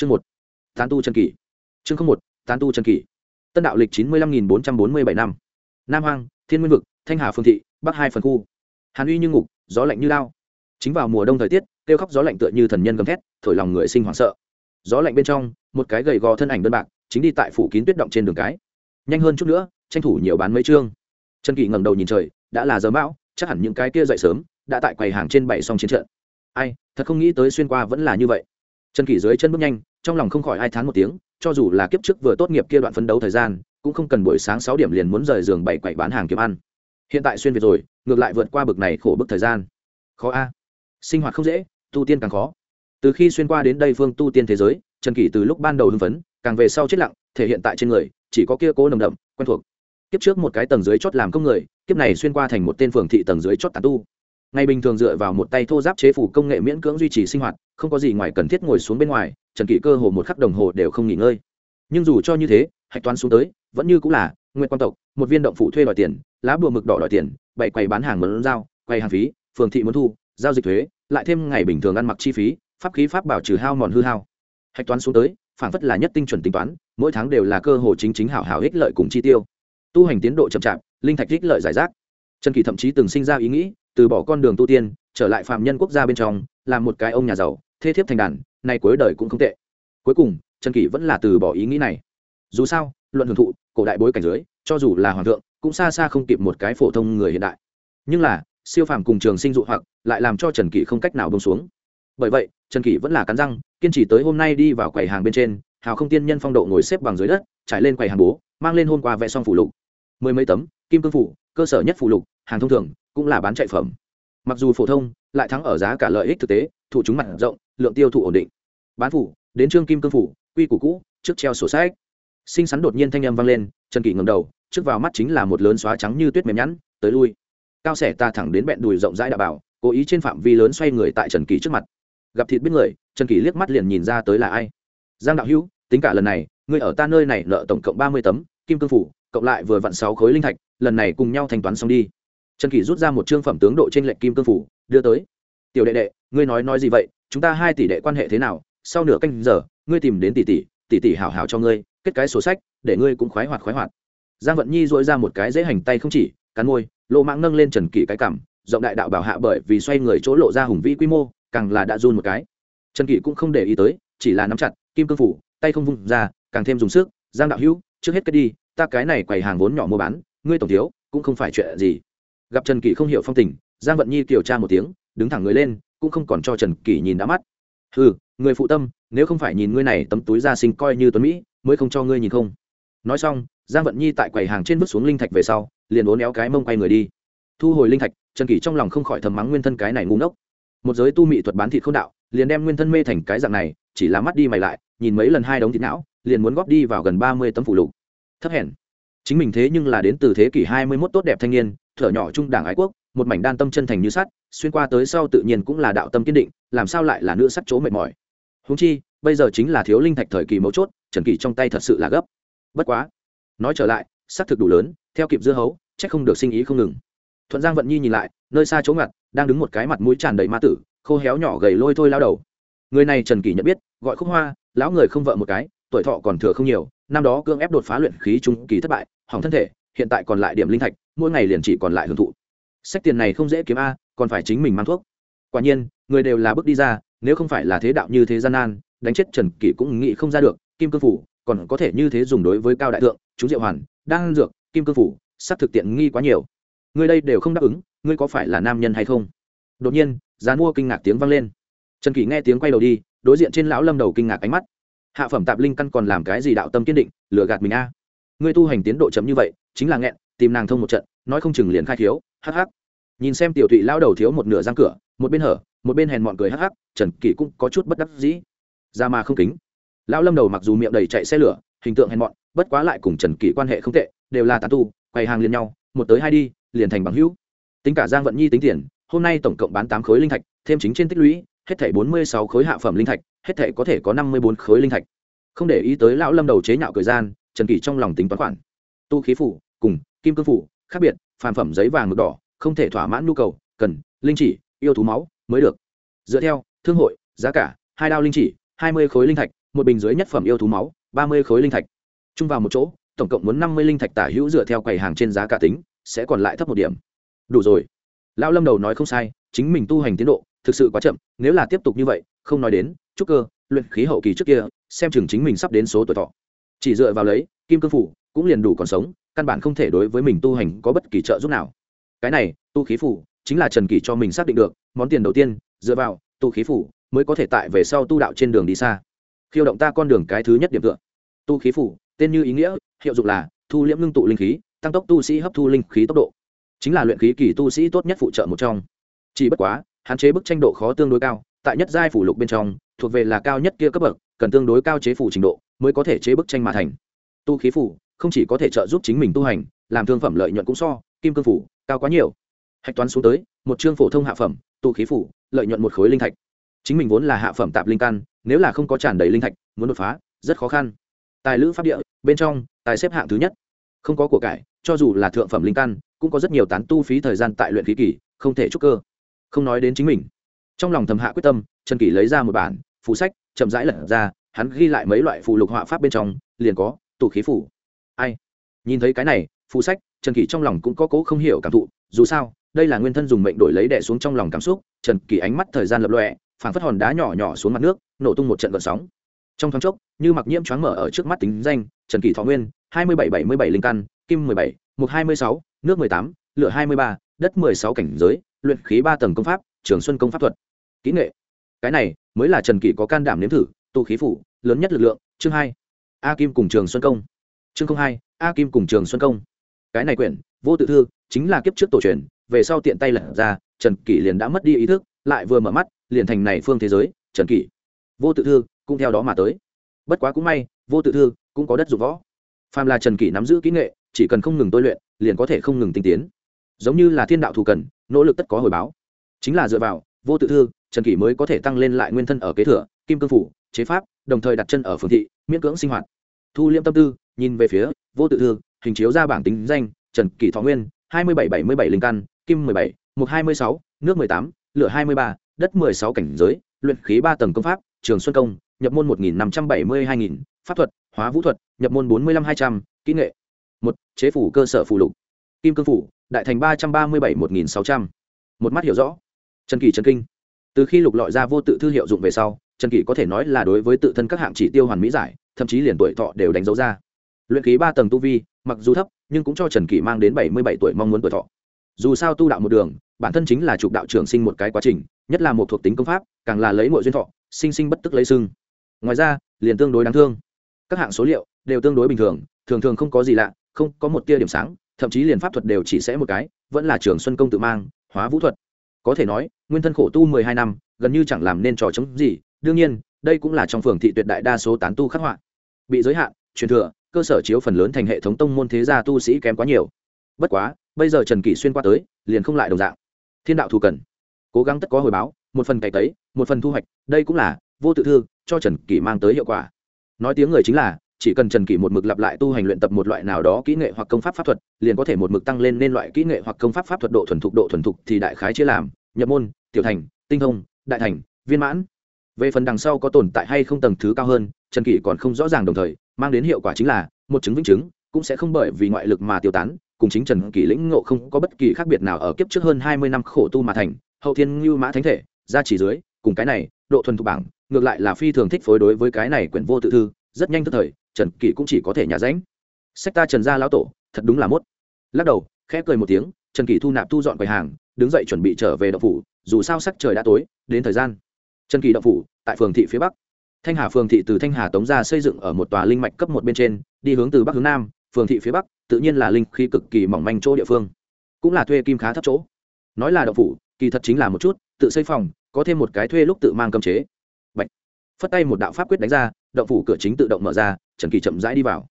chương một, tán tu trần kỷ. Chương không một, tán tu trần kỷ. Tân đạo lịch chín mươi lăm nghìn bốn trăm bốn mươi bảy năm. Nam hoang, thiên nguyên vực, thanh hà phương thị, bắc hai phần khu. Hàn uy như ngục, gió lạnh như lao. Chính vào mùa đông thời tiết, kêu khóc gió lạnh tựa như thần nhân gầm thét, thổi lòng người sinh hoảng sợ. Gió lạnh bên trong, một cái gầy gò thân ảnh đơn bạc, chính đi tại phủ kín tuyết động trên đường cái. Nhanh hơn chút nữa, tranh thủ nhiều bán mấy chương. Trần kỷ ngẩng đầu nhìn trời, đã là giờ mão, chắc hẳn những cái kia dậy sớm, đã tại quầy hàng trên bảy xong chiến trận. Ai, thật không nghĩ tới xuyên qua vẫn là như vậy trần kỷ dưới chân bước nhanh, trong lòng không khỏi ai thán một tiếng, cho dù là kiếp trước vừa tốt nghiệp kia đoạn phấn đấu thời gian, cũng không cần buổi sáng sáu điểm liền muốn rời giường bảy quậy bán hàng kiếm ăn. Hiện tại xuyên việt rồi, ngược lại vượt qua bực này khổ bức thời gian. Khó a. Sinh hoạt không dễ, tu tiên càng khó. Từ khi xuyên qua đến đây phương tu tiên thế giới, trần kỷ từ lúc ban đầu hưng phấn, càng về sau chết lặng, thể hiện tại trên người, chỉ có kia cố nồng đậm, quen thuộc. Kiếp trước một cái tầng dưới chót làm công người, kiếp này xuyên qua thành một tên phường thị tầng dưới chót tàn tu ngày bình thường dựa vào một tay thô giáp chế phủ công nghệ miễn cưỡng duy trì sinh hoạt, không có gì ngoài cần thiết ngồi xuống bên ngoài, trần kỷ cơ hồ một khắc đồng hồ đều không nghỉ ngơi. Nhưng dù cho như thế, hạch toán xuống tới, vẫn như cũng là nguyện quan tộc, một viên động phụ thuê đòi tiền, lá bùa mực đỏ đòi tiền bậy quầy bán hàng mướn giao, quầy hàng phí, phường thị muốn thu, giao dịch thuế, lại thêm ngày bình thường ăn mặc chi phí, pháp khí pháp bảo trừ hao mòn hư hao. Hạch toán xuống tới phản phất là nhất tinh chuẩn tính toán, mỗi tháng đều là cơ hồ chính chính hảo hảo ích lợi cùng chi tiêu. Tu hành tiến độ chậm chạp, linh thạch ích lợi giải rác trần kỳ thậm chí từng sinh ra ý nghĩ, từ bỏ con đường tu tiên, trở lại phạm nhân quốc gia bên trong, làm một cái ông nhà giàu, thê thiếp thành đàn, nay cuối đời cũng không tệ. Cuối cùng, trần kỳ vẫn là từ bỏ ý nghĩ này. Dù sao, luận hưởng thụ, cổ đại bối cảnh dưới, cho dù là hoàng thượng, cũng xa xa không kịp một cái phổ thông người hiện đại. Nhưng là, siêu phàm cùng trường sinh dụ hoặc, lại làm cho trần kỳ không cách nào bông xuống. Bởi vậy, trần kỳ vẫn là cắn răng, kiên trì tới hôm nay đi vào quầy hàng bên trên, hào không tiên nhân phong độ ngồi xếp bằng dưới đất, trải lên quầy hàng bố, mang lên hôm qua vẽ xong phủ lục. Mười mấy tấm, kim cương phủ cơ sở nhất phụ lục, hàng thông thường cũng là bán chạy phẩm. Mặc dù phổ thông, lại thắng ở giá cả lợi ích thực tế, thụ chúng mặt rộng, lượng tiêu thụ ổn định. Bán phủ, đến trương kim cương phủ, quy củ cũ, trước treo sổ sách. Sinh sắn đột nhiên thanh âm vang lên, trần kỷ ngầm đầu, trước vào mắt chính là một lớn xóa trắng như tuyết mềm nhẵn, tới lui. Cao sẻ ta thẳng đến bẹn đùi rộng rãi đạo bảo, cố ý trên phạm vi lớn xoay người tại trần kỳ trước mặt. Gặp thịt biết người, trần kỳ liếc mắt liền nhìn ra tới là ai. Giang đạo hữu, tính cả lần này, ngươi ở ta nơi này nợ tổng cộng ba mươi tấm, kim cương phủ cộng lại vừa vặn sáu khối linh thạch, lần này cùng nhau thanh toán xong đi. Trần kỷ rút ra một trương phẩm tướng độ trên lệnh kim cương phủ, đưa tới. Tiểu đệ đệ, ngươi nói nói gì vậy? Chúng ta hai tỷ đệ quan hệ thế nào? Sau nửa canh giờ, ngươi tìm đến tỷ tỷ tỷ tỷ hảo hảo cho ngươi, kết cái sổ sách, để ngươi cũng khoái hoạt khoái hoạt. Giang vận nhi dội ra một cái dễ hành tay không chỉ, cắn môi lộ mạng nâng lên trần kỷ cái cảm rộng đại đạo bảo hạ bởi vì xoay người chỗ lộ ra hùng vĩ quy mô, càng là đã run một cái. Trần kỷ cũng không để ý tới, chỉ là nắm chặt, kim cương phủ, tay không vung ra, càng thêm dùng sức, giang đạo hữu, trước hết kết đi ta cái này quầy hàng vốn nhỏ mua bán, ngươi tổng thiếu, cũng không phải chuyện gì. Gặp trần kỳ không hiểu phong tình, giang vận nhi kiểm tra một tiếng, đứng thẳng người lên, cũng không còn cho trần kỳ nhìn đã mắt. Ừ người phụ tâm, nếu không phải nhìn ngươi này tấm túi gia sinh coi như tuấn mỹ, mới không cho ngươi nhìn không. Nói xong, giang vận nhi tại quầy hàng trên bước xuống linh thạch về sau, liền uốn éo cái mông quay người đi. Thu hồi linh thạch, trần kỳ trong lòng không khỏi thầm mắng nguyên thân cái này ngu ngốc. Một giới tu mị thuật bán thịt không đạo, liền đem nguyên thân mê thành cái dạng này, chỉ là mắt đi mày lại, nhìn mấy lần hai đống thịt não, liền muốn góp đi vào gần ba mươi tấm phủ lục thấp hèn. Chính mình thế nhưng là đến từ thế kỷ hai mươi 21 tốt đẹp thanh niên, thở nhỏ trung đảng ái quốc, một mảnh đan tâm chân thành như sắt, xuyên qua tới sau tự nhiên cũng là đạo tâm kiên định, làm sao lại là nữ sắt chỗ mệt mỏi. Húng chi, bây giờ chính là thiếu linh thạch thời kỳ mấu chốt, trần kỳ trong tay thật sự là gấp. Bất quá, nói trở lại, xác thực đủ lớn, theo kịp dưa hấu c h ắ c không được sinh ý không ngừng. Thuận giang vận nhi nhìn lại, nơi xa chỗ ngặt, đang đứng một cái mặt mũi tràn đầy ma tử, khô héo nhỏ gầy lôi thôi lao đầu. Người này trần kỳ nhận biết, gọi khúc hoa, lão người không vợ một cái tuổi thọ còn thừa không nhiều, năm đó cương ép đột phá luyện khí trung kỳ thất bại, hỏng thân thể, hiện tại còn lại điểm linh thạch, mỗi ngày liền chỉ còn lại hưởng thụ. Sách tiền này không dễ kiếm a, còn phải chính mình mang thuốc. Quả nhiên, người đều là bước đi ra, nếu không phải là thế đạo như thế gian nan, đánh chết trần kỷ cũng nghĩ không ra được, kim cương phủ còn có thể như thế dùng đối với cao đại thượng, chúng diệu hoàn đang dược, kim cương phủ, sắp thực tiện nghi quá nhiều. Người đây đều không đáp ứng, ngươi có phải là nam nhân hay không? Đột nhiên, giá mua kinh ngạc tiếng vang lên. Trần kỷ nghe tiếng quay đầu đi, đối diện trên lão lâm đầu kinh ngạc ánh mắt hạ phẩm tạp linh căn còn làm cái gì đạo tâm kiên định, lừa gạt mình a. Ngươi tu hành tiến độ chấm như vậy, chính là nghẹn, tìm nàng thông một trận, nói không chừng liền khai thiếu hắc hắc. Nhìn xem tiểu thụy lao đầu thiếu một nửa răng cửa, một bên hở, một bên hèn mọn cười hắc hắc, trần kỷ cũng có chút bất đắc dĩ. Ra mà không kính. Lão lâm đầu mặc dù miệng đầy chạy xe lửa, hình tượng hèn mọn, bất quá lại cùng trần kỷ quan hệ không tệ, đều là tán tu quầy hàng liền nhau, một tới hai đi, liền thành bằng hữu. Tính cả giang vận nhi tính tiền, hôm nay tổng cộng bán tám khối linh thạch, thêm chính trên tích lũy, hết thảy bốn mươi sáu khối hạ phẩm linh thạch hết thảy có thể có năm mươi bốn khối linh thạch. Không để ý tới lão lâm đầu chế nhạo cười gian, trần kỷ trong lòng tính toán khoản. Tu khí phủ, cùng, kim cương phủ, khác biệt, phàm phẩm giấy vàng mực đỏ, không thể thỏa mãn nhu cầu, cần, linh chỉ, yêu thú máu, mới được. Dựa theo, thương hội, giá cả, hai đao linh chỉ, hai mươi khối linh thạch, một bình dưới nhất phẩm yêu thú máu, ba mươi khối linh thạch. Chung vào một chỗ, tổng cộng muốn năm mươi linh thạch tả hữu dựa theo quầy hàng trên giá cả tính, sẽ còn lại thấp một điểm. Đủ rồi. Lão lâm đầu nói không sai, chính mình tu hành tiến độ thực sự quá chậm, nếu là tiếp tục như vậy không nói đến trúc cơ, luyện khí hậu kỳ trước kia, xem chừng chính mình sắp đến số tuổi thọ. Chỉ dựa vào lấy, kim cương phủ cũng liền đủ còn sống, căn bản không thể đối với mình tu hành có bất kỳ trợ giúp nào. Cái này, tu khí phủ chính là trần kỳ cho mình xác định được, món tiền đầu tiên, dựa vào, tu khí phủ mới có thể tại về sau tu đạo trên đường đi xa. Khiêu động ta con đường cái thứ nhất điểm tựa. Tu khí phủ, tên như ý nghĩa, hiệu dụng là thu liễm ngưng tụ linh khí, tăng tốc tu sĩ hấp thu linh khí tốc độ. Chính là luyện khí kỳ tu sĩ tốt nhất phụ trợ một trong. Chỉ bất quá, hạn chế bức tranh độ khó tương đối cao tại nhất giai phủ lục bên trong, thuộc về là cao nhất kia cấp bậc, cần tương đối cao chế phủ trình độ mới có thể chế bức tranh mà thành. Tu khí phủ, không chỉ có thể trợ giúp chính mình tu hành, làm thương phẩm lợi nhuận cũng so, kim cương phủ, cao quá nhiều. Hạch toán xuống tới, một chương phổ thông hạ phẩm, tu khí phủ, lợi nhuận một khối linh thạch. Chính mình vốn là hạ phẩm tạp linh căn, nếu là không có tràn đầy linh thạch, muốn đột phá, rất khó khăn. Tài lữ pháp địa, bên trong, tài xếp hạng thứ nhất. Không có của cải, cho dù là thượng phẩm linh căn, cũng có rất nhiều tán tu phí thời gian tại luyện khí kỳ, không thể trúc cơ. Không nói đến chính mình trong lòng thầm hạ quyết tâm, trần kỷ lấy ra một bản, phù sách, chậm rãi lật ra, hắn ghi lại mấy loại phù lục họa pháp bên trong, liền có, tủ khí phủ ai? Nhìn thấy cái này, phù sách, trần kỷ trong lòng cũng có cố không hiểu cảm thụ, dù sao, đây là nguyên thân dùng mệnh đổi lấy đẻ xuống trong lòng cảm xúc, trần kỷ ánh mắt thời gian lập lọe phảng phất hòn đá nhỏ nhỏ xuống mặt nước, nổ tung một trận vận sóng. Trong thoáng chốc, như mặc nhiễm choáng mở ở trước mắt tính danh, trần kỷ thọ nguyên, hai mươi bảy bảy mươi bảy linh căn, kim mười bảy mục hai mươi sáu, nước mười tám, lửa hai mươi ba, đất mười sáu cảnh giới, luyện khí ba tầng công pháp trường xuân công pháp thuật. Kỹ nghệ. Cái này mới là trần kỷ có can đảm nếm thử tụ khí phủ, lớn nhất lực lượng, chương hai. A kim cùng trường xuân công. Chương hai, a kim cùng trường xuân công. Cái này quyển, vô tự thư, chính là kiếp trước tổ truyền, về sau tiện tay lật ra, trần kỷ liền đã mất đi ý thức, lại vừa mở mắt, liền thành này phương thế giới, trần kỷ. Vô tự thư, cũng theo đó mà tới. Bất quá cũng may, vô tự thư, cũng có đất dụng võ. Phàm là trần kỷ nắm giữ kỹ nghệ, chỉ cần không ngừng tôi luyện, liền có thể không ngừng tinh tiến. Giống như là thiên đạo thù cần, nỗ lực tất có hồi báo chính là dựa vào vô tự thư, trần kỷ mới có thể tăng lên lại nguyên thân ở kế thừa, kim cương phủ, chế pháp, đồng thời đặt chân ở phường thị, miễn cưỡng sinh hoạt. Thu liêm tâm tư, nhìn về phía vô tự thư, hình chiếu ra bảng tính danh, trần kỷ thọ nguyên, hai mươi bảy bảy mươi bảy linh căn, kim mười bảy mục hai mươi sáu, nước mười tám, lửa hai mươi ba, đất mười sáu cảnh giới, luyện khí ba tầng công pháp, trường xuân công, nhập môn một nghìn năm trăm bảy mươi hai nghìn, pháp thuật, hóa vũ thuật, nhập môn bốn mươi năm hai trăm, kỹ nghệ. Một, chế phủ cơ sở phủ lục. Kim cương phủ, đại thành ba trăm ba mươi bảy một nghìn sáu trăm. Một mắt hiểu rõ trần kỳ trần kinh. Từ khi lục lọi ra vô tự thư hiệu dụng về sau, trần kỳ có thể nói là đối với tự thân các hạng chỉ tiêu hoàn mỹ giải, thậm chí liền tuổi thọ đều đánh dấu ra. Luyện ký ba tầng tu vi, mặc dù thấp, nhưng cũng cho trần kỳ mang đến bảy mươi bảy tuổi mong muốn tuổi thọ. Dù sao tu đạo một đường, bản thân chính là trục đạo trường sinh một cái quá trình, nhất là một thuộc tính công pháp, càng là lấy mọi duyên thọ, sinh sinh bất tức lấy sưng. Ngoài ra, liền tương đối đáng thương. Các hạng số liệu đều tương đối bình thường thường thường không có gì lạ, không có một tia điểm sáng, thậm chí liền pháp thuật đều chỉ sẽ một cái, vẫn là trường xuân công tự mang, hóa vũ thuật có thể nói, nguyên thân khổ tu mười hai năm, gần như chẳng làm nên trò chống gì. Đương nhiên, đây cũng là trong phường thị tuyệt đại đa số tán tu khắc họa. Bị giới hạn, truyền thừa, cơ sở chiếu phần lớn thành hệ thống tông môn thế gia tu sĩ kém quá nhiều. Bất quá, bây giờ trần kỷ xuyên qua tới, liền không lại đồng dạng. Thiên đạo thù cần. Cố gắng tất có hồi báo, một phần cày tấy, một phần thu hoạch, đây cũng là vô tự thư, cho trần kỷ mang tới hiệu quả. Nói tiếng người chính là chỉ cần trần kỷ một mực lặp lại tu hành luyện tập một loại nào đó kỹ nghệ hoặc công pháp pháp thuật, liền có thể một mực tăng lên nên loại kỹ nghệ hoặc công pháp pháp thuật độ thuần thục, độ thuần thục thì đại khái chia làm, nhập môn, tiểu thành, tinh thông, đại thành, viên mãn. Về phần đằng sau có tồn tại hay không tầng thứ cao hơn, trần kỷ còn không rõ ràng đồng thời, mang đến hiệu quả chính là, một chứng vĩnh chứng, cũng sẽ không bởi vì ngoại lực mà tiêu tán, cùng chính trần kỷ lĩnh ngộ không có bất kỳ khác biệt nào ở kiếp trước hơn hai mươi năm khổ tu mà thành, hậu thiên ngưu mã thánh thể ra chỉ dưới, cùng cái này, độ thuần thục bảng, ngược lại là phi thường thích phối đối với cái này quyển vô tự thư, rất nhanh tức thời trần kỷ cũng chỉ có thể nhà ránh. Sách ta trần gia lão tổ, thật đúng là mốt. Lắc đầu, khẽ cười một tiếng, trần kỷ thu nạp thu dọn quầy hàng, đứng dậy chuẩn bị trở về đậu phủ, dù sao sắc trời đã tối, đến thời gian. Trần kỳ đậu phủ, tại phường thị phía bắc. Thanh hà phường thị từ thanh hà tống ra xây dựng ở một tòa linh mạch cấp một bên trên, đi hướng từ bắc hướng nam, phường thị phía bắc, tự nhiên là linh khí cực kỳ mỏng manh chỗ địa phương. Cũng là thuê kim khá thấp chỗ. Nói là đậu phủ, kỳ thật chính là một chút, tự xây phòng, có thêm một cái thuê lúc tự mang cơm chế. Bạch. phất tay một đạo pháp quyết đánh ra đậu phủ cửa chính tự động mở ra trần kỳ chậm rãi đi vào.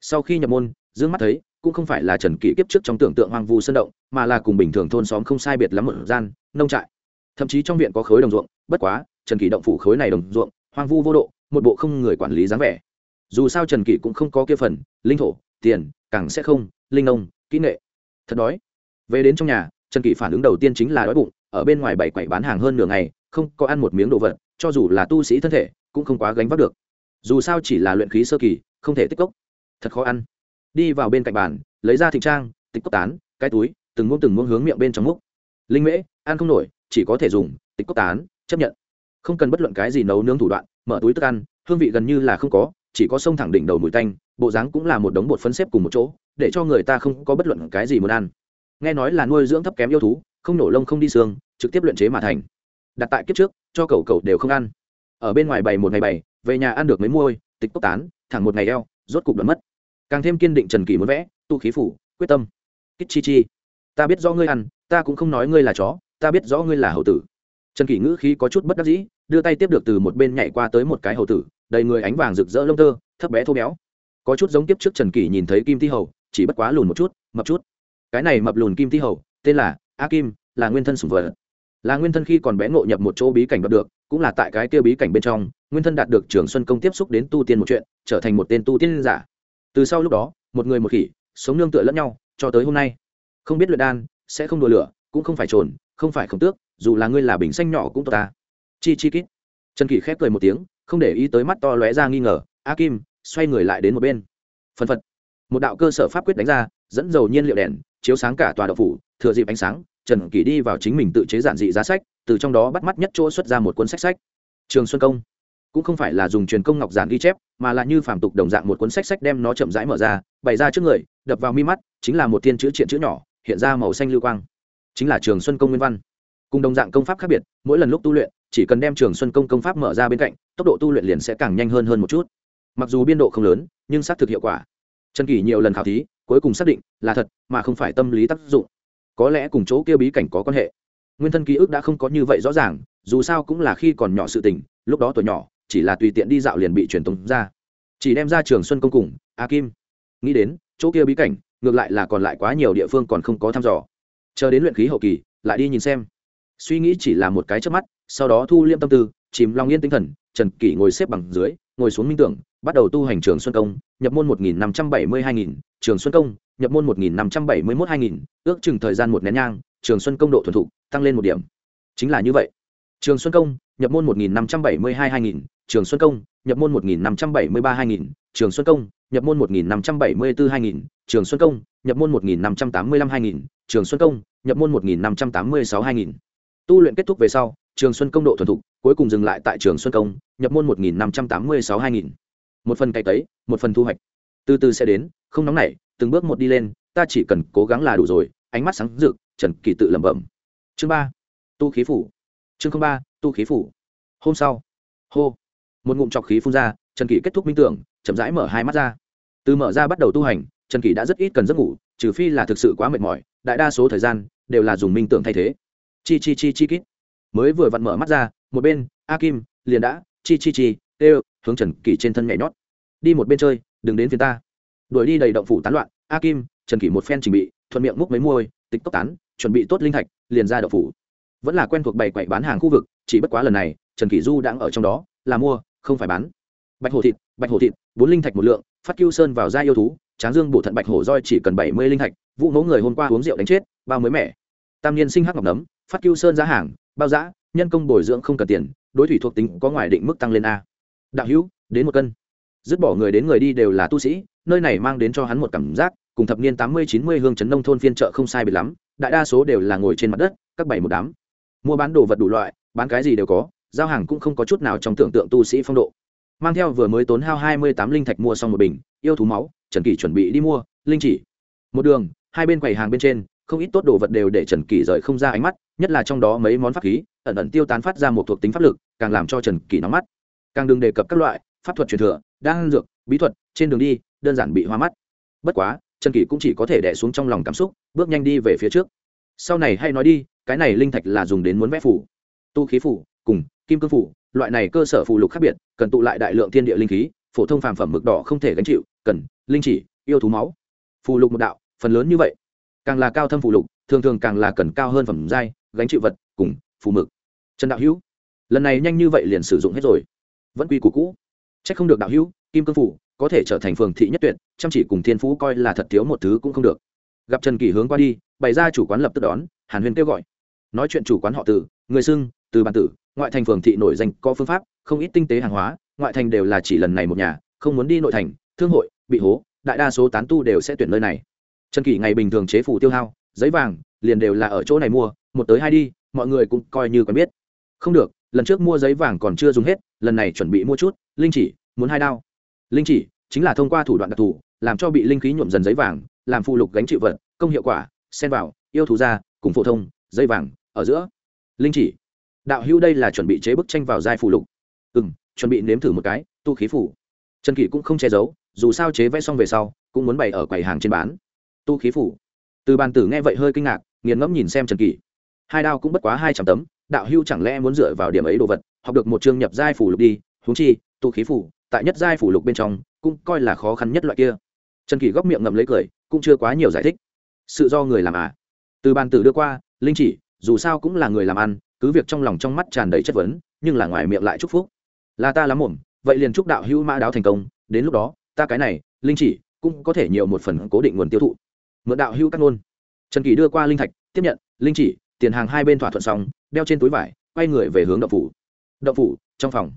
Sau khi nhập môn, dương mắt thấy, cũng không phải là trần kỳ kiếp trước trong tưởng tượng hoang vu sân động, mà là cùng bình thường thôn xóm không sai biệt lắm một gian, nông trại. Thậm chí trong viện có khối đồng ruộng, bất quá, trần kỳ động phủ khối này đồng ruộng, hoang vu vô độ, một bộ không người quản lý dáng vẻ. Dù sao trần kỳ cũng không có kia phần, linh thổ, tiền, càng sẽ không, linh nông, kỹ nghệ. Thật đói. Về đến trong nhà, trần kỳ phản ứng đầu tiên chính là đói bụng, ở bên ngoài bảy quậy bán hàng hơn nửa ngày, không có ăn một miếng đồ vật, cho dù là tu sĩ thân thể, cũng không quá gánh vác được dù sao chỉ là luyện khí sơ kỳ, không thể tích cốc. Thật khó ăn. Đi vào bên cạnh bàn, lấy ra thịnh trang tích cốc tán, cái túi, từng ngôn từng ngôn hướng miệng bên trong múc. Linh mễ, ăn không nổi, chỉ có thể dùng tích cốc tán, chấp nhận. Không cần bất luận cái gì nấu nướng thủ đoạn, mở túi thức ăn, hương vị gần như là không có, chỉ có sông thẳng đỉnh đầu mùi tanh, bộ dáng cũng là một đống bột phấn xếp cùng một chỗ, để cho người ta không có bất luận cái gì muốn ăn. Nghe nói là nuôi dưỡng thấp kém yêu thú, không nổ lông không đi xương, trực tiếp luyện chế mà thành. Đặt tại kiếp trước, cho cầu cầu đều không ăn. Ở bên ngoài bày một ngày bày về nhà ăn được mấy môi tịch tốc tán, thẳng một ngày eo, rốt cục đoán mất. Càng thêm kiên định trần kỳ muốn vẽ, tu khí phủ, quyết tâm. Kích chi chi. Ta biết rõ ngươi ăn, ta cũng không nói ngươi là chó, ta biết rõ ngươi là hậu tử. Trần kỳ ngữ khí có chút bất đắc dĩ, đưa tay tiếp được từ một bên nhảy qua tới một cái hậu tử, đầy người ánh vàng rực rỡ lông tơ, thấp bé thô béo. Có chút giống tiếp trước trần kỳ nhìn thấy kim thi hầu, chỉ bất quá lùn một chút, mập chút. Cái này mập lùn kim thi hầu, tên là a kim, là nguyên thân sủng vật là nguyên thân khi còn bé ngộ nhập một chỗ bí cảnh đoạt được, cũng là tại cái kia bí cảnh bên trong, nguyên thân đạt được trường xuân công tiếp xúc đến tu tiên một chuyện, trở thành một tên tu tiên giả. Từ sau lúc đó, một người một khỉ, sống nương tựa lẫn nhau, cho tới hôm nay. Không biết luyện đan, sẽ không đùa lửa, cũng không phải trồn, không phải không tước, dù là ngươi là bình xanh nhỏ cũng tốt ta. Chi chi kít. Trần kỷ khép cười một tiếng, không để ý tới mắt to lóe ra nghi ngờ, a kim, xoay người lại đến một bên. Phân phật. Một đạo cơ sở pháp quyết đánh ra, dẫn dầu nhiên liệu đèn chiếu sáng cả tòa đậu phủ, thừa dịp ánh sáng, trần kỷ đi vào chính mình tự chế giản dị giá sách, từ trong đó bắt mắt nhất chỗ xuất ra một cuốn sách sách. Trường xuân công. Cũng không phải là dùng truyền công ngọc giản ghi chép, mà là như phàm tục đồng dạng một cuốn sách sách đem nó chậm rãi mở ra, bày ra trước người, đập vào mi mắt, chính là một thiên chữ triện chữ nhỏ, hiện ra màu xanh lưu quang. Chính là trường xuân công nguyên văn. Cùng đồng dạng công pháp khác biệt, mỗi lần lúc tu luyện, chỉ cần đem trường xuân công công pháp mở ra bên cạnh, tốc độ tu luyện liền sẽ càng nhanh hơn hơn một chút. Mặc dù biên độ không lớn, nhưng xác thực hiệu quả. Trần kỳ nhiều lần khảo thí cuối cùng xác định là thật, mà không phải tâm lý tác dụng. Có lẽ cùng chỗ kia bí cảnh có quan hệ. Nguyên thân ký ức đã không có như vậy rõ ràng, dù sao cũng là khi còn nhỏ sự tình, lúc đó tuổi nhỏ, chỉ là tùy tiện đi dạo liền bị truyền tống ra. Chỉ đem ra trường xuân công cùng, a kim. Nghĩ đến, chỗ kia bí cảnh, ngược lại là còn lại quá nhiều địa phương còn không có thăm dò. Chờ đến luyện khí hậu kỳ, lại đi nhìn xem. Suy nghĩ chỉ là một cái trước mắt, sau đó thu liêm tâm tư, chìm lòng yên tinh thần, trần kỷ ngồi xếp bằng dưới, ngồi xuống minh tưởng bắt đầu tu hành trường xuân công nhập môn một nghìn năm trăm bảy mươi hai nghìn trường xuân công nhập môn một nghìn năm trăm bảy mươi mốt hai nghìn ước chừng thời gian một nén nhang trường xuân công độ thuần thục tăng lên một điểm chính là như vậy trường xuân công nhập môn một nghìn năm trăm bảy mươi hai hai nghìn trường xuân công nhập môn một nghìn năm trăm bảy mươi ba hai nghìn trường xuân công nhập môn một nghìn năm trăm bảy mươi bốn hai nghìn trường xuân công nhập môn một nghìn năm trăm tám mươi lăm hai nghìn trường xuân công nhập môn một nghìn năm trăm tám mươi sáu hai nghìn tu luyện kết thúc về sau trường xuân công độ thuần thục cuối cùng dừng lại tại trường xuân công nhập môn một nghìn năm trăm tám mươi sáu hai nghìn một phần cày tấy, một phần thu hoạch. Từ từ sẽ đến, không nóng nảy, từng bước một đi lên, ta chỉ cần cố gắng là đủ rồi, ánh mắt sáng rực, trần kỳ tự lẩm bẩm. Chương ba, tu khí phủ. Chương ba, tu khí phủ. Hôm sau, hô, một ngụm trọc khí phun ra, trần kỳ kết thúc minh tưởng, chậm rãi mở hai mắt ra. Từ mở ra bắt đầu tu hành, trần kỳ đã rất ít cần giấc ngủ, trừ phi là thực sự quá mệt mỏi, đại đa số thời gian đều là dùng minh tưởng thay thế. Chi chi chi chi kít. Mới vừa vặn mở mắt ra, một bên, a kim, liền đã, chi chi chi tê hướng trần kỳ trên thân nhảy nhót. Đi một bên chơi, đừng đến phía ta. Đuổi đi đầy động phủ tán loạn, a kim, trần kỷ một phen trình bị, thuận miệng múc mấy môi tịch tốc tán, chuẩn bị tốt linh thạch, liền ra động phủ. Vẫn là quen thuộc bày quậy bán hàng khu vực, chỉ bất quá lần này, trần kỷ du đang ở trong đó, là mua, không phải bán. Bạch hổ thịt, bạch hổ thịt, bốn linh thạch một lượng, phát cưu sơn vào da yêu thú, tráng dương bổ thận bạch hổ roi chỉ cần bảy mươi linh thạch vụ mẫu người hôm qua uống rượu đánh chết, bao mới mẻ. Tam niên sinh hắc ngọc nấm, phát cưu sơn giá hàng, bao giã nhân công bồi dưỡng không cần tiền, đối thủy thuộc tính có ngoài định mức tăng lên a đạo hữu, đến một cân. Dứt bỏ người đến người đi đều là tu sĩ, nơi này mang đến cho hắn một cảm giác, cùng thập niên tám mươi, chín mươi hương chấn nông thôn phiên chợ không sai biệt lắm, đại đa số đều là ngồi trên mặt đất, các bảy một đám. Mua bán đồ vật đủ loại, bán cái gì đều có, giao hàng cũng không có chút nào trong tưởng tượng tu sĩ phong độ. Mang theo vừa mới tốn hao hai mươi tám linh thạch mua xong một bình, yêu thú máu, trần kỳ chuẩn bị đi mua, linh chỉ. Một đường, hai bên quầy hàng bên trên, không ít tốt đồ vật đều để trần kỳ rời không ra ánh mắt, nhất là trong đó mấy món pháp khí, ẩn ẩn tiêu tán phát ra một thuộc tính pháp lực, càng làm cho trần kỳ nóng mắt càng đừng đề cập các loại pháp thuật truyền thừa, đan dược, bí thuật, trên đường đi, đơn giản bị hoa mắt. Bất quá, trần kỳ cũng chỉ có thể đẻ xuống trong lòng cảm xúc, bước nhanh đi về phía trước. Sau này hay nói đi, cái này linh thạch là dùng đến muốn vẽ phủ tu khí phủ cùng, kim cương phủ loại này cơ sở phù lục khác biệt, cần tụ lại đại lượng thiên địa linh khí, phổ thông phàm phẩm mực đỏ không thể gánh chịu, cần, linh chỉ, yêu thú máu. Phù lục một đạo, phần lớn như vậy. Càng là cao thâm phù lục, thường thường càng là cần cao hơn phẩm giai, gánh chịu vật, cùng, phù mực. Trần đạo hữu, lần này nhanh như vậy liền sử dụng hết rồi vẫn quy củ cũ. Trách không được đạo hữu, kim cương phủ, có thể trở thành phường thị nhất tuyệt, chăm chỉ cùng thiên phú coi là thật thiếu một thứ cũng không được. Gặp trần kỳ hướng qua đi, bày ra chủ quán lập tức đón, hàn huyền kêu gọi. Nói chuyện chủ quán họ tử người xưng, từ bản tử, ngoại thành phường thị nổi danh, có phương pháp, không ít tinh tế hàng hóa, ngoại thành đều là chỉ lần này một nhà, không muốn đi nội thành, thương hội, bị hố, đại đa số tán tu đều sẽ tuyển nơi này. Trần kỳ ngày bình thường chế phủ tiêu hao, giấy vàng, liền đều là ở chỗ này mua, một tới hai đi, mọi người cũng coi như quen biết. Không được lần trước mua giấy vàng còn chưa dùng hết, lần này chuẩn bị mua chút, linh chỉ, muốn hai đao. Linh chỉ, chính là thông qua thủ đoạn đặc thù, làm cho bị linh khí nhuộm dần giấy vàng, làm phụ lục gánh chịu vật, công hiệu quả, xen vào, yêu thú ra cùng phổ thông, giấy vàng, ở giữa. Linh chỉ, đạo hữu đây là chuẩn bị chế bức tranh vào giai phụ lục. Ừ m chuẩn bị nếm thử một cái, tu khí phủ. Trần kỷ cũng không che giấu, dù sao chế vẽ xong về sau, cũng muốn bày ở quầy hàng trên bán. Tu khí phủ. Từ bàn tử nghe vậy hơi kinh ngạc, nghiền ngẫm nhìn xem trần kỷ hai đao cũng bất quá hai trăm tấm, đạo hưu chẳng lẽ muốn dựa vào điểm ấy đồ vật, học được một chương nhập giai phủ lục đi, huống chi tu khí phủ, tại nhất giai phủ lục bên trong, cũng coi là khó khăn nhất loại kia. Trần kỷ góc miệng ngậm lấy cười, cũng chưa quá nhiều giải thích. Sự do người làm à? Từ bàn tử đưa qua, linh chỉ, dù sao cũng là người làm ăn, cứ việc trong lòng trong mắt tràn đầy chất vấn, nhưng là ngoài miệng lại chúc phúc. Là ta lắm mồm vậy liền chúc đạo hữu mã đáo thành công, đến lúc đó, ta cái này, linh chỉ, cũng có thể nhiều một phần cố định nguồn tiêu thụ. Mượn đạo hữu cắt ngôn. Trần kỳ đưa qua linh thạch, tiếp nhận, linh chỉ tiền hàng hai bên thỏa thuận xong, đeo trên túi vải, quay người về hướng động phủ. Động phủ, trong phòng.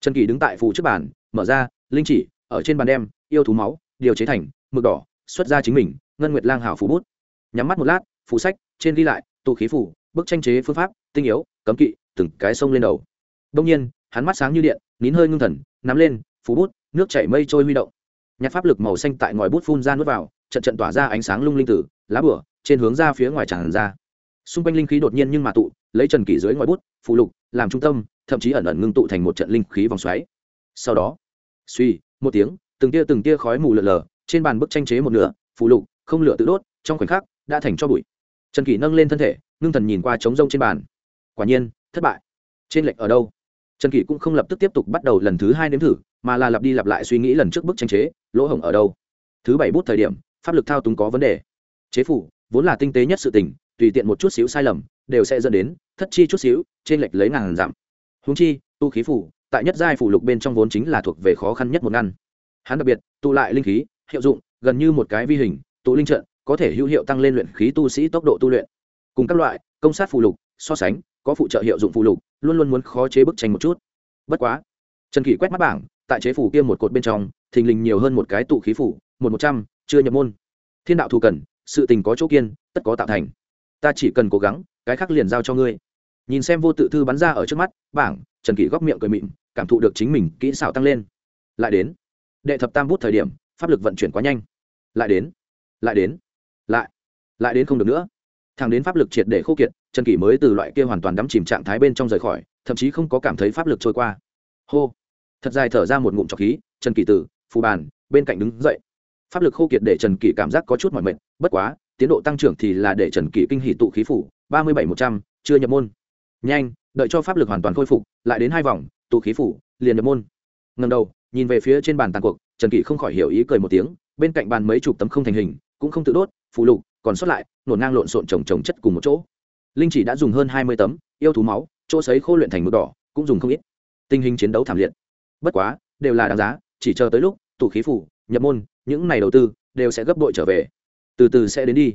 Trần kỳ đứng tại phủ trước bàn, mở ra, linh chỉ, ở trên bàn đem, yêu thú máu, điều chế thành, mực đỏ, xuất ra chính mình, ngân nguyệt lang hảo phủ bút. Nhắm mắt một lát, phủ sách, trên ghi lại tụ khí phủ, bức tranh chế phương pháp, tinh yếu, cấm kỵ, từng cái sông lên đầu. Đông nhiên, hắn mắt sáng như điện, nín hơi ngưng thần, nắm lên, phủ bút, nước chảy mây trôi huy động. Nhạc pháp lực màu xanh tại ngòi bút phun ra nước vào, trận trận tỏa ra ánh sáng lung linh tử lá bửa trên hướng ra phía ngoài tràn ra xung quanh linh khí đột nhiên nhưng mà tụ, lấy trần kỷ dưới ngòi bút, phụ lục, làm trung tâm, thậm chí ẩn ẩn ngưng tụ thành một trận linh khí vòng xoáy. Sau đó, suy, một tiếng, từng tia từng tia khói mù lờ lờ trên bàn bức tranh chế một nửa, phụ lục, không lửa tự đốt, trong khoảnh khắc, đã thành cho bụi. Trần kỷ nâng lên thân thể, ngưng thần nhìn qua trống rông trên bàn. Quả nhiên, thất bại. Trên lệch ở đâu? Trần kỷ cũng không lập tức tiếp tục bắt đầu lần thứ hai nếm thử, mà là lặp đi lặp lại suy nghĩ lần trước bức tranh chế, lỗ hổng ở đâu? Thứ bảy bút thời điểm, pháp lực thao túng có vấn đề. Chế phủ, vốn là tinh tế nhất sự tình tùy tiện một chút xíu sai lầm, đều sẽ dẫn đến thất chi chút xíu, trên lệch lấy ngàn giảm. Húng chi, tu khí phủ tại nhất giai phủ lục bên trong vốn chính là thuộc về khó khăn nhất một ngăn. Hắn đặc biệt, tụ lại linh khí, hiệu dụng, gần như một cái vi hình, tụ linh trận, có thể hữu hiệu tăng lên luyện khí tu sĩ tốc độ tu luyện. Cùng các loại, công sát phù lục, so sánh, có phụ trợ hiệu dụng phù lục, luôn luôn muốn khó chế bức tranh một chút. Bất quá, trần kỷ quét mắt bảng, tại chế phủ kia một cột bên trong, thình lình nhiều hơn một cái tụ khí phủ một một trăm, chưa nhập môn. Thiên đạo thù cần, sự tình có chỗ kiên, tất có tạo thành ta chỉ cần cố gắng, cái khác liền giao cho ngươi. Nhìn xem vô tự thư bắn ra ở trước mắt, bảng, trần kỷ góc miệng cười mịn, cảm thụ được chính mình kỹ xảo tăng lên. Lại đến. Đệ thập tam bút thời điểm, pháp lực vận chuyển quá nhanh. Lại đến. Lại đến. Lại. Lại đến không được nữa. Thằng đến pháp lực triệt để khô kiệt, trần kỷ mới từ loại kia hoàn toàn đắm chìm trạng thái bên trong rời khỏi, thậm chí không có cảm thấy pháp lực trôi qua. Hô. Thật dài thở ra một ngụm trọc khí, trần kỷ từ, phù bàn, bên cạnh đứng dậy. Pháp lực khô kiệt để trần kỷ cảm giác có chút mỏi mệt, bất quá tiến độ tăng trưởng thì là để trần kỷ kinh hỷ tụ khí phủ, ba mươi bảy một trăm, chưa nhập môn. Nhanh, đợi cho pháp lực hoàn toàn khôi phục, lại đến hai vòng, tụ khí phủ, liền nhập môn. Ngầm đầu, nhìn về phía trên bàn tàn cuộc, trần kỷ không khỏi hiểu ý cười một tiếng, bên cạnh bàn mấy chục tấm không thành hình, cũng không tự đốt, phụ lục, còn sót lại nổn ngang lộn xộn trồng trồng chất cùng một chỗ. Linh chỉ đã dùng hơn hai mươi tấm, yêu thú máu, chỗ sấy khô luyện thành mực đỏ, cũng dùng không ít. Tình hình chiến đấu thảm liệt. Bất quá, đều là đáng giá, chỉ chờ tới lúc, tụ khí phủ, nhập môn, những này đầu tư, đều sẽ gấp đội trở về từ từ sẽ đến đi.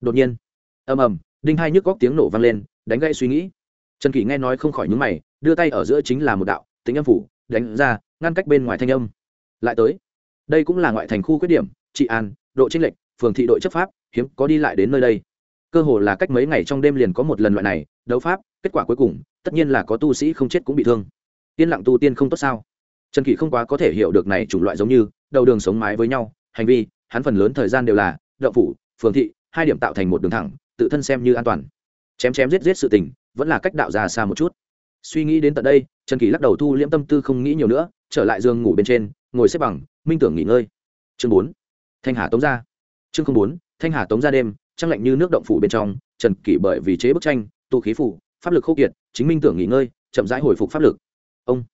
Đột nhiên, ầm ầm, đinh hai nhức góc tiếng nổ vang lên, đánh gây suy nghĩ. Trần kỷ nghe nói không khỏi nhúng mày, đưa tay ở giữa chính là một đạo tính âm phủ, đánh ra, ngăn cách bên ngoài thanh âm. Lại tới. Đây cũng là ngoại thành khu khuyết điểm, trị an, độ tranh lệch, phường thị đội chấp pháp, hiếm có đi lại đến nơi đây. Cơ hồ là cách mấy ngày trong đêm liền có một lần loại này, đấu pháp, kết quả cuối cùng, tất nhiên là có tu sĩ không chết cũng bị thương. Yên lặng tu tiên không tốt sao? Trần kỷ không quá có thể hiểu được này chủng loại giống như, đầu đường sống mái với nhau, hành vi, hắn phần lớn thời gian đều là đậu phủ, phường thị, hai điểm tạo thành một đường thẳng, tự thân xem như an toàn. Chém chém giết giết sự tình, vẫn là cách đạo ra xa một chút. Suy nghĩ đến tận đây, trần kỳ lắc đầu thu liễm tâm tư không nghĩ nhiều nữa, trở lại giường ngủ bên trên, ngồi xếp bằng, minh tưởng nghỉ ngơi. Chương bốn, thanh hà tống ra chương không bốn, thanh hà tống ra đêm, trăng lạnh như nước động phủ bên trong, trần kỷ bởi vì chế bức tranh, tu khí phủ, pháp lực khô kiệt, chính minh tưởng nghỉ ngơi, chậm rãi hồi phục pháp lực. Ông,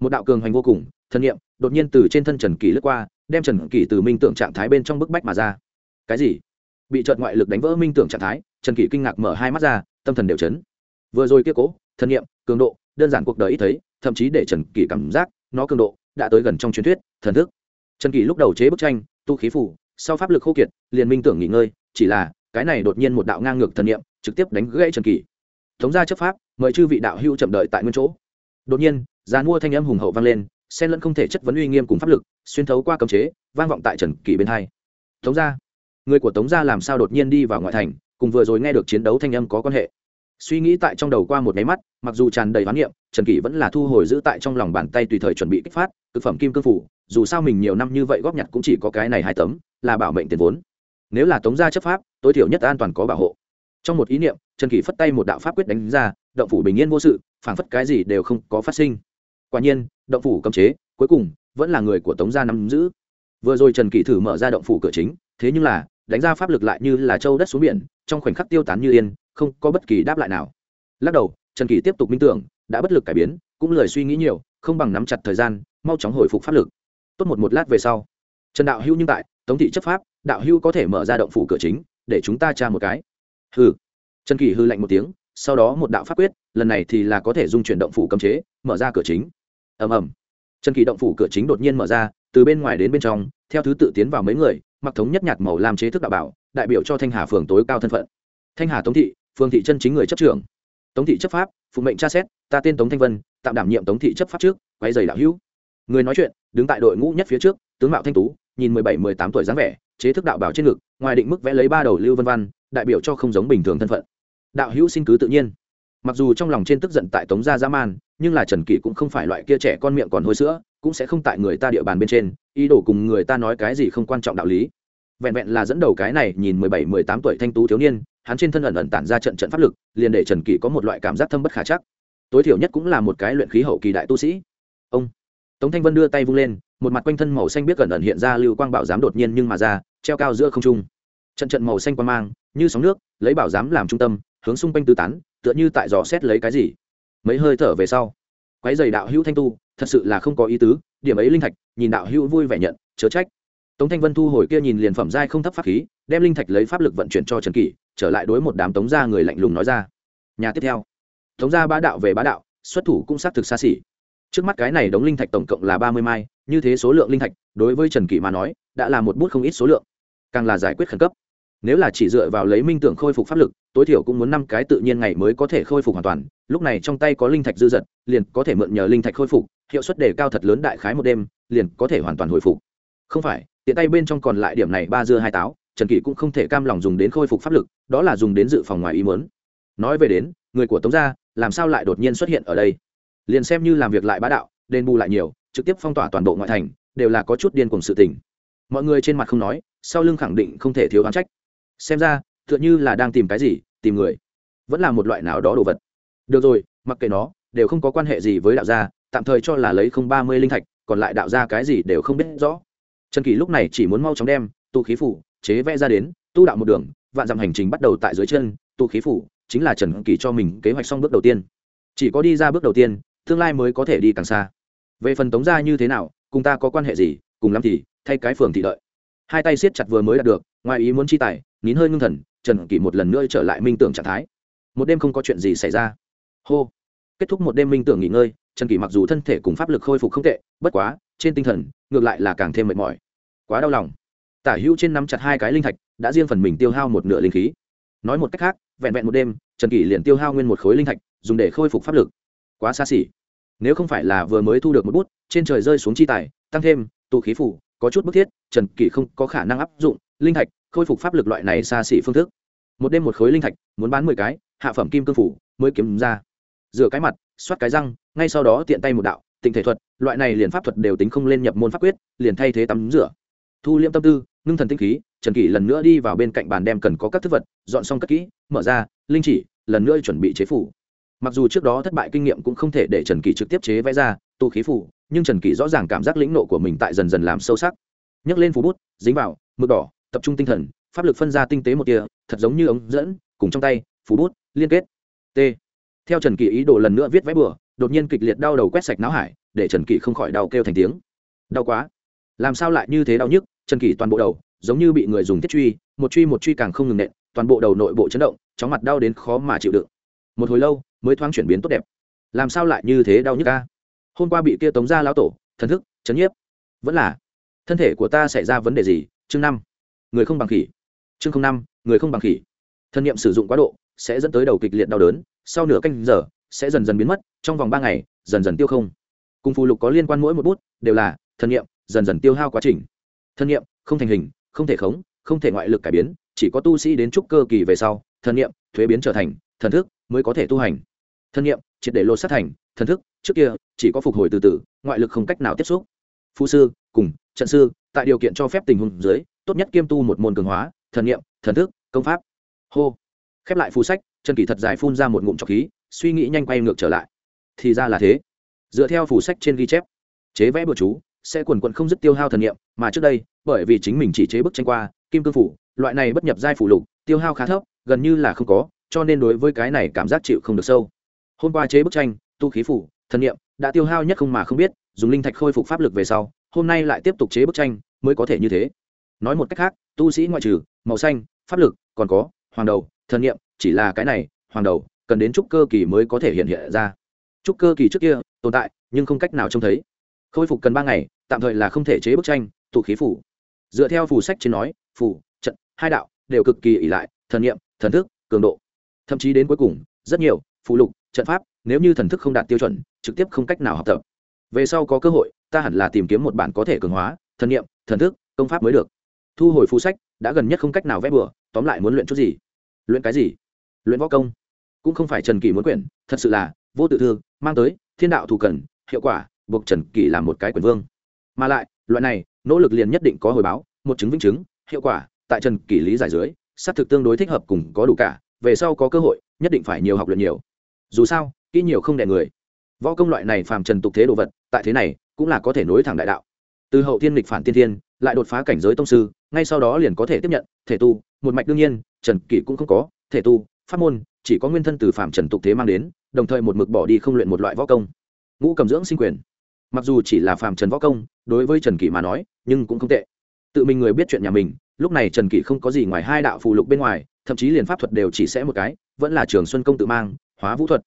một đạo cường hoành vô cùng, thân nhiệm đột nhiên từ trên thân trần kỷ lướt qua, đem trần kỷ từ minh tưởng trạng thái bên trong bức bách mà ra cái gì? Bị trợt ngoại lực đánh vỡ minh tưởng trạng thái, trần kỷ kinh ngạc mở hai mắt ra, tâm thần đều chấn. Vừa rồi kia cố, thân nhiệm, cường độ, đơn giản cuộc đời ít thấy, thậm chí để trần kỷ cảm giác nó cường độ đã tới gần trong truyền thuyết, thần thức. Trần kỷ lúc đầu chế bức tranh, tu khí phủ sau pháp lực khô kiệt, liền minh tưởng nghỉ ngơi, chỉ là cái này đột nhiên một đạo ngang ngược thần niệm trực tiếp đánh gãy trần kỷ. Thống gia chấp pháp, mời chư vị đạo hưu chậm đợi tại nguyên chỗ. Đột nhiên giá mua thanh âm hùng hậu vang lên, xen lẫn không thể chất vấn uy nghiêm cùng pháp lực, xuyên thấu qua cấm chế, vang vọng tại trần kỷ bên hai. Thống gia người của tống gia làm sao đột nhiên đi vào ngoại thành, cùng vừa rồi nghe được chiến đấu thanh âm có quan hệ. Suy nghĩ tại trong đầu qua một máy mắt, mặc dù tràn đầy hoán niệm, trần kỷ vẫn là thu hồi giữ tại trong lòng bàn tay tùy thời chuẩn bị kích phát thực phẩm kim cương phủ, dù sao mình nhiều năm như vậy góp nhặt cũng chỉ có cái này hai tấm, là bảo mệnh tiền vốn. Nếu là tống gia chấp pháp, tối thiểu nhất an toàn có bảo hộ. Trong một ý niệm, trần kỷ phất tay một đạo pháp quyết đánh ra, động phủ bình yên vô sự, phảng phất cái gì đều không có phát sinh. Quả nhiên, động phủ cấm chế, cuối cùng, vẫn là người của tống gia nắm giữ. Vừa rồi trần kỷ thử mở ra động phủ cửa chính, thế nhưng là đánh ra pháp lực lại như là châu đất xuống biển, trong khoảnh khắc tiêu tán như yên, không có bất kỳ đáp lại nào. Lắc đầu, trần kỷ tiếp tục minh tưởng, đã bất lực cải biến, cũng lời suy nghĩ nhiều, không bằng nắm chặt thời gian, mau chóng hồi phục pháp lực. Tốt một một lát về sau, trần đạo hưu nhưng tại, tống thị chấp pháp, đạo hưu có thể mở ra động phủ cửa chính, để chúng ta tra một cái. Hư trần kỷ hư lạnh một tiếng, sau đó một đạo pháp quyết, lần này thì là có thể dung chuyển động phủ cấm chế, mở ra cửa chính. Ầm ầm. Trần kỷ động phủ cửa chính đột nhiên mở ra, từ bên ngoài đến bên trong, theo thứ tự tiến vào mấy người mặc thống nhất nhạt màu làm chế thức đạo bảo, đại biểu cho thanh hà phường tối cao thân phận. Thanh hà tống thị, phường thị chân chính người chấp trưởng. Tống thị chấp pháp, phụ mệnh tra xét, ta tên tống thanh vân, tạm đảm nhiệm tống thị chấp pháp trước quay giày đạo hữu. Người nói chuyện, đứng tại đội ngũ nhất phía trước, tướng mạo thanh tú, nhìn mười bảy, mười tám tuổi dáng vẻ, chế thức đạo bảo trên ngực, ngoài định mức vẽ lấy ba đầu lưu vân văn, đại biểu cho không giống bình thường thân phận. Đạo hữu xin cứ tự nhiên. Mặc dù trong lòng trên tức giận tại tống gia dã man, nhưng là trần kỷ cũng không phải loại kia trẻ con miệng còn hôi sữa cũng sẽ không tại người ta địa bàn bên trên, ý đồ cùng người ta nói cái gì không quan trọng đạo lý. Vẹn vẹn là dẫn đầu cái này, nhìn mười bảy, mười tám tuổi thanh tú thiếu niên, hắn trên thân ẩn ẩn tản ra trận trận pháp lực, liền để trần kỷ có một loại cảm giác thâm bất khả chắc. Tối thiểu nhất cũng là một cái luyện khí hậu kỳ đại tu sĩ. Ông. Tống thanh vân đưa tay vung lên, một mặt quanh thân màu xanh biết ẩn ẩn hiện ra lưu quang bảo giám đột nhiên nhưng mà ra, treo cao giữa không trung. Trận trận màu xanh quang mang, như sóng nước, lấy bảo giám làm trung tâm, hướng xung quanh tứ tán, tựa như tại dò xét lấy cái gì. Mấy hơi thở về sau quấy giày đạo hữu thanh tu, thật sự là không có ý tứ, điểm ấy linh thạch, nhìn đạo hữu vui vẻ nhận, chớ trách. Tống thanh vân thu hồi kia nhìn liền phẩm giai không thấp pháp khí, đem linh thạch lấy pháp lực vận chuyển cho trần kỷ, trở lại đối một đám tống gia người lạnh lùng nói ra. Nhà tiếp theo. Tống gia bá đạo về bá đạo, xuất thủ cũng xác thực xa xỉ. Trước mắt cái này đống linh thạch tổng cộng là ba mươi mai, như thế số lượng linh thạch, đối với trần kỷ mà nói, đã là một bút không ít số lượng. Càng là giải quyết khẩn cấp nếu là chỉ dựa vào lấy minh tưởng khôi phục pháp lực, tối thiểu cũng muốn năm cái tự nhiên ngày mới có thể khôi phục hoàn toàn. Lúc này trong tay có linh thạch dư dật, liền có thể mượn nhờ linh thạch khôi phục, hiệu suất đề cao thật lớn đại khái một đêm, liền có thể hoàn toàn hồi phục. Không phải, tiện tay bên trong còn lại điểm này ba dưa hai táo, trần kỷ cũng không thể cam lòng dùng đến khôi phục pháp lực, đó là dùng đến dự phòng ngoài ý mớn nói về đến, người của tống gia, làm sao lại đột nhiên xuất hiện ở đây? Liền xem như làm việc lại bá đạo, đền bù lại nhiều, trực tiếp phong tỏa toàn bộ ngoại thành, đều là có chút điên cùng sự tình. Mọi người trên mặt không nói, sau lưng khẳng định không thể thiếu oán trách xem ra, tựa như là đang tìm cái gì, tìm người. Vẫn là một loại nào đó đồ vật. Được rồi, mặc kệ nó, đều không có quan hệ gì với đạo gia, tạm thời cho là lấy không ba mươi linh thạch, còn lại đạo gia cái gì đều không biết rõ. Trần kỳ lúc này chỉ muốn mau chóng đem tu khí phủ chế vẽ ra đến, tu đạo một đường, vạn dặm hành trình bắt đầu tại dưới chân, tu khí phủ chính là trần kỳ cho mình kế hoạch xong bước đầu tiên. Chỉ có đi ra bước đầu tiên, tương lai mới có thể đi càng xa. Về phần tống gia như thế nào, cùng ta có quan hệ gì, cùng lắm thì thay cái phường thị đợi hai tay siết chặt vừa mới đạt được, ngoài ý muốn chi tài nín hơi ngưng thần, trần kỷ một lần nữa trở lại minh tưởng trạng thái. Một đêm không có chuyện gì xảy ra. Hô. Kết thúc một đêm minh tưởng nghỉ ngơi, trần kỷ mặc dù thân thể cùng pháp lực khôi phục không tệ, bất quá, trên tinh thần, ngược lại là càng thêm mệt mỏi. Quá đau lòng. Tả hữu trên nắm chặt hai cái linh thạch, đã riêng phần mình tiêu hao một nửa linh khí. Nói một cách khác, vẹn vẹn một đêm, trần kỷ liền tiêu hao nguyên một khối linh thạch, dùng để khôi phục pháp lực. Quá xa xỉ. Nếu không phải là vừa mới thu được một bút, trên trời rơi xuống chi tài, tăng thêm, tụ khí phủ, có chút bức thiết, trần kỷ không có khả năng áp dụng linh thạch khôi phục pháp lực loại này xa xỉ phương thức. Một đêm một khối linh thạch, muốn bán mười cái, hạ phẩm kim cương phủ, mới kiếm ra. Rửa cái mặt xoát cái răng, ngay sau đó tiện tay một đạo, tịnh thể thuật, loại này liền pháp thuật đều tính không lên nhập môn pháp quyết, liền thay thế tắm rửa. Thu liễm tâm tư, ngưng thần tinh khí, trần kỷ lần nữa đi vào bên cạnh bàn đem cần có các thức vật, dọn xong cất kỹ, mở ra, linh chỉ, lần nữa chuẩn bị chế phủ. Mặc dù trước đó thất bại kinh nghiệm cũng không thể để trần kỷ trực tiếp chế vẽ ra tu khí phủ, nhưng trần kỷ rõ ràng cảm giác lĩnh nộ của mình tại dần dần làm sâu sắc. Nhấc lên phú bút, dính vào, mực đỏ tập trung tinh thần, pháp lực phân ra tinh tế một tia, thật giống như ống dẫn, cùng trong tay phú bút, liên kết. T. Theo trần kỳ ý đồ lần nữa viết vẽ bừa, đột nhiên kịch liệt đau đầu quét sạch não hải, để trần kỳ không khỏi đau kêu thành tiếng. Đau quá. Làm sao lại như thế đau nhức? Trần kỳ toàn bộ đầu, giống như bị người dùng thiết truy, một truy một truy càng không ngừng nện, toàn bộ đầu nội bộ chấn động, chóng mặt đau đến khó mà chịu đựng. Một hồi lâu, mới thoáng chuyển biến tốt đẹp. Làm sao lại như thế đau nhức ca hôm qua bị kia tống ra lão tổ, thần thức, chấn nhiếp. Vẫn là, thân thể của ta xảy ra vấn đề gì? Chương năm người không bằng khỉ. Chương năm, người không bằng khỉ. Thân nhiệm sử dụng quá độ, sẽ dẫn tới đầu kịch liệt đau đớn, sau nửa canh giờ, sẽ dần dần biến mất, trong vòng ba ngày, dần dần tiêu không. Cùng phù lục có liên quan mỗi một bút, đều là thân nhiệm dần dần tiêu hao quá trình. Thân nhiệm không thành hình, không thể khống, không thể ngoại lực cải biến, chỉ có tu sĩ đến trúc cơ kỳ về sau, thân nhiệm thuế biến trở thành thần thức mới có thể tu hành. Thân nhiệm triệt để lột sát thành thần thức, trước kia chỉ có phục hồi từ từ, ngoại lực không cách nào tiếp xúc. Phu sư, cùng trận sư, tại điều kiện cho phép tình huống dưới tốt nhất kiêm tu một môn cường hóa, thần nghiệm thần thức, công pháp. Hô. Khép lại phù sách trần kỷ thật dài phun ra một ngụm trọc khí, suy nghĩ nhanh quay ngược trở lại. Thì ra là thế. Dựa theo phù sách trên ghi chép, chế vẽ bừa chú sẽ quần quận không dứt tiêu hao thần nghiệm mà trước đây, bởi vì chính mình chỉ chế bức tranh qua, kim cương phủ, loại này bất nhập giai phủ lục, tiêu hao khá thấp, gần như là không có, cho nên đối với cái này cảm giác chịu không được sâu. Hôm qua chế bức tranh, tu khí phủ, thần nghiệm đã tiêu hao nhất không mà không biết, dùng linh thạch khôi phục pháp lực về sau, hôm nay lại tiếp tục chế bức tranh, mới có thể như thế nói một cách khác, tu sĩ ngoại trừ, màu xanh, pháp lực, còn có, hoàng đầu, thần nghiệm chỉ là cái này, hoàng đầu, cần đến trúc cơ kỳ mới có thể hiện hiện ra. Trúc cơ kỳ trước kia, tồn tại, nhưng không cách nào trông thấy. Khôi phục cần ba ngày, tạm thời là không thể chế bức tranh, tụ khí phủ. Dựa theo phù sách trên nói phủ trận, hai đạo, đều cực kỳ ỉ lại, thần nghiệm thần thức, cường độ. Thậm chí đến cuối cùng, rất nhiều phụ lục, trận pháp, nếu như thần thức không đạt tiêu chuẩn, trực tiếp không cách nào học tập. Về sau có cơ hội, ta hẳn là tìm kiếm một bản có thể cường hóa, thần nghiệm thần thức, công pháp mới được thu hồi phu sách, đã gần nhất không cách nào vẽ bừa, tóm lại muốn luyện chút gì? Luyện cái gì? Luyện võ công. Cũng không phải trần kỳ muốn quyển, thật sự là, vô tự thương, mang tới, thiên đạo thủ cần, hiệu quả, buộc trần kỳ làm một cái quyền vương. Mà lại, loại này, nỗ lực liền nhất định có hồi báo, một chứng vĩnh chứng, hiệu quả, tại trần kỳ lý giải dưới, xác thực tương đối thích hợp cùng có đủ cả, về sau có cơ hội, nhất định phải nhiều học luyện nhiều. Dù sao, kỹ nhiều không đẻ người. Võ công loại này phàm trần tục thế đồ vật, tại thế này, cũng là có thể nối thẳng đại đạo từ hậu thiên lịch phản tiên thiên, lại đột phá cảnh giới tông sư, ngay sau đó liền có thể tiếp nhận, thể tu, một mạch đương nhiên, trần kỷ cũng không có, thể tu, pháp môn, chỉ có nguyên thân từ phạm trần tục thế mang đến, đồng thời một mực bỏ đi không luyện một loại võ công. Ngũ cầm dưỡng sinh quyền. Mặc dù chỉ là phạm trần võ công, đối với trần kỷ mà nói, nhưng cũng không tệ. Tự mình người biết chuyện nhà mình, lúc này trần kỷ không có gì ngoài hai đạo phù lục bên ngoài, thậm chí liền pháp thuật đều chỉ sẽ một cái, vẫn là trường xuân công tự mang, hóa vũ thuật.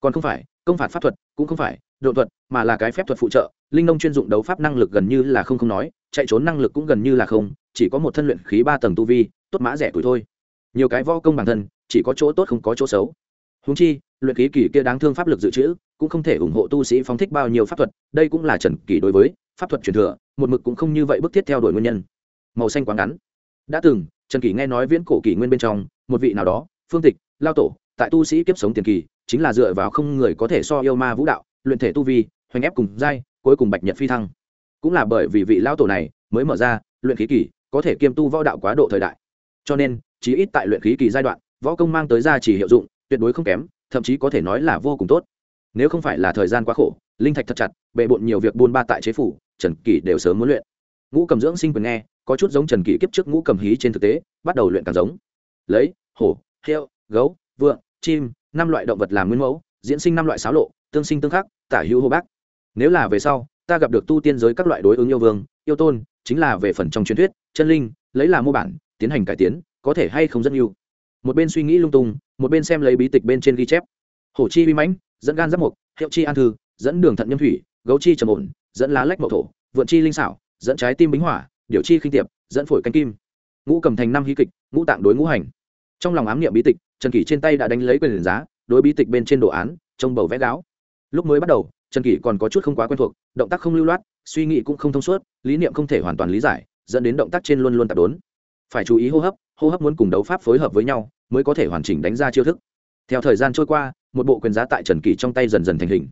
Còn không phải, công phạt pháp thuật cũng không phải độ thuật, mà là cái phép thuật phụ trợ, linh nông chuyên dụng đấu pháp năng lực gần như là không không nói, chạy trốn năng lực cũng gần như là không, chỉ có một thân luyện khí ba tầng tu vi, tốt mã rẻ tuổi thôi. Nhiều cái võ công bản thân, chỉ có chỗ tốt không có chỗ xấu. Húng chi, luyện khí kỳ kia đáng thương pháp lực dự trữ, cũng không thể ủng hộ tu sĩ phóng thích bao nhiêu pháp thuật, đây cũng là trần kỳ đối với pháp thuật truyền thừa, một mực cũng không như vậy bức thiết theo đuổi nguyên nhân. Màu xanh quá ngắn. Đã từng, trần kỳ nghe nói viễn cổ kỳ nguyên bên trong, một vị nào đó, phương tịch, lao tổ, tại tu sĩ kiếp sống tiền kỳ, chính là dựa vào không người có thể so yêu ma vũ đạo luyện thể tu vi, hoành ép cùng giai, cuối cùng bạch nhật phi thăng. Cũng là bởi vì vị lao tổ này mới mở ra luyện khí kỳ, có thể kiêm tu võ đạo quá độ thời đại. Cho nên, chí ít tại luyện khí kỳ giai đoạn, võ công mang tới ra chỉ hiệu dụng, tuyệt đối không kém, thậm chí có thể nói là vô cùng tốt. Nếu không phải là thời gian quá khổ, linh thạch thật chặt, bệ bộn nhiều việc buôn ba tại chế phủ, trần kỷ đều sớm muốn luyện. Ngũ cầm dưỡng sinh quyền nghe, có chút giống trần kỷ kiếp trước ngũ cầm hí trên thực tế, bắt đầu luyện càng giống. Lấy, hổ, heo, gấu vượn chim, năm loại động vật làm nguyên mẫu, diễn sinh năm loại xáo lộ tương sinh tương khắc, tả hữu hô bác. Nếu là về sau, ta gặp được tu tiên giới các loại đối ứng yêu vương, yêu tôn, chính là về phần trong truyền thuyết, chân linh, lấy là mô bản, tiến hành cải tiến, có thể hay không rất yêu. Một bên suy nghĩ lung tung, một bên xem lấy bí tịch bên trên ghi chép. Hổ chi vi mãnh, dẫn gan giáp mục, hiệu chi an thư, dẫn đường thận nhâm thủy, gấu chi trầm ổn, dẫn lá lách mậu thổ, vượn chi linh xảo, dẫn trái tim bính hỏa điều chi khinh tiệp, dẫn phổi canh kim. Ngũ cầm thành năm hí kịch, ngũ tạng đối ngũ hành. Trong lòng ám niệm bí tịch, trần kỷ trên tay đã đánh lấy quyền giá, đối bí tịch bên trên đồ án, trông bầu vẽ gáo lúc mới bắt đầu, trần kỷ còn có chút không quá quen thuộc, động tác không lưu loát, suy nghĩ cũng không thông suốt, lý niệm không thể hoàn toàn lý giải, dẫn đến động tác trên luôn luôn tạp đốn. Phải chú ý hô hấp hô hấp muốn cùng đấu pháp phối hợp với nhau, mới có thể hoàn chỉnh đánh ra chiêu thức. Theo thời gian trôi qua, một bộ quyền giá tại trần kỷ trong tay dần dần thành hình.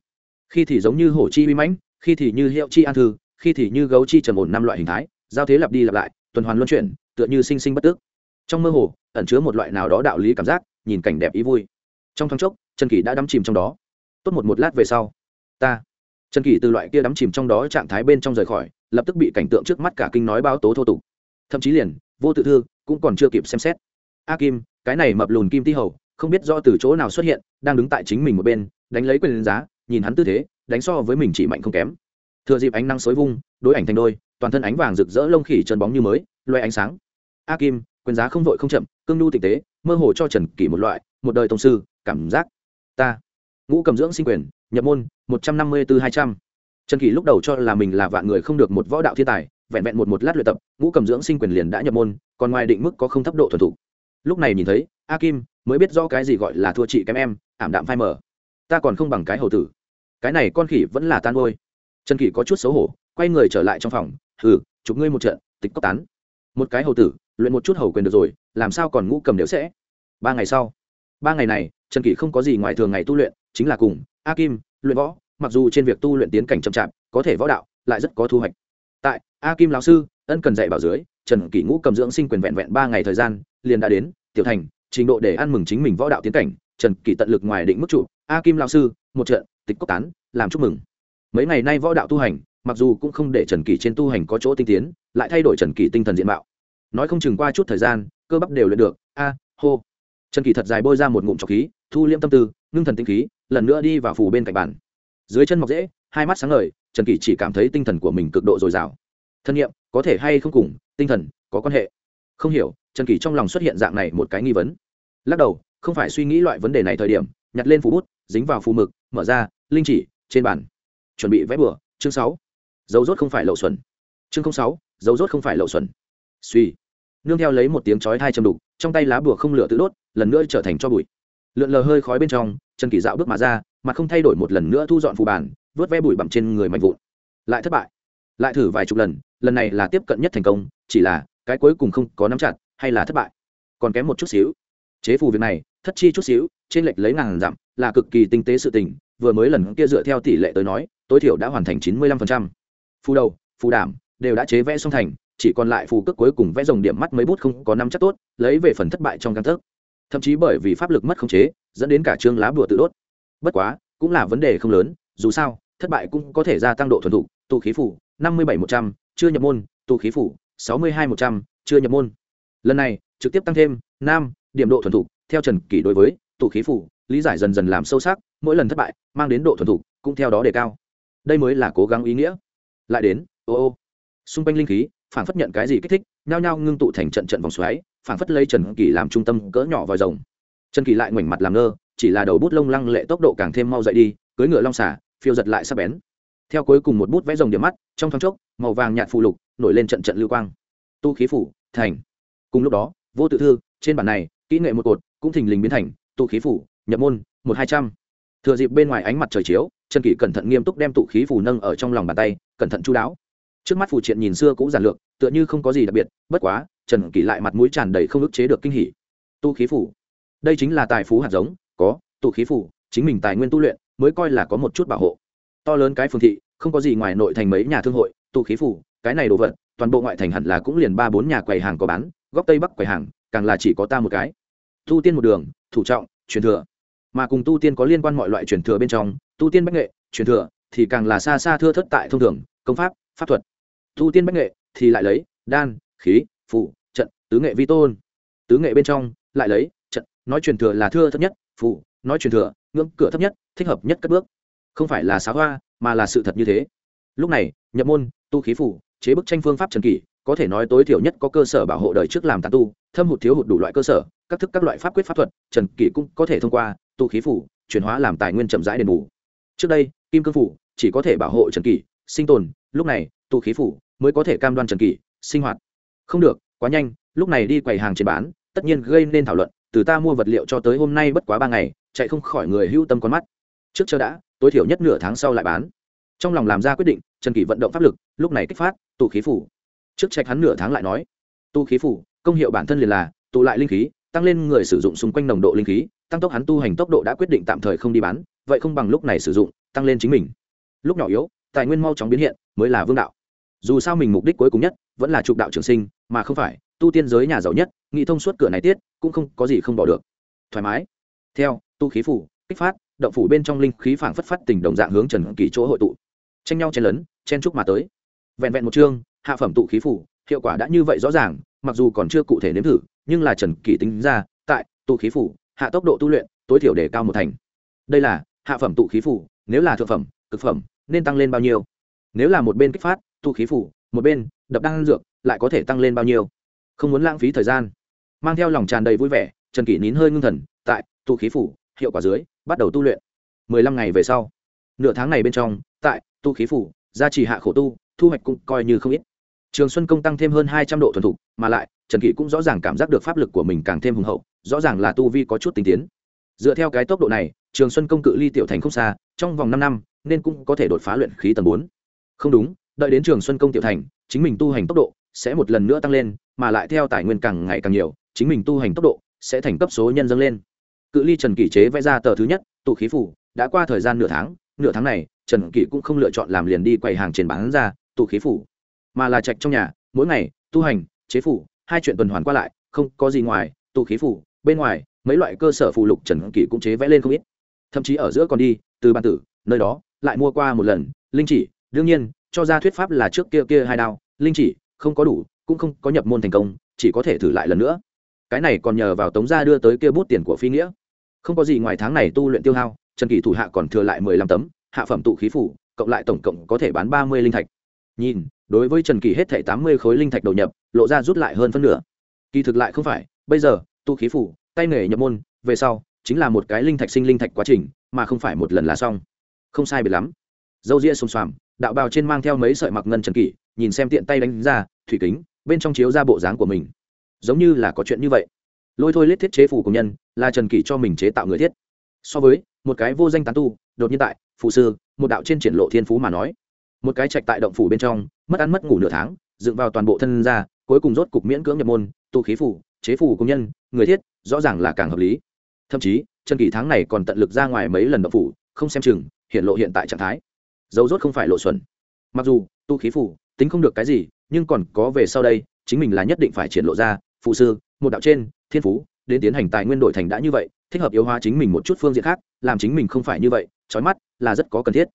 Khi thì giống như hổ chi uy mãnh, khi thì như hiệu chi an thư, khi thì như gấu chi trầm ổn năm loại hình thái, giao thế lặp đi lặp lại, tuần hoàn luân chuyển, tựa như sinh sinh bất tước. Trong mơ hồ, ẩn chứa một loại nào đó đạo lý cảm giác, nhìn cảnh đẹp ý vui. Trong thoáng chốc, trần kỷ đã đắm chìm trong đó tốt một một lát về sau. Ta. Trần kỷ từ loại kia đắm chìm trong đó trạng thái bên trong rời khỏi, lập tức bị cảnh tượng trước mắt cả kinh nói báo tố thô tục. Thậm chí liền, vô tự thư, cũng còn chưa kịp xem xét. A kim, cái này mập lùn kim ti hầu, không biết do từ chỗ nào xuất hiện, đang đứng tại chính mình một bên, đánh lấy quyền giá, nhìn hắn tư thế, đánh so với mình chỉ mạnh không kém. Thừa dịp ánh năng xối vung, đối ảnh thành đôi, toàn thân ánh vàng rực rỡ lông khỉ trơn bóng như mới loay ánh sáng. A kim, quyền giá không vội không chậm, cương nhu tinh tế, mơ hồ cho trần kỷ một loại, một đời tổng sư, cảm giác. Ta ngũ cầm dưỡng sinh quyền, nhập môn, một trăm năm mươi b hai trăm. Trần kỳ lúc đầu cho là mình là vạn người không được một võ đạo thiên tài, vẹn vẹn một một lát luyện tập, ngũ cầm dưỡng sinh quyền liền đã nhập môn, còn ngoài định mức có không thấp độ thuần thục. Lúc này nhìn thấy, a kim mới biết do cái gì gọi là thua chị kém em, ảm đạm phai mờ. Ta còn không bằng cái hầu tử. Cái này con khỉ vẫn là tan ngôi. Trần kỳ có chút xấu hổ, quay người trở lại trong phòng. Hừ, chụp ngươi một trận, tịch cốc tán. Một cái hầu tử, luyện một chút hầu quyền được rồi, làm sao còn ngũ cầm đều sẽ? Ba ngày sau. Ba ngày này, trần kỷ không có gì ngoài thường ngày tu luyện chính là cùng, a kim, luyện võ, mặc dù trên việc tu luyện tiến cảnh chậm chạp, có thể võ đạo, lại rất có thu hoạch. Tại, a kim lão sư, ân cần dạy bảo dưới, trần kỷ ngũ cầm dưỡng sinh quyền vẹn vẹn ba ngày thời gian, liền đã đến, tiểu thành, trình độ để ăn mừng chính mình võ đạo tiến cảnh. Trần kỷ tận lực ngoài định mức trụ, a kim lão sư, một trận, tịch cốc tán, làm chúc mừng. Mấy ngày nay võ đạo tu hành, mặc dù cũng không để trần kỷ trên tu hành có chỗ tinh tiến, lại thay đổi trần kỷ tinh thần diện mạo. Nói không chừng qua chút thời gian, cơ bắp đều luyện được. A, hô. Trần kỷ thật dài bôi ra một ngụm trọc khí, thu liễm tâm tư, ngưng thần tinh khí lần nữa đi vào phủ bên cạnh bàn. Dưới chân mọc dễ, hai mắt sáng ngời, trần kỷ chỉ cảm thấy tinh thần của mình cực độ dồi dào. Thân nhiệm, có thể hay không cùng, tinh thần, có quan hệ? Không hiểu, trần kỷ trong lòng xuất hiện dạng này một cái nghi vấn. Lắc đầu, không phải suy nghĩ loại vấn đề này thời điểm, nhặt lên phù bút, dính vào phù mực, mở ra, linh chỉ, trên bàn. Chuẩn bị vẽ bừa, chương sáu. Dấu rốt không phải lậu xuẩn. Chương sáu, dấu rốt không phải lậu xuẩn. Suy nương theo lấy một tiếng chói thai châm đục, trong tay lá bùa không lửa tự đốt, lần nữa trở thành cho bụi lượn lờ hơi khói bên trong, trần kỳ dạo bước mà ra, mà không thay đổi một lần nữa thu dọn phù bàn vớt ve bụi bặm trên người mạnh vụn. Lại thất bại. Lại thử vài chục lần lần này là tiếp cận nhất thành công, chỉ là cái cuối cùng không có nắm chặt, hay là thất bại. Còn kém một chút xíu. Chế phù việc này, thất chi chút xíu, trên lệch lấy ngàn dặm, là cực kỳ tinh tế sự tình, vừa mới lần kia dựa theo tỷ lệ tới nói, tối thiểu đã hoàn thành chín mươi lăm phần trăm. Phù đầu, phù đảm, đều đã chế vẽ xong thành, chỉ còn lại phù cước cuối cùng vẽ dòng điểm mắt mấy bút không có năm chắc tốt, lấy về phần thất bại trong căn thức thậm chí bởi vì pháp lực mất khống chế, dẫn đến cả chương lá bùa tự đốt. Bất quá, cũng là vấn đề không lớn, dù sao, thất bại cũng có thể gia tăng độ thuần thục, tụ khí phủ, năm mươi bảy một trăm, chưa nhập môn, tụ khí phủ, sáu mươi hai một trăm, chưa nhập môn. Lần này, trực tiếp tăng thêm năm, điểm độ thuần thục, theo trần kỷ đối với, tụ khí phủ, lý giải dần dần làm sâu sắc, mỗi lần thất bại, mang đến độ thuần thục, cũng theo đó đề cao. Đây mới là cố gắng ý nghĩa. Lại đến, ô ô, xung quanh linh khí phản phất nhận cái gì kích thích, nhao nhao ngưng tụ thành trận trận vòng xoáy phản phất lấy trần kỳ làm trung tâm cỡ nhỏ vòi rồng. Trần kỳ lại ngoảnh mặt làm ngơ, chỉ là đầu bút lông lăng lệ tốc độ càng thêm mau dậy đi cưới ngựa long xả phiêu giật lại sắp bén. Theo cuối cùng một bút vẽ rồng điểm mắt, trong thoáng chốc, màu vàng nhạt phụ lục nổi lên trận trận lưu quang. Tu khí phủ, thành. Cùng lúc đó, vô tự thư, trên bản này, kỹ nghệ một cột, cũng thình lình biến thành, tu khí phủ, nhập môn, một hai trăm. Thừa dịp bên ngoài ánh mặt trời chiếu, trần kỷ cẩn thận nghiêm túc đem tụ khí phủ nâng ở trong lòng bàn tay, cẩn thận chú đáo. Trước mắt phù triện nhìn xưa cũng giản lược, tựa như không có gì đặc biệt, bất quá trần kỷ lại mặt mũi tràn đầy không ức chế được kinh hỉ. Tu khí phủ. Đây chính là tài phú hạt giống, có tụ khí phủ, chính mình tài nguyên tu luyện, mới coi là có một chút bảo hộ. To lớn cái phương thị, không có gì ngoài nội thành mấy nhà thương hội tụ khí phủ, cái này đồ vật, toàn bộ ngoại thành hẳn là cũng liền ba bốn nhà quầy hàng có bán, góc tây bắc quầy hàng, càng là chỉ có ta một cái. Tu tiên một đường, thủ trọng, truyền thừa. Mà cùng tu tiên có liên quan mọi loại truyền thừa bên trong, tu tiên bách nghệ, truyền thừa, thì càng là xa xa thưa thất tại thông thường, công pháp pháp thuật. Tu tiên bách nghệ, thì lại lấy, đan, khí phụ trận, tứ nghệ vi tôn. Tứ nghệ bên trong, lại lấy, trận, nói truyền thừa là thưa thấp nhất phụ nói truyền thừa, ngưỡng cửa thấp nhất, thích hợp nhất cất bước. Không phải là xá hoa, mà là sự thật như thế. Lúc này, nhập môn, tu khí phủ, chế bức tranh phương pháp trần kỷ, có thể nói tối thiểu nhất có cơ sở bảo hộ đời trước làm tàn tu, thâm hụt thiếu hụt đủ loại cơ sở, các thức các loại pháp quyết pháp thuật, trần kỷ cũng có thể thông qua, tu khí phủ, chuyển hóa làm tài nguyên chậm rãi đền bù. Trước đây, kim cương phủ chỉ có thể bảo hộ trần kỷ, sinh tồn, lúc này, tu khí phủ mới có thể cam đoan trần kỷ, sinh hoạt không được, quá nhanh, lúc này đi quầy hàng trên bán, tất nhiên gây nên thảo luận, từ ta mua vật liệu cho tới hôm nay bất quá ba ngày, chạy không khỏi người hưu tâm con mắt. Trước chờ đã, tối thiểu nhất nửa tháng sau lại bán. Trong lòng làm ra quyết định, trần kỷ vận động pháp lực, lúc này kích phát, tụ khí phủ. Trước trạch hắn nửa tháng lại nói tu khí phủ, công hiệu bản thân liền là, tụ lại linh khí, tăng lên người sử dụng xung quanh nồng độ linh khí, tăng tốc hắn tu hành tốc độ đã quyết định tạm thời không đi bán, vậy không bằng lúc này sử dụng, tăng lên chính mình. Lúc nhỏ yếu, tài nguyên mau chóng biến hiện, mới là vương đạo dù sao mình mục đích cuối cùng nhất vẫn là trục đạo trường sinh, mà không phải, tu tiên giới nhà giàu nhất nghĩ thông suốt cửa này tiết, cũng không có gì không bỏ được. Thoải mái. Theo, tu khí phủ, kích phát, động phủ bên trong linh khí phảng phất phát tình đồng dạng hướng trần kỳ chỗ hội tụ. Tranh nhau chen lấn, chen trúc mà tới. Vẹn vẹn một chương, hạ phẩm tụ khí phủ, hiệu quả đã như vậy rõ ràng, mặc dù còn chưa cụ thể nếm thử, nhưng là trần kỳ tính ra, tại, tụ khí phủ, hạ tốc độ tu luyện, tối thiểu để cao một thành. Đây là, hạ phẩm tụ khí phủ, nếu là thượng phẩm, cực phẩm, nên tăng lên bao nhiêu? Nếu là một bên kích phát tụ khí phủ, một bên, đập đăng dược, lại có thể tăng lên bao nhiêu? Không muốn lãng phí thời gian. Mang theo lòng tràn đầy vui vẻ, trần kỷ nín hơi ngưng thần, tại tụ khí phủ, hiệu quả dưới, bắt đầu tu luyện. Mười lăm ngày về sau, nửa tháng này bên trong, tại tu khí phủ, gia trì hạ khổ tu, thu hoạch cũng coi như không ít. Trường xuân công tăng thêm hơn hai trăm độ thuần thục, mà lại, trần kỷ cũng rõ ràng cảm giác được pháp lực của mình càng thêm hùng hậu, rõ ràng là tu vi có chút tinh tiến. Dựa theo cái tốc độ này, trường xuân công cự ly tiểu thành không xa, trong vòng năm năm, nên cũng có thể đột phá luyện khí tầng bốn. Không đúng đợi đến trường xuân công tiểu thành, chính mình tu hành tốc độ sẽ một lần nữa tăng lên, mà lại theo tài nguyên càng ngày càng nhiều, chính mình tu hành tốc độ sẽ thành cấp số nhân dâng lên. Cự ly trần kỷ chế vẽ ra tờ thứ nhất, tụ khí phủ, đã qua thời gian nửa tháng nửa tháng này, trần kỷ cũng không lựa chọn làm liền đi quầy hàng trên bán ra tụ khí phủ, mà là trạch trong nhà, mỗi ngày, tu hành, chế phủ, hai chuyện tuần hoàn qua lại, không có gì ngoài, tụ khí phủ, bên ngoài, mấy loại cơ sở phù lục trần kỷ cũng chế vẽ lên không ít. Thậm chí ở giữa còn đi, từ bàn tử, nơi đó, lại mua qua một lần, linh chỉ, đương nhiên cho ra thuyết pháp là trước kia kia hai đao, linh chỉ, không có đủ, cũng không có nhập môn thành công, chỉ có thể thử lại lần nữa. Cái này còn nhờ vào tống gia đưa tới kia bút tiền của phi nghĩa. Không có gì ngoài tháng này tu luyện tiêu hao, trần kỳ thủ hạ còn thừa lại mười lăm tấm, hạ phẩm tụ khí phủ, cộng lại tổng cộng có thể bán ba mươi linh thạch. Nhìn, đối với trần kỳ hết thảy tám mươi khối linh thạch đầu nhập, lộ ra rút lại hơn phân nửa. Kỳ thực lại không phải, bây giờ, tụ khí phủ, tay nghề nhập môn, về sau, chính là một cái linh thạch sinh linh thạch quá trình, mà không phải một lần là xong. Không sai biệt lắm. Dâu ria xôn xoàm đạo bào trên mang theo mấy sợi mặc ngân trần kỷ, nhìn xem tiện tay đánh ra, thủy kính, bên trong chiếu ra bộ dáng của mình. Giống như là có chuyện như vậy. Lôi thôi lết thiết chế phủ của nhân, là trần kỷ cho mình chế tạo người thiết. So với, một cái vô danh tán tu, đột nhiên tại phụ sư, một đạo trên triển lộ thiên phú mà nói. Một cái trạch tại động phủ bên trong, mất ăn mất ngủ nửa tháng, dựng vào toàn bộ thân ra, cuối cùng rốt cục miễn cưỡng nhập môn, tu khí phủ chế phủ công nhân, người thiết, rõ ràng là càng hợp lý. Thậm chí, trần kỷ tháng này còn tận lực ra ngoài mấy lần động phủ, không xem chừng, hiện lộ hiện tại trạng thái dấu rốt không phải lộ xuẩn. Mặc dù, tu khí phủ tính không được cái gì, nhưng còn có về sau đây, chính mình là nhất định phải triển lộ ra phụ sư, một đạo trên, thiên phú, đến tiến hành tài nguyên đổi thành đã như vậy, thích hợp yếu hóa chính mình một chút phương diện khác, làm chính mình không phải như vậy trói mắt là rất có cần thiết.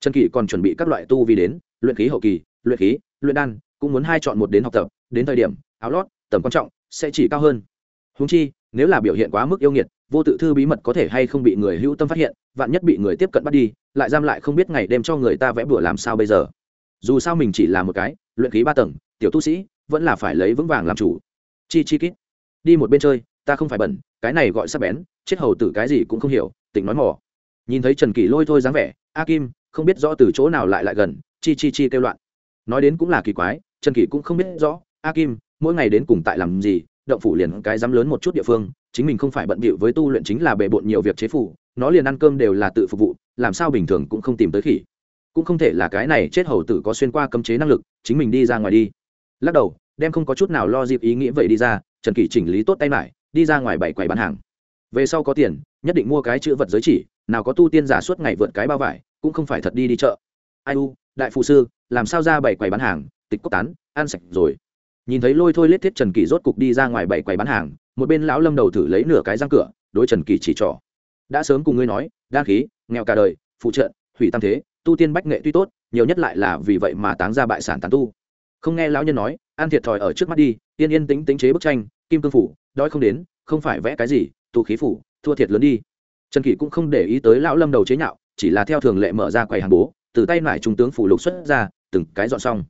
Trần kỷ còn chuẩn bị các loại tu vi đến, luyện khí hậu kỳ, luyện khí, luyện đan, cũng muốn hai chọn một đến học tập, đến thời điểm, áo lót, tầm quan trọng, sẽ chỉ cao hơn húng chi, nếu là biểu hiện quá mức yêu nghiệt, vô tự thư bí mật có thể hay không bị người hữu tâm phát hiện, vạn nhất bị người tiếp cận bắt đi, lại giam lại không biết ngày đêm cho người ta vẽ bửa làm sao bây giờ. Dù sao mình chỉ là một cái luyện khí ba tầng, tiểu tu sĩ, vẫn là phải lấy vững vàng làm chủ. Chi chi kít. Đi một bên chơi, ta không phải bẩn, cái này gọi sắc bén, chết hầu tử cái gì cũng không hiểu, tỉnh nói mỏ nhìn thấy trần kỳ lôi thôi dáng vẻ, a kim, không biết rõ từ chỗ nào lại lại gần, chi chi chi kêu loạn. Nói đến cũng là kỳ quái, trần kỳ cũng không biết rõ, a kim, mỗi ngày đến cùng tại làm gì động phủ liền cái dám lớn một chút địa phương, chính mình không phải bận bịu với tu luyện chính là bề bộn nhiều việc chế phủ, nó liền ăn cơm đều là tự phục vụ, làm sao bình thường cũng không tìm tới khỉ. Cũng không thể là cái này chết hầu tử có xuyên qua cấm chế năng lực, chính mình đi ra ngoài đi. Lắc đầu, đem không có chút nào lo dịp ý nghĩ vậy đi ra, trần kỷ chỉnh lý tốt tay mải đi ra ngoài bảy quầy bán hàng. Về sau có tiền, nhất định mua cái chữ vật giới chỉ, nào có tu tiên giả suốt ngày vượt cái bao vải, cũng không phải thật đi đi chợ. Ai u, đại phụ sư, làm sao ra bảy quầy bán hàng, tịch cốc tán, ăn sạch rồi nhìn thấy lôi thôi lết thiết trần kỳ rốt cục đi ra ngoài bảy quầy bán hàng, một bên lão lâm đầu thử lấy nửa cái răng cửa, đối trần kỳ chỉ trỏ. Đã sớm cùng ngươi nói đa khí, nghèo cả đời, phụ trợ, hủy tam thế, tu tiên bách nghệ tuy tốt, nhiều nhất lại là vì vậy mà táng ra bại sản tán tu. Không nghe lão nhân nói ăn thiệt thòi ở trước mắt đi, yên yên tính tính chế bức tranh, kim cương phủ, đói không đến, không phải vẽ cái gì, tu khí phủ, thua thiệt lớn đi. Trần kỳ cũng không để ý tới lão lâm đầu chế nhạo, chỉ là theo thường lệ mở ra quầy hàng bố, từ tay nải trung tướng phủ lục xuất ra, từng cái dọn xong.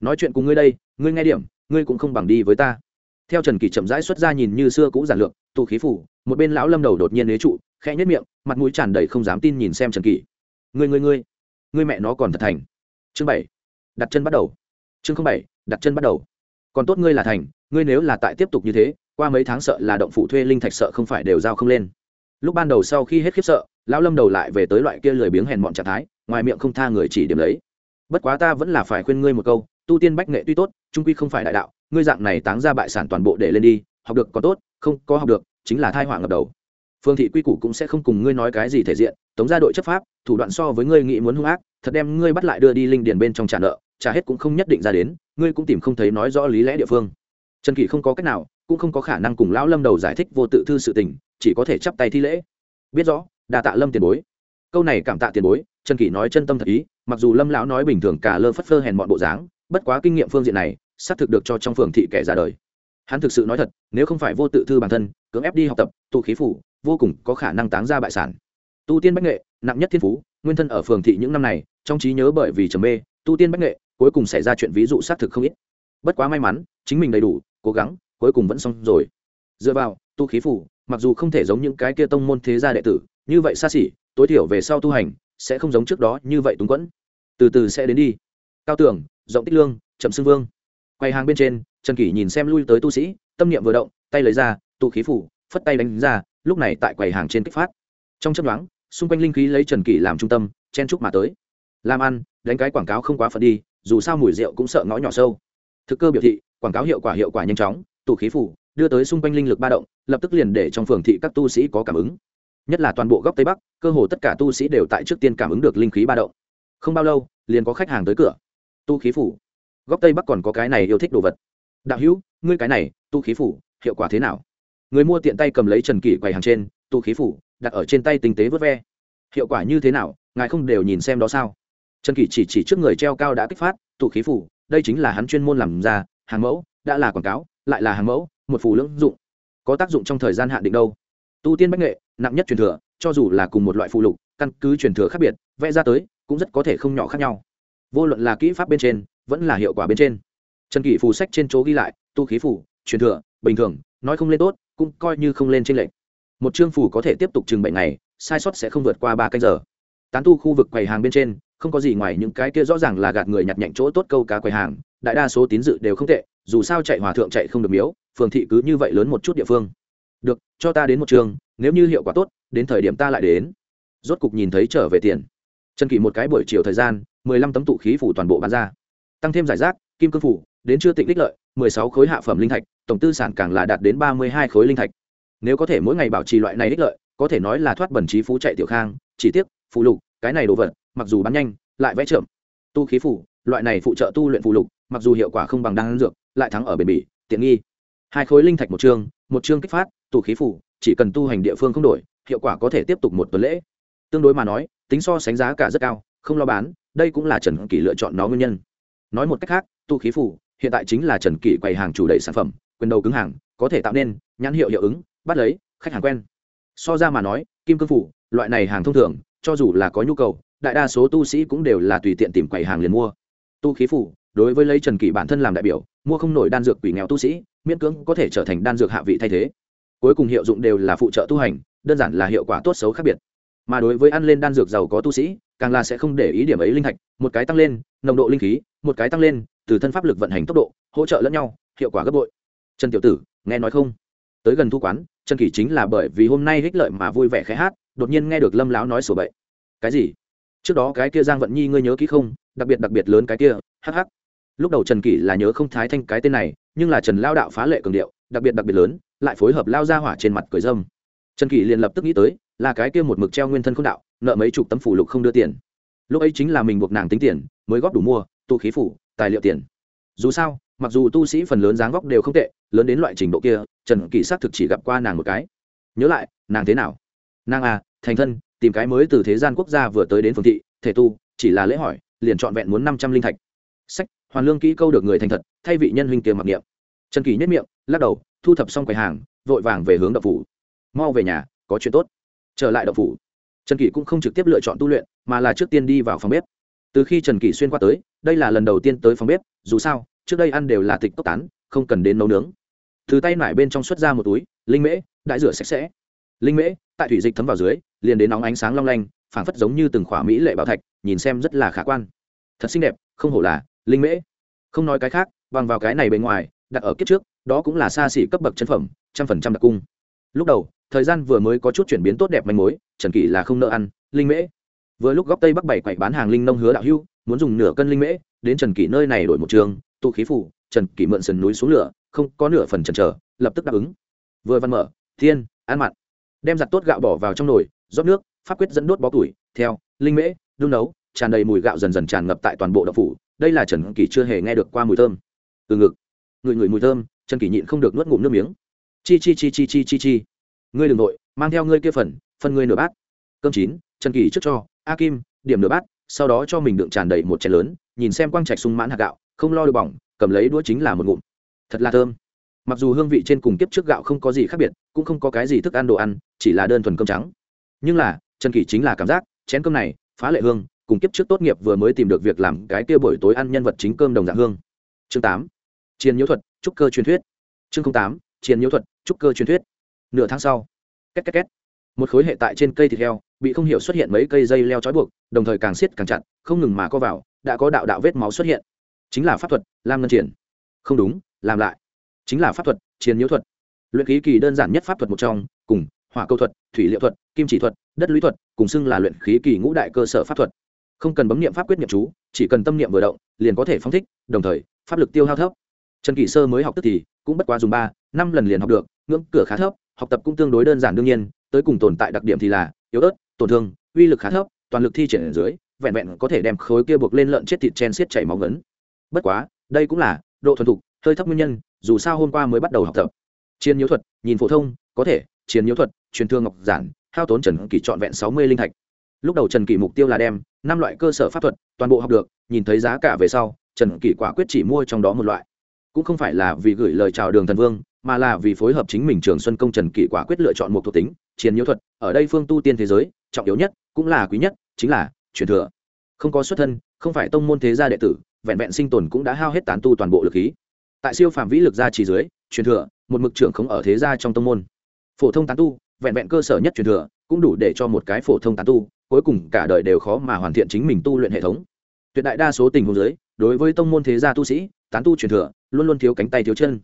Nói chuyện cùng ngươi đây, ngươi nghe điểm ngươi cũng không bằng đi với ta. Theo trần kỳ chậm rãi xuất ra nhìn như xưa cũ giản lược tụ khí phủ, một bên lão lâm đầu đột nhiên nế trụ, khẽ nhất miệng, mặt mũi tràn đầy không dám tin nhìn xem trần kỳ ngươi ngươi ngươi ngươi mẹ nó còn thật thành. Chương bảy, đặt chân bắt đầu. Chương không bảy, đặt chân bắt đầu. Còn tốt ngươi là thành, ngươi nếu là tại tiếp tục như thế, qua mấy tháng sợ là động phụ thuê linh thạch sợ không phải đều giao không lên. Lúc ban đầu sau khi hết khiếp sợ, lão lâm đầu lại về tới loại kia lười biếng hèn mọn trạng thái, ngoài miệng không tha người chỉ điểm lấy. Bất quá ta vẫn là phải khuyên ngươi một câu tu tiên bách nghệ tuy tốt, trung quy không phải đại đạo, ngươi dạng này táng ra bại sản toàn bộ để lên đi, học được có tốt, không có học được, chính là thai họa ngập đầu. Phương thị quy củ cũng sẽ không cùng ngươi nói cái gì thể diện, tống ra đội chấp pháp, thủ đoạn so với ngươi nghĩ muốn hung ác, thật đem ngươi bắt lại đưa đi linh điền bên trong trả nợ, trả hết cũng không nhất định ra đến, ngươi cũng tìm không thấy nói rõ lý lẽ địa phương. Trần kỳ không có cách nào, cũng không có khả năng cùng lão lâm đầu giải thích vô tự thư sự tình, chỉ có thể chắp tay thi lễ. Biết rõ đà tạ lâm tiền bối. Câu này cảm tạ tiền bối, trần kỳ nói chân tâm thật ý, mặc dù lâm lão nói bình thường cả lơ phất phơ hèn mọn bộ dáng bất quá kinh nghiệm phương diện này, xác thực được cho trong phường thị kẻ ra đời. Hắn thực sự nói thật, nếu không phải vô tự thư bản thân, cưỡng ép đi học tập, tụ khí phủ, vô cùng có khả năng táng ra bại sản. Tu tiên bách nghệ, nặng nhất thiên phú, nguyên thân ở phường thị những năm này, trong trí nhớ bởi vì trầm mê, tu tiên bách nghệ, cuối cùng xảy ra chuyện ví dụ xác thực không ít. Bất quá may mắn, chính mình đầy đủ, cố gắng, cuối cùng vẫn xong rồi. Dựa vào, tu khí phủ, mặc dù không thể giống những cái kia tông môn thế gia đệ tử, như vậy xa xỉ, tối thiểu về sau tu hành, sẽ không giống trước đó như vậy túng quẫn. Từ từ sẽ đến đi. Cao tưởng rộng tích lương, chậm xưng vương. Quay hàng bên trên, trần kỷ nhìn xem lui tới tu sĩ, tâm niệm vừa động, tay lấy ra, tụ khí phủ, phất tay đánh ra, lúc này tại quầy hàng trên kích phát. Trong chấp đoán xung quanh linh khí lấy trần kỷ làm trung tâm, chen trúc mà tới. Làm ăn, đánh cái quảng cáo không quá phật đi, dù sao mùi rượu cũng sợ ngõ nhỏ sâu. Thực cơ biểu thị, quảng cáo hiệu quả hiệu quả nhanh chóng, tụ khí phủ, đưa tới xung quanh linh lực ba động, lập tức liền để trong phường thị các tu sĩ có cảm ứng. Nhất là toàn bộ góc tây bắc, cơ hồ tất cả tu sĩ đều tại trước tiên cảm ứng được linh khí ba động. Không bao lâu, liền có khách hàng tới cửa tu khí phủ. Góc tây bắc còn có cái này yêu thích đồ vật. Đạo hữu, ngươi cái này, tu khí phủ, hiệu quả thế nào? Người mua tiện tay cầm lấy trần kỷ quầy hàng trên, tu khí phủ, đặt ở trên tay tinh tế vớt ve. Hiệu quả như thế nào, ngài không đều nhìn xem đó sao? Trần kỷ chỉ chỉ trước người treo cao đã kích phát tụ khí phủ, đây chính là hắn chuyên môn làm ra, hàng mẫu, đã là quảng cáo, lại là hàng mẫu, một phù lưỡng dụng. Có tác dụng trong thời gian hạn định đâu. Tu tiên bách nghệ, nặng nhất truyền thừa, cho dù là cùng một loại phụ lục, căn cứ truyền thừa khác biệt, vẽ ra tới, cũng rất có thể không nhỏ khác nhau vô luận là kỹ pháp bên trên, vẫn là hiệu quả bên trên. Trần kỷ phù sách trên chỗ ghi lại, tu khí phủ truyền thừa, bình thường, nói không lên tốt, cũng coi như không lên trên lệ. một chương phủ có thể tiếp tục chừng bệnh này sai sót sẽ không vượt qua ba canh giờ. Tán tu khu vực quầy hàng bên trên, không có gì ngoài những cái kia rõ ràng là gạt người nhặt nhạnh chỗ tốt câu cá quầy hàng, đại đa số tín dự đều không tệ, dù sao chạy hòa thượng chạy không được miếu, phường thị cứ như vậy lớn một chút địa phương. Được, cho ta đến một trường, nếu như hiệu quả tốt, đến thời điểm ta lại đến. Rốt cục nhìn thấy trở về tiền. Trần kỷ một cái buổi chiều thời gian mười lăm tấm tụ khí phủ toàn bộ bán ra. Tăng thêm giải rác, kim cương phủ, đến chưa tịnh đích lợi, mười sáu khối hạ phẩm linh thạch, tổng tư sản càng là đạt đến ba mươi hai khối linh thạch. Nếu có thể mỗi ngày bảo trì loại này đích lợi, có thể nói là thoát bẩn trí phú chạy tiểu khang, chỉ tiếc phụ lục, cái này đồ vật, mặc dù bán nhanh, lại vẽ trượm tu khí phủ, loại này phụ trợ tu luyện phụ lục, mặc dù hiệu quả không bằng đan dược, lại thắng ở bền bỉ, tiện nghi. Hai khối linh thạch một chương một chương kích phát, tụ khí phủ, chỉ cần tu hành địa phương không đổi, hiệu quả có thể tiếp tục một tuần lễ. Tương đối mà nói, tính so sánh giá cả rất cao, không lo bán đây cũng là trần kỷ lựa chọn nó nguyên nhân. Nói một cách khác, tu khí phủ hiện tại chính là trần kỷ quầy hàng chủ đẩy sản phẩm, quyền đầu cứng hàng, có thể tạo nên nhãn hiệu hiệu ứng, bắt lấy, khách hàng quen. So ra mà nói, kim cương phủ loại này hàng thông thường, cho dù là có nhu cầu, đại đa số tu sĩ cũng đều là tùy tiện tìm quầy hàng liền mua. Tu khí phủ đối với lấy trần kỷ bản thân làm đại biểu, mua không nổi đan dược quỷ nghèo tu sĩ, miễn cưỡng có thể trở thành đan dược hạ vị thay thế. Cuối cùng hiệu dụng đều là phụ trợ tu hành, đơn giản là hiệu quả tốt xấu khác biệt mà đối với ăn lên đan dược giàu có tu sĩ, càng là sẽ không để ý điểm ấy linh thạch một cái tăng lên, nồng độ linh khí, một cái tăng lên, từ thân pháp lực vận hành tốc độ, hỗ trợ lẫn nhau, hiệu quả gấp bội. Trần tiểu tử, nghe nói không? Tới gần thu quán, trần kỷ chính là bởi vì hôm nay hích lợi mà vui vẻ khẽ hát, đột nhiên nghe được lâm lão nói sổ bậy. Cái gì? Trước đó cái kia giang vận nhi ngươi nhớ kỹ không? Đặc biệt đặc biệt lớn cái kia hh lúc đầu trần kỷ là nhớ không thái thanh cái tên này, nhưng là trần lao đạo phá lệ cường điệu, đặc biệt đặc biệt lớn, lại phối hợp lao ra hỏa trên mặt cười dâm trần kỷ liền lập tức nghĩ tới là cái kia một mực treo nguyên thân không đạo, nợ mấy chục tấm phủ lục không đưa tiền. Lúc ấy chính là mình buộc nàng tính tiền, mới góp đủ mua tu khí phủ, tài liệu tiền. Dù sao, mặc dù tu sĩ phần lớn dáng vóc đều không tệ, lớn đến loại trình độ kia, trần kỷ xác thực chỉ gặp qua nàng một cái. Nhớ lại, nàng thế nào? Nàng à thành thân, tìm cái mới từ thế gian quốc gia vừa tới đến phường thị, thể tu, chỉ là lễ hỏi, liền trọn vẹn muốn năm trăm linh thạch. Sách, hoàn lương kỹ câu được người thành thật, thay vị nhân huynh kiềm mặc niệm. Trần kỳ nhất miệng, lắc đầu, thu thập xong quầy hàng, vội vàng về hướng đập phủ. Mau về nhà, có chuyện tốt trở lại đậu phủ. Trần kỷ cũng không trực tiếp lựa chọn tu luyện, mà là trước tiên đi vào phòng bếp. Từ khi trần kỷ xuyên qua tới, đây là lần đầu tiên tới phòng bếp, dù sao, trước đây ăn đều là tịch tốc tán, không cần đến nấu nướng. Từ tay nải bên trong xuất ra một túi, linh mễ, đại rửa sạch sẽ. Linh mễ, tại thủy dịch thấm vào dưới, liền đến nóng ánh sáng long lanh, phảng phất giống như từng khỏa mỹ lệ bảo thạch, nhìn xem rất là khả quan. Thật xinh đẹp, không hổ là linh mễ. Không nói cái khác, bằng vào cái này bên ngoài, đặt ở kiếp trước, đó cũng là xa xỉ cấp bậc chân phẩm, trăm phần trăm đặc cung. Lúc đầu thời gian vừa mới có chút chuyển biến tốt đẹp manh mối, trần kỷ là không nợ ăn, linh mễ. Vừa lúc góc tây bắc bảy quậy bán hàng linh nông hứa đạo hưu muốn dùng nửa cân linh mễ, đến trần kỷ nơi này đổi một trường, tụ khí phủ trần kỷ mượn sườn núi xuống lửa, không có nửa phần trần chờ, lập tức đáp ứng. Vừa văn mở, thiên, ăn mặn. Đem giặt tốt gạo bỏ vào trong nồi, rót nước, pháp quyết dẫn đốt bó củi, theo, linh mễ, đun nấu, tràn đầy mùi gạo dần dần tràn ngập tại toàn bộ đậu phủ, đây là trần kỷ chưa hề nghe được qua mùi thơm. Từ ngực người người mùi thơm, trần kỷ nhịn không được nuốt ngụm nước miếng. Chi chi chi chi chi chi chi ngươi đ ừ n g nội mang theo ngươi kia phần, phân ngươi nửa bát. Cơm chín, trần kỳ trước cho, a kim, điểm nửa bát, sau đó cho mình đựng tràn đầy một chén lớn, nhìn xem quang trạch sung mãn hạt gạo, không lo được bỏng, cầm lấy đũa chính là một ngụm. Thật là thơm. Mặc dù hương vị trên cùng kiếp trước gạo không có gì khác biệt, cũng không có cái gì thức ăn đồ ăn, chỉ là đơn thuần cơm trắng. Nhưng là, trần kỳ chính là cảm giác, chén cơm này, phá lệ hương, cùng kiếp trước tốt nghiệp vừa mới tìm được việc làm cái kia buổi tối ăn nhân vật chính cơm đồng dạng hương. Chương tám chiến nhiễu thuật, trúc cơ truyền thuyết. Chương tám chiến nhiễu thuật, trúc cơ truyền thuyết nửa tháng sau. Két két két. Một khối hệ tại trên cây thịt heo, bị không hiểu xuất hiện mấy cây dây leo trói buộc, đồng thời càng siết càng chặt, không ngừng mà co vào, đã có đạo đạo vết máu xuất hiện. Chính là pháp thuật, lam ngân triển. Không đúng, làm lại. Chính là pháp thuật chiến nhiễu thuật. Luyện khí kỳ đơn giản nhất pháp thuật một trong, cùng hỏa câu thuật, thủy liệu thuật, kim chỉ thuật, đất lũy thuật, cùng xưng là luyện khí kỳ ngũ đại cơ sở pháp thuật. Không cần bấm niệm pháp quyết niệm chú, chỉ cần tâm niệm vừa động, liền có thể phóng thích, đồng thời, pháp lực tiêu hao thấp. Trần kỷ sơ mới học tức thì, cũng bất quá dùng ba, năm lần liền học được, ngưỡng cửa khá thấp học tập cũng tương đối đơn giản đương nhiên, tới cùng tồn tại đặc điểm thì là yếu ớt, tổn thương, uy lực khá thấp, toàn lực thi triển ở dưới, vẹn vẹn có thể đem khối kia buộc lên lợn chết thịt chen xiết chảy máu ngấn. Bất quá, đây cũng là độ thuần thục, hơi thấp nguyên nhân, dù sao hôm qua mới bắt đầu học tập. Chiến nhiễu thuật, nhìn phổ thông, có thể, chiến nhiễu thuật, truyền thương ngọc giản, hao tốn trần kỳ trọn vẹn sáu mươi linh thạch. Lúc đầu trần kỳ mục tiêu là đem năm loại cơ sở pháp thuật toàn bộ học được, nhìn thấy giá cả về sau, trần kỳ quả quyết chỉ mua trong đó một loại. Cũng không phải là vì gửi lời chào đường thần vương mà là vì phối hợp chính mình trường xuân công trần kỷ quả quyết lựa chọn một thuộc tính chiến nhiễu thuật, ở đây phương tu tiên thế giới, trọng yếu nhất, cũng là quý nhất, chính là truyền thừa. Không có xuất thân, không phải tông môn thế gia đệ tử, vẹn vẹn sinh tồn cũng đã hao hết tán tu toàn bộ lực khí. Tại siêu phạm vĩ lực gia trì dưới, truyền thừa, một mực trưởng không ở thế gia trong tông môn. Phổ thông tán tu, vẹn vẹn cơ sở nhất truyền thừa, cũng đủ để cho một cái phổ thông tán tu, cuối cùng cả đời đều khó mà hoàn thiện chính mình tu luyện hệ thống. Tuyệt đại đa số tình huống giới đối với tông môn thế gia tu sĩ, tán tu truyền thừa, luôn luôn thiếu cánh tay thiếu chân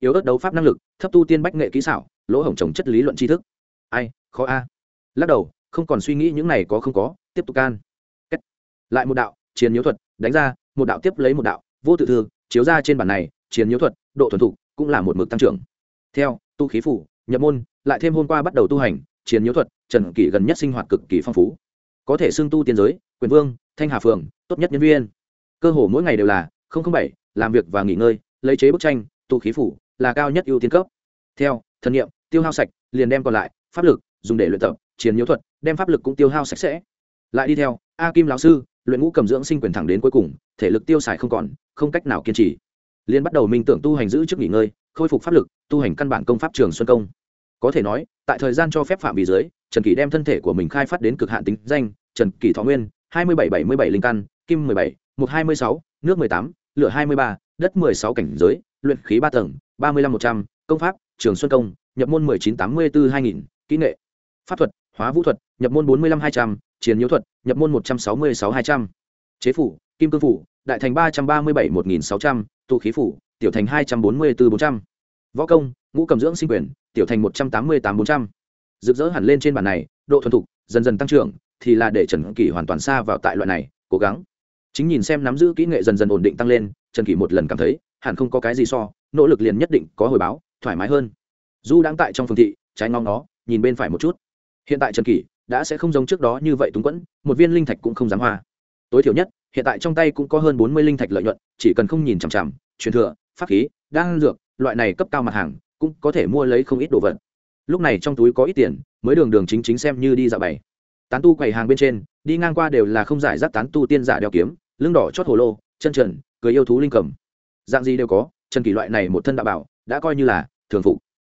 yếu ớt đấu pháp năng lực thấp tu tiên bách nghệ kỹ xảo lỗ hổng trồng chất lý luận tri thức. Ai khó a. Lắc đầu không còn suy nghĩ những này có không có tiếp tục can. Kết. lại một đạo chiến nhiễu thuật đánh ra một đạo tiếp lấy một đạo vô tự thương, chiếu ra trên bản này chiến nhiễu thuật độ thuần thục cũng là một mực tăng trưởng. Theo tu khí phủ nhập môn lại thêm hôm qua bắt đầu tu hành chiến nhiễu thuật trần kỷ gần nhất sinh hoạt cực kỳ phong phú. Có thể xưng tu tiên giới quyền vương thanh hà phường tốt nhất nhân viên. Cơ hồ mỗi ngày đều là bảy làm việc và nghỉ ngơi lấy chế bức tranh tu khí phủ là cao nhất ưu tiên cấp. Theo thần nghiệm, tiêu hao sạch, liền đem còn lại, pháp lực, dùng để luyện tập, chiến nhiễu thuật, đem pháp lực cũng tiêu hao sạch sẽ. Lại đi theo, a kim lão sư, luyện ngũ cầm dưỡng sinh quyền thẳng đến cuối cùng, thể lực tiêu xài không còn, không cách nào kiên trì. Liên bắt đầu minh tưởng tu hành giữ trước nghỉ ngơi, khôi phục pháp lực, tu hành căn bản công pháp trường xuân công. Có thể nói, tại thời gian cho phép phạm vi dưới, trần kỷ đem thân thể của mình khai phát đến cực hạn tính danh, trần kỷ thọ nguyên, hai mươi bảy bảy mươi bảy linh căn, kim mười bảy, một hai mươi sáu, nước mười tám, lửa hai mươi ba, đất mười sáu cảnh giới, luyện khí ba tầng ba mươi lăm một trăm, công pháp, trường xuân công, nhập môn mười chín tám mươi bốn hai nghìn, kỹ nghệ. Pháp thuật, hóa vũ thuật, nhập môn bốn mươi lăm hai trăm chiến nhiễu thuật, nhập môn một trăm sáu mươi sáu hai trăm. Chế phủ, kim cương phủ, đại thành ba trăm ba mươi bảy một nghìn sáu trăm, tụ khí phủ, tiểu thành hai trăm bốn mươi bốn bốn trăm. Võ công, ngũ cầm dưỡng sinh quyền, tiểu thành một trăm tám mươi tám bốn trăm. Rực rỡ hẳn lên trên bản này, độ thuần thục, dần dần tăng trưởng, thì là để trần kỷ hoàn toàn xa vào tại loại này, cố gắng. Chính nhìn xem nắm giữ kỹ nghệ dần dần ổn định tăng lên, trần kỷ một lần cảm thấy, hẳn không có cái gì so nỗ lực liền nhất định có hồi báo, thoải mái hơn. Du đang tại trong phương thị, trái ngóng nó nhìn bên phải một chút. Hiện tại trần kỷ đã sẽ không giống trước đó như vậy túng quẫn, một viên linh thạch cũng không dám hoa. Tối thiểu nhất, hiện tại trong tay cũng có hơn bốn mươi linh thạch lợi nhuận, chỉ cần không nhìn chằm chằm, truyền thừa, pháp khí, đan dược, loại này cấp cao mặt hàng, cũng có thể mua lấy không ít đồ vật. Lúc này trong túi có ít tiền, mới đường đường chính chính xem như đi dạo bày. Tán tu quầy hàng bên trên, đi ngang qua đều là không giải rác tán tu tiên giả đeo kiếm, lưng đỏ chót hồ lô, chân trần, cười yêu thú linh cầm. Dạng gì đều có trần kỳ loại này một thân đạo bảo, đã coi như là thường phụ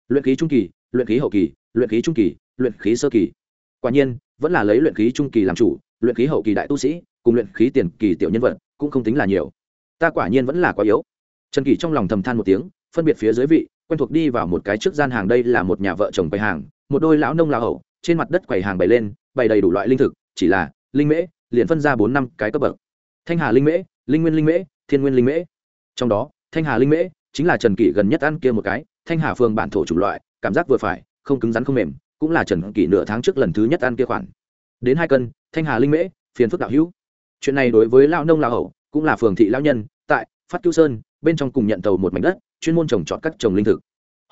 luyện khí trung kỳ, luyện khí hậu kỳ, luyện khí trung kỳ, luyện khí sơ kỳ. Quả nhiên, vẫn là lấy luyện khí trung kỳ làm chủ, luyện khí hậu kỳ đại tu sĩ, cùng luyện khí tiền kỳ tiểu nhân vật, cũng không tính là nhiều. Ta quả nhiên vẫn là quá yếu. Trần kỳ trong lòng thầm than một tiếng, phân biệt phía dưới vị, quen thuộc đi vào một cái trước gian hàng đây là một nhà vợ chồng bày hàng, một đôi lão nông lão hậu, trên mặt đất quầy hàng bày lên, bày đầy đủ loại linh thực, chỉ là linh mễ, liền phân ra bốn năm cái cấp bậc. Thanh hà linh mễ, linh nguyên linh mễ, thiên nguyên linh mễ. Trong đó thanh hà linh mễ chính là trần kỷ gần nhất ăn kia một cái, thanh hà phương bản thổ chủng loại, cảm giác vừa phải, không cứng rắn không mềm, cũng là trần kỷ nửa tháng trước lần thứ nhất ăn kia khoản. Đến hai cân, thanh hà linh mễ, phiền phức đạo hữu. Chuyện này đối với lão nông lão hậu, cũng là phường thị lão nhân, tại phát cứu sơn, bên trong cùng nhận tàu một mảnh đất, chuyên môn trồng trọt các trồng linh thực.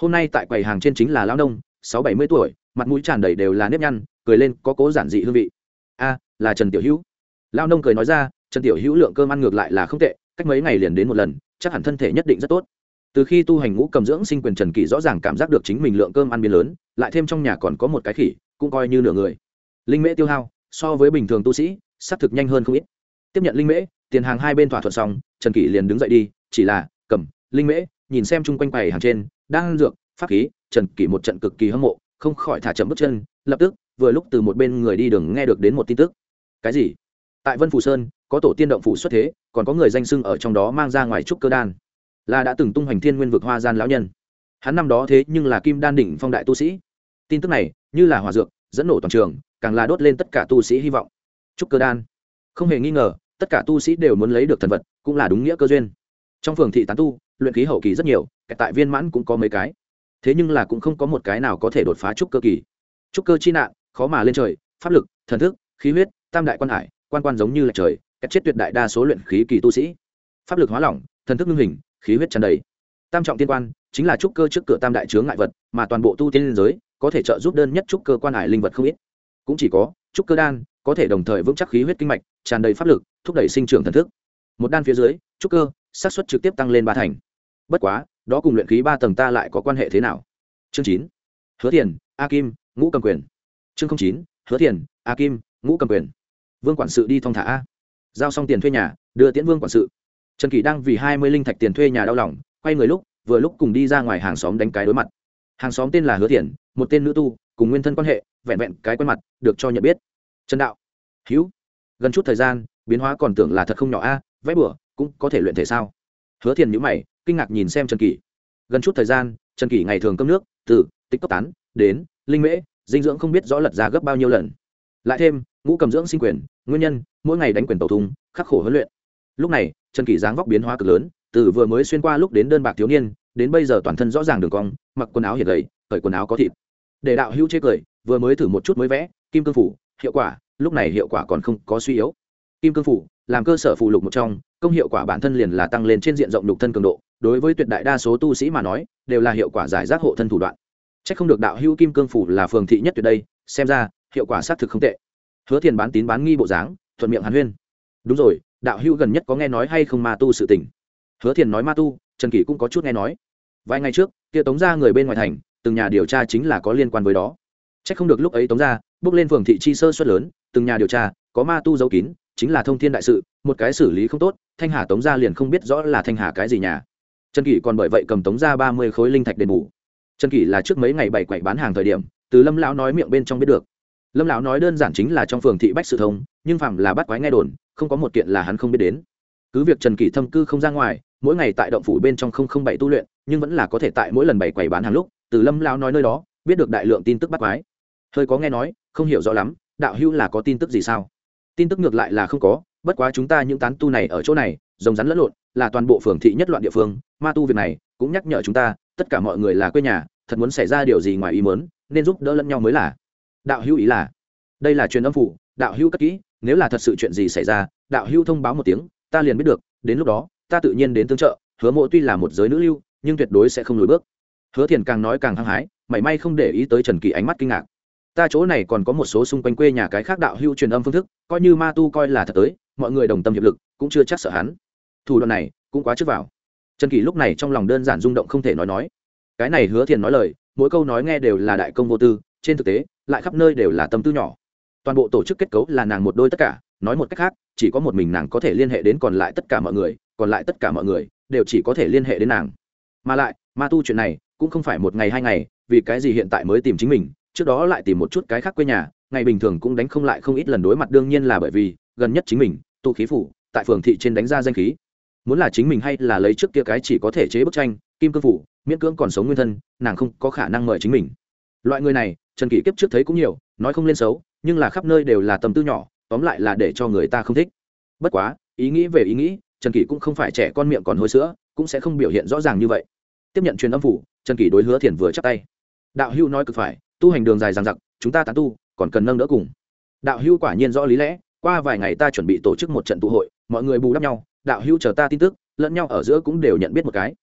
Hôm nay tại quầy hàng trên chính là lão nông, sáu bảy mươi tuổi, mặt mũi tràn đầy đều là nếp nhăn, cười lên, có cố giản dị hương vị. A, là trần tiểu hữu. Lão nông cười nói ra, trần tiểu hữu lượng cơm ăn ngược lại là không tệ, cách mấy ngày liền đến một lần chắc hẳn thân thể nhất định rất tốt. Từ khi tu hành ngũ cầm dưỡng sinh quyền trần kỳ rõ ràng cảm giác được chính mình lượng cơm ăn biến lớn, lại thêm trong nhà còn có một cái khỉ, cũng coi như nửa người. Linh mễ tiêu hao, so với bình thường tu sĩ, xác thực nhanh hơn không ít. Tiếp nhận linh mễ, tiền hàng hai bên thỏa thuận xong, trần kỷ liền đứng dậy đi, chỉ là, cầm, linh mễ, nhìn xem chung quanh quầy hàng trên, đang dược, pháp khí, trần kỷ một trận cực kỳ hâm mộ, không khỏi thả chậm bước chân, lập tức, vừa lúc từ một bên người đi đường nghe được đến một tin tức. Cái gì? Tại vân phủ sơn có tổ tiên động phủ xuất thế, còn có người danh sưng ở trong đó mang ra ngoài trúc cơ đan. Là đã từng tung hoành thiên nguyên vực hoa gian lão nhân. Hắn năm đó thế nhưng là kim đan đỉnh phong đại tu sĩ. Tin tức này, như là hòa dược, dẫn nổ toàn trường, càng là đốt lên tất cả tu sĩ hy vọng. Trúc cơ đan. Không hề nghi ngờ, tất cả tu sĩ đều muốn lấy được thần vật, cũng là đúng nghĩa cơ duyên. Trong phường thị tán tu, luyện khí hậu kỳ rất nhiều tại viên mãn cũng có mấy cái. Thế nhưng là cũng không có một cái nào có thể đột phá trúc cơ kỳ. Trúc cơ chi nạn, khó mà lên trời, pháp lực, thần thức, khí huyết, tam đại quan hải, quan quan giống như là trời cách chết tuyệt đại đa số luyện khí kỳ tu sĩ. Pháp lực hóa lỏng, thần thức ngưng hình, khí huyết tràn đầy. Tam trọng tiên quan chính là trúc cơ trước cửa tam đại chướng ngại vật, mà toàn bộ tu tiên giới có thể trợ giúp đơn nhất trúc cơ quan hải linh vật không ít. Cũng chỉ có trúc cơ đan có thể đồng thời vững chắc khí huyết kinh mạch, tràn đầy pháp lực, thúc đẩy sinh trưởng thần thức. Một đan phía dưới, trúc cơ xác suất trực tiếp tăng lên ba thành. Bất quá, đó cùng luyện khí ba tầng ta lại có quan hệ thế nào? Chương chín, hứa thiền, a kim, ngũ cầm quyền. Chương chín, hứa thiền, a kim, ngũ cầm quyền. Vương quản sự đi thong thả a giao xong tiền thuê nhà, đưa tiễn vương quản sự. Trần kỳ đang vì hai mươi linh thạch tiền thuê nhà đau lòng, quay người lúc, vừa lúc cùng đi ra ngoài hàng xóm đánh cái đối mặt. Hàng xóm tên là hứa thiền một tên nữ tu, cùng nguyên thân quan hệ, vẹn vẹn cái quen mặt, được cho nhận biết. Trần đạo hữu gần chút thời gian, biến hóa còn tưởng là thật không nhỏ a, vẽ bửa cũng có thể luyện thể sao? Hứa thiền nhữ mày, kinh ngạc nhìn xem trần kỳ gần chút thời gian, trần kỳ ngày thường cơm nước, từ tích cốc tán, đến, linh mễ, dinh dưỡng không biết rõ lật ra gấp bao nhiêu lần. Lại thêm ngũ cầm dưỡng sinh quyền, nguyên nhân, mỗi ngày đánh quyền tàu thùng, khắc khổ huấn luyện. Lúc này, trần kỳ dáng vóc biến hóa cực lớn, từ vừa mới xuyên qua lúc đến đơn bạc thiếu niên, đến bây giờ toàn thân rõ ràng đường cong, mặc quần áo hiện gầy, cởi quần áo có thịt. Để đạo hữu chê cười, vừa mới thử một chút mới vẽ, kim cương phủ, hiệu quả, lúc này hiệu quả còn không có suy yếu. Kim cương phủ, làm cơ sở phụ lục một trong, công hiệu quả bản thân liền là tăng lên trên diện rộng lục thân cường độ, đối với tuyệt đại đa số tu sĩ mà nói, đều là hiệu quả giải rác hộ thân thủ đoạn. C h ắ c không được đạo hữu kim cương phủ là phường thị nhất tuyệt đây, xem ra, hiệu quả xác thực không tệ hứa thiền bán tín bán nghi bộ dáng, thuận miệng hàn huyên. Đúng rồi, đạo hữu gần nhất có nghe nói hay không ma tu sự tình? Hứa thiền nói ma tu, trần kỷ cũng có chút nghe nói. Vài ngày trước, kia tống ra người bên ngoài thành, từng nhà điều tra chính là có liên quan với đó. C h ắ c không được lúc ấy tống ra bước lên phường thị chi sơ suất lớn, từng nhà điều tra, có ma tu giấu kín, chính là thông thiên đại sự, một cái xử lý không tốt, thanh hà tống gia liền không biết rõ là thanh hà cái gì nhà. Trần kỷ còn bởi vậy cầm tống ra ba mươi khối linh thạch đền bù. Trần kỷ là trước mấy ngày bảy quậy bán hàng thời điểm, từ lâm lão nói miệng bên trong biết được lâm lão nói đơn giản chính là trong phường thị bách sự thông, nhưng phạm là bắt quái nghe đồn, không có một kiện là hắn không biết đến. Cứ việc trần kỷ thâm cư không ra ngoài, mỗi ngày tại động phủ bên trong không không bảy tu luyện, nhưng vẫn là có thể tại mỗi lần bày quầy bán hàng lúc, từ lâm lão nói nơi đó, biết được đại lượng tin tức bắt quái. Hơi có nghe nói, không hiểu rõ lắm, đạo hữu là có tin tức gì sao? Tin tức ngược lại là không có, bất quá chúng ta những tán tu này ở chỗ này, rồng rắn lẫn lộn, là toàn bộ phường thị nhất loạn địa phương, ma tu việc này cũng nhắc nhở chúng ta, tất cả mọi người là quê nhà, thật muốn xảy ra điều gì ngoài ý mớn nên giúp đỡ lẫn nhau mới là đạo hữu ý là, đây là truyền âm phủ, đạo hữu cất kỹ, nếu là thật sự chuyện gì xảy ra, đạo hữu thông báo một tiếng, ta liền biết được, đến lúc đó, ta tự nhiên đến tương trợ, hứa mộ tuy là một giới nữ lưu, nhưng tuyệt đối sẽ không lùi bước. Hứa thiền càng nói càng hăng hái, mảy may không để ý tới trần kỳ ánh mắt kinh ngạc. Ta chỗ này còn có một số xung quanh quê nhà cái khác đạo hưu truyền âm phương thức, coi như ma tu coi là thật tới, mọi người đồng tâm hiệp lực, cũng chưa chắc sợ hắn. Thủ đoạn này, cũng quá trước vào. Trần kỳ lúc này trong lòng đơn giản rung động không thể nói nói. Cái này hứa thiền nói lời, mỗi câu nói nghe đều là đại công vô tư, trên thực tế lại khắp nơi đều là tâm tư nhỏ. Toàn bộ tổ chức kết cấu là nàng một đôi tất cả, nói một cách khác, chỉ có một mình nàng có thể liên hệ đến còn lại tất cả mọi người, còn lại tất cả mọi người đều chỉ có thể liên hệ đến nàng. Mà lại, ma tu chuyện này cũng không phải một ngày hai ngày, vì cái gì hiện tại mới tìm chính mình, trước đó lại tìm một chút cái khác quê nhà, ngày bình thường cũng đánh không lại không ít lần đối mặt đương nhiên là bởi vì, gần nhất chính mình, tu khí phủ, tại phường thị trên đánh ra danh khí. Muốn là chính mình hay là lấy trước kia cái chỉ có thể chế bức tranh, kim cương phủ, miễn cưỡng còn sống nguyên thân, nàng không có khả năng mời chính mình. Loại người này trần kỷ kiếp trước thấy cũng nhiều, nói không lên xấu, nhưng là khắp nơi đều là tầm tư nhỏ, tóm lại là để cho người ta không thích. Bất quá, ý nghĩ về ý nghĩ, trần kỷ cũng không phải trẻ con miệng còn hôi sữa, cũng sẽ không biểu hiện rõ ràng như vậy. Tiếp nhận truyền âm phủ, trần kỷ đối hứa thiền vừa chắc tay. Đạo hưu nói cực phải, tu hành đường dài dằng dặc, chúng ta tán tu, còn cần nâng đỡ cùng. Đạo hưu quả nhiên rõ lý lẽ, qua vài ngày ta chuẩn bị tổ chức một trận tụ hội, mọi người bù đắp nhau, đạo hưu chờ ta tin tức, lẫn nhau ở giữa cũng đều nhận biết một cái.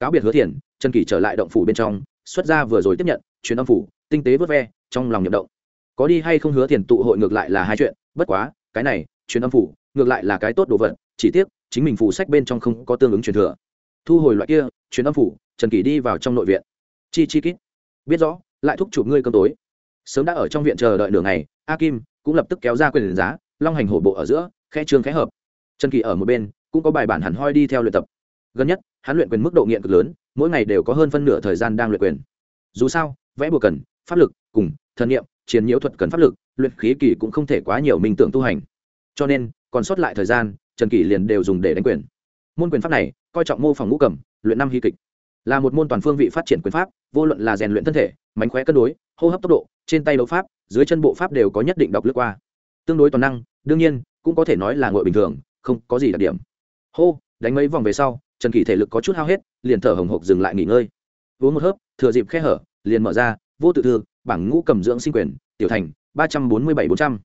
Cáo biệt hứa thiền trần kỷ trở lại động phủ bên trong, xuất ra vừa rồi tiếp nhận, truyền âm phủ tinh tế vớt ve, trong lòng nhậm động. Có đi hay không hứa thiền tụ hội ngược lại là hai chuyện, bất quá, cái này, truyền âm phủ, ngược lại là cái tốt đồ vật, chỉ tiếc, chính mình phủ sách bên trong không có tương ứng truyền thừa. Thu hồi loại kia, truyền âm phủ, trần kỷ đi vào trong nội viện. Chi chi kít. Biết rõ, lại thúc chụp ngươi cơm tối. Sớm đã ở trong viện chờ đợi nửa ngày, a kim cũng lập tức kéo ra quyền giá, long hành hổ bộ ở giữa khe trương khẽ hợp. Trần kỳ ở một bên, cũng có bài bản hẳn hoi đi theo luyện tập. Gần nhất, hắn luyện quyền mức độ nghiện cực lớn, mỗi ngày đều có hơn phân nửa thời gian đang luyện quyền. Dù sao, vẽ bùa cần pháp lực cùng thần niệm, chiến nhiễu thuật cần pháp lực luyện khí kỳ cũng không thể quá nhiều minh tưởng tu hành. Cho nên còn sót lại thời gian trần kỳ liền đều dùng để đánh quyền. Môn quyền pháp này coi trọng mô phỏng ngũ cầm luyện năm hy kịch. Là một môn toàn phương vị phát triển quyền pháp vô luận là rèn luyện thân thể mánh khóe cân đối hô hấp tốc độ trên tay đấu pháp dưới chân bộ pháp đều có nhất định đọc lướt qua. Tương đối toàn năng đương nhiên cũng có thể nói là ngội bình thường không có gì đặc điểm. Hô đánh mấy vòng về sau trần kỳ thể lực có chút hao hết liền thở hồng hộc dừng lại nghỉ ngơi. Uống một hớp thừa dịp khe hở liền mở ra vô tự thư, bảng ngũ cầm dưỡng sinh quyền, tiểu thành, ba trăm bốn mươi bảy bốn trăm.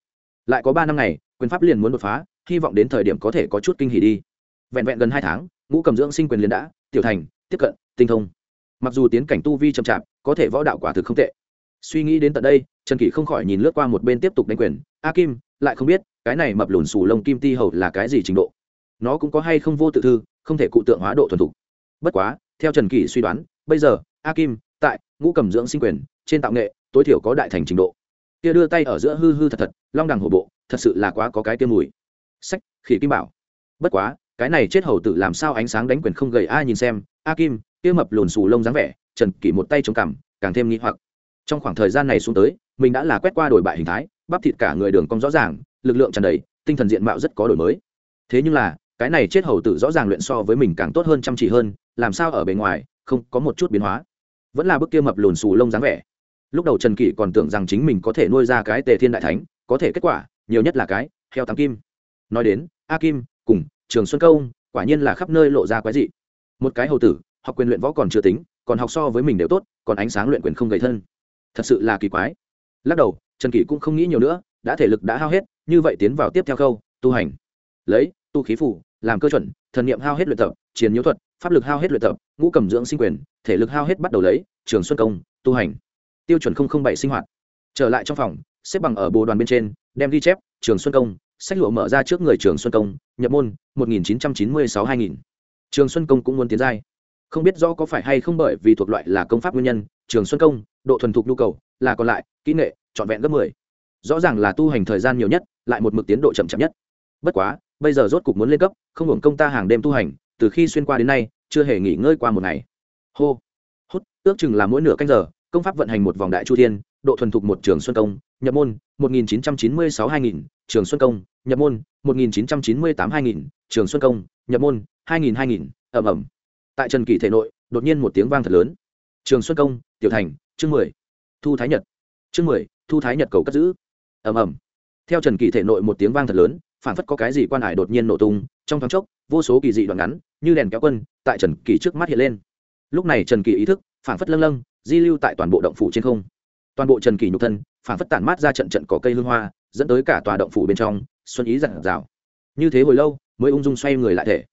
Lại có ba năm ngày, quyền pháp liền muốn đột phá, hy vọng đến thời điểm có thể có chút kinh hỉ đi. Vẹn vẹn gần hai tháng, ngũ cầm dưỡng sinh quyền liền đã, tiểu thành, tiếp cận, tinh thông. Mặc dù tiến cảnh tu vi chậm chạp, có thể võ đạo quả thực không tệ. Suy nghĩ đến tận đây, trần kỷ không khỏi nhìn lướt qua một bên tiếp tục đánh quyền. A kim, lại không biết, cái này mập lùn xù lông kim ti hầu là cái gì trình độ? Nó cũng có hay không vô tự thư, không thể cụ tượng hóa độ thuần thục. Bất quá, theo trần kỷ suy đoán, bây giờ, a kim, tại, ngũ cầm dưỡng sinh quyền trên tạo nghệ, tối thiểu có đại thành trình độ. Kia đưa tay ở giữa hư hư thật thật, long đằng hổ bộ, thật sự là quá có cái tiêu mùi. Sách, khỉ kim bảo. Bất quá, cái này chết hầu tử làm sao ánh sáng đánh quyền không gầy ai nhìn xem, a kim, kia mập lùn xù lông dáng vẻ, trần kỷ một tay chống cằm, càng thêm nghĩ hoặc. Trong khoảng thời gian này xuống tới, mình đã là quét qua đổi bại hình thái, bắp thịt cả người đường cong rõ ràng, lực lượng tràn đầy, tinh thần diện mạo rất có đổi mới. Thế nhưng là, cái này chết hầu tử rõ ràng luyện so với mình càng tốt hơn chăm chỉ hơn, làm sao ở bề ngoài, không có một chút biến hóa. Vẫn là bức kia mập lùn xù lông dáng vẻ lúc đầu trần kỷ còn tưởng rằng chính mình có thể nuôi ra cái tề thiên đại thánh, có thể kết quả, nhiều nhất là cái heo tám kim. Nói đến, a kim, cùng trường xuân công quả nhiên là khắp nơi lộ ra quái dị. Một cái hầu tử, học quyền luyện võ còn chưa tính, còn học so với mình đều tốt, còn ánh sáng luyện quyền không gầy thân. Thật sự là kỳ quái. Lắc đầu, trần kỷ cũng không nghĩ nhiều nữa, đã thể lực đã hao hết, như vậy tiến vào tiếp theo khâu, tu hành. Lấy, tu khí phủ làm cơ chuẩn, thần niệm hao hết luyện tập chiến nhiễu thuật, pháp lực hao hết luyện tập, ngũ cầm dưỡng sinh quyền, thể lực hao hết bắt đầu lấy, trường xuân công, tu hành tiêu chuẩn bảy sinh hoạt. Trở lại trong phòng, xếp bằng ở bồ đoàn bên trên, đem ghi chép, trường xuân công, sách lụa mở ra trước người trường xuân công, nhập môn, một nghìn chín trăm chín mươi sáu hai nghìn. Trường xuân công cũng muốn tiến giai. Không biết rõ có phải hay không bởi vì thuộc loại là công pháp nguyên nhân, trường xuân công, độ thuần thục nhu cầu, là còn lại, kỹ nghệ, trọn vẹn gấp mười. Rõ ràng là tu hành thời gian nhiều nhất, lại một mực tiến độ chậm chậm nhất. Bất quá, bây giờ rốt cục muốn lên cấp, không hưởng công ta hàng đêm tu hành, từ khi xuyên qua đến nay, chưa hề nghỉ ngơi qua một ngày. Hô. Hút, ước chừng là mỗi nửa canh giờ công pháp vận hành một vòng đại chu thiên, độ thuần thục một trường xuân công, nhập môn, một nghìn chín trăm chín mươi sáu hai nghìn, trường xuân công, nhập môn, một nghìn chín trăm chín mươi tám hai nghìn, trường xuân công, nhập môn, hai nghìn hai nghìn ẩm ẩm tại trần kỳ thể nội, đột nhiên một tiếng vang thật lớn. Trường xuân công, tiểu thành, chương mười. Thu thái nhật. Chương mười, thu thái nhật cầu cất giữ. Ẩm ẩm theo trần kỳ thể nội một tiếng vang thật lớn phản phất có cái gì quan hải đột nhiên nổ tung, trong thoáng chốc, vô số kỳ dị đoạn ngắn, như đèn kéo quân, tại trần kỳ trước mắt hiện lên. Lúc này trần kỳ ý thức phản phất lâng lâng di lưu tại toàn bộ động phủ trên không. Toàn bộ trần kỳ nhục thân phản phất tản mát ra trận trận cỏ cây hương hoa, dẫn tới cả tòa động phủ bên trong, xuân ý dặn dào. Như thế hồi lâu, mới ung dung xoay người lại thể.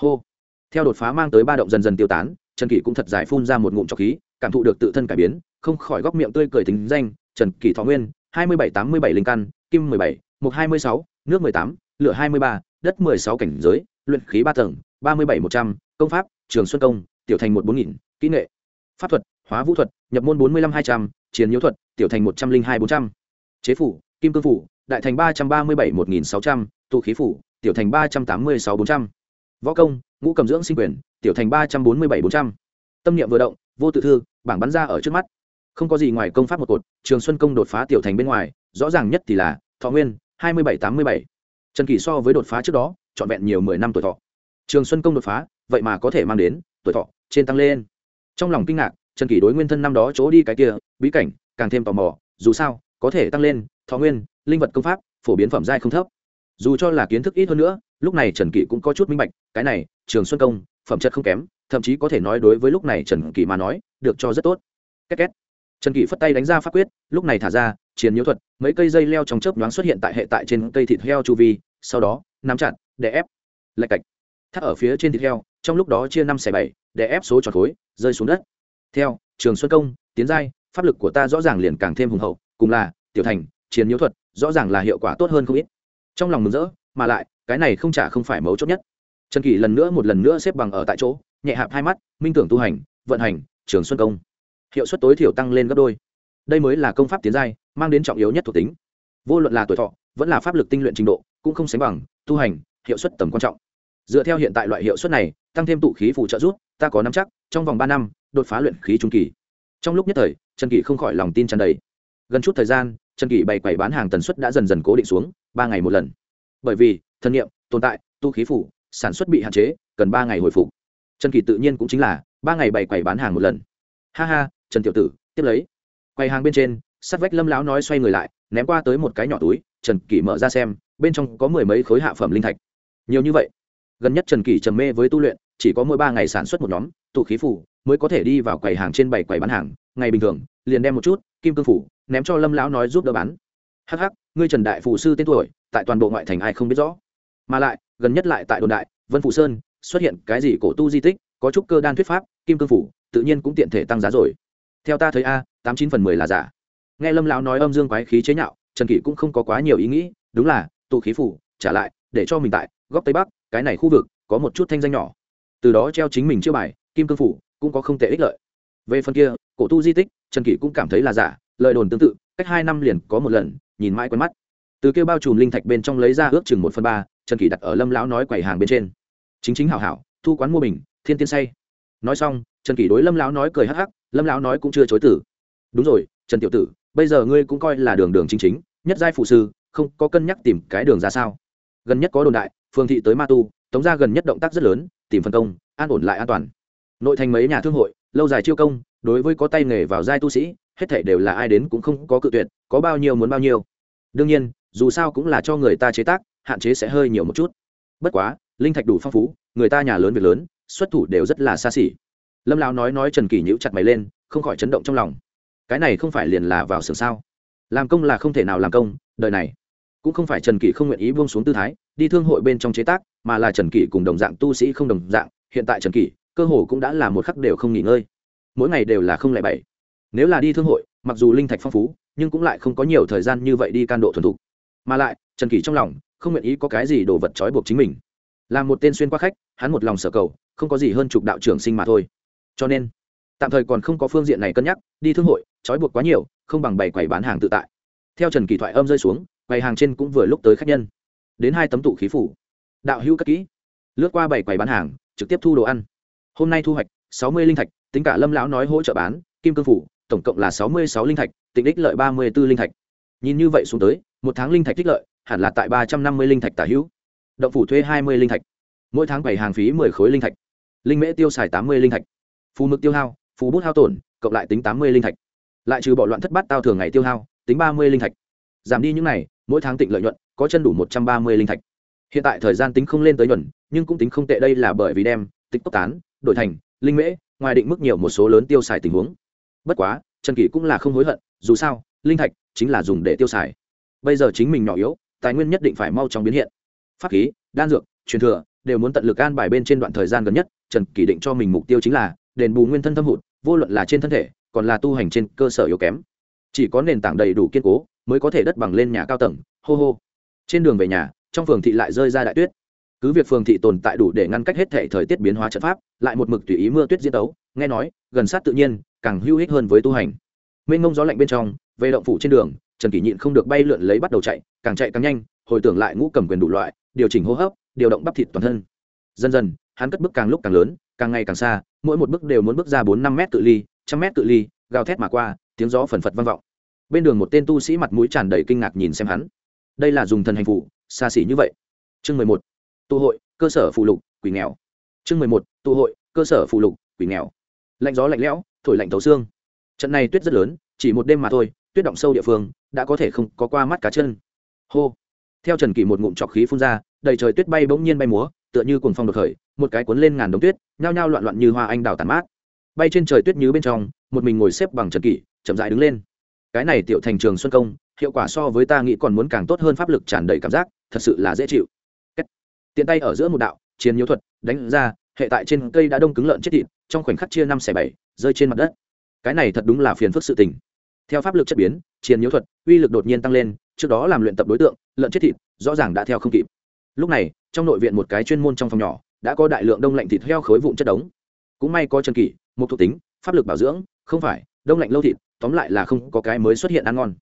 Hô. Theo đột phá mang tới ba động dần dần tiêu tán, trần kỷ cũng thật giải phun ra một ngụm trọc khí, cảm thụ được tự thân cải biến, không khỏi góc miệng tươi cười tính danh, trần kỷ thọ nguyên, hai mươi bảy tám mươi bảy linh căn, kim mười bảy, mục hai mươi sáu, nước mười tám, lửa hai mươi ba, đất mười sáu cảnh giới, luyện khí ba tầng, ba mươi bảy một trăm, công pháp, trường xuân công, tiểu thành một bốn nghìn, kỹ nghệ, pháp thuật hóa vũ thuật, nhập môn bốn mươi năm hai trăm, chiến nhiễu thuật, tiểu thành một trăm linh hai bốn trăm. Chế phủ, kim cương phủ, đại thành ba trăm ba mươi bảy một nghìn sáu trăm, tụ khí phủ, tiểu thành ba trăm tám mươi sáu bốn trăm. Võ công, ngũ cầm dưỡng sinh quyền, tiểu thành ba trăm bốn mươi bảy bốn trăm. Tâm niệm vừa động, vô tự thư, bảng bắn ra ở trước mắt. Không có gì ngoài công pháp một cột, trường xuân công đột phá tiểu thành bên ngoài, rõ ràng nhất thì là thọ nguyên, hai mươi bảy tám mươi bảy. Trần kỳ so với đột phá trước đó, trọn vẹn nhiều mười năm tuổi thọ. Trường xuân công đột phá, vậy mà có thể mang đến, tuổi thọ trên tăng lên. Trong lòng kinh ngạc trần kỷ đối nguyên thân năm đó chỗ đi cái kia, bí cảnh, càng thêm tò mò, dù sao, có thể tăng lên, thọ nguyên, linh vật công pháp, phổ biến phẩm giai không thấp. Dù cho là kiến thức ít hơn nữa, lúc này trần kỷ cũng có chút minh bạch, cái này, trường xuân công, phẩm chất không kém, thậm chí có thể nói đối với lúc này trần kỷ mà nói, được cho rất tốt. Két két. Trần kỷ phất tay đánh ra pháp quyết, lúc này thả ra chiến nhiễu thuật, mấy cây dây leo trong chớp nhoáng xuất hiện tại hệ tại trên cây thịt heo chu vi, sau đó, nắm chặt để ép. Lạch cạch. Thắt ở phía trên thịt heo, trong lúc đó chia năm xẻ bảy để ép số tròn khối, rơi xuống đất theo, trường xuân công, tiến giai, pháp lực của ta rõ ràng liền càng thêm hùng hậu, cùng là tiểu thành chiến nhiễu thuật, rõ ràng là hiệu quả tốt hơn không ít. Trong lòng mừng rỡ, mà lại, cái này không trả không phải mấu chốt nhất. Trần kỳ lần nữa một lần nữa xếp bằng ở tại chỗ, nhẹ hạp hai mắt, minh tưởng tu hành, vận hành, trường xuân công. Hiệu suất tối thiểu tăng lên gấp đôi. Đây mới là công pháp tiến giai, mang đến trọng yếu nhất thuộc tính. Vô luận là tuổi thọ, vẫn là pháp lực tinh luyện trình độ, cũng không sánh bằng, tu hành, hiệu suất tầm quan trọng. Dựa theo hiện tại loại hiệu suất này, tăng thêm tụ khí phụ trợ rút ta có năm chắc, trong vòng ba năm đột phá luyện khí trung kỳ. Trong lúc nhất thời, trần kỳ không khỏi lòng tin tràn đầy. Gần chút thời gian, trần kỳ bày quầy bán hàng tần suất đã dần dần cố định xuống, ba ngày một lần. Bởi vì, thân nhiệm, tồn tại, tu khí phủ, sản xuất bị hạn chế, cần ba ngày hồi phục. Trần kỳ tự nhiên cũng chính là ba ngày bày quầy bán hàng một lần. Ha ha, trần tiểu tử, tiếp lấy. Quầy hàng bên trên sắt vách lâm lão nói xoay người lại, ném qua tới một cái nhỏ túi, trần kỳ mở ra xem, bên trong có mười mấy khối hạ phẩm linh thạch. Nhiều như vậy. Gần nhất trần kỳ trầm mê với tu luyện, chỉ có mỗi ba ngày sản xuất một nhóm tụ khí phủ mới có thể đi vào quầy hàng trên bảy quầy bán hàng, ngày bình thường, liền đem một chút, kim cương phủ, ném cho lâm lão nói giúp đỡ bán. Hắc hắc, ngươi trần đại phụ sư tên tuổi, tại toàn bộ ngoại thành ai không biết rõ. Mà lại, gần nhất lại tại đồn đại, vân phụ sơn, xuất hiện cái gì cổ tu di tích, có chút cơ đan thuyết pháp, kim cương phủ, tự nhiên cũng tiện thể tăng giá rồi. Theo ta thấy a, tám chín phần mười là giả. Nghe lâm lão nói âm dương quái khí chế nhạo, trần kỷ cũng không có quá nhiều ý nghĩ, đúng là, tụ khí phủ, trả lại, để cho mình tại góc tây bắc, cái này khu vực, có một chút thanh danh nhỏ. Từ đó treo chính mình chưa bài, kim cương phủ cũng có không tệ ích lợi. Về phần kia, cổ tu di tích, trần kỷ cũng cảm thấy là giả, lời đồn tương tự, cách hai năm liền có một lần, nhìn mãi quen mắt. Từ kêu bao trùm linh thạch bên trong lấy ra ước chừng một phần ba, trần kỷ đặt ở lâm lão nói quầy hàng bên trên. Chính chính hảo hảo, thu quán mua bình, thiên tiên say. Nói xong, trần kỷ đối lâm lão nói cười hắc hắc, lâm lão nói cũng chưa chối tử đúng rồi, trần tiểu tử, bây giờ ngươi cũng coi là đường đường chính chính, nhất giai phụ sư, không có cân nhắc tìm cái đường ra sao? Gần nhất có đồn đại, phương thị tới ma tu, tống ra gần nhất động tác rất lớn, tìm phân công, an ổn lại an toàn nội thành mấy nhà thương hội, lâu dài chiêu công, đối với có tay nghề vào giai tu sĩ, hết thể đều là ai đến cũng không có cự tuyệt, có bao nhiêu muốn bao nhiêu. Đương nhiên, dù sao cũng là cho người ta chế tác, hạn chế sẽ hơi nhiều một chút. Bất quá, linh thạch đủ phong phú, người ta nhà lớn việc lớn, xuất thủ đều rất là xa xỉ. Lâm lão nói nói trần kỳ nhíu chặt mày lên, không khỏi chấn động trong lòng. Cái này không phải liền là vào xưởng sao? Làm công là không thể nào làm công, đời này cũng không phải trần kỷ không nguyện ý buông xuống tư thái, đi thương hội bên trong chế tác, mà là trần kỷ cùng đồng dạng tu sĩ không đồng dạng, hiện tại trần kỷ cơ hồ cũng đã là một khắc đều không nghỉ ngơi. Mỗi ngày đều là không lẻ bảy. Nếu là đi thương hội, mặc dù linh thạch phong phú, nhưng cũng lại không có nhiều thời gian như vậy đi can độ thuần thục. Mà lại, trần kỷ trong lòng không nguyện ý có cái gì đồ vật trói buộc chính mình. Là một tên xuyên qua khách, hắn một lòng sở cầu, không có gì hơn chục đạo trưởng sinh mà thôi. Cho nên, tạm thời còn không có phương diện này cân nhắc, đi thương hội, trói buộc quá nhiều, không bằng bày quầy bán hàng tự tại. Theo trần kỳ thoại âm rơi xuống, quầy hàng trên cũng vừa lúc tới khách nhân. Đến hai tấm tụ khí phủ. Đạo hữu cất kỹ. Lướt qua bảy quầy bán hàng, trực tiếp thu đồ ăn hôm nay thu hoạch sáu mươi linh thạch, tính cả lâm lão nói hỗ trợ bán, kim cương phủ, tổng cộng là sáu mươi sáu linh thạch, tịnh đích lợi ba mươi b ố linh thạch. Nhìn như vậy xuống tới, một tháng linh thạch tích lợi, hẳn là tại ba trăm năm mươi linh thạch tả hữu. Động phủ thuê hai mươi linh thạch. Mỗi tháng bảy hàng phí mười khối linh thạch. Linh mễ tiêu xài tám mươi linh thạch. Phù mực tiêu hao phù bút hao tổn, cộng lại tính tám mươi linh thạch. Lại trừ bỏ loạn thất bát tao thường ngày tiêu hao, tính ba mươi linh thạch. Giảm đi những n à y mỗi tháng tịnh lợi nhuận, có chân đủ một trăm ba mươi linh thạch. Hiện tại thời gian tính không lên tới nhuận, nhưng cũng tính không tệ đây là bởi vì đem, tịch tốc tán đổi thành, linh mễ, ngoài định mức nhiều một số lớn tiêu xài tình huống. Bất quá, trần kỷ cũng là không hối hận, dù sao, linh thạch chính là dùng để tiêu xài. Bây giờ chính mình nhỏ yếu, tài nguyên nhất định phải mau chóng biến hiện. Pháp khí, đan dược, truyền thừa đều muốn tận lực an bài bên trên đoạn thời gian gần nhất, trần kỷ định cho mình mục tiêu chính là đền bù nguyên thân thâm hụt, vô luận là trên thân thể, còn là tu hành trên cơ sở yếu kém. Chỉ có nền tảng đầy đủ kiên cố, mới có thể đất bằng lên nhà cao tầng, hô hô. Trên đường về nhà, trong phường thị lại rơi ra đại tuyết cứ việc phường thị tồn tại đủ để ngăn cách hết thể thời tiết biến hóa trận pháp, lại một mực tùy ý mưa tuyết diễn tấu, nghe nói, gần sát tự nhiên, càng hữu ích hơn với tu hành. Mênh mông gió lạnh bên trong, về động phủ trên đường, trần kỷ nhịn không được bay lượn lấy bắt đầu chạy, càng chạy càng nhanh, hồi tưởng lại ngũ cầm quyền đủ loại, điều chỉnh hô hấp, điều động bắp thịt toàn thân. Dần dần, hắn cất bước càng lúc càng lớn, càng ngày càng xa, mỗi một bước đều muốn bước ra bốn năm mét cự ly, trăm mét cự ly, gào thét mà qua, tiếng gió phần phật vang vọng. Bên đường một tên tu sĩ mặt mũi tràn đầy kinh ngạc nhìn xem hắn. Đây là dùng thần hành phụ xa xỉ như vậy. Chương mười một tụ hội, cơ sở phụ lục, quỷ nghèo. Chương mười một, tụ hội, cơ sở phụ lục, quỷ nghèo. Lạnh gió lạnh lẽo, thổi lạnh thấu xương. Trận này tuyết rất lớn, chỉ một đêm mà thôi, tuyết động sâu địa phương, đã có thể không có qua mắt cá chân. Hô. Theo trần kỷ một ngụm trọc khí phun ra, đầy trời tuyết bay bỗng nhiên bay múa, tựa như cuồng phong đột khởi, một cái cuốn lên ngàn đống tuyết, nhao nhao loạn loạn như hoa anh đào tàn mát. Bay trên trời tuyết như bên trong, một mình ngồi xếp bằng trần kỷ, chậm dại đứng lên. Cái này tiểu thành trường xuân công, hiệu quả so với ta nghĩ còn muốn càng tốt hơn pháp lực tràn đầy cảm giác, thật sự là dễ chịu tiện tay ở giữa một đạo, chiến nhiễu thuật, đánh ra, hệ tại trên cây đã đông cứng lợn chết thịt, trong khoảnh khắc chia năm xẻ bảy, rơi trên mặt đất. Cái này thật đúng là phiền phức sự tình. Theo pháp lực chất biến, chiến nhiễu thuật, uy lực đột nhiên tăng lên, trước đó làm luyện tập đối tượng, lợn chết thịt, rõ ràng đã theo không kịp. Lúc này, trong nội viện một cái chuyên môn trong phòng nhỏ, đã có đại lượng đông lạnh thịt heo khối vụn chất đống. Cũng may có chân kỷ, một thuộc tính, pháp lực bảo dưỡng, không phải, đông lạnh lâu thịt, tóm lại là không có cái mới xuất hiện ăn ngon.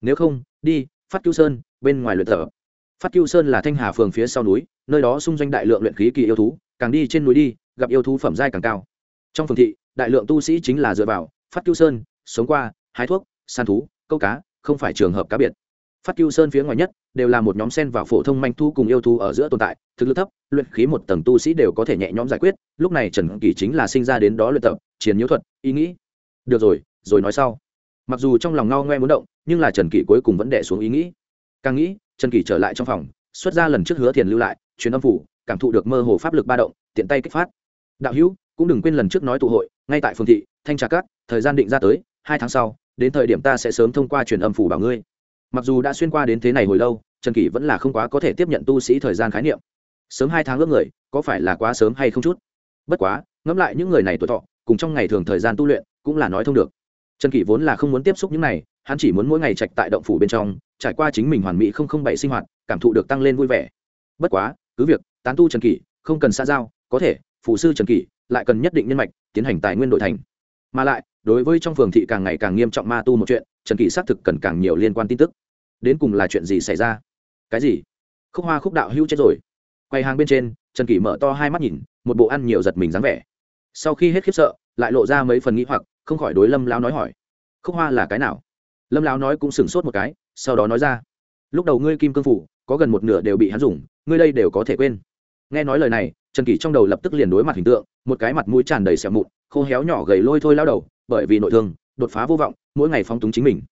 Nếu không, đi, phát cứu sơn, bên ngoài luyện tập phát Cưu sơn là thanh hà phường phía sau núi, nơi đó xung doanh đại lượng luyện khí kỳ yêu thú, càng đi trên núi đi, gặp yêu thú phẩm giai càng cao. Trong phường thị, đại lượng tu sĩ chính là dựa vào phát Cưu sơn, sống qua, hái thuốc, săn thú, câu cá, không phải trường hợp cá biệt. Phát Cưu sơn phía ngoài nhất đều là một nhóm sen vào phổ thông manh thu cùng yêu thú ở giữa tồn tại, thực lực thấp, luyện khí một tầng tu sĩ đều có thể nhẹ nhõm giải quyết, lúc này trần kỳ chính là sinh ra đến đó luyện tập, chiến nhiễu thuật, ý nghĩ. Được rồi rồi nói sau. Mặc dù trong lòng ngao ngoe muốn động, nhưng là trần kỳ cuối cùng vẫn đẻ xuống ý nghĩ càng nghĩ, trần kỳ trở lại trong phòng, xuất ra lần trước hứa thiền lưu lại chuyến âm phủ, cảm thụ được mơ hồ pháp lực ba động, tiện tay kích phát. Đạo hữu, cũng đừng quên lần trước nói tụ hội, ngay tại phường thị, thanh trà cát, thời gian định ra tới, hai tháng sau, đến thời điểm ta sẽ sớm thông qua truyền âm phủ bảo ngươi. Mặc dù đã xuyên qua đến thế này hồi lâu, trần kỷ vẫn là không quá có thể tiếp nhận tu sĩ thời gian khái niệm. Sớm hai tháng ước người, có phải là quá sớm hay không chút? Bất quá, ngẫm lại những người này tuổi thọ, cùng trong ngày thường thời gian tu luyện, cũng là nói thông được. Trần kỷ vốn là không muốn tiếp xúc những này, hắn chỉ muốn mỗi ngày trạch tại động phủ bên trong trải qua chính mình hoàn mỹ không không bảy sinh hoạt, cảm thụ được tăng lên vui vẻ. Bất quá, cứ việc, tán tu trần kỷ, không cần xa giao, có thể phụ sư trần kỷ, lại cần nhất định nhân mạch, tiến hành tài nguyên đội thành. Mà lại, đối với trong phường thị càng ngày càng nghiêm trọng ma tu một chuyện, trần kỷ xác thực cần càng nhiều liên quan tin tức. Đến cùng là chuyện gì xảy ra? Cái gì? Khúc hoa khúc đạo hữu chết rồi. Quay hàng bên trên, trần kỷ mở to hai mắt nhìn, một bộ ăn nhiều giật mình dáng vẻ. Sau khi hết khiếp sợ, lại lộ ra mấy phần nghĩ hoặc, không khỏi đối lâm lão nói hỏi, khúc hoa là cái nào? Lâm lão nói cũng sửng sốt một cái, sau đó nói ra. Lúc đầu ngươi kim cương phủ, có gần một nửa đều bị hắn dùng, ngươi đây đều có thể quên. Nghe nói lời này, trần kỷ trong đầu lập tức liền đối mặt hình tượng, một cái mặt mũi tràn đầy sẹo mụn, khô héo nhỏ gầy lôi thôi lao đầu, bởi vì nội thương, đột phá vô vọng, mỗi ngày phóng túng chính mình.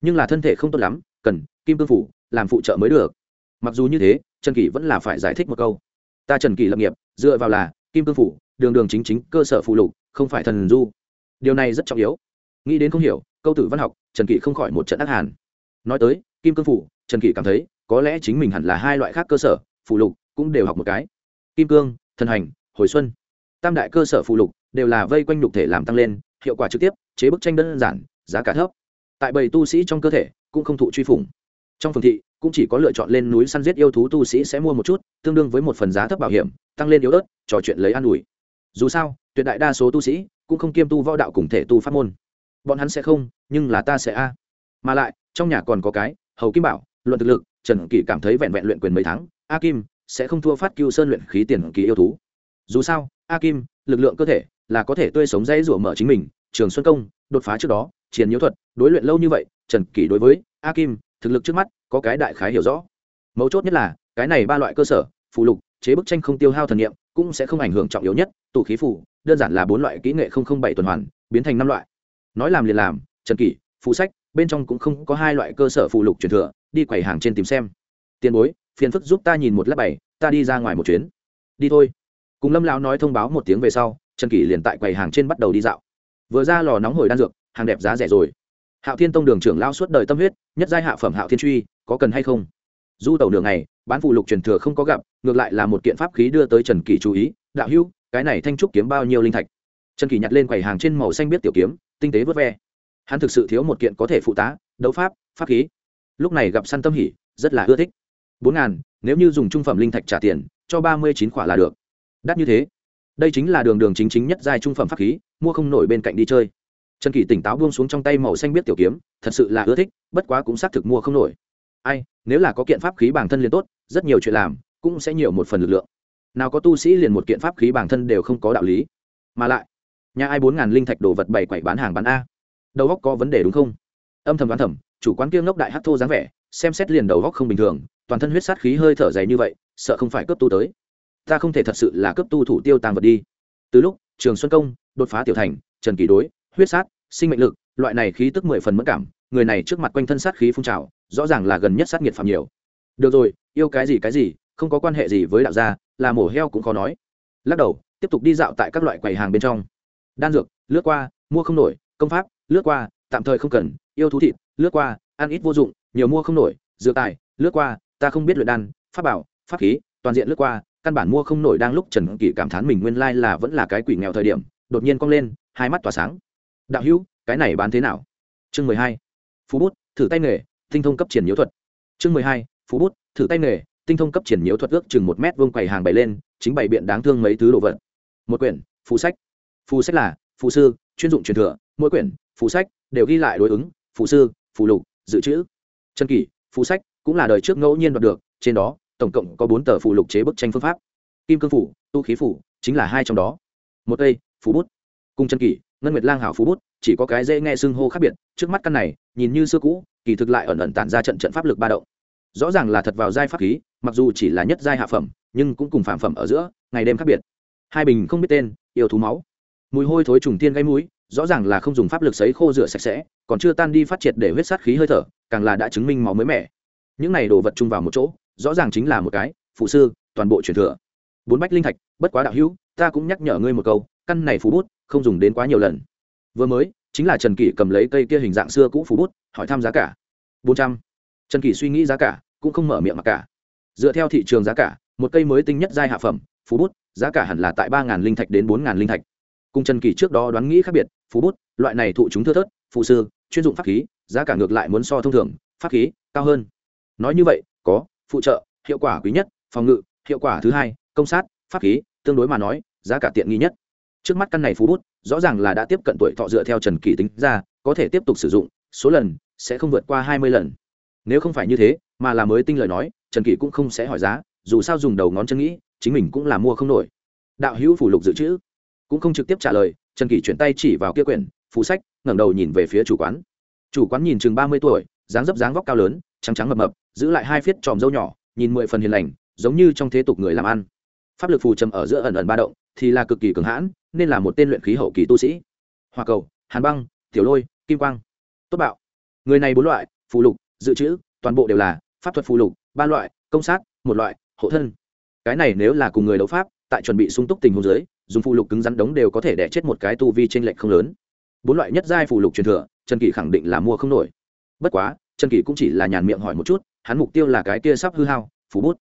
Nhưng là thân thể không tốt lắm, cần kim cương phủ làm phụ trợ mới được. Mặc dù như thế, trần kỷ vẫn là phải giải thích một câu. Ta trần kỷ lập nghiệp, dựa vào là kim cương phủ, đường đường chính chính cơ sở phụ lục, không phải thần du. Điều này rất trọng yếu. Nghĩ đến không hiểu, câu tử văn học trần Kỵ không khỏi một trận ác hàn. Nói tới, kim cương phủ, trần Kỵ cảm thấy, có lẽ chính mình hẳn là hai loại khác cơ sở, phụ lục cũng đều học một cái. Kim cương, thần hành, hồi xuân. Tam đại cơ sở phụ lục đều là vây quanh nhục thể làm tăng lên, hiệu quả trực tiếp, chế bức tranh đơn giản, giá cả thấp. Tại bầy tu sĩ trong cơ thể cũng không thụ truy phủng. Trong phường thị cũng chỉ có lựa chọn lên núi săn giết yêu thú tu sĩ sẽ mua một chút, tương đương với một phần giá thấp bảo hiểm, tăng lên yếu ớt, trò chuyện lấy an ủi. Dù sao, tuyệt đại đa số tu sĩ cũng không kiêm tu võ đạo cùng thể tu pháp môn bọn hắn sẽ không, nhưng là ta sẽ a. Mà lại, trong nhà còn có cái, hầu kim bảo, luận thực lực, trần kỷ cảm thấy vẹn vẹn luyện quyền mấy tháng, a kim sẽ không thua phát cưu sơn luyện khí tiền kỳ yêu thú. Dù sao, a kim, lực lượng cơ thể, là có thể tươi sống dãy rủa mở chính mình, trường xuân công, đột phá trước đó chiến nhiễu thuật, đối luyện lâu như vậy, trần kỷ đối với a kim, thực lực trước mắt, có cái đại khái hiểu rõ. Mấu chốt nhất là, cái này ba loại cơ sở phụ lục, chế bức tranh không tiêu hao thần nghiệm, cũng sẽ không ảnh hưởng trọng yếu nhất, tụ khí phủ đơn giản là bốn loại kỹ nghệ bảy tuần hoàn, biến thành năm loại nói làm liền làm, trần kỷ, phụ sách, bên trong cũng không có hai loại cơ sở phụ lục truyền thừa, đi quầy hàng trên tìm xem. Tiền bối, phiền phức giúp ta nhìn một lát bảy, ta đi ra ngoài một chuyến. Đi thôi. Cùng lâm lão nói thông báo một tiếng về sau, trần kỷ liền tại quầy hàng trên bắt đầu đi dạo. Vừa ra lò nóng hồi đan dược, hàng đẹp giá rẻ rồi. Hạo thiên tông đường trưởng lao suốt đời tâm huyết, nhất giai hạ phẩm hạo thiên truy, có cần hay không? Du tàu đường này bán phụ lục truyền thừa không có gặp, ngược lại là một kiện pháp khí đưa tới trần kỷ chú ý. Đạo hữu, cái này thanh trúc kiếm bao nhiêu linh thạch? Trần kỷ nhặt lên quầy hàng trên màu xanh biết tiểu kiếm tinh tế vớt ve. Hắn thực sự thiếu một kiện có thể phụ tá, đấu pháp pháp khí. Lúc này gặp săn tâm hỉ, rất là ưa thích. Bốn ngàn, nếu như dùng trung phẩm linh thạch trả tiền, cho ba mươi chín khỏa là được. Đắt như thế. Đây chính là đường đường chính chính nhất giai trung phẩm pháp khí, mua không nổi bên cạnh đi chơi. Trần kỳ tỉnh táo buông xuống trong tay màu xanh biết tiểu kiếm, thật sự là ưa thích, bất quá cũng xác thực mua không nổi. Ai, nếu là có kiện pháp khí bản thân liền tốt, rất nhiều chuyện làm, cũng sẽ nhiều một phần lực lượng. Nào có tu sĩ liền một kiện pháp khí bản thân đều không có đạo lý. Mà lại nhà ai bốn ngàn linh thạch đồ vật bày quẩy bán hàng bán a. Đầu góc có vấn đề đúng không? Âm thầm đoán thầm, chủ quán kiêng ngốc đại hát thô dáng vẻ, xem xét liền đầu góc không bình thường, toàn thân huyết sát khí hơi thở dày như vậy, sợ không phải cấp tu tới. Ta không thể thật sự là cấp tu thủ tiêu tàng vật đi. Từ lúc trường xuân công đột phá tiểu thành, trần kỳ đối, huyết sát, sinh mệnh lực, loại này khí tức mười phần mất cảm, người này trước mặt quanh thân sát khí phun trào, rõ ràng là gần nhất sát nghiệt phạm nhiều. Được rồi, yêu cái gì cái gì, không có quan hệ gì với đạo gia, là mổ heo cũng khó nói. Lắc đầu, tiếp tục đi dạo tại các loại quầy hàng bên trong đan dược, lướt qua, mua không nổi, công pháp, lướt qua, tạm thời không cần, yêu thú thịt, lướt qua, ăn ít vô dụng, nhiều mua không nổi, dược tài, lướt qua, ta không biết luyện đan, pháp bảo, pháp khí, toàn diện lướt qua, căn bản mua không nổi đang lúc trần kỷ cảm thán mình nguyên lai là vẫn là cái quỷ nghèo thời điểm, đột nhiên cong lên, hai mắt tỏa sáng. Đạo hữu, cái này bán thế nào? Chương mười hai, phú bút, thử tay nghề, tinh thông cấp triển nhiễu thuật. Chương mười hai, phú bút, thử tay nghề, tinh thông cấp triển nhiễu thuật ước chừng một mét vương quầy hàng bày lên, chính bày biện đáng thương mấy thứ đồ vật. Một quyển phụ sách phù sách là phù sư chuyên dụng truyền thừa mỗi quyển phù sách đều ghi lại đối ứng phù sư phù lục dự trữ. Chân kỷ phù sách cũng là đời trước ngẫu nhiên đoạt được trên đó tổng cộng có bốn tờ phù lục chế bức tranh phương pháp. Kim cương phủ tu khí phủ chính là hai trong đó. Một tây, phú bút. Cung chân kỷ ngân nguyệt lang hảo phú bút chỉ có cái dễ nghe xưng hô khác biệt trước mắt căn này nhìn như xưa cũ kỳ thực lại ẩn ẩn tản ra trận trận pháp lực ba động. Rõ ràng là thật vào giai pháp khí mặc dù chỉ là nhất giai hạ phẩm nhưng cũng cùng phản phẩm ở giữa ngày đêm khác biệt. Hai bình không biết tên yêu thú máu mùi hôi thối trùng tiên gây mũi, rõ ràng là không dùng pháp lực sấy khô rửa sạch sẽ, còn chưa tan đi phát triệt để huyết sát khí hơi thở, càng là đã chứng minh máu mới mẻ. Những này đồ vật chung vào một chỗ, rõ ràng chính là một cái, phụ sư, toàn bộ truyền thừa. Bốn bách linh thạch, bất quá đạo hữu, ta cũng nhắc nhở ngươi một câu, căn này phú bút, không dùng đến quá nhiều lần. Vừa mới, chính là trần kỷ cầm lấy cây kia hình dạng xưa cũ phú bút, hỏi thăm giá cả. Bốn trăm. Trần kỷ suy nghĩ giá cả, cũng không mở miệng mặc cả. Dựa theo thị trường giá cả, một cây mới tinh nhất giai hạ phẩm phú bút, giá cả hẳn là tại ba linh thạch đến bốn linh thạch cùng trần kỳ trước đó đoán nghĩ khác biệt phú bút, loại này thụ chúng thưa thớt phụ sư, chuyên dụng pháp khí, giá cả ngược lại muốn so thông thường, pháp khí cao hơn. Nói như vậy, có, phụ trợ, hiệu quả quý nhất, phòng ngự, hiệu quả thứ hai, công sát, pháp khí, tương đối mà nói, giá cả tiện nghi nhất. Trước mắt căn này phú bút, rõ ràng là đã tiếp cận tuổi thọ dựa theo trần kỳ tính ra, có thể tiếp tục sử dụng, số lần sẽ không vượt qua hai mươi lần. Nếu không phải như thế, mà là mới tinh lời nói, trần kỳ cũng không sẽ hỏi giá, dù sao dùng đầu ngón chân nghĩ, chính mình cũng là mua không nổi. Đạo hữu phủ lục dự trữ cũng không trực tiếp trả lời, trần kỳ chuyển tay chỉ vào kia quyển phú sách, ngẩng đầu nhìn về phía chủ quán. Chủ quán nhìn chừng ba mươi tuổi, dáng dấp dáng vóc cao lớn, trắng trắng mập mập, giữ lại hai phiết tròm dâu nhỏ, nhìn mười phần hiền lành, giống như trong thế tục người làm ăn. Pháp lực phù trầm ở giữa ẩn ẩn ba động, thì là cực kỳ cường hãn, nên là một tên luyện khí hậu kỳ tu sĩ. Hoa cầu, hàn băng, tiểu lôi, kim quang, tốt bạo. Người này bốn loại, phù lục, dự trữ, toàn bộ đều là pháp thuật phù lục, ba loại, công sát, một loại, hộ thân. Cái này nếu là cùng người đấu pháp, tại chuẩn bị sung túc tình huống dưới dùng phụ lục cứng rắn đống đều có thể đẻ chết một cái tu vi trên lệch không lớn. Bốn loại nhất giai phụ lục truyền thừa, trần kỷ khẳng định là mua không nổi. Bất quá, trần kỷ cũng chỉ là nhàn miệng hỏi một chút, hắn mục tiêu là cái kia sắp hư hao phú bút.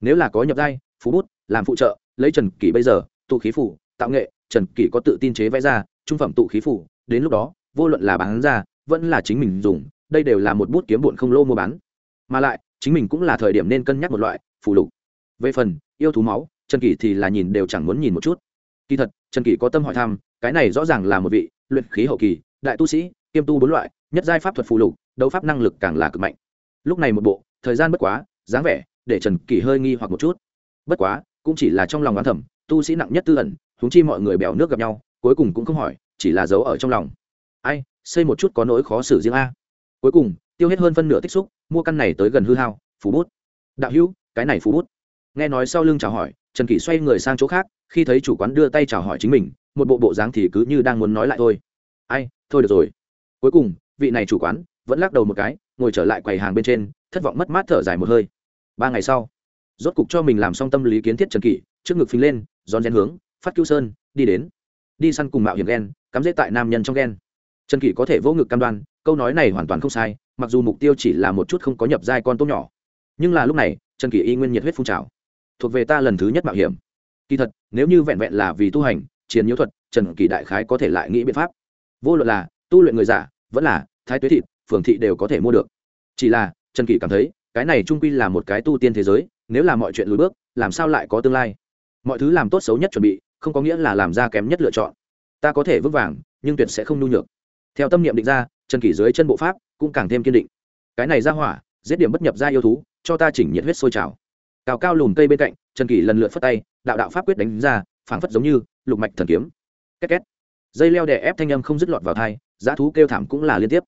Nếu là có nhập giai phú bút, làm phụ trợ, lấy trần kỷ bây giờ, tụ khí phủ tạo nghệ, trần kỷ có tự tin chế vẽ ra, trung phẩm tụ khí phủ đến lúc đó, vô luận là bán ra, vẫn là chính mình dùng, đây đều là một bút kiếm bụn không lô mua bán. Mà lại, chính mình cũng là thời điểm nên cân nhắc một loại phụ lục. Về phần, yêu thú máu, trần kỷ thì là nhìn đều chẳng muốn nhìn một chút kỳ thật, trần kỷ có tâm hỏi thăm, cái này rõ ràng là một vị luyện khí hậu kỳ, đại tu sĩ, kiêm tu bốn loại, nhất giai pháp thuật phù lục, đấu pháp năng lực càng là cực mạnh. Lúc này một bộ, thời gian bất quá, dáng vẻ để trần kỷ hơi nghi hoặc một chút. Bất quá, cũng chỉ là trong lòng oán thẩm tu sĩ nặng nhất tư ẩn húng chi mọi người bèo nước gặp nhau, cuối cùng cũng không hỏi, chỉ là giấu ở trong lòng. Ai, xây một chút có nỗi khó xử riêng a. Cuối cùng, tiêu hết hơn phân nửa tích xúc, mua căn này tới gần hư hao phú bút. Đạo hữu, cái này phú bút. Nghe nói sau lưng chào hỏi, trần kỷ xoay người sang chỗ khác khi thấy chủ quán đưa tay chào hỏi chính mình, một bộ bộ dáng thì cứ như đang muốn nói lại thôi. Ai, thôi được rồi. Cuối cùng, vị này chủ quán vẫn lắc đầu một cái, ngồi trở lại quầy hàng bên trên, thất vọng mất mát thở dài một hơi. Ba ngày sau, rốt cục cho mình làm xong tâm lý kiến thiết trần kỷ, trước ngực phình lên, giòn rén hướng, phát cứu sơn, đi đến. Đi săn cùng mạo hiểm ghen cắm dễ tại nam nhân trong ghen trần kỷ có thể vô ngực cam đoan, câu nói này hoàn toàn không sai, mặc dù mục tiêu chỉ là một chút không có nhập giai con tốt nhỏ. Nhưng là lúc này, trần kỷ y nguyên nhiệt huyết phun trào. Thuộc về ta lần thứ nhất mạo hiểm kỳ thật, nếu như vẹn vẹn là vì tu hành, chiến nhiễu thuật, trần kỳ đại khái có thể lại nghĩ biện pháp. Vô luận là tu luyện người giả, vẫn là thái tuế thịt, phường thị đều có thể mua được. Chỉ là, trần kỳ cảm thấy, cái này trung quy là một cái tu tiên thế giới, nếu là mọi chuyện lùi bước, làm sao lại có tương lai? Mọi thứ làm tốt xấu nhất chuẩn bị, không có nghĩa là làm ra kém nhất lựa chọn. Ta có thể vững vàng, nhưng tuyệt sẽ không nhu nhược. Theo tâm niệm định ra, trần kỷ dưới chân bộ pháp cũng càng thêm kiên định. Cái này ra hỏa, giết điểm bất nhập ra yêu thú, cho ta chỉnh nhiệt huyết sôi trào. Cao cao lùm cây bên cạnh, trần kỷ lần lượt phất tay đạo đạo pháp quyết đánh ra, phảng phất giống như lục mạch thần kiếm. Két két. Dây leo đè ép thanh âm không dứt lọt vào thai dã thú kêu thảm cũng là liên tiếp.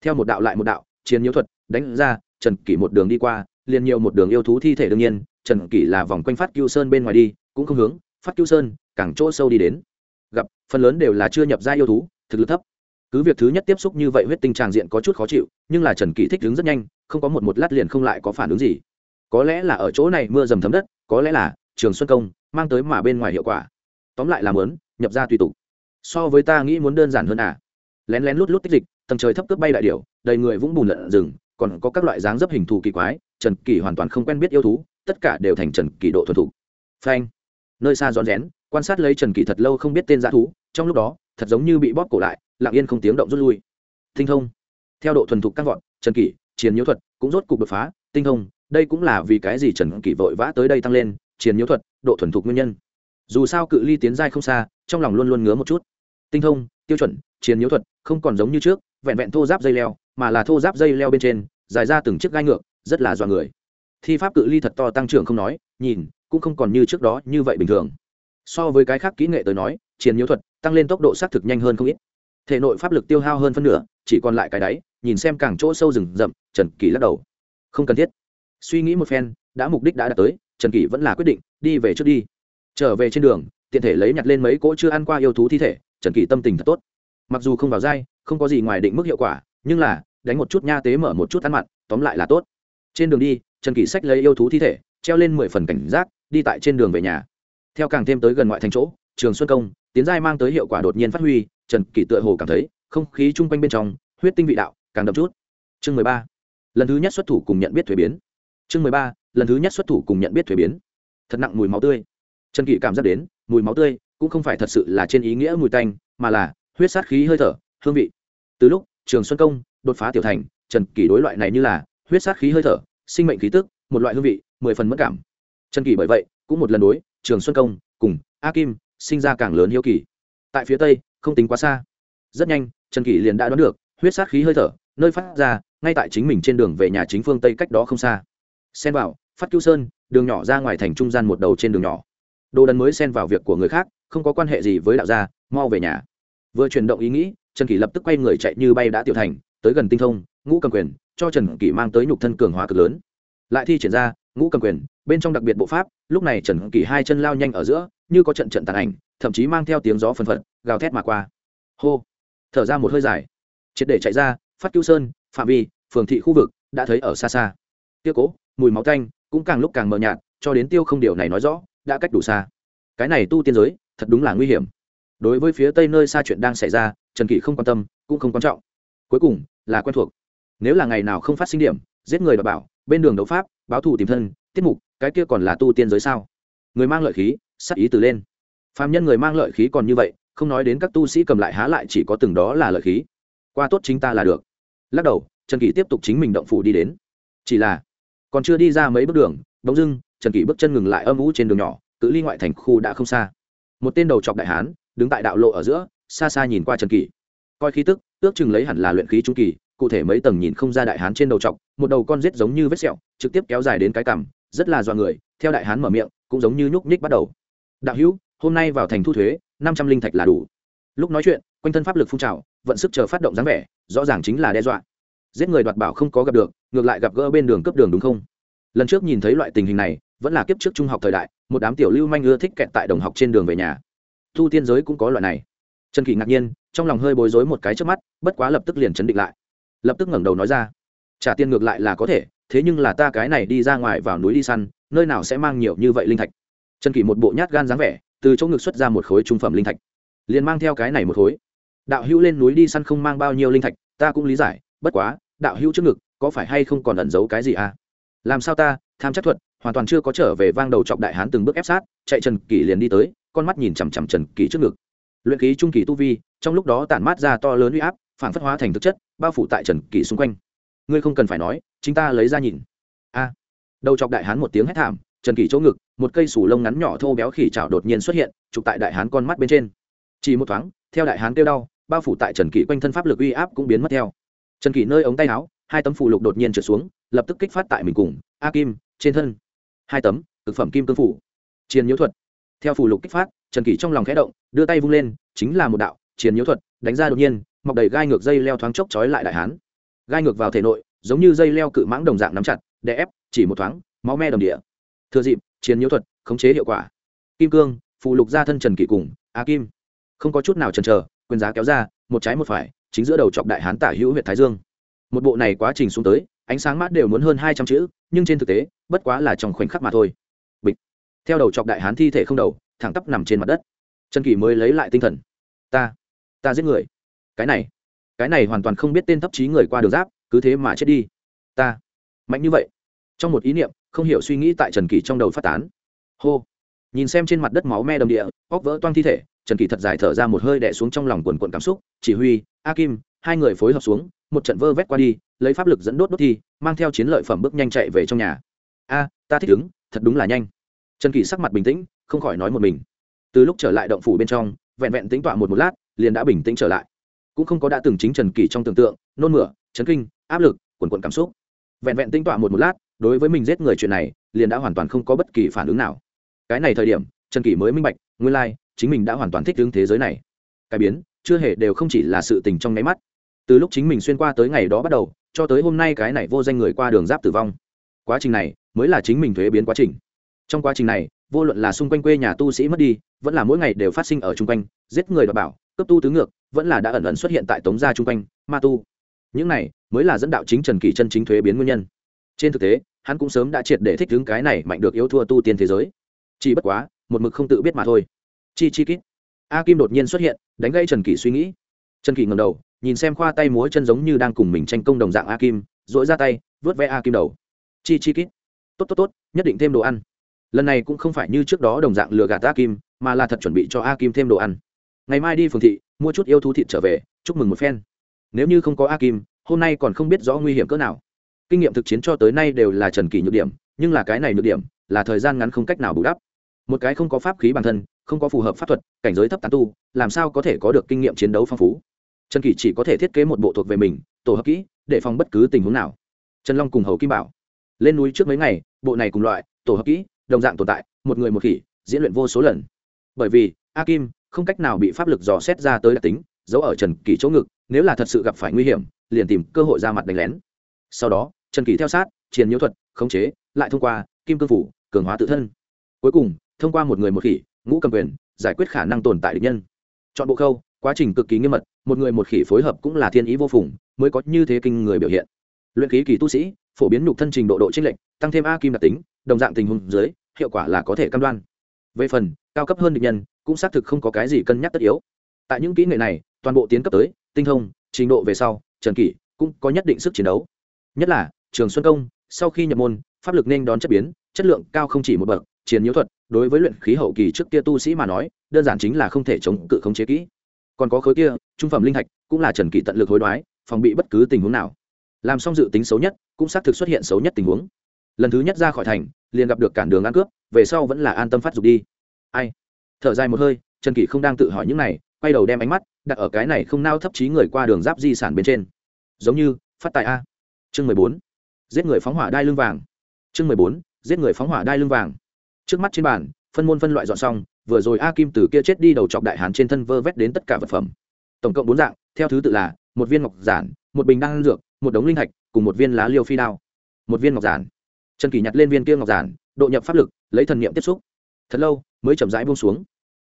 Theo một đạo lại một đạo, chiến nhiễu thuật đánh ra, trần kỷ một đường đi qua, liền nhiều một đường yêu thú thi thể đương nhiên, trần kỷ là vòng quanh phát cưu sơn bên ngoài đi, cũng không hướng phát cưu sơn, càng chỗ sâu đi đến. Gặp, phần lớn đều là chưa nhập ra yêu thú, thực lực thấp. Cứ việc thứ nhất tiếp xúc như vậy huyết tinh tràng diện có chút khó chịu, nhưng là trần kỷ thích đứng rất nhanh, không có một một lát liền không lại có phản ứng gì. Có lẽ là ở chỗ này mưa dầm thấm đất, có lẽ là trường xuân công, mang tới mà bên ngoài hiệu quả. Tóm lại là muốn, nhập ra tùy tục. So với ta nghĩ muốn đơn giản hơn à? Lén lén lút lút tích dịch, tầng trời thấp cướp bay đại điểu, đầy người vũng bùn lợn rừng, còn có các loại dáng dấp hình thù kỳ quái, trần kỳ hoàn toàn không quen biết yêu thú, tất cả đều thành trần kỳ độ thuần thục. Phanh. Nơi xa rón rén, quan sát lấy trần kỳ thật lâu không biết tên dã thú, trong lúc đó, thật giống như bị bóp cổ lại, lặng yên không tiếng động rút lui. Tinh thông. Theo độ thuần thục các vọn trần kỳ chiến nhiễu thuật, cũng rốt cục đột phá. Tinh thông, đây cũng là vì cái gì trần kỳ vội vã tới đây tăng lên chiến nhiễu thuật, độ thuần thục nguyên nhân. Dù sao cự ly tiến giai không xa, trong lòng luôn luôn ngứa một chút. Tinh thông, tiêu chuẩn chiến nhiễu thuật, không còn giống như trước, vẹn vẹn thô giáp dây leo, mà là thô giáp dây leo bên trên, dài ra từng chiếc gai ngược, rất là dọa người. Thi pháp cự ly thật to tăng trưởng không nói, nhìn, cũng không còn như trước đó như vậy bình thường. So với cái khác kỹ nghệ tới nói chiến nhiễu thuật tăng lên tốc độ xác thực nhanh hơn không ít. Thể nội pháp lực tiêu hao hơn phân nửa, chỉ còn lại cái đáy, nhìn xem càng chỗ sâu rừng rậm, trần kỳ lắc đầu. Không cần thiết. Suy nghĩ một phen, đã mục đích đã đạt tới trần kỷ vẫn là quyết định, đi về trước đi. Trở về trên đường, tiện thể lấy nhặt lên mấy cỗ chưa ăn qua yêu thú thi thể, trần kỷ tâm tình thật tốt. Mặc dù không vào dai, không có gì ngoài định mức hiệu quả, nhưng là, đánh một chút nha tế mở một chút ăn mặn, tóm lại là tốt. Trên đường đi, trần kỷ sách lấy yêu thú thi thể, treo lên mười phần cảnh giác, đi tại trên đường về nhà. Theo càng thêm tới gần ngoại thành chỗ, trường xuân công, tiến giai mang tới hiệu quả đột nhiên phát huy, trần kỷ tựa hồ cảm thấy, không khí chung quanh bên trong, huyết tinh vị đạo, càng đậm chút. Chương mười ba. Lần thứ nhất xuất thủ cùng nhận biết thuế biến. Chương mười ba lần thứ nhất xuất thủ cùng nhận biết thuế biến. Thật nặng mùi máu tươi. Trần kỷ cảm giác đến, mùi máu tươi cũng không phải thật sự là trên ý nghĩa mùi tanh, mà là huyết sát khí hơi thở, hương vị. Từ lúc trường xuân công đột phá tiểu thành, trần kỷ đối loại này như là huyết sát khí hơi thở, sinh mệnh khí tức, một loại hương vị, mười phần mất cảm. Trần kỷ bởi vậy cũng một lần đối trường xuân công cùng a kim sinh ra càng lớn hiếu kỳ. Tại phía tây, không tính quá xa. Rất nhanh, trần kỷ liền đã đoán được, huyết sát khí hơi thở, nơi phát ra, ngay tại chính mình trên đường về nhà chính phương tây cách đó không xa xen vào, phát cứu sơn, đường nhỏ ra ngoài thành trung gian một đầu trên đường nhỏ. Đồ đần mới xen vào việc của người khác, không có quan hệ gì với đạo gia, mau về nhà. Vừa chuyển động ý nghĩ, trần kỷ lập tức quay người chạy như bay đã tiểu thành, tới gần tinh thông, ngũ cầm quyền, cho trần kỷ mang tới nhục thân cường hóa cực lớn. Lại thi triển ra, ngũ cầm quyền, bên trong đặc biệt bộ pháp, lúc này trần kỷ hai chân lao nhanh ở giữa, như có trận trận tàn ảnh, thậm chí mang theo tiếng gió phân phật, gào thét mà qua. Hô! Thở ra một hơi dài. Triệt để chạy ra, phát cứu sơn, phạm vi, phường thị khu vực, đã thấy ở xa xa. Tiêu cố mùi máu tanh cũng càng lúc càng mờ nhạt, cho đến tiêu không điều này nói rõ, đã cách đủ xa. Cái này tu tiên giới, thật đúng là nguy hiểm. Đối với phía tây nơi xa chuyện đang xảy ra, trần kỷ không quan tâm, cũng không quan trọng. Cuối cùng, là quen thuộc. Nếu là ngày nào không phát sinh điểm, giết người đ bảo, bên đường đấu pháp, báo thù tìm thân, tiết mục, cái kia còn là tu tiên giới sao? Người mang lợi khí, sắc ý từ lên. Phạm nhân người mang lợi khí còn như vậy, không nói đến các tu sĩ cầm lại há lại chỉ có từng đó là lợi khí. Qua tốt chính ta là được. Lắc đầu, trần kỷ tiếp tục chính mình động phủ đi đến. Chỉ là còn chưa đi ra mấy bước đường, bỗng dưng, trần kỷ bước chân ngừng lại âm ú trên đường nhỏ, cự ly ngoại thành khu đã không xa. Một tên đầu chọc đại hán, đứng tại đạo lộ ở giữa, xa xa nhìn qua trần kỷ. Coi khí tức, ước chừng lấy hẳn là luyện khí trung kỳ, cụ thể mấy tầng nhìn không ra đại hán trên đầu chọc, một đầu con rết giống như vết sẹo, trực tiếp kéo dài đến cái cằm, rất là dọa người, theo đại hán mở miệng, cũng giống như nhúc nhích bắt đầu. Đạo hữu, hôm nay vào thành thu thuế, năm trăm linh thạch là đủ. Lúc nói chuyện, quanh thân pháp lực phun trào, vận sức chờ phát động dáng vẻ, rõ ràng chính là đe dọa giết người đoạt bảo không có gặp được, ngược lại gặp gỡ bên đường cấp đường đúng không? Lần trước nhìn thấy loại tình hình này, vẫn là kiếp trước trung học thời đại, một đám tiểu lưu manh ưa thích kẹt tại đồng học trên đường về nhà. Thu tiên giới cũng có loại này. Trần kỳ ngạc nhiên, trong lòng hơi bối rối một cái trước mắt, bất quá lập tức liền chấn định lại. Lập tức ngẩng đầu nói ra, trả tiền ngược lại là có thể, thế nhưng là ta cái này đi ra ngoài vào núi đi săn, nơi nào sẽ mang nhiều như vậy linh thạch? Trần kỳ một bộ nhát gan dáng vẻ, từ chỗ ngực xuất ra một khối trung phẩm linh thạch. Liền mang theo cái này một khối. Đạo hữu lên núi đi săn không mang bao nhiêu linh thạch, ta cũng lý giải bất quá, đạo hữu trước ngực, có phải hay không còn ẩn giấu cái gì à? Làm sao ta, tham chắc thuật, hoàn toàn chưa có trở về vang đầu chọc đại hán từng bước ép sát, chạy trần kỷ liền đi tới, con mắt nhìn chằm chằm trần kỷ trước ngực. Luyện ký trung kỳ tu vi, trong lúc đó tản mát ra to lớn uy áp, phản phất hóa thành thực chất, bao phủ tại trần kỷ xung quanh. Ngươi không cần phải nói, chính ta lấy ra nhìn. A. Đầu chọc đại hán một tiếng hét thảm, trần kỷ chỗ ngực, một cây sủ lông ngắn nhỏ thô béo khỉ chảo đột nhiên xuất hiện, chụp tại đại hán con mắt bên trên. Chỉ một thoáng, theo đại hán kêu đau, bao phủ tại trần kỷ quanh thân pháp lực uy áp cũng biến mất theo trần kỷ nơi ống tay áo, hai tấm phụ lục đột nhiên trượt xuống, lập tức kích phát tại mình cùng, a kim, trên thân. Hai tấm thực phẩm kim cương phủ. Chiến nhiễu thuật. Theo phụ lục kích phát, trần kỷ trong lòng khẽ động, đưa tay vung lên, chính là một đạo chiến nhiễu thuật, đánh ra đột nhiên, mọc đầy gai ngược dây leo thoáng chốc trói lại đại hán. Gai ngược vào thể nội, giống như dây leo cự mãng đồng dạng nắm chặt, đè ép, chỉ một thoáng, máu me đồng địa. Thừa dịp chiến nhiễu thuật khống chế hiệu quả. Kim cương phụ lục ra thân trần kỷ cùng, a kim. Không có chút nào chần chờ, quyền giá kéo ra, một trái một phải chính giữa đầu chọc đại hán tả hữu huyện thái dương. Một bộ này quá trình xuống tới, ánh sáng mát đều muốn hơn hai trăm chữ, nhưng trên thực tế, bất quá là trong khoảnh khắc mà thôi. Bịch. Theo đầu chọc đại hán thi thể không đầu, thẳng tắp nằm trên mặt đất. Trần kỳ mới lấy lại tinh thần. Ta ta giết người. Cái này cái này hoàn toàn không biết tên thấp trí người qua đường giáp, cứ thế mà chết đi. Ta, mạnh như vậy. Trong một ý niệm, không hiểu suy nghĩ tại trần kỳ trong đầu phát tán. Hô. Nhìn xem trên mặt đất máu me đầm địa óc vỡ toang thi thể trần kỳ thật dài thở ra một hơi đẻ xuống trong lòng quần quận cảm xúc, chỉ huy, a kim, hai người phối hợp xuống, một trận vơ vét qua đi, lấy pháp lực dẫn đốt đốt thi, mang theo chiến lợi phẩm bước nhanh chạy về trong nhà. A, ta thích ứng thật đúng là nhanh. Trần kỳ sắc mặt bình tĩnh, không khỏi nói một mình. Từ lúc trở lại động phủ bên trong, vẹn vẹn tính tọa một một lát, liền đã bình tĩnh trở lại. Cũng không có đã từng chính trần kỳ trong tưởng tượng, nôn mửa, chấn kinh, áp lực, quần quận cảm xúc. Vẹn vẹn tính tọa một một lát, đối với mình giết người chuyện này, liền đã hoàn toàn không có bất kỳ phản ứng nào. Cái này thời điểm, trần kỳ mới minh bạch, nguyên lai chính mình đã hoàn toàn thích ứng thế giới này. Cải biến, chưa hề đều không chỉ là sự tình trong nháy mắt. Từ lúc chính mình xuyên qua tới ngày đó bắt đầu, cho tới hôm nay cái này vô danh người qua đường giáp tử vong. Quá trình này mới là chính mình thuế biến quá trình. Trong quá trình này, vô luận là xung quanh quê nhà tu sĩ mất đi, vẫn là mỗi ngày đều phát sinh ở chung quanh, giết người đọc bảo cấp tu tứ ngược, vẫn là đã ẩn ẩn xuất hiện tại tống gia chung quanh, ma tu. Những này mới là dẫn đạo chính trần kỳ chân chính thuế biến nguyên nhân. Trên thực tế, hắn cũng sớm đã triệt để thích ứng cái này mạnh được yếu thua tu tiên thế giới. Chỉ bất quá, một mực không tự biết mà thôi chi chi kít. A kim đột nhiên xuất hiện, đánh gây trần kỷ suy nghĩ. Trần kỷ ngầm đầu, nhìn xem khoa tay múa chân giống như đang cùng mình tranh công đồng dạng a kim dỗi ra tay, vớt vẽ a kim đầu. Chi chi kít. Tốt tốt tốt, nhất định thêm đồ ăn. Lần này cũng không phải như trước đó đồng dạng lừa gạt a kim, mà là thật chuẩn bị cho a kim thêm đồ ăn. Ngày mai đi phường thị, mua chút yêu thú thịt trở về, chúc mừng một phen. Nếu như không có a kim, hôm nay còn không biết rõ nguy hiểm cỡ nào. Kinh nghiệm thực chiến cho tới nay đều là trần kỳ nhược điểm, nhưng là cái này nhược điểm, là thời gian ngắn không cách nào bù đắp. Một cái không có pháp khí bản thân không có phù hợp pháp thuật, cảnh giới thấp tán tu, làm sao có thể có được kinh nghiệm chiến đấu phong phú? Trần kỷ chỉ có thể thiết kế một bộ thuộc về mình, tổ hợp kỹ, để phòng bất cứ tình huống nào. Trần long cùng hầu kim bảo, lên núi trước mấy ngày, bộ này cùng loại, tổ hợp kỹ, đồng dạng tồn tại, một người một khỉ, diễn luyện vô số lần. Bởi vì, a kim không cách nào bị pháp lực dò xét ra tới đặc tính, giấu ở trần kỳ chỗ ngực, nếu là thật sự gặp phải nguy hiểm, liền tìm cơ hội ra mặt đánh lén. Sau đó, trần kỳ theo sát triền nhiễu thuật, khống chế, lại thông qua kim cương phủ, cường hóa tự thân. Cuối cùng, thông qua một người một khỉ ngũ cầm quyền, giải quyết khả năng tồn tại địch nhân. Chọn bộ khâu, quá trình cực kỳ nghiêm mật, một người một khỉ phối hợp cũng là thiên ý vô phùng, mới có như thế kinh người biểu hiện. Luyện khí kỳ tu sĩ, phổ biến nhục thân trình độ độ trinh lệnh tăng thêm a kim đặc tính, đồng dạng tình huống dưới, hiệu quả là có thể cam đoan. Về phần, cao cấp hơn địch nhân, cũng xác thực không có cái gì cân nhắc tất yếu. Tại những kỹ nghệ này, toàn bộ tiến cấp tới, tinh thông, trình độ về sau, trần kỷ, cũng có nhất định sức chiến đấu. Nhất là, trường xuân công, sau khi nhập môn, pháp lực nên đón chất biến, chất lượng cao không chỉ một bậc chiến nhiễu thuật, đối với luyện khí hậu kỳ trước kia tu sĩ mà nói, đơn giản chính là không thể chống cự khống chế kỹ. Còn có khối kia, trung phẩm linh thạch cũng là trần kỳ tận lực hối đoái, phòng bị bất cứ tình huống nào. Làm xong dự tính xấu nhất, cũng xác thực xuất hiện xấu nhất tình huống. Lần thứ nhất ra khỏi thành, liền gặp được cản đường ăn cướp, về sau vẫn là an tâm phát dục đi. Ai? Thở dài một hơi, trần kỳ không đang tự hỏi những này, quay đầu đem ánh mắt đặt ở cái này không nao thấp trí người qua đường giáp di sản bên trên. Giống như, phát tài a. Chương mười bốn. Giết người phóng hỏa đai lưng vàng. Chương mười bốn. Giết người phóng hỏa đai lưng vàng trước mắt trên bàn, phân môn phân loại dọn xong, vừa rồi a kim từ kia chết đi đầu chọc đại hán trên thân vơ vét đến tất cả vật phẩm. Tổng cộng bốn dạng, theo thứ tự là, một viên ngọc giản, một bình đan dược, một đống linh thạch, cùng một viên lá liêu phi đao. Một viên ngọc giản. Trần kỳ nhặt lên viên kia ngọc giản, độ nhập pháp lực, lấy thần niệm tiếp xúc. Thật lâu, mới chậm rãi buông xuống.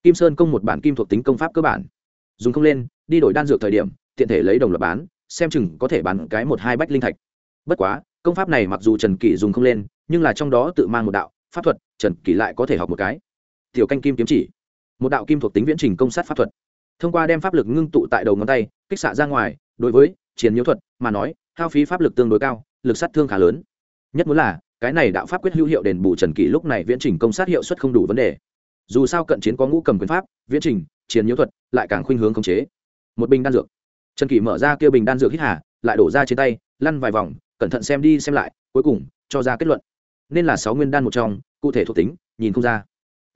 Kim sơn công một bản kim thuộc tính công pháp cơ bản. Dùng không lên, đi đổi đan dược thời điểm, tiện thể lấy đồng lập bán, xem chừng có thể bán cái một hai bách linh thạch. Bất quá, công pháp này mặc dù trần kỷ dùng không lên, nhưng là trong đó tự mang một đạo pháp thuật, trần kỳ lại có thể học một cái. Tiểu canh kim kiếm chỉ. Một đạo kim thuộc tính viễn trình công sát pháp thuật. Thông qua đem pháp lực ngưng tụ tại đầu ngón tay, kích xạ ra ngoài, đối với chiến nhiễu thuật mà nói, hao phí pháp lực tương đối cao, lực sát thương khá lớn. Nhất muốn là, cái này đạo pháp quyết hữu hiệu đền bù trần kỳ lúc này viễn trình công sát hiệu suất không đủ vấn đề. Dù sao cận chiến có ngũ cầm quyền pháp, viễn trình chiến nhiễu thuật lại càng khuynh hướng khống chế. Một bình đan dược. Trần kỳ mở ra kia bình đan dược hít hà, lại đổ ra trên tay, lăn vài vòng, cẩn thận xem đi xem lại, cuối cùng cho ra kết luận nên là sáu nguyên đan một trong, cụ thể thuộc tính, nhìn không ra.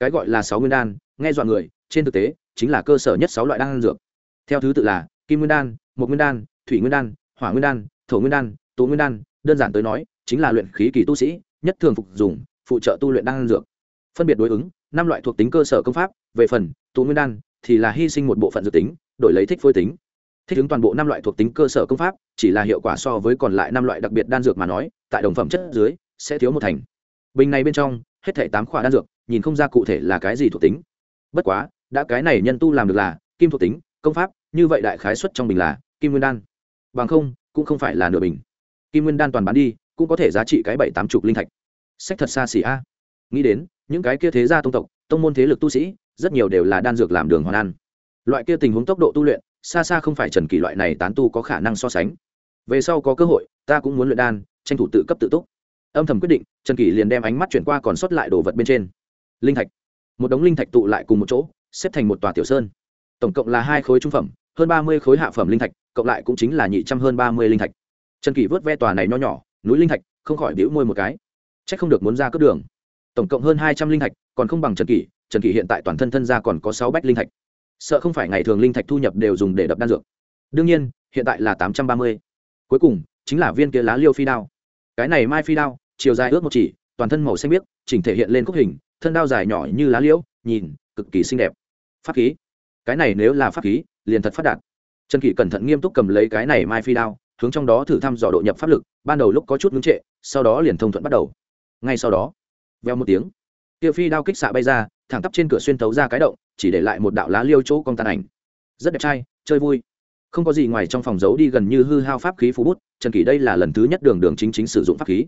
Cái gọi là sáu nguyên đan, nghe dọa người, trên thực tế, chính là cơ sở nhất sáu loại đan dược. Theo thứ tự là, kim nguyên đan một nguyên đan, thủy nguyên đan, hỏa nguyên đan, thổ nguyên đan, tố nguyên đan, đơn giản tới nói, chính là luyện khí kỳ tu sĩ, nhất thường phục dùng, phụ trợ tu luyện đan dược. Phân biệt đối ứng, năm loại thuộc tính cơ sở công pháp, về phần, tố nguyên đan, thì là hy sinh một bộ phận dự tính, đổi lấy thích phôi tính. Thích ứng toàn bộ năm loại thuộc tính cơ sở công pháp, chỉ là hiệu quả so với còn lại năm loại đặc biệt đan dược mà nói, tại đồng phẩm chất dưới sẽ thiếu một thành. Bình này bên trong, hết thảy tám khỏa đan dược, nhìn không ra cụ thể là cái gì thuộc tính. Bất quá, đã cái này nhân tu làm được là, kim thuộc tính, công pháp, như vậy đại khái xuất trong bình là, kim nguyên đan. Bằng không, cũng không phải là nửa bình. Kim nguyên đan toàn bán đi, cũng có thể giá trị cái bảy tám chục linh thạch. Sách thật xa xỉ a. Nghĩ đến, những cái kia thế gia tông tộc, tông môn thế lực tu sĩ, rất nhiều đều là đan dược làm đường hoàn ăn. Loại kia tình huống tốc độ tu luyện, xa xa không phải trần kỳ loại này tán tu có khả năng so sánh. Về sau có cơ hội, ta cũng muốn luyện đan, tranh thủ tự cấp tự túc âm thầm quyết định, trần kỳ liền đem ánh mắt chuyển qua còn sót lại đồ vật bên trên. Linh thạch. Một đống linh thạch tụ lại cùng một chỗ, xếp thành một tòa tiểu sơn. Tổng cộng là hai khối trung phẩm, hơn ba mươi khối hạ phẩm linh thạch, cộng lại cũng chính là nhị trăm hơn ba mươi linh thạch. Trần kỳ vớt ve tòa này nho nhỏ, núi linh thạch, không khỏi đĩu môi một cái. C h ắ c không được muốn ra cướp đường. Tổng cộng hơn hai trăm linh thạch, còn không bằng trần kỳ trần kỳ hiện tại toàn thân thân ra còn có sáu bách linh thạch. Sợ không phải ngày thường linh thạch thu nhập đều dùng để đập đan dược. Đương nhiên, hiện tại là tám trăm ba mươi. Cuối cùng, chính là viên kia lá liêu phi đao. Cái này mai phi đao chiều dài ước một chỉ, toàn thân màu xanh biếc, chỉnh thể hiện lên khúc hình, thân đao dài nhỏ như lá liễu, nhìn, cực kỳ xinh đẹp. Pháp khí. Cái này nếu là pháp khí, liền thật phát đạt. Trần kỷ cẩn thận nghiêm túc cầm lấy cái này mai phi đao, hướng trong đó thử thăm dò độ nhập pháp lực, ban đầu lúc có chút ngưng trệ, sau đó liền thông thuận bắt đầu. Ngay sau đó, veo một tiếng, kia phi đao kích xạ bay ra, thẳng tắp trên cửa xuyên tấu ra cái động, chỉ để lại một đạo lá liêu chỗ con tàn ảnh. Rất đẹp trai, chơi vui. Không có gì ngoài trong phòng giấu đi gần như hư hao pháp khí phú bút, trần kỷ đây là lần thứ nhất đường đường chính chính sử dụng pháp khí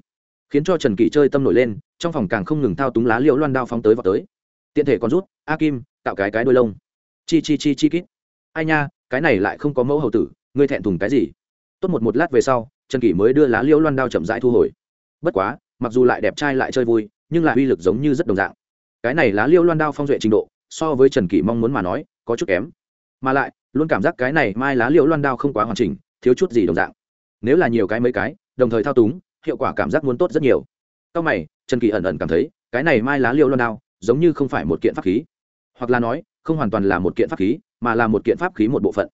khiến cho trần kỷ chơi tâm nổi lên, trong phòng càng không ngừng thao túng lá liễu loan đao phóng tới vào tới. Tiện thể còn rút, a kim, tạo cái cái đôi lông. Chi chi chi chi kít. Ai nha, cái này lại không có mẫu hậu tử, ngươi thẹn thùng cái gì? Tốt một một lát về sau, trần kỷ mới đưa lá liễu loan đao chậm rãi thu hồi. Bất quá, mặc dù lại đẹp trai lại chơi vui, nhưng lại uy lực giống như rất đồng dạng. Cái này lá liễu loan đao phong duệ trình độ, so với trần kỷ mong muốn mà nói, có chút kém. Mà lại, luôn cảm giác cái này mai lá liễu loan đao không quá hoàn chỉnh, thiếu chút gì đồng dạng. Nếu là nhiều cái mấy cái, đồng thời thao túng hiệu quả cảm giác muốn tốt rất nhiều. Sau mày, trần kỳ ẩn ẩn cảm thấy, cái này mai lá liêu loan đao, giống như không phải một kiện pháp khí. Hoặc là nói, không hoàn toàn là một kiện pháp khí, mà là một kiện pháp khí một bộ phận.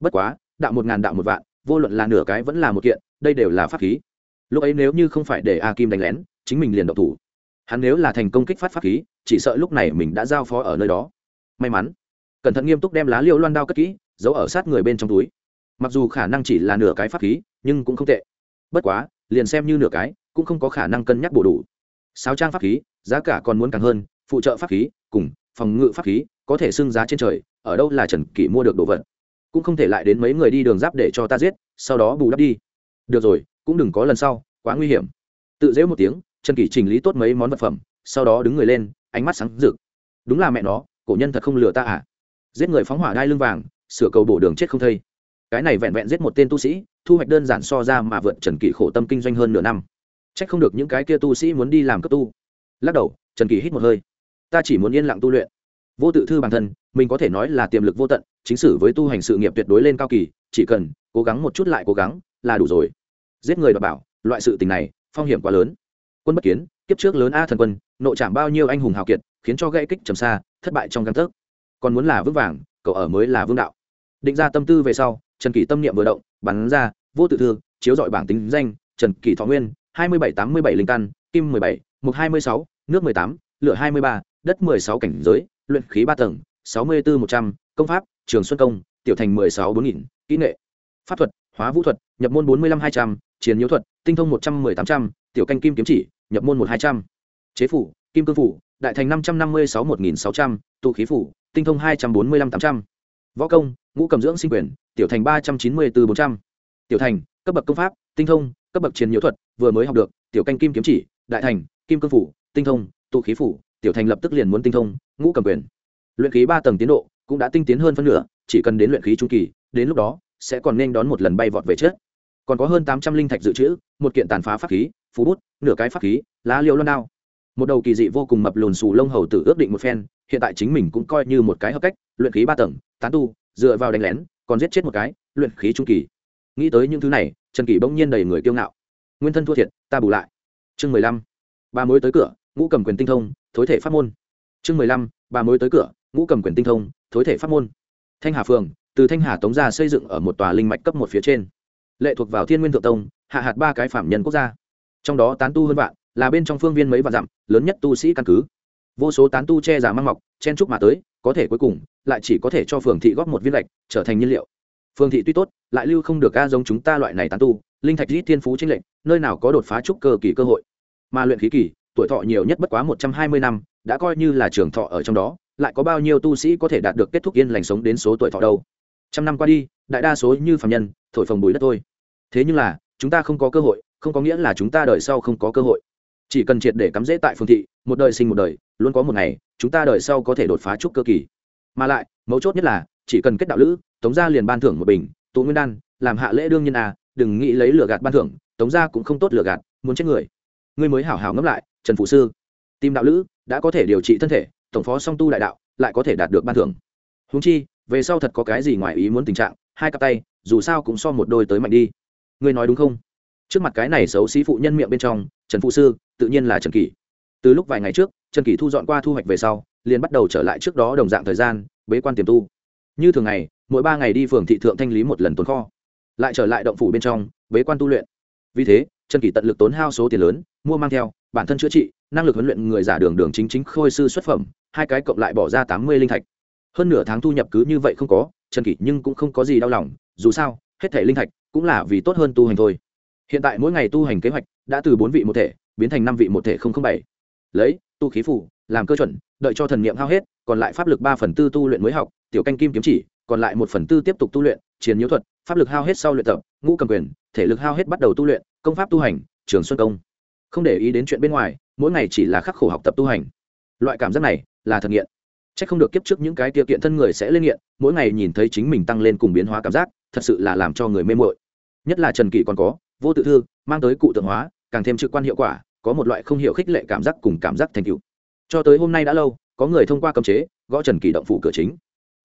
Bất quá, đạo một ngàn đạo một vạn, vô luận là nửa cái vẫn là một kiện, đây đều là pháp khí. Lúc ấy nếu như không phải để a kim đánh lén, chính mình liền độc thủ. Hắn nếu là thành công kích phát pháp khí, chỉ sợ lúc này mình đã giao phó ở nơi đó. May mắn, cẩn thận nghiêm túc đem lá liêu loan đao cất kỹ, giấu ở sát người bên trong túi. Mặc dù khả năng chỉ là nửa cái pháp khí, nhưng cũng không tệ. Bất quá liền xem như nửa cái, cũng không có khả năng cân nhắc bổ đủ. Sáu trang pháp khí, giá cả còn muốn càng hơn, phụ trợ pháp khí, cùng phòng ngự pháp khí, có thể xưng giá trên trời, ở đâu là trần kỷ mua được đồ vật. Cũng không thể lại đến mấy người đi đường giáp để cho ta giết, sau đó bù đắp đi. Được rồi, cũng đừng có lần sau, quá nguy hiểm. Tự dễ một tiếng, trần kỷ chỉnh lý tốt mấy món vật phẩm, sau đó đứng người lên, ánh mắt sáng rực. Đúng là mẹ nó, cổ nhân thật không lừa ta à? Giết người phóng hỏa đai lưng vàng, sửa cầu bổ đường chết không thây. Cái này vẹn vẹn giết một tên tu sĩ thu hoạch đơn giản so ra mà vượt trần kỷ khổ tâm kinh doanh hơn nửa năm. C h ắ c không được những cái kia tu sĩ muốn đi làm cấp tu. Lắc đầu, trần kỷ hít một hơi. Ta chỉ muốn yên lặng tu luyện. Vô tự thư bản thân, mình có thể nói là tiềm lực vô tận, chính sử với tu hành sự nghiệp tuyệt đối lên cao kỳ, chỉ cần cố gắng một chút lại cố gắng là đủ rồi. Giết người đọc bảo, loại sự tình này, phong hiểm quá lớn. Quân bất kiến, kiếp trước lớn a thần quân, nộ chạm bao nhiêu anh hùng hào kiệt, khiến cho gãy kích trầm xa, thất bại trong căn tấc. Còn muốn là vững vàng, cậu ở mới là vương đạo. Định ra tâm tư về sau, trần kỷ tâm niệm vừa động, bắn ra vô tự thư, chiếu dọi bảng tính danh, trần kỷ thọ nguyên, hai mươi bảy tám mươi bảy linh căn, kim mười bảy, mục hai mươi sáu, nước mười tám, lửa hai mươi ba, đất mười sáu cảnh giới, luyện khí ba tầng, sáu mươi bốn một trăm, công pháp, trường xuân công, tiểu thành mười sáu bốn nghìn, kỹ nghệ, pháp thuật, hóa vũ thuật, nhập môn bốn mươi năm hai trăm, chiến nhiễu thuật, tinh thông một trăm mười tám trăm, tiểu canh kim kiếm chỉ, nhập môn một hai trăm. Chế phủ, kim cương phủ, đại thành năm trăm năm mươi sáu một nghìn sáu trăm, tụ khí phủ, tinh thông hai trăm bốn mươi năm tám trăm. Võ công, ngũ cầm dưỡng sinh quyền, tiểu thành ba trăm chín mươi bốn bốn trăm tiểu thành, cấp bậc công pháp, tinh thông, cấp bậc chiến nhiễu thuật, vừa mới học được, tiểu canh kim kiếm chỉ, đại thành, kim cương phủ, tinh thông, tụ khí phủ, tiểu thành lập tức liền muốn tinh thông, ngũ cầm quyền. Luyện khí ba tầng tiến độ cũng đã tinh tiến hơn phân nửa, chỉ cần đến luyện khí trung kỳ, đến lúc đó sẽ còn nên đón một lần bay vọt về trước. còn có hơn tám trăm linh thạch dự trữ, một kiện tàn phá pháp khí, phú bút, nửa cái pháp khí, lá liêu loan đao. Một đầu kỳ dị vô cùng mập lùn xù lông hầu tử ước định một phen, hiện tại chính mình cũng coi như một cái hợp cách, luyện khí ba tầng, tán tu, dựa vào đánh lén, còn giết chết một cái, luyện khí trung kỳ nghĩ tới những thứ này, trần kỷ bỗng nhiên đầy người kiêu ngạo. Nguyên thân thua thiệt, ta bù lại. Chương mười lăm ba mối tới cửa, ngũ cầm quyền tinh thông, thối thể pháp môn. Chương mười lăm ba mối tới cửa, ngũ cầm quyền tinh thông, thối thể pháp môn. Thanh hà phường, từ thanh hà tống ra xây dựng ở một tòa linh mạch cấp một phía trên. Lệ thuộc vào thiên nguyên thượng tông, hạ hạt ba cái phạm nhân quốc gia. Trong đó tán tu hơn vạn, là bên trong phương viên mấy vạn dặm, lớn nhất tu sĩ căn cứ. Vô số tán tu che giả mang mọc, chen trúc mà tới, có thể cuối cùng, lại chỉ có thể cho phường thị góp một viên lạch trở thành nhiên liệu. Phương thị tuy tốt, lại lưu không được ca giống chúng ta loại này tán tu, linh thạch rít thiên phú trinh lệnh nơi nào có đột phá trúc cơ kỳ cơ hội. Mà luyện khí kỳ, tuổi thọ nhiều nhất bất quá một trăm hai mươi năm, đã coi như là trường thọ ở trong đó, lại có bao nhiêu tu sĩ có thể đạt được kết thúc yên lành sống đến số tuổi thọ đâu? Trăm năm qua đi, đại đa số như phạm nhân, thổi phồng bùi đất thôi. Thế nhưng là, chúng ta không có cơ hội, không có nghĩa là chúng ta đời sau không có cơ hội. Chỉ cần triệt để cắm rễ tại phương thị, một đời sinh một đời, luôn có một ngày, chúng ta đời sau có thể đột phá trúc cơ kỳ. Mà lại, mấu chốt nhất là chỉ cần kết đạo lữ, tống gia liền ban thưởng một bình, tụ nguyên đan, làm hạ lễ đương nhiên à đừng nghĩ lấy lửa gạt ban thưởng, tống gia cũng không tốt lửa gạt, muốn chết người. Ngươi mới hảo hảo ngẫm lại, trần phụ sư, tìm đạo lữ, đã có thể điều trị thân thể, tổng phó song tu đại đạo, lại có thể đạt được ban thưởng. Húng chi, về sau thật có cái gì ngoài ý muốn tình trạng, hai cặp tay, dù sao cũng so một đôi tới mạnh đi. Ngươi nói đúng không? Trước mặt cái này xấu xí phụ nhân miệng bên trong, trần phụ sư, tự nhiên là trần kỷ. Từ lúc vài ngày trước, trần kỷ thu dọn qua thu hoạch về sau, liền bắt đầu trở lại trước đó đồng dạng thời gian, bế quan tiềm tu như thường ngày, mỗi ba ngày đi phường thị thượng thanh lý một lần tồn kho. Lại trở lại động phủ bên trong, bế quan tu luyện. Vì thế, trần kỷ tận lực tốn hao số tiền lớn, mua mang theo, bản thân chữa trị, năng lực huấn luyện người giả đường đường chính chính khôi sư xuất phẩm, hai cái cộng lại bỏ ra tám mươi linh thạch. Hơn nửa tháng thu nhập cứ như vậy không có, trần kỷ nhưng cũng không có gì đau lòng, dù sao, hết thể linh thạch cũng là vì tốt hơn tu hành thôi. Hiện tại mỗi ngày tu hành kế hoạch đã từ bốn vị một thể, biến thành năm vị một thể bảy. Lấy, tu khí phủ làm cơ chuẩn, đợi cho thần niệm hao hết, còn lại pháp lực ba phần tư tu luyện mới học tiểu canh kim kiếm chỉ, còn lại một phần tư tiếp tục tu luyện, chiến nhiễu thuật, pháp lực hao hết sau luyện tập, ngũ cầm quyền, thể lực hao hết bắt đầu tu luyện, công pháp tu hành, trường xuân công. Không để ý đến chuyện bên ngoài, mỗi ngày chỉ là khắc khổ học tập tu hành. Loại cảm giác này là thật nghiện. C h ắ c không được kiếp trước những cái tiêu kiện thân người sẽ lên nghiện, mỗi ngày nhìn thấy chính mình tăng lên cùng biến hóa cảm giác, thật sự là làm cho người mê mội nhất là trần kỷ còn có, vô tự thư, mang tới cụ tượng hóa, càng thêm trực quan hiệu quả, có một loại không hiểu khích lệ cảm giác cùng cảm giác thành tựu. Cho tới hôm nay đã lâu, có người thông qua cấm chế, gõ trần kỷ động phủ cửa chính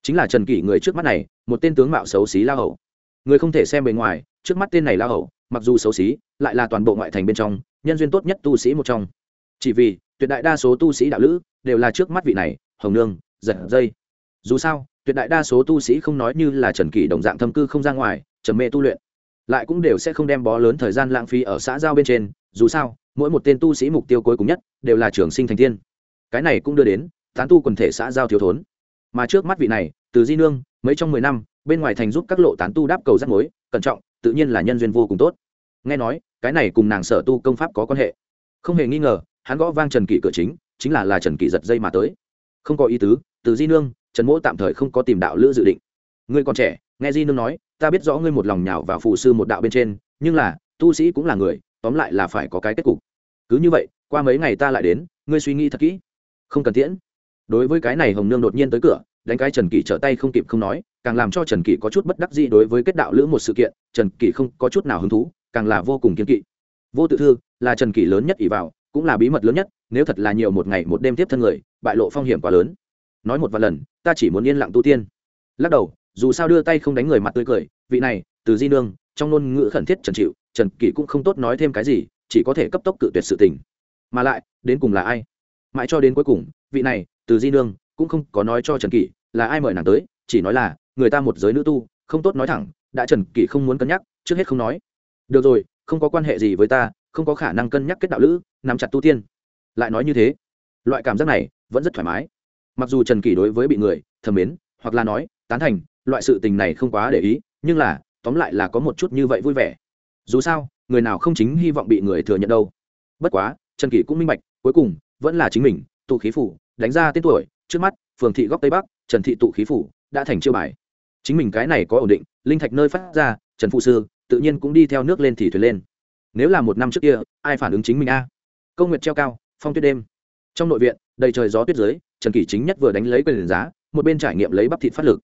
chính là trần kỷ người trước mắt này, một tên tướng mạo xấu xí la hầu. Người không thể xem bề ngoài, trước mắt tên này la hầu, mặc dù xấu xí, lại là toàn bộ ngoại thành bên trong, nhân duyên tốt nhất tu sĩ một trong. Chỉ vì, tuyệt đại đa số tu sĩ đạo lữ, đều là trước mắt vị này, hồng nương, giật dây. Dù sao, tuyệt đại đa số tu sĩ không nói như là trần kỷ đồng dạng thâm cư không ra ngoài, trầm mê tu luyện. Lại cũng đều sẽ không đem bó lớn thời gian lãng phí ở xã giao bên trên, dù sao, mỗi một tên tu sĩ mục tiêu cuối cùng nhất, đều là trường sinh thành tiên. Cái này cũng đưa đến, tán tu quần thể xã giao thiếu thốn mà trước mắt vị này, từ di nương, mấy trong mười năm, bên ngoài thành giúp các lộ tán tu đáp cầu rắc mối, cẩn trọng, tự nhiên là nhân duyên vô cùng tốt. Nghe nói, cái này cùng nàng sở tu công pháp có quan hệ. Không hề nghi ngờ, hắn gõ vang trần kỷ cửa chính chính là là trần kỷ giật dây mà tới. Không có ý tứ, từ di nương, trần mỗ tạm thời không có tìm đạo lữ dự định. Ngươi còn trẻ, nghe di nương nói, ta biết rõ ngươi một lòng nhào vào phù sư một đạo bên trên, nhưng là, tu sĩ cũng là người, tóm lại là phải có cái kết cục. Cứ như vậy, qua mấy ngày ta lại đến, ngươi suy nghĩ thật kỹ. Không cần tiễn đối với cái này hồng nương đột nhiên tới cửa, đánh cái trần kỷ trở tay không kịp không nói, càng làm cho trần kỷ có chút bất đắc dĩ đối với kết đạo lữ một sự kiện, trần kỷ không có chút nào hứng thú, càng là vô cùng kiên kỵ. Vô tự thư, là trần kỷ lớn nhất ỷ vào, cũng là bí mật lớn nhất, nếu thật là nhiều một ngày một đêm tiếp thân người, bại lộ phong hiểm quá lớn. Nói một vài lần, ta chỉ muốn yên lặng tu tiên. Lắc đầu, dù sao đưa tay không đánh người mặt tươi cười, vị này, từ di nương, trong ngôn ngữ khẩn thiết trần chịu, trần kỷ cũng không tốt nói thêm cái gì, chỉ có thể cấp tốc cự tuyệt sự tình. Mà lại, đến cùng là ai? Mãi cho đến cuối cùng, vị này từ di nương cũng không có nói cho trần kỷ là ai mời nàng tới, chỉ nói là, người ta một giới nữ tu, không tốt nói thẳng, đã trần kỷ không muốn cân nhắc, trước hết không nói. Được rồi, không có quan hệ gì với ta, không có khả năng cân nhắc kết đạo lữ, nắm chặt tu tiên. Lại nói như thế, loại cảm giác này vẫn rất thoải mái. Mặc dù trần kỷ đối với bị người, thầm mến, hoặc là nói, tán thành, loại sự tình này không quá để ý, nhưng là, tóm lại là có một chút như vậy vui vẻ. Dù sao, người nào không chính hy vọng bị người thừa nhận đâu. Bất quá, trần kỷ cũng minh bạch, cuối cùng vẫn là chính mình, tụ khí phủ đánh ra tên tuổi, trước mắt, phường thị góc tây bắc, trần thị tụ khí phủ, đã thành chiêu bài. Chính mình cái này có ổn định, linh thạch nơi phát ra, trần phụ sư, tự nhiên cũng đi theo nước lên thì thuyền lên. Nếu là một năm trước kia, ai phản ứng chính mình a? Công nguyệt treo cao, phong tuyết đêm. Trong nội viện, đầy trời gió tuyết dưới, trần kỷ chính nhất vừa đánh lấy quyền giá, một bên trải nghiệm lấy bắp thịt phát lực.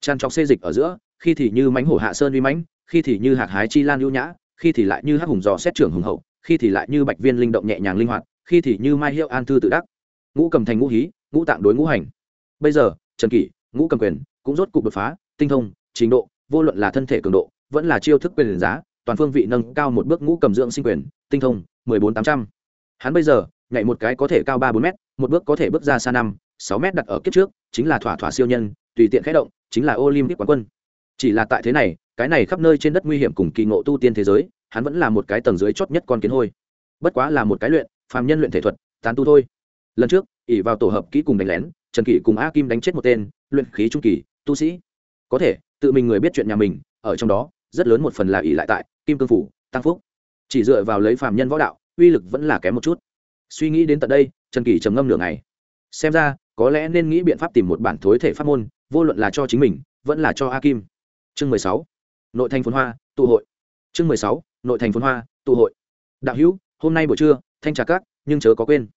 Tràn trọc xê dịch ở giữa, khi thì như mánh hổ hạ sơn uy mãnh, khi thì như hạt hái chi lan ưu nhã, khi thì lại như hắc hùng giò xét trưởng hùng hậu, khi thì lại như bạch viên linh động nhẹ nhàng linh hoạt, khi thì như mai hiệu an thư tự đắc ngũ cầm thành ngũ hí, ngũ tạng đối ngũ hành. Bây giờ, trần kỷ, ngũ cầm quyền, cũng rốt cục đột phá, tinh thông, trình độ, vô luận là thân thể cường độ, vẫn là chiêu thức quyền giá, toàn phương vị nâng cao một bước ngũ cầm dưỡng sinh quyền, tinh thông, mười bốn tám trăm. Hắn bây giờ, nhảy một cái có thể cao ba bốn m một bước có thể bước ra xa năm, sáu m đặt ở kiếp trước, chính là thỏa thỏa siêu nhân, tùy tiện khẽ động, chính là olympic quán quân. Chỉ là tại thế này, cái này khắp nơi trên đất nguy hiểm cùng kỳ ngộ tu tiên thế giới, hắn vẫn là một cái tầng dưới chót nhất con kiến hôi. Bất quá là một cái luyện, phàm nhân luyện thể thuật, tán tu thôi lần trước ỉ vào tổ hợp kỹ cùng đánh lén, trần kỷ cùng a kim đánh chết một tên, luyện khí trung kỳ, tu sĩ. Có thể, tự mình người biết chuyện nhà mình, ở trong đó, rất lớn một phần là ỉ lại tại kim cương phủ, tăng phúc. Chỉ dựa vào lấy phàm nhân võ đạo, uy lực vẫn là kém một chút. Suy nghĩ đến tận đây, trần kỷ trầm ngâm nửa ngày. Xem ra, có lẽ nên nghĩ biện pháp tìm một bản thối thể pháp môn, vô luận là cho chính mình, vẫn là cho a kim. Chương mười sáu, nội thành phồn hoa, tụ hội. Chương mười sáu, nội thành phồn hoa, tụ hội. Đạo hữu, hôm nay buổi trưa, thanh trà cát nhưng chớ có quên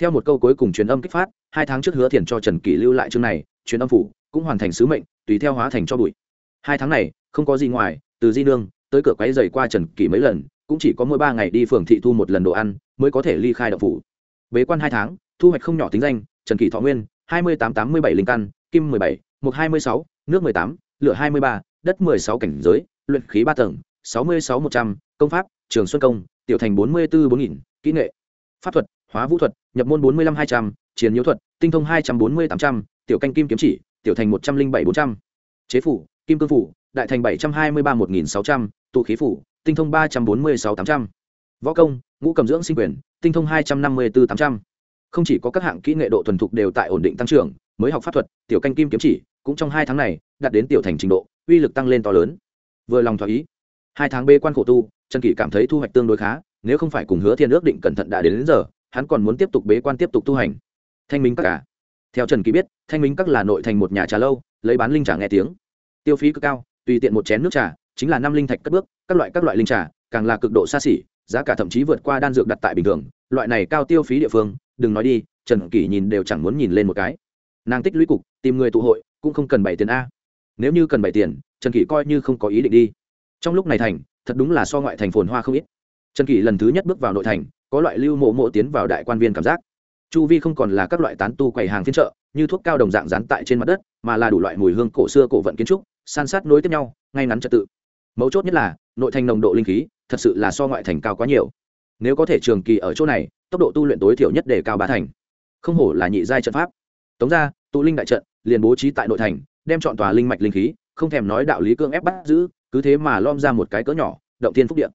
theo một câu cuối cùng truyền âm kích phát, hai tháng trước hứa thiền cho trần kỷ lưu lại chương này, truyền âm phủ, cũng hoàn thành sứ mệnh, tùy theo hóa thành cho bụi. Hai tháng này, không có gì ngoài, từ di nương, tới cửa quáy dày qua trần kỷ mấy lần, cũng chỉ có mỗi ba ngày đi phường thị thu một lần đồ ăn, mới có thể ly khai đậu phủ. Bế quan hai tháng, thu hoạch không nhỏ tính danh, trần kỷ thọ nguyên, hai mươi tám tám mươi bảy linh căn, kim mười bảy một hai mươi sáu, nước mười tám, lửa hai mươi ba, đất mười sáu cảnh giới, luyện khí ba tầng, sáu mươi sáu một trăm, công pháp, trường xuân công, tiểu thành bốn mươi b ố bốn nghìn, kỹ nghệ, pháp thuật hóa vũ thuật nhập môn bốn mươi năm hai trăm chiến nhiễu thuật tinh thông hai trăm bốn mươi tám trăm tiểu canh kim kiếm chỉ tiểu thành một trăm linh bảy bốn trăm. Chế phủ kim cương phủ đại thành bảy trăm hai mươi ba một nghìn sáu trăm tụ khí phủ tinh thông ba trăm bốn mươi sáu tám trăm. Võ công ngũ cầm dưỡng sinh quyền tinh thông hai trăm năm mươi bốn tám trăm. Không chỉ có các hạng kỹ nghệ độ thuần thục đều tại ổn định tăng trưởng mới học pháp thuật tiểu canh kim kiếm chỉ cũng trong hai tháng này đạt đến tiểu thành trình độ uy lực tăng lên to lớn. Vừa lòng thỏa ý. Hai tháng bê quan khổ tu trần kỷ cảm thấy thu hoạch tương đối khá nếu không phải cùng hứa thiên ước định cẩn thận đã đến, đến giờ hắn còn muốn tiếp tục bế quan tiếp tục tu hành. Thanh minh các cả theo trần kỷ biết, thanh minh các là nội thành một nhà trà lâu, lấy bán linh trà nghe tiếng. Tiêu phí cực cao, tùy tiện một chén nước trà, chính là năm linh thạch cất bước, các loại các loại linh trà, càng là cực độ xa xỉ, giá cả thậm chí vượt qua đan dược đặt tại bình thường. Loại này cao tiêu phí địa phương, đừng nói đi, trần kỷ nhìn đều chẳng muốn nhìn lên một cái. Nàng tích lũy cục, tìm người tụ hội, cũng không cần bảy tiền a. Nếu như cần bảy tiền, trần kỷ coi như không có ý định đi. Trong lúc này thành, thật đúng là so ngoại thành phồn hoa không ít trần kỷ lần thứ nhất bước vào nội thành, có loại lưu mộ mộ tiến vào đại quan viên cảm giác. Chu vi không còn là các loại tán tu quầy hàng phiên chợ, như thuốc cao đồng dạng dán tại trên mặt đất, mà là đủ loại mùi hương cổ xưa cổ vận kiến trúc, san sát nối tiếp nhau, ngay ngắn trật tự. Mấu chốt nhất là, nội thành nồng độ linh khí, thật sự là so ngoại thành cao quá nhiều. Nếu có thể trường kỳ ở chỗ này, tốc độ tu luyện tối thiểu nhất để cao ba thành. Không hổ là nhị giai trận pháp. Tống ra, tụ linh đại trận, liền bố trí tại nội thành, đem chọn tòa linh mạch linh khí, không thèm nói đạo lý cương ép bắt giữ, cứ thế mà lom ra một cái cỡ nhỏ, động tiên phúc điện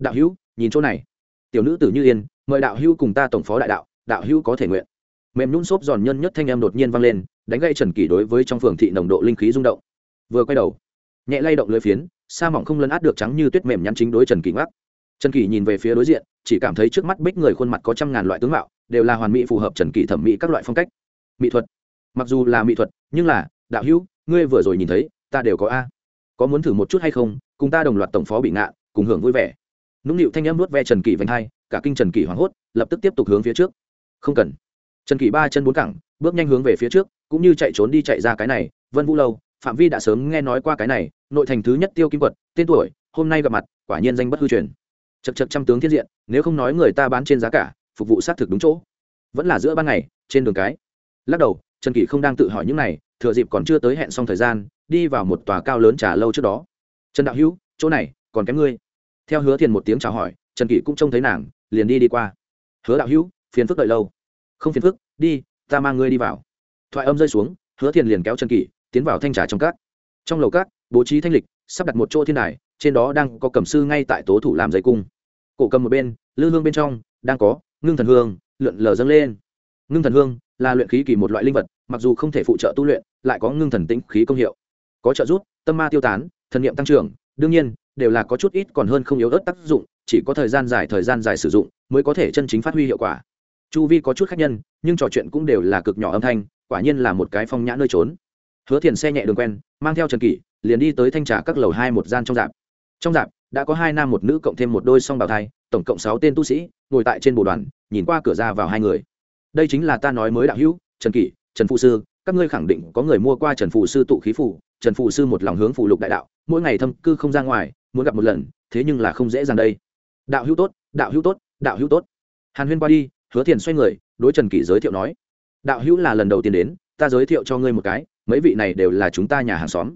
đạo hữu nhìn chỗ này. Tiểu nữ tử như yên, mời đạo hữu cùng ta tổng phó đại đạo đạo hữu có thể nguyện. Mềm nhún xốp giòn nhân nhất thanh em đột nhiên vang lên, đánh gây trần kỷ đối với trong phường thị nồng độ linh khí rung động. Vừa quay đầu, nhẹ lay động lưỡi phiến, sa mỏng không lấn át được trắng như tuyết mềm nhắn chính đối trần kỷ ngắc trần kỷ nhìn về phía đối diện, chỉ cảm thấy trước mắt bích người khuôn mặt có trăm ngàn loại tướng mạo, đều là hoàn mỹ phù hợp trần kỷ thẩm mỹ các loại phong cách. Mỹ thuật. Mặc dù là mỹ thuật, nhưng là, đạo hữu, ngươi vừa rồi nhìn thấy, ta đều có a. Có muốn thử một chút hay không, cùng ta đồng loạt tổng phó bị ngạ, cùng hưởng vui vẻ nũng nịu thanh âm nuốt ve trần kỷ vành hai, cả kinh trần kỷ hoảng hốt, lập tức tiếp tục hướng phía trước. Không cần. Trần kỷ ba chân bốn cẳng, bước nhanh hướng về phía trước, cũng như chạy trốn đi chạy ra cái này, vân vũ lâu, phạm vi đã sớm nghe nói qua cái này, nội thành thứ nhất tiêu kim quật, tên tuổi, hôm nay gặp mặt, quả nhiên danh bất hư truyền. Chật chật trăm tướng thiên diện, nếu không nói người ta bán trên giá cả, phục vụ xác thực đúng chỗ. Vẫn là giữa ban ngày, trên đường cái. Lắc đầu, trần kỷ không đang tự hỏi những này, thừa dịp còn chưa tới hẹn xong thời gian, đi vào một tòa cao lớn trà lâu trước đó. Trần đạo hữu, chỗ này, còn kém ngươi theo hứa thiền một tiếng chào hỏi, trần kỷ cũng trông thấy nàng, liền đi đi qua. Hứa đạo hữu, phiền phức đợi lâu. Không phiền phức, đi, ta mang ngươi đi vào. Thoại âm rơi xuống, hứa thiền liền kéo trần kỷ, tiến vào thanh trà trong cát. trong lầu cát bố trí thanh lịch, sắp đặt một chỗ thiên đài, trên đó đang có cầm sư ngay tại tố thủ làm dây cung. Cổ cầm một bên, lư hương bên trong, đang có, ngưng thần hương, lượn lờ dâng lên. Ngưng thần hương, là luyện khí kỳ một loại linh vật, mặc dù không thể phụ trợ tu luyện, lại có ngưng thần tĩnh khí công hiệu. Có trợ giúp, tâm ma tiêu tán, thần niệm tăng trưởng, đương nhiên đều là có chút ít còn hơn không yếu ớt tác dụng, chỉ có thời gian dài, thời gian dài sử dụng mới có thể chân chính phát huy hiệu quả. Chu vi có chút khác nhân, nhưng trò chuyện cũng đều là cực nhỏ âm thanh, quả nhiên là một cái phong nhã nơi trốn. Hứa thiền xe nhẹ đường quen, mang theo trần kỷ, liền đi tới thanh trà các lầu hai một gian trong dạp. Trong dạp, đã có hai nam một nữ cộng thêm một đôi song bào thai, tổng cộng sáu tên tu sĩ, ngồi tại trên bồ đoàn, nhìn qua cửa ra vào hai người. Đây chính là ta nói mới đạo hữu, trần kỷ, trần phụ sư, các ngươi khẳng định có người mua qua trần phụ sư tụ khí phủ trần phụ sư một lòng hướng phụ lục đại đạo, mỗi ngày thâm cư không ra ngoài muốn gặp một lần, thế nhưng là không dễ dàng đây. Đạo hữu tốt, đạo hữu tốt, đạo hữu tốt. Hàn huyên qua đi, hứa thiền xoay người, đối trần kỷ giới thiệu nói, đạo hữu là lần đầu tiên đến, ta giới thiệu cho ngươi một cái, mấy vị này đều là chúng ta nhà hàng xóm.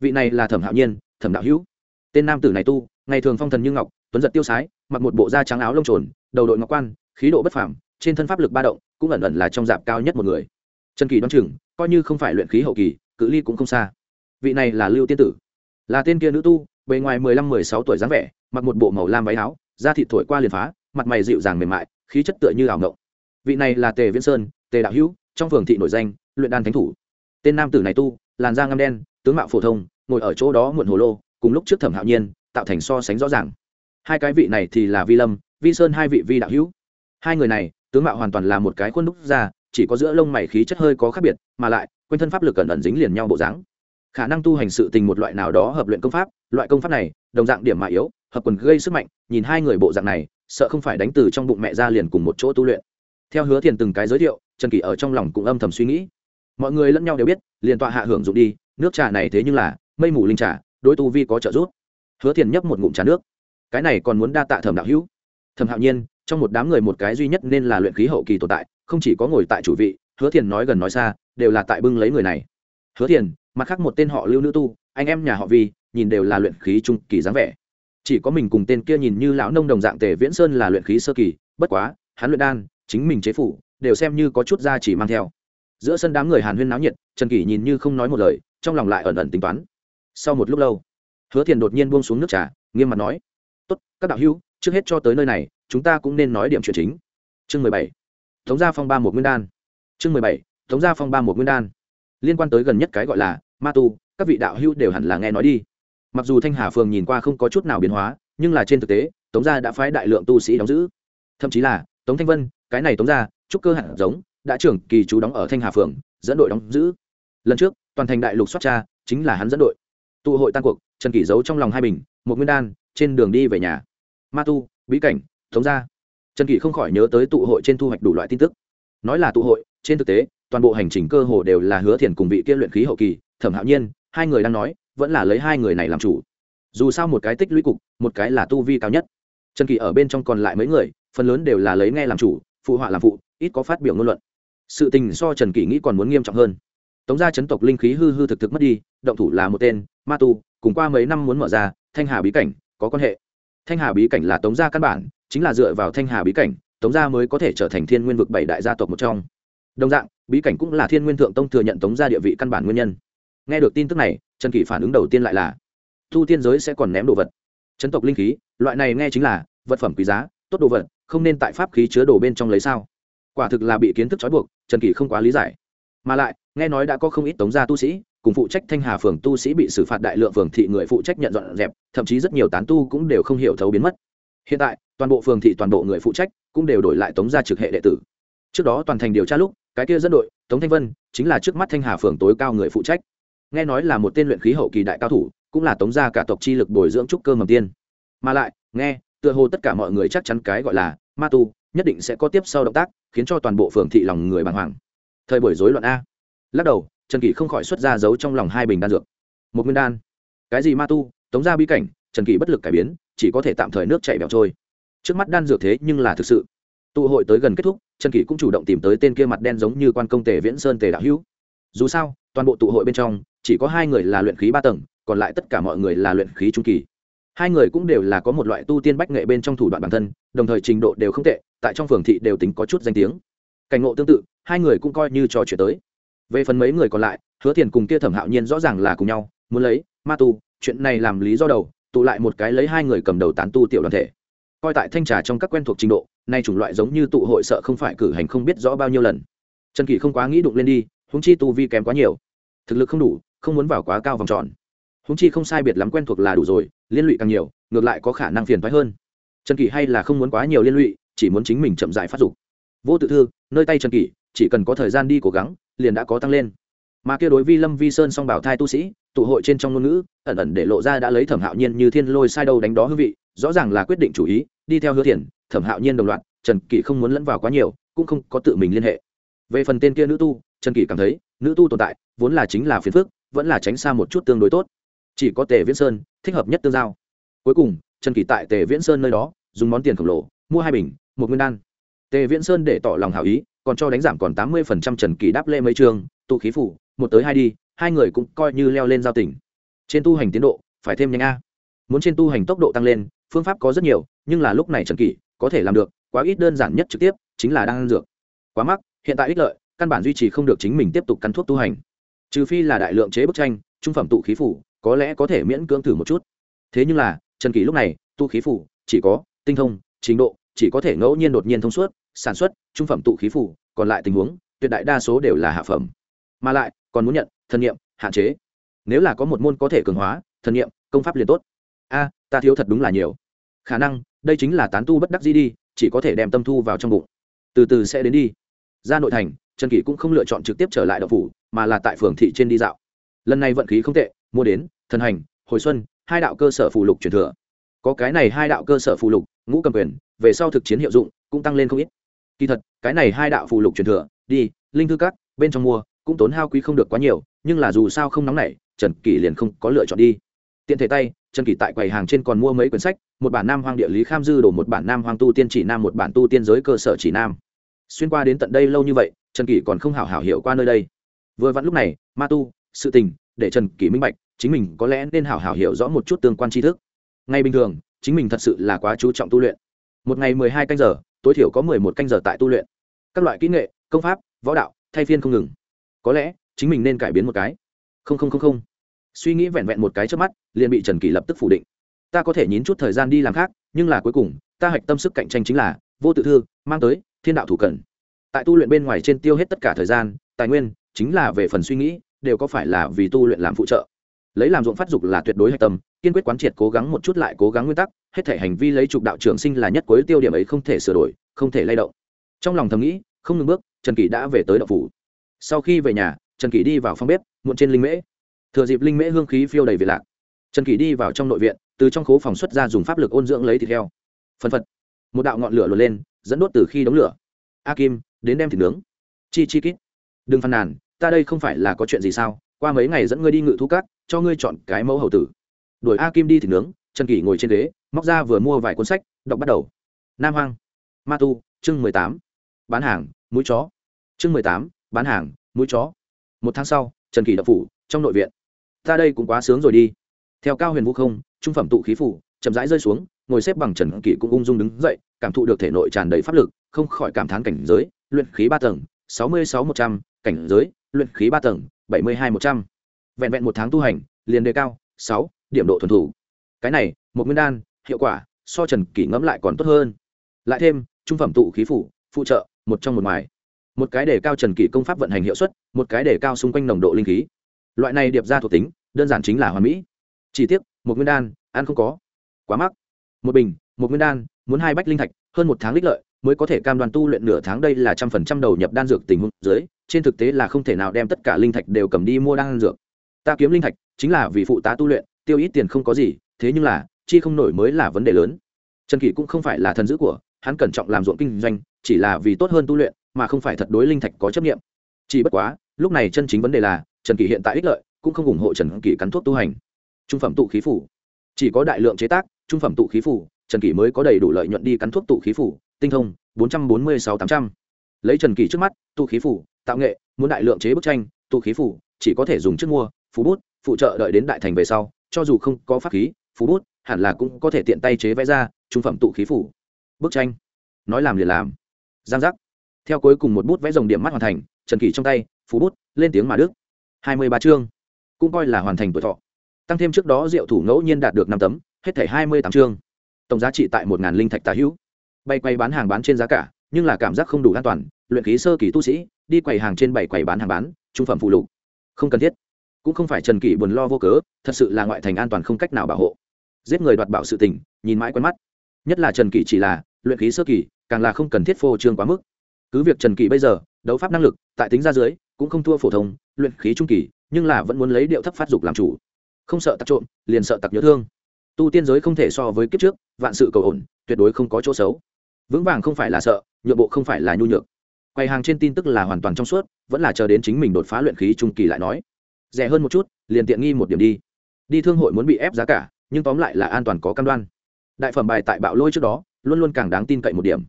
Vị này là thẩm hạo nhiên, thẩm đạo hữu. Tên nam tử này tu, ngày thường phong thần như ngọc, tuấn giật tiêu sái, mặc một bộ da trắng áo lông trồn, đầu đội ngọc quan, khí độ bất phảm trên thân pháp lực ba động, cũng ẩn ẩn là trong dạp cao nhất một người. Trần kỳ đoán chừng, coi như không phải luyện khí hậu kỳ, cự ly cũng không xa. Vị này là lưu tiên tử. Là tên kia nữ tu bề ngoài mười lăm, mười sáu tuổi dáng vẻ, mặc một bộ màu lam váy áo, da thịt thổi qua liền phá, mặt mày dịu dàng mềm mại, khí chất tựa như ảo ngộng. Vị này là tề viễn sơn, tề đạo hữu, trong phường thị nổi danh, luyện đan thánh thủ. Tên nam tử này tu, làn da ngăm đen, tướng mạo phổ thông, ngồi ở chỗ đó muộn hồ lô, cùng lúc trước thẩm hạo nhiên, tạo thành so sánh rõ ràng. Hai cái vị này thì là vi lâm, vi sơn hai vị vi đạo hữu. Hai người này, tướng mạo hoàn toàn là một cái khuôn đúc ra chỉ có giữa lông mày khí chất hơi có khác biệt, mà lại, quanh thân pháp lực cẩn ẩn dính liền nhau bộ dáng khả năng tu hành sự tình một loại nào đó hợp luyện công pháp, loại công pháp này, đồng dạng điểm mà yếu, hợp quần gây sức mạnh, nhìn hai người bộ dạng này, sợ không phải đánh từ trong bụng mẹ ra liền cùng một chỗ tu luyện. Theo hứa thiền từng cái giới thiệu, trần kỳ ở trong lòng cũng âm thầm suy nghĩ. Mọi người lẫn nhau đều biết, liền tọa hạ hưởng dụng đi, nước trà này thế nhưng là, mây mù linh trà, đối tu vi có trợ giúp. Hứa thiền nhấp một ngụm trà nước. Cái này còn muốn đa tạ thẩm đạo hữu. Thẩm hạo nhiên, trong một đám người một cái duy nhất nên là luyện khí hậu kỳ tồn tại, không chỉ có ngồi tại chủ vị, hứa thiền nói gần nói xa, đều là tại bưng lấy người này. Hứa thiền mặt khác một tên họ lưu nữ tu, anh em nhà họ vi, nhìn đều là luyện khí trung kỳ dáng vẻ. Chỉ có mình cùng tên kia nhìn như lão nông đồng dạng tề viễn sơn là luyện khí sơ kỳ, bất quá, hắn luyện đan, chính mình chế phủ, đều xem như có chút ra chỉ mang theo. Giữa sân đám người hàn huyên náo nhiệt, trần kỷ nhìn như không nói một lời, trong lòng lại ẩn ẩn tính toán. Sau một lúc lâu, hứa thiền đột nhiên buông xuống nước trà, nghiêm mặt nói, tốt, các đạo hữu, trước hết cho tới nơi này, chúng ta cũng nên nói điểm chuyện chính. Chương mười bảy thống gia phong ba một nguyên đan. Chương mười bảy thống gia phong ba một nguyên đan liên quan tới gần nhất cái gọi là ma tu, các vị đạo hữu đều hẳn là nghe nói đi. Mặc dù thanh hà phường nhìn qua không có chút nào biến hóa, nhưng là trên thực tế, tống gia đã phái đại lượng tu sĩ đóng giữ. Thậm chí là, tống thanh vân, cái này tống gia trúc cơ hạt giống, đã trưởng kỳ chú đóng ở thanh hà phường, dẫn đội đóng giữ. Lần trước, toàn thành đại lục xuất cha chính là hắn dẫn đội. Tụ hội tan cuộc, trần kỷ giấu trong lòng hai bình, một nguyên đan, trên đường đi về nhà. Ma tu, bí cảnh, tống gia. Trần kỷ không khỏi nhớ tới tụ hội trên thu hoạch đủ loại tin tức. Nói là tụ hội trên thực tế, toàn bộ hành trình cơ hồ đều là hứa thiền cùng vị kia luyện khí hậu kỳ, thẩm hạo nhiên, hai người đang nói, vẫn là lấy hai người này làm chủ. Dù sao một cái tích lũy cục, một cái là tu vi cao nhất. Trần kỳ ở bên trong còn lại mấy người, phần lớn đều là lấy nghe làm chủ, phụ họa làm phụ, ít có phát biểu ngôn luận. Sự tình so trần kỳ nghĩ còn muốn nghiêm trọng hơn. Tống gia chấn tộc linh khí hư hư thực thực mất đi, động thủ là một tên, ma tu, cùng qua mấy năm muốn mở ra, thanh hà bí cảnh, có quan hệ. Thanh hà bí cảnh là tống gia căn bản, chính là dựa vào thanh hà bí cảnh, tống gia mới có thể trở thành thiên nguyên vực bảy đại gia tộc một trong đồng dạng, bí cảnh cũng là thiên nguyên thượng tông thừa nhận tống gia địa vị căn bản nguyên nhân. Nghe được tin tức này, trần kỷ phản ứng đầu tiên lại là, thu tiên giới sẽ còn ném đồ vật. Chấn tộc linh khí, loại này nghe chính là vật phẩm quý giá, tốt đồ vật, không nên tại pháp khí chứa đồ bên trong lấy sao? Quả thực là bị kiến thức trói buộc, trần kỷ không quá lý giải. Mà lại, nghe nói đã có không ít tống gia tu sĩ, cùng phụ trách thanh hà phường tu sĩ bị xử phạt đại lượng phường thị người phụ trách nhận dọn dẹp, thậm chí rất nhiều tán tu cũng đều không hiểu thấu biến mất. Hiện tại, toàn bộ phường thị toàn bộ người phụ trách cũng đều đổi lại tống gia trực hệ đệ tử. Trước đó toàn thành điều tra lúc cái kia dẫn đội, tống thanh vân, chính là trước mắt thanh hà phường tối cao người phụ trách. Nghe nói là một tên luyện khí hậu kỳ đại cao thủ, cũng là tống gia cả tộc chi lực bồi dưỡng trúc cơ mầm tiên. Mà lại, nghe, tựa hồ tất cả mọi người chắc chắn cái gọi là ma tu, nhất định sẽ có tiếp sau động tác, khiến cho toàn bộ phường thị lòng người bàng hoàng. Thời buổi rối loạn a. Lắc đầu, trần kỷ không khỏi xuất ra giấu trong lòng hai bình đan dược. Một nguyên đan. Cái gì ma tu? Tống ra bi cảnh, trần kỷ bất lực cải biến, chỉ có thể tạm thời nước chảy bẹo trôi. Trước mắt đan dược thế nhưng là thực sự tụ hội tới gần kết thúc, trần kỷ cũng chủ động tìm tới tên kia mặt đen giống như quan công tề viễn sơn tề đạo hữu. Dù sao, toàn bộ tụ hội bên trong, chỉ có hai người là luyện khí ba tầng, còn lại tất cả mọi người là luyện khí trung kỳ. Hai người cũng đều là có một loại tu tiên bách nghệ bên trong thủ đoạn bản thân, đồng thời trình độ đều không tệ, tại trong phường thị đều tính có chút danh tiếng. Cảnh ngộ tương tự, hai người cũng coi như trò chuyện tới. Về phần mấy người còn lại, hứa thiền cùng kia thẩm hạo nhiên rõ ràng là cùng nhau, muốn lấy ma tu, chuyện này làm lý do đầu, tụ lại một cái lấy hai người cầm đầu tán tu tiểu đoàn thể. Coi tại thanh trà trong các quen thuộc trình độ nay chủng loại giống như tụ hội sợ không phải cử hành không biết rõ bao nhiêu lần. Trần kỳ không quá nghĩ đụng lên đi húng chi tu vi kém quá nhiều. Thực lực không đủ, không muốn vào quá cao vòng tròn. Húng chi không sai biệt lắm quen thuộc là đủ rồi, liên lụy càng nhiều, ngược lại có khả năng phiền thoái hơn. Trần kỳ hay là không muốn quá nhiều liên lụy, chỉ muốn chính mình chậm dại phát dục. Vô tự thư, nơi tay trần kỳ chỉ cần có thời gian đi cố gắng, liền đã có tăng lên. Mà kia đối vi lâm vi sơn song bảo thai tu sĩ, tụ hội trên trong ngôn ngữ, ẩn ẩn để lộ ra đã lấy thẩm hạo nhiên như thiên lôi sai đâu đánh đó hương vị, rõ ràng là quyết định chủ ý, đi theo hứa thiền thẩm hạo nhiên đồng loạt, trần kỷ không muốn lẫn vào quá nhiều, cũng không có tự mình liên hệ. Về phần tên kia nữ tu, trần kỷ cảm thấy, nữ tu tồn tại, vốn là chính là phiền phức, vẫn là tránh xa một chút tương đối tốt. Chỉ có tề viễn sơn, thích hợp nhất tương giao. Cuối cùng, trần kỷ tại tề viễn sơn nơi đó, dùng món tiền khổng lồ, mua hai bình, một nguyên đan. Tề viễn sơn để tỏ lòng hảo ý, còn cho đánh giảm còn tám mươi phần trăm trần kỳ đáp lê mấy trường, tụ khí phủ, một tới hai đi, hai người cũng coi như leo lên giao tỉnh. Trên tu hành tiến độ, phải thêm nhanh a. Muốn trên tu hành tốc độ tăng lên, phương pháp có rất nhiều, nhưng là lúc này trần kỳ có thể làm được, quá ít đơn giản nhất trực tiếp, chính là đang ăn dược. Quá mắc, hiện tại ích lợi, căn bản duy trì không được chính mình tiếp tục cắn thuốc tu hành. Trừ phi là đại lượng chế bức tranh, trung phẩm tụ khí phủ, có lẽ có thể miễn cưỡng thử một chút. Thế nhưng là, trần kỳ lúc này tu khí phủ, chỉ có tinh thông, trình độ, chỉ có thể ngẫu nhiên đột nhiên thông suốt, sản xuất, trung phẩm tụ khí phủ, còn lại tình huống, tuyệt đại đa số đều là hạ phẩm. Mà lại, còn muốn nhận, thân nhiệm hạn chế. Nếu là có một môn có thể cường hóa, thân nhiệm công pháp liền tốt. A, ta thiếu thật đúng là nhiều. Khả năng đây chính là tán tu bất đắc gì đi, chỉ có thể đem tâm thu vào trong bụng. Từ từ sẽ đến đi. Ra nội thành, trần kỷ cũng không lựa chọn trực tiếp trở lại đậu phủ, mà là tại phường thị trên đi dạo. Lần này vận khí không tệ, mua đến, thần hành, hồi xuân, hai đạo cơ sở phù lục truyền thừa. Có cái này hai đạo cơ sở phù lục, ngũ cầm quyền, về sau thực chiến hiệu dụng, cũng tăng lên không ít. Kỳ thật, cái này hai đạo phù lục truyền thừa, đi, linh thư các, bên trong mua, cũng tốn hao quý không được quá nhiều, nhưng là dù sao không nóng nảy, trần kỷ liền không có lựa chọn đi. Tiện thể tay trần kỷ tại quầy hàng trên còn mua mấy quyển sách, một bản nam hoang địa lý kham dư đổ một bản nam hoang tu tiên chỉ nam, một bản tu tiên giới cơ sở chỉ nam. Xuyên qua đến tận đây lâu như vậy, trần kỷ còn không hảo hảo hiểu qua nơi đây. Vừa vặn lúc này, ma tu, sự tình, để trần kỷ minh bạch, chính mình có lẽ nên hảo hảo hiểu rõ một chút tương quan tri thức. Ngay bình thường, chính mình thật sự là quá chú trọng tu luyện. Một ngày mười hai canh giờ, tối thiểu có mười một canh giờ tại tu luyện. Các loại kỹ nghệ, công pháp, võ đạo, thay phiên không ngừng. Có lẽ, chính mình nên cải biến một cái. Không không không không suy nghĩ vẹn vẹn một cái trước mắt, liền bị trần kỳ lập tức phủ định. Ta có thể nhín chút thời gian đi làm khác, nhưng là cuối cùng, ta hạch tâm sức cạnh tranh chính là vô tự thư, mang tới thiên đạo thủ cần tại tu luyện bên ngoài trên tiêu hết tất cả thời gian, tài nguyên, chính là về phần suy nghĩ, đều có phải là vì tu luyện làm phụ trợ. Lấy làm ruộng phát dục là tuyệt đối hạch tâm, kiên quyết quán triệt cố gắng một chút lại cố gắng nguyên tắc, hết thể hành vi lấy trục đạo trường sinh là nhất cuối tiêu điểm ấy không thể sửa đổi, không thể lay động. Trong lòng thầm nghĩ, không ngừng bước, trần kỷ đã về tới đậu phủ. Sau khi về nhà, trần kỷ đi vào phòng bếp, muộn trên linh mễ thừa dịp linh mễ hương khí phiêu đầy việt lạc. Trần kỷ đi vào trong nội viện, từ trong khố phòng xuất ra dùng pháp lực ôn dưỡng lấy thịt heo. Phân phật, một đạo ngọn lửa lột lên, dẫn đốt từ khi đống lửa. A kim, đến đem thịt nướng. Chi chi kít, đừng phàn nàn, ta đây không phải là có chuyện gì sao? Qua mấy ngày dẫn ngươi đi ngự thú cát cho ngươi chọn cái mẫu hầu tử. Đuổi a kim đi thịt nướng, trần kỷ ngồi trên ghế, móc ra vừa mua vài cuốn sách, đọc bắt đầu. Nam hoang, ma tu, chương mười tám, bán hàng, mũi chó. Chương mười tám, bán hàng, mũi chó. Một tháng sau, trần kỷ đập phủ, trong nội viện ta đây cũng quá sướng rồi đi. Theo cao huyền vũ không, trung phẩm tụ khí phủ, chậm rãi rơi xuống, ngồi xếp bằng trần kỷ cũng ung dung đứng dậy, cảm thụ được thể nội tràn đầy pháp lực, không khỏi cảm thán cảnh giới, luyện khí ba tầng, sáu mươi sáu một trăm, cảnh giới, luyện khí ba tầng, bảy mươi hai một trăm. Vẹn vẹn một tháng tu hành, liền đề cao, sáu, điểm độ thuần thủ. Cái này, một nguyên đan, hiệu quả, so trần kỷ ngẫm lại còn tốt hơn. Lại thêm, trung phẩm tụ khí phủ, phụ trợ, một trong một ngoài. Một cái để cao trần kỷ công pháp vận hành hiệu suất, một cái để cao xung quanh nồng độ linh khí loại này điệp ra thuộc tính, đơn giản chính là hoàn mỹ. Chỉ tiếc, một nguyên đan, ăn không có. Quá mắc. Một bình, một nguyên đan, muốn hai bách linh thạch, hơn một tháng lích lợi, mới có thể cam đoan tu luyện nửa tháng đây là trăm phần trăm đầu nhập đan dược tình huống dưới, trên thực tế là không thể nào đem tất cả linh thạch đều cầm đi mua đan dược. Ta kiếm linh thạch, chính là vì phụ tá tu luyện, tiêu ít tiền không có gì, thế nhưng là, chi không nổi mới là vấn đề lớn. Trần kỷ cũng không phải là thần dữ của, hắn cẩn trọng làm ruộng kinh doanh, chỉ là vì tốt hơn tu luyện, mà không phải thật đối linh thạch có chấp nghiệm chỉ bất quá, lúc này chân chính vấn đề là trần kỷ hiện tại ích lợi, cũng không ủng hộ trần kỷ cắn thuốc tu hành. Trung phẩm tụ khí phủ. Chỉ có đại lượng chế tác, trung phẩm tụ khí phủ, trần kỷ mới có đầy đủ lợi nhuận đi cắn thuốc tụ khí phủ. Tinh thông, bốn trăm bốn mươi sáu tám trăm. Lấy trần kỷ trước mắt, tụ khí phủ, tạo nghệ, muốn đại lượng chế bức tranh, tụ khí phủ, chỉ có thể dùng trước mua phú bút, phụ trợ đợi đến đại thành về sau, cho dù không có pháp khí phú bút, hẳn là cũng có thể tiện tay chế vẽ ra trung phẩm tụ khí phủ. Bức tranh. Nói làm liền làm. Giang giác. Theo cuối cùng một bút vẽ dòng điểm mắt hoàn thành, trần kỷ trong tay phú bút, lên tiếng mà đức hai mươi ba chương, cũng coi là hoàn thành tuổi thọ. Tăng thêm trước đó diệu thủ ngẫu nhiên đạt được năm tấm, hết thảy hai mươi tám chương. Tổng giá trị tại một ngàn linh thạch tà hữu. Bay quay bán hàng bán trên giá cả, nhưng là cảm giác không đủ an toàn, luyện khí sơ kỳ tu sĩ, đi quầy hàng trên bảy quầy bán hàng bán, trung phẩm phụ lục. Không cần thiết. Cũng không phải trần kỷ buồn lo vô cớ, thật sự là ngoại thành an toàn không cách nào bảo hộ. Giết người đoạt bảo sự tình, nhìn mãi quen mắt. Nhất là trần kỷ chỉ là luyện khí sơ kỳ, càng là không cần thiết phô trương quá mức. Cứ việc trần kỷ bây giờ, đấu pháp năng lực, tại tính ra dưới cũng không thua phổ thông, luyện khí trung kỳ, nhưng là vẫn muốn lấy điệu thấp phát dục làm chủ. Không sợ tặc trộm, liền sợ tặc nhớ thương. Tu tiên giới không thể so với kiếp trước, vạn sự cầu ổn, tuyệt đối không có chỗ xấu. Vững vàng không phải là sợ, nhượng bộ không phải là nhu nhược. Quầy hàng trên tin tức là hoàn toàn trong suốt, vẫn là chờ đến chính mình đột phá luyện khí trung kỳ lại nói. Rẻ hơn một chút, liền tiện nghi một điểm đi. Đi thương hội muốn bị ép giá cả, nhưng tóm lại là an toàn có cam đoan. Đại phẩm bài tại bạo lôi trước đó, luôn luôn càng đáng tin cậy một điểm.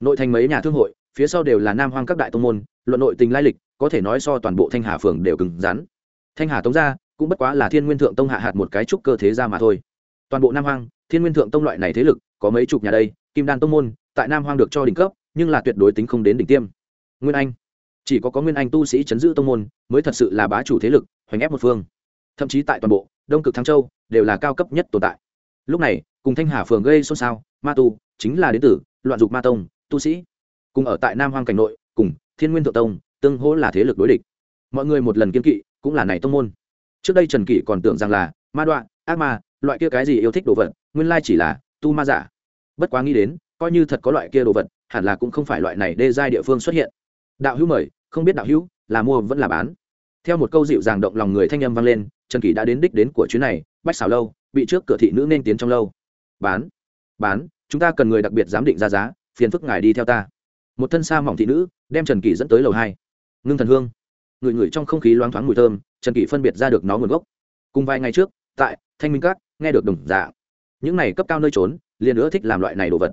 Nội thành mấy nhà thương hội phía sau đều là nam hoang các đại tông môn, luận nội tình lai lịch, có thể nói so toàn bộ thanh hà phường đều cứng rắn. Thanh hà tống gia, cũng bất quá là thiên nguyên thượng tông hạ hạt một cái trúc cơ thế ra mà thôi. Toàn bộ nam hoang, thiên nguyên thượng tông loại này thế lực, có mấy chục nhà đây, kim đan tông môn, tại nam hoang được cho đỉnh cấp, nhưng là tuyệt đối tính không đến đỉnh tiêm. Nguyên anh, chỉ có có nguyên anh tu sĩ chấn giữ tông môn, mới thật sự là bá chủ thế lực, hoành ép một phương. Thậm chí tại toàn bộ, đông cực thăng châu, đều là cao cấp nhất tồn tại. Lúc này, cùng thanh hà phường gây xôn xao, ma tu, chính là đến tử, loạn dục ma tông, tu sĩ cùng ở tại nam hoang cảnh nội, cùng thiên nguyên thượng tông tương hỗ là thế lực đối địch. Mọi người một lần kiên kỵ cũng là này tông môn. Trước đây trần kỷ còn tưởng rằng là ma đoạn ác ma, loại kia cái gì yêu thích đồ vật, nguyên lai chỉ là tu ma giả. Bất quá nghĩ đến, coi như thật có loại kia đồ vật, hẳn là cũng không phải loại này đê giai địa phương xuất hiện. Đạo hữu mời, không biết đạo hữu, là mua vẫn là bán? Theo một câu dịu dàng động lòng người thanh âm vang lên, trần kỷ đã đến đích đến của chuyến này, bách xảo lâu, bị trước cửa thị nữ nên tiến trong lâu. Bán bán, chúng ta cần người đặc biệt giám định ra giá, phiền phức ngài đi theo ta một thân xa mỏng thị nữ, đem trần kỷ dẫn tới lầu hai. Ngưng thần hương. Người ngửi trong không khí loáng thoáng mùi thơm, trần kỷ phân biệt ra được nó nguồn gốc. Cùng vài ngày trước, tại thanh minh các, nghe được đồng dạ những này cấp cao nơi trốn, liền nữa thích làm loại này đồ vật.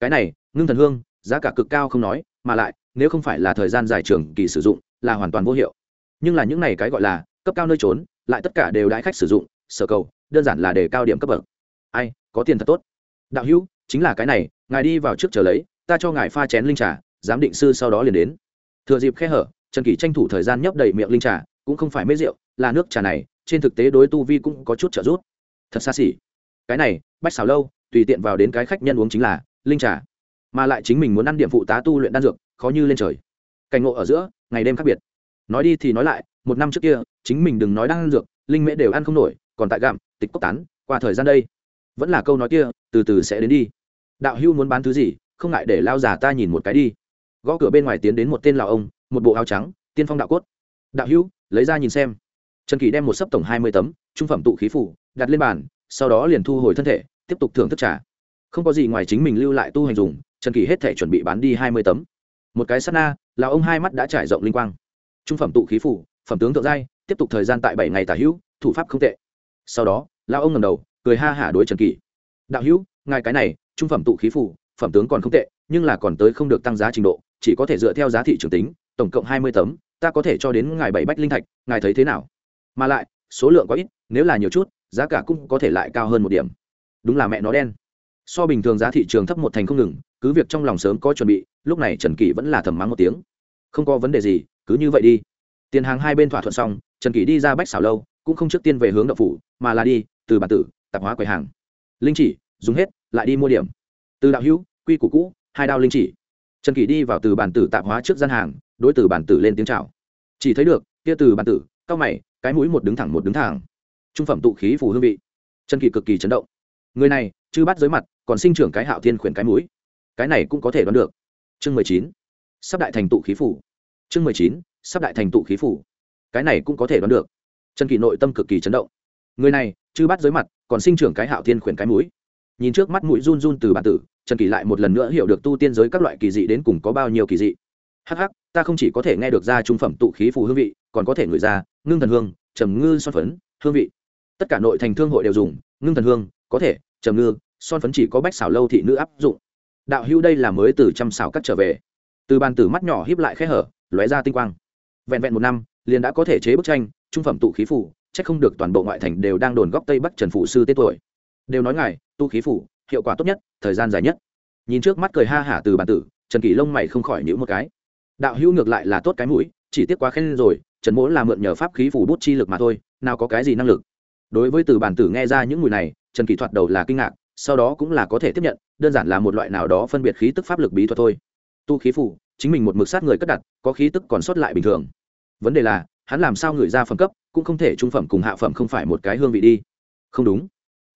Cái này, ngưng thần hương, giá cả cực cao không nói, mà lại, nếu không phải là thời gian dài trường kỳ sử dụng, là hoàn toàn vô hiệu. Nhưng là những này cái gọi là cấp cao nơi trốn, lại tất cả đều đãi khách sử dụng, sở cầu, đơn giản là để cao điểm cấp bậc. Ai, có tiền thật tốt. Đạo hữu, chính là cái này, ngài đi vào trước chờ lấy, ta cho ngài pha chén linh trà giám định sư sau đó liền đến. Thừa dịp khe hở, trần kỷ tranh thủ thời gian nhấp đầy miệng linh trà, cũng không phải mê rượu, là nước trà này, trên thực tế đối tu vi cũng có chút trợ giúp. Thật xa xỉ. Cái này, bách xào lâu, tùy tiện vào đến cái khách nhân uống chính là linh trà. Mà lại chính mình muốn ăn điểm phụ tá tu luyện đan dược, khó như lên trời. Cảnh ngộ ở giữa, ngày đêm khác biệt. Nói đi thì nói lại, một năm trước kia, chính mình đừng nói đang ăn dược, linh mễ đều ăn không nổi, còn tại gặm, tịch cốc tán, qua thời gian đây. Vẫn là câu nói kia, từ từ sẽ đến đi. Đạo hưu muốn bán thứ gì, không ngại để lao già ta nhìn một cái đi gõ cửa bên ngoài tiến đến một tên lào ông, một bộ áo trắng, tiên phong đạo cốt. Đạo hữu, lấy ra nhìn xem. Trần kỳ đem một sấp tổng hai mươi tấm, trung phẩm tụ khí phủ, đặt lên bàn, sau đó liền thu hồi thân thể, tiếp tục thưởng thức trả không có gì ngoài chính mình lưu lại tu hành dùng, trần kỳ hết thể chuẩn bị bán đi hai mươi tấm. Một cái s á t na là ông hai mắt đã trải rộng linh quang. Trung phẩm tụ khí phủ, phẩm tướng thượng giai, tiếp tục thời gian tại bảy ngày tả hữu, thủ pháp không tệ. Sau đó lao ông ngầm đầu, cười ha hả đối trần kỳ đạo hữu, ngài cái này, trung phẩm tụ khí phủ, phẩm tướng còn không tệ, nhưng là còn tới không được tăng giá trình độ chỉ có thể dựa theo giá thị trường tính, tổng cộng hai mươi tấm, ta có thể cho đến ngài bảy bách linh thạch, ngài thấy thế nào? Mà lại, số lượng quá ít, nếu là nhiều chút, giá cả cũng có thể lại cao hơn một điểm. Đúng là mẹ nó đen. So bình thường giá thị trường thấp một thành không ngừng, cứ việc trong lòng sớm có chuẩn bị, lúc này trần kỷ vẫn là thầm mắng một tiếng. Không có vấn đề gì, cứ như vậy đi. Tiền hàng hai bên thỏa thuận xong, trần kỷ đi ra bách xảo lâu, cũng không trước tiên về hướng đậu phủ, mà là đi từ bản tử, tạp hóa quầy hàng. Linh chỉ, dùng hết, lại đi mua điểm. Từ đạo hữu, quy củ cũ, hai đao linh chỉ trần kỷ đi vào từ bản tử tạp hóa trước gian hàng, đối từ bản tử lên tiếng chào. Chỉ thấy được, kia từ bản tử, cao mày, cái mũi một đứng thẳng một đứng thẳng. Trung phẩm tụ khí phù hương vị. Trần kỷ cực kỳ chấn động. Người này, chư bắt dưới mặt, còn sinh trưởng cái hạo thiên khuyển cái mũi. Cái này cũng có thể đoán được. Chương mười chín. Sắp đại thành tụ khí phủ chương mười chín, sắp đại thành tụ khí phủ cái này cũng có thể đoán được. Trần kỷ nội tâm cực kỳ chấn động. Người này, chư bắt dưới mặt, còn sinh trưởng cái hạo thiên khuyển cái mũi nhìn trước mắt mũi run run từ bản tử, trần kỷ lại một lần nữa hiểu được tu tiên giới các loại kỳ dị đến cùng có bao nhiêu kỳ dị. Hh ta không chỉ có thể nghe được ra trung phẩm tụ khí phù hương vị, còn có thể ngửi ra ngưng thần hương, trầm ngư son phấn, hương vị. Tất cả nội thành thương hội đều dùng ngưng thần hương, có thể, trầm ngư, son phấn chỉ có bách xảo lâu thị nữ áp dụng. Đạo hữu đây là mới từ trăm xảo cắt trở về. Từ bàn tử mắt nhỏ híp lại khẽ hở, lóe ra tinh quang. Vẹn vẹn một năm, liền đã có thể chế bức tranh, trung phẩm tụ khí phủ chắc không được toàn bộ ngoại thành đều đang đồn góc tây bắc trần phụ sư tết tuổi. Đều nói ngài tu khí phủ, hiệu quả tốt nhất, thời gian dài nhất. Nhìn trước mắt cười ha hả từ bản tử, trần kỷ lông mày không khỏi nhữ một cái. Đạo hữu ngược lại là tốt cái mũi, chỉ tiếc quá khen rồi, trần mỗ là mượn nhờ pháp khí phủ bút chi lực mà thôi, nào có cái gì năng lực. Đối với từ bản tử nghe ra những mùi này, trần kỷ thoạt đầu là kinh ngạc, sau đó cũng là có thể tiếp nhận, đơn giản là một loại nào đó phân biệt khí tức pháp lực bí thuật thôi. Tu khí phủ, chính mình một mực sát người cất đặt, có khí tức còn sót lại bình thường. Vấn đề là, hắn làm sao người ra phẩm cấp, cũng không thể trung phẩm cùng hạ phẩm không phải một cái hương vị đi. Không đúng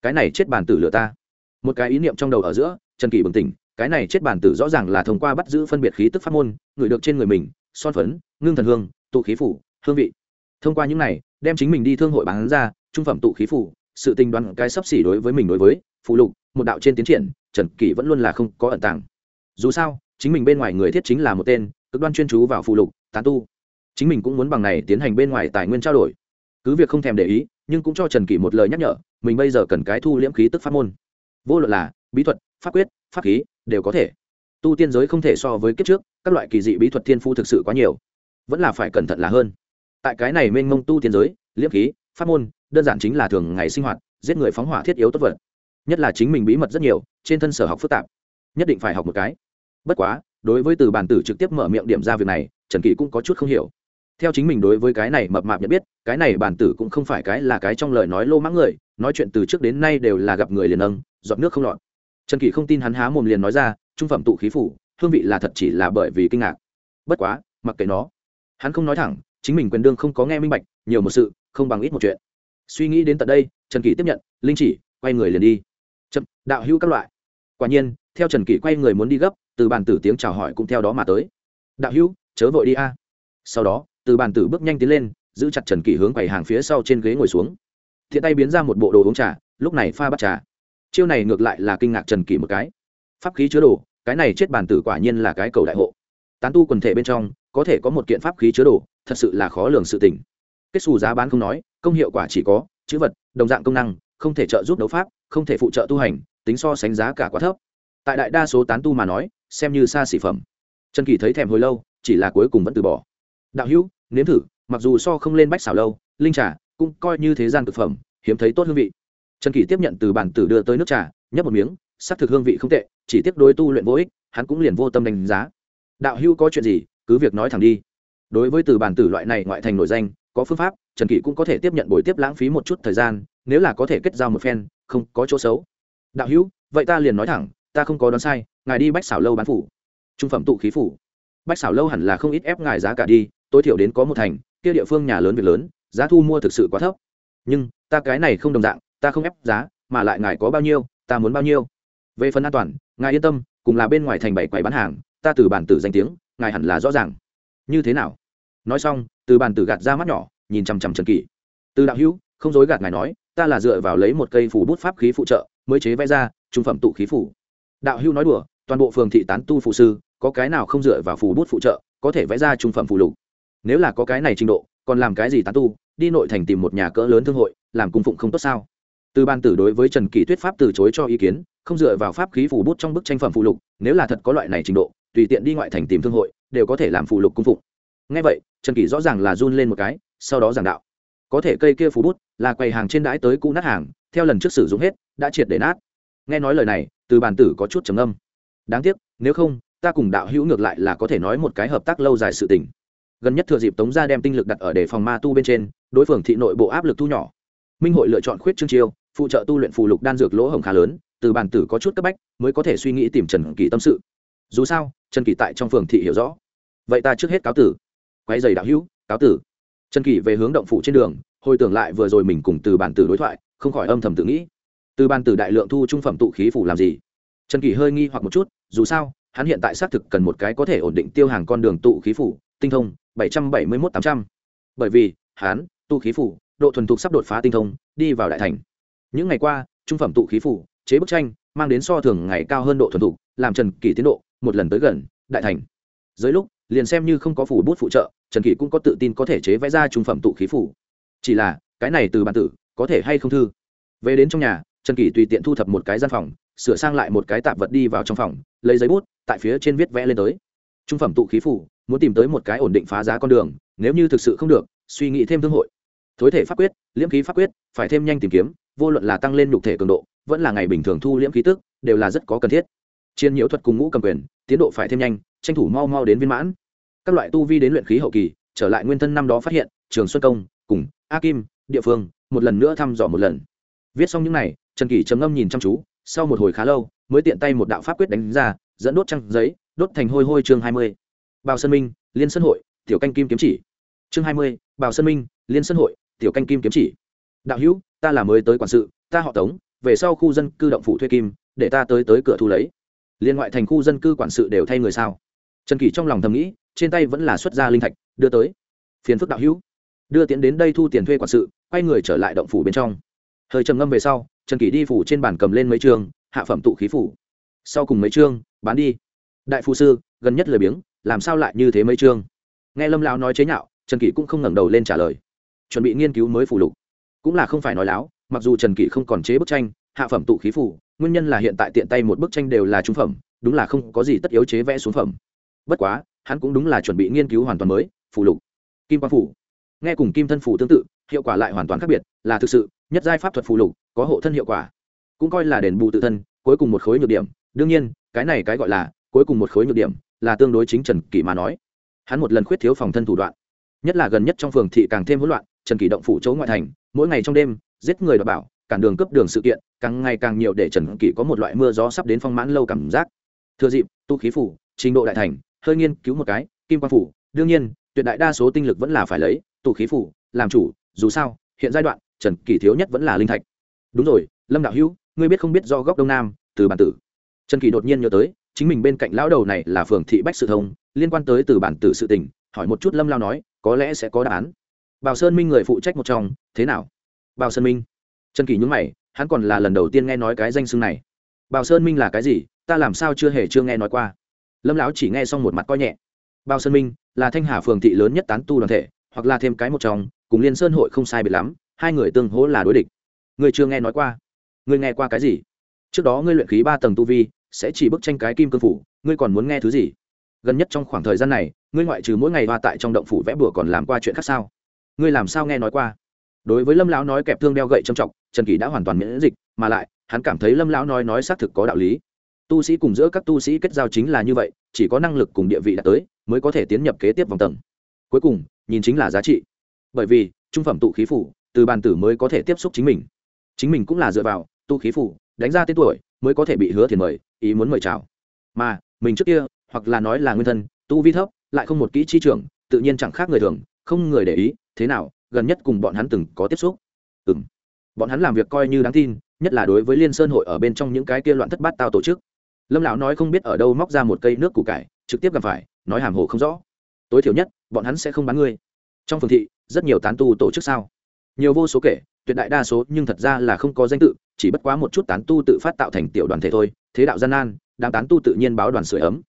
cái này chết bản tử lừa ta. Một cái ý niệm trong đầu ở giữa, trần kỳ bừng tỉnh, cái này chết bản tử rõ ràng là thông qua bắt giữ phân biệt khí tức pháp môn người được trên người mình, son phấn, ngưng thần hương, tụ khí phủ, hương vị. Thông qua những này, đem chính mình đi thương hội bán ra, trung phẩm tụ khí phủ, sự tình đoán cái sắp xỉ đối với mình đối với phụ lục, một đạo trên tiến triển, trần kỷ vẫn luôn là không có ẩn tàng. Dù sao, chính mình bên ngoài người thiết chính là một tên, cực đoan chuyên chú vào phụ lục, tán tu. Chính mình cũng muốn bằng này tiến hành bên ngoài tài nguyên trao đổi. Cứ việc không thèm để ý nhưng cũng cho trần kỷ một lời nhắc nhở, mình bây giờ cần cái thu liễm khí tức pháp môn. Vô luận là bí thuật, pháp quyết, pháp khí, đều có thể. Tu tiên giới không thể so với kiếp trước, các loại kỳ dị bí thuật thiên phu thực sự quá nhiều. Vẫn là phải cẩn thận là hơn. Tại cái này mênh mông tu tiên giới, liễm khí, pháp môn, đơn giản chính là thường ngày sinh hoạt, giết người phóng hỏa thiết yếu tốt vật. Nhất là chính mình bí mật rất nhiều, trên thân sở học phức tạp. Nhất định phải học một cái. Bất quá, đối với từ bản tử trực tiếp mở miệng điểm ra việc này, trần kỳ cũng có chút không hiểu theo chính mình đối với cái này mập mạp nhận biết, cái này bản tử cũng không phải cái là cái trong lời nói lô mãng người, nói chuyện từ trước đến nay đều là gặp người liền âng giọt nước không lọt. Trần kỳ không tin hắn há mồm liền nói ra, trung phẩm tụ khí phủ, hương vị là thật chỉ là bởi vì kinh ngạc. Bất quá, mặc kệ nó. Hắn không nói thẳng, chính mình quyền đương không có nghe minh bạch, nhiều một sự, không bằng ít một chuyện. Suy nghĩ đến tận đây, trần kỳ tiếp nhận, linh chỉ, quay người liền đi. Chậm, đạo hữu các loại. Quả nhiên, theo trần kỳ quay người muốn đi gấp, từ bàn tử tiếng chào hỏi cũng theo đó mà tới. Đạo hữu, chớ vội đi a. Sau đó từ bàn tử bước nhanh tiến lên, giữ chặt trần kỷ hướng quầy hàng phía sau trên ghế ngồi xuống. Thiện tay biến ra một bộ đồ uống trà, lúc này pha bắt trà. Chiêu này ngược lại là kinh ngạc trần kỷ một cái. Pháp khí chứa đồ, cái này chết bàn tử quả nhiên là cái cầu đại hộ. Tán tu quần thể bên trong, có thể có một kiện pháp khí chứa đồ, thật sự là khó lường sự tình. Kết xù giá bán không nói, công hiệu quả chỉ có, chữ vật, đồng dạng công năng, không thể trợ giúp đấu pháp, không thể phụ trợ tu hành, tính so sánh giá cả quá thấp. Tại đại đa số tán tu mà nói, xem như xa xỉ phẩm. Trần kỳ thấy thèm hồi lâu, chỉ là cuối cùng vẫn từ bỏ đạo hữu, nếm thử, mặc dù so không lên bách xảo lâu, linh trà cũng coi như thế gian thực phẩm, hiếm thấy tốt hương vị. Trần kỷ tiếp nhận từ bản tử đưa tới nước trà, nhấp một miếng sắc thực hương vị không tệ, chỉ tiếp đối tu luyện vô ích, hắn cũng liền vô tâm đánh giá. Đạo hữu có chuyện gì, cứ việc nói thẳng đi. Đối với từ bản tử loại này ngoại thành nổi danh, có phương pháp, trần kỷ cũng có thể tiếp nhận buổi tiếp lãng phí một chút thời gian, nếu là có thể kết giao một phen, không có chỗ xấu. Đạo hữu, vậy ta liền nói thẳng, ta không có đoán sai, ngài đi bách xảo lâu bán phủ. Trung phẩm tụ khí phủ. Bách xảo lâu hẳn là không ít ép ngài giá cả đi tối thiểu đến có một thành, kia địa phương nhà lớn việc lớn, giá thu mua thực sự quá thấp. Nhưng, ta cái này không đồng dạng, ta không ép giá, mà lại ngài có bao nhiêu, ta muốn bao nhiêu. Về phần an toàn, ngài yên tâm, cùng là bên ngoài thành bảy quầy bán hàng, ta từ bản tử danh tiếng, ngài hẳn là rõ ràng. Như thế nào? Nói xong, từ bản tử gạt ra mắt nhỏ, nhìn chằm chằm trần kỷ. Từ đạo hữu, không dối gạt ngài nói, ta là dựa vào lấy một cây phủ bút pháp khí phụ trợ, mới chế vẽ ra, trung phẩm tụ khí phủ. Đạo hữu nói đùa, toàn bộ phường thị tán tu phụ sư, có cái nào không dựa vào phủ bút phụ trợ, có thể vẽ ra trung phẩm phụ lục nếu là có cái này trình độ, còn làm cái gì tán tu, đi nội thành tìm một nhà cỡ lớn thương hội, làm cung phụng không tốt sao? Từ ban tử đối với trần kỳ thuyết pháp từ chối cho ý kiến, không dựa vào pháp khí phủ bút trong bức tranh phẩm phụ lục, nếu là thật có loại này trình độ, tùy tiện đi ngoại thành tìm thương hội, đều có thể làm phụ lục cung phụng. Ngay vậy, trần kỳ rõ ràng là run lên một cái, sau đó giảng đạo. Có thể cây kia phủ bút là quầy hàng trên đãi tới cũ nát hàng, theo lần trước sử dụng hết, đã triệt để nát. Nghe nói lời này, từ bàn tử có chút trầm âm đáng tiếc, nếu không, ta cùng đạo hữu ngược lại là có thể nói một cái hợp tác lâu dài sự tình gần nhất thừa dịp tống gia đem tinh lực đặt ở đề phòng ma tu bên trên, đối phương thị nội bộ áp lực thu nhỏ. Minh hội lựa chọn khuyết trương chiêu, phụ trợ tu luyện phù lục đan dược lỗ hổng khá lớn, từ bản tử có chút cấp bách, mới có thể suy nghĩ tìm trần kỳ tâm sự. Dù sao, trần kỳ tại trong phường thị hiểu rõ. Vậy ta trước hết cáo tử. Quay giày đạo hữu, cáo tử. Trần kỳ về hướng động phủ trên đường, hồi tưởng lại vừa rồi mình cùng từ bản tử đối thoại, không khỏi âm thầm tự nghĩ. Từ bản tử đại lượng thu trung phẩm tụ khí phủ làm gì? Trần kỳ hơi nghi hoặc một chút, dù sao, hắn hiện tại xác thực cần một cái có thể ổn định tiêu hàng con đường tụ khí phủ tinh thông bảy trăm bảy mươi một tám trăm. Bởi vì, hán tụ khí phủ, độ thuần thục sắp đột phá tinh thông, đi vào đại thành. Những ngày qua, trung phẩm tụ khí phủ, chế bức tranh, mang đến so thường ngày cao hơn độ thuần thục, làm trần kỳ tiến độ một lần tới gần, đại thành. Dưới lúc, liền xem như không có phủ bút phụ trợ, trần kỳ cũng có tự tin có thể chế vẽ ra trung phẩm tụ khí phủ. Chỉ là, cái này từ bản tử, có thể hay không thư? Về đến trong nhà, trần kỳ tùy tiện thu thập một cái gian phòng, sửa sang lại một cái tạp vật đi vào trong phòng, lấy giấy bút, tại phía trên viết vẽ lên tới. Trung phẩm tụ khí phủ muốn tìm tới một cái ổn định phá giá con đường, nếu như thực sự không được, suy nghĩ thêm thương hội. Thối thể pháp quyết, liễm khí pháp quyết, phải thêm nhanh tìm kiếm, vô luận là tăng lên nhục thể cường độ, vẫn là ngày bình thường thu liễm khí tức, đều là rất có cần thiết. Chiến nhiễu thuật cùng ngũ cầm quyền, tiến độ phải thêm nhanh, tranh thủ mau mau đến viên mãn. Các loại tu vi đến luyện khí hậu kỳ, trở lại nguyên thân năm đó phát hiện, trường xuân công, cùng a kim, địa phương, một lần nữa thăm dò một lần. Viết xong những này, trần kỷ trầm ngâm nhìn chăm chú, sau một hồi khá lâu, mới tiện tay một đạo pháp quyết đánh ra, dẫn đốt trăng giấy, đốt thành hôi hôi chương hai mươi bào sơn minh, liên sơn hội, tiểu canh kim kiếm chỉ. Chương hai mươi, bào sơn minh, liên sơn hội, tiểu canh kim kiếm chỉ. Đạo hữu, ta là mới tới quản sự, ta họ tống, về sau khu dân cư động phủ thuê kim, để ta tới tới cửa thu lấy. Liên ngoại thành khu dân cư quản sự đều thay người sao? Trần kỷ trong lòng thầm nghĩ, trên tay vẫn là xuất gia linh thạch, đưa tới. Phiền phức đạo hữu. Đưa tiến đến đây thu tiền thuê quản sự, quay người trở lại động phủ bên trong. Hơi trầm ngâm về sau, trần kỷ đi phủ trên bàn cầm lên mấy chương hạ phẩm tụ khí phủ. Sau cùng mấy chương bán đi. Đại phu sư, gần nhất lười biếng làm sao lại như thế mấy chương? Nghe lâm lão nói chế nhạo, trần kỷ cũng không ngẩng đầu lên trả lời. Chuẩn bị nghiên cứu mới phủ lục. Cũng là không phải nói láo, mặc dù trần kỷ không còn chế bức tranh, hạ phẩm tụ khí phủ nguyên nhân là hiện tại tiện tay một bức tranh đều là trung phẩm, đúng là không có gì tất yếu chế vẽ xuống phẩm. Bất quá, hắn cũng đúng là chuẩn bị nghiên cứu hoàn toàn mới phủ lục. Kim quan phủ nghe cùng kim thân phủ tương tự, hiệu quả lại hoàn toàn khác biệt, là thực sự, nhất giai pháp thuật phù lục, có hộ thân hiệu quả. Cũng coi là đền bù tự thân, cuối cùng một khối nhược điểm. Đương nhiên, cái này cái gọi là cuối cùng một khối nhược điểm là tương đối chính trần kỷ mà nói. Hắn một lần khuyết thiếu phòng thân thủ đoạn, nhất là gần nhất trong phường thị càng thêm hỗn loạn, trần kỷ động phủ chỗ ngoại thành, mỗi ngày trong đêm, giết người đoạt bảo, cản đường cướp đường sự kiện, càng ngày càng nhiều để trần kỷ có một loại mưa gió sắp đến phong mãn lâu cảm giác. Thừa dịp, tu khí phủ, trình độ đại thành, hơi nghiên cứu một cái, kim quan phủ, đương nhiên, tuyệt đại đa số tinh lực vẫn là phải lấy tụ khí phủ, làm chủ, dù sao, hiện giai đoạn, trần kỷ thiếu nhất vẫn là linh thạch. Đúng rồi, lâm đạo hữu, ngươi biết không biết do góc đông nam, từ bản tử. Trần kỷ đột nhiên nhớ tới chính mình bên cạnh lão đầu này là phường thị bách sự thông, liên quan tới từ bản tử sự tình, hỏi một chút lâm lao nói, có lẽ sẽ có đáp án. Bào sơn minh người phụ trách một trong, thế nào? Bào sơn minh. Trần kỳ nhúng mày, hắn còn là lần đầu tiên nghe nói cái danh xưng này. Bào sơn minh là cái gì? Ta làm sao chưa hề chưa nghe nói qua? Lâm lão chỉ nghe xong một mặt coi nhẹ. Bào sơn minh là thanh hà phường thị lớn nhất tán tu đoàn thể, hoặc là thêm cái một trong, cùng liên sơn hội không sai biệt lắm, hai người tương hỗ là đối địch. Ngươi chưa nghe nói qua. Ngươi nghe qua cái gì? Trước đó ngươi luyện khí ba tầng tu vi sẽ chỉ bức tranh cái kim cương phủ, ngươi còn muốn nghe thứ gì? Gần nhất trong khoảng thời gian này, ngươi ngoại trừ mỗi ngày hoa tại trong động phủ vẽ bừa còn làm qua chuyện khác sao? Ngươi làm sao nghe nói qua? Đối với lâm lão nói kẹp thương đeo gậy trầm trọng, trần kỳ đã hoàn toàn miễn dịch, mà lại, hắn cảm thấy lâm lão nói nói xác thực có đạo lý. Tu sĩ cùng giữa các tu sĩ kết giao chính là như vậy, chỉ có năng lực cùng địa vị đã tới, mới có thể tiến nhập kế tiếp vòng tầng. Cuối cùng, nhìn chính là giá trị. Bởi vì, trung phẩm tụ khí phủ, từ bàn tử mới có thể tiếp xúc chính mình. Chính mình cũng là dựa vào tu khí phủ, đánh ra tên tuổi mới có thể bị hứa thiền mời, ý muốn mời chào. Mà, mình trước kia, hoặc là nói là nguyên thân, tu vi thấp, lại không một kỹ chi trưởng, tự nhiên chẳng khác người thường, không người để ý, thế nào, gần nhất cùng bọn hắn từng có tiếp xúc? Ừ m bọn hắn làm việc coi như đáng tin, nhất là đối với liên sơn hội ở bên trong những cái kia loạn thất bát tao tổ chức. Lâm lão nói không biết ở đâu móc ra một cây nước củ cải, trực tiếp gặp phải, nói hàm hồ không rõ. Tối thiểu nhất, bọn hắn sẽ không bán ngươi. Trong phường thị, rất nhiều tán tu tổ chức sao? Nhiều vô số kể, tuyệt đại đa số nhưng thật ra là không có danh tự chỉ bất quá một chút tán tu tự phát tạo thành tiểu đoàn thể thôi, thế đạo gian nan đang tán tu tự nhiên báo đoàn sửa ấm.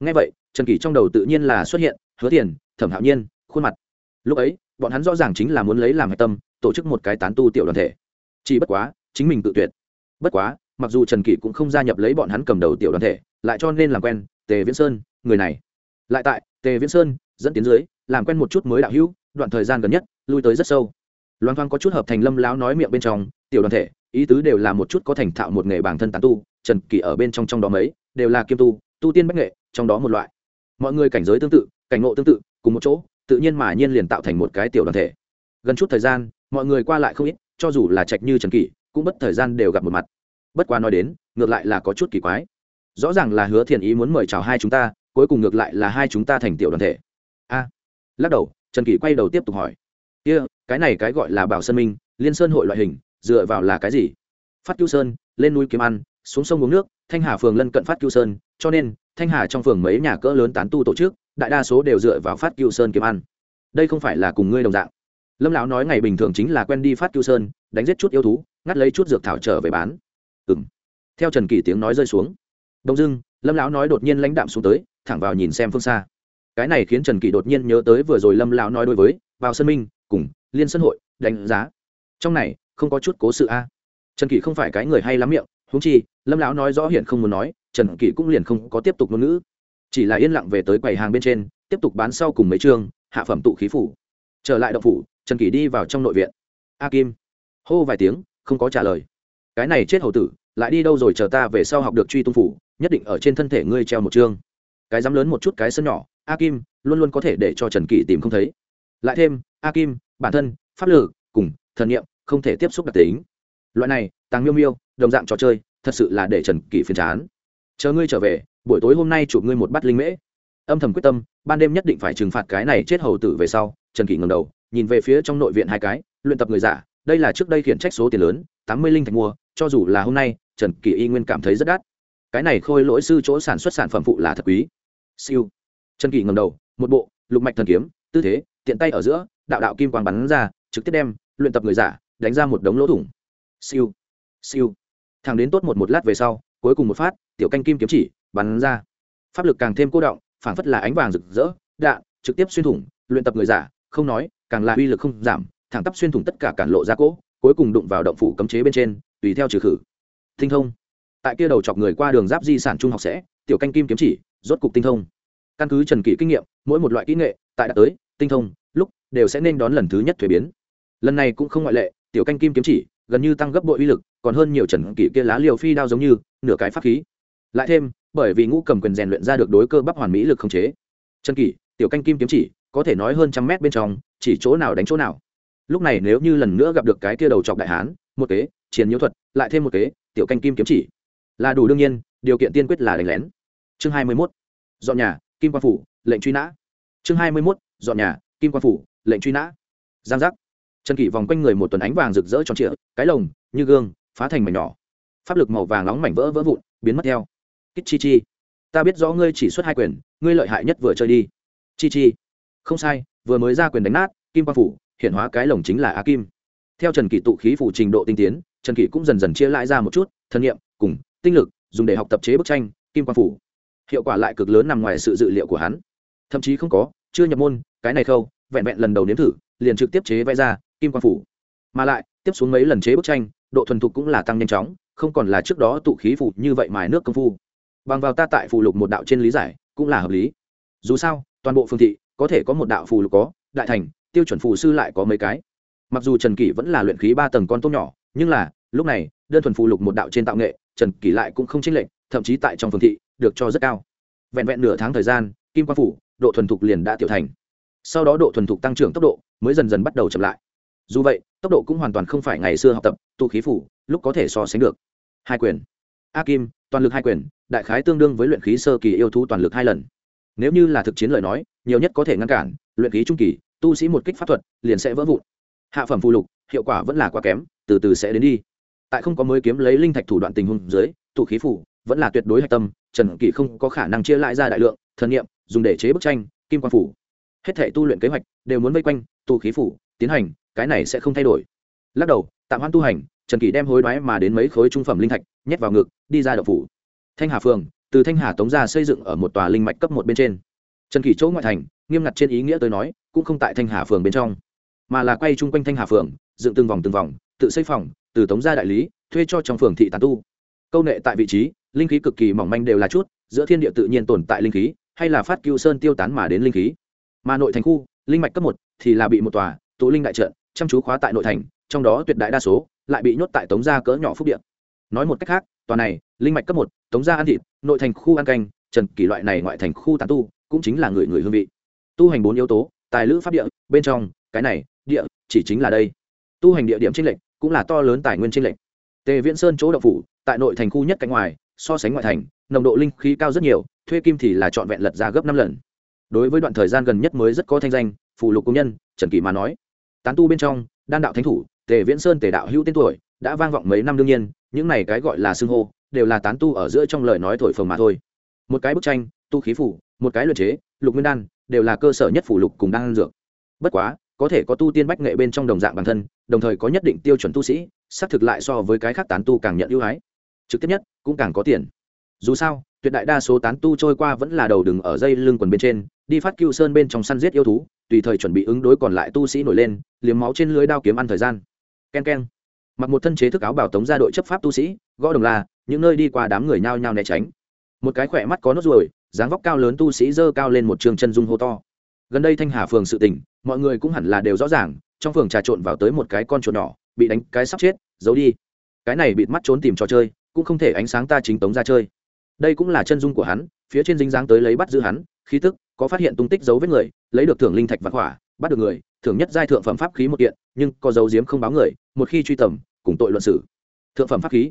Ngay vậy, trần kỳ trong đầu tự nhiên là xuất hiện, hứa tiền thẩm hạo nhiên, khuôn mặt. Lúc ấy, bọn hắn rõ ràng chính là muốn lấy làm hạch tâm, tổ chức một cái tán tu tiểu đoàn thể. Chỉ bất quá, chính mình tự tuyệt. Bất quá, mặc dù trần kỷ cũng không gia nhập lấy bọn hắn cầm đầu tiểu đoàn thể, lại cho nên làm quen, tề viễn sơn, người này. Lại tại, tề viễn sơn, dẫn tiến dưới, làm quen một chút mới đạo hữu, đoạn thời gian gần nhất, lui tới rất sâu. Loan thoang có chút hợp thành lâm láo nói miệng bên trong, tiểu đoàn thể ý tứ đều là một chút có thành thạo một nghề bản thân tán tu trần kỳ ở bên trong trong đó mấy đều là kiêm tu tu tiên bách nghệ trong đó một loại. Mọi người cảnh giới tương tự cảnh ngộ tương tự cùng một chỗ tự nhiên mà nhiên liền tạo thành một cái tiểu đoàn thể. Gần chút thời gian mọi người qua lại không ít cho dù là trạch như trần kỳ cũng bất thời gian đều gặp một mặt. Bất quá nói đến ngược lại là có chút kỳ quái. Rõ ràng là hứa thiện ý muốn mời chào hai chúng ta cuối cùng ngược lại là hai chúng ta thành tiểu đoàn thể. A. Lắc đầu trần kỳ quay đầu tiếp tục hỏi. Kia、yeah, cái này cái gọi là bảo sơn minh liên sơn hội loại hình dựa vào là cái gì? Phát cứu sơn, lên núi kiếm ăn, xuống sông uống nước, thanh hà phường lân cận phát cứu sơn, cho nên, thanh hà trong phường mấy nhà cỡ lớn tán tu tổ chức, đại đa số đều dựa vào phát cứu sơn kiếm ăn. Đây không phải là cùng ngươi đồng dạng. Lâm lão nói ngày bình thường chính là quen đi phát cứu sơn, đánh giết chút yêu thú, ngắt lấy chút dược thảo trở về bán. Ừ m theo trần kỳ tiếng nói rơi xuống. Đông dưng lâm lão nói đột nhiên lãnh đạm xuống tới, thẳng vào nhìn xem phương xa. Cái này khiến trần kỳ đột nhiên nhớ tới vừa rồi lâm lão nói đối với, vào sân minh, cùng, liên sân hội, đánh giá. Trong này không có chút cố sự a. À? Trần kỷ không phải cái người hay lắm miệng húng chi, lâm lão nói rõ hiện không muốn nói, trần kỷ cũng liền không có tiếp tục ngôn ngữ. Chỉ là yên lặng về tới quầy hàng bên trên, tiếp tục bán sau cùng mấy chương, hạ phẩm tụ khí phủ. Trở lại động phủ, trần kỷ đi vào trong nội viện. A kim. Hô vài tiếng, không có trả lời. Cái này chết hầu tử, lại đi đâu rồi chờ ta về sau học được truy tung phủ, nhất định ở trên thân thể ngươi treo một chương. Cái dám lớn một chút cái sân nhỏ, a kim, luôn luôn có thể để cho trần kỷ tìm không thấy. Lại thêm, a kim, bản thân, pháp lực cùng thần nghiệm không thể tiếp xúc đặc tính. Loại này, tàng miêu miêu, đồng dạng trò chơi, thật sự là để trần kỷ phiền chán. Chờ ngươi trở về, buổi tối hôm nay chụp ngươi một bát linh mễ. Âm thầm quyết tâm, ban đêm nhất định phải trừng phạt cái này chết hầu tử về sau, trần kỷ ngầm đầu, nhìn về phía trong nội viện hai cái, luyện tập người giả, đây là trước đây khiển trách số tiền lớn, tám mươi linh thạch mua, cho dù là hôm nay, trần kỷ y nguyên cảm thấy rất đắt. Cái này khôi lỗi sư chỗ sản xuất sản phẩm phụ là thật quý. Siêu. Trần kỷ ngầm đầu, một bộ, lục mạch thần kiếm, tư thế, tiện tay ở giữa, đạo đạo kim quang bắn ra, trực tiếp đem, luyện tập người giả đánh ra một đống lỗ thủng. Siêu siêu. Thằng đến tốt một một lát về sau, cuối cùng một phát, tiểu canh kim kiếm chỉ, bắn ra. Pháp lực càng thêm cô động, phảng phất là ánh vàng rực rỡ đạn trực tiếp xuyên thủng, luyện tập người giả, không nói, càng là uy lực không giảm, thẳng tắp xuyên thủng tất cả cản lộ ra cỗ, cuối cùng đụng vào động phủ cấm chế bên trên, tùy theo trừ khử. Tinh thông. Tại kia đầu chọc người qua đường giáp di sản trung học sẽ, tiểu canh kim kiếm chỉ, rốt cục tinh thông. Căn cứ trần kỷ kinh nghiệm, mỗi một loại kỹ nghệ, tại đã tới, tinh thông, lúc, đều sẽ nên đón lần thứ nhất thuế biến. Lần này cũng không ngoại lệ tiểu canh kim kiếm chỉ, gần như tăng gấp bội uy lực, còn hơn nhiều trần kỷ kia lá liều phi đao giống như, nửa cái pháp khí. Lại thêm, bởi vì ngũ cầm quyền rèn luyện ra được đối cơ bắp hoàn mỹ lực không chế. Trần kỷ, tiểu canh kim kiếm chỉ, có thể nói hơn trăm mét bên trong, chỉ chỗ nào đánh chỗ nào. Lúc này nếu như lần nữa gặp được cái kia đầu chọc đại hán, một kế chiến nhiễu thuật, lại thêm một kế, tiểu canh kim kiếm chỉ. Là đủ đương nhiên, điều kiện tiên quyết là đánh lén. Chương hai mươi mốt, dọn nhà, kim quan phủ, lệnh truy nã. Chương hai mươi mốt, dọn nhà, kim quan phủ, lệnh truy nã. Giang giác trần kỷ vòng quanh người một tuần ánh vàng rực rỡ tròn trịa, cái lồng, như gương, phá thành mảnh nhỏ. Pháp lực màu vàng nóng mảnh vỡ vỡ vụn, biến mất theo. Kích chi chi. Ta biết rõ ngươi chỉ xuất hai quyền, ngươi lợi hại nhất vừa chơi đi. Chi chi. Không sai, vừa mới ra quyền đánh nát, kim quan phủ, hiện hóa cái lồng chính là a kim. Theo trần kỷ tụ khí phủ trình độ tinh tiến, trần kỷ cũng dần dần chia lại ra một chút, thân nhiệm cùng, tinh lực, dùng để học tập chế bức tranh, kim quan phủ. Hiệu quả lại cực lớn nằm ngoài sự dự liệu của hắn. Thậm chí không có, chưa nhập môn, cái này khâu, vẹn vẹn lần đầu nếm thử, liền trực tiếp chế vẽ ra kim quan phủ. Mà lại, tiếp xuống mấy lần chế bức tranh, độ thuần thục cũng là tăng nhanh chóng, không còn là trước đó tụ khí phủ như vậy mài nước công phu. Bằng vào ta tại phù lục một đạo trên lý giải, cũng là hợp lý. Dù sao, toàn bộ phương thị, có thể có một đạo phù lục có, đại thành, tiêu chuẩn phù sư lại có mấy cái. Mặc dù trần kỷ vẫn là luyện khí ba tầng con tôm nhỏ, nhưng là, lúc này, đơn thuần phù lục một đạo trên tạo nghệ, trần kỷ lại cũng không chênh lệch, thậm chí tại trong phương thị, được cho rất cao. Vẹn vẹn nửa tháng thời gian, kim quan phủ, độ thuần thục liền đã tiểu thành. Sau đó độ thuần thục tăng trưởng tốc độ, mới dần dần bắt đầu chậm lại dù vậy, tốc độ cũng hoàn toàn không phải ngày xưa học tập, tụ khí phủ, lúc có thể so sánh được. Hai quyền. A kim, toàn lực hai quyền, đại khái tương đương với luyện khí sơ kỳ yêu thú toàn lực hai lần. Nếu như là thực chiến lời nói, nhiều nhất có thể ngăn cản, luyện khí trung kỳ, tu sĩ một kích pháp thuật, liền sẽ vỡ vụn. Hạ phẩm phù lục, hiệu quả vẫn là quá kém, từ từ sẽ đến đi. Tại không có mới kiếm lấy linh thạch thủ đoạn tình huống dưới, tụ khí phủ vẫn là tuyệt đối hạch tâm, trần kỷ không có khả năng chia lại ra đại lượng, thần nghiệm dùng để chế bức tranh, kim quan phủ. Hết thể tu luyện kế hoạch đều muốn vây quanh, tụ khí phủ, tiến hành cái này sẽ không thay đổi. Lắc đầu, tạm hoãn tu hành, trần kỷ đem hối đoái mà đến mấy khối trung phẩm linh thạch nhét vào ngực, đi ra đậu phủ. Thanh hà phường, từ thanh hà tống ra xây dựng ở một tòa linh mạch cấp một bên trên. Trần kỷ chỗ ngoại thành, nghiêm ngặt trên ý nghĩa tới nói, cũng không tại thanh hà phường bên trong, mà là quay chung quanh thanh hà phường, dựng từng vòng từng vòng, tự xây phòng, từ tống ra đại lý, thuê cho trong phường thị tán tu. Câu nệ tại vị trí, linh khí cực kỳ mỏng manh đều là chút, giữa thiên địa tự nhiên tồn tại linh khí, hay là phát cưu sơn tiêu tán mà đến linh khí. Mà nội thành khu, linh mạch cấp một thì là bị một tòa, tụ linh đại trận chăm chú khóa tại nội thành, trong đó tuyệt đại đa số lại bị nhốt tại tống gia cỡ nhỏ phúc điện nói một cách khác, tòa này, linh mạch cấp một, tống gia ăn thịt, nội thành khu ăn canh, trần kỷ loại này ngoại thành khu tán tu, cũng chính là người người hương vị. Tu hành bốn yếu tố, tài lữ pháp địa, bên trong, cái này, địa, chỉ chính là đây. Tu hành địa điểm tranh lệch, cũng là to lớn tài nguyên tranh lệch. Tề viễn sơn chỗ đậu phủ, tại nội thành khu nhất cạnh ngoài, so sánh ngoại thành, nồng độ linh khí cao rất nhiều, thuê kim thì là trọn vẹn lật ra gấp năm lần. Đối với đoạn thời gian gần nhất mới rất có thanh danh phụ lục công nhân, trần kỳ mà nói tán tu bên trong, đan đạo thánh thủ, tề viễn sơn tề đạo hữu tên tuổi, đã vang vọng mấy năm đương nhiên, những này cái gọi là xưng hô, đều là tán tu ở giữa trong lời nói thổi phồng mà thôi. Một cái bức tranh, tu khí phủ, một cái luyện chế, lục nguyên đan, đều là cơ sở nhất phủ lục cùng đan dược. Bất quá, có thể có tu tiên bách nghệ bên trong đồng dạng bản thân, đồng thời có nhất định tiêu chuẩn tu sĩ, xác thực lại so với cái khác tán tu càng nhận ưu ái. Trực tiếp nhất, cũng càng có tiền. Dù sao, tuyệt đại đa số tán tu trôi qua vẫn là đầu đừng ở dây lưng quần bên trên, đi phát cưu sơn bên trong săn giết yêu thú tùy thời chuẩn bị ứng đối còn lại tu sĩ nổi lên, liếm máu trên lưới đao kiếm ăn thời gian. K e n k e n mặc một thân chế thức áo bảo tống ra đội chấp pháp tu sĩ, gõ đồng la những nơi đi qua đám người nhao nhao né tránh. Một cái khỏe mắt có nốt ruồi, dáng vóc cao lớn tu sĩ dơ cao lên một trường chân dung hô to. Gần đây thanh hà phường sự tình, mọi người cũng hẳn là đều rõ ràng, trong phường trà trộn vào tới một cái con chuột nhỏ, bị đánh cái sắp chết, giấu đi. Cái này bịt mắt trốn tìm trò chơi, cũng không thể ánh sáng ta chính tống ra chơi. Đây cũng là chân dung của hắn, phía trên dính dáng tới lấy bắt giữ hắn khí tức, có phát hiện tung tích dấu vết người, lấy được thưởng linh thạch vạn hỏa bắt được người, thưởng nhất giai thượng phẩm pháp khí một kiện, nhưng có dấu diếm không báo người, một khi truy tầm, cùng tội luận xử. Thượng phẩm pháp khí.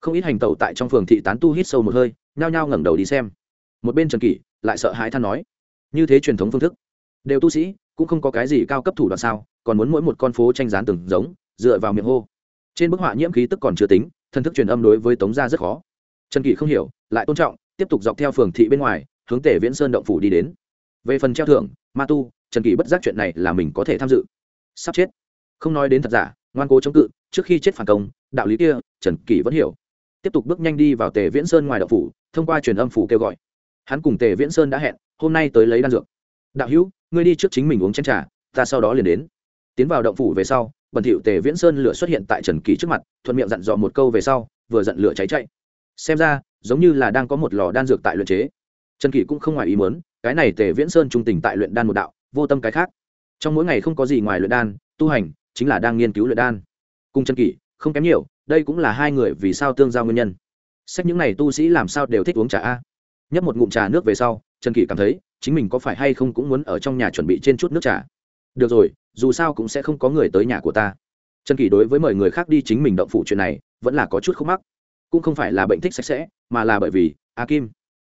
Không ít hành tẩu tại trong phường thị tán tu hít sâu một hơi, nhao nhao ngẩng đầu đi xem. Một bên trần kỷ lại sợ hãi than nói, như thế truyền thống phương thức, đều tu sĩ cũng không có cái gì cao cấp thủ đoạn sao, còn muốn mỗi một con phố tranh gián từng giống, dựa vào miệng hô. Trên bức họa nhiễm khí tức còn chưa tính, thân thức truyền âm đối với tống gia rất khó. Trần kỷ không hiểu, lại tôn trọng, tiếp tục dọc theo phường thị bên ngoài hướng tề viễn sơn động phủ đi đến. Về phần treo thưởng, ma tu, trần kỳ bất giác chuyện này là mình có thể tham dự. Sắp chết. Không nói đến thật giả, ngoan cố chống cự, trước khi chết phản công, đạo lý kia, trần kỳ vẫn hiểu. Tiếp tục bước nhanh đi vào tề viễn sơn ngoài động phủ, thông qua truyền âm phủ kêu gọi. Hắn cùng tề viễn sơn đã hẹn, hôm nay tới lấy đan dược. Đạo hữu, ngươi đi trước chính mình uống chén trà, ta sau đó liền đến. Tiến vào động phủ về sau, bẩn thỉu tề viễn sơn lửa xuất hiện tại trần kỳ trước mặt, thuận miệng dặn dò một câu về sau, vừa giận lửa cháy chạy. Xem ra, giống như là đang có một lò đan dược tại luyện chế trần kỷ cũng không ngoài ý muốn, cái này tề viễn sơn trung tình tại luyện đan một đạo, vô tâm cái khác. Trong mỗi ngày không có gì ngoài luyện đan, tu hành, chính là đang nghiên cứu luyện đan. Cùng trần kỷ không kém nhiều, đây cũng là hai người vì sao tương giao nguyên nhân. Sách những này tu sĩ làm sao đều thích uống trà a. Nhấp một ngụm trà nước về sau, trần kỷ cảm thấy chính mình có phải hay không cũng muốn ở trong nhà chuẩn bị trên chút nước trà. Được rồi, dù sao cũng sẽ không có người tới nhà của ta. Trần kỷ đối với mời người khác đi chính mình động phủ chuyện này, vẫn là có chút khúc mắc. Cũng không phải là bệnh thích sạch sẽ, mà là bởi vì a kim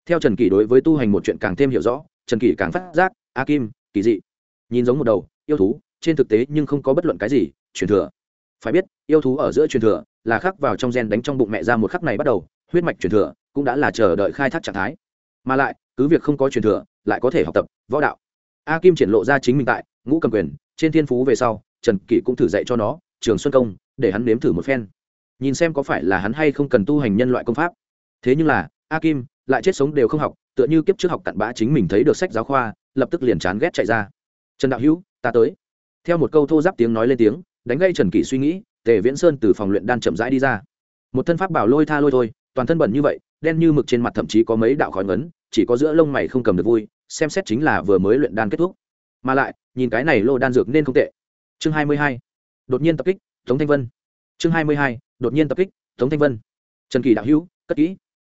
theo trần kỳ đối với tu hành một chuyện càng thêm hiểu rõ, trần kỳ càng phát giác, a kim, kỳ dị. Nhìn giống một đầu, yêu thú, trên thực tế nhưng không có bất luận cái gì, truyền thừa. Phải biết, yêu thú ở giữa truyền thừa, là khắc vào trong gen đánh trong bụng mẹ ra một khắc này bắt đầu, huyết mạch truyền thừa, cũng đã là chờ đợi khai thác trạng thái. Mà lại, cứ việc không có truyền thừa, lại có thể học tập, võ đạo. A kim triển lộ ra chính mình tại, ngũ cầm quyền, trên thiên phú về sau, trần kỷ cũng thử dạy cho nó, trường xuân công, để hắn nếm thử một phen. Nhìn xem có phải là hắn hay không cần tu hành nhân loại công pháp. Thế nhưng là, a kim lại chết sống đều không học, tựa như kiếp trước học cặn bã chính mình thấy được sách giáo khoa, lập tức liền chán ghét chạy ra. Trần đạo hữu, ta tới. Theo một câu thô giáp tiếng nói lên tiếng, đánh gây trần kỷ suy nghĩ, tề viễn sơn từ phòng luyện đan chậm rãi đi ra. Một thân pháp bảo lôi tha lôi thôi, toàn thân bẩn như vậy, đen như mực trên mặt thậm chí có mấy đạo khói ngấn, chỉ có giữa lông mày không cầm được vui, xem xét chính là vừa mới luyện đan kết thúc. Mà lại, nhìn cái này lô đan dược nên không tệ. Chương hai mươi hai. Đột nhiên tập kích, tống thanh vân. Chương hai mươi hai. Đột nhiên tập kích, tống thanh vân. Trần kỳ đạo hữu, cất kỹ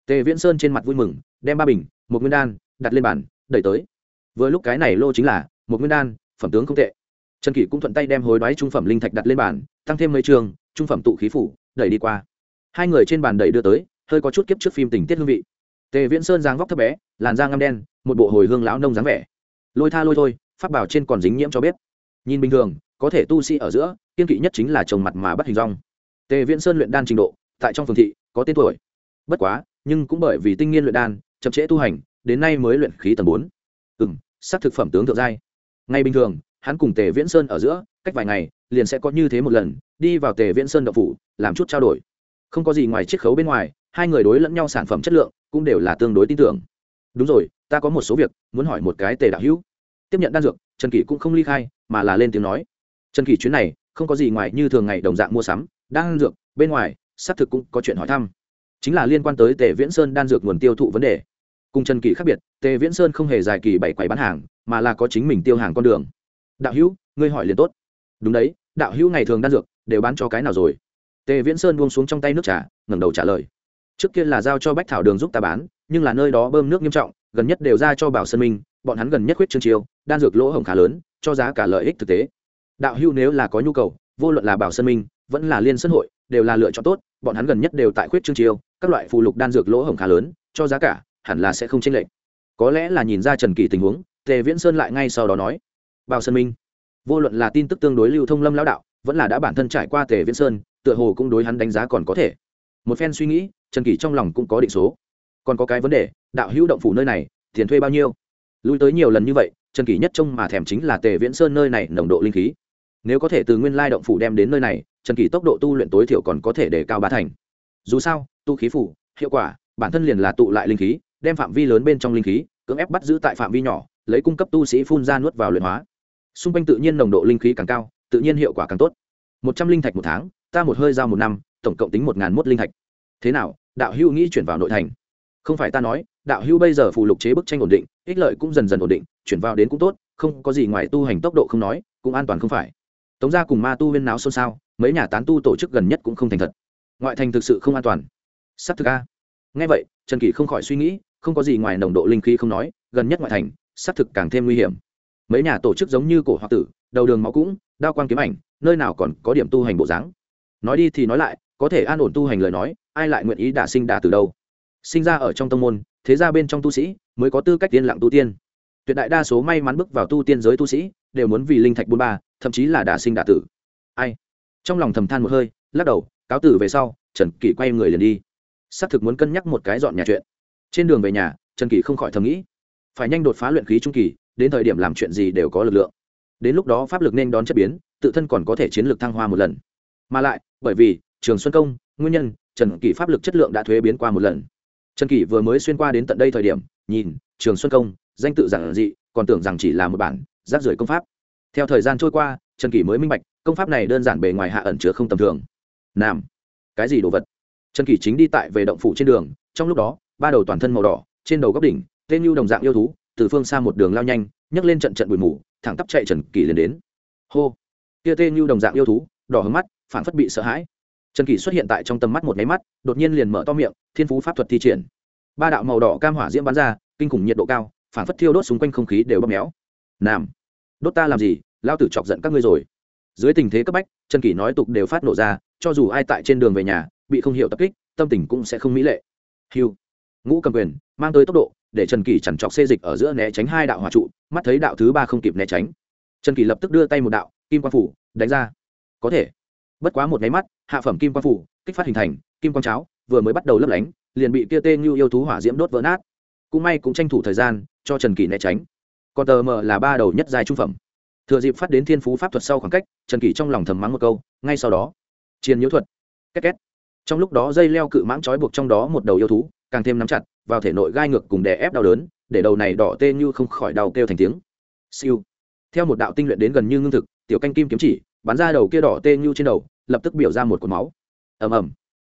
tề viễn sơn trên mặt vui mừng, đem ba bình, một nguyên đan, đặt lên bàn, đẩy tới. Vừa lúc cái này lô chính là, một nguyên đan, phẩm tướng không tệ. Trần kỷ cũng thuận tay đem hối đoái trung phẩm linh thạch đặt lên bàn, tăng thêm mấy trường, trung phẩm tụ khí phủ, đẩy đi qua. Hai người trên bàn đẩy đưa tới, hơi có chút kiếp trước phim tình tiết hương vị. Tề viễn sơn dáng vóc thấp bé, làn da ngăm đen, một bộ hồi hương lão nông dáng vẻ. Lôi tha lôi thôi phát bảo trên còn dính nhiễm cho biết nhìn bình thường, có thể tu sĩ ở giữa, kiên kỵ nhất chính là trồng mặt mà bắt hình rong. Tề viễn sơn luyện đan trình độ, tại trong phường thị, có tên tuổi. Bất quá nhưng cũng bởi vì tinh nghiên luyện đan, chậm trễ tu hành, đến nay mới luyện khí tầng bốn. Ừ m sắc thực phẩm tướng thượng giai. Ngay bình thường, hắn cùng tề viễn sơn ở giữa, cách vài ngày, liền sẽ có như thế một lần, đi vào tề viễn sơn đậu phủ, làm chút trao đổi. Không có gì ngoài chiết khấu bên ngoài, hai người đối lẫn nhau sản phẩm chất lượng, cũng đều là tương đối tin tưởng. Đúng rồi, ta có một số việc, muốn hỏi một cái tề đạo hữu. Tiếp nhận đan dược, trần kỷ cũng không ly khai, mà là lên tiếng nói. Trần kỷ chuyến này, không có gì ngoài như thường ngày đồng dạng mua sắm, đan dược, bên ngoài, xác thực cũng có chuyện hỏi thăm chính là liên quan tới tề viễn sơn đan dược nguồn tiêu thụ vấn đề. Cùng trần kỳ khác biệt, tề viễn sơn không hề dài kỳ bảy quầy bán hàng, mà là có chính mình tiêu hàng con đường. Đạo hữu, ngươi hỏi liền tốt. Đúng đấy, đạo hữu ngày thường đan dược đều bán cho cái nào rồi? Tề viễn sơn buông xuống trong tay nước trà, ngẩng đầu trả lời. Trước kia là giao cho bách thảo đường giúp ta bán, nhưng là nơi đó bơm nước nghiêm trọng, gần nhất đều ra cho bảo sơn minh, bọn hắn gần nhất quyết trương chiêu, đan dược lỗ hổng khá lớn, cho giá cả lợi ích thực tế. Đạo hữu nếu là có nhu cầu, vô luận là bảo sơn minh, vẫn là liên sân hội, đều là lựa chọn tốt, bọn hắn gần nhất đều tại khuyết trương chiêu các loại phụ lục đan dược lỗ hổng khá lớn, cho giá cả, hẳn là sẽ không chênh lệch. Có lẽ là nhìn ra trần kỳ tình huống, tề viễn sơn lại ngay sau đó nói bảo sơn minh, vô luận là tin tức tương đối lưu thông lâm lão đạo, vẫn là đã bản thân trải qua tề viễn sơn, tựa hồ cũng đối hắn đánh giá còn có thể. Một phen suy nghĩ, trần kỳ trong lòng cũng có định số. Còn có cái vấn đề, đạo hữu động phủ nơi này, tiền thuê bao nhiêu? Lui tới nhiều lần như vậy, trần kỳ nhất trông mà thèm chính là tề viễn sơn nơi này nồng độ linh khí. Nếu có thể từ nguyên lai động phủ đem đến nơi này, trần kỳ tốc độ tu luyện tối thiểu còn có thể để cao ba thành dù sao tu khí phủ, hiệu quả, bản thân liền là tụ lại linh khí, đem phạm vi lớn bên trong linh khí, cưỡng ép bắt giữ tại phạm vi nhỏ, lấy cung cấp tu sĩ phun ra nuốt vào luyện hóa. Xung quanh tự nhiên nồng độ linh khí càng cao, tự nhiên hiệu quả càng tốt. Một trăm linh thạch một tháng, ta một hơi giao một năm, tổng cộng tính một ngàn mốt linh thạch. Thế nào, đạo hữu nghĩ chuyển vào nội thành? Không phải ta nói, đạo hữu bây giờ phù lục chế bức tranh ổn định, ích lợi cũng dần dần ổn định, chuyển vào đến cũng tốt, không có gì ngoài tu hành tốc độ không nói, cũng an toàn không phải. Tống gia cùng ma tu huyên náo xôn xao, mấy nhà tán tu tổ chức gần nhất cũng không thành thật ngoại thành thực sự không an toàn. Sắp thực a. Ngay vậy, trần kỷ không khỏi suy nghĩ, không có gì ngoài nồng độ linh khí không nói, gần nhất ngoại thành, sắp thực càng thêm nguy hiểm. Mấy nhà tổ chức giống như cổ hoặc tử, đầu đường máu cũng, đao quan kiếm ảnh, nơi nào còn có điểm tu hành bộ dáng. Nói đi thì nói lại, có thể an ổn tu hành lời nói, ai lại nguyện ý đả sinh đả từ đâu? Sinh ra ở trong tông môn, thế ra bên trong tu sĩ, mới có tư cách tiên lặng tu tiên. Tuyệt đại đa số may mắn bước vào tu tiên giới tu sĩ, đều muốn vì linh thạch bôn ba, thậm chí là đả sinh đả tử. Ai? Trong lòng thầm than một hơi, lắc đầu cáo tử về sau, trần kỷ quay người liền đi. Xác thực muốn cân nhắc một cái dọn nhà chuyện. Trên đường về nhà, trần kỷ không khỏi thầm nghĩ, phải nhanh đột phá luyện khí trung kỳ, đến thời điểm làm chuyện gì đều có lực lượng. Đến lúc đó pháp lực nên đón chất biến, tự thân còn có thể chiến lược thăng hoa một lần. Mà lại, bởi vì, trường xuân công, nguyên nhân, trần kỷ pháp lực chất lượng đã thuế biến qua một lần. Trần kỷ vừa mới xuyên qua đến tận đây thời điểm, nhìn, trường xuân công, danh tự giản dị, còn tưởng rằng chỉ là một bản, rác rưởi công pháp. Theo thời gian trôi qua, trần kỷ mới minh bạch, công pháp này đơn giản bề ngoài hạ ẩn chứa không tầm thường nam. Cái gì đồ vật? Trần kỷ chính đi tại về động phủ trên đường, trong lúc đó, ba đầu toàn thân màu đỏ, trên đầu góc đỉnh, tên như đồng dạng yêu thú, từ phương xa một đường lao nhanh, nhấc lên trận trận bụi mù, thẳng tắp chạy trần kỷ liền đến. Hô! Kia tên như đồng dạng yêu thú, đỏ hướng mắt phản phất bị sợ hãi. Trần kỷ xuất hiện tại trong tầm mắt một máy mắt, đột nhiên liền mở to miệng, thiên phú pháp thuật thi triển. Ba đạo màu đỏ cam hỏa diễm bắn ra, kinh khủng nhiệt độ cao phản phất thiêu đốt xung quanh không khí đều bóp méo. Nam! Đốt ta làm gì? Lao tử chọc giận các ngươi rồi. Dưới tình thế cấp bách, trần kỷ nói tục đều phát nổ ra cho dù ai tại trên đường về nhà, bị không hiểu tập kích, tâm tình cũng sẽ không mỹ lệ. Hiu ngũ cầm quyền, mang tới tốc độ, để trần kỳ chẳng chọc xê dịch ở giữa né tránh hai đạo hỏa trụ, mắt thấy đạo thứ ba không kịp né tránh. Trần kỳ lập tức đưa tay một đạo, kim quang phủ, đánh ra. Có thể. Bất quá một nháy mắt, hạ phẩm kim quang phủ, kích phát hình thành, kim quang cháo, vừa mới bắt đầu lấp lánh, liền bị kia tên như yêu thú hỏa diễm đốt vỡ nát. Cũng may cũng tranh thủ thời gian, cho trần kỳ né tránh. Còn tờ mờ là ba đầu nhất dài trung phẩm. Thừa dịp phát đến thiên phú pháp thuật sau khoảng cách, trần kỳ trong lòng thầm mắng một câu, ngay sau đó chiến nhiễu thuật. Két két. Trong lúc đó dây leo cự mãng trói buộc trong đó một đầu yêu thú, càng thêm nắm chặt, vào thể nội gai ngược cùng đè ép đau đớn, để đầu này đỏ tê như không khỏi đau kêu thành tiếng. Siêu. Theo một đạo tinh luyện đến gần như ngưng thực, tiểu canh kim kiếm chỉ, bắn ra đầu kia đỏ tê như trên đầu, lập tức biểu ra một cột máu. Ầm ầm.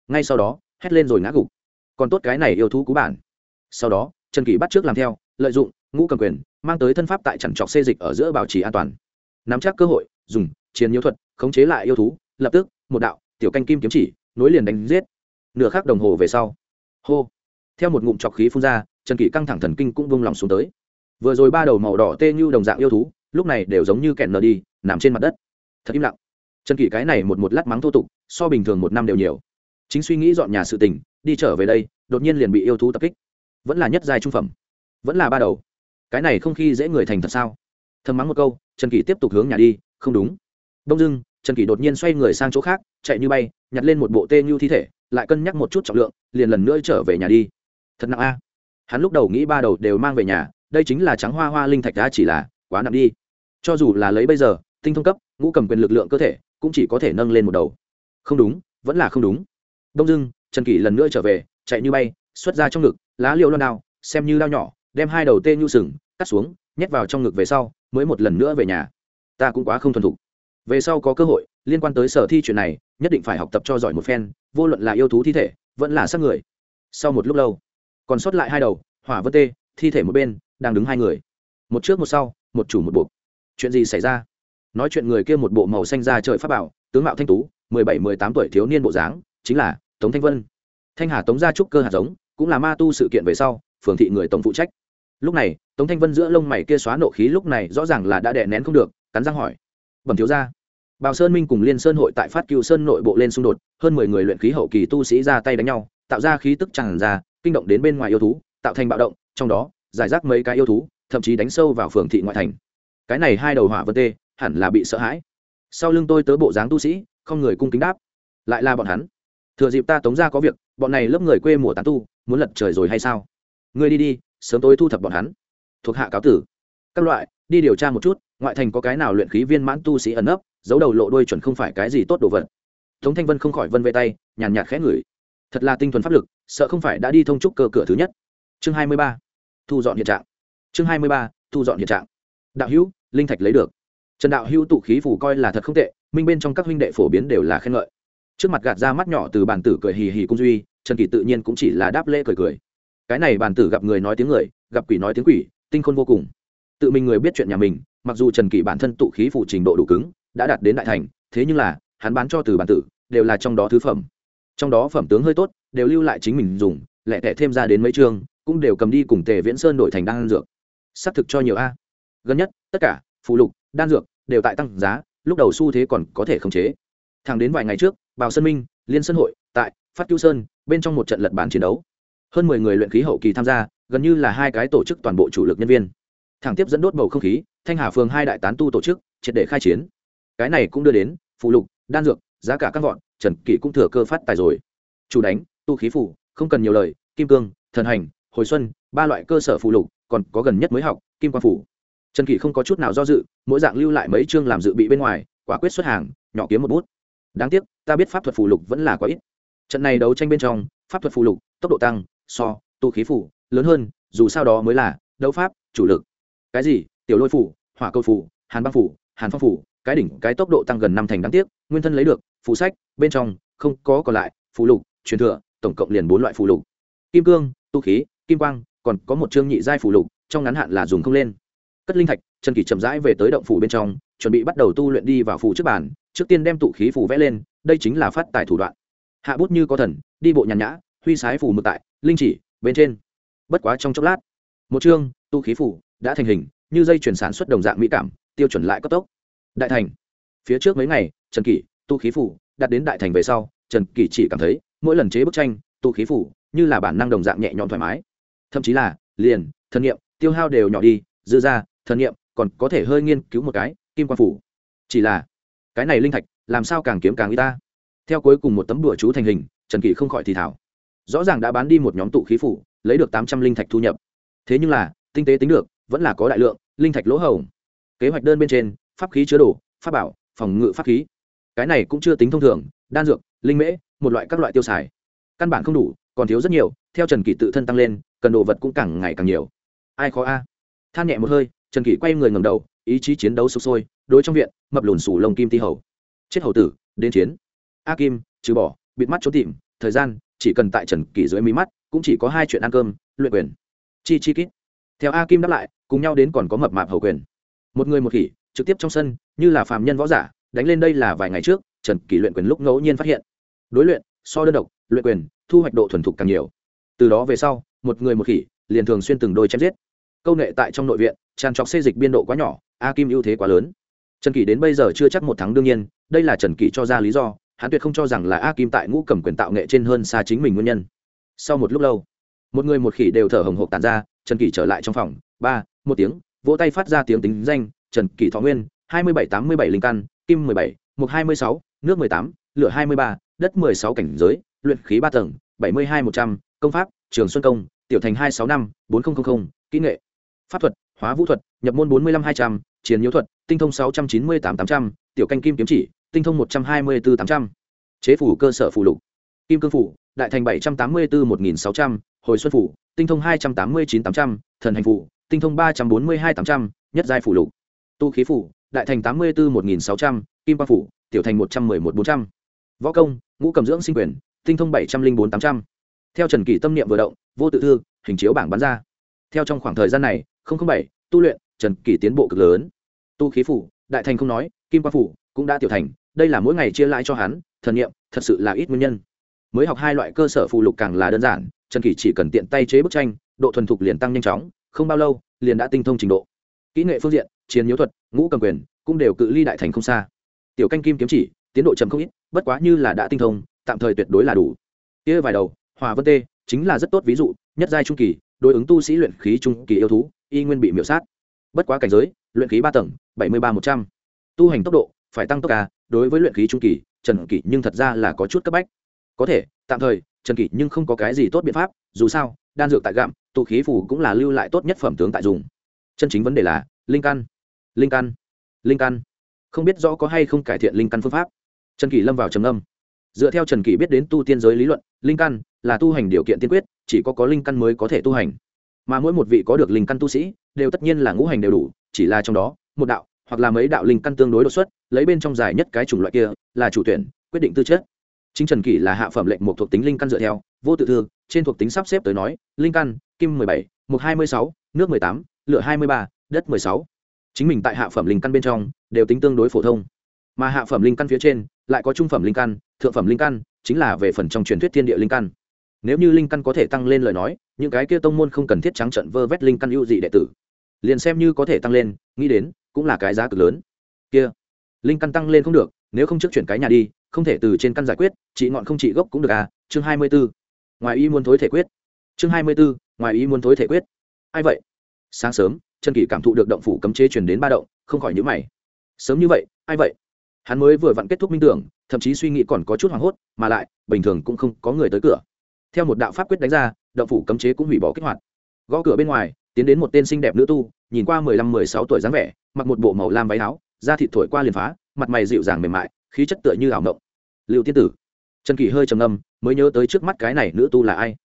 Ngay sau đó, hét lên rồi ngã gục. Còn tốt cái này yêu thú cú bản. Sau đó, trần kỷ bắt trước làm theo, lợi dụng ngũ cầm quyền, mang tới thân pháp tại chẳng trọc xê dịch ở giữa bảo trì an toàn. Nắm chắc cơ hội, dùng chiến nhiễu thuật, khống chế lại yêu thú, lập tức một đạo, tiểu canh kim kiếm chỉ, nối liền đánh giết. Nửa khắc đồng hồ về sau, hô, theo một ngụm trọc khí phun ra, trần kỷ căng thẳng thần kinh cũng vung lòng xuống tới. Vừa rồi ba đầu màu đỏ tê như đồng dạng yêu thú, lúc này đều giống như kẹn nở đi, nằm trên mặt đất. Thật im lặng. Trần kỷ cái này một một lát mắng thô tục, so bình thường một năm đều nhiều. Chính suy nghĩ dọn nhà sự tình, đi trở về đây, đột nhiên liền bị yêu thú tập kích. Vẫn là nhất giai trung phẩm. Vẫn là ba đầu. Cái này không khi dễ người thành thật sao? Thầm mắng một câu, trần kỷ tiếp tục hướng nhà đi, không đúng. Đông dưng trần kỷ đột nhiên xoay người sang chỗ khác, chạy như bay, nhặt lên một bộ tê như thi thể, lại cân nhắc một chút trọng lượng, liền lần nữa trở về nhà đi. Thật nặng a. Hắn lúc đầu nghĩ ba đầu đều mang về nhà, đây chính là trắng hoa hoa linh thạch đã chỉ là quá nặng đi. Cho dù là lấy bây giờ, tinh thông cấp, ngũ cầm quyền lực lượng cơ thể, cũng chỉ có thể nâng lên một đầu. Không đúng, vẫn là không đúng. Đông dưng trần kỷ lần nữa trở về, chạy như bay, xuất ra trong ngực, lá liệu loan đao, xem như đao nhỏ, đem hai đầu tê nhu sừng, cắt xuống, nhét vào trong ngực về sau, mới một lần nữa về nhà. Ta cũng quá không thuần thục về sau có cơ hội, liên quan tới sở thi chuyện này, nhất định phải học tập cho giỏi một phen, vô luận là yêu thú thi thể, vẫn là xác người. Sau một lúc lâu, còn sót lại hai đầu, hỏa vân tê, thi thể một bên, đang đứng hai người. Một trước một sau, một chủ một buộc. Chuyện gì xảy ra? Nói chuyện người kia một bộ màu xanh ra trời pháp bảo, tướng mạo thanh tú, mười bảy, mười tám tuổi thiếu niên bộ dáng, chính là tống thanh vân. Thanh hà tống gia trúc cơ hạt giống, cũng là ma tu sự kiện về sau, phường thị người tổng phụ trách. Lúc này, tống thanh vân giữa lông mày kia xóa nộ khí lúc này rõ ràng là đã đè nén không được, cắn răng hỏi. Bẩm thiếu gia bào sơn minh cùng liên sơn hội tại phát cựu sơn nội bộ lên xung đột, hơn mười người luyện khí hậu kỳ tu sĩ ra tay đánh nhau, tạo ra khí tức tràn ra, kinh động đến bên ngoài yêu thú, tạo thành bạo động, trong đó, giải rác mấy cái yêu thú, thậm chí đánh sâu vào phường thị ngoại thành. Cái này hai đầu hỏa vân tê, hẳn là bị sợ hãi. Sau lưng tôi tớ bộ dáng tu sĩ, không người cung kính đáp. Lại là bọn hắn. Thừa dịp ta tống ra có việc, bọn này lớp người quê mùa tán tu, muốn lật trời rồi hay sao? Ngươi đi đi, sớm tối thu thập bọn hắn. Thuộc hạ cáo tử. Các loại, đi điều tra một chút, ngoại thành có cái nào luyện khí viên mãn tu sĩ ẩn nấp? Giấu đầu lộ đuôi chuẩn không phải cái gì tốt đồ vật. Tống thanh vân không khỏi vân vây tay, nhàn nhạt khẽ ngửi. Thật là tinh thuần pháp lực, sợ không phải đã đi thông trúc cơ cửa thứ nhất. Chương hai mươi ba, thu dọn hiện trạng. Chương hai mươi ba, thu dọn hiện trạng. Đạo hữu, linh thạch lấy được. Trần đạo hữu tụ khí phủ coi là thật không tệ, minh bên trong các huynh đệ phổ biến đều là khen ngợi. Trước mặt gạt ra mắt nhỏ từ bàn tử cười hì hì cung duy, trần kỳ tự nhiên cũng chỉ là đáp lễ cười cười. Cái này bàn tử gặp người nói tiếng người, gặp quỷ nói tiếng quỷ, tinh khôn vô cùng. Tự mình người biết chuyện nhà mình, mặc dù trần kỳ bản thân tụ khí phủ trình độ đủ cứng đã đạt đến đại thành, thế nhưng là, hắn bán cho từ bản tử, đều là trong đó thứ phẩm. Trong đó phẩm tướng hơi tốt, đều lưu lại chính mình dùng lẹ tẻ thêm ra đến mấy chương cũng đều cầm đi cùng tề viễn sơn đổi thành đan dược. Xác thực cho nhiều a. Gần nhất, tất cả phụ lục, đan dược, đều tại tăng giá, lúc đầu xu thế còn có thể khống chế. Thẳng đến vài ngày trước, bào sơn minh, liên sơn hội, tại phát cứu sơn, bên trong một trận lật bán chiến đấu. Hơn mười người luyện khí hậu kỳ tham gia, gần như là hai cái tổ chức toàn bộ chủ lực nhân viên. Thẳng tiếp dẫn đốt bầu không khí, thanh hà phường hai đại tán tu tổ chức, triệt để khai chiến cái này cũng đưa đến, phụ lục, đan dược, giá cả các vọn trần kỷ cũng thừa cơ phát tài rồi. Chủ đánh, tu khí phủ, không cần nhiều lời, kim cương, thần hành, hồi xuân, ba loại cơ sở phụ lục, còn có gần nhất mới học, kim quan phủ. Trần kỷ không có chút nào do dự, mỗi dạng lưu lại mấy chương làm dự bị bên ngoài, quả quyết xuất hàng, nhỏ kiếm một bút. Đáng tiếc, ta biết pháp thuật phụ lục vẫn là quá ít. Trận này đấu tranh bên trong, pháp thuật phụ lục, tốc độ tăng, so, tu khí phủ, lớn hơn, dù sao đó mới là đấu pháp, chủ lực. Cái gì? Tiểu lôi phủ, hỏa câu phủ, hàn băng phủ, hàn phong phủ cái đỉnh, cái tốc độ tăng gần năm thành đáng tiếc, nguyên thân lấy được, phụ sách, bên trong, không có còn lại, phụ lục, truyền thừa, tổng cộng liền bốn loại phụ lục. Kim cương, tu khí, kim quang, còn có một chương nhị giai phụ lục, trong ngắn hạn là dùng không lên. Cất linh thạch, trần kỳ chậm rãi về tới động phủ bên trong, chuẩn bị bắt đầu tu luyện đi vào phủ trước bàn, trước tiên đem tụ khí phủ vẽ lên, đây chính là phát tài thủ đoạn. Hạ bút như có thần, đi bộ nhàn nhã, huy sái phủ mực tại, linh chỉ, bên trên. Bất quá trong chốc lát, một chương tu khí phủ đã thành hình, như dây chuyển sản xuất đồng dạng mỹ cảm, tiêu chuẩn lại cấp tốc đại thành. Phía trước mấy ngày, trần kỷ, tu khí phủ đặt đến đại thành về sau, trần kỷ chỉ cảm thấy, mỗi lần chế bức tranh, tu khí phủ như là bản năng đồng dạng nhẹ nhõm thoải mái. Thậm chí là, liền thân nhiệm tiêu hao đều nhỏ đi, dư ra thân nhiệm còn có thể hơi nghiên cứu một cái, kim quan phủ. Chỉ là, cái này linh thạch, làm sao càng kiếm càng y ta? Theo cuối cùng một tấm đùa chú thành hình, trần kỷ không khỏi thì thảo rõ ràng đã bán đi một nhóm tụ khí phủ, lấy được tám trăm linh thạch thu nhập. Thế nhưng là, tinh tế tính được, vẫn là có đại lượng, linh thạch lỗ hổng. Kế hoạch đơn bên trên pháp khí chứa đồ, pháp bảo, phòng ngự pháp khí. Cái này cũng chưa tính thông thường, đan dược, linh mễ, một loại các loại tiêu xài. Căn bản không đủ, còn thiếu rất nhiều, theo trần kỷ tự thân tăng lên, cần đồ vật cũng càng ngày càng nhiều. Ai khó a? Than nhẹ một hơi, trần kỷ quay người ngầm đầu, ý chí chiến đấu sụp sôi, đối trong viện, mập lùn sủ lồng kim ti hầu. Chết hầu tử, đến chiến. A kim, trừ bỏ, bịt mắt trốn tìm, thời gian, chỉ cần tại trần kỷ dưới mí mắt, cũng chỉ có hai chuyện ăn cơm, luyện quyền. Chi chi kít. Theo a kim đáp lại, cùng nhau đến còn có mập mạp hầu quyền. Một người một khỉ trực tiếp trong sân, như là phàm nhân võ giả, đánh lên đây là vài ngày trước, trần kỷ luyện quyền lúc ngẫu nhiên phát hiện. Đối luyện, so đơn độc, luyện quyền, thu hoạch độ thuần thục càng nhiều. Từ đó về sau, một người một khỉ, liền thường xuyên từng đôi chém giết. Câu nghệ tại trong nội viện, tràn trọc xê dịch biên độ quá nhỏ, a kim ưu thế quá lớn. Trần kỷ đến bây giờ chưa chắc một tháng đương nhiên, đây là trần kỷ cho ra lý do, hắn tuyệt không cho rằng là a kim tại ngũ cầm quyền tạo nghệ trên hơn xa chính mình nguyên nhân. Sau một lúc lâu, một người một khỉ đều thở hồng hộc tàn ra, trần kỷ trở lại trong phòng, ba, một tiếng, vỗ tay phát ra tiếng tính danh trần kỷ thọ nguyên, hai mươi bảy tám mươi bảy linh căn kim mười bảy, mục hai mươi sáu, nước mười tám, lửa hai mươi ba, đất mười sáu cảnh giới, luyện khí ba tầng, bảy mươi hai một trăm, công pháp, trường xuân công, tiểu thành hai sáu năm, bốn nghìn kỹ nghệ. Pháp thuật, hóa vũ thuật, nhập môn bốn mươi năm hai trăm, chiến nhiễu thuật, tinh thông sáu trăm chín mươi tám tám trăm, tiểu canh kim kiếm chỉ, tinh thông một trăm hai mươi bốn tám trăm. Chế phủ cơ sở phụ lục. Kim cương phủ, đại thành bảy trăm tám mươi bốn một nghìn sáu trăm, hồi xuân phủ, tinh thông hai trăm tám mươi chín tám trăm, thần hành phủ, tinh thông ba trăm bốn mươi hai tám trăm, nhất giai phủ lục tu khí phủ, đại thành tám mươi bốn một nghìn sáu trăm, kim quang phủ, tiểu thành một trăm mười một bốn trăm. Võ công, ngũ cầm dưỡng sinh quyền, tinh thông bảy trăm linh bốn tám trăm. Theo trần kỳ tâm niệm vừa động, vô tự thư, hình chiếu bảng bắn ra. Theo trong khoảng thời gian này bảy, tu luyện, trần kỳ tiến bộ cực lớn. Tu khí phủ, đại thành không nói, kim quang phủ cũng đã tiểu thành, đây là mỗi ngày chia lãi cho hắn, thần nghiệm thật sự là ít nguyên nhân. Mới học hai loại cơ sở phụ lục càng là đơn giản, trần kỳ chỉ cần tiện tay chế bức tranh, độ thuần thục liền tăng nhanh chóng, không bao lâu, liền đã tinh thông trình độ. Kỹ nghệ phương diện chiến nhiễu thuật, ngũ cầm quyền, cũng đều cự ly đại thành không xa. Tiểu canh kim kiếm chỉ, tiến độ chậm không ít, bất quá như là đã tinh thông, tạm thời tuyệt đối là đủ. Kia vài đầu, hòa vân tê, chính là rất tốt ví dụ, nhất giai trung kỳ, đối ứng tu sĩ luyện khí trung kỳ yêu thú, y nguyên bị miểu sát. Bất quá cảnh giới, luyện khí ba tầng, bảy mươi ba một trăm. Tu hành tốc độ, phải tăng tốc ca đối với luyện khí trung kỳ, trần kỳ nhưng thật ra là có chút cấp bách. Có thể, tạm thời, trần kỳ nhưng không có cái gì tốt biện pháp, dù sao, đan dược tại gạm, tụ khí phủ cũng là lưu lại tốt nhất phẩm tướng tại dùng. Chân chính vấn đề là, linh căn linh căn. Linh căn. Không biết rõ có hay không cải thiện linh căn phương pháp. Trần kỷ lâm vào trầm âm dựa theo trần kỷ biết đến tu tiên giới lý luận, linh căn là tu hành điều kiện tiên quyết, chỉ có có linh căn mới có thể tu hành. Mà mỗi một vị có được linh căn tu sĩ, đều tất nhiên là ngũ hành đều đủ, chỉ là trong đó, một đạo, hoặc là mấy đạo linh căn tương đối đột xuất, lấy bên trong dài nhất cái chủng loại kia, là chủ tuyển, quyết định tư chất. Chính trần kỷ là hạ phẩm lệnh một thuộc tính linh căn dựa theo, vô tự thư, trên thuộc tính sắp xếp tới nói, linh căn, kim mười bảy mục hai mươi sáu, nước mười tám lựa hai mươi ba, đất mười sáu chính mình tại hạ phẩm linh căn bên trong, đều tính tương đối phổ thông. Mà hạ phẩm linh căn phía trên, lại có trung phẩm linh căn, thượng phẩm linh căn, chính là về phần trong truyền thuyết thiên địa linh căn. Nếu như linh căn có thể tăng lên lời nói, những cái kia tông môn không cần thiết trắng trận vơ vét linh căn ưu dị đệ tử. Liền xem như có thể tăng lên, nghĩ đến, cũng là cái giá cực lớn. Kia, linh căn tăng lên không được, nếu không trước chuyển cái nhà đi, không thể từ trên căn giải quyết chị ngọn không chị gốc cũng được à chương hai mươi b ố ngoài ý muốn thối thể quyết. Chương hai mươi b ố ngoài ý muốn thối thể quyết. Ai vậy? Sáng sớm trần kỷ cảm thụ được động phủ cấm chế chuyển đến ba động, không khỏi nhữ mày. Sớm như vậy, ai vậy? Hắn mới vừa vặn kết thúc minh tưởng, thậm chí suy nghĩ còn có chút hoảng hốt, mà lại, bình thường cũng không có người tới cửa. Theo một đạo pháp quyết đánh ra, động phủ cấm chế cũng hủy bỏ kích hoạt. Gõ cửa bên ngoài, tiến đến một tên xinh đẹp nữ tu, nhìn qua mười lăm, mười sáu tuổi dáng vẻ, mặc một bộ màu lam váy áo, da thịt thổi qua liền phá, mặt mày dịu dàng mềm mại, khí chất tựa như ảo mộng. Liệu tiên tử. Trần kỳ hơi trầm ngâm, mới nhớ tới trước mắt cái này nữ tu là ai.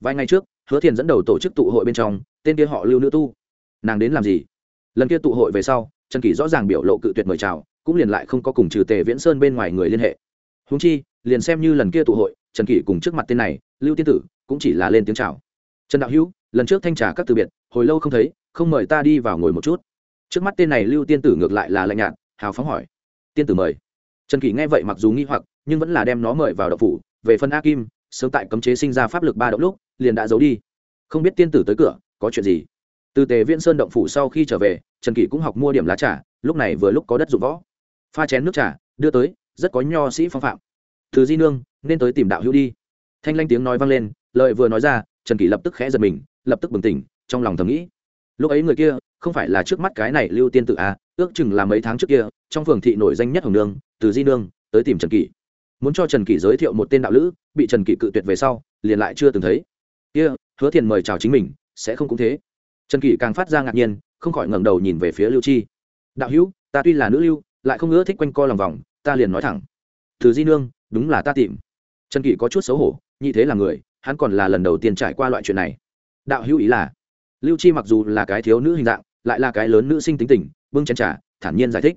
Vài ngày trước, hứa thiền dẫn đầu tổ chức tụ hội bên trong, tên kia họ lưu nữ tu nàng đến làm gì? Lần kia tụ hội về sau, trần kỳ rõ ràng biểu lộ cự tuyệt mời chào, cũng liền lại không có cùng trừ tề viễn sơn bên ngoài người liên hệ. Húng chi, liền xem như lần kia tụ hội, trần kỳ cùng trước mặt tên này, lưu tiên tử, cũng chỉ là lên tiếng chào. Trần đạo hữu, lần trước thanh trà các từ biệt, hồi lâu không thấy, không mời ta đi vào ngồi một chút. Trước mắt tên này lưu tiên tử ngược lại là lạnh nhạt, hào phóng hỏi. Tiên tử mời. Trần kỳ nghe vậy mặc dù nghi hoặc, nhưng vẫn là đem nó mời vào đậu phủ. Về phần a kim, sớm tại cấm chế sinh ra pháp lực ba động lúc, liền đã giấu đi. Không biết tiên tử tới cửa, có chuyện gì? Từ tề viễn sơn động phủ sau khi trở về, trần kỷ cũng học mua điểm lá trà, lúc này vừa lúc có đất dụng võ. Pha chén nước trà, đưa tới, rất có nho sĩ phong phạm. Từ di nương, nên tới tìm đạo hữu đi. Thanh lanh tiếng nói vang lên lợi vừa nói ra, trần kỷ lập tức khẽ giật mình, lập tức bừng tỉnh, trong lòng thầm nghĩ. Lúc ấy người kia, không phải là trước mắt cái này lưu tiên tự à ước chừng là mấy tháng trước kia, trong phường thị nổi danh nhất hồng nương, từ di nương, tới tìm trần kỷ. Muốn cho trần kỷ giới thiệu một tên đạo lữ, bị trần kỷ cự tuyệt về sau, liền lại chưa từng thấy. Kia, hứa thiền mời chào chính mình, sẽ không cũng thế trần kỷ càng phát ra ngạc nhiên, không khỏi ngẩng đầu nhìn về phía lưu chi. Đạo hữu, ta tuy là nữ lưu, lại không ngỡ thích quanh co lòng vòng, ta liền nói thẳng. Từ di nương, đúng là ta tìm. Trần kỷ có chút xấu hổ, nhị thế là người, hắn còn là lần đầu tiên trải qua loại chuyện này. Đạo hữu ý là? Lưu chi mặc dù là cái thiếu nữ hình dạng, lại là cái lớn nữ sinh tính tình, bưng chén trà, thản nhiên giải thích.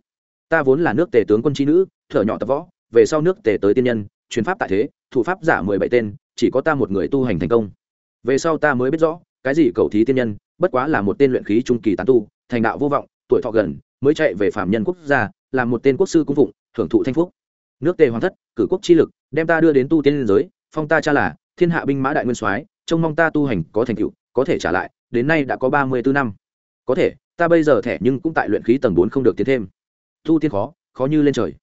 Ta vốn là nước tề tướng quân chi nữ, thở nhỏ tập võ, về sau nước tề tới tiên nhân chuyến pháp tại thế, thủ pháp giả mười bảy tên, chỉ có ta một người tu hành thành công. Về sau ta mới biết rõ, cái gì cầu thí tiên nhân bất quá là một tên luyện khí trung kỳ tán tu, thành đạo vô vọng, tuổi thọ gần, mới chạy về phạm nhân quốc gia làm một tên quốc sư cung phụng hưởng thụ thanh phúc. Nước tề hoàng thất, cử quốc chi lực, đem ta đưa đến tu tiên liên giới, phong ta cha là thiên hạ binh mã đại nguyên soái, trông mong ta tu hành có thành tựu, có thể trả lại, đến nay đã có ba mươi bốn năm. Có thể, ta bây giờ thẻ nhưng cũng tại luyện khí tầng bốn không được tiến thêm. Tu tiên khó khó như lên trời.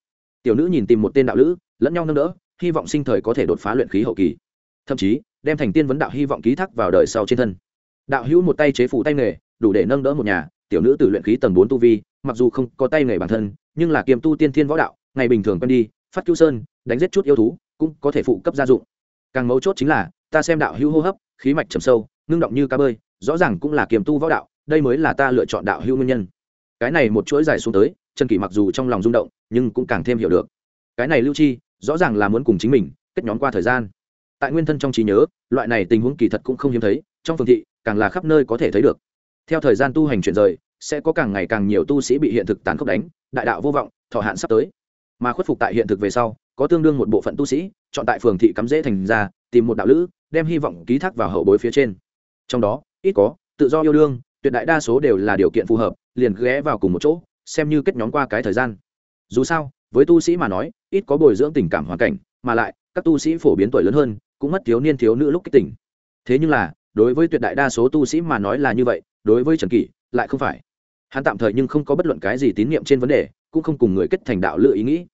Tiểu nữ nhìn tìm một tên đạo lữ, lẫn nhau nâng đỡ, hy vọng sinh thời có thể đột phá luyện khí hậu kỳ. Thậm chí, đem thành tiên vấn đạo hy vọng ký thác vào đời sau trên thân đạo hữu một tay chế phủ tay nghề, đủ để nâng đỡ một nhà, tiểu nữ từ luyện khí tầng bốn tu vi, mặc dù không có tay nghề bản thân, nhưng là kiềm tu tiên thiên võ đạo, ngày bình thường quen đi, phát cứu sơn, đánh giết chút yêu thú, cũng có thể phụ cấp gia dụng. Càng mấu chốt chính là, ta xem đạo hữu hô hấp, khí mạch trầm sâu, ngưng động như cá bơi, rõ ràng cũng là kiềm tu võ đạo, đây mới là ta lựa chọn đạo hữu nguyên nhân. Cái này một chuỗi dài xuống tới, trần kỷ mặc dù trong lòng rung động, nhưng cũng càng thêm hiểu được. Cái này lưu chi, rõ ràng là muốn cùng chính mình, kết nhóm qua thời gian. Tại nguyên thân trong trí nhớ, loại này tình huống kỳ thật cũng không hiếm thấy trong phường thị, càng là khắp nơi có thể thấy được. Theo thời gian tu hành chuyển rời, sẽ có càng ngày càng nhiều tu sĩ bị hiện thực tàn khốc đánh, đại đạo vô vọng, thọ hạn sắp tới. Mà khuất phục tại hiện thực về sau, có tương đương một bộ phận tu sĩ, chọn tại phường thị cắm dễ thành ra, tìm một đạo lữ, đem hy vọng ký thác vào hậu bối phía trên. Trong đó, ít có, tự do yêu đương, tuyệt đại đa số đều là điều kiện phù hợp, liền ghé vào cùng một chỗ, xem như kết nhóm qua cái thời gian. Dù sao, với tu sĩ mà nói, ít có bồi dưỡng tình cảm hoàn cảnh, mà lại, các tu sĩ phổ biến tuổi lớn hơn, cũng mất thiếu niên thiếu nữ lúc kích tỉnh. Thế nhưng là đối với tuyệt đại đa số tu sĩ mà nói là như vậy, đối với trần kỷ, lại không phải. Hắn tạm thời nhưng không có bất luận cái gì tín nhiệm trên vấn đề, cũng không cùng người kết thành đạo lựa ý nghĩ.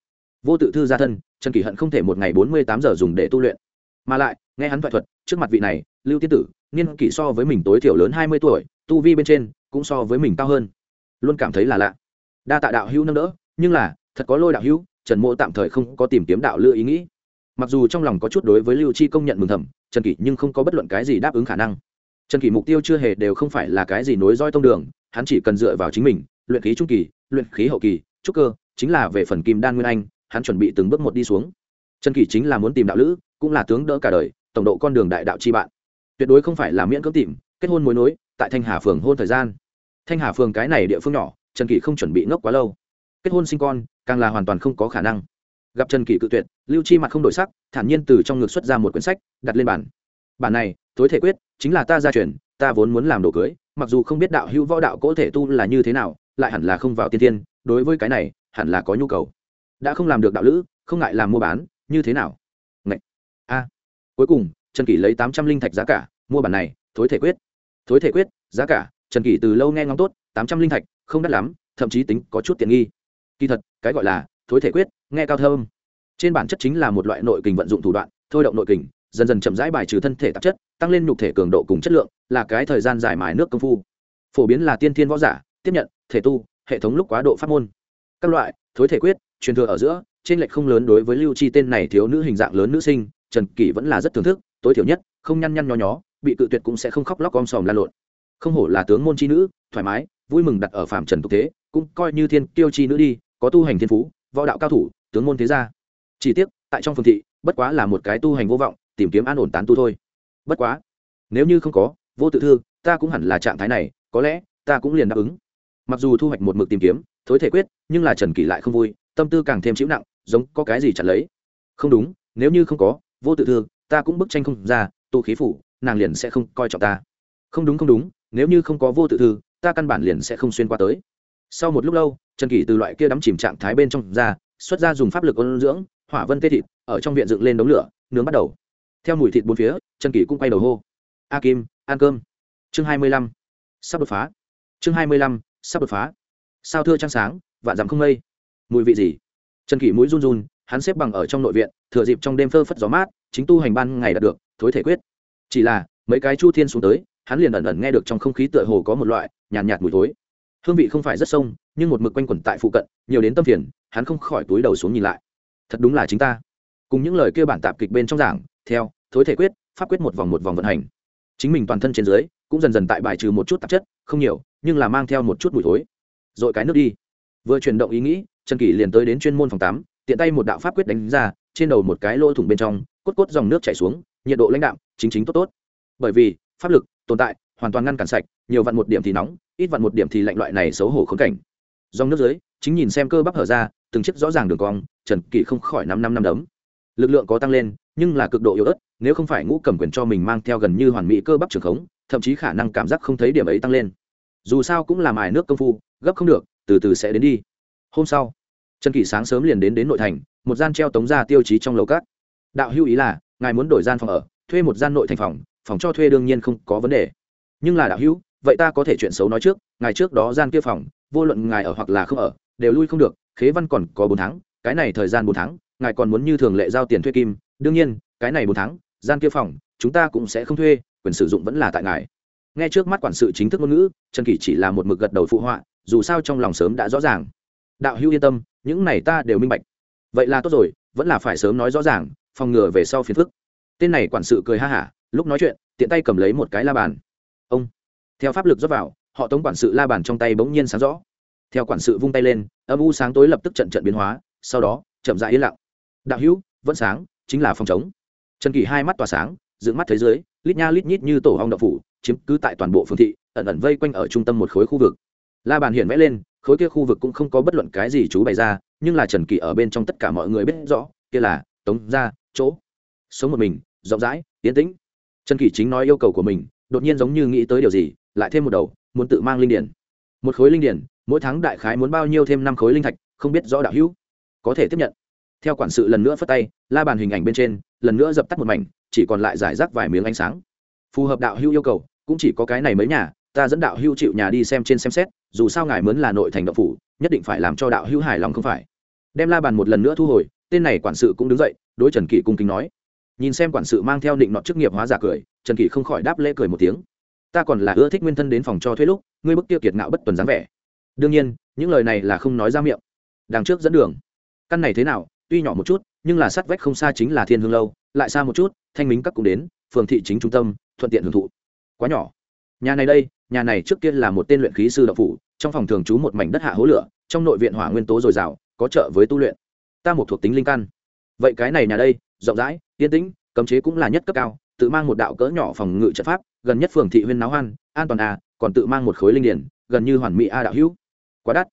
Vô tự thư gia thân, trần kỷ hận không thể một ngày bốn mươi tám giờ dùng để tu luyện. Mà lại, nghe hắn thoại thuật, trước mặt vị này, lưu tiên tử, niên kỷ so với mình tối thiểu lớn hai mươi tuổi, tu vi bên trên, cũng so với mình cao hơn. Luôn cảm thấy là lạ. Đa tạ đạo hữu nâng đỡ, nhưng là, thật có lôi đạo hữu, trần mộ tạm thời không có tìm kiếm đạo lựa ý nghĩ mặc dù trong lòng có chút đối với lưu chi công nhận mừng thầm, trần kỷ nhưng không có bất luận cái gì đáp ứng khả năng. Trần kỷ mục tiêu chưa hề đều không phải là cái gì nối roi tông đường, hắn chỉ cần dựa vào chính mình, luyện khí trung kỳ, luyện khí hậu kỳ, trúc cơ, chính là về phần kim đan nguyên anh, hắn chuẩn bị từng bước một đi xuống. Trần kỷ chính là muốn tìm đạo lữ, cũng là tướng đỡ cả đời, tổng độ con đường đại đạo chi bạn. Tuyệt đối không phải là miễn cưỡng tìm, kết hôn mối nối, tại thanh hà phường hôn thời gian. Thanh hà phường cái này địa phương nhỏ, trần kỷ không chuẩn bị ngốc quá lâu. Kết hôn sinh con, càng là hoàn toàn không có khả năng gặp trần kỷ cự tuyệt, lưu chi mặt không đổi sắc, thản nhiên từ trong ngực xuất ra một quyển sách, đặt lên bàn. Bản này, tối thể quyết, chính là ta gia truyền, ta vốn muốn làm đồ cưới, mặc dù không biết đạo hữu võ đạo cỗ thể tu là như thế nào, lại hẳn là không vào tiên tiên đối với cái này, hẳn là có nhu cầu. Đã không làm được đạo lữ, không ngại làm mua bán, như thế nào? Ngậy. a. Cuối cùng, trần kỷ lấy tám trăm linh thạch giá cả, mua bản này thối thể quyết. Thối thể quyết, giá cả, trần kỷ từ lâu nghe ngóng tốt, tám trăm linh thạch, không đắt lắm, thậm chí tính có chút tiện nghi. Kỳ thật, cái gọi là thối thể quyết nghe cao thơm. Trên bản chất chính là một loại nội kình vận dụng thủ đoạn, thôi động nội kình, dần dần chậm rãi bài trừ thân thể tạp chất, tăng lên nhục thể cường độ cùng chất lượng, là cái thời gian dài mài nước công phu. Phổ biến là tiên thiên võ giả, tiếp nhận, thể tu, hệ thống lúc quá độ phát môn. Các loại, thối thể quyết, truyền thừa ở giữa, trên lệch không lớn đối với lưu chi tên này thiếu nữ hình dạng lớn nữ sinh, trần kỷ vẫn là rất thưởng thức, tối thiểu nhất, không nhăn nhăn nho nhó, bị cự tuyệt cũng sẽ không khóc lóc om sòm lan lộn. Không hổ là tướng môn chi nữ, thoải mái, vui mừng đặt ở phạm trần tục thế, cũng coi như thiên tiêu chi nữ đi, có tu hành thiên phú, võ đạo cao thủ tướng môn thế gia. Chỉ tiếc, tại trong phương thị, bất quá là một cái tu hành vô vọng, tìm kiếm an ổn tán tu thôi. Bất quá, nếu như không có, vô tự thư, ta cũng hẳn là trạng thái này, có lẽ, ta cũng liền đáp ứng. Mặc dù thu hoạch một mực tìm kiếm, thối thể quyết, nhưng là trần kỷ lại không vui, tâm tư càng thêm chịu nặng, giống có cái gì chặt lấy. Không đúng, nếu như không có, vô tự thư, ta cũng bức tranh không ra tu khí phủ, nàng liền sẽ không coi trọng ta. Không đúng không đúng, nếu như không có vô tự thư, ta căn bản liền sẽ không xuyên qua tới. Sau một lúc lâu, trần kỷ từ loại kia đắm chìm trạng thái bên trong ra xuất ra dùng pháp lực ôn dưỡng hỏa vân tê thịt ở trong viện dựng lên đống lửa nướng bắt đầu. Theo mùi thịt bốn phía trần kỳ cũng quay đầu hô. A kim ăn cơm. Chương hai mươi lăm. Sắp đột phá. Chương hai mươi lăm sắp đột phá. Sao thưa trăng sáng vạn dặm không mây. Mùi vị gì? Trần kỷ mũi run run hắn xếp bằng ở trong nội viện thừa dịp trong đêm phơ phất gió mát chính tu hành ban ngày đạt được thối thể quyết. Chỉ là mấy cái chu thiên xuống tới hắn liền ẩn ẩn nghe được trong không khí tựa hồ có một loại nhàn nhạt, nhạt mùi thối. Hương vị không phải rất sông nhưng một mực quanh quẩn tại phụ cận, nhiều đến tâm phiền, hắn không khỏi túi đầu xuống nhìn lại. Thật đúng là chính ta. Cùng những lời kêu bản tạp kịch bên trong giảng, theo, thối thể quyết, pháp quyết một vòng một vòng vận hành. Chính mình toàn thân trên dưới, cũng dần dần tại bài trừ một chút tạp chất, không nhiều, nhưng là mang theo một chút mùi thối. Rồi cái nước đi. Vừa chuyển động ý nghĩ, trần kỷ liền tới đến chuyên môn phòng tám, tiện tay một đạo pháp quyết đánh ra, trên đầu một cái lỗ thủng bên trong, cốt cốt dòng nước chảy xuống, nhiệt độ lãnh đạm, chính chính tốt tốt. Bởi vì, pháp lực, tồn tại, hoàn toàn ngăn cản sạch, nhiều vặn một điểm thì nóng, ít vặn một điểm thì lạnh loại này xấu hổ khốn cảnh dòng nước dưới, chính nhìn xem cơ bắp hở ra, từng chiếc rõ ràng đường cong, trần kỷ không khỏi năm năm năm đấm. Lực lượng có tăng lên, nhưng là cực độ yếu ớt, nếu không phải ngũ cầm quyền cho mình mang theo gần như hoàn mỹ cơ bắp trường khống, thậm chí khả năng cảm giác không thấy điểm ấy tăng lên. Dù sao cũng là mài nước công phu, gấp không được, từ từ sẽ đến đi. Hôm sau, trần kỷ sáng sớm liền đến đến nội thành, một gian treo tống ra tiêu chí trong lầu cát đạo hữu ý là, ngài muốn đổi gian phòng ở, thuê một gian nội thành phòng phòng cho thuê đương nhiên không có vấn đề. Nhưng là đạo hữu, vậy ta có thể chuyện xấu nói trước, ngài trước đó gian kia phòng vô luận ngài ở hoặc là không ở, đều lui không được, khế văn còn có bốn tháng, cái này thời gian bốn tháng, ngài còn muốn như thường lệ giao tiền thuê kim. Đương nhiên, cái này bốn tháng, gian kia phòng, chúng ta cũng sẽ không thuê, quyền sử dụng vẫn là tại ngài. Nghe trước mắt quản sự chính thức ngôn ngữ, trần kỷ chỉ là một mực gật đầu phụ họa, dù sao trong lòng sớm đã rõ ràng. Đạo hữu yên tâm, những này ta đều minh bạch. Vậy là tốt rồi, vẫn là phải sớm nói rõ ràng, phòng ngừa về sau phiền phức. Tên này quản sự cười ha hả, lúc nói chuyện, tiện tay cầm lấy một cái la bàn. Ông, theo pháp lực rót vào họ tống quản sự la bàn trong tay bỗng nhiên sáng rõ. Theo quản sự vung tay lên, âm u sáng tối lập tức trận trận biến hóa, sau đó, chậm dại yên lặng. Đạo hữu, vẫn sáng, chính là phòng chống trần kỳ hai mắt tỏa sáng giữ mắt thế dưới, lít nha lít nhít như tổ hong đậu phủ, chiếm cứ tại toàn bộ phương thị, ẩn ẩn vây quanh ở trung tâm một khối khu vực. La bàn hiện vẽ lên, khối kia khu vực cũng không có bất luận cái gì chú bày ra, nhưng là trần kỳ ở bên trong tất cả mọi người biết rõ, kia là tống ra chỗ. Sống một mình, rộng rãi tiến tĩnh. Trần kỳ chính nói yêu cầu của mình, đột nhiên giống như nghĩ tới điều gì, lại thêm một đầu muốn tự mang linh điển. Một khối linh điển, mỗi tháng đại khái muốn bao nhiêu thêm năm khối linh thạch, không biết rõ đạo hữu. Có thể tiếp nhận. Theo quản sự lần nữa phất tay, la bàn hình ảnh bên trên, lần nữa dập tắt một mảnh, chỉ còn lại giải rác vài miếng ánh sáng. Phù hợp đạo hữu yêu cầu, cũng chỉ có cái này mấy nhà, ta dẫn đạo hữu chịu nhà đi xem trên xem xét, dù sao ngài mướn là nội thành đạo phủ, nhất định phải làm cho đạo hữu hài lòng không phải. Đem la bàn một lần nữa thu hồi, tên này quản sự cũng đứng dậy, đối trần kỷ cung kính nói. Nhìn xem quản sự mang theo định nọ chức nghiệp hóa giả cười, trần kỷ không khỏi đáp lễ cười một tiếng ta còn là ưa thích nguyên thân đến phòng cho thuê lúc, ngươi bức tiêu kiệt ngạo bất tuần dáng vẻ. đương nhiên, những lời này là không nói ra miệng. đằng trước dẫn đường. căn này thế nào, tuy nhỏ một chút, nhưng là sát vách không xa chính là thiên hương lâu, lại xa một chút, thanh minh các cũng đến, phường thị chính trung tâm, thuận tiện hưởng thụ. quá nhỏ. nhà này đây, nhà này trước kia là một tên luyện khí sư đậu phủ, trong phòng thường trú một mảnh đất hạ hố lửa, trong nội viện hỏa nguyên tố dồi dào, có trợ với tu luyện. ta một thuộc tính linh căn. vậy cái này nhà đây, rộng rãi, yên tĩnh, cấm chế cũng là nhất cấp cao tự mang một đạo cỡ nhỏ phòng ngự trận pháp, gần nhất phường thị huyên náo hoan, an toàn a còn tự mang một khối linh điển gần như hoàn mỹ a đạo hữu. Quá đắt.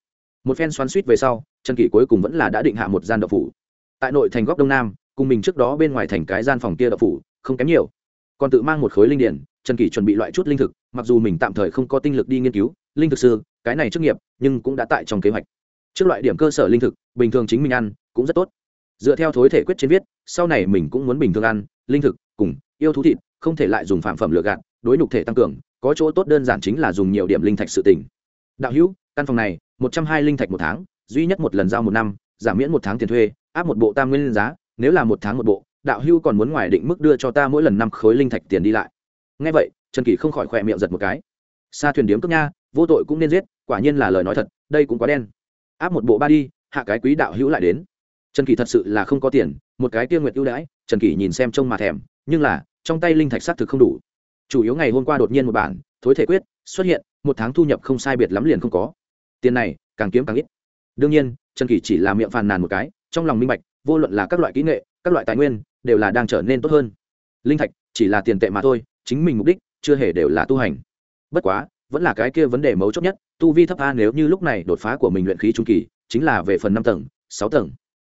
Một phen xoắn suýt về sau, trần kỷ cuối cùng vẫn là đã định hạ một gian đậu phủ. Tại nội thành góc đông nam, cùng mình trước đó bên ngoài thành cái gian phòng kia đậu phủ, không kém nhiều. Còn tự mang một khối linh điển trần kỷ chuẩn bị loại chút linh thực, mặc dù mình tạm thời không có tinh lực đi nghiên cứu, linh thực sư, cái này trước nghiệp, nhưng cũng đã tại trong kế hoạch. Trước loại điểm cơ sở linh thực, bình thường chính mình ăn, cũng rất tốt. Dựa theo thối thể quyết trên viết, sau này mình cũng muốn bình thường ăn, linh thực, cùng yêu thú thịt, không thể lại dùng phạm phẩm lựa gạt, đối nhục thể tăng cường, có chỗ tốt đơn giản chính là dùng nhiều điểm linh thạch sự tỉnh đạo hữu, căn phòng này, một trăm hai linh thạch một tháng, duy nhất một lần giao một năm, giảm miễn một tháng tiền thuê, áp một bộ tam nguyên giá, nếu là một tháng một bộ, đạo hưu còn muốn ngoài định mức đưa cho ta mỗi lần năm khối linh thạch tiền đi lại. Ngay vậy, trần kỳ không khỏi khỏe miệng giật một cái. Xa thuyền điếm cướp nha, vô tội cũng nên giết, quả nhiên là lời nói thật, đây cũng quá đen. Áp một bộ ba đi, hạ cái quý đạo hữu lại đến. Trần kỳ thật sự là không có tiền, một cái tiêu nguyệt ưu đãi, trần kỳ nhìn xem trông mà thèm nhưng là, trong tay linh thạch xác thực không đủ. Chủ yếu ngày hôm qua đột nhiên một bản, thối thể quyết, xuất hiện, một tháng thu nhập không sai biệt lắm liền không có. Tiền này, càng kiếm càng ít. Đương nhiên, trần kỳ chỉ là miệng phàn nàn một cái, trong lòng minh bạch, vô luận là các loại kỹ nghệ, các loại tài nguyên, đều là đang trở nên tốt hơn. Linh thạch, chỉ là tiền tệ mà thôi, chính mình mục đích, chưa hề đều là tu hành. Bất quá, vẫn là cái kia vấn đề mấu chốt nhất, tu vi thấp a nếu như lúc này đột phá của mình luyện khí trung kỳ, chính là về phần năm tầng, sáu tầng.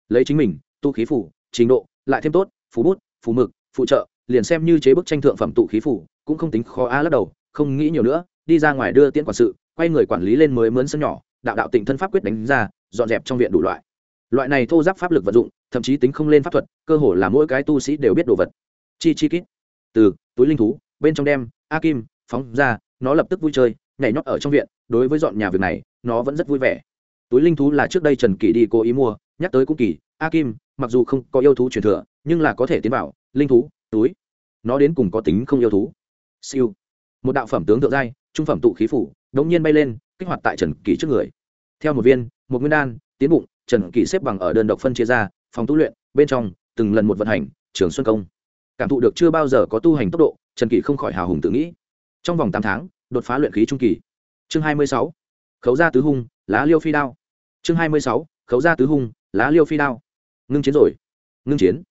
Lấy chính mình, tu khí phủ trình độ, lại thêm tốt phú bút phú mực phụ trợ, liền xem như chế bức tranh thượng phẩm tụ khí phủ, cũng không tính khó a lắc đầu, không nghĩ nhiều nữa, đi ra ngoài đưa tiễn quản sự, quay người quản lý lên mới mướn sân nhỏ, đạo đạo tịnh thân pháp quyết đánh ra, dọn dẹp trong viện đủ loại. Loại này thô giáp pháp lực vận dụng, thậm chí tính không lên pháp thuật, cơ hồ là mỗi cái tu sĩ đều biết đồ vật. Chi chi kít. Từ, túi linh thú, bên trong đem, a kim, phóng ra, nó lập tức vui chơi, nhảy nhót ở trong viện, đối với dọn nhà việc này, nó vẫn rất vui vẻ. Túi linh thú là trước đây trần kỳ đi cố ý mua, nhắc tới cũng kỳ, a kim, mặc dù không có yêu thú truyền thừa, nhưng là có thể tiến vào linh thú, túi. Nó đến cùng có tính không yêu thú. Siêu. Một đạo phẩm tướng thượng giai, trung phẩm tụ khí phủ đống nhiên bay lên, kích hoạt tại trần kỳ trước người. Theo một viên, một nguyên đan, tiến bụng, trần kỳ xếp bằng ở đơn độc phân chia ra, phòng tu luyện, bên trong, từng lần một vận hành, trường xuân công. Cảm thụ được chưa bao giờ có tu hành tốc độ, trần kỳ không khỏi hào hùng tự nghĩ. Trong vòng tám tháng, đột phá luyện khí trung kỳ. Chương hai mươi sáu. Khấu gia tứ hung, lá liêu phi đao. Chương hai mươi sáu. Khấu gia tứ hung, lá liêu phi đao. Ngưng chiến rồi. Ngưng chiến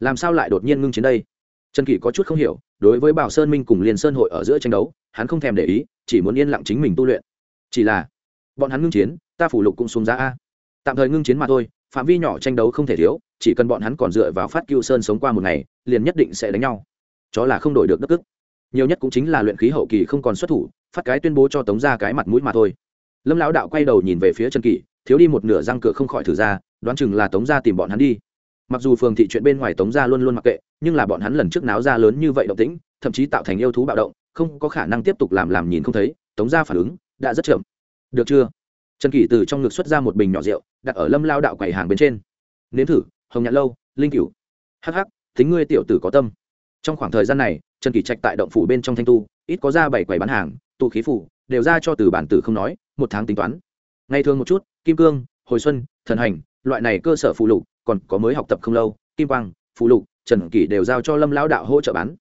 làm sao lại đột nhiên ngưng chiến đây? Trần kỷ có chút không hiểu, đối với bảo sơn minh cùng liên sơn hội ở giữa tranh đấu, hắn không thèm để ý, chỉ muốn yên lặng chính mình tu luyện. Chỉ là, bọn hắn ngưng chiến, ta phủ lục cũng xuống giá a. Tạm thời ngưng chiến mà thôi, phạm vi nhỏ tranh đấu không thể thiếu, chỉ cần bọn hắn còn dựa vào phát cựu sơn sống qua một ngày, liền nhất định sẽ đánh nhau. Chó là không đổi được đất tức nhiều nhất cũng chính là luyện khí hậu kỳ không còn xuất thủ, phát cái tuyên bố cho tống ra cái mặt mũi mà thôi. Lâm lão đạo quay đầu nhìn về phía trần kỷ, thiếu đi một nửa răng cửa không khỏi thử ra, đoán chừng là tống ra tìm bọn hắn đi mặc dù phường thị chuyện bên ngoài tống gia luôn luôn mặc kệ, nhưng là bọn hắn lần trước náo ra lớn như vậy động tĩnh, thậm chí tạo thành yêu thú bạo động, không có khả năng tiếp tục làm làm nhìn không thấy, tống gia phản ứng đã rất chậm. Được chưa? Trần kỷ từ trong ngực xuất ra một bình nhỏ rượu, đặt ở lâm lao đạo quầy hàng bên trên. Nếm thử, hồng nhạn lâu, linh cửu. Hắc hắc, tính ngươi tiểu tử có tâm. Trong khoảng thời gian này, trần kỷ trạch tại động phủ bên trong thanh tu, ít có ra bảy quầy bán hàng, tụ khí phủ, đều ra cho từ bản tử không nói, một tháng tính toán. Ngày thường một chút, kim cương, hồi xuân, thần hành, loại này cơ sở phụ lục còn có mới học tập không lâu, kim quang phụ lục, trần kỷ đều giao cho lâm lão đạo hỗ trợ bán.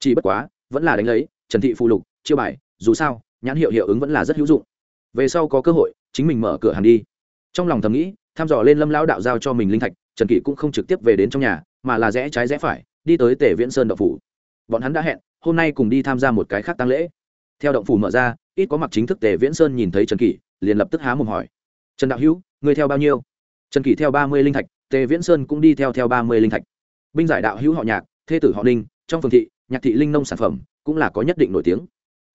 Chỉ bất quá, vẫn là đánh lấy, trần thị phụ lục, chiêu bài, dù sao, nhãn hiệu hiệu ứng vẫn là rất hữu dụng. Về sau có cơ hội, chính mình mở cửa hàng đi. Trong lòng thầm nghĩ thăm dò lên lâm lão đạo giao cho mình linh thạch, trần kỷ cũng không trực tiếp về đến trong nhà, mà là rẽ trái rẽ phải, đi tới tể viễn sơn đậu phủ. Bọn hắn đã hẹn, hôm nay cùng đi tham gia một cái khác tăng lễ. Theo động phủ mở ra, ít có mặc chính thức tề viễn sơn nhìn thấy trần kỷ, liền lập tức há mồm hỏi. Trần đạo hữu người theo bao nhiêu? Trần kỷ theo ba mươi linh thạch tề viễn sơn cũng đi theo theo ba mươi linh thạch. Binh giải đạo hữu họ nhạc, thê tử họ ninh, trong phường thị, nhạc thị linh nông sản phẩm cũng là có nhất định nổi tiếng.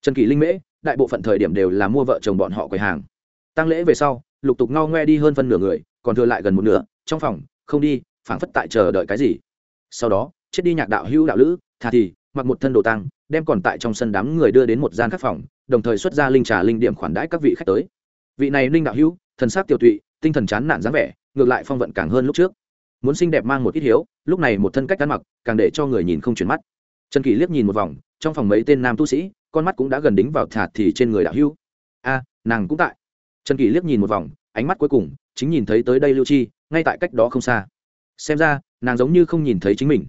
Trần kỳ linh mễ, đại bộ phận thời điểm đều là mua vợ chồng bọn họ quầy hàng. Tăng lễ về sau, lục tục ngao ngoe đi hơn phân nửa người, còn thừa lại gần một nửa, trong phòng, không đi, phảng phất tại chờ đợi cái gì. Sau đó, chết đi nhạc đạo hữu đạo lữ, thà thì, mặc một thân đồ tăng đem còn tại trong sân đám người đưa đến một gian khắc phòng, đồng thời xuất ra linh trà linh điểm khoản đãi các vị khách tới. Vị này linh đạo hữu, thần sắc tiêu tụy, tinh thần chán nản dáng vẻ ngược lại phong vận càng hơn lúc trước. Muốn xinh đẹp mang một ít hiếu, lúc này một thân cách ăn mặc, càng để cho người nhìn không chuyển mắt. Trần kỳ liếc nhìn một vòng, trong phòng mấy tên nam tu sĩ, con mắt cũng đã gần đính vào thạt thì trên người đạo hưu. A, nàng cũng tại. Trần kỳ liếc nhìn một vòng, ánh mắt cuối cùng chính nhìn thấy tới đây lưu chi, ngay tại cách đó không xa. Xem ra, nàng giống như không nhìn thấy chính mình.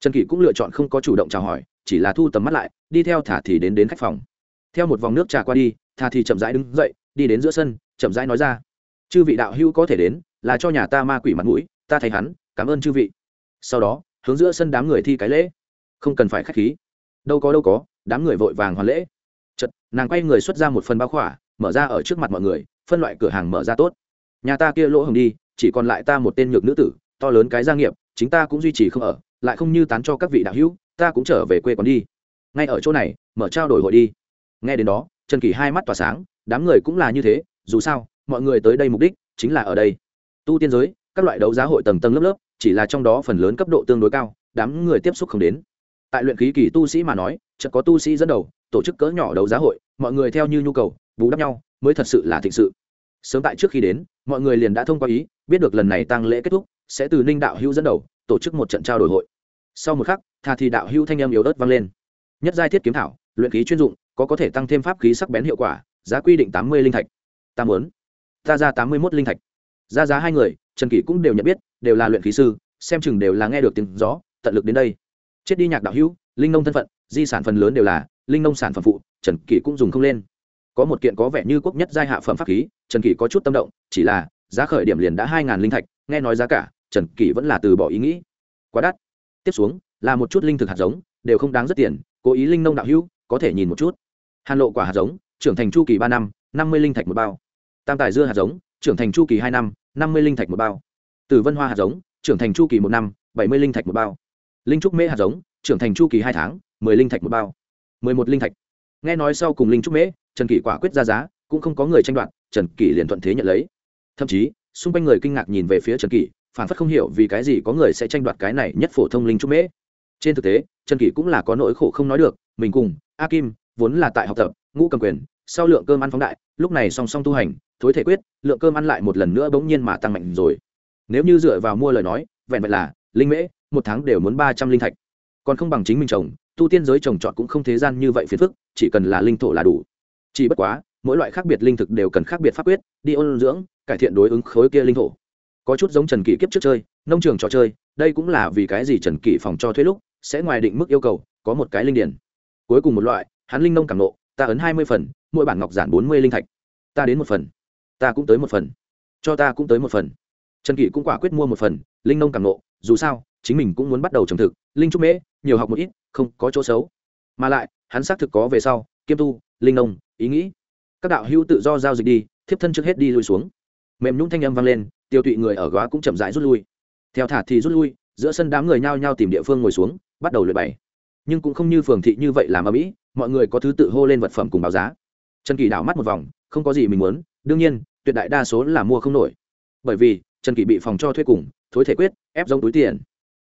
Trần kỳ cũng lựa chọn không có chủ động chào hỏi, chỉ là thu tầm mắt lại, đi theo thả thì đến đến khách phòng. Theo một vòng nước trà qua đi, thả thì chậm rãi đứng dậy, đi đến giữa sân, chậm rãi nói ra. Chư vị đạo hữu có thể đến là cho nhà ta ma quỷ mặt mũi, ta thấy hắn, cảm ơn chư vị. Sau đó, hướng giữa sân đám người thi cái lễ. Không cần phải k h á c h khí. Đâu có đâu có, đám người vội vàng hoàn lễ. Chật nàng quay người xuất ra một phần bao khỏa, mở ra ở trước mặt mọi người, phân loại cửa hàng mở ra tốt. Nhà ta kia lỗ hồng đi, chỉ còn lại ta một tên nhược nữ tử, to lớn cái gia nghiệp, chính ta cũng duy trì không ở, lại không như tán cho các vị đạo hữu, ta cũng trở về quê còn đi. Ngay ở chỗ này, mở trao đổi hội đi. Nghe đến đó, trần kỳ hai mắt tỏa sáng, đám người cũng là như thế, dù sao, mọi người tới đây mục đích chính là ở đây tu tiên giới, các loại đấu giá hội tầng tầng lớp lớp, chỉ là trong đó phần lớn cấp độ tương đối cao, đám người tiếp xúc không đến. Tại luyện khí kỳ tu sĩ mà nói, chợt có tu sĩ dẫn đầu, tổ chức cỡ nhỏ đấu giá hội, mọi người theo như nhu cầu, bù đắp nhau, mới thật sự là thịnh sự. Sớm tại trước khi đến, mọi người liền đã thông qua ý, biết được lần này tăng lễ kết thúc, sẽ từ ninh đạo hữu dẫn đầu, tổ chức một trận trao đổi hội. Sau một khắc thà thì đạo hữu thanh âm yếu ớt vang lên. Nhất giai thiết kiếm thảo, luyện khí chuyên dụng, có có thể tăng thêm pháp khí sắc bén hiệu quả, giá quy định tám mươi linh thạch. Ta muốn. Ta ra tám mươi một linh thạch ra giá hai người, trần kỷ cũng đều nhận biết, đều là luyện khí sư, xem chừng đều là nghe được tiếng gió, tận lực đến đây. Chết đi nhạc đạo hữu, linh nông thân phận, di sản phần lớn đều là linh nông sản phẩm phụ, trần kỷ cũng dùng không lên. Có một kiện có vẻ như quốc nhất giai hạ phẩm pháp khí, trần kỷ có chút tâm động, chỉ là giá khởi điểm liền đã hai ngàn linh thạch, nghe nói giá cả, trần kỷ vẫn là từ bỏ ý nghĩ. Quá đắt. Tiếp xuống, là một chút linh thực hạt giống, đều không đáng rất tiền, cố ý linh nông đạo hữu, có thể nhìn một chút. Hàn lộ quả hạt giống, trưởng thành chu kỳ ba năm năm mươi linh thạch một bao. Tam tài dưa hạt giống trưởng thành chu kỳ hai năm năm mươi linh thạch một bao. Tử vân hoa hạt giống, trưởng thành chu kỳ một năm, bảy mươi linh thạch một bao. Linh trúc mễ hạt giống, trưởng thành chu kỳ hai tháng, mười linh thạch một bao. mười một linh thạch. Nghe nói sau cùng linh trúc mễ, trần kỷ quả quyết ra giá, cũng không có người tranh đoạt, trần kỷ liền thuận thế nhận lấy. Thậm chí, xung quanh người kinh ngạc nhìn về phía trần kỷ, phản phất không hiểu vì cái gì có người sẽ tranh đoạt cái này nhất phổ thông linh trúc mễ. Trên thực tế, trần kỷ cũng là có nỗi khổ không nói được, mình cùng a kim vốn là tại học tập, ngũ cầm quyền sau lượng cơm ăn phóng đại, lúc này song song tu hành, thối thể quyết, lượng cơm ăn lại một lần nữa bỗng nhiên mà tăng mạnh rồi. Nếu như dựa vào mua lời nói, vẹn vẹn là linh mễ, một tháng đều muốn ba trăm linh thạch. Còn không bằng chính mình trồng, tu tiên giới trồng trọt cũng không thế gian như vậy phiền phức, chỉ cần là linh thổ là đủ. Chỉ bất quá, mỗi loại khác biệt linh thực đều cần khác biệt pháp quyết, đi ôn dưỡng, cải thiện đối ứng khối kia linh thổ. Có chút giống trần kỷ kiếp trước chơi, nông trường trò chơi, đây cũng là vì cái gì trần kỷ phòng cho thuê lúc, sẽ ngoài định mức yêu cầu, có một cái linh điển cuối cùng một loại, hắn linh nông cảm nộ ta ấn hai mươi phần, mỗi bản ngọc giản bốn mươi linh thạch. Ta đến một phần. Ta cũng tới một phần. Cho ta cũng tới một phần. Trần kỷ cũng quả quyết mua một phần, linh nông cảm nộ dù sao, chính mình cũng muốn bắt đầu trồng thực. Linh trúc mễ, nhiều học một ít, không có chỗ xấu. Mà lại, hắn xác thực có về sau, kiêm tu, linh nông, ý nghĩ. Các đạo hữu tự do giao dịch đi, thiếp thân trước hết đi lui xuống. Mềm nhũng thanh âm vang lên, tiêu tụy người ở góa cũng chậm rãi rút lui. Theo thả thì rút lui, giữa sân đám người nhao nhao tìm địa phương ngồi xuống, bắt đầu luyện bày. Nhưng cũng không như phường thị như vậy làm ở mỹ mọi người có thứ tự hô lên vật phẩm cùng báo giá. Trần kỳ đảo mắt một vòng, không có gì mình muốn, đương nhiên, tuyệt đại đa số là mua không nổi. Bởi vì, trần kỳ bị phòng cho thuê cùng, thối thể quyết, ép giống túi tiền.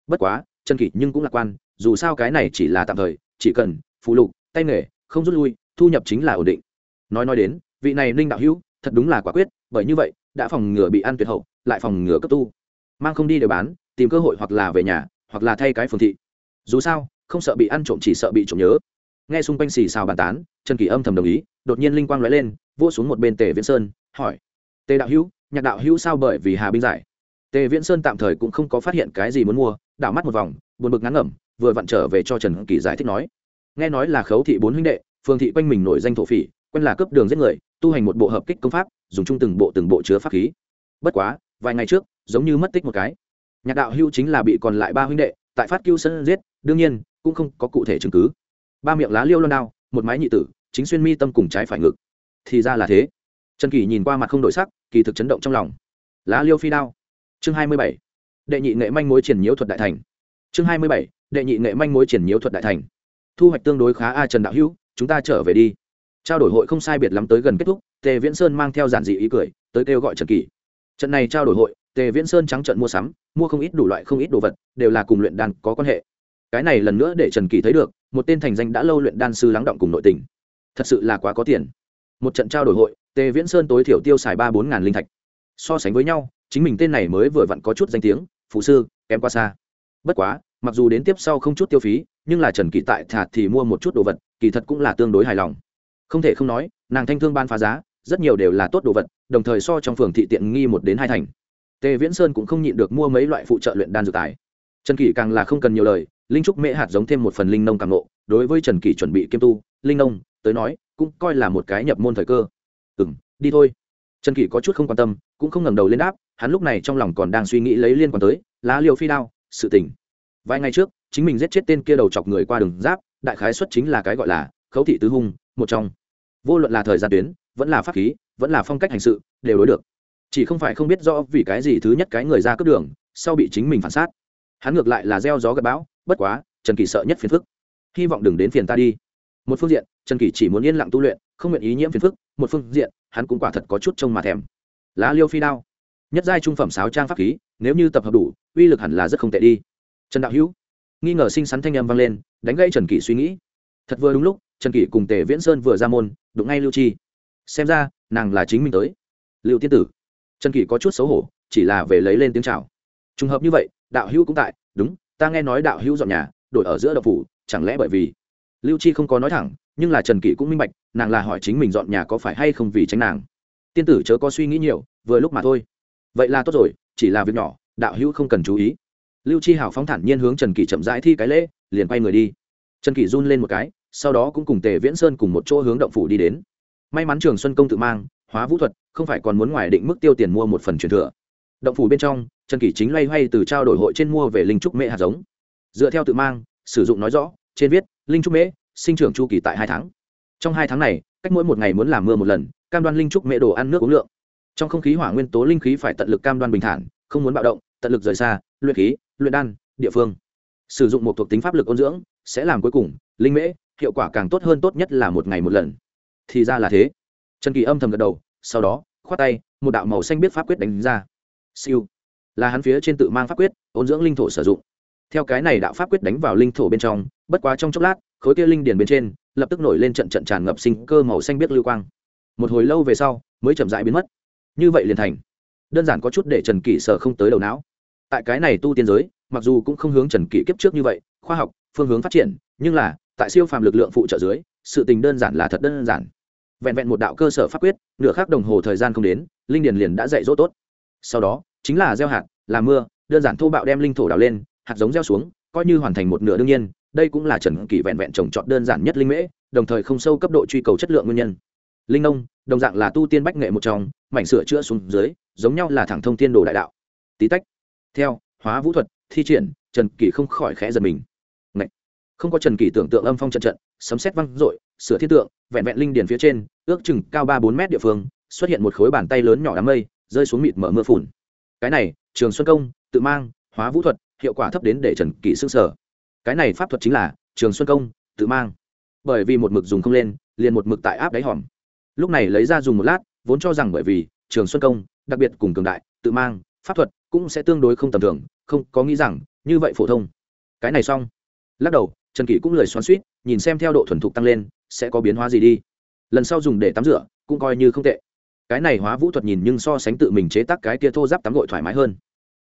Bất quá, trần kỳ nhưng cũng lạc quan, dù sao cái này chỉ là tạm thời, chỉ cần phụ lục, tay nghề, không rút lui, thu nhập chính là ổn định. Nói nói đến, vị này ninh đạo hữu, thật đúng là quả quyết, bởi như vậy, đã phòng ngừa bị ăn tuyệt hậu, lại phòng ngừa cấp tu. Mang không đi đều bán, tìm cơ hội hoặc là về nhà, hoặc là thay cái phường thị. Dù sao, không sợ bị ăn trộm chỉ sợ bị trộm nhớ nghe xung quanh xì xào bàn tán, trần kỳ âm thầm đồng ý, đột nhiên linh quang lóe lên, vỗ xuống một bên tề viễn sơn, hỏi, tề đạo hữu, nhạc đạo hữu sao bởi vì hà binh giải? Tề viễn sơn tạm thời cũng không có phát hiện cái gì muốn mua, đảo mắt một vòng, buồn bực ngắn ngẩm, vừa vặn trở về cho trần kỳ giải thích nói, nghe nói là khấu thị bốn huynh đệ Phương thị quanh mình nổi danh thổ phỉ, quen là cướp đường giết người, tu hành một bộ hợp kích công pháp, dùng chung từng bộ từng bộ chứa pháp khí. Bất quá, vài ngày trước, giống như mất tích một cái. Nhạc đạo hưu chính là bị còn lại ba huynh đệ, tại phát cứu sân giết, đương nhiên, cũng không có cụ thể chứng cứ ba miệng lá liêu loan đao, một mái nhị tử, chính xuyên mi tâm cùng trái phải ngực. Thì ra là thế. Trần kỳ nhìn qua mặt không đổi sắc, kỳ thực chấn động trong lòng. Lá liêu phi đao. Chương hai mươi bảy. Đệ nhị nghệ manh mối triển nhiễu thuật đại thành. Chương hai mươi bảy. Đệ nhị nghệ manh mối triển nhiễu thuật đại thành. Thu hoạch tương đối khá a, trần đạo hữu, chúng ta trở về đi. Trao đổi hội không sai biệt lắm tới gần kết thúc, tề viễn sơn mang theo giản dị ý cười, tới kêu gọi trần kỳ. Trận này trao đổi hội, tề viễn sơn trắng trận mua sắm, mua không ít đủ loại không ít đồ vật, đều là cùng luyện đan có quan hệ cái này lần nữa để trần kỳ thấy được, một tên thành danh đã lâu luyện đan sư lắng động cùng nội tình. Thật sự là quá có tiền. Một trận trao đổi hội, tề viễn sơn tối thiểu tiêu xài ba bốn ngàn linh thạch. So sánh với nhau, chính mình tên này mới vừa vặn có chút danh tiếng, phụ sư, kém qua xa. Bất quá, mặc dù đến tiếp sau không chút tiêu phí, nhưng là trần kỳ tại thạt thì mua một chút đồ vật, kỳ thật cũng là tương đối hài lòng. Không thể không nói, nàng thanh thương ban phá giá, rất nhiều đều là tốt đồ vật, đồng thời so trong phường thị tiện nghi một đến hai thành. Tề viễn sơn cũng không nhịn được mua mấy loại phụ trợ luyện đan dược tài trần kỷ càng là không cần nhiều lời, linh trúc mễ hạt giống thêm một phần linh nông càng nộ đối với trần kỷ chuẩn bị kiêm tu, linh nông, tới nói, cũng coi là một cái nhập môn thời cơ. Ừ m đi thôi. Trần kỷ có chút không quan tâm, cũng không ngẩng đầu lên đáp, hắn lúc này trong lòng còn đang suy nghĩ lấy liên quan tới, lá liều phi đao, sự tình. Vài ngày trước, chính mình giết chết tên kia đầu chọc người qua đường giáp, đại khái xuất chính là cái gọi là khấu thị tứ hung, một trong. Vô luận là thời gian tuyến, vẫn là pháp khí, vẫn là phong cách hành sự, đều đối được. Chỉ không phải không biết rõ vì cái gì thứ nhất cái người ra cướp đường, sau bị chính mình phản sát hắn ngược lại là gieo gió gặp bão, bất quá, trần kỳ sợ nhất phiền phức. Hy vọng đừng đến phiền ta đi. Một phương diện, trần kỳ chỉ muốn yên lặng tu luyện, không nguyện ý nhiễm phiền phức. Một phương diện, hắn cũng quả thật có chút trông mà thèm. Lá liêu phi đao. Nhất giai trung phẩm sáo trang pháp khí, nếu như tập hợp đủ, uy lực hẳn là rất không tệ đi. Trần đạo hữu, nghi ngờ sinh sắn thanh âm vang lên, đánh gây trần kỷ suy nghĩ. Thật vừa đúng lúc, trần kỷ cùng tề viễn sơn vừa ra môn, đụng ngay lưu chi. Xem ra, nàng là chính mình tới. Liệu tiên tử. Trần kỷ có chút xấu hổ, chỉ là về lấy lên tiếng chào. Trùng hợp như vậy đạo hữu cũng tại, đúng, ta nghe nói đạo hữu dọn nhà, đổi ở giữa đậu phủ, chẳng lẽ bởi vì lưu chi không có nói thẳng, nhưng là trần kỷ cũng minh bạch, nàng là hỏi chính mình dọn nhà có phải hay không vì tránh nàng. Tiên tử chớ có suy nghĩ nhiều, vừa lúc mà thôi. Vậy là tốt rồi, chỉ là việc nhỏ, đạo hữu không cần chú ý. Lưu chi hào phóng thản nhiên hướng trần kỷ chậm rãi thi cái lễ, liền quay người đi. Trần kỷ run lên một cái, sau đó cũng cùng tề viễn sơn cùng một chỗ hướng động phủ đi đến. May mắn trường xuân công tự mang, hóa vũ thuật, không phải còn muốn ngoài định mức tiêu tiền mua một phần truyền thừa. Động phủ bên trong trần kỷ chính loay hoay từ trao đổi hội trên mua về linh trúc mễ hạt giống. Dựa theo tự mang, sử dụng nói rõ, trên viết, linh trúc mễ, sinh trưởng chu kỳ tại hai tháng. Trong hai tháng này, cách mỗi một ngày muốn làm mưa một lần, cam đoan linh trúc mễ đồ ăn nước uống lượng. Trong không khí hỏa nguyên tố linh khí phải tận lực cam đoan bình thản, không muốn bạo động, tận lực rời xa, luyện khí, luyện đan, địa phương. Sử dụng một thuộc tính pháp lực ôn dưỡng, sẽ làm cuối cùng, linh mễ, hiệu quả càng tốt hơn tốt nhất là một ngày một lần. Thì ra là thế. Trần kỳ âm thầm gật đầu, sau đó, khoát tay, một đạo màu xanh biết pháp quyết đánh ra. Siêu là hắn phía trên tự mang pháp quyết, ôn dưỡng linh thổ sử dụng. Theo cái này đạo pháp quyết đánh vào linh thổ bên trong, bất quá trong chốc lát, khối kia linh điền bên trên, lập tức nổi lên trận trận tràn ngập sinh cơ màu xanh biết lưu quang. Một hồi lâu về sau, mới chậm rãi biến mất. Như vậy liền thành. Đơn giản có chút để trần kỷ sở không tới đầu não. Tại cái này tu tiên giới, mặc dù cũng không hướng trần kỷ kiếp trước như vậy, khoa học, phương hướng phát triển, nhưng là, tại siêu phàm lực lượng phụ trợ dưới, sự tình đơn giản là thật đơn giản. Vẹn vẹn một đạo cơ sở pháp quyết, nửa khắc đồng hồ thời gian không đến, linh điền liền đã dạy dỗ tốt. Sau đó chính là gieo hạt làm mưa, đơn giản thô bạo đem linh thổ đào lên, hạt giống gieo xuống, coi như hoàn thành một nửa đương nhiên, đây cũng là trần kỳ vẹn vẹn trồng trọt đơn giản nhất linh mễ, đồng thời không sâu cấp độ truy cầu chất lượng nguyên nhân. Linh nông, đồng dạng là tu tiên bách nghệ một trong, mảnh sửa chữa xuống dưới, giống nhau là thẳng thông tiên đồ đại đạo. Tí tách. Theo, hóa vũ thuật, thi triển, trần kỳ không khỏi khẽ giật mình. Ngậy. không có trần kỳ tưởng tượng âm phong trận trận, sấm xét văng r sửa thiết tượng, vẹn vẹn linh điền phía trên, ước chừng cao ba bốn mét địa phương, xuất hiện một khối bàn tay lớn nhỏ đám mây, rơi xuống mịt mở mưa phùn cái này, trường xuân công, tự mang, hóa vũ thuật, hiệu quả thấp đến để trần kỷ s ư n g sở cái này pháp thuật chính là trường xuân công, tự mang. Bởi vì một mực dùng không lên, liền một mực tại áp đáy hòm. Lúc này lấy ra dùng một lát, vốn cho rằng bởi vì trường xuân công, đặc biệt cùng cường đại, tự mang, pháp thuật cũng sẽ tương đối không tầm thường, không có nghĩ rằng như vậy phổ thông. Cái này xong. Lắc đầu, trần kỷ cũng lời xoắn suýt nhìn xem theo độ thuần thục tăng lên, sẽ có biến hóa gì đi. Lần sau dùng để tắm rửa cũng coi như không tệ cái này hóa vũ thuật nhìn nhưng so sánh tự mình chế tác cái kia thô giáp tắm gội thoải mái hơn.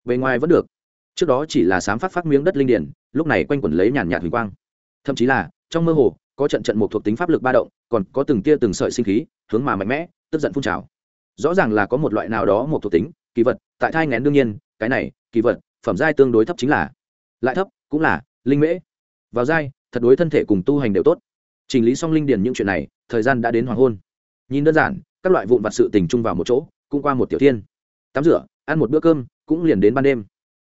Bề ngoài vẫn được. Trước đó chỉ là sám phát phát miếng đất linh điển, lúc này quanh quẩn lấy nhàn nhạt huỳnh quang. Thậm chí là, trong mơ hồ, có trận trận một thuộc tính pháp lực ba động, còn có từng tia từng sợi sinh khí, hướng mà mạnh mẽ, tức giận phun trào. Rõ ràng là có một loại nào đó một thuộc tính, kỳ vật, tại thai ngén đương nhiên, cái này, kỳ vật, phẩm giai tương đối thấp chính là. Lại thấp, cũng là, linh mễ. Vào giai, thật đối thân thể cùng tu hành đều tốt. Chỉnh lý xong linh điền những chuyện này, thời gian đã đến hoàng hôn. Nhìn đơn giản các loại vụn vặt sự tình chung vào một chỗ cũng qua một tiểu thiên. Tắm rửa ăn một bữa cơm cũng liền đến ban đêm.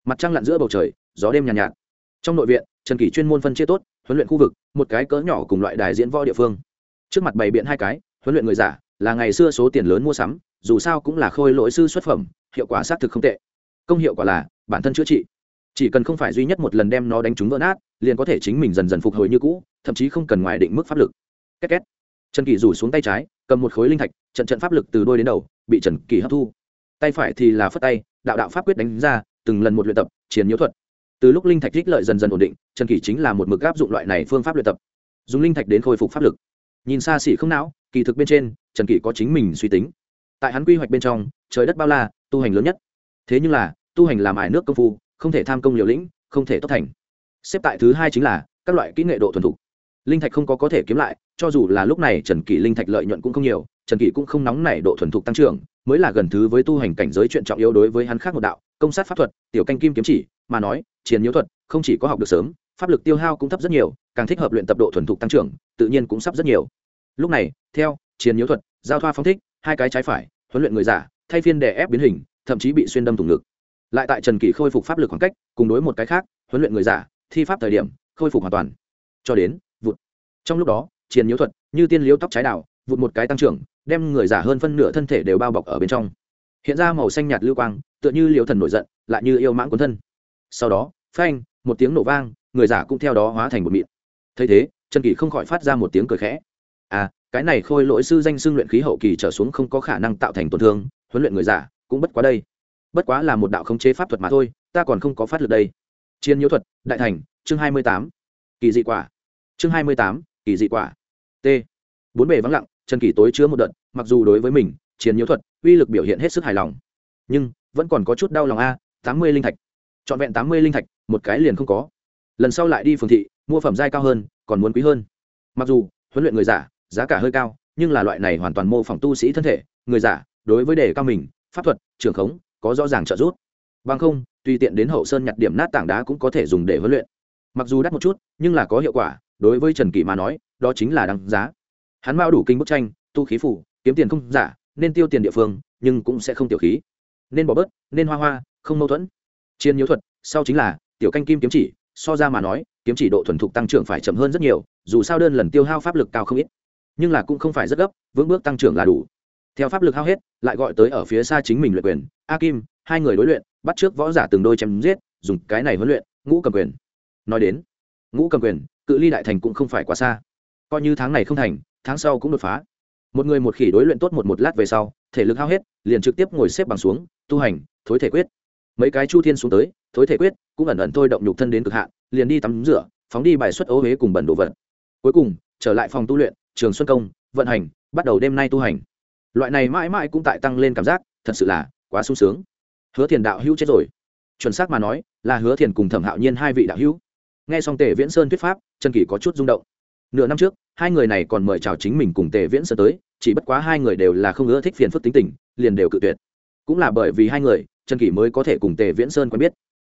Mặt trăng lặn giữa bầu trời gió đêm nhàn nhạt, nhạt. Trong nội viện trần kỷ chuyên môn phân chia tốt huấn luyện khu vực một cái cỡ nhỏ cùng loại đài diễn võ địa phương. Trước mặt bày biện hai cái huấn luyện người giả là ngày xưa số tiền lớn mua sắm dù sao cũng là khôi lỗi sư xuất phẩm hiệu quả xác thực không tệ. Công hiệu quả là bản thân chữa trị. Chỉ cần không phải duy nhất một lần đem nó đánh trúng vỡ nát liền có thể chính mình dần dần phục hồi như cũ thậm chí không cần ngoài định mức pháp lực. Két két. Trần kỳ rủ xuống tay trái cầm một khối linh thạch, trận trận pháp lực từ đôi đến đầu, bị trần kỳ hấp thu. Tay phải thì là phất tay, đạo đạo pháp quyết đánh ra, từng lần một luyện tập chiến nhiễu thuật. Từ lúc linh thạch thích lợi dần dần ổn định, trần kỳ chính là một mực áp dụng loại này phương pháp luyện tập. Dùng linh thạch đến khôi phục pháp lực. Nhìn xa xỉ không não, kỳ thực bên trên, trần kỳ có chính mình suy tính. Tại hắn quy hoạch bên trong, trời đất bao la, tu hành lớn nhất. Thế nhưng là, tu hành làm ải nước công phu, không thể tham công liều lĩnh, không thể tốt thành. Xếp tại thứ hai chính là các loại kỹ nghệ độ thuần thục linh thạch không có có thể kiếm lại, cho dù là lúc này trần kỷ linh thạch lợi nhuận cũng không nhiều, trần kỷ cũng không nóng nảy độ thuần thục tăng trưởng, mới là gần thứ với tu hành cảnh giới chuyện trọng yếu đối với hắn khác một đạo, công sát pháp thuật, tiểu canh kim kiếm chỉ, mà nói chiến nhiễu thuật, không chỉ có học được sớm, pháp lực tiêu hao cũng thấp rất nhiều, càng thích hợp luyện tập độ thuần thục tăng trưởng, tự nhiên cũng sắp rất nhiều. Lúc này, theo chiến nhiễu thuật, giao thoa phóng thích, hai cái trái phải, huấn luyện người giả, thay phiên đè ép biến hình, thậm chí bị xuyên đâm thủng ngực. Lại tại trần kỷ khôi phục pháp lực khoảng cách, cùng đối một cái khác, huấn luyện người giả, thi pháp thời điểm, khôi phục hoàn toàn. Cho đến trong lúc đó chiến nhiễu thuật như tiên liếu tóc trái đảo vụt một cái tăng trưởng, đem người giả hơn phân nửa thân thể đều bao bọc ở bên trong. Hiện ra màu xanh nhạt lưu quang, tựa như liều thần nổi giận, lại như yêu mãng cuốn thân. Sau đó, phanh, một tiếng nổ vang, người giả cũng theo đó hóa thành một mịn. Thấy thế, trần kỳ không khỏi phát ra một tiếng cười khẽ. À cái này khôi lỗi sư danh xưng luyện khí hậu kỳ trở xuống không có khả năng tạo thành tổn thương, huấn luyện người giả cũng bất quá đây. Bất quá là một đạo khống chế pháp thuật mà thôi, ta còn không có phát lực đây. Chiến nhiễu thuật, đại thành, chương hai mươi tám. Kỳ dị quả. Chương hai mươi tám kỳ dị quả. T. Bốn bề vắng lặng, trần kỳ tối chứa một đợt, mặc dù đối với mình chiến nhiễu thuật, uy lực biểu hiện hết sức hài lòng. Nhưng, vẫn còn có chút đau lòng a, tám mươi linh thạch. Trọn vẹn tám mươi linh thạch, một cái liền không có. Lần sau lại đi phường thị, mua phẩm giai cao hơn, còn muốn quý hơn. Mặc dù, huấn luyện người giả, giá cả hơi cao, nhưng là loại này hoàn toàn mô phỏng tu sĩ thân thể, người giả, đối với đề cao mình, pháp thuật, trường khống, có rõ ràng trợ giúp. Bằng không, tùy tiện đến hậu sơn nhặt điểm nát tảng đá cũng có thể dùng để huấn luyện. Mặc dù đắt một chút, nhưng là có hiệu quả đối với trần kỷ mà nói, đó chính là đáng giá. Hắn mao đủ kinh bức tranh, tu khí phủ, kiếm tiền không giả, nên tiêu tiền địa phương, nhưng cũng sẽ không tiểu khí. Nên bỏ bớt, nên hoa hoa, không mâu thuẫn. Chiến nhiễu thuật, sau chính là, tiểu canh kim kiếm chỉ, so ra mà nói, kiếm chỉ độ thuần thục tăng trưởng phải chậm hơn rất nhiều, dù sao đơn lần tiêu hao pháp lực cao không ít. Nhưng là cũng không phải rất gấp, vững bước tăng trưởng là đủ. Theo pháp lực hao hết, lại gọi tới ở phía xa chính mình luyện quyền, a kim, hai người đối luyện, bắt trước võ giả từng đôi chém giết, dùng cái này huấn luyện, ngũ cầm quyền. Nói đến, ngũ cầm quyền cự ly đại thành cũng không phải quá xa. Coi như tháng này không thành, tháng sau cũng đột phá. Một người một khỉ đối luyện tốt một một lát về sau, thể lực hao hết, liền trực tiếp ngồi xếp bằng xuống, tu hành, thối thể quyết. Mấy cái chu thiên xuống tới, thối thể quyết cũng ẩn ẩn thôi động nhục thân đến cực hạn, liền đi tắm rửa, phóng đi bài xuất ô huế cùng bẩn đồ vật. Cuối cùng, trở lại phòng tu luyện, trường xuân công, vận hành, bắt đầu đêm nay tu hành. Loại này mãi mãi cũng tại tăng lên cảm giác, thật sự là quá sung sướng. Hứa thiền đạo hữu chết rồi. Chuẩn xác mà nói, là hứa thiền cùng thẩm hạo nhiên hai vị đạo hữu nghe xong tề viễn sơn thuyết pháp, trần kỳ có chút rung động. Nửa năm trước, hai người này còn mời chào chính mình cùng tề viễn sơn tới, chỉ bất quá hai người đều là không ưa thích phiền phức tính tình, liền đều cự tuyệt. Cũng là bởi vì hai người, trần kỷ mới có thể cùng tề viễn sơn quen biết.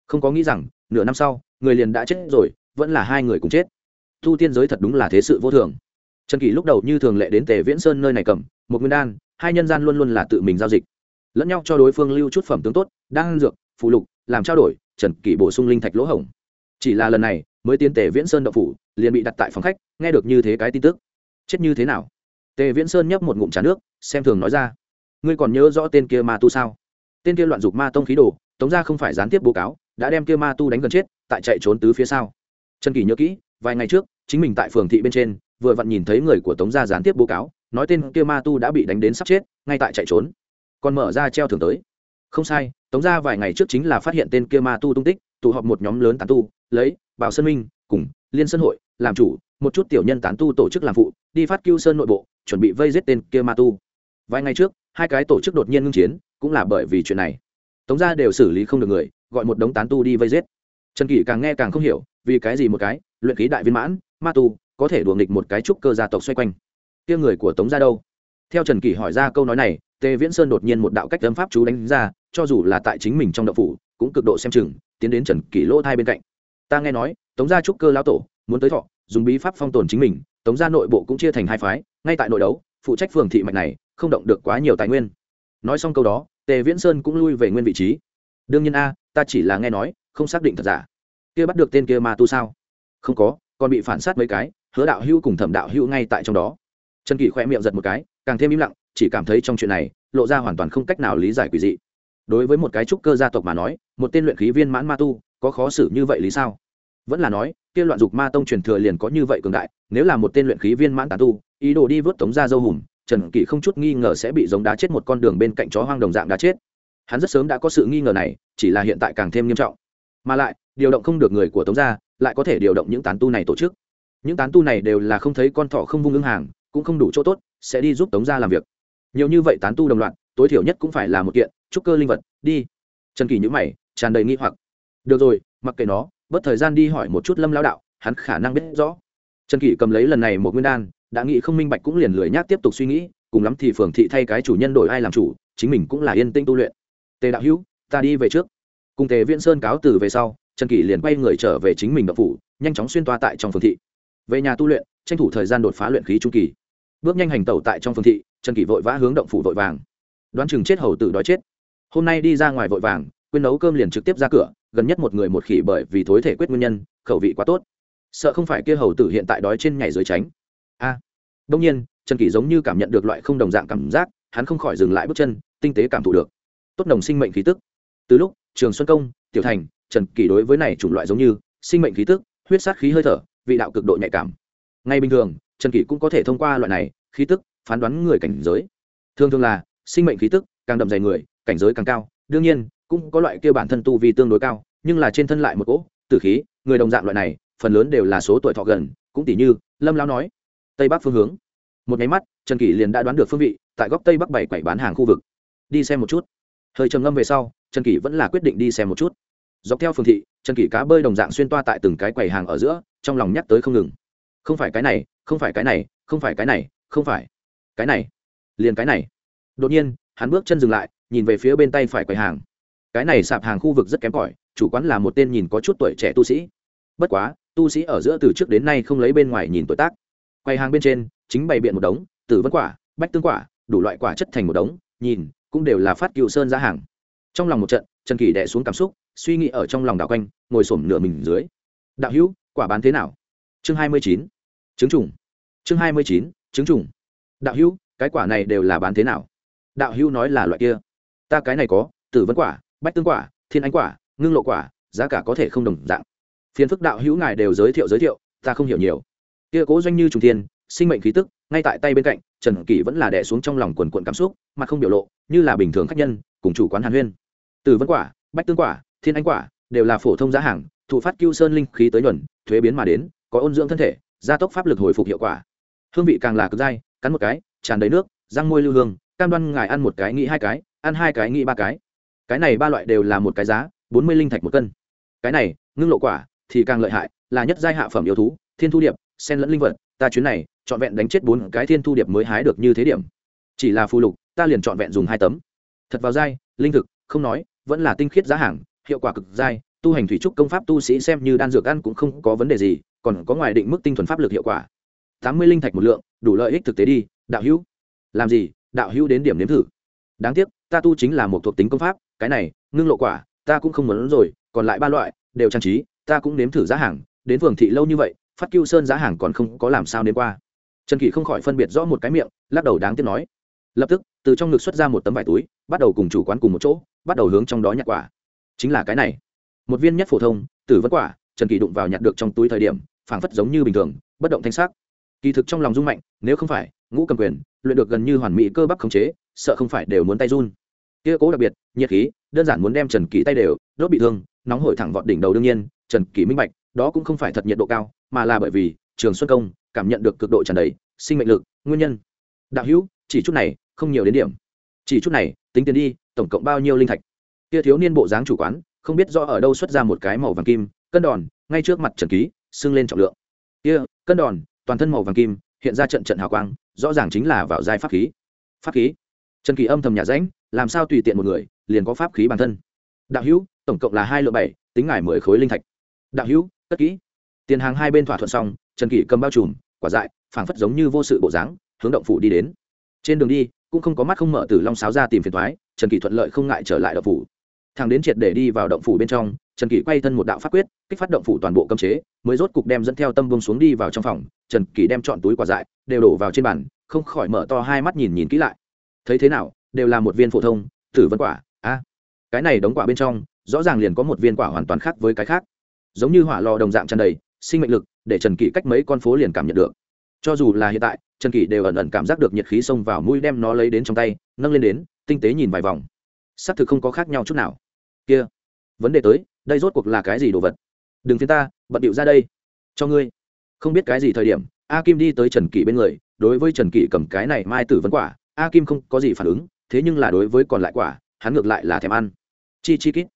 Không có nghĩ rằng, nửa năm sau, người liền đã chết rồi, vẫn là hai người cùng chết. Thu tiên giới thật đúng là thế sự vô thường. Trần kỷ lúc đầu như thường lệ đến tề viễn sơn nơi này cầm, một nguyên đan, hai nhân gian luôn luôn là tự mình giao dịch. Lẫn nhau cho đối phương lưu chút phẩm tướng tốt đang dược phụ lục, làm trao đổi, trần kỷ bổ sung linh thạch lỗ hổng chỉ là lần này, mới tiến tề viễn sơn đậu phủ, liền bị đặt tại phòng khách, nghe được như thế cái tin tức. Chết như thế nào? Tề viễn sơn nhấp một ngụm trà nước, xem thường nói ra. Ngươi còn nhớ rõ tên kia ma tu sao? Tên kia loạn dục ma tông khí đồ, tống ra không phải gián tiếp bố cáo, đã đem kia ma tu đánh gần chết, tại chạy trốn tứ phía sau. Trần kỳ nhớ kỹ, vài ngày trước, chính mình tại phường thị bên trên, vừa vặn nhìn thấy người của tống gia gián tiếp bố cáo, nói tên kia ma tu đã bị đánh đến sắp chết, ngay tại chạy trốn. Còn mở ra treo thưởng tới. Không sai, tống gia vài ngày trước chính là phát hiện tên kia ma tu tung tích tụ họp một nhóm lớn tán tu, lấy bảo sơn minh cùng liên sơn hội làm chủ, một chút tiểu nhân tán tu tổ chức làm phụ, đi phát cưu sơn nội bộ, chuẩn bị vây giết tên kia ma tu. Vài ngày trước, hai cái tổ chức đột nhiên ngưng chiến, cũng là bởi vì chuyện này. Tống gia đều xử lý không được người, gọi một đống tán tu đi vây giết. Trần kỷ càng nghe càng không hiểu, vì cái gì một cái luyện khí đại viên mãn, ma tu có thể đùa nghịch một cái trúc cơ gia tộc xoay quanh. Kia người của tống gia đâu? Theo trần kỷ hỏi ra câu nói này, tề viễn sơn đột nhiên một đạo cách âm pháp chú đánh ra, cho dù là tại chính mình trong đậu phủ cũng cực độ xem chừng, tiến đến trần kỷ lỗ thai bên cạnh. Ta nghe nói, tống gia trúc cơ lão tổ, muốn tới thọ, dùng bí pháp phong tồn chính mình, tống gia nội bộ cũng chia thành hai phái, ngay tại nội đấu, phụ trách phường thị mạch này, không động được quá nhiều tài nguyên. Nói xong câu đó, tề viễn sơn cũng lui về nguyên vị trí. Đương nhiên a, ta chỉ là nghe nói, không xác định thật giả. Kia bắt được tên kia ma tu sao? Không có, còn bị phản sát mấy cái, hứa đạo hữu cùng thẩm đạo hữu ngay tại trong đó. Trần kỳ khoe miệng giật một cái, càng thêm im lặng, chỉ cảm thấy trong chuyện này, lộ ra hoàn toàn không cách nào lý giải quỷ dị đối với một cái trúc cơ gia tộc mà nói, một tên luyện khí viên mãn ma tu, có khó xử như vậy lý sao? Vẫn là nói, kia loạn dục ma tông truyền thừa liền có như vậy cường đại, nếu là một tên luyện khí viên mãn tán tu, ý đồ đi vớt tống ra dâu hùm, trần kỷ không chút nghi ngờ sẽ bị giống đá chết một con đường bên cạnh chó hoang đồng dạng đá chết. Hắn rất sớm đã có sự nghi ngờ này, chỉ là hiện tại càng thêm nghiêm trọng. Mà lại, điều động không được người của tống gia, lại có thể điều động những tán tu này tổ chức. Những tán tu này đều là không thấy con thỏ không vung ứng hàng, cũng không đủ chỗ tốt, sẽ đi giúp tống gia làm việc. Nhiều như vậy tán tu đồng loạt, tối thiểu nhất cũng phải là một kiện trúc cơ linh vật, đi. Trần kỳ nhữ mày, tràn đầy nghi hoặc. Được rồi, mặc kệ nó, bớt thời gian đi hỏi một chút lâm lao đạo, hắn khả năng biết rõ. Trần kỳ cầm lấy lần này một nguyên đan, đã nghĩ không minh bạch cũng liền lười nhác tiếp tục suy nghĩ, cùng lắm thì phường thị thay cái chủ nhân đổi ai làm chủ, chính mình cũng là yên tĩnh tu luyện. Tề đạo hữu, ta đi về trước. Cùng tề viễn sơn cáo từ về sau, trần kỳ liền quay người trở về chính mình đập phủ, nhanh chóng xuyên toa tại trong phường thị. Về nhà tu luyện, tranh thủ thời gian đột phá luyện khí trung kỳ. Bước nhanh hành tẩu tại trong phường thị, trần kỳ vội vã hướng động phủ vội vàng. Đoán chừng chết hầu tử đói chết hôm nay đi ra ngoài vội vàng quên nấu cơm liền trực tiếp ra cửa gần nhất một người một khỉ bởi vì thối thể quyết nguyên nhân khẩu vị quá tốt. Sợ không phải kia hầu tử hiện tại đói trên nhảy dưới tránh. A. À, đông nhiên trần kỷ giống như cảm nhận được loại không đồng dạng cảm giác hắn không khỏi dừng lại bước chân tinh tế cảm thụ được. Tốt đồng sinh mệnh khí tức. Từ lúc trường xuân công tiểu thành trần kỷ đối với này chủng loại giống như sinh mệnh khí tức huyết sát khí hơi thở vị đạo cực độ nhạy cảm. Ngay bình thường trần kỷ cũng có thể thông qua loại này khí tức phán đoán người cảnh giới. Thường thường là sinh mệnh khí tức càng đậm dày người cảnh giới càng cao, đương nhiên, cũng có loại kia bản thân tu vi tương đối cao, nhưng là trên thân lại một cỗ, tử khí, người đồng dạng loại này, phần lớn đều là số tuổi thọ gần, cũng tỷ như, lâm lao nói, tây bắc phương hướng. Một nháy mắt, trần kỷ liền đã đoán được phương vị, tại góc tây bắc bảy quẩy bán hàng khu vực. Đi xem một chút. Hơi trầm ngâm về sau, trần kỷ vẫn là quyết định đi xem một chút. Dọc theo phương thị, trần kỷ cá bơi đồng dạng xuyên toa tại từng cái quầy hàng ở giữa, trong lòng nhắc tới không ngừng. Không phải cái này, không phải cái này, không phải cái này, không phải. Cái này, liền cái này. Đột nhiên hắn bước chân dừng lại, nhìn về phía bên tay phải quầy hàng. Cái này sạp hàng khu vực rất kém cỏi, chủ quán là một tên nhìn có chút tuổi trẻ tu sĩ. Bất quá, tu sĩ ở giữa từ trước đến nay không lấy bên ngoài nhìn tuổi tác. Quầy hàng bên trên, chính bày biện một đống, tử vân quả, bách tương quả, đủ loại quả chất thành một đống, nhìn, cũng đều là phát cựu sơn giá hàng. Trong lòng một trận, trần kỳ đẻ xuống cảm xúc, suy nghĩ ở trong lòng đảo quanh, ngồi xổm nửa mình dưới. Đạo hữu, quả bán thế nào? Chương hai mươi chín. Trứng trùng. Chương hai mươi chín, trứng trùng. Đạo hữu, cái quả này đều là bán thế nào? Đạo hữu nói là loại kia. Ta cái này có, tử vấn quả, bách tương quả, thiên ánh quả, ngưng lộ quả, giá cả có thể không đồng dạng. Phiền phức đạo hữu ngài đều giới thiệu giới thiệu, ta không hiểu nhiều. Kia cố doanh như trùng thiên, sinh mệnh khí tức, ngay tại tay bên cạnh, trần kỷ vẫn là đẻ xuống trong lòng quần quận cảm xúc mà không biểu lộ, như là bình thường khách nhân, cùng chủ quán hàn huyên. Tử vấn quả, bách tương quả, thiên anh quả, đều là phổ thông giá hàng, thụ phát cưu sơn linh khí tới nhuần, thuế biến mà đến, có ôn dưỡng thân thể, gia tốc pháp lực hồi phục hiệu quả. Hương vị càng là cực dai, cắn một cái, tràn đầy nước, răng môi lưu hương cam đoan ngài ăn một cái nghĩ hai cái, ăn hai cái nghĩ ba cái. Cái này ba loại đều là một cái giá, bốn mươi linh thạch một cân. Cái này, ngưng lộ quả, thì càng lợi hại, là nhất giai hạ phẩm yêu thú, thiên thu điệp, sen lẫn linh vật, ta chuyến này, trọn vẹn đánh chết bốn cái thiên thu điệp mới hái được như thế điểm. Chỉ là phù lục, ta liền trọn vẹn dùng hai tấm. Thật vào giai, linh thực, không nói, vẫn là tinh khiết giá hàng, hiệu quả cực giai, tu hành thủy trúc công pháp tu sĩ xem như đan dược ăn cũng không có vấn đề gì, còn có ngoài định mức tinh thuần pháp lực hiệu quả. Tám mươi linh thạch một lượng, đủ lợi ích thực tế đi, đạo hữu. Làm gì? Đạo hữu đến điểm nếm thử. Đáng tiếc, ta tu chính là một thuộc tính công pháp, cái này, ngưng lộ quả, ta cũng không muốn rồi, còn lại ba loại, đều trang trí, ta cũng nếm thử giá hàng, đến phường thị lâu như vậy, phát cưu sơn giá hàng còn không có làm sao nếm qua. Trần kỷ không khỏi phân biệt rõ một cái miệng, lắc đầu đáng tiếc nói. Lập tức, từ trong ngực xuất ra một tấm vải túi, bắt đầu cùng chủ quán cùng một chỗ, bắt đầu hướng trong đó nhặt quả. Chính là cái này. Một viên nhất phổ thông, tử vất quả, trần kỳ đụng vào nhặt được trong túi thời điểm, phảng phất giống như bình thường, bất động thanh sắc. Kỳ thực trong lòng rung mạnh, nếu không phải ngũ cầm quyền, luyện được gần như hoàn mỹ cơ bắp khống chế, sợ không phải đều muốn tay run. Kia cố đặc biệt, nhiệt khí, đơn giản muốn đem trần kỳ tay đều, đốt bị thương, nóng hổi thẳng vọt đỉnh đầu đương nhiên, trần kỳ minh bạch, đó cũng không phải thật nhiệt độ cao, mà là bởi vì trường xuân công cảm nhận được cực độ tràn đầy sinh mệnh lực, nguyên nhân. Đạo hữu, chỉ chút này, không nhiều đến điểm. Chỉ chút này, tính tiền đi, tổng cộng bao nhiêu linh thạch? Kia thiếu niên bộ dáng chủ quán, không biết do ở đâu xuất ra một cái màu vàng kim, cân đòn, ngay trước mặt trần ký xưng lên trọng lượng. Kia, cân đòn, toàn thân màu vàng kim hiện ra trận trận hào quang, rõ ràng chính là vào giai pháp khí. Pháp khí? Trần kỳ âm thầm nhà rãnh, làm sao tùy tiện một người, liền có pháp khí bản thân? Đạo hữu, tổng cộng là hai lượng bảy, tính ngài mười khối linh thạch. Đạo hữu, tất kỹ. Tiền hàng hai bên thỏa thuận xong, trần kỳ cầm bao trùm, quả dại, phảng phất giống như vô sự bộ dáng, hướng động phủ đi đến. Trên đường đi, cũng không có mắt không mở từ long sáo ra tìm phiền thoái, trần kỳ thuận lợi không ngại trở lại động phủ thằng đến triệt để đi vào động phủ bên trong, trần kỷ quay thân một đạo pháp quyết, kích phát động phủ toàn bộ cấm chế, mới rốt cục đem dẫn theo tâm bông xuống đi vào trong phòng. Trần kỷ đem chọn túi quả dại, đều đổ vào trên bàn, không khỏi mở to hai mắt nhìn nhìn kỹ lại. Thấy thế nào, đều là một viên phổ thông, tử vân quả. A, cái này đóng quả bên trong, rõ ràng liền có một viên quả hoàn toàn khác với cái khác. Giống như hỏa lò đồng dạng tràn đầy, sinh mệnh lực, để trần kỷ cách mấy con phố liền cảm nhận được. Cho dù là hiện tại, trần kỷ đều ẩn ẩn cảm giác được nhiệt khí xông vào mũi đem nó lấy đến trong tay, nâng lên đến, tinh tế nhìn vài vòng. Xác thực không có khác nhau chút nào kia, vấn đề tới, đây rốt cuộc là cái gì đồ vật? Đừng phiến ta, bận điệu ra đây. Cho ngươi. Không biết cái gì thời điểm, a kim đi tới trần kỷ bên người, đối với trần kỷ cầm cái này mai tử vấn quả, a kim không có gì phản ứng, thế nhưng là đối với còn lại quả, hắn ngược lại là thèm ăn. Chi chi kít.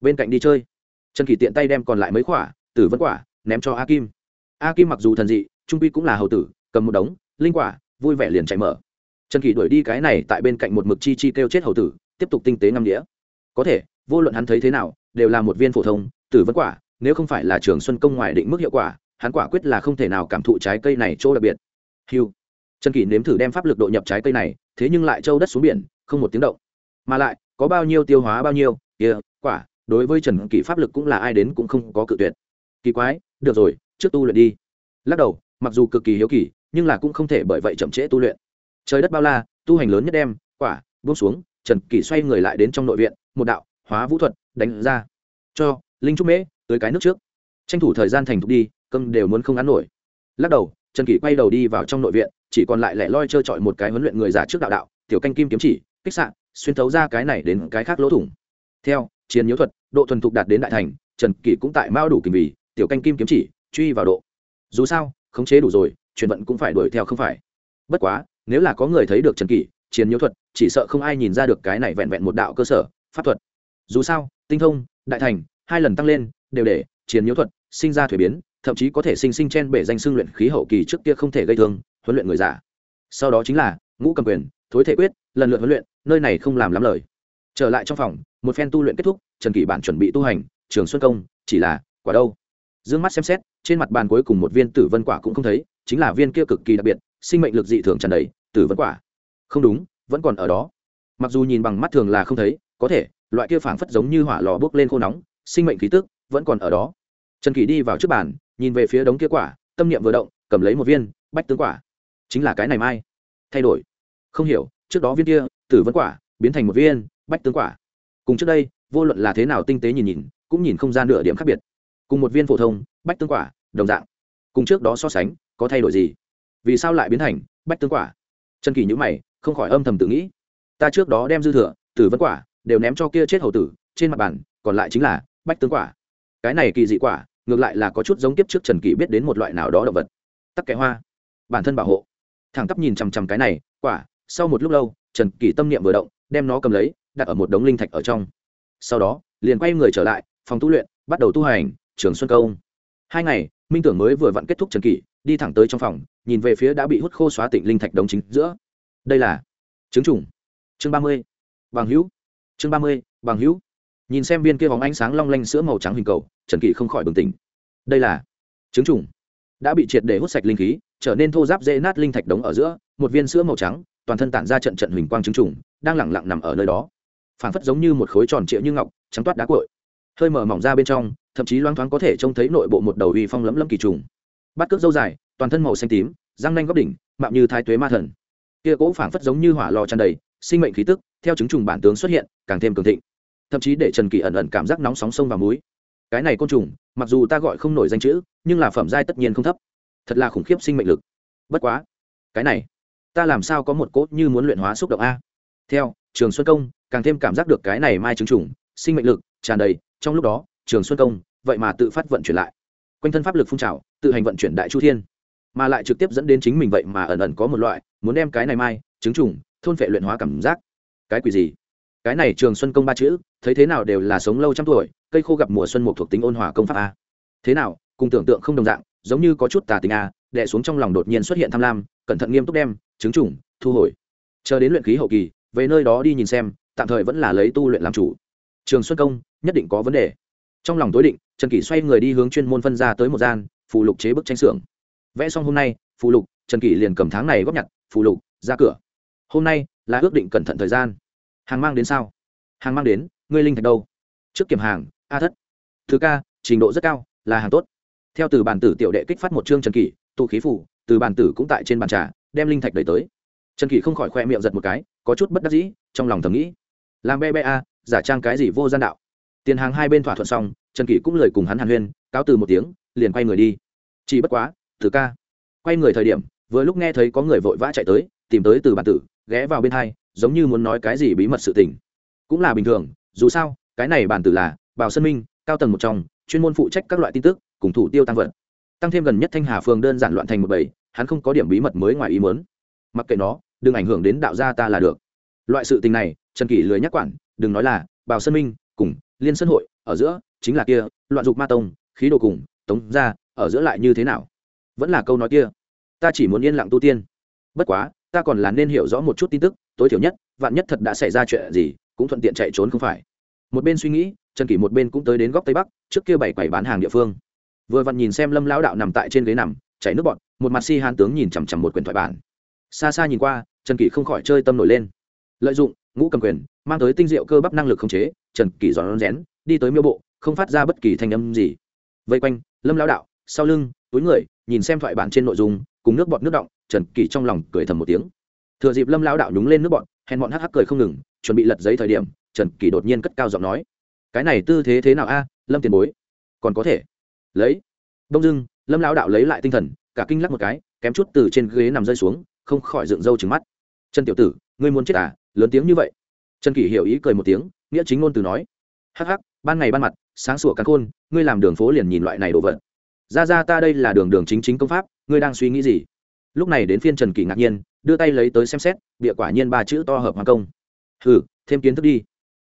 Bên cạnh đi chơi. Trần kỷ tiện tay đem còn lại mấy quả, tử vấn quả, ném cho a kim. A kim mặc dù thần dị, trung pi cũng là hầu tử, cầm một đống, linh quả, vui vẻ liền chạy mở. Trần kỷ đuổi đi cái này tại bên cạnh một mực chi chi kêu chết hầu tử, tiếp tục tinh tế ngâm đĩa. Có thể vô luận hắn thấy thế nào đều là một viên phổ thông tử vấn quả nếu không phải là trường xuân công ngoài định mức hiệu quả hắn quả quyết là không thể nào cảm thụ trái cây này chỗ đặc biệt. Hiu trần kỷ nếm thử đem pháp lực độ nhập trái cây này thế nhưng lại trâu đất xuống biển không một tiếng động. Mà lại có bao nhiêu tiêu hóa bao nhiêu kia、yeah, quả đối với trần kỷ pháp lực cũng là ai đến cũng không có cự tuyệt. Kỳ quái được rồi trước tu luyện đi. Lắc đầu mặc dù cực kỳ hiếu kỳ nhưng là cũng không thể bởi vậy chậm trễ tu luyện. Trời đất bao la tu hành lớn nhất đem quả buông xuống trần kỷ xoay người lại đến trong nội viện một đạo hóa vũ thuật, đánh ra. Cho linh trúc mễ tới cái nước trước. Tranh thủ thời gian thành thục đi, cơm đều muốn không ăn nổi. Lắc đầu, trần kỷ quay đầu đi vào trong nội viện, chỉ còn lại lẻ loi trơ trọi một cái huấn luyện người già trước đạo đạo, tiểu canh kim kiếm chỉ, kích sạn xuyên thấu ra cái này đến cái khác lỗ thủng. Theo, chiến nhiễu thuật, độ thuần thục đạt đến đại thành, trần kỷ cũng tại mao đủ kình vì, tiểu canh kim kiếm chỉ, truy vào độ. Dù sao, khống chế đủ rồi, chuyển vận cũng phải đuổi theo không phải. Bất quá, nếu là có người thấy được trần kỷ, chiến nhiễu thuật, chỉ sợ không ai nhìn ra được cái này vẹn vẹn một đạo cơ sở, pháp thuật dù sao, tinh thông, đại thành, hai lần tăng lên, đều để chiến nhiễu thuật sinh ra thuế biến, thậm chí có thể sinh sinh chen bể danh xưng luyện khí hậu kỳ trước kia không thể gây thương, huấn luyện người giả sau đó chính là ngũ cầm quyền, thối thể quyết, lần lượt huấn luyện, nơi này không làm lắm lời. Trở lại trong phòng, một phen tu luyện kết thúc, trần kỷ bản chuẩn bị tu hành, trường xuân công, chỉ là quả đâu? D ư ơ n g mắt xem xét, trên mặt bàn cuối cùng một viên tử vân quả cũng không thấy, chính là viên kia cực kỳ đặc biệt, sinh mệnh lực dị thường tràn đầy, tử vân quả. Không đúng, vẫn còn ở đó. Mặc dù nhìn bằng mắt thường là không thấy, có thể loại kia phảng phất giống như hỏa lò bốc lên khô nóng, sinh mệnh khí tức vẫn còn ở đó. Trần kỳ đi vào trước bàn, nhìn về phía đống kia quả, tâm niệm vừa động, cầm lấy một viên bách tướng quả. Chính là cái này mai. Thay đổi. Không hiểu, trước đó viên kia, tử vân quả, biến thành một viên bách tướng quả. Cùng trước đây, vô luận là thế nào tinh tế nhìn nhìn, cũng nhìn không ra nửa điểm khác biệt. Cùng một viên phổ thông bách tướng quả, đồng dạng. Cùng trước đó so sánh, có thay đổi gì? Vì sao lại biến thành bách tướng quả? Trần kỳ nhữ mày, không khỏi âm thầm tự nghĩ. Ta trước đó đem dư thừa, tử vân quả đều ném cho kia chết hầu tử, trên mặt bàn, còn lại chính là bách tướng quả. Cái này kỳ dị quả, ngược lại là có chút giống kiếp trước trần kỳ biết đến một loại nào đó động vật. Tắc kẽ hoa, bản thân bảo hộ. Thẳng tắp nhìn chằm chằm cái này, quả, sau một lúc lâu, trần kỳ tâm niệm vừa động, đem nó cầm lấy, đặt ở một đống linh thạch ở trong. Sau đó, liền quay người trở lại, phòng tu luyện, bắt đầu tu hành, trường xuân công. Hai ngày, minh tưởng mới vừa vặn kết thúc trần kỳ đi thẳng tới trong phòng, nhìn về phía đã bị hút khô xóa tịnh linh thạch đống chính giữa. Đây là chứng trùng. Chương ba mươi. Bằng hữu chương ba mươi, bằng hữu. Nhìn xem viên kia bóng ánh sáng long lanh sữa màu trắng hình cầu, trần kỷ không khỏi bừng tỉnh. Đây là trứng trùng. Đã bị triệt để hút sạch linh khí, trở nên thô giáp dễ nát linh thạch đống ở giữa, một viên sữa màu trắng, toàn thân tản ra trận trận huỳnh quang trứng trùng, đang lẳng lặng nằm ở nơi đó. Phảng phất giống như một khối tròn trịa như ngọc, trắng toát đá cội hơi mở mỏng ra bên trong, thậm chí loang thoáng có thể trông thấy nội bộ một đầu uy phong lấm lấm kỳ trùng. Bắt cước dâu dài, toàn thân màu xanh tím, răng nanh góc đỉnh, mạo như thái tuế ma thần. Kia cỗ phảng phất giống như hỏa lò tràn đầy sinh mệnh khí tức, theo chứng trùng bản tướng xuất hiện, càng thêm cường thịnh. Thậm chí để trần kỳ ẩn ẩn cảm giác nóng sóng sông vào múi cái này côn trùng, mặc dù ta gọi không nổi danh chữ, nhưng là phẩm giai tất nhiên không thấp. Thật là khủng khiếp sinh mệnh lực. Bất quá, cái này, ta làm sao có một cốt như muốn luyện hóa xúc động a? Theo, trường xuân công, càng thêm cảm giác được cái này mai chứng trùng, sinh mệnh lực, tràn đầy, trong lúc đó, trường xuân công, vậy mà tự phát vận chuyển lại. Quanh thân pháp lực phun trào, tự hành vận chuyển đại chu thiên. Mà lại trực tiếp dẫn đến chính mình vậy mà ẩn ẩn có một loại, muốn đem cái này mai, chứng trùng thôn phệ luyện hóa cảm giác. Cái quỷ gì? Cái này trường xuân công ba chữ, thấy thế nào đều là sống lâu trăm tuổi, cây khô gặp mùa xuân một thuộc tính ôn hòa công pháp a. Thế nào, cùng tưởng tượng không đồng dạng, giống như có chút tà tình a, đè xuống trong lòng đột nhiên xuất hiện tham lam, cẩn thận nghiêm túc đem, chứng chủng, thu hồi. Chờ đến luyện khí hậu kỳ, về nơi đó đi nhìn xem, tạm thời vẫn là lấy tu luyện làm chủ. Trường xuân công, nhất định có vấn đề. Trong lòng tối định, trần kỷ xoay người đi hướng chuyên môn phân ra tới một gian, phù lục chế bức tranh xưởng. Vẽ xong hôm nay, phù lục, trần kỷ liền cầm tháng này góp nhặt, phù lục, ra cửa hôm nay là ước định cẩn thận thời gian. Hàng mang đến sao? Hàng mang đến, ngươi linh thạch đâu? Trước kiểm hàng, a thất. Thứ ca, trình độ rất cao, là hàng tốt. Theo từ bản tử tiểu đệ kích phát một chương trần kỷ, tụ khí phủ, từ bản tử cũng tại trên bàn trà, đem linh thạch đẩy tới. Trần kỷ không khỏi khoe miệng giật một cái, có chút bất đắc dĩ, trong lòng thầm nghĩ. Làm be be a, giả trang cái gì vô gian đạo? Tiền hàng hai bên thỏa thuận xong, trần kỷ cũng lời cùng hắn hàn huyên, cáo từ một tiếng, liền quay người đi. Chỉ bất quá từ ca. Quay người thời điểm, vừa lúc nghe thấy có người vội vã chạy tới, tìm tới từ bản tử ghé vào bên hai giống như muốn nói cái gì bí mật sự tình. Cũng là bình thường, dù sao, cái này bản tử là bảo sân minh, cao tầng một trong, chuyên môn phụ trách các loại tin tức, cùng thủ tiêu tăng vật. Tăng thêm gần nhất thanh hà phường đơn giản loạn thành một bầy, hắn không có điểm bí mật mới ngoài ý muốn. Mặc kệ nó, đừng ảnh hưởng đến đạo gia ta là được. Loại sự tình này, trần kỷ lười nhắc quản, đừng nói là bảo sơn minh, cùng liên sơn hội, ở giữa, chính là kia, loạn dục ma tông, khí đồ cùng, tống ra ở giữa lại như thế nào? Vẫn là câu nói kia, ta chỉ muốn yên lặng tu tiên. Bất quá ta còn là nên hiểu rõ một chút tin tức, tối thiểu nhất, vạn nhất thật đã xảy ra chuyện gì, cũng thuận tiện chạy trốn không phải. Một bên suy nghĩ, trần kỷ một bên cũng tới đến góc tây bắc, trước kia bảy quầy bán hàng địa phương. Vừa vặn nhìn xem lâm lão đạo nằm tại trên ghế nằm, chảy nước bọt, một mặt si hàn tướng nhìn chằm chằm một quyển thoại bản. Xa xa nhìn qua, trần kỷ không khỏi chơi tâm nổi lên. Lợi dụng, ngũ cầm quyền, mang tới tinh diệu cơ bắp năng lực khống chế, trần kỷ giòn rén, đi tới miêu bộ, không phát ra bất kỳ thanh âm gì. Vây quanh, lâm lão đạo, sau lưng, túi người, nhìn xem thoại bản trên nội dung cùng nước bọt nước động, trần kỷ trong lòng cười thầm một tiếng. Thừa dịp lâm lão đạo nhúng lên nước bọt, hèn bọn hắc hắc cười không ngừng, chuẩn bị lật giấy thời điểm, trần kỷ đột nhiên cất cao giọng nói, cái này tư thế thế nào a, lâm tiền bối? Còn có thể. Lấy. Đông dưng lâm lão đạo lấy lại tinh thần, cả kinh lắc một cái, kém chút từ trên ghế nằm rơi xuống, không khỏi dựng râu trứng mắt. Trần tiểu tử, ngươi muốn chết à? Lớn tiếng như vậy. Trần kỷ hiểu ý cười một tiếng, nghĩa chính ngôn từ nói, hắc hắc, ban ngày ban mặt, sáng sủa cắn khôn, ngươi làm đường phố liền nhìn loại này đồ vật. Ra ra ta đây là đường đường chính chính công pháp ngươi đang suy nghĩ gì? Lúc này đến phiên trần kỷ ngạc nhiên, đưa tay lấy tới xem xét bịa quả nhiên ba chữ to hợp hoàng công. Hừ, thêm kiến thức đi.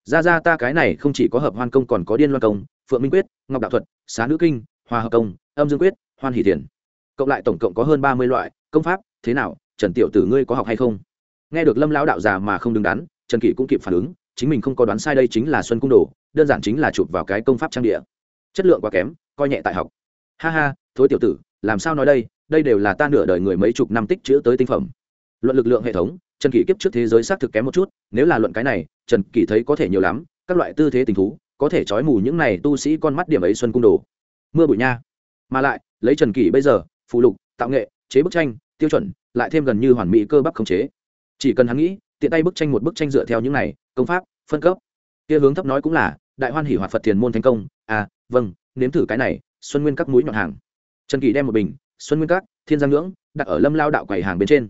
Ra ra ta cái này không chỉ có hợp hoan công còn có điên loan công, phượng minh quyết, ngọc đạo thuật, xá nữ kinh, hòa hợp công, âm dương quyết, hoan hỷ thiền. Cộng lại tổng cộng có hơn ba mươi loại, công pháp, thế nào, trần tiểu tử ngươi có học hay không? Nghe được lâm lão đạo già mà không đứng đắn, trần kỷ cũng kịp phản ứng, chính mình không có đoán sai đây chính là xuân cung đồ, đơn giản chính là chụp vào cái công pháp trang địa. Chất lượng quá kém, coi nhẹ tại học. Ha ha, thối tiểu tử, làm sao nói đây? Đây đều là ta nửa đời người mấy chục năm tích chữ tới tinh phẩm. Luận lực lượng hệ thống, trần kỷ kiếp trước thế giới xác thực kém một chút, nếu là luận cái này, trần kỷ thấy có thể nhiều lắm, các loại tư thế tình thú, có thể trói mù những này tu sĩ con mắt điểm ấy xuân cung đồ. Mưa bụi nha. Mà lại, lấy trần kỷ bây giờ phụ lục, tạo nghệ, chế bức tranh, tiêu chuẩn, lại thêm gần như hoàn mỹ cơ bắp khống chế. Chỉ cần hắn nghĩ, tiện tay bức tranh một bức tranh dựa theo những này, công pháp, phân cấp. Kia hướng thấp nói cũng là, đại hoan hỷ hoạt phật thiền môn thành công. À vâng nếm thử cái này, xuân nguyên các mũi nhọn hàng. Trần kỳ đem một bình xuân nguyên các, thiên giang ngưỡng, đặt ở lâm lao đạo quầy hàng bên trên.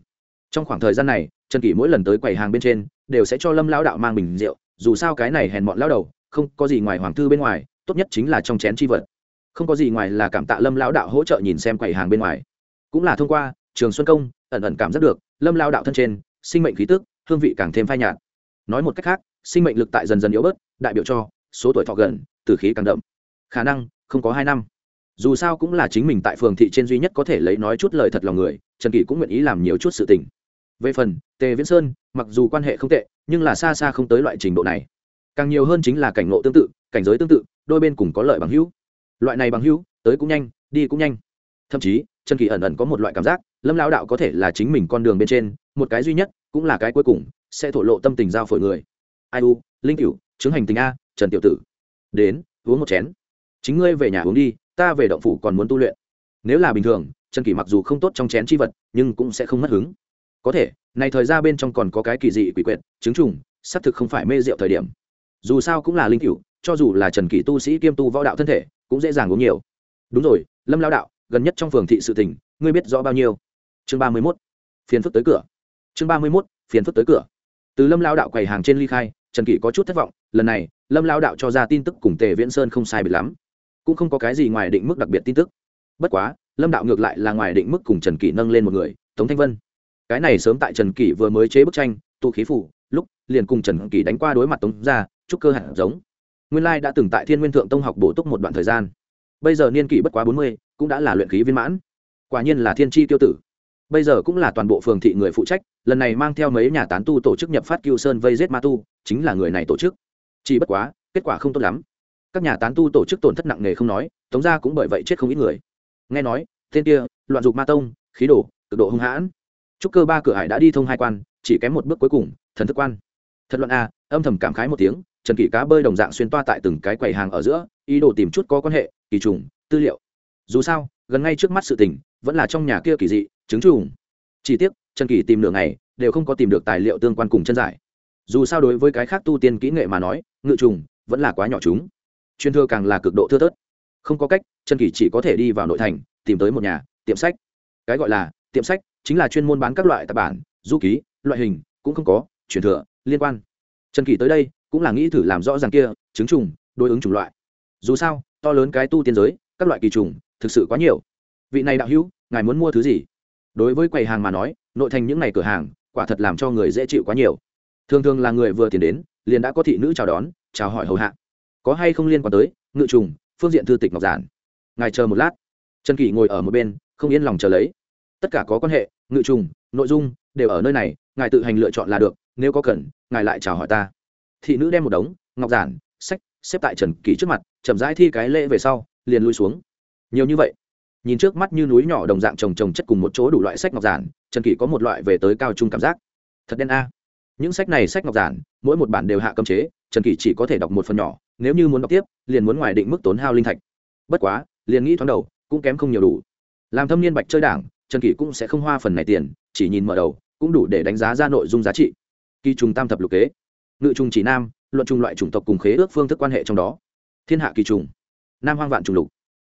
Trong khoảng thời gian này, trần kỳ mỗi lần tới quầy hàng bên trên, đều sẽ cho lâm lao đạo mang bình rượu, dù sao cái này hèn mọn lao đầu, không có gì ngoài hoàng thư bên ngoài, tốt nhất chính là trong chén chi vật. Không có gì ngoài là cảm tạ lâm lao đạo hỗ trợ nhìn xem quầy hàng bên ngoài. Cũng là thông qua, trường xuân công, ẩn ẩn cảm giác được, lâm lao đạo thân trên, sinh mệnh khí tức, hương vị càng thêm phai nhạt. Nói một cách khác, sinh mệnh lực tại dần dần yếu bớt, đại biểu cho số tuổi thọ gần từ khí càng đậm. Khả năng, không có hai năm dù sao cũng là chính mình tại phường thị trên duy nhất có thể lấy nói chút lời thật lòng người, trần kỷ cũng nguyện ý làm nhiều chút sự tình. Về phần, tề viễn sơn, mặc dù quan hệ không tệ, nhưng là xa xa không tới loại trình độ này. Càng nhiều hơn chính là cảnh ngộ tương tự, cảnh giới tương tự, đôi bên cùng có lợi bằng hữu. Loại này bằng hữu, tới cũng nhanh, đi cũng nhanh. Thậm chí, trần kỳ ẩn ẩn có một loại cảm giác, lâm lao đạo có thể là chính mình con đường bên trên, một cái duy nhất, cũng là cái cuối cùng, sẽ thổ lộ tâm tình giao phổi người. Ai u, linh cửu, chứng hành tình a, trần tiểu tử. Đến, uống một chén. Chính ngươi về nhà uống đi ta về động phủ còn muốn tu luyện. Nếu là bình thường, trần kỷ mặc dù không tốt trong chén chi vật, nhưng cũng sẽ không mất hứng. Có thể, này thời gian bên trong còn có cái kỳ dị quỷ quyệt chứng trùng, xác thực không phải mê rượu thời điểm. Dù sao cũng là linh cựu cho dù là trần kỷ tu sĩ kiêm tu võ đạo thân thể, cũng dễ dàng uống nhiều. Đúng rồi, lâm lao đạo, gần nhất trong phường thị sự tỉnh ngươi biết rõ bao nhiêu? Chương ba mươi mốt, phiền phức tới cửa. Chương ba mươi mốt, phiền phức tới cửa. Từ lâm lao đạo quầy hàng trên ly khai, trần kỷ có chút thất vọng, lần này, lâm lao đạo cho ra tin tức cùng tề viễn sơn không sai biệt lắm cũng không có cái gì ngoài định mức đặc biệt tin tức. Bất quá, lâm đạo ngược lại là ngoài định mức cùng trần kỷ nâng lên một người, tống thanh vân. Cái này sớm tại trần kỷ vừa mới chế bức tranh, tụ khí phủ, lúc, liền cùng trần kỷ đánh qua đối mặt tống ra trúc cơ hạt giống. Nguyên lai đã từng tại thiên nguyên thượng tông học bổ túc một đoạn thời gian. Bây giờ niên kỷ bất quá bốn mươi, cũng đã là luyện khí viên mãn. Quả nhiên là thiên tri tiêu tử. Bây giờ cũng là toàn bộ phường thị người phụ trách, lần này mang theo mấy nhà tán tu tổ chức nhập phát cưu sơn vây giết ma tu, chính là người này tổ chức. Chỉ bất quá, kết quả không tốt lắm các nhà tán tu tổ chức tổn thất nặng nề không nói, tống gia cũng bởi vậy chết không ít người. Nghe nói, tên kia, loạn dục ma tông, khí đổ cực độ hung hãn. Trúc cơ ba cửa hải đã đi thông hai quan, chỉ kém một bước cuối cùng, thần thức quan. Thật luận a, âm thầm cảm khái một tiếng, trần kỷ cá bơi đồng dạng xuyên toa tại từng cái quầy hàng ở giữa, ý đồ tìm chút có quan hệ, kỳ trùng, tư liệu. Dù sao, gần ngay trước mắt sự tình, vẫn là trong nhà kia kỳ dị, chứng trùng. Chỉ tiếc, trần kỳ tìm nửa ngày, đều không có tìm được tài liệu tương quan cùng chân giải. Dù sao đối với cái khác tu tiên kỹ nghệ mà nói, ngự trùng vẫn là quá nhỏ chúng chuyên thừa càng là cực độ thưa thớt. Không có cách, trần kỳ chỉ có thể đi vào nội thành, tìm tới một nhà, tiệm sách. Cái gọi là tiệm sách chính là chuyên môn bán các loại tạp bản, du ký, loại hình cũng không có, truyền thừa, liên quan. Trần kỳ tới đây cũng là nghĩ thử làm rõ ràng kia, chứng trùng, đối ứng chủng loại. Dù sao, to lớn cái tu tiên giới, các loại kỳ trùng, thực sự quá nhiều. Vị này đạo hữu, ngài muốn mua thứ gì? Đối với quầy hàng mà nói, nội thành những ngày cửa hàng, quả thật làm cho người dễ chịu quá nhiều. Thường thường là người vừa tiền đến, liền đã có thị nữ chào đón, chào hỏi hầu hạ có hay không liên quan tới ngự trùng, phương diện thư tịch ngọc giản. Ngài chờ một lát. Trần kỷ ngồi ở một bên, không yên lòng chờ lấy. Tất cả có quan hệ, ngự trùng, nội dung đều ở nơi này, ngài tự hành lựa chọn là được, nếu có cần, ngài lại chào hỏi ta. Thị nữ đem một đống ngọc giản, sách xếp tại trần kỷ trước mặt, chậm rãi thi cái lễ về sau, liền lui xuống. Nhiều như vậy, nhìn trước mắt như núi nhỏ đồng dạng trồng trồng chất cùng một chỗ đủ loại sách ngọc giản, trần kỷ có một loại về tới cao trung cảm giác. Thật đen a những sách này sách ngọc giản, mỗi một bản đều hạ cấm chế, trần kỷ chỉ có thể đọc một phần nhỏ, nếu như muốn đọc tiếp, liền muốn ngoài định mức tốn hao linh thạch. Bất quá, liền nghĩ thoáng đầu, cũng kém không nhiều đủ. Làm thâm niên bạch chơi đảng, trần kỷ cũng sẽ không hoa phần này tiền, chỉ nhìn mở đầu, cũng đủ để đánh giá ra nội dung giá trị. Kỳ trùng tam thập lục kế, ngự trùng chỉ nam, luận trùng loại chủng tộc cùng khế ước phương thức quan hệ trong đó. Thiên hạ kỳ trùng, nam hoang vạn trùng lục.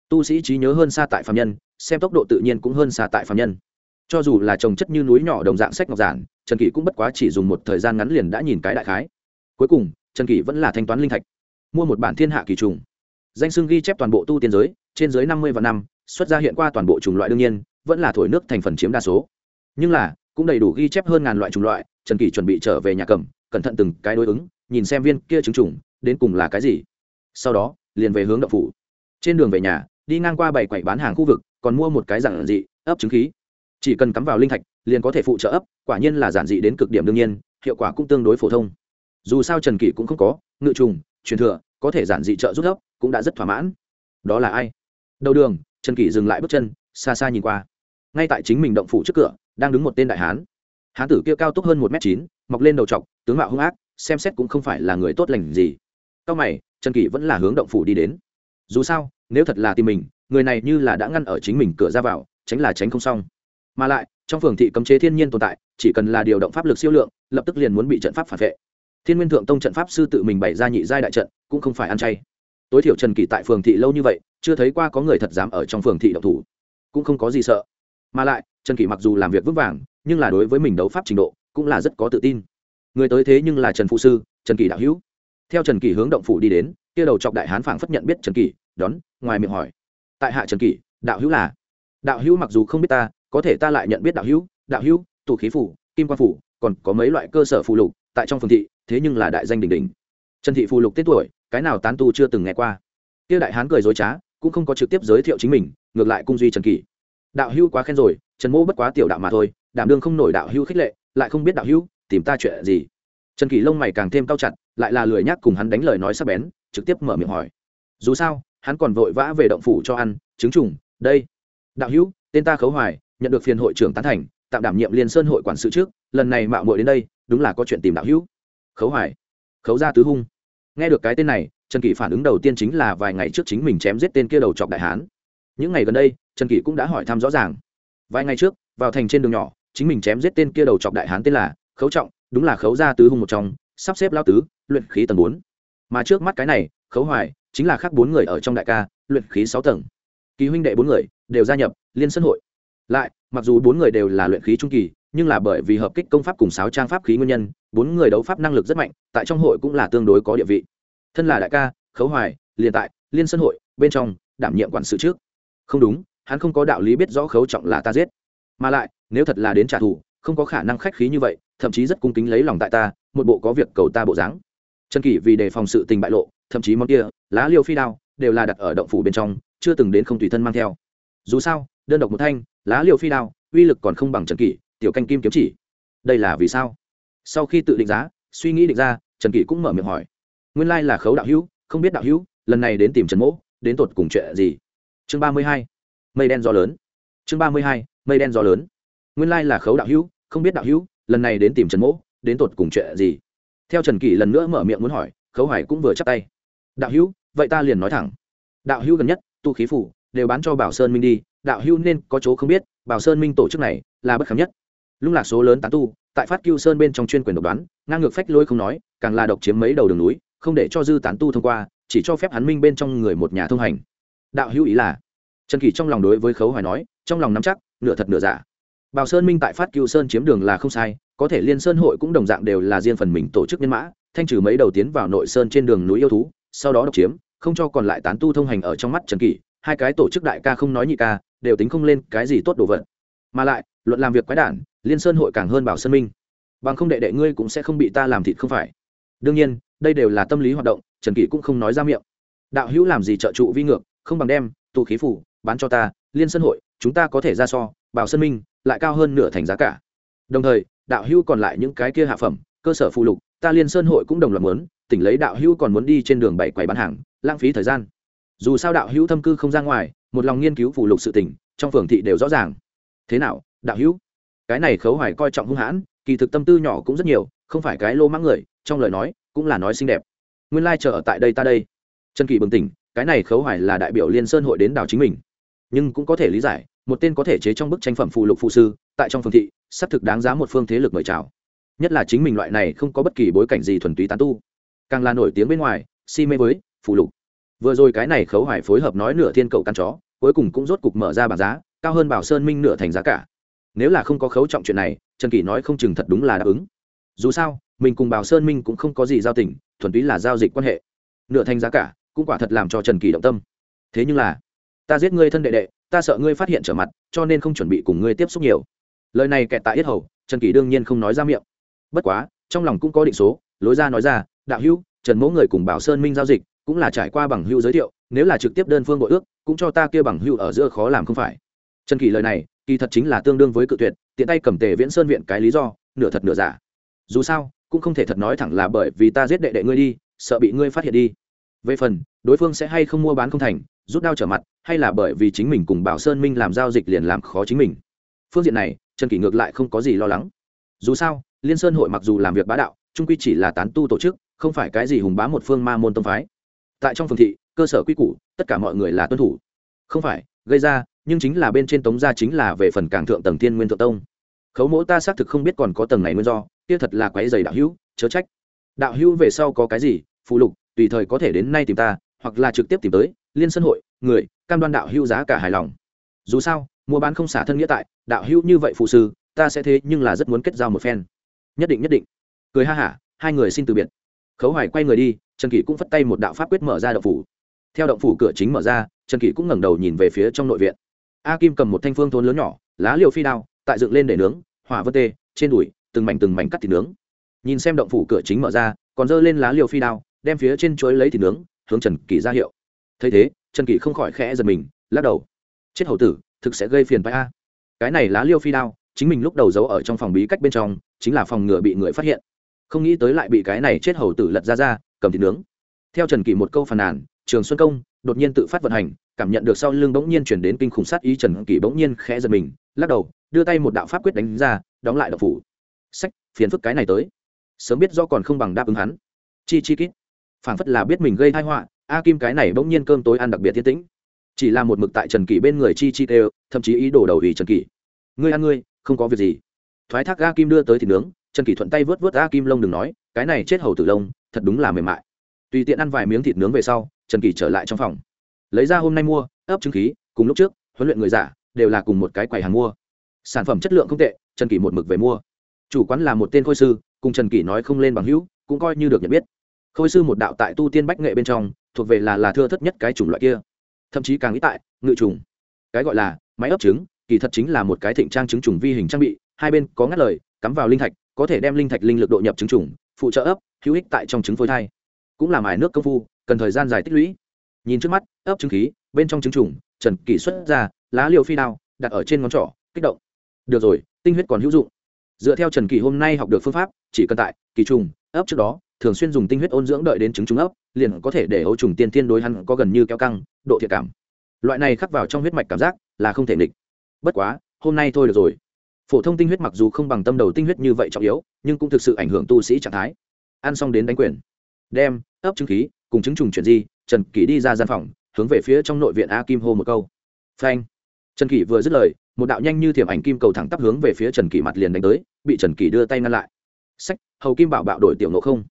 Tu sĩ trí nhớ hơn xa tại phạm nhân, xem tốc độ tự nhiên cũng hơn xa tại phạm nhân cho dù là trồng chất như núi nhỏ đồng dạng sách ngọc giản, trần kỷ cũng bất quá chỉ dùng một thời gian ngắn liền đã nhìn cái đại khái. Cuối cùng, trần kỷ vẫn là thanh toán linh thạch, mua một bản thiên hạ kỳ trùng. Danh xưng ghi chép toàn bộ tu tiên giới, trên dưới năm mươi và năm, xuất ra hiện qua toàn bộ chủng loại đương nhiên, vẫn là thổi nước thành phần chiếm đa số. Nhưng là, cũng đầy đủ ghi chép hơn ngàn loại chủng loại, trần kỷ chuẩn bị trở về nhà cầm, cẩn thận từng cái đối ứng, nhìn xem viên kia trứng trùng, đến cùng là cái gì. Sau đó, liền về hướng đậu phủ. Trên đường về nhà, đi ngang qua bảy quầy bán hàng khu vực, còn mua một cái dạng dị, ấp trứng khí chỉ cần cắm vào linh thạch, liền có thể phụ trợ ấp, quả nhiên là giản dị đến cực điểm đương nhiên, hiệu quả cũng tương đối phổ thông. Dù sao trần kỷ cũng không có, ngự trùng, truyền thừa, có thể giản dị trợ giúp ấp, cũng đã rất thỏa mãn. Đó là ai? Đầu đường, trần kỷ dừng lại bước chân, xa xa nhìn qua. Ngay tại chính mình động phủ trước cửa, đang đứng một tên đại hán. Hán tử kia cao túc hơn một m chín, mọc lên đầu t tướng mạo hung ác, xem xét cũng không phải là người tốt lành gì. Sau mày, trần kỷ vẫn là hướng động phủ đi đến. Dù sao, nếu thật là tìm mình, người này như là đã ngăn ở chính mình cửa ra vào, tránh là tránh không xong mà lại, trong phường thị cấm chế thiên nhiên tồn tại, chỉ cần là điều động pháp lực siêu lượng, lập tức liền muốn bị trận pháp phản vệ. Thiên nguyên thượng tông trận pháp sư tự mình bày ra nhị giai đại trận, cũng không phải ăn chay. Tối thiểu trần kỳ tại phường thị lâu như vậy, chưa thấy qua có người thật dám ở trong phường thị động thủ. Cũng không có gì sợ. Mà lại, trần kỳ mặc dù làm việc vững vàng, nhưng là đối với mình đấu pháp trình độ, cũng là rất có tự tin. Người tới thế nhưng là trần phụ sư, trần kỳ đạo hữu. Theo trần kỳ hướng động phủ đi đến, kia đầu chọc đại hán phảng phất nhận biết trần kỳ đón, ngoài miệng hỏi. Tại hạ trần kỳ đạo hữu là? Đạo hữu mặc dù không biết ta có thể ta lại nhận biết đạo hữu đạo hữu tụ khí phủ, kim quan phủ, còn có mấy loại cơ sở phù lục, tại trong phường thị, thế nhưng là đại danh đình đình trần thị phù lục tết tuổi, cái nào tán tu chưa từng nghe qua. Kia đại hán cười dối trá, cũng không có trực tiếp giới thiệu chính mình, ngược lại cung duy trần kỷ. Đạo hữu quá khen rồi, trần mô bất quá tiểu đạo mà thôi, đảm đương không nổi đạo hữu khích lệ, lại không biết đạo hữu, tìm ta chuyện gì. Trần kỷ lông mày càng thêm cao chặt, lại là lười nhác cùng hắn đánh lời nói sắp bén, trực tiếp mở miệng hỏi. Dù sao, hắn còn vội vã về động phủ cho ăn, trứng trùng, đây. Đạo hữu, tên ta khấu hoài nhận được phiền hội trưởng tán thành, tạm đảm nhiệm liên sơn hội quản sự trước, lần này mạo muội đến đây, đúng là có chuyện tìm đạo hữu. Khấu hoài, khấu gia tứ hung. Nghe được cái tên này, trần kỷ phản ứng đầu tiên chính là vài ngày trước chính mình chém giết tên kia đầu chọc đại hán. Những ngày gần đây, trần kỷ cũng đã hỏi thăm rõ ràng. Vài ngày trước, vào thành trên đường nhỏ, chính mình chém giết tên kia đầu chọc đại hán tên là khấu trọng, đúng là khấu gia tứ hung một trong, sắp xếp lao tứ, luyện khí tầng bốn. Mà trước mắt cái này, khấu hoài, chính là khác bốn người ở trong đại ca, luyện khí sáu tầng. Kỳ huynh đệ bốn người đều gia nhập liên sân hội lại, mặc dù bốn người đều là luyện khí trung kỳ, nhưng là bởi vì hợp kích công pháp cùng sáu trang pháp khí nguyên nhân, bốn người đấu pháp năng lực rất mạnh, tại trong hội cũng là tương đối có địa vị. Thân là đại ca, khấu hoài liền tại, liên sân hội, bên trong, đảm nhiệm quản sự trước. Không đúng, hắn không có đạo lý biết rõ khấu trọng là ta giết. Mà lại, nếu thật là đến trả thù, không có khả năng khách khí như vậy, thậm chí rất cung kính lấy lòng tại ta, một bộ có việc cầu ta bộ dáng. Trần kỷ vì đề phòng sự tình bại lộ, thậm chí món kia, lá liêu phi đao, đều là đặt ở động phủ bên trong, chưa từng đến không tùy thân mang theo. Dù sao, đơn độc một thanh lá liêu phi đao, uy lực còn không bằng trần kỷ, tiểu canh kim kiếm chỉ. Đây là vì sao? Sau khi tự định giá, suy nghĩ định ra, trần kỷ cũng mở miệng hỏi. Nguyên lai là khấu đạo hữu, không biết đạo hữu, lần này đến tìm trần mỗ, đến tột cùng chuyện gì? Chương ba mươi hai, mây đen gió lớn. Chương ba mươi hai, mây đen gió lớn. Nguyên lai là khấu đạo hữu, không biết đạo hữu, lần này đến tìm trần mỗ, đến tột cùng chuyện gì? Theo trần kỷ lần nữa mở miệng muốn hỏi, khấu hoài cũng vừa chắp tay. Đạo hữu, vậy ta liền nói thẳng. Đạo hữu gần nhất, tu khí phủ đều bán cho bảo sơn minh đi, đạo hưu nên có chỗ không biết, bảo sơn minh tổ chức này là bất khám nhất. Lung lạc số lớn tán tu, tại phát cưu sơn bên trong chuyên quyền độc đoán, ngang ngược phách lôi không nói, càng là độc chiếm mấy đầu đường núi, không để cho dư tán tu thông qua, chỉ cho phép hắn minh bên trong người một nhà thông hành. Đạo hữu ý là? Trần kỳ trong lòng đối với khấu hoài nói, trong lòng nắm chắc, nửa thật nửa giả. Bảo sơn minh tại phát Cưu sơn chiếm đường là không sai, có thể liên sơn hội cũng đồng dạng đều là riêng phần mình tổ chức nhân mã, thanh trừ mấy đầu tiến vào nội sơn trên đường núi yêu thú, sau đó độc chiếm, không cho còn lại tán tu thông hành ở trong mắt trần kỳ hai cái tổ chức đại ca không nói nhị ca, đều tính không lên cái gì tốt đồ vật. Mà lại, luận làm việc quái đản, liên sơn hội càng hơn bảo sơn minh. Bằng không đệ đệ ngươi cũng sẽ không bị ta làm thịt không phải. Đương nhiên, đây đều là tâm lý hoạt động, trần kỷ cũng không nói ra miệng. Đạo hữu làm gì trợ trụ vi ngược, không bằng đem tụ khí phủ bán cho ta, liên sơn hội, chúng ta có thể ra so, bảo sơn minh lại cao hơn nửa thành giá cả. Đồng thời, đạo hữu còn lại những cái kia hạ phẩm, cơ sở phụ lục, ta liên sơn hội cũng đồng loạt muốn, tỉnh lấy đạo hữu còn muốn đi trên đường bảy quầy bán hàng, lãng phí thời gian dù sao đạo hữu thâm cư không ra ngoài, một lòng nghiên cứu phụ lục sự tỉnh trong phường thị đều rõ ràng. Thế nào, đạo hữu? Cái này khấu hoài coi trọng hung hãn, kỳ thực tâm tư nhỏ cũng rất nhiều, không phải cái lô mãng người, trong lời nói, cũng là nói xinh đẹp. Nguyên lai chờ ở tại đây ta đây. Trần kỳ bừng tỉnh, cái này khấu hoài là đại biểu liên sơn hội đến đảo chính mình. Nhưng cũng có thể lý giải, một tên có thể chế trong bức tranh phẩm phụ lục phụ sư, tại trong phương thị, xác thực đáng giá một phương thế lực mời chào. Nhất là chính mình loại này không có bất kỳ bối cảnh gì thuần túy tán tu. Càng là nổi tiếng bên ngoài, si mê với phụ lục vừa rồi cái này khấu hải phối hợp nói nửa thiên cầu căn chó, cuối cùng cũng rốt cục mở ra bảng giá, cao hơn bảo sơn minh nửa thành giá cả. Nếu là không có khấu trọng chuyện này, trần kỷ nói không chừng thật đúng là đáp ứng. Dù sao, mình cùng bảo sơn minh cũng không có gì giao tình, thuần túy là giao dịch quan hệ. Nửa thành giá cả, cũng quả thật làm cho trần kỳ động tâm. Thế nhưng là, ta giết ngươi thân đệ đệ, ta sợ ngươi phát hiện trở mặt, cho nên không chuẩn bị cùng ngươi tiếp xúc nhiều. Lời này kẹt tại yết hầu, trần kỳ đương nhiên không nói ra miệng. Bất quá, trong lòng cũng có định số, lối ra nói ra, đạo hữu, trần mỗ người cùng bảo sơn minh giao dịch cũng là trải qua bằng hữu giới thiệu, nếu là trực tiếp đơn phương bội ước, cũng cho ta kia bằng hữu ở giữa khó làm không phải. Trần kỳ lời này, kỳ thật chính là tương đương với cự tuyệt, tiện tay cầm tề viễn sơn viện cái lý do, nửa thật nửa giả. Dù sao, cũng không thể thật nói thẳng là bởi vì ta giết đệ đệ ngươi đi, sợ bị ngươi phát hiện đi. Về phần, đối phương sẽ hay không mua bán không thành, rút đao trở mặt, hay là bởi vì chính mình cùng bảo sơn minh làm giao dịch liền làm khó chính mình. Phương diện này, trần kỷ ngược lại không có gì lo lắng. Dù sao, liên sơn hội mặc dù làm việc bá đạo trung quy chỉ là tán tu tổ chức, không phải cái gì hùng bá một phương ma môn tông phái tại trong phường thị, cơ sở quy củ, tất cả mọi người là tuân thủ. Không phải, gây ra, nhưng chính là bên trên tống gia chính là về phần càng thượng tầng thiên nguyên thượng tông. Khấu mỗ ta xác thực không biết còn có tầng này nguyên do, kia thật là quái dày đạo hữu, chớ trách. Đạo hữu về sau có cái gì, phụ lục, tùy thời có thể đến nay tìm ta, hoặc là trực tiếp tìm tới, liên sân hội, người, cam đoan đạo hữu giá cả hài lòng. Dù sao, mua bán không xả thân nghĩa tại, đạo hữu như vậy phụ sư, ta sẽ thế nhưng là rất muốn kết giao một phen. Nhất định nhất định. Cười ha hả, hai người xin từ biệt khấu hoài quay người đi, trần kỷ cũng phất tay một đạo pháp quyết mở ra động phủ. Theo động phủ cửa chính mở ra, trần kỷ cũng ngẩng đầu nhìn về phía trong nội viện. A kim cầm một thanh phương thốn lớn nhỏ, lá liều phi đao, tại dựng lên để nướng, hỏa vân tê, trên đùi, từng mảnh từng mảnh cắt thịt nướng. Nhìn xem động phủ cửa chính mở ra, còn giơ lên lá liều phi đao, đem phía trên chuối lấy thịt nướng, hướng trần kỷ ra hiệu. Thấy thế, trần kỷ không khỏi khẽ giật mình, lắc đầu. Chết hầu tử, thực sẽ gây phiền bay a. Cái này lá liêu phi đao, chính mình lúc đầu giấu ở trong phòng bí cách bên trong, chính là phòng ngừa bị người phát hiện không nghĩ tới lại bị cái này chết hầu tử lật ra ra, cầm thịt nướng. Theo trần kỷ một câu phàn nàn, trường xuân công đột nhiên tự phát vận hành, cảm nhận được sau lưng bỗng nhiên chuyển đến kinh khủng sát ý, trần kỷ bỗng nhiên khẽ giật mình, lắc đầu, đưa tay một đạo pháp quyết đánh ra, đóng lại đậu phủ. Sách phiền phức cái này tới. Sớm biết do còn không bằng đáp ứng hắn. Chi chi kít. Phản phất là biết mình gây thai họa, a kim cái này bỗng nhiên cơm tối ăn đặc biệt thiên tĩnh. Chỉ là một mực tại trần kỷ bên người chi chi tê thậm chí ý đồ đầu ý trần kỷ. Ngươi ăn ngươi, không có việc gì. Thoái thác a kim đưa tới thịt nướng trần kỷ thuận tay vớt vớt a kim lông đừng nói, cái này chết hầu tử lông, thật đúng là mềm mại. Tùy tiện ăn vài miếng thịt nướng về sau, trần kỷ trở lại trong phòng. Lấy ra hôm nay mua, ấp trứng khí, cùng lúc trước, huấn luyện người giả đều là cùng một cái quầy hàng mua. Sản phẩm chất lượng không tệ, trần kỷ một mực về mua. Chủ quán là một tên khôi sư, cùng trần kỷ nói không lên bằng hữu, cũng coi như được nhận biết. Khôi sư một đạo tại tu tiên bách nghệ bên trong, thuộc về là là thưa thất nhất cái chủng loại kia. Thậm chí càng ít tại, ngự trùng. Cái gọi là máy ấp trứng, kỳ thật chính là một cái thịnh trang trứng trùng vi hình trang bị, hai bên có ngắt lời, cắm vào linh thạch có thể đem linh thạch linh lực độ nhập trứng trùng, phụ trợ ấp, hữu ích tại trong trứng phôi thai. Cũng là mài nước công phu, cần thời gian dài tích lũy. Nhìn trước mắt, ấp trứng khí, bên trong trứng trùng, trần kỷ xuất ra, lá liều phi đao, đặt ở trên ngón trỏ, kích động. Được rồi, tinh huyết còn hữu dụng. Dựa theo trần kỳ hôm nay học được phương pháp, chỉ cần tại kỳ trùng, ấp trước đó, thường xuyên dùng tinh huyết ôn dưỡng đợi đến trứng trùng ấp, liền có thể để ấu trùng tiên tiên đối hắn có gần như kéo căng, độ thiệt cảm. Loại này khắc vào trong huyết mạch cảm giác là không thể nghịch. Bất quá, hôm nay thôi được rồi phổ thông tinh huyết mặc dù không bằng tâm đầu tinh huyết như vậy trọng yếu, nhưng cũng thực sự ảnh hưởng tu sĩ trạng thái. Ăn xong đến đánh quyền, đem, ấp chứng khí, cùng chứng trùng chuyển di, trần kỷ đi ra gian phòng, hướng về phía trong nội viện a kim hô một câu. Phanh. Trần kỷ vừa dứt lời, một đạo nhanh như thiểm ảnh kim cầu thẳng tắp hướng về phía trần kỷ mặt liền đánh tới, bị trần kỷ đưa tay ngăn lại. Sách, hầu kim bảo bạo đổi tiểu nộ không.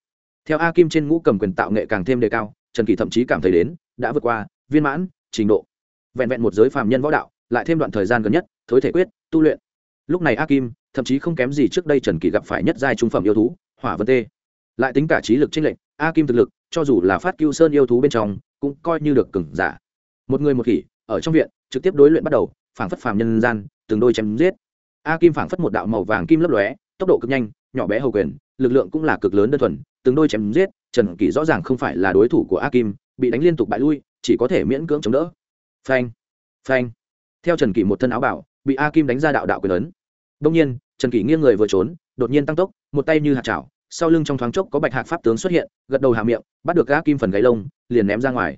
Theo a kim trên ngũ cầm quyền tạo nghệ càng thêm đề cao, trần kỷ thậm chí cảm thấy đến, đã vượt qua viên mãn, trình độ. Vẹn vẹn một giới phàm nhân võ đạo, lại thêm đoạn thời gian gần nhất, thối thể quyết, tu luyện lúc này a kim thậm chí không kém gì trước đây trần kỳ gặp phải nhất giai trung phẩm yêu thú, hỏa vân tê. Lại tính cả trí lực trinh lệnh a kim thực lực, cho dù là phát cưu sơn yêu thú bên trong, cũng coi như được cừng giả. Một người một khỉ, ở trong viện, trực tiếp đối luyện bắt đầu, phảng phất phàm nhân gian, từng đôi chém giết. A kim phảng phất một đạo màu vàng kim lấp lóe, tốc độ cực nhanh, nhỏ bé hầu quyền, lực lượng cũng là cực lớn đơn thuần, từng đôi chém giết, trần kỳ rõ ràng không phải là đối thủ của a kim bị đánh liên tục bại lui, chỉ có thể miễn cưỡng chống đỡ. Phanh phanh. Theo trần kỳ một thân áo bảo, bị a kim đánh ra đạo đạo quyền lớn đông nhiên, trần kỷ nghiêng người vừa trốn, đột nhiên tăng tốc, một tay như hạt chảo, sau lưng trong thoáng chốc có bạch hạc pháp tướng xuất hiện, gật đầu hạ miệng, bắt được a kim phần gáy lông, liền ném ra ngoài.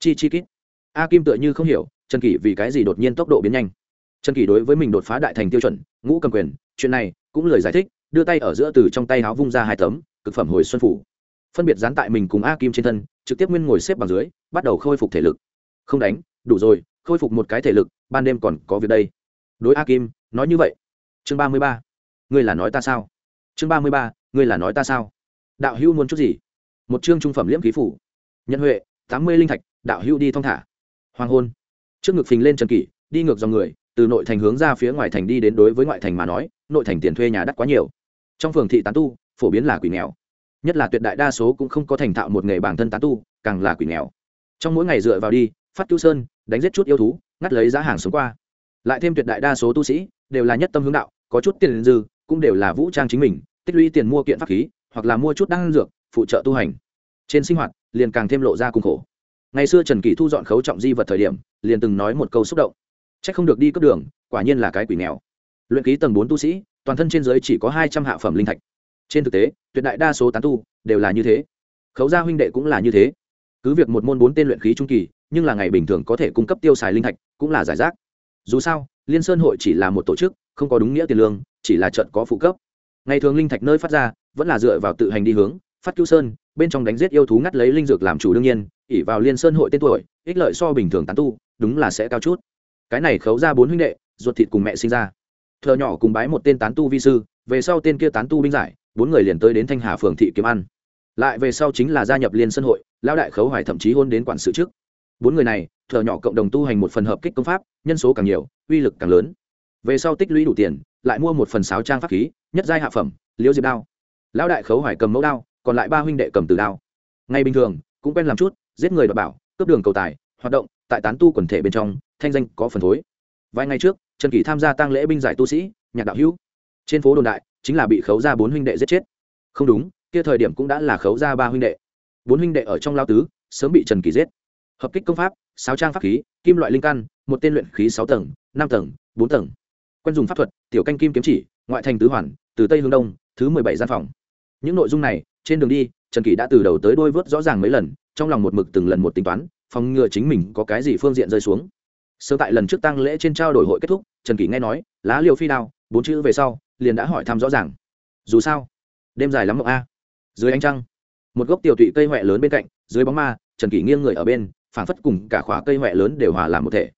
Chi chi kít. A kim tựa như không hiểu, trần kỷ vì cái gì đột nhiên tốc độ biến nhanh. Trần kỷ đối với mình đột phá đại thành tiêu chuẩn, ngũ cầm quyền, chuyện này cũng lời giải thích, đưa tay ở giữa từ trong tay áo vung ra hai tấm, cực phẩm hồi xuân phủ. Phân biệt dán tại mình cùng a kim trên thân, trực tiếp nguyên ngồi xếp bằng dưới, bắt đầu khôi phục thể lực. Không đánh, đủ rồi, khôi phục một cái thể lực, ban đêm còn có việc đây. Đối a kim, nói như vậy chương ba mươi ba. Ngươi là nói ta sao? Chương ba mươi ba, ngươi là nói ta sao? Đạo hữu muốn chút gì? Một chương trung phẩm liễm khí phủ. Nhân huệ, tám mươi linh thạch, đạo hữu đi thong thả. Hoàng hôn. Trước ngực phình lên trần kỷ, đi ngược dòng người, từ nội thành hướng ra phía ngoài thành đi đến đối với ngoại thành mà nói, nội thành tiền thuê nhà đắt quá nhiều. Trong phường thị tán tu, phổ biến là quỷ nghèo. Nhất là tuyệt đại đa số cũng không có thành thạo một nghề bản thân tán tu, càng là quỷ nghèo. Trong mỗi ngày dựa vào đi, phát cứu sơn, đánh giết chút yêu thú, ngắt lấy giá hàng sống qua lại thêm tuyệt đại đa số tu sĩ đều là nhất tâm hướng đạo, có chút tiền dư cũng đều là vũ trang chính mình, tích lũy tiền mua kiện pháp khí hoặc là mua chút đan dược phụ trợ tu hành. Trên sinh hoạt liền càng thêm lộ ra cùng khổ. Ngày xưa trần kỳ thu dọn khấu trọng di vật thời điểm, liền từng nói một câu xúc động. C h ắ c không được đi cấp đường, quả nhiên là cái quỷ nghèo. Luyện ký tầng bốn tu sĩ, toàn thân trên giới chỉ có hai trăm hạ phẩm linh thạch. Trên thực tế, tuyệt đại đa số tán tu đều là như thế. Khấu gia huynh đệ cũng là như thế. Cứ việc một môn bốn tên luyện khí trung kỳ, nhưng là ngày bình thường có thể cung cấp tiêu xài linh thạch cũng là giải rác dù sao, liên sơn hội chỉ là một tổ chức, không có đúng nghĩa tiền lương, chỉ là trận có phụ cấp. Ngày thường linh thạch nơi phát ra, vẫn là dựa vào tự hành đi hướng, phát cứu sơn, bên trong đánh giết yêu thú ngắt lấy linh dược làm chủ đương nhiên ỉ vào liên sơn hội tên tuổi, ích lợi so bình thường tán tu, đúng là sẽ cao chút. Cái này khấu ra bốn huynh đệ, ruột thịt cùng mẹ sinh ra. Thợ nhỏ cùng bái một tên tán tu vi sư, về sau tên kia tán tu binh giải, bốn người liền tới đến thanh hà phường thị kiếm ăn. Lại về sau chính là gia nhập liên sơn hội lao đại khấu hoài thậm chí hôn đến quản sự trước bốn người này, thợ nhỏ cộng đồng tu hành một phần hợp kích công pháp, nhân số càng nhiều, uy lực càng lớn. Về sau tích lũy đủ tiền, lại mua một phần sáo trang pháp khí, nhất giai hạ phẩm, liễu diệp đao. Lão đại khấu hoài cầm mẫu đao, còn lại ba huynh đệ cầm từ đao. Ngay bình thường, cũng quen làm chút, giết người đọc bảo, cướp đường cầu tài, hoạt động, tại tán tu quần thể bên trong, thanh danh có phần thối. Vài ngày trước, trần kỳ tham gia tăng lễ binh giải tu sĩ, nhạc đạo hữu. Trên phố đồn đại, chính là bị khấu ra bốn huynh đệ giết chết. Không đúng, kia thời điểm cũng đã là khấu ra ba huynh đệ. Bốn huynh đệ ở trong lao tứ, sớm bị trần kỳ giết hợp kích công pháp, sáu trang pháp khí, kim loại linh căn, một tên luyện khí sáu tầng, năm tầng, bốn tầng. Quen dùng pháp thuật, tiểu canh kim kiếm chỉ, ngoại thành tứ hoàn, từ tây hướng đông, thứ mười bảy gian phòng. Những nội dung này, trên đường đi, trần kỳ đã từ đầu tới đôi vớt rõ ràng mấy lần, trong lòng một mực từng lần một tính toán, phòng ngừa chính mình có cái gì phương diện rơi xuống. Sớm tại lần trước tăng lễ trên trao đổi hội kết thúc, trần kỳ nghe nói, lá liều phi đao, bốn chữ về sau, liền đã hỏi thăm rõ ràng. Dù sao, đêm dài lắm mộng a. Dưới ánh trăng, một gốc tiểu tụy cây huệ lớn bên cạnh, dưới bóng ma, trần kỳ nghiêng người ở bên phản phất cùng cả khóa cây huệ lớn đều hòa làm một thể.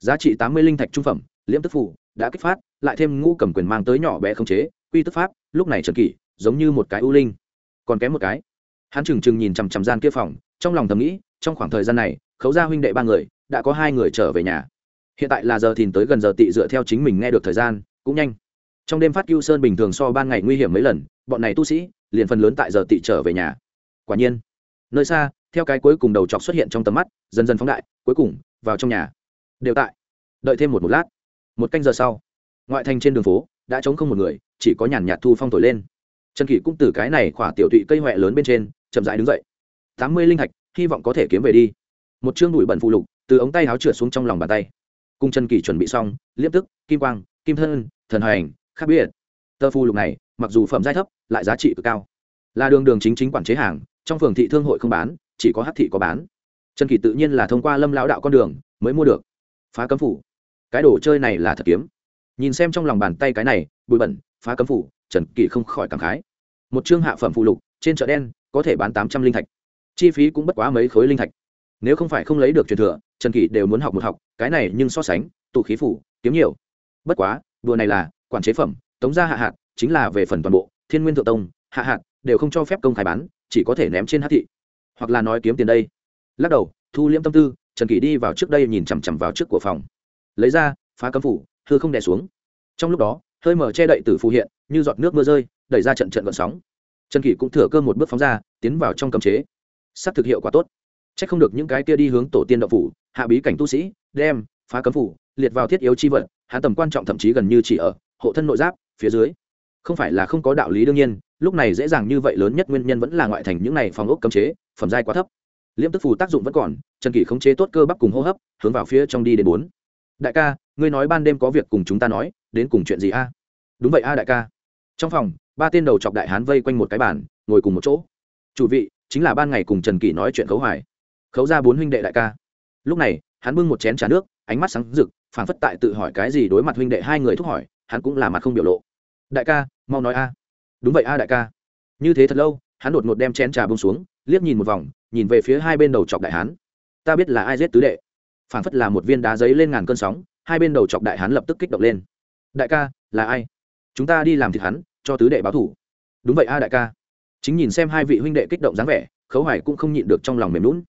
Giá trị tám mươi linh thạch trung phẩm, liễm tức phủ đã kích phát, lại thêm ngũ cầm quyền mang tới nhỏ bé không chế, quy tức pháp, lúc này trần kỳ giống như một cái ưu linh. Còn kém một cái. Hắn trừng trừng nhìn chằm chằm gian kia phòng, trong lòng thầm nghĩ, trong khoảng thời gian này, khấu gia huynh đệ ba người, đã có hai người trở về nhà. Hiện tại là giờ thìn tới gần giờ tị dựa theo chính mình nghe được thời gian, cũng nhanh. Trong đêm phát cưu sơn bình thường so ban ngày nguy hiểm mấy lần, bọn này tu sĩ, liền phần lớn tại giờ tị trở về nhà. Quả nhiên, nơi xa theo cái cuối cùng đầu chọc xuất hiện trong tầm mắt dần dần phóng đại cuối cùng vào trong nhà. Đều tại. Đợi thêm một một lát. Một canh giờ sau ngoại thành trên đường phố đã trống không một người chỉ có nhàn nhạt thu phong thổi lên. Trần kỷ cũng từ cái này khỏa tiểu tụy cây huệ lớn bên trên chậm rãi đứng dậy. Tám mươi linh thạch hy vọng có thể kiếm về đi. Một chương đùi bẩn phụ lục từ ống tay háo trượt xuống trong lòng bàn tay. Cùng trần kỷ chuẩn bị xong liếp tức kim quang kim thân thần hoành, khác biệt. Tờ phụ lục này mặc dù phẩm giai thấp lại giá trị cực cao. Là đường đường chính chính quản chế hàng trong phường thị thương hội không bán chỉ có hát thị có bán. Trần kỷ tự nhiên là thông qua lâm lão đạo con đường mới mua được. Phá cấm phủ. Cái đồ chơi này là thật kiếm. Nhìn xem trong lòng bàn tay cái này, bụi bẩn, phá cấm phủ, trần kỷ không khỏi cảm khái. Một chương hạ phẩm phụ lục, trên chợ đen, có thể bán tám trăm linh thạch. Chi phí cũng bất quá mấy khối linh thạch. Nếu không phải không lấy được truyền thừa, trần kỷ đều muốn học một học, cái này nhưng so sánh, tụ khí phủ, kiếm nhiều. Bất quá, đùa này là quản chế phẩm, tống gia hạ hạt, chính là về phần toàn bộ, thiên nguyên thượng tông, hạ hạt, đều không cho phép công khai bán, chỉ có thể ném trên hát thị hoặc là nói kiếm tiền đây. Lắc đầu, thu liễm tâm tư, trần kỷ đi vào trước đây nhìn chằm chằm vào trước của phòng. Lấy ra, phá cấm phủ, hư không đè xuống. Trong lúc đó, hơi mở che đậy từ phù hiện, như giọt nước mưa rơi, đẩy ra trận trận gợn sóng. Trần kỷ cũng thừa cơ một bước phóng ra, tiến vào trong cấm chế. Sắp thực hiệu quả tốt. C h ắ c không được những cái kia đi hướng tổ tiên đậu phủ, hạ bí cảnh tu sĩ, đem, phá cấm phủ, liệt vào thiết yếu chi vật, hạ tầm quan trọng thậm chí gần như chỉ ở, hộ thân nội giáp, phía dưới. Không phải là không có đạo lý đương nhiên, lúc này dễ dàng như vậy lớn nhất nguyên nhân vẫn là ngoại thành những này phòng ốc cấm chế phẩm giai quá thấp. Liêm tức phù tác dụng vẫn còn, trần kỷ khống chế tốt cơ bắp cùng hô hấp, hướng vào phía trong đi đến bốn. Đại ca, ngươi nói ban đêm có việc cùng chúng ta nói, đến cùng chuyện gì a? Đúng vậy a, đại ca. Trong phòng, ba tên đầu chọc đại hán vây quanh một cái bàn, ngồi cùng một chỗ. Chủ vị, chính là ban ngày cùng trần kỷ nói chuyện khấu hoài khấu ra bốn huynh đệ đại ca. Lúc này, hắn bưng một chén trà nước, ánh mắt sáng rực, phảng phất tại tự hỏi cái gì đối mặt huynh đệ hai người thúc hỏi, hắn cũng là mặt không biểu lộ. Đại ca, mau nói a. Đúng vậy a, đại ca. Như thế thật lâu, hắn đột ngột đem chén trà bông xuống liếc nhìn một vòng, nhìn về phía hai bên đầu chọc đại hán. Ta biết là ai giết tứ đệ. Phảng phất là một viên đá giấy lên ngàn cơn sóng, hai bên đầu chọc đại hán lập tức kích động lên. Đại ca, là ai? Chúng ta đi làm thịt hắn, cho tứ đệ báo thủ. Đúng vậy a đại ca. Chính nhìn xem hai vị huynh đệ kích động dáng vẻ, khấu hoài cũng không nhịn được trong lòng mềm lún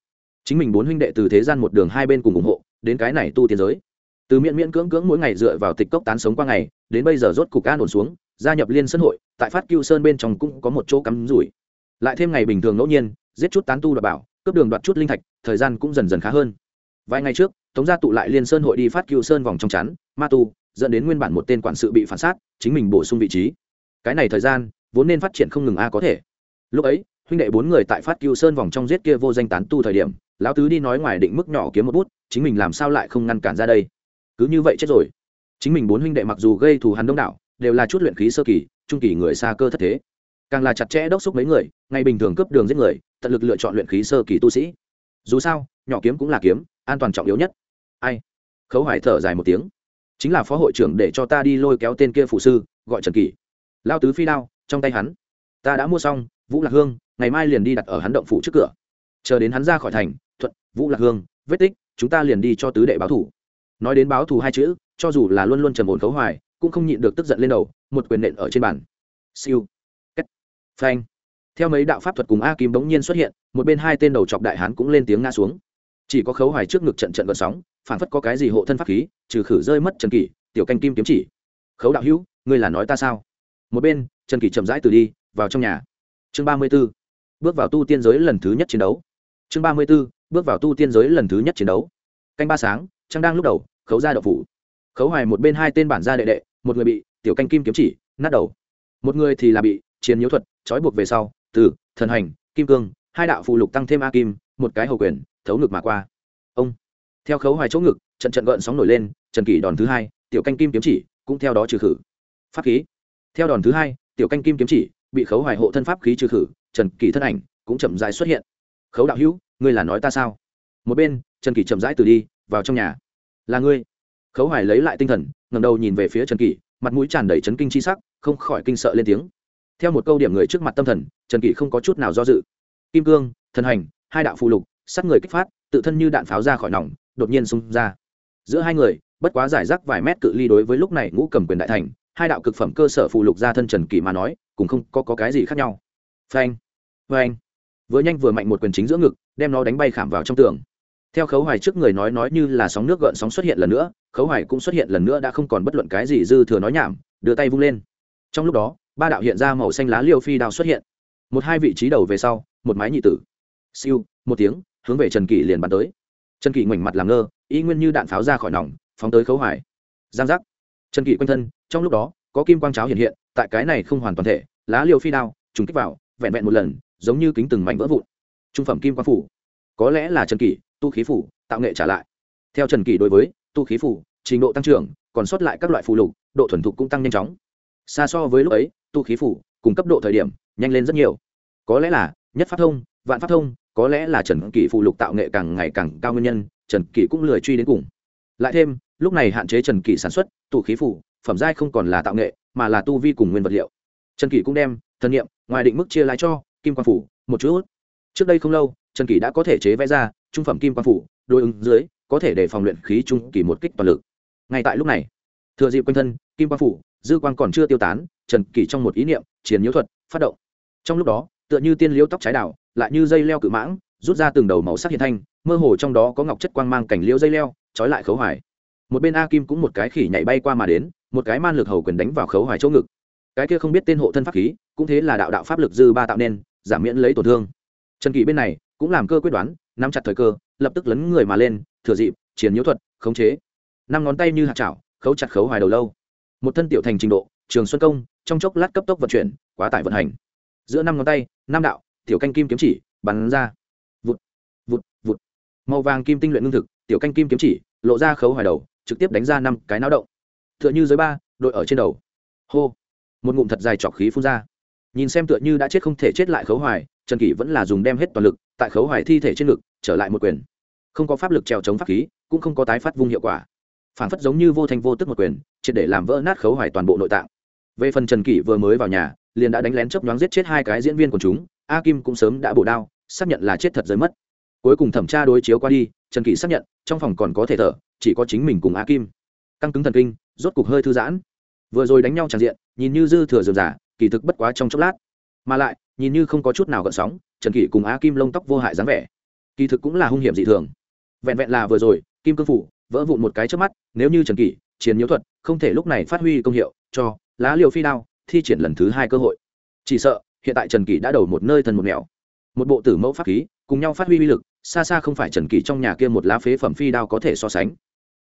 chính mình bốn huynh đệ từ thế gian một đường hai bên cùng ủng hộ, đến cái này tu tiên giới. Từ miễn miễn cưỡng cưỡng mỗi ngày dựa vào tịch cốc tán sống qua ngày, đến bây giờ rốt cục an ổn xuống, gia nhập liên sân hội, tại phát cưu sơn bên trong cũng có một chỗ cắm rủi. Lại thêm ngày bình thường ngẫu nhiên giết chút tán tu đoạt bảo, cướp đường đoạt chút linh thạch, thời gian cũng dần dần khá hơn. Vài ngày trước, tống gia tụ lại liên sơn hội đi phát cựu sơn vòng trong chắn, ma tu, dẫn đến nguyên bản một tên quản sự bị phản sát, chính mình bổ sung vị trí. Cái này thời gian, vốn nên phát triển không ngừng a có thể. Lúc ấy, huynh đệ bốn người tại phát cựu sơn vòng trong giết kia vô danh tán tu thời điểm, lão tứ đi nói ngoài định mức nhỏ kiếm một bút, chính mình làm sao lại không ngăn cản ra đây? Cứ như vậy chết rồi. Chính mình bốn huynh đệ mặc dù gây thù hắn đông đảo, đều là chút luyện khí sơ kỳ, trung kỳ người xa cơ thất thế. Càng là chặt chẽ đốc xúc mấy người, ngày bình thường cướp đường giết người tận lực lựa chọn luyện khí sơ kỳ tu sĩ. Dù sao, nhỏ kiếm cũng là kiếm, an toàn trọng yếu nhất. Ai? Khấu hải thở dài một tiếng. Chính là phó hội trưởng để cho ta đi lôi kéo tên kia phụ sư, gọi trần kỳ lao tứ phi đao, trong tay hắn. Ta đã mua xong, vũ lạc hương, ngày mai liền đi đặt ở hắn động phủ trước cửa. Chờ đến hắn ra khỏi thành, thuận, vũ lạc hương, vết tích, chúng ta liền đi cho tứ đệ báo thủ. Nói đến báo thù hai chữ, cho dù là luôn luôn trầm ổn khấu hoài, cũng không nhịn được tức giận lên đầu, một quyền nện ở trên bàn. Siêu. Cách phanh theo mấy đạo pháp thuật cùng a kim bỗng nhiên xuất hiện, một bên hai tên đầu chọc đại hán cũng lên tiếng ngã xuống. Chỉ có khấu hoài trước ngực trận trận gợn sóng, phản phất có cái gì hộ thân pháp khí, trừ khử rơi mất trần kỷ, tiểu canh kim kiếm chỉ. Khấu đạo hữu, ngươi là nói ta sao? Một bên, trần kỷ chậm rãi từ đi, vào trong nhà. Chương ba mươi b ố bước vào tu tiên giới lần thứ nhất chiến đấu. Chương ba mươi b ố bước vào tu tiên giới lần thứ nhất chiến đấu. Canh ba sáng, trăng đang lúc đầu, khấu ra đậu phủ. Khấu hoài một bên hai tên bản gia đệ đệ, một người bị tiểu canh kim kiếm chỉ, nát đầu. Một người thì là bị chiến nhiễu thuật, trói buộc về sau từ, thần hành, kim cương, hai đạo phụ lục tăng thêm a kim, một cái hầu quyền, thấu ngực mà qua. Ông, theo khấu hoài chỗ ngực, trận trận gợn sóng nổi lên, trần kỷ đòn thứ hai, tiểu canh kim kiếm chỉ, cũng theo đó trừ khử. Pháp khí. Theo đòn thứ hai, tiểu canh kim kiếm chỉ, bị khấu hoài hộ thân pháp khí trừ khử, trần kỷ thân ảnh cũng chậm rãi xuất hiện. Khấu đạo hữu, ngươi là nói ta sao? Một bên, trần kỷ chậm rãi từ đi, vào trong nhà. Là ngươi. Khấu hoài lấy lại tinh thần ngầm đầu nhìn về phía trần kỷ, mặt mũi tràn đầy chấn kinh c h i sắc, không khỏi kinh sợ lên tiếng theo một câu điểm người trước mặt tâm thần trần kỷ không có chút nào do dự. Kim cương thần hành hai đạo phụ lục sát người kích phát tự thân như đạn pháo ra khỏi nòng đột nhiên xung ra. Giữa hai người bất quá giải rác vài mét cự ly đối với lúc này ngũ cầm quyền đại thành hai đạo cực phẩm cơ sở phụ lục ra thân trần kỷ mà nói cũng không có, có cái gì khác nhau. Phanh phanh. Vừa nhanh vừa mạnh một quyền chính giữa ngực đem nó đánh bay khảm vào trong tường. Theo khấu hoài trước người nói nói như là sóng nước gợn sóng xuất hiện lần nữa khấu hoài cũng xuất hiện lần nữa đã không còn bất luận cái gì dư thừa nói nhảm đưa tay vung lên. Trong lúc đó ba đạo hiện ra màu xanh lá liêu phi đao xuất hiện. Một hai vị trí đầu về sau, một mái nhị tử. Siêu, một tiếng, hướng về trần kỷ liền bắn tới. Trần kỷ ngoảnh mặt làm ngơ ý nguyên như đạn pháo ra khỏi nòng, phóng tới khấu hoài. Giang giác. Trần kỷ quanh thân, trong lúc đó, có kim quang cháo hiện hiện, tại cái này không hoàn toàn thể, lá liêu phi đao, trùng kích vào, vẹn vẹn một lần, giống như kính từng mảnh vỡ vụn. Trung phẩm kim quang phủ. Có lẽ là trần kỷ, tu khí phủ, tạo nghệ trả lại. Theo trần kỷ đối với, tu khí phủ, trình độ tăng trưởng, còn sót lại các loại phù lục, độ thuần thục cũng tăng nhanh chóng xa so với lúc ấy, tu khí phủ, cùng cấp độ thời điểm, nhanh lên rất nhiều. Có lẽ là, nhất phát thông, vạn phát thông, có lẽ là trần kỷ phụ lục tạo nghệ càng ngày càng cao nguyên nhân, trần kỷ cũng lười truy đến cùng. Lại thêm, lúc này hạn chế trần kỷ sản xuất tụ khí phủ, phẩm giai không còn là tạo nghệ, mà là tu vi cùng nguyên vật liệu. Trần kỷ cũng đem, thân nhiệm ngoài định mức chia lại cho, kim quan phủ, một chút trước đây không lâu, trần kỷ đã có thể chế vẽ ra, trung phẩm kim quan phủ, đối ứng dưới, có thể để phòng luyện khí trung kỳ một kích toàn lực. Ngay tại lúc này, thừa dịp quanh thân, kim quan phủ dư quang còn chưa tiêu tán, trần kỷ trong một ý niệm chiến nhiễu thuật, phát động. Trong lúc đó, tựa như tiên liễu tóc trái đảo lại như dây leo cự mãng, rút ra từng đầu màu sắc hiện thanh, mơ hồ trong đó có ngọc chất quang mang cảnh liễu dây leo, trói lại khấu hoài. Một bên a kim cũng một cái khỉ nhảy bay qua mà đến, một cái man lực hầu quyền đánh vào khấu hoài chỗ ngực. Cái kia không biết tên hộ thân pháp khí, cũng thế là đạo đạo pháp lực dư ba tạo nên giảm miễn lấy tổn thương. Trần kỷ bên này cũng làm cơ quyết đoán, nắm chặt thời cơ, lập tức lấn người mà lên, thừa dịp chiến nhiễu thuật, khống chế. Năm ngón tay như hạt chảo, khấu chặt khấu hoài đầu lâu một thân tiểu thành trình độ, trường xuân công, trong chốc lát cấp tốc vận chuyển, quá tải vận hành. Giữa năm ngón tay, năm đạo, tiểu canh kim kiếm chỉ, bắn ra. Vụt vụt vụt. Màu vàng kim tinh luyện lương thực, tiểu canh kim kiếm chỉ, lộ ra khấu hoài đầu, trực tiếp đánh ra năm cái náo động. Tựa như dưới ba, đội ở trên đầu. Hô. Một ngụm thật dài trọc khí phun ra. Nhìn xem tựa như đã chết không thể chết lại khấu hoài, trần kỷ vẫn là dùng đem hết toàn lực, tại khấu hoài thi thể trên ngực, trở lại một quyền. Không có pháp lực trèo chống pháp khí, cũng không có tái phát vung hiệu quả. Phản phất giống như vô thành vô tức một quyền triệt để làm vỡ nát khấu hoài toàn bộ nội tạng. Về phần trần kỷ vừa mới vào nhà, liền đã đánh lén chớp nhoáng giết chết hai cái diễn viên của chúng, a kim cũng sớm đã bổ đao, xác nhận là chết thật rơi mất. Cuối cùng thẩm tra đối chiếu qua đi, trần kỷ xác nhận, trong phòng còn có thể thở, chỉ có chính mình cùng a kim. Căng cứng thần kinh, rốt cục hơi thư giãn. Vừa rồi đánh nhau tràn diện, nhìn như dư thừa dườm giả kỳ thực bất quá trong chốc lát. Mà lại, nhìn như không có chút nào gợn sóng, trần kỷ cùng a kim lông tóc vô hại dáng vẻ. Kỳ thực cũng là hung hiểm dị thường. Vẹn vẹn là vừa rồi, kim cương phủ vỡ vụn một cái trước mắt, nếu như trần kỷ chiến nhiễu thuật, không thể lúc này phát huy công hiệu, cho lá liều phi đao, thi triển lần thứ hai cơ hội. Chỉ sợ, hiện tại trần kỷ đã đầu một nơi thần một nẻo. Một bộ tử mẫu pháp khí, cùng nhau phát huy uy lực, xa xa không phải trần kỷ trong nhà kia một lá phế phẩm phi đao có thể so sánh.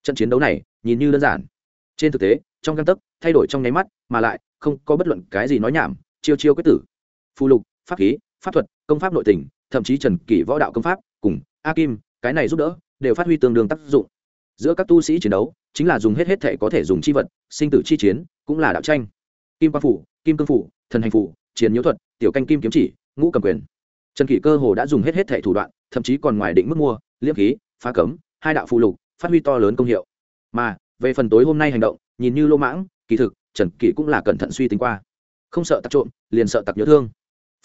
Trận chiến đấu này, nhìn như đơn giản. Trên thực tế, trong căn tấc, thay đổi trong nháy mắt, mà lại, không có bất luận cái gì nói nhảm, chiêu chiêu quyết tử. Phù lục, pháp khí, pháp thuật, công pháp nội tình, thậm chí trần kỷ võ đạo công pháp, cùng a kim, cái này giúp đỡ, đều phát huy tương đương tác dụng. Giữa các tu sĩ chiến đấu chính là dùng hết hết thể có thể dùng chi vật, sinh tử chi chiến, cũng là đạo tranh. Kim quang phủ, kim cương phủ, thần hành phủ, chiến nhiễu thuật, tiểu canh kim kiếm chỉ, ngũ cầm quyền. Trần kỷ cơ hồ đã dùng hết hết thể thủ đoạn, thậm chí còn ngoài định mức mua liêm khí, phá cấm, hai đạo phụ lục, phát huy to lớn công hiệu. Mà, về phần tối hôm nay hành động, nhìn như lô mãng, kỳ thực, trần kỷ cũng là cẩn thận suy tính qua. Không sợ tặc trộm, liền sợ tặc nhớ thương.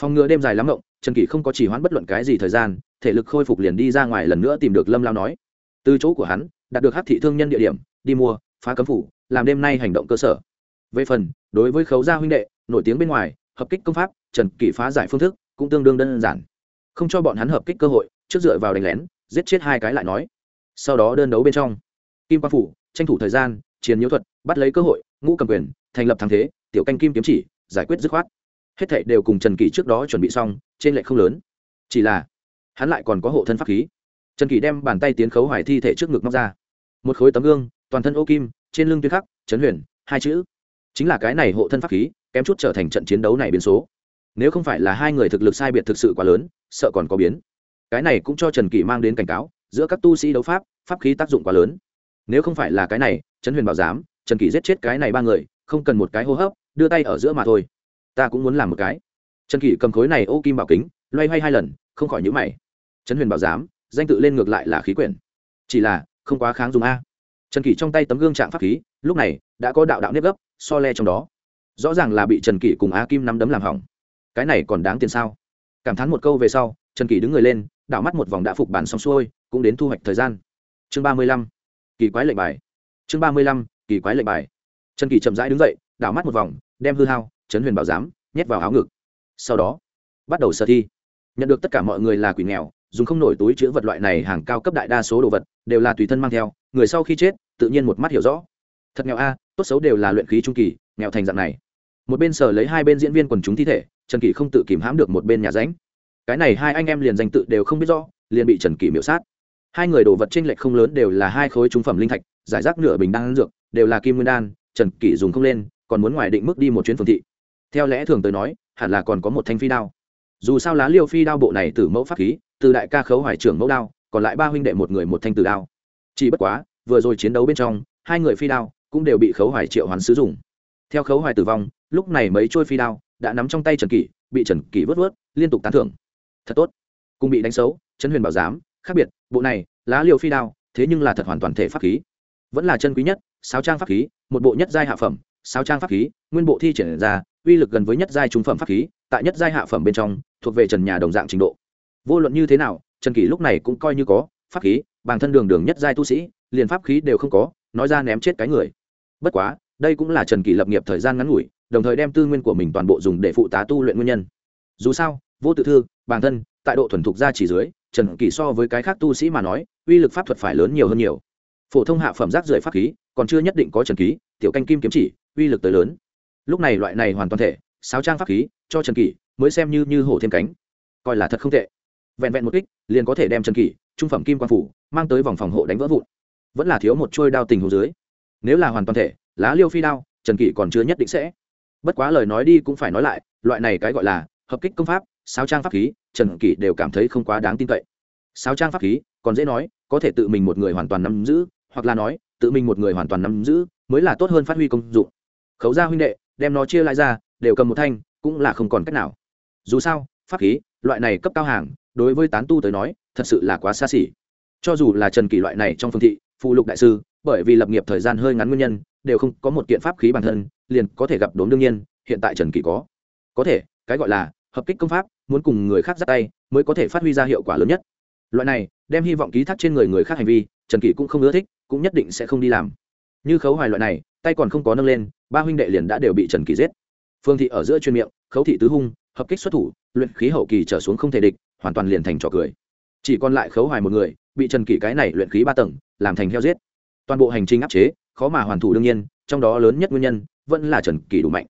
Phòng ngừa đêm dài lắm rộng trần kỷ không có chỉ hoãn bất luận cái gì thời gian, thể lực khôi phục liền đi ra ngoài lần nữa tìm được lâm lao nói. Từ chỗ của hắn, đạt được hát thị thương nhân địa điểm đi mua, phá cấm phủ, làm đêm nay hành động cơ sở. Về phần, đối với khấu gia huynh đệ, nổi tiếng bên ngoài, hợp kích công pháp, trần kỷ phá giải phương thức, cũng tương đương đơn giản. Không cho bọn hắn hợp kích cơ hội, trước dựa vào đánh lén, giết chết hai cái lại nói. Sau đó đơn đấu bên trong. Kim quang phủ, tranh thủ thời gian, chiến nhiễu thuật, bắt lấy cơ hội, ngũ cầm quyền, thành lập thắng thế, tiểu canh kim kiếm chỉ, giải quyết dứt khoát. Hết thảy đều cùng trần kỷ trước đó chuẩn bị xong, trên lệ không lớn. Chỉ là, hắn lại còn có hộ thân pháp khí. Trần kỷ đem bàn tay tiến khấu hoài thi thể trước ngực móc ra. Một khối tấm gương toàn thân ô kim, trên lưng tuyên khắc, chấn huyền, hai chữ. Chính là cái này hộ thân pháp khí, kém chút trở thành trận chiến đấu này biến số. Nếu không phải là hai người thực lực sai biệt thực sự quá lớn, sợ còn có biến. Cái này cũng cho trần kỷ mang đến cảnh cáo, giữa các tu sĩ đấu pháp pháp khí tác dụng quá lớn. Nếu không phải là cái này trấn huyền bảo giám, trần kỷ giết chết cái này ba người, không cần một cái hô hấp, đưa tay ở giữa mà thôi. Ta cũng muốn làm một cái. Trần kỷ cầm khối này ô kim bảo kính, loay hoay hai lần, không khỏi nhữ mày. Trấn huyền bảo giám, danh tự lên ngược lại là khí quyển. Chỉ là, không quá kháng dùng a trần kỷ trong tay tấm gương trạng pháp khí, lúc này, đã có đạo đạo nếp gấp, so le trong đó. Rõ ràng là bị trần kỷ cùng a kim nắm đấm làm hỏng. Cái này còn đáng tiền sao? Cảm thán một câu về sau, trần kỷ đứng người lên, đảo mắt một vòng đã phục bản xong xuôi, cũng đến thu hoạch thời gian. Chương ba mươi lăm. Kỳ quái lệnh bài. Chương ba mươi lăm. Kỳ quái lệnh bài. Trần kỷ chậm rãi đứng dậy, đảo mắt một vòng, đem hư hao chấn huyền bảo giám nhét vào áo ngực. Sau đó, bắt đầu sơ thi. Nhận được tất cả mọi người là quỷ nghèo dùng không nổi túi chữ vật loại này hàng cao cấp đại đa số đồ vật, đều là tùy thân mang theo, người sau khi chết, tự nhiên một mắt hiểu rõ. Thật nghèo a, tốt xấu đều là luyện khí trung kỳ, nghèo thành dạng này. Một bên sở lấy hai bên diễn viên quần chúng thi thể, trần kỳ không tự kìm hãm được một bên nhà ránh. Cái này hai anh em liền danh tự đều không biết rõ, liền bị trần kỳ miễu sát. Hai người đồ vật tranh lệch không lớn đều là hai khối trung phẩm linh thạch, giải rác nửa bình đan dược, đều là kim nguyên đan, trần kỷ dùng không lên, còn muốn ngoài định mức đi một chuyến phương thị. Theo lẽ thường tới nói, hẳn là còn có một thanh phi đao. Dù sao lá liêu phi đao bộ này từ mẫu pháp khí từ đại ca khấu hoài trưởng mẫu đao, còn lại ba huynh đệ một người một thanh từ đao. Chỉ bất quá, vừa rồi chiến đấu bên trong, hai người phi đao cũng đều bị khấu hoài triệu hoán sử dụng. Theo khấu hoài tử vong, lúc này mấy trôi phi đao đã nắm trong tay trần kỷ, bị trần kỷ vớt vớt, liên tục tán thưởng. Thật tốt. Cùng bị đánh xấu, trấn huyền bảo giám, khác biệt, bộ này, lá liều phi đao, thế nhưng là thật hoàn toàn thể pháp khí. Vẫn là chân quý nhất, sáu trang pháp khí, một bộ nhất giai hạ phẩm, sáu trang pháp khí, nguyên bộ thi triển ra, uy lực gần với nhất giai trung phẩm pháp khí, tại nhất giai hạ phẩm bên trong, thuộc về trần nhà đồng dạng trình độ vô luận như thế nào, trần kỷ lúc này cũng coi như có, pháp khí bản thân đường đường nhất giai tu sĩ, liền pháp khí đều không có, nói ra ném chết cái người. Bất quá, đây cũng là trần kỷ lập nghiệp thời gian ngắn ngủi, đồng thời đem tư nguyên của mình toàn bộ dùng để phụ tá tu luyện nguyên nhân. Dù sao, vô tự thư bản thân, tại độ thuần thục ra chỉ dưới, trần kỷ so với cái khác tu sĩ mà nói, uy lực pháp thuật phải lớn nhiều hơn nhiều. Phổ thông hạ phẩm rác rưởi pháp khí, còn chưa nhất định có trần ký tiểu canh kim kiếm chỉ, uy lực tới lớn. Lúc này loại này hoàn toàn thể, sáo trang pháp khí, cho trần kỷ, mới xem như như hổ thêm cánh. Coi là thật không tệ vẹn vẹn một kích, liền có thể đem trần kỷ, trung phẩm kim quan phủ, mang tới vòng phòng hộ đánh vỡ vụn. Vẫn là thiếu một trôi đao tình hồ dưới. Nếu là hoàn toàn thể, lá liêu phi đao, trần kỷ còn chưa nhất định sẽ. Bất quá lời nói đi cũng phải nói lại, loại này cái gọi là hợp kích công pháp sao trang pháp khí, trần kỷ đều cảm thấy không quá đáng tin cậy. Sao trang pháp khí, còn dễ nói, có thể tự mình một người hoàn toàn nắm giữ, hoặc là nói, tự mình một người hoàn toàn nắm giữ, mới là tốt hơn phát huy công dụng. Khấu gia huynh đệ, đem nó chia lại ra, đều cầm một thanh, cũng là không còn cách nào. Dù sao, pháp khí, loại này cấp cao hàng đối với tán tu tới nói, thật sự là quá xa xỉ. Cho dù là trần kỳ loại này trong phương thị, phụ lục đại sư, bởi vì lập nghiệp thời gian hơi ngắn nguyên nhân, đều không có một kiện pháp khí bản thân, liền có thể gặp đốm đương nhiên, hiện tại trần kỳ có. Có thể, cái gọi là hợp kích công pháp, muốn cùng người khác dắt tay, mới có thể phát huy ra hiệu quả lớn nhất. Loại này, đem hy vọng ký thác trên người người khác hành vi, trần kỳ cũng không ưa thích, cũng nhất định sẽ không đi làm. Như khấu hoài loại này, tay còn không có nâng lên, ba huynh đệ liền đã đều bị trần kỳ giết. Phương thị ở giữa chuyên miệng, khấu thị tứ hung, hợp kích xuất thủ, luyện khí hậu kỳ trở xuống không thể địch hoàn toàn liền thành trò cười. Chỉ còn lại khấu hoài một người, bị trần kỷ cái này luyện khí ba tầng, làm thành heo giết. Toàn bộ hành trình áp chế, khó mà hoàn thủ đương nhiên, trong đó lớn nhất nguyên nhân, vẫn là trần kỷ đủ mạnh.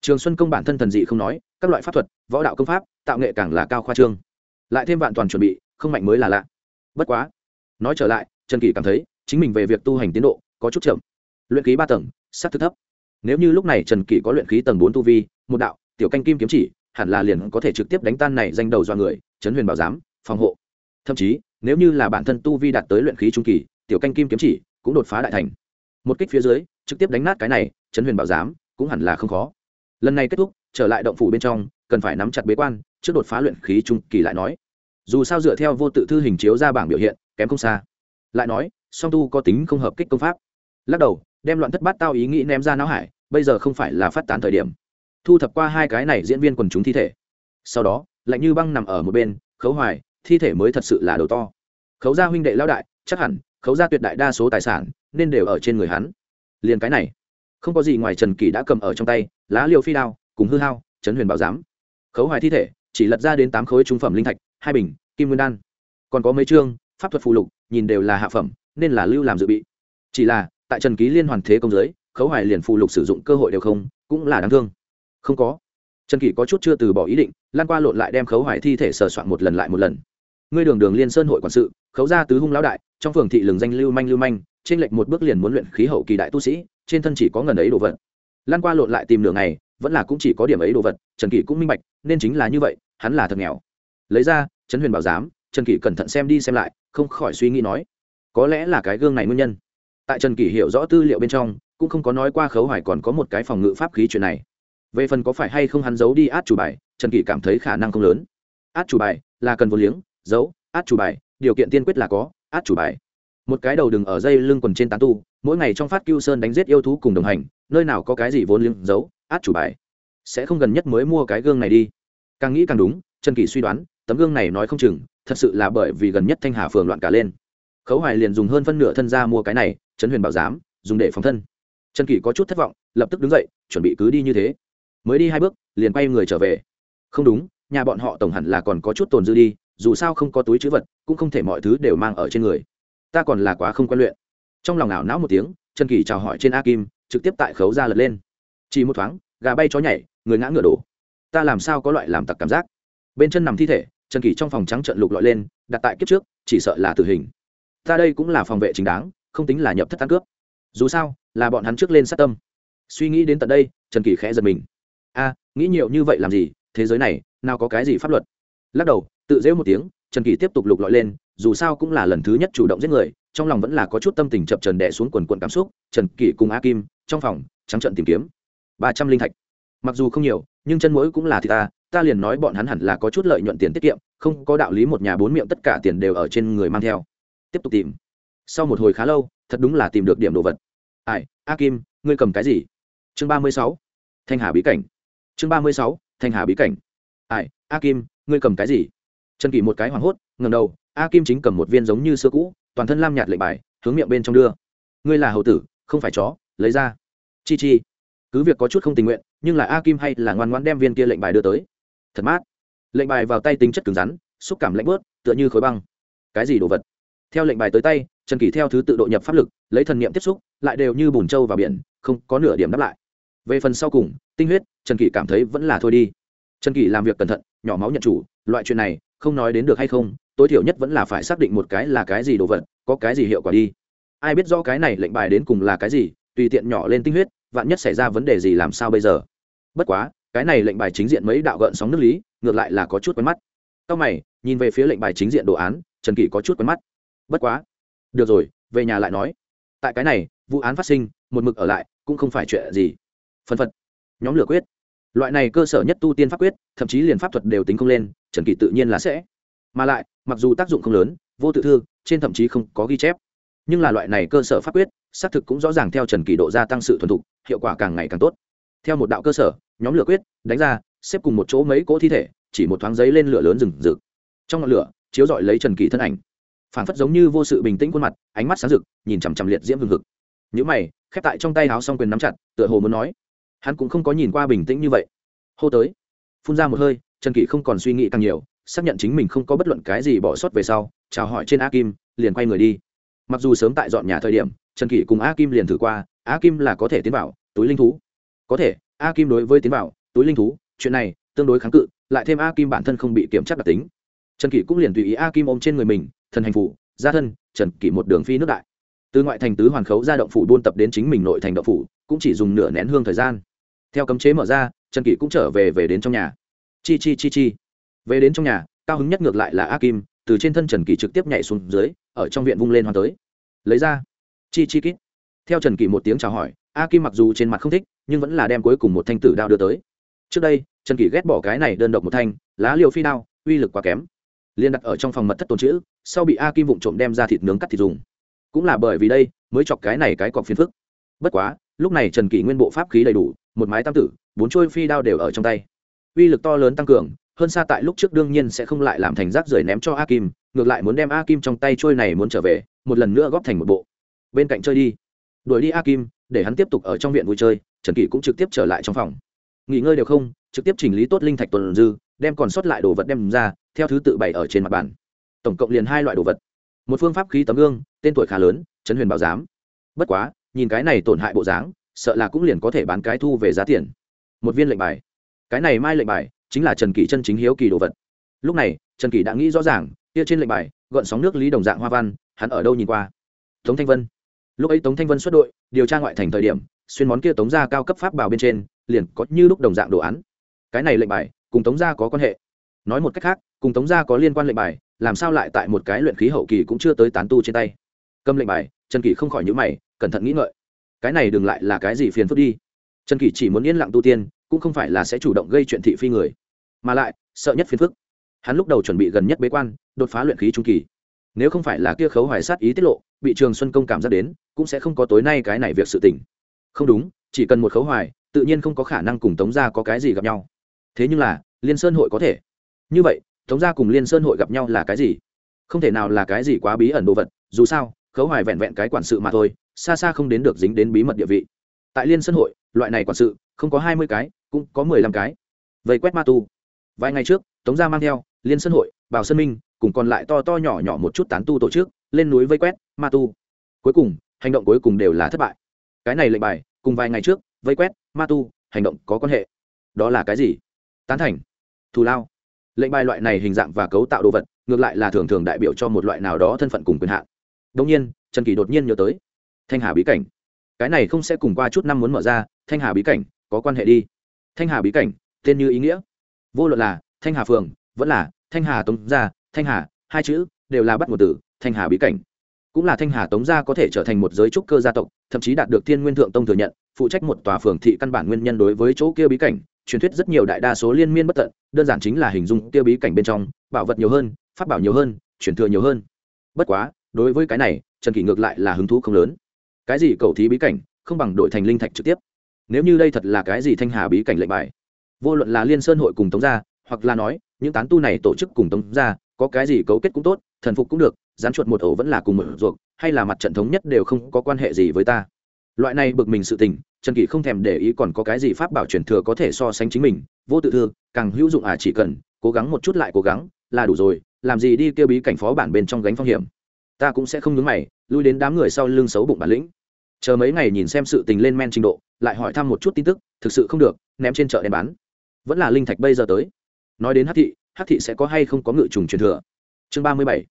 Trường xuân công bản thân thần dị không nói, các loại pháp thuật, võ đạo công pháp, tạo nghệ càng là cao khoa trương. Lại thêm vạn toàn chuẩn bị, không mạnh mới là lạ. Bất quá, nói trở lại, trần kỷ cảm thấy, chính mình về việc tu hành tiến độ, có chút chậm. Luyện khí ba tầng sắc thực thấp. Nếu như lúc này trần kỷ có luyện khí tầng bốn tu vi, một đạo, tiểu canh kim kiếm chỉ hẳn là liền có thể trực tiếp đánh tan này danh đầu do người chấn huyền bảo giám, phòng hộ. Thậm chí, nếu như là bản thân tu vi đạt tới luyện khí trung kỳ, tiểu canh kim kiếm chỉ cũng đột phá đại thành. Một kích phía dưới, trực tiếp đánh nát cái này chấn huyền bảo giám cũng hẳn là không khó. Lần này kết thúc, trở lại động phủ bên trong, cần phải nắm chặt bế quan, trước đột phá luyện khí trung kỳ lại nói. Dù sao dựa theo vô tự thư hình chiếu ra bảng biểu hiện, kém không xa. Lại nói, song tu có tính không hợp kích công pháp. Lắc đầu, đem loạn thất bát tao ý nghĩ ném ra não hải, bây giờ không phải là phát tán thời điểm thu thập qua hai cái này diễn viên quần chúng thi thể. Sau đó, lạnh như băng nằm ở một bên, khấu hoài, thi thể mới thật sự là đầu to. Khấu gia huynh đệ lao đại, chắc hẳn, khấu gia tuyệt đại đa số tài sản, nên đều ở trên người hắn. Liền cái này, không có gì ngoài trần kỳ đã cầm ở trong tay, lá liều phi đao, cùng hư hao trấn huyền bảo giám. Khấu hoài thi thể, chỉ lật ra đến tám khối trung phẩm linh thạch, hai bình, kim nguyên đan. Còn có mấy chương, pháp thuật phù lục, nhìn đều là hạ phẩm, nên là lưu làm dự bị. Chỉ là, tại trần ký liên hoàn thế công giới, khấu hoài liền phù lục sử dụng cơ hội đều không, cũng là đáng thương không có. Trần kỷ có chút chưa từ bỏ ý định lan qua lộn lại đem khấu hoài thi thể sờ soạn một lần lại một lần. Ngươi đường đường liên sơn hội quản sự, khấu gia tứ hung lão đại, trong phường thị lường danh lưu manh lưu manh, trên lệnh một bước liền muốn luyện khí hậu kỳ đại tu sĩ, trên thân chỉ có ngần ấy đồ vật. Lan qua lộn lại tìm đường này vẫn là cũng chỉ có điểm ấy đồ vật, trần kỷ cũng minh bạch, nên chính là như vậy, hắn là thật nghèo. Lấy ra, trấn huyền bảo giám, trần kỷ cẩn thận xem đi xem lại, không khỏi suy nghĩ nói, có lẽ là cái gương này nguyên nhân. Tại trần kỷ hiểu rõ tư liệu bên trong, cũng không có nói qua khấu hoài còn có một cái phòng ngự pháp khí chuyện này về phần có phải hay không hắn giấu đi át chủ bài, trần kỷ cảm thấy khả năng không lớn. Át chủ bài là cần vô liếng, giấu, át chủ bài, điều kiện tiên quyết là có, át chủ bài. Một cái đầu đừng ở dây lưng quần trên tán tu, mỗi ngày trong phát cưu sơn đánh giết yêu thú cùng đồng hành, nơi nào có cái gì vốn liếng, giấu, át chủ bài. Sẽ không gần nhất mới mua cái gương này đi. Càng nghĩ càng đúng, trần kỷ suy đoán, tấm gương này nói không chừng, thật sự là bởi vì gần nhất thanh hà phường loạn cả lên. Khấu hoài liền dùng hơn phân nửa thân ra mua cái này, trấn huyền bảo giám, dùng để phòng thân. Trần kỷ có chút thất vọng, lập tức đứng dậy, chuẩn bị cứ đi như thế mới đi hai bước, liền quay người trở về. Không đúng, nhà bọn họ tổng hẳn là còn có chút tồn dư đi, dù sao không có túi chữ vật, cũng không thể mọi thứ đều mang ở trên người. Ta còn là quá không quen luyện. Trong lòng ảo não một tiếng, trần kỳ chào hỏi trên a kim, trực tiếp tại khấu ra lật lên. Chỉ một thoáng, gà bay chó nhảy, người ngã ngựa đổ. Ta làm sao có loại làm tặc cảm giác? Bên chân nằm thi thể, trần kỳ trong phòng trắng trận lục lọi lên, đặt tại kiếp trước, chỉ sợ là tử hình. Ta đây cũng là phòng vệ chính đáng, không tính là nhập thất ăn cướp. Dù sao, là bọn hắn trước lên sát tâm. Suy nghĩ đến tận đây, trần kỳ khẽ giật mình a, nghĩ nhiều như vậy làm gì? Thế giới này, nào có cái gì pháp luật? Lắc đầu, tự dễu một tiếng, trần kỳ tiếp tục lục lọi lên, dù sao cũng là lần thứ nhất chủ động giết người, trong lòng vẫn là có chút tâm tình chập trần đè xuống quần quần cảm xúc, trần kỳ cùng a kim, trong phòng, trắng trận tìm kiếm. Ba trăm linh thạch. Mặc dù không nhiều, nhưng chân mỗi cũng là thì ta ta liền nói bọn hắn hẳn là có chút lợi nhuận tiền tiết kiệm, không có đạo lý một nhà bốn miệng tất cả tiền đều ở trên người mang theo. Tiếp tục tìm. Sau một hồi khá lâu, thật đúng là tìm được điểm đồ vật. Ai, a kim, ngươi cầm cái gì? Chương ba mươi sáu. Thanh hà bí cảnh chương ba mươi sáu, thanh hà bí cảnh. Ai, a kim, ngươi cầm cái gì? Trần kỷ một cái hoảng hốt ngầm đầu, a kim chính cầm một viên giống như xưa cũ, toàn thân lam nhạt lệnh bài, hướng miệng bên trong đưa. Ngươi là hầu tử, không phải chó, lấy ra. Chi chi. Cứ việc có chút không tình nguyện, nhưng là a kim hay là ngoan ngoan đem viên kia lệnh bài đưa tới. Thật mát. Lệnh bài vào tay tính chất cứng rắn, xúc cảm lạnh bớt tựa như khối băng. Cái gì đồ vật? Theo lệnh bài tới tay, trần kỳ theo thứ tự độ nhập pháp lực, lấy thần niệm tiếp xúc, lại đều như bùn trâu vào biển, không có nửa điểm đáp lại. Về phần sau cùng tinh huyết, trần kỳ cảm thấy vẫn là thôi đi. Trần kỳ làm việc cẩn thận, nhỏ máu nhận chủ, loại chuyện này, không nói đến được hay không, tối thiểu nhất vẫn là phải xác định một cái là cái gì đồ vật, có cái gì hiệu quả đi. Ai biết do cái này lệnh bài đến cùng là cái gì, tùy tiện nhỏ lên tinh huyết, vạn nhất xảy ra vấn đề gì làm sao bây giờ? Bất quá, cái này lệnh bài chính diện mấy đạo gợn sóng nước lý, ngược lại là có chút quen mắt. Sau mày, nhìn về phía lệnh bài chính diện đồ án, trần kỳ có chút quen mắt. Bất quá, được rồi, về nhà lại nói. Tại cái này, vụ án phát sinh, một mực ở lại, cũng không phải chuyện gì. Phân phật nhóm lửa quyết. Loại này cơ sở nhất tu tiên pháp quyết, thậm chí liền pháp thuật đều tính không lên, trần kỳ tự nhiên là sẽ. Mà lại, mặc dù tác dụng không lớn, vô tự thư, trên thậm chí không có ghi chép. Nhưng là loại này cơ sở pháp quyết, xác thực cũng rõ ràng theo trần kỳ độ gia tăng sự thuần thục, hiệu quả càng ngày càng tốt. Theo một đạo cơ sở, nhóm lửa quyết, đánh ra, xếp cùng một chỗ mấy cỗ thi thể, chỉ một thoáng giấy lên lửa lớn rừng rực. Trong ngọn lửa, chiếu dọi lấy trần kỳ thân ảnh. Phản phất giống như vô sự bình tĩnh khuôn mặt, ánh mắt sáng rực, nhìn chằm chằm liệt diễm hừng hực. Những mày, khép tại trong tay áo xong quyền nắm chặt, tựa hồ muốn nói hắn cũng không có nhìn qua bình tĩnh như vậy. Hô tới. Phun ra một hơi, trần kỷ không còn suy nghĩ càng nhiều, xác nhận chính mình không có bất luận cái gì bỏ sót về sau, chào hỏi trên a kim, liền quay người đi. Mặc dù sớm tại dọn nhà thời điểm, trần kỷ cùng a kim liền thử qua, a kim là có thể tiến vào, túi linh thú. Có thể, a kim đối với tiến vào, túi linh thú, chuyện này tương đối kháng cự, lại thêm a kim bản thân không bị kiểm tra đặc tính. Trần kỷ cũng liền tùy ý a kim ôm trên người mình, thần hành phủ, gia thân, trần kỷ một đường phi nước đại. Từ ngoại thành tứ hoàn khấu ra động phủ buôn tập đến chính mình nội thành động phủ, cũng chỉ dùng nửa nén hương thời gian theo cấm chế mở ra, trần kỷ cũng trở về về đến trong nhà. Chi chi chi chi. Về đến trong nhà, cao hứng nhất ngược lại là a kim từ trên thân trần kỷ trực tiếp nhảy xuống dưới, ở trong viện vung lên hoàn tới. Lấy ra. Chi chi kít. Theo trần kỷ một tiếng chào hỏi a kim mặc dù trên mặt không thích, nhưng vẫn là đem cuối cùng một thanh tử đao đưa tới. Trước đây, trần kỷ ghét bỏ cái này đơn độc một thanh, lá liều phi đao, uy lực quá kém. Liên đặt ở trong phòng mật thất tồn chữ sau bị a kim vụng trộm đem ra thịt nướng cắt thịt dùng. Cũng là bởi vì đây, mới chọc cái này cái cọc phiền phức. Bất quá, lúc này trần kỷ nguyên bộ pháp khí đầy đủ một mái tam tử, bốn trôi phi đao đều ở trong tay. Uy lực to lớn tăng cường, hơn xa tại lúc trước đương nhiên sẽ không lại làm thành rác rưởi ném cho a kim, ngược lại muốn đem a kim trong tay trôi này muốn trở về, một lần nữa góp thành một bộ. Bên cạnh chơi đi. Đuổi đi a kim, để hắn tiếp tục ở trong viện vui chơi, trần kỷ cũng trực tiếp trở lại trong phòng. Nghỉ ngơi đều không, trực tiếp chỉnh lý tốt linh thạch tuần dư, đem còn sót lại đồ vật đem ra, theo thứ tự bày ở trên mặt bàn. Tổng cộng liền hai loại đồ vật. Một phương pháp khí tấm gương, tên tuổi khá lớn, trấn huyền bảo giám. Bất quá, nhìn cái này tổn hại bộ dáng sợ là cũng liền có thể bán cái thu về giá tiền. Một viên lệnh bài. Cái này mai lệnh bài chính là trần kỷ chân chính hiếu kỳ đồ vật. Lúc này, trần kỷ đã nghĩ rõ ràng, kia trên lệnh bài gợn sóng nước lý đồng dạng hoa văn, hắn ở đâu nhìn qua? Tống thanh vân. Lúc ấy tống thanh vân xuất đội, điều tra ngoại thành thời điểm, xuyên món kia tống gia cao cấp pháp bào bên trên, liền có như lúc đồng dạng đồ án. Cái này lệnh bài, cùng tống gia có quan hệ. Nói một cách khác, cùng tống gia có liên quan lệnh bài, làm sao lại tại một cái luyện khí hậu kỳ cũng chưa tới tán tu trên tay? Cầm lệnh bài, trần kỷ không khỏi nhữ mày, cẩn thận nghĩ ngợi cái này đừng lại là cái gì phiền phức đi. Trần kỷ chỉ muốn yên lặng tu tiên, cũng không phải là sẽ chủ động gây chuyện thị phi người. Mà lại, sợ nhất phiền phức. Hắn lúc đầu chuẩn bị gần nhất bế quan, đột phá luyện khí trung kỳ. Nếu không phải là kia khấu hoài sát ý tiết lộ, bị trường xuân công cảm giác đến, cũng sẽ không có tối nay cái này việc sự tình. Không đúng, chỉ cần một khấu hoài, tự nhiên không có khả năng cùng tống gia có cái gì gặp nhau. Thế nhưng là, liên sơn hội có thể. Như vậy, tống gia cùng liên sơn hội gặp nhau là cái gì? Không thể nào là cái gì quá bí ẩn đồ vật, dù sao, khấu hoài vẹn vẹn cái quản sự mà thôi xa xa không đến được dính đến bí mật địa vị. Tại liên sân hội, loại này quản sự, không có hai mươi cái, cũng có mười lăm cái. Vây quét ma tu. Vài ngày trước, tống gia mang theo, liên sân hội, bảo sơn minh, cùng còn lại to to nhỏ nhỏ một chút tán tu tổ chức, lên núi vây quét, ma tu. Cuối cùng, hành động cuối cùng đều là thất bại. Cái này lệnh bài, cùng vài ngày trước, vây quét, ma tu, hành động có quan hệ. Đó là cái gì? Tán thành. Thù lao. Lệnh bài loại này hình dạng và cấu tạo đồ vật, ngược lại là thường thường đại biểu cho một loại nào đó thân phận cùng quyền hạn. Đông nhiên, trần kỳ đột nhiên nhớ tới thanh hà bí cảnh. Cái này không sẽ cùng qua chút năm muốn mở ra, thanh hà bí cảnh, có quan hệ đi. Thanh hà bí cảnh, tên như ý nghĩa. Vô luận là thanh hà phường, vẫn là thanh hà tống gia, thanh hà, hai chữ, đều là bắt một từ thanh hà bí cảnh. Cũng là thanh hà tống gia có thể trở thành một giới trúc cơ gia tộc, thậm chí đạt được thiên nguyên thượng tông thừa nhận, phụ trách một tòa phường thị căn bản nguyên nhân đối với chỗ kia bí cảnh, truyền thuyết rất nhiều đại đa số liên miên bất tận, đơn giản chính là hình dung kia bí cảnh bên trong, bảo vật nhiều hơn, pháp bảo nhiều hơn, truyền thừa nhiều hơn. Bất quá, đối với cái này, trần kỷ ngược lại là hứng thú không lớn cái gì cầu thí bí cảnh, không bằng đổi thành linh thạch trực tiếp. Nếu như đây thật là cái gì thanh hà bí cảnh lệnh bài? Vô luận là liên sơn hội cùng tống gia, hoặc là nói, những tán tu này tổ chức cùng tống gia, có cái gì cấu kết cũng tốt, thần phục cũng được dán chuột một ổ vẫn là cùng một ruột hay là mặt trận thống nhất đều không có quan hệ gì với ta. Loại này bực mình sự tình, trần kỷ không thèm để ý còn có cái gì pháp bảo truyền thừa có thể so sánh chính mình, vô tự thư, càng hữu dụng à chỉ cần, cố gắng một chút lại cố gắng, là đủ rồi, làm gì đi kêu bí cảnh phó bản bên trong gánh phong hiểm ta cũng sẽ không nhúng mày, lui đến đám người sau lưng xấu bụng bản lĩnh. Chờ mấy ngày nhìn xem sự tình lên men trình độ, lại hỏi thăm một chút tin tức, thực sự không được, ném trên chợ đen bán. Vẫn là linh thạch bây giờ tới. Nói đến hát thị hát thị sẽ có hay không có ngự trùng truyền thừa? Chương ba mươi bảy,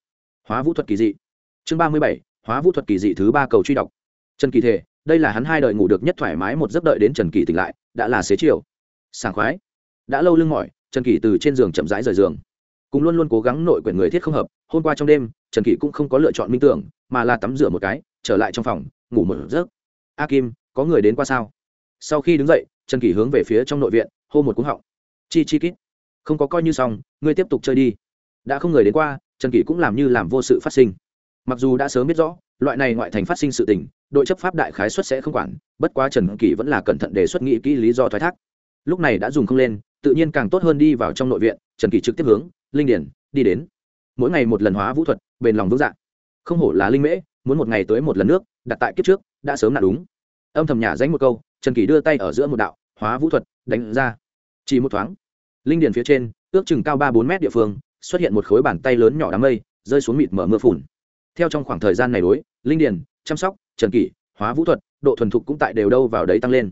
hóa vũ thuật kỳ dị. Chương ba mươi bảy, hóa vũ thuật kỳ dị thứ ba cầu truy đọc. Trần kỳ thể, đây là hắn hai đời ngủ được nhất thoải mái một giấc đợi đến trần kỳ tỉnh lại, đã là xế chiều. Sảng khoái. Đã lâu lưng mỏi, trần kỳ từ trên giường chậm rãi rời giường cùng luôn luôn cố gắng nội quyển người thiết không hợp, hôm qua trong đêm, trần kỷ cũng không có lựa chọn minh tưởng, mà là tắm rửa một cái, trở lại trong phòng, ngủ một giấc. A kim, có người đến qua sao? Sau khi đứng dậy, trần kỷ hướng về phía trong nội viện, hô một cúng họng. Chi chi kít. Không có coi như xong, ngươi tiếp tục chơi đi. Đã không người đến qua, trần kỷ cũng làm như làm vô sự phát sinh. Mặc dù đã sớm biết rõ, loại này ngoại thành phát sinh sự tình, đội chấp pháp đại khái xuất sẽ không quản, bất quá trần kỷ vẫn là cẩn thận đề xuất nghĩ kỹ lý do thoái thác. Lúc này đã dùng không lên tự nhiên càng tốt hơn đi vào trong nội viện, trần kỳ trực tiếp hướng linh điển đi đến. Mỗi ngày một lần hóa vũ thuật, bền lòng vững dạng không hổ là linh mễ, muốn một ngày tới một lần nước, đặt tại kiếp trước, đã sớm là đúng. Âm thầm nhả danh một câu, trần kỳ đưa tay ở giữa một đạo, hóa vũ thuật, đánh ra. Chỉ một thoáng, linh điển phía trên, ước chừng cao ba bốn mét địa phương, xuất hiện một khối bàn tay lớn nhỏ đám mây, rơi xuống mịt mở mưa phùn. Theo trong khoảng thời gian này đối, linh điển chăm sóc, trần kỷ, hóa vũ thuật, độ thuần thục cũng tại đều đâu vào đấy tăng lên.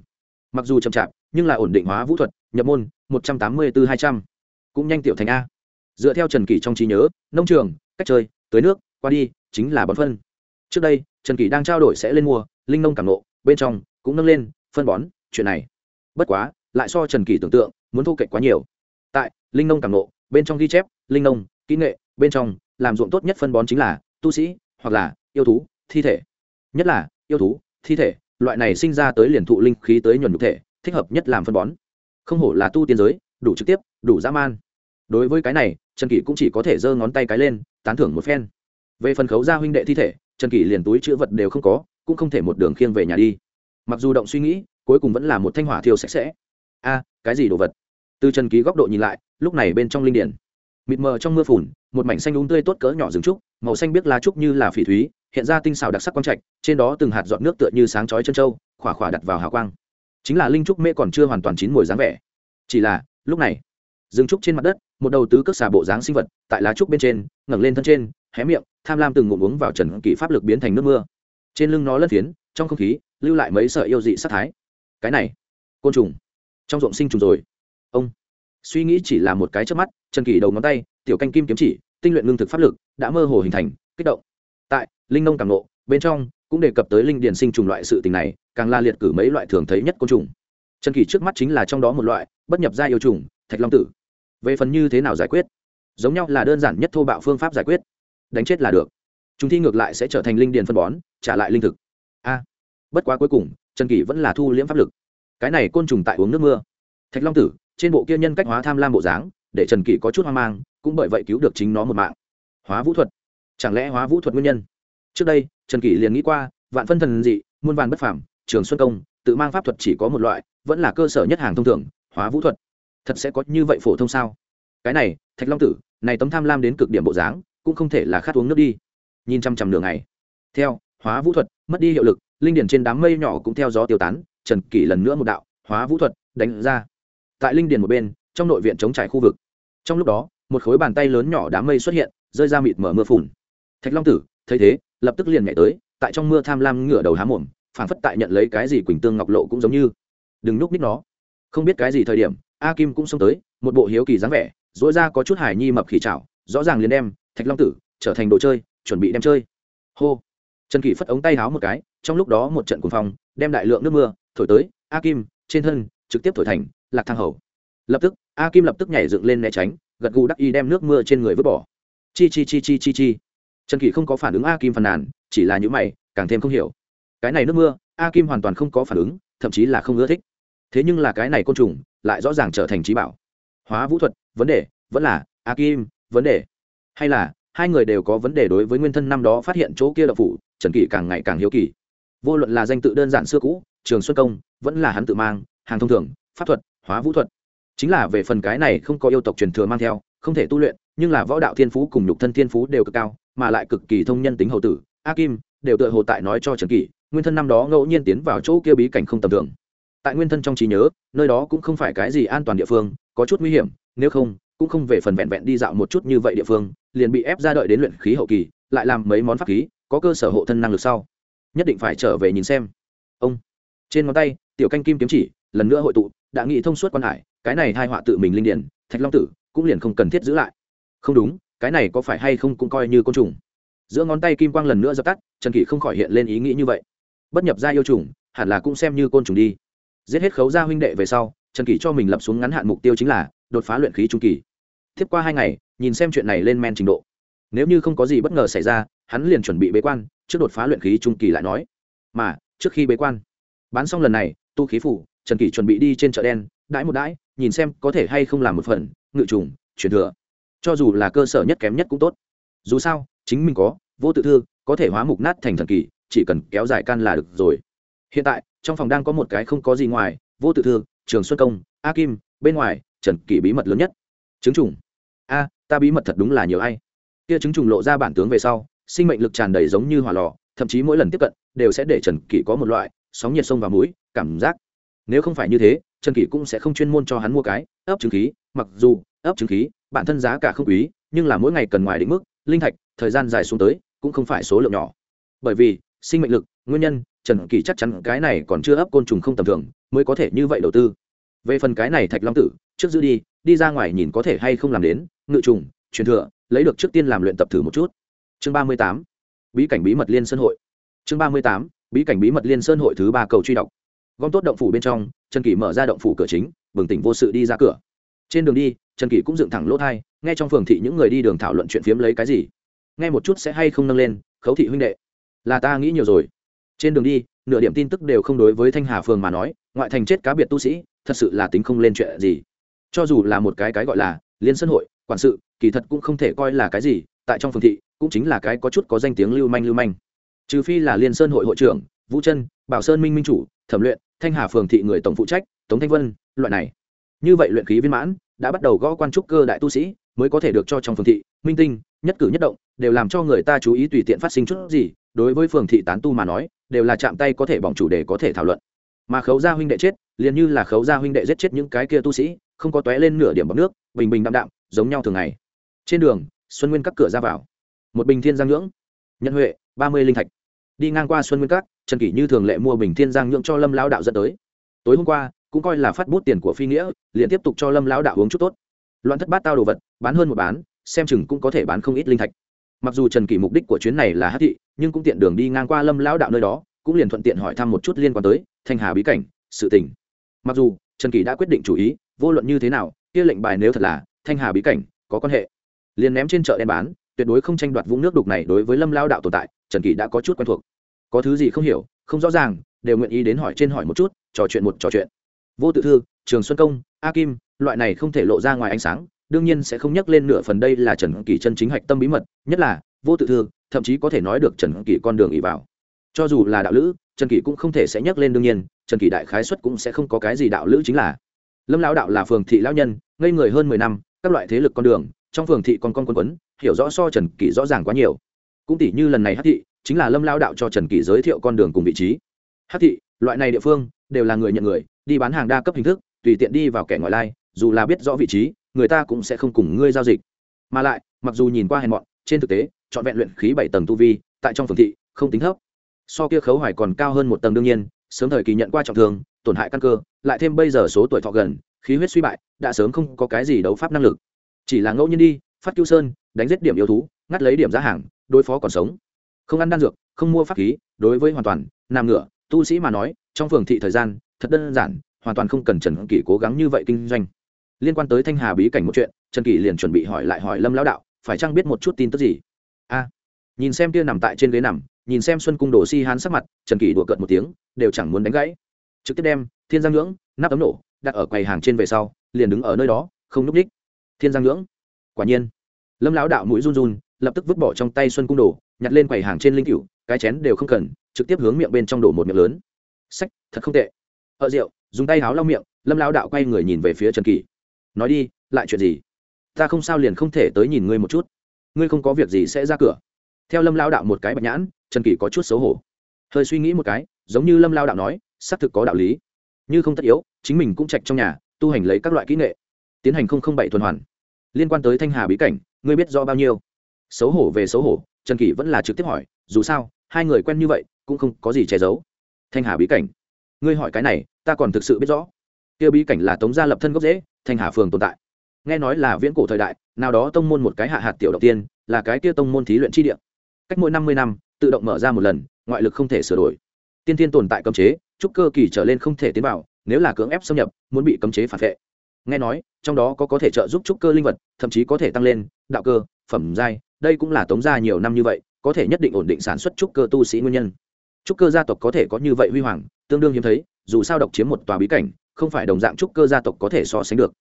Mặc dù chậm chạp nhưng là ổn định hóa vũ thuật, nhập môn, một trăm tám mươi bốn hai trăm. Cũng nhanh tiểu thành a. Dựa theo trần kỷ trong trí nhớ, nông trường, cách chơi tới nước, qua đi, chính là bón phân. Trước đây, trần kỷ đang trao đổi sẽ lên mua, linh nông cảm nộ, bên trong cũng nâng lên, phân bón, chuyện này. Bất quá, lại so trần kỷ tưởng tượng, muốn thu kệch quá nhiều. Tại, linh nông cảm nộ, bên trong ghi chép, linh nông, kỹ nghệ, bên trong, làm ruộng tốt nhất phân bón chính là tu sĩ, hoặc là yêu thú, thi thể. Nhất là, yêu thú, thi thể, loại này sinh ra tới liền thụ linh khí tới nhuần nhục thể thích hợp nhất làm phân bón. Không hổ là tu tiên giới, đủ trực tiếp, đủ dã man. Đối với cái này, trần kỷ cũng chỉ có thể giơ ngón tay cái lên, tán thưởng một phen. Về phần khấu gia huynh đệ thi thể, trần kỷ liền túi chữ vật đều không có, cũng không thể một đường khiêng về nhà đi. Mặc dù động suy nghĩ, cuối cùng vẫn là một thanh hỏa thiêu sạch sẽ. A, cái gì đồ vật? Từ trần ký góc độ nhìn lại, lúc này bên trong linh điển. Mịt mờ trong mưa phùn, một mảnh xanh đúng tươi tốt cỡ nhỏ rừng trúc, màu xanh biết lá trúc như là phỉ thúy, hiện ra tinh xảo đặc sắc quang trạch, trên đó từng hạt giọt nước tựa như sáng chói chân trâu khỏa khỏa đặt vào hào quang chính là linh trúc mễ còn chưa hoàn toàn chín mùi dáng vẻ. Chỉ là, lúc này, rừng trúc trên mặt đất, một đầu tứ cước xà bộ dáng sinh vật, tại lá trúc bên trên, ngẩng lên thân trên, hé miệng, tham lam từng ngụm uống vào trần kỳ pháp lực biến thành nước mưa. Trên lưng nó lân phiến, trong không khí, lưu lại mấy sợi yêu dị sát thái. Cái này, côn trùng. Trong ruộng sinh trùng rồi. Ông, suy nghĩ chỉ là một cái trước mắt, trần kỳ đầu ngón tay, tiểu canh kim kiếm chỉ, tinh luyện lương thực pháp lực, đã mơ hồ hình thành, kích động. Tại, linh nông càng nộ bên trong, cũng đề cập tới linh điển sinh trùng loại sự tình này càng la liệt cử mấy loại thường thấy nhất côn trùng. Trần kỳ trước mắt chính là trong đó một loại, bất nhập gia yêu trùng, thạch long tử. Về phần như thế nào giải quyết? Giống nhau là đơn giản nhất thô bạo phương pháp giải quyết. Đánh chết là được. Chúng thi ngược lại sẽ trở thành linh điền phân bón, trả lại linh thực. A. Bất quá cuối cùng, trần kỳ vẫn là thu liễm pháp lực. Cái này côn trùng tại uống nước mưa. Thạch long tử, trên bộ kia nhân cách hóa tham lam bộ dáng, để trần kỳ có chút hoang mang, cũng bởi vậy cứu được chính nó một mạng. Hóa vũ thuật. Chẳng lẽ hóa vũ thuật nguyên nhân? Trước đây, trần kỳ liền nghĩ qua, vạn phân thần dị, muôn vàn bất phàm trường xuân công, tự mang pháp thuật chỉ có một loại, vẫn là cơ sở nhất hàng thông thường, hóa vũ thuật. Thật sẽ có như vậy phổ thông sao? Cái này, thạch long tử, này tấm tham lam đến cực điểm bộ dáng, cũng không thể là khát uống nước đi. Nhìn chăm chăm đường này theo, hóa vũ thuật, mất đi hiệu lực, linh điển trên đám mây nhỏ cũng theo gió tiêu tán, trần kỷ lần nữa một đạo, hóa vũ thuật, đánh ra. Tại linh điển một bên, trong nội viện chống trải khu vực. Trong lúc đó, một khối bàn tay lớn nhỏ đám mây xuất hiện, rơi ra mịt mở mưa phùn. Thạch long tử, thấy thế, lập tức liền nhảy tới, tại trong mưa tham lam ngửa đầu há mồm phản phất tại nhận lấy cái gì quỳnh tương ngọc lộ cũng giống như. Đừng núp ních nó. Không biết cái gì thời điểm, a kim cũng xông tới, một bộ hiếu kỳ dáng vẻ dỗi ra có chút hải nhi mập khỉ trào rõ ràng liền đem thạch long tử trở thành đồ chơi, chuẩn bị đem chơi. Hô. Trần kỳ phất ống tay háo một cái, trong lúc đó một trận cuồng phong, đem đại lượng nước mưa thổi tới, a kim trên thân trực tiếp thổi thành lạc thang hầu. Lập tức, a kim lập tức nhảy dựng lên né tránh, gật gù đắc y đem nước mưa trên người vứt bỏ. Chi chi chi chi chi chi. Trần kỳ không có phản ứng a kim phàn nàn, chỉ là những mày, càng thêm không hiểu cái này nước mưa, a kim hoàn toàn không có phản ứng, thậm chí là không ưa thích. Thế nhưng là cái này côn trùng lại rõ ràng trở thành trí bảo. Hóa vũ thuật, vấn đề vẫn là a kim, vấn đề hay là hai người đều có vấn đề đối với nguyên thân năm đó phát hiện chỗ kia đậu phủ, trần kỳ càng ngày càng hiếu kỳ. Vô luận là danh tự đơn giản xưa cũ, trường xuân công, vẫn là hắn tự mang, hàng thông thường, pháp thuật, hóa vũ thuật. Chính là về phần cái này không có yêu tộc truyền thừa mang theo, không thể tu luyện, nhưng là võ đạo thiên phú cùng nhục thân thiên phú đều cực cao, mà lại cực kỳ thông nhân tính hậu tử, a kim đều tựa hồ tại nói cho trần kỳ nguyên thân năm đó ngẫu nhiên tiến vào chỗ kia bí cảnh không tầm thường. Tại nguyên thân trong trí nhớ, nơi đó cũng không phải cái gì an toàn địa phương, có chút nguy hiểm, nếu không, cũng không về phần vẹn vẹn đi dạo một chút như vậy địa phương, liền bị ép ra đợi đến luyện khí hậu kỳ, lại làm mấy món pháp khí, có cơ sở hộ thân năng lực sau. Nhất định phải trở về nhìn xem. Ông, trên ngón tay, tiểu canh kim kiếm chỉ, lần nữa hội tụ, đã nghĩ thông suốt quan hải, cái này hai họa tự mình linh điển, thạch long tử, cũng liền không cần thiết giữ lại. Không đúng, cái này có phải hay không cũng coi như côn trùng. Giữa ngón tay kim quang lần nữa dập tắt, trần kỷ không khỏi hiện lên ý nghĩ như vậy bất nhập ra yêu trùng hẳn là cũng xem như côn trùng đi. Giết hết khấu gia huynh đệ về sau, trần kỷ cho mình lập xuống ngắn hạn mục tiêu chính là đột phá luyện khí trung kỳ. Tiếp qua hai ngày, nhìn xem chuyện này lên men trình độ. Nếu như không có gì bất ngờ xảy ra, hắn liền chuẩn bị bế quan, trước đột phá luyện khí trung kỳ lại nói. Mà, trước khi bế quan, bán xong lần này, tu khí phủ, trần kỷ chuẩn bị đi trên chợ đen, đãi một đãi, nhìn xem có thể hay không làm một phần, ngự trùng, truyền thừa. Cho dù là cơ sở nhất kém nhất cũng tốt. Dù sao, chính mình có, vô tự thư, có thể hóa mục nát thành thần kỳ chỉ cần kéo dài can là được rồi. Hiện tại, trong phòng đang có một cái không có gì ngoài, vô tự thư, trường xuân công, a kim, bên ngoài, trần kỷ bí mật lớn nhất. Chứng trùng. A, ta bí mật thật đúng là nhiều ai. Kia chứng trùng lộ ra bản tướng về sau, sinh mệnh lực tràn đầy giống như hỏa lò, thậm chí mỗi lần tiếp cận, đều sẽ để trần kỷ có một loại sóng nhiệt sông vào mũi, cảm giác. Nếu không phải như thế, trần kỷ cũng sẽ không chuyên môn cho hắn mua cái ấp trứng khí, mặc dù ấp trứng khí, bản thân giá cả không quý, nhưng là mỗi ngày cần ngoài định mức, linh thạch, thời gian dài xuống tới, cũng không phải số lượng nhỏ. Bởi vì sinh mệnh lực, nguyên nhân, trần kỳ chắc chắn cái này còn chưa ấp côn trùng không tầm thường, mới có thể như vậy đầu tư. Về phần cái này thạch long tử, trước giữ đi đi ra ngoài nhìn có thể hay không làm đến, ngự trùng, truyền thừa, lấy được trước tiên làm luyện tập thử một chút. Chương ba mươi tám, bí cảnh bí mật liên sơn hội. Chương ba mươi tám, bí cảnh bí mật liên sơn hội thứ ba cầu truy đọc. Gom tốt động phủ bên trong, trần kỳ mở ra động phủ cửa chính, bừng tỉnh vô sự đi ra cửa. Trên đường đi, trần kỳ cũng dựng thẳng lỗ thai, nghe trong phường thị những người đi đường thảo luận chuyện phiếm lấy cái gì. Nghe một chút sẽ hay không nâng lên, khấu thị huynh đệ là ta nghĩ nhiều rồi. Trên đường đi, nửa điểm tin tức đều không đối với thanh hà phường mà nói, ngoại thành chết cá biệt tu sĩ, thật sự là tính không lên chuyện gì. Cho dù là một cái cái gọi là liên sân hội, quản sự, kỳ thật cũng không thể coi là cái gì, tại trong phường thị, cũng chính là cái có chút có danh tiếng lưu manh lưu manh. Trừ phi là liên sơn hội hội trưởng, vũ chân, bảo sơn minh minh chủ, thẩm luyện, thanh hà phường thị người tổng phụ trách, tống thanh vân, loại này. Như vậy luyện khí viên mãn, đã bắt đầu gõ quan trúc cơ đại tu sĩ, mới có thể được cho trong phường thị, minh tinh, nhất cử nhất động, đều làm cho người ta chú ý tùy tiện phát sinh chút gì đối với phường thị tán tu mà nói, đều là chạm tay có thể bỏng chủ đề có thể thảo luận. Mà khấu gia huynh đệ chết, liền như là khấu gia huynh đệ giết chết những cái kia tu sĩ, không có tóe lên nửa điểm bọc nước, bình bình đạm đạm, giống nhau thường ngày. Trên đường, xuân nguyên các cửa ra vào. Một bình thiên giang nhưỡng nhân huệ, ba mươi linh thạch. Đi ngang qua xuân nguyên các, trần kỷ như thường lệ mua bình thiên giang nhưỡng cho lâm lao đạo dẫn tới. Tối hôm qua, cũng coi là phát bút tiền của phi nghĩa, liền tiếp tục cho lâm lao đạo uống chút tốt. Loạn thất bát tao đồ vật, bán hơn một bán, xem chừng cũng có thể bán không ít linh thạch mặc dù trần kỷ mục đích của chuyến này là hát thị, nhưng cũng tiện đường đi ngang qua lâm lão đạo nơi đó, cũng liền thuận tiện hỏi thăm một chút liên quan tới thanh hà bí cảnh, sự tình. Mặc dù trần kỷ đã quyết định chủ ý, vô luận như thế nào, kia lệnh bài nếu thật là thanh hà bí cảnh, có quan hệ. Liền ném trên chợ đen bán, tuyệt đối không tranh đoạt vũng nước đục này đối với lâm lao đạo tồn tại, trần kỷ đã có chút quen thuộc. Có thứ gì không hiểu, không rõ ràng, đều nguyện ý đến hỏi trên hỏi một chút, trò chuyện một trò chuyện. Vô tự thư, trường xuân công, a kim, loại này không thể lộ ra ngoài ánh sáng đương nhiên sẽ không nhắc lên nửa phần đây là trần kỳ chân chính hạch tâm bí mật, nhất là, vô tự thư, thậm chí có thể nói được trần kỳ con đường ỉ vào. Cho dù là đạo lữ, trần kỳ cũng không thể sẽ nhắc lên đương nhiên, trần kỳ đại khái xuất cũng sẽ không có cái gì đạo lữ chính là. Lâm lão đạo là phường thị lão nhân, ngây người hơn mười năm, các loại thế lực con đường, trong phường thị còn con quân quấn, hiểu rõ so trần kỳ rõ ràng quá nhiều. Cũng tỷ như lần này hát thị, chính là lâm lão đạo cho trần kỳ giới thiệu con đường cùng vị trí. Hát thị, loại này địa phương, đều là người nhận người, đi bán hàng đa cấp hình thức, tùy tiện đi vào kẻ ngoại lai, dù là biết rõ vị trí người ta cũng sẽ không cùng ngươi giao dịch. Mà lại, mặc dù nhìn qua hèn mọn, trên thực tế, trọn vẹn luyện khí bảy tầng tu vi, tại trong phường thị, không tính thấp. So kia khấu hoài còn cao hơn một tầng đương nhiên, sớm thời kỳ nhận qua trọng thương, tổn hại căn cơ, lại thêm bây giờ số tuổi thọ gần, khí huyết suy bại, đã sớm không có cái gì đấu pháp năng lực. Chỉ là ngẫu nhiên đi, phát cứu sơn, đánh giết điểm yêu thú, ngắt lấy điểm giá hàng, đối phó còn sống. Không ăn đan dược, không mua pháp khí, đối với hoàn toàn, nam ngựa, tu sĩ mà nói, trong phường thị thời gian, thật đơn giản, hoàn toàn không cần trần kỷ cố gắng như vậy kinh doanh liên quan tới thanh hà bí cảnh một chuyện, trần kỷ liền chuẩn bị hỏi lại hỏi lâm lão đạo, phải chăng biết một chút tin tức gì? A. Nhìn xem kia nằm tại trên ghế nằm, nhìn xem xuân cung đồ si hán sắc mặt, trần kỷ đùa cợt một tiếng, đều chẳng muốn đánh gãy. Trực tiếp đem thiên giang ngưỡng nắp ấm nổ, đặt ở quầy hàng trên về sau, liền đứng ở nơi đó, không núp ních thiên giang ngưỡng quả nhiên. Lâm lão đạo mũi run run, lập tức vứt bỏ trong tay xuân cung đồ, nhặt lên quầy hàng trên linh cựu cái chén đều không cần, trực tiếp hướng miệng bên trong đổ một miệng lớn. Sách, thật không tệ. Ở rượu, dùng tay háo lau miệng, lâm lão đạo quay người nhìn về phía trần kỳ nói đi, lại chuyện gì? Ta không sao liền không thể tới nhìn ngươi một chút. Ngươi không có việc gì sẽ ra cửa. Theo lâm lao đạo một cái bạch nhãn, trần kỳ có chút xấu hổ. Hơi suy nghĩ một cái, giống như lâm lao đạo nói, xác thực có đạo lý. Như không tất yếu, chính mình cũng trạch trong nhà, tu hành lấy các loại kỹ nghệ. Tiến hành không không bảy tuần hoàn. Liên quan tới thanh hà bí cảnh, ngươi biết rõ bao nhiêu? Xấu hổ về xấu hổ, trần kỷ vẫn là trực tiếp hỏi, dù sao, hai người quen như vậy, cũng không có gì che giấu. Thanh hà bí cảnh. Ngươi hỏi cái này, ta còn thực sự biết rõ. Kia bí cảnh là tống gia lập thân gốc dễ thanh hà phường tồn tại. Nghe nói là viễn cổ thời đại, nào đó tông môn một cái hạ hạt tiểu đầu tiên, là cái kia tông môn thí luyện chi địa. Cách mỗi năm mươi năm, tự động mở ra một lần, ngoại lực không thể sửa đổi. Tiên tiên tồn tại cấm chế trúc cơ kỳ trở lên không thể tiến vào, nếu là cưỡng ép xâm nhập, muốn bị cấm chế phản vệ. Nghe nói, trong đó có có thể trợ giúp trúc cơ linh vật, thậm chí có thể tăng lên, đạo cơ, phẩm giai, đây cũng là tống gia nhiều năm như vậy, có thể nhất định ổn định sản xuất trúc cơ tu sĩ nguyên nhân. Trúc cơ gia tộc có thể có như vậy huy hoàng, tương đương hiếm thấy, dù sao độc chiếm một tòa bí cảnh không phải đồng dạng trúc cơ gia tộc có thể so sánh được.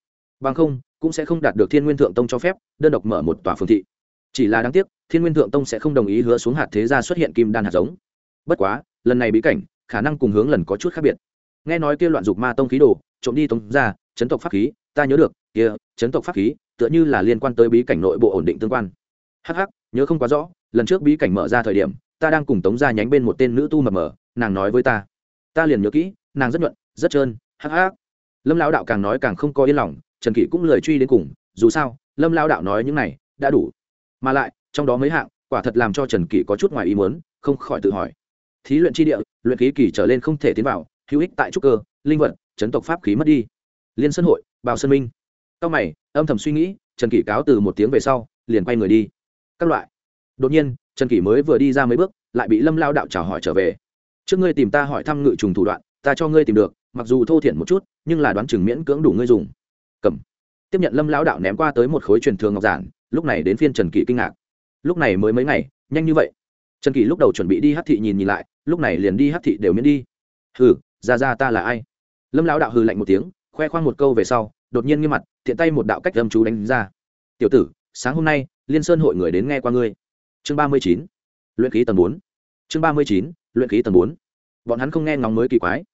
Bằng không, cũng sẽ không đạt được thiên nguyên thượng tông cho phép, đơn độc mở một tòa phương thị. Chỉ là đáng tiếc, thiên nguyên thượng tông sẽ không đồng ý hứa xuống hạt thế gia xuất hiện kim đan hạt giống. Bất quá, lần này bí cảnh, khả năng cùng hướng lần có chút khác biệt. Nghe nói kia loạn dục ma tông khí đồ, trộm đi tông ra chấn tộc pháp khí, ta nhớ được, kia, chấn tộc pháp khí, tựa như là liên quan tới bí cảnh nội bộ ổn định tương quan. Hh nhớ không quá rõ, lần trước bí cảnh mở ra thời điểm, ta đang cùng tống ra nhánh bên một tên nữ tu mờ mờ, nàng nói với ta. Ta liền nhớ kỹ, nàng rất nhuận, rất trơn hắc hắc. Lâm lão đạo càng nói càng không có yên lòng, trần kỷ cũng lời truy đến cùng, dù sao, lâm lao đạo nói những này đã đủ. Mà lại, trong đó mấy hạng, quả thật làm cho trần kỷ có chút ngoài ý muốn, không khỏi tự hỏi. Thí luyện tri địa, luyện khí kỳ trở lên không thể tiến vào, hữu ích tại trúc cơ, linh vật, chấn tộc pháp khí mất đi. Liên sân hội, bào sơn minh. Cao mày, âm thầm suy nghĩ, trần kỷ cáo từ một tiếng về sau, liền quay người đi. Các loại. Đột nhiên, trần kỷ mới vừa đi ra mấy bước, lại bị lâm lao đạo chào hỏi trở về. Trước ngươi tìm ta hỏi thăm ngự trùng thủ đoạn, ta cho ngươi tìm được mặc dù thô thiển một chút, nhưng là đoán chừng miễn cưỡng đủ ngươi dùng. Cầm. Tiếp nhận lâm lão đạo ném qua tới một khối truyền thường ngọc giản, lúc này đến phiên trần kỷ kinh ngạc. Lúc này mới mấy ngày, nhanh như vậy. Trần kỷ lúc đầu chuẩn bị đi hát thị nhìn nhìn lại, lúc này liền đi hát thị đều miễn đi. Hừ, ra ra ta là ai? Lâm lão đạo hừ lạnh một tiếng, khoe khoang một câu về sau, đột nhiên nghiêm mặt thiện tay một đạo cách âm chú đánh ra. Tiểu tử, sáng hôm nay, liên sơn hội người đến nghe qua ngươi. Chương ba mươi chín. Luyện khí tầng bốn. Chương ba mươi chín, luyện khí tầng bốn. Bọn hắn không nghe ngóng mới kỳ quái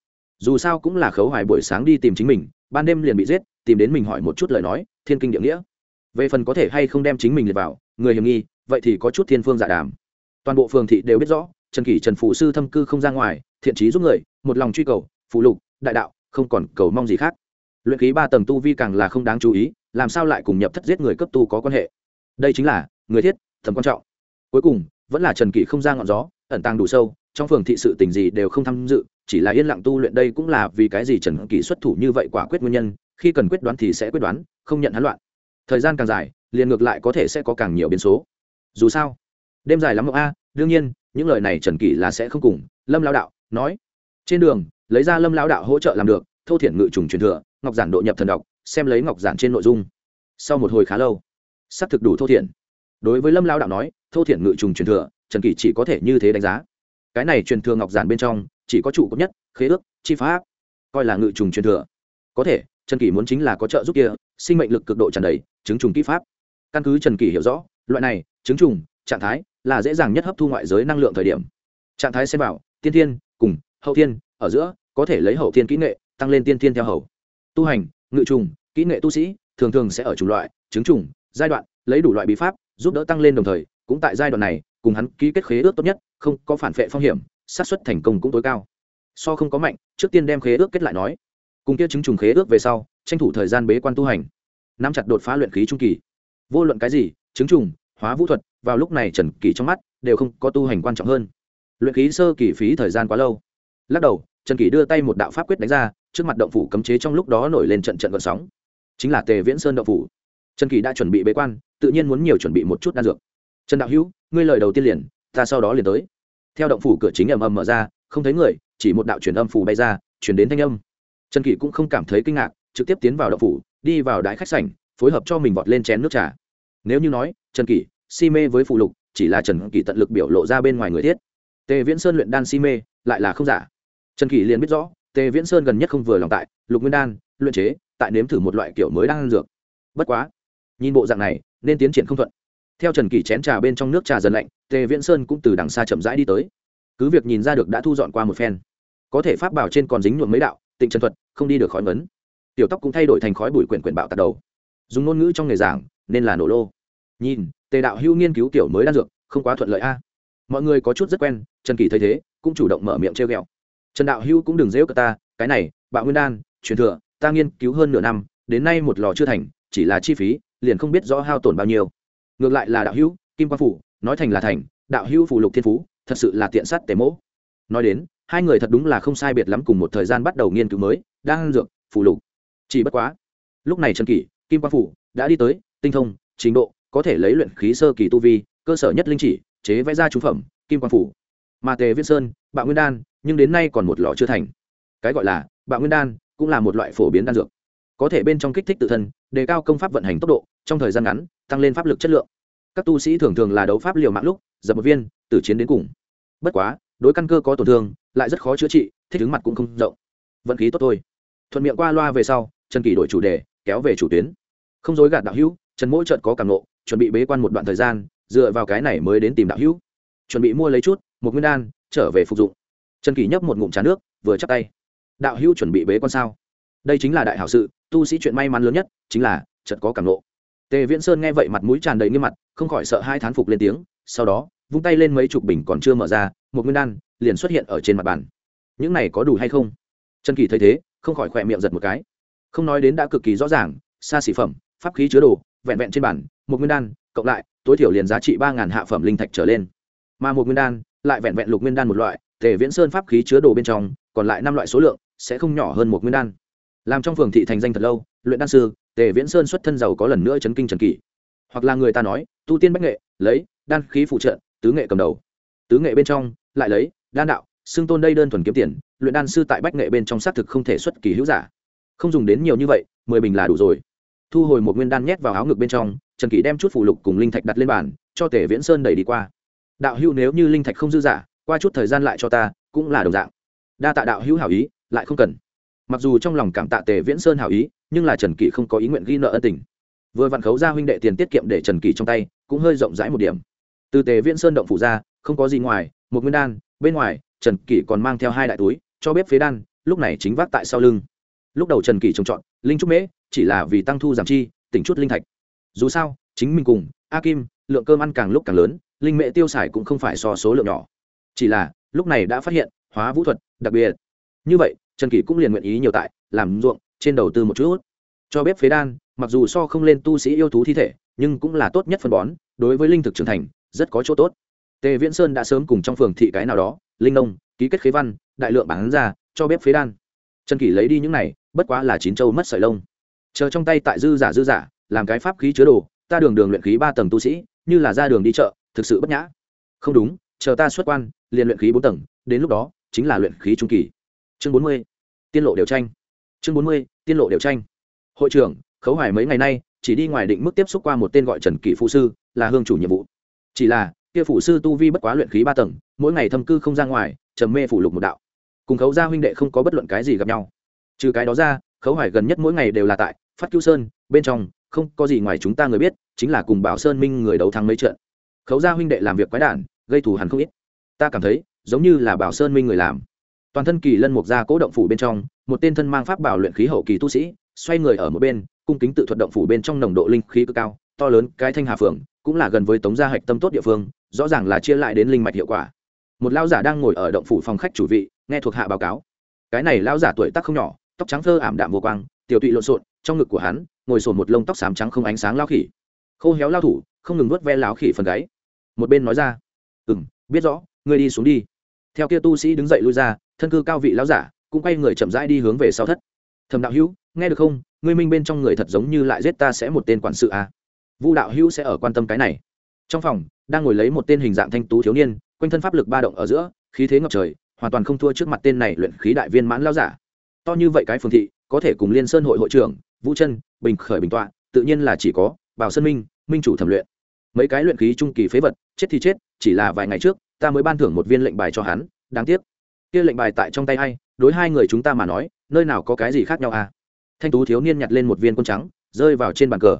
dù sao cũng là khấu hoài buổi sáng đi tìm chính mình, ban đêm liền bị giết, tìm đến mình hỏi một chút lời nói, thiên kinh địa nghĩa. Về phần có thể hay không đem chính mình liệt vào, người hiểm nghi, vậy thì có chút thiên phương giả đàm. Toàn bộ phường thị đều biết rõ, trần kỷ trần phụ sư thâm cư không ra ngoài, thiện trí giúp người, một lòng truy cầu, phụ lục, đại đạo, không còn cầu mong gì khác. Luyện khí ba tầng tu vi càng là không đáng chú ý, làm sao lại cùng nhập thất giết người cấp tu có quan hệ? Đây chính là, người thiết, thầm quan trọng. Cuối cùng, vẫn là trần kỷ không ra ngọn gió, ẩn tàng đủ sâu, trong phường thị sự tình gì đều không tham dự chỉ là yên lặng tu luyện đây cũng là vì cái gì trần kỷ xuất thủ như vậy quả quyết nguyên nhân, khi cần quyết đoán thì sẽ quyết đoán, không nhận hắn loạn. Thời gian càng dài, liền ngược lại có thể sẽ có càng nhiều biến số. Dù sao, đêm dài lắm mộng a, đương nhiên, những lời này trần kỷ là sẽ không cùng, lâm lao đạo nói. Trên đường, lấy ra lâm lao đạo hỗ trợ làm được, thô thiện ngự trùng truyền thừa, ngọc giản độ nhập thần đọc, xem lấy ngọc giản trên nội dung. Sau một hồi khá lâu s ắ c thực đủ thô thiện đối với lâm lao đạo nói, thô thiện ngự trùng truyền thừa, trần kỷ chỉ có thể như thế đánh giá. Cái này truyền thừa ngọc giản bên trong chỉ có trụ cấp nhất, khế ước, chi pháp, coi là ngự trùng truyền thừa. Có thể, trần kỷ muốn chính là có trợ giúp kia, sinh mệnh lực cực độ tràn đầy, chứng trùng kỹ pháp. Căn cứ trần kỷ hiểu rõ, loại này, chứng trùng, trạng thái, là dễ dàng nhất hấp thu ngoại giới năng lượng thời điểm. Trạng thái xem bảo tiên thiên, cùng, hậu thiên, ở giữa, có thể lấy hậu thiên kỹ nghệ, tăng lên tiên thiên theo hậu tu hành, ngự trùng, kỹ nghệ tu sĩ, thường thường sẽ ở chủng loại, chứng trùng, giai đoạn, lấy đủ loại bí pháp, giúp đỡ tăng lên đồng thời, cũng tại giai đoạn này, cùng hắn ký kết khế ước tốt nhất, không có phản vệ phong hiểm xác suất thành công cũng tối cao. So không có mạnh, trước tiên đem khế ước kết lại nói. Cùng kia chứng trùng khế ước về sau, tranh thủ thời gian bế quan tu hành. Nắm chặt đột phá luyện khí trung kỳ. Vô luận cái gì chứng trùng, hóa vũ thuật, vào lúc này trần kỳ trong mắt đều không có tu hành quan trọng hơn. Luyện khí sơ kỳ phí thời gian quá lâu. Lắc đầu, trần kỳ đưa tay một đạo pháp quyết đánh ra, trước mặt động phủ cấm chế trong lúc đó nổi lên trận trận gợn sóng. Chính là tề viễn sơn động phủ. Trần kỳ đã chuẩn bị bế quan, tự nhiên muốn nhiều chuẩn bị một chút đan dược. Trần đạo hữu, ngươi lời đầu tiên liền, ta sau đó liền tới theo động phủ cửa chính ầm ầm mở ra, không thấy người, chỉ một đạo truyền âm phủ bay ra chuyển đến thanh âm. Trần kỷ cũng không cảm thấy kinh ngạc, trực tiếp tiến vào động phủ, đi vào đại khách sảnh, phối hợp cho mình vọt lên chén nước trà. Nếu như nói, trần kỷ, si mê với phụ lục, chỉ là trần kỷ tận lực biểu lộ ra bên ngoài người thiết. Tề viễn sơn luyện đan si mê, lại là không giả. Trần kỷ liền biết rõ, tề viễn sơn gần nhất không vừa lòng tại, lục nguyên đan, luyện chế, tại nếm thử một loại kiểu mới đang ăn dược. Bất quá, nhìn bộ dạng này, nên tiến triển không thuận theo trần kỷ chén trà bên trong nước trà dần lạnh, tề viễn sơn cũng từ đằng xa chậm rãi đi tới. Cứ việc nhìn ra được đã thu dọn qua một phen, có thể pháp bảo trên còn dính nhuộm mấy đạo, tịnh trần thuật, không đi được khói vấn tiểu tóc cũng thay đổi thành khói bụi quyển quyển bạo tạt đầu. Dùng ngôn ngữ trong nghề giảng, nên là nổ lô. Nhìn, tề đạo hưu nghiên cứu tiểu mới đan dược, không quá thuận lợi a. Mọi người có chút rất quen, trần kỳ thấy thế, cũng chủ động mở miệng treo ghẹo. Trần đạo hưu cũng đừng dễu cả ta, cái này, bạo nguyên đan, truyền thừa, ta nghiên cứu hơn nửa năm, đến nay một lò chưa thành, chỉ là chi phí, liền không biết rõ hao tổn bao nhiêu ngược lại là đạo hữu, kim quang phủ, nói thành là thành, đạo hữu phụ lục thiên phú, thật sự là tiện sát tề mỗ. Nói đến, hai người thật đúng là không sai biệt lắm cùng một thời gian bắt đầu nghiên cứu mới, đang dược, phụ lục. Chỉ bất quá, lúc này trần kỷ, kim quang phủ đã đi tới, tinh thông, trình độ, có thể lấy luyện khí sơ kỳ tu vi, cơ sở nhất linh chỉ, chế vẽ ra trúng phẩm, kim quang phủ. Mà tề viết sơn, bạo nguyên đan, nhưng đến nay còn một lọ chưa thành. Cái gọi là bạo nguyên đan cũng là một loại phổ biến đan dược có thể bên trong kích thích tự thân, đề cao công pháp vận hành tốc độ, trong thời gian ngắn, tăng lên pháp lực chất lượng. Các tu sĩ thường thường là đấu pháp liều mạng lúc, dập một viên từ chiến đến cùng. Bất quá, đối căn cơ có tổn thương, lại rất khó chữa trị, thích ứng mặt cũng không rộng. Vận khí tốt thôi. Thuận miệng qua loa về sau, trần kỳ đổi chủ đề, kéo về chủ tuyến. Không dối gạt đạo hữu, trần mỗi trận có cảm nộ, chuẩn bị bế quan một đoạn thời gian, dựa vào cái này mới đến tìm đạo hữu. Chuẩn bị mua lấy chút, một nguyên đan, trở về phục dụng. Trần kỳ nhấp một ngụm trà nước, vừa chắp tay. Đạo hữu chuẩn bị bế quan sao? Đây chính là đại hảo sự, tu sĩ chuyện may mắn lớn nhất chính là trận có cảm lộ. tề viễn sơn nghe vậy mặt mũi tràn đầy nghiêm mặt, không khỏi sợ hai thán phục lên tiếng, sau đó, vung tay lên mấy chục bình còn chưa mở ra, một nguyên đan liền xuất hiện ở trên mặt bàn. Những này có đủ hay không? Trần kỳ thấy thế, không khỏi khỏe miệng giật một cái. Không nói đến đã cực kỳ rõ ràng, xa xỉ phẩm, pháp khí chứa đồ, vẹn vẹn trên bản một nguyên đan, cộng lại, tối thiểu liền giá trị ba ngàn hạ phẩm linh thạch trở lên. Mà một nguyên đan, lại vẹn vẹn lục nguyên đan một loại, tề viễn sơn pháp khí chứa đồ bên trong, còn lại năm loại số lượng, sẽ không nhỏ hơn một nguyên đan làm trong phường thị thành danh thật lâu, luyện đan sư, tề viễn sơn xuất thân giàu có lần nữa chấn kinh trần kỷ. Hoặc là người ta nói, tu tiên bách nghệ, lấy, đan khí phụ trợ, tứ nghệ cầm đầu. Tứ nghệ bên trong, lại lấy, đan đạo, xưng tôn đây đơn thuần kiếm tiền, luyện đan sư tại bách nghệ bên trong xác thực không thể xuất kỳ hữu giả. Không dùng đến nhiều như vậy, mười bình là đủ rồi. Thu hồi một nguyên đan nhét vào áo ngực bên trong, trần kỷ đem chút phụ lục cùng linh thạch đặt lên bàn, cho tề viễn sơn đẩy đi qua. Đạo hữu nếu như linh thạch không dư giả, qua chút thời gian lại cho ta, cũng là đồng dạng. Đa tạ đạo hữu hảo ý, lại không cần mặc dù trong lòng cảm tạ tề viễn sơn hảo ý, nhưng là trần kỷ không có ý nguyện ghi nợ ân tình. Vừa vặn khấu ra huynh đệ tiền tiết kiệm để trần kỷ trong tay, cũng hơi rộng rãi một điểm. Từ tề viễn sơn động phủ ra, không có gì ngoài, một nguyên đan, bên ngoài, trần kỷ còn mang theo hai đại túi, cho bếp phế đan, lúc này chính vác tại sau lưng. Lúc đầu trần kỷ trồng trọt, linh trúc mễ, chỉ là vì tăng thu giảm chi, tỉnh chút linh thạch. Dù sao, chính mình cùng a kim, lượng cơm ăn càng lúc càng lớn, linh mễ tiêu xài cũng không phải so số lượng nhỏ. Chỉ là, lúc này đã phát hiện, hóa vũ thuật, đặc biệt. Như vậy trần kỷ cũng liền nguyện ý nhiều tại, làm ruộng, trên đầu tư một chút. Cho bếp phế đan, mặc dù so không lên tu sĩ yêu thú thi thể, nhưng cũng là tốt nhất phân bón, đối với linh thực trưởng thành, rất có chỗ tốt. Tề viễn sơn đã sớm cùng trong phường thị cái nào đó, linh nông, ký kết khế văn, đại lượng bán ra, cho bếp phế đan. Trần kỷ lấy đi những này, bất quá là chín châu mất sợi lông. Chờ trong tay tại dư giả dư giả, làm cái pháp khí chứa đồ, ta đường đường luyện khí ba tầng tu sĩ, như là ra đường đi chợ, thực sự bất nhã. Không đúng, chờ ta xuất quan, liền luyện khí bốn tầng, đến lúc đó, chính là luyện khí trung kỳ chương bốn mươi, tiên lộ điều tranh. Chương bốn mươi, tiên lộ điều tranh. Hội trưởng, khấu hoài mấy ngày nay, chỉ đi ngoài định mức tiếp xúc qua một tên gọi trần kỷ phụ sư, là hương chủ nhiệm vụ. Chỉ là, kia phụ sư tu vi bất quá luyện khí ba tầng, mỗi ngày thâm cư không ra ngoài, trầm mê phủ lục một đạo. Cùng khấu gia huynh đệ không có bất luận cái gì gặp nhau. Trừ cái đó ra, khấu hoài gần nhất mỗi ngày đều là tại phát cứu sơn, bên trong, không có gì ngoài chúng ta người biết, chính là cùng bảo sơn minh người đấu thắng mấy trận. Khấu gia huynh đệ làm việc quái đản, gây thù hẳn không ít. Ta cảm thấy, giống như là bảo sơn minh người làm toàn thân kỳ lân mục ra cố động phủ bên trong, một tên thân mang pháp bảo luyện khí hậu kỳ tu sĩ, xoay người ở một bên, cung kính tự thuật động phủ bên trong nồng độ linh khí cực cao, to lớn, cái thanh hà phượng, cũng là gần với tống gia hạch tâm tốt địa phương, rõ ràng là chia lại đến linh mạch hiệu quả. Một lao giả đang ngồi ở động phủ phòng khách chủ vị, nghe thuộc hạ báo cáo. Cái này lao giả tuổi tác không nhỏ, tóc trắng thơ ảm đạm vô quang, tiểu tụy lộn xộn, trong ngực của hắn, ngồi sồn một lông tóc xám trắng không ánh sáng lao khỉ. Khô héo lao thủ, không ngừng nuốt ve láo khỉ phần gáy. Một bên nói ra ừ m biết rõ, ngươi đi xuống đi. Theo kia tu sĩ đứng dậy lui ra thân cư cao vị lão giả, cũng quay người chậm rãi đi hướng về sau thất. Thầm đạo hữu, nghe được không? Ngươi minh bên trong người thật giống như lại giết ta sẽ một tên quản sự à. vu đạo hữu sẽ ở quan tâm cái này. Trong phòng, đang ngồi lấy một tên hình dạng thanh tú thiếu niên, quanh thân pháp lực ba động ở giữa, khí thế ngập trời, hoàn toàn không thua trước mặt tên này luyện khí đại viên mãn lao giả. To như vậy cái phương thị, có thể cùng liên sơn hội hội trưởng, vũ chân, bình khởi bình tọa, tự nhiên là chỉ có bảo sơn minh minh chủ thẩm luyện. Mấy cái luyện khí trung kỳ phế vật, chết thì chết, chỉ là vài ngày trước, ta mới ban thưởng một viên lệnh bài cho hắn, đáng tiếc kia lệnh bài tại trong tay hay đối hai người chúng ta mà nói, nơi nào có cái gì khác nhau à? Thanh tú thiếu niên nhặt lên một viên quân trắng, rơi vào trên bàn cờ.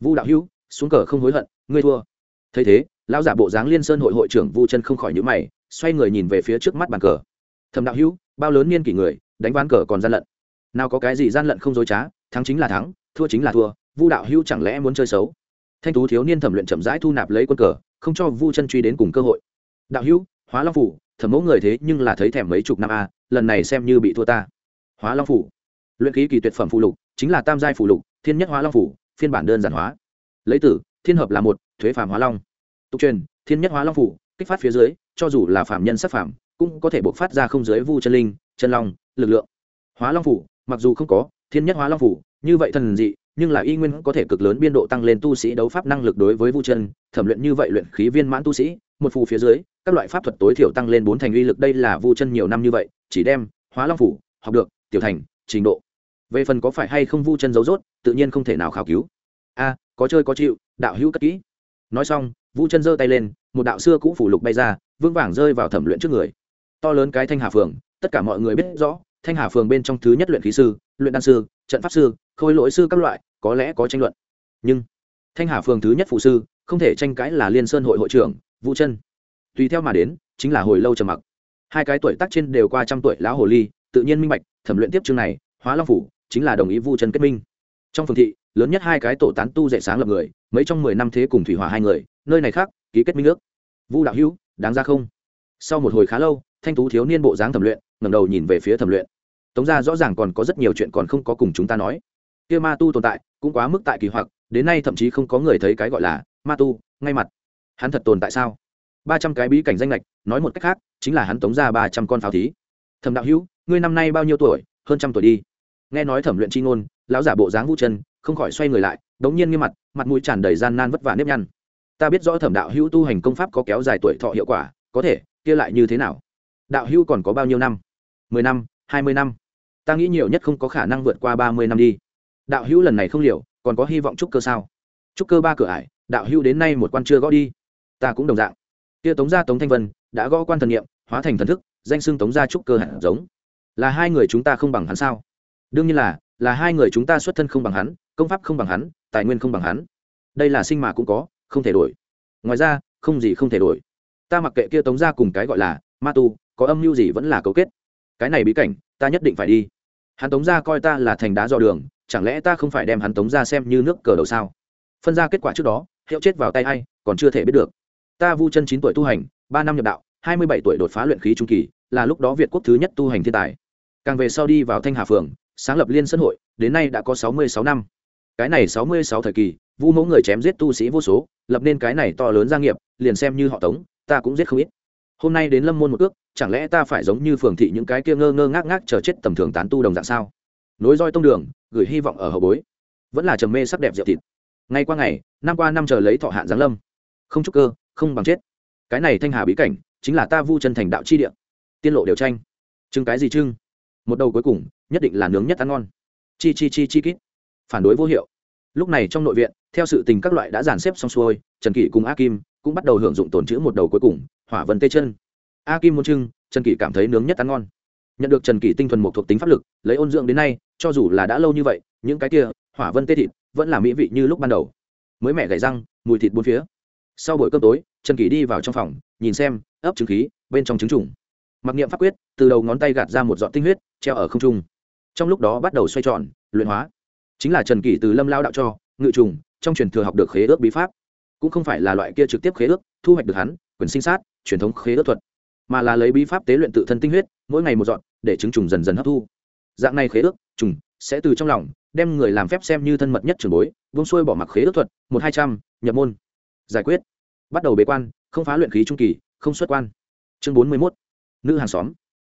Vu đạo hữu, xuống cờ không hối hận, ngươi thua. Thấy thế, lão giả bộ dáng liên sơn hội hội trưởng vu chân không khỏi nhữ mày, xoay người nhìn về phía trước mắt bàn cờ. Thầm đạo hữu, bao lớn niên kỷ người, đánh ván cờ còn gian lận. Nào có cái gì gian lận không dối trá, thắng chính là thắng, thua chính là thua, vu đạo hữu chẳng lẽ muốn chơi xấu? Thanh tú thiếu niên thẩm luyện chậm rãi thu nạp lấy quân cờ, không cho vu chân truy đến cùng cơ hội. Đạo hữu, hóa long phủ thẩm mẫu người thế nhưng là thấy thèm mấy chục năm a, lần này xem như bị thua ta. Hóa long phủ. Luyện khí kỳ tuyệt phẩm phụ lục, chính là tam giai phụ lục, thiên nhất hóa long phủ, phiên bản đơn giản hóa. Lấy tử, thiên hợp là một, thuế phàm hóa long. Tục truyền, thiên nhất hóa long phủ, kích phát phía dưới, cho dù là phạm nhân sắc phạm cũng có thể buộc phát ra không giới vu chân linh, chân long, lực lượng. Hóa long phủ, mặc dù không có, thiên nhất hóa long phủ, như vậy thần dị, nhưng là y nguyên có thể cực lớn biên độ tăng lên tu sĩ đấu pháp năng lực đối với vu chân, thẩm luyện như vậy luyện khí viên mãn tu sĩ một phù phía dưới, các loại pháp thuật tối thiểu tăng lên bốn thành uy lực, đây là vu chân nhiều năm như vậy, chỉ đem hóa long phủ, học được, tiểu thành, trình độ. Về phần có phải hay không vu chân dấu dốt tự nhiên không thể nào khảo cứu. A, có chơi có chịu, đạo hữu cất kỹ. Nói xong, vu chân giơ tay lên, một đạo xưa cũ phủ lục bay ra, vững vàng rơi vào thẩm luyện trước người. To lớn cái thanh hà phường, tất cả mọi người biết rõ, thanh hà phường bên trong thứ nhất luyện khí sư, luyện đan sư, trận pháp sư, khôi lỗi sư các loại, có lẽ có tranh luận. Nhưng, thanh hà phường thứ nhất phụ sư, không thể tranh cãi là liên sơn hội hội trưởng vũ chân. Tùy theo mà đến, chính là hồi lâu trầm mặc. Hai cái tuổi tác trên đều qua trăm tuổi lão hồ ly, tự nhiên minh bạch, thẩm luyện tiếp chương này, hóa long phủ, chính là đồng ý vu chân kết minh. Trong phường thị, lớn nhất hai cái tổ tán tu dậy sáng lập người, mấy trong mười năm thế cùng thủy hỏa hai người, nơi này khác, ký kết minh nước vu đạo hữu, đáng ra không? Sau một hồi khá lâu, thanh tú thiếu niên bộ dáng thẩm luyện, ngẩng đầu nhìn về phía thẩm luyện. Tống gia rõ ràng còn có rất nhiều chuyện còn không có cùng chúng ta nói. Kia ma tu tồn tại, cũng quá mức tại kỳ hoặc, đến nay thậm chí không có người thấy cái gọi là ma tu, ngay mặt hắn thật tồn tại sao? Ba trăm cái bí cảnh danh lệch, nói một cách khác, chính là hắn tống ra ba trăm con pháo thí. Thẩm đạo hữu, ngươi năm nay bao nhiêu tuổi? Hơn trăm tuổi đi. Nghe nói thẩm luyện c h i ngôn, lão giả bộ dáng vũ chân, không khỏi xoay người lại, đống nhiên nghiêm mặt mặt mũi tràn đầy gian nan vất vả nếp nhăn. Ta biết rõ thẩm đạo hữu tu hành công pháp có kéo dài tuổi thọ hiệu quả, có thể, kia lại như thế nào? Đạo hữu còn có bao nhiêu năm? Mười năm, hai mươi năm. Ta nghĩ nhiều nhất không có khả năng vượt qua ba mươi năm đi. Đạo hữu lần này không liều, còn có hy vọng trúc cơ sao? Trúc cơ ba cửa ải, đạo hữu đến nay một quan chưa gõ đi ta cũng đồng dạng. Kia tống gia tống thanh vân, đã gõ quan thần nghiệm hóa thành thần thức, danh xưng tống gia trúc cơ hạt giống. Là hai người chúng ta không bằng hắn sao? Đương nhiên là là hai người chúng ta xuất thân không bằng hắn, công pháp không bằng hắn, tài nguyên không bằng hắn. Đây là sinh mà cũng có, không thể đổi. Ngoài ra, không gì không thể đổi. Ta mặc kệ kia tống ra cùng cái gọi là ma tu, có âm mưu gì vẫn là cấu kết. Cái này bí cảnh, ta nhất định phải đi. Hắn tống ra coi ta là thành đá dò đường, chẳng lẽ ta không phải đem hắn tống ra xem như nước cờ đầu sao? Phân ra kết quả trước đó, hiệu chết vào tay a i còn chưa thể biết được ta vu chân chín tuổi tu hành, ba năm nhập đạo, hai mươi bảy tuổi đột phá luyện khí trung kỳ, là lúc đó việt quốc thứ nhất tu hành thiên tài. Càng về sau đi vào thanh hà phường, sáng lập liên sân hội, đến nay đã có sáu mươi sáu năm. Cái này sáu mươi sáu thời kỳ, vu mẫu người chém giết tu sĩ vô số, lập nên cái này to lớn gia nghiệp, liền xem như họ tống, ta cũng giết không ít. Hôm nay đến lâm môn một cước chẳng lẽ ta phải giống như phường thị những cái kia ngơ ngơ ngác ngác chờ chết tầm thường tán tu đồng dạng sao? Nối roi tông đường, gửi hy vọng ở hậu bối. Vẫn là trầm mê sắc đẹp rượu thịt. Ngày qua ngày, năm qua năm chờ lấy thọ hạn giáng lâm. Không chúc cơ không bằng chết. Cái này thanh hà bí cảnh, chính là ta vu chân thành đạo chi địa. Tiên lộ đều tranh. Trưng cái gì trưng một đầu cuối cùng, nhất định là nướng nhất ăn ngon. Chi chi chi chi kít. Phản đối vô hiệu. Lúc này trong nội viện, theo sự tình các loại đã dàn xếp xong xuôi, trần kỷ cùng a kim cũng bắt đầu hưởng dụng tồn chữ một đầu cuối cùng, hỏa vân tê chân. A kim muốn trưng trần kỷ cảm thấy nướng nhất ăn ngon. Nhận được trần kỷ tinh thuần một thuộc tính pháp lực, lấy ôn dưỡng đến nay, cho dù là đã lâu như vậy, những cái kia hỏa vân tê thịt vẫn là mỹ vị như lúc ban đầu. Mới mẹ gảy răng, mùi thịt bốn phía sau buổi cơm tối, trần kỷ đi vào trong phòng, nhìn xem, ấp trứng khí, bên trong trứng trùng. Mặc niệm pháp quyết, từ đầu ngón tay gạt ra một giọt tinh huyết, treo ở không trung. Trong lúc đó bắt đầu xoay tròn, luyện hóa. Chính là trần kỷ từ lâm lao đạo cho, ngự trùng, trong truyền thừa học được khế ước bí pháp. Cũng không phải là loại kia trực tiếp khế ước, thu hoạch được hắn, quyền sinh sát, truyền thống khế ước thuật. Mà là lấy bí pháp tế luyện tự thân tinh huyết, mỗi ngày một dọn, để chứng trùng dần dần hấp thu. Dạng này khế ước, trùng, sẽ từ trong lòng, đem người làm phép xem như thân mật nhất trường bối vung xuôi bỏ mặc khế ước thuật, một hai trăm, nhập môn giải quyết. Bắt đầu bế quan, không phá luyện khí trung kỳ, không xuất quan. Chương bốn mươi mốt, nữ hàng xóm.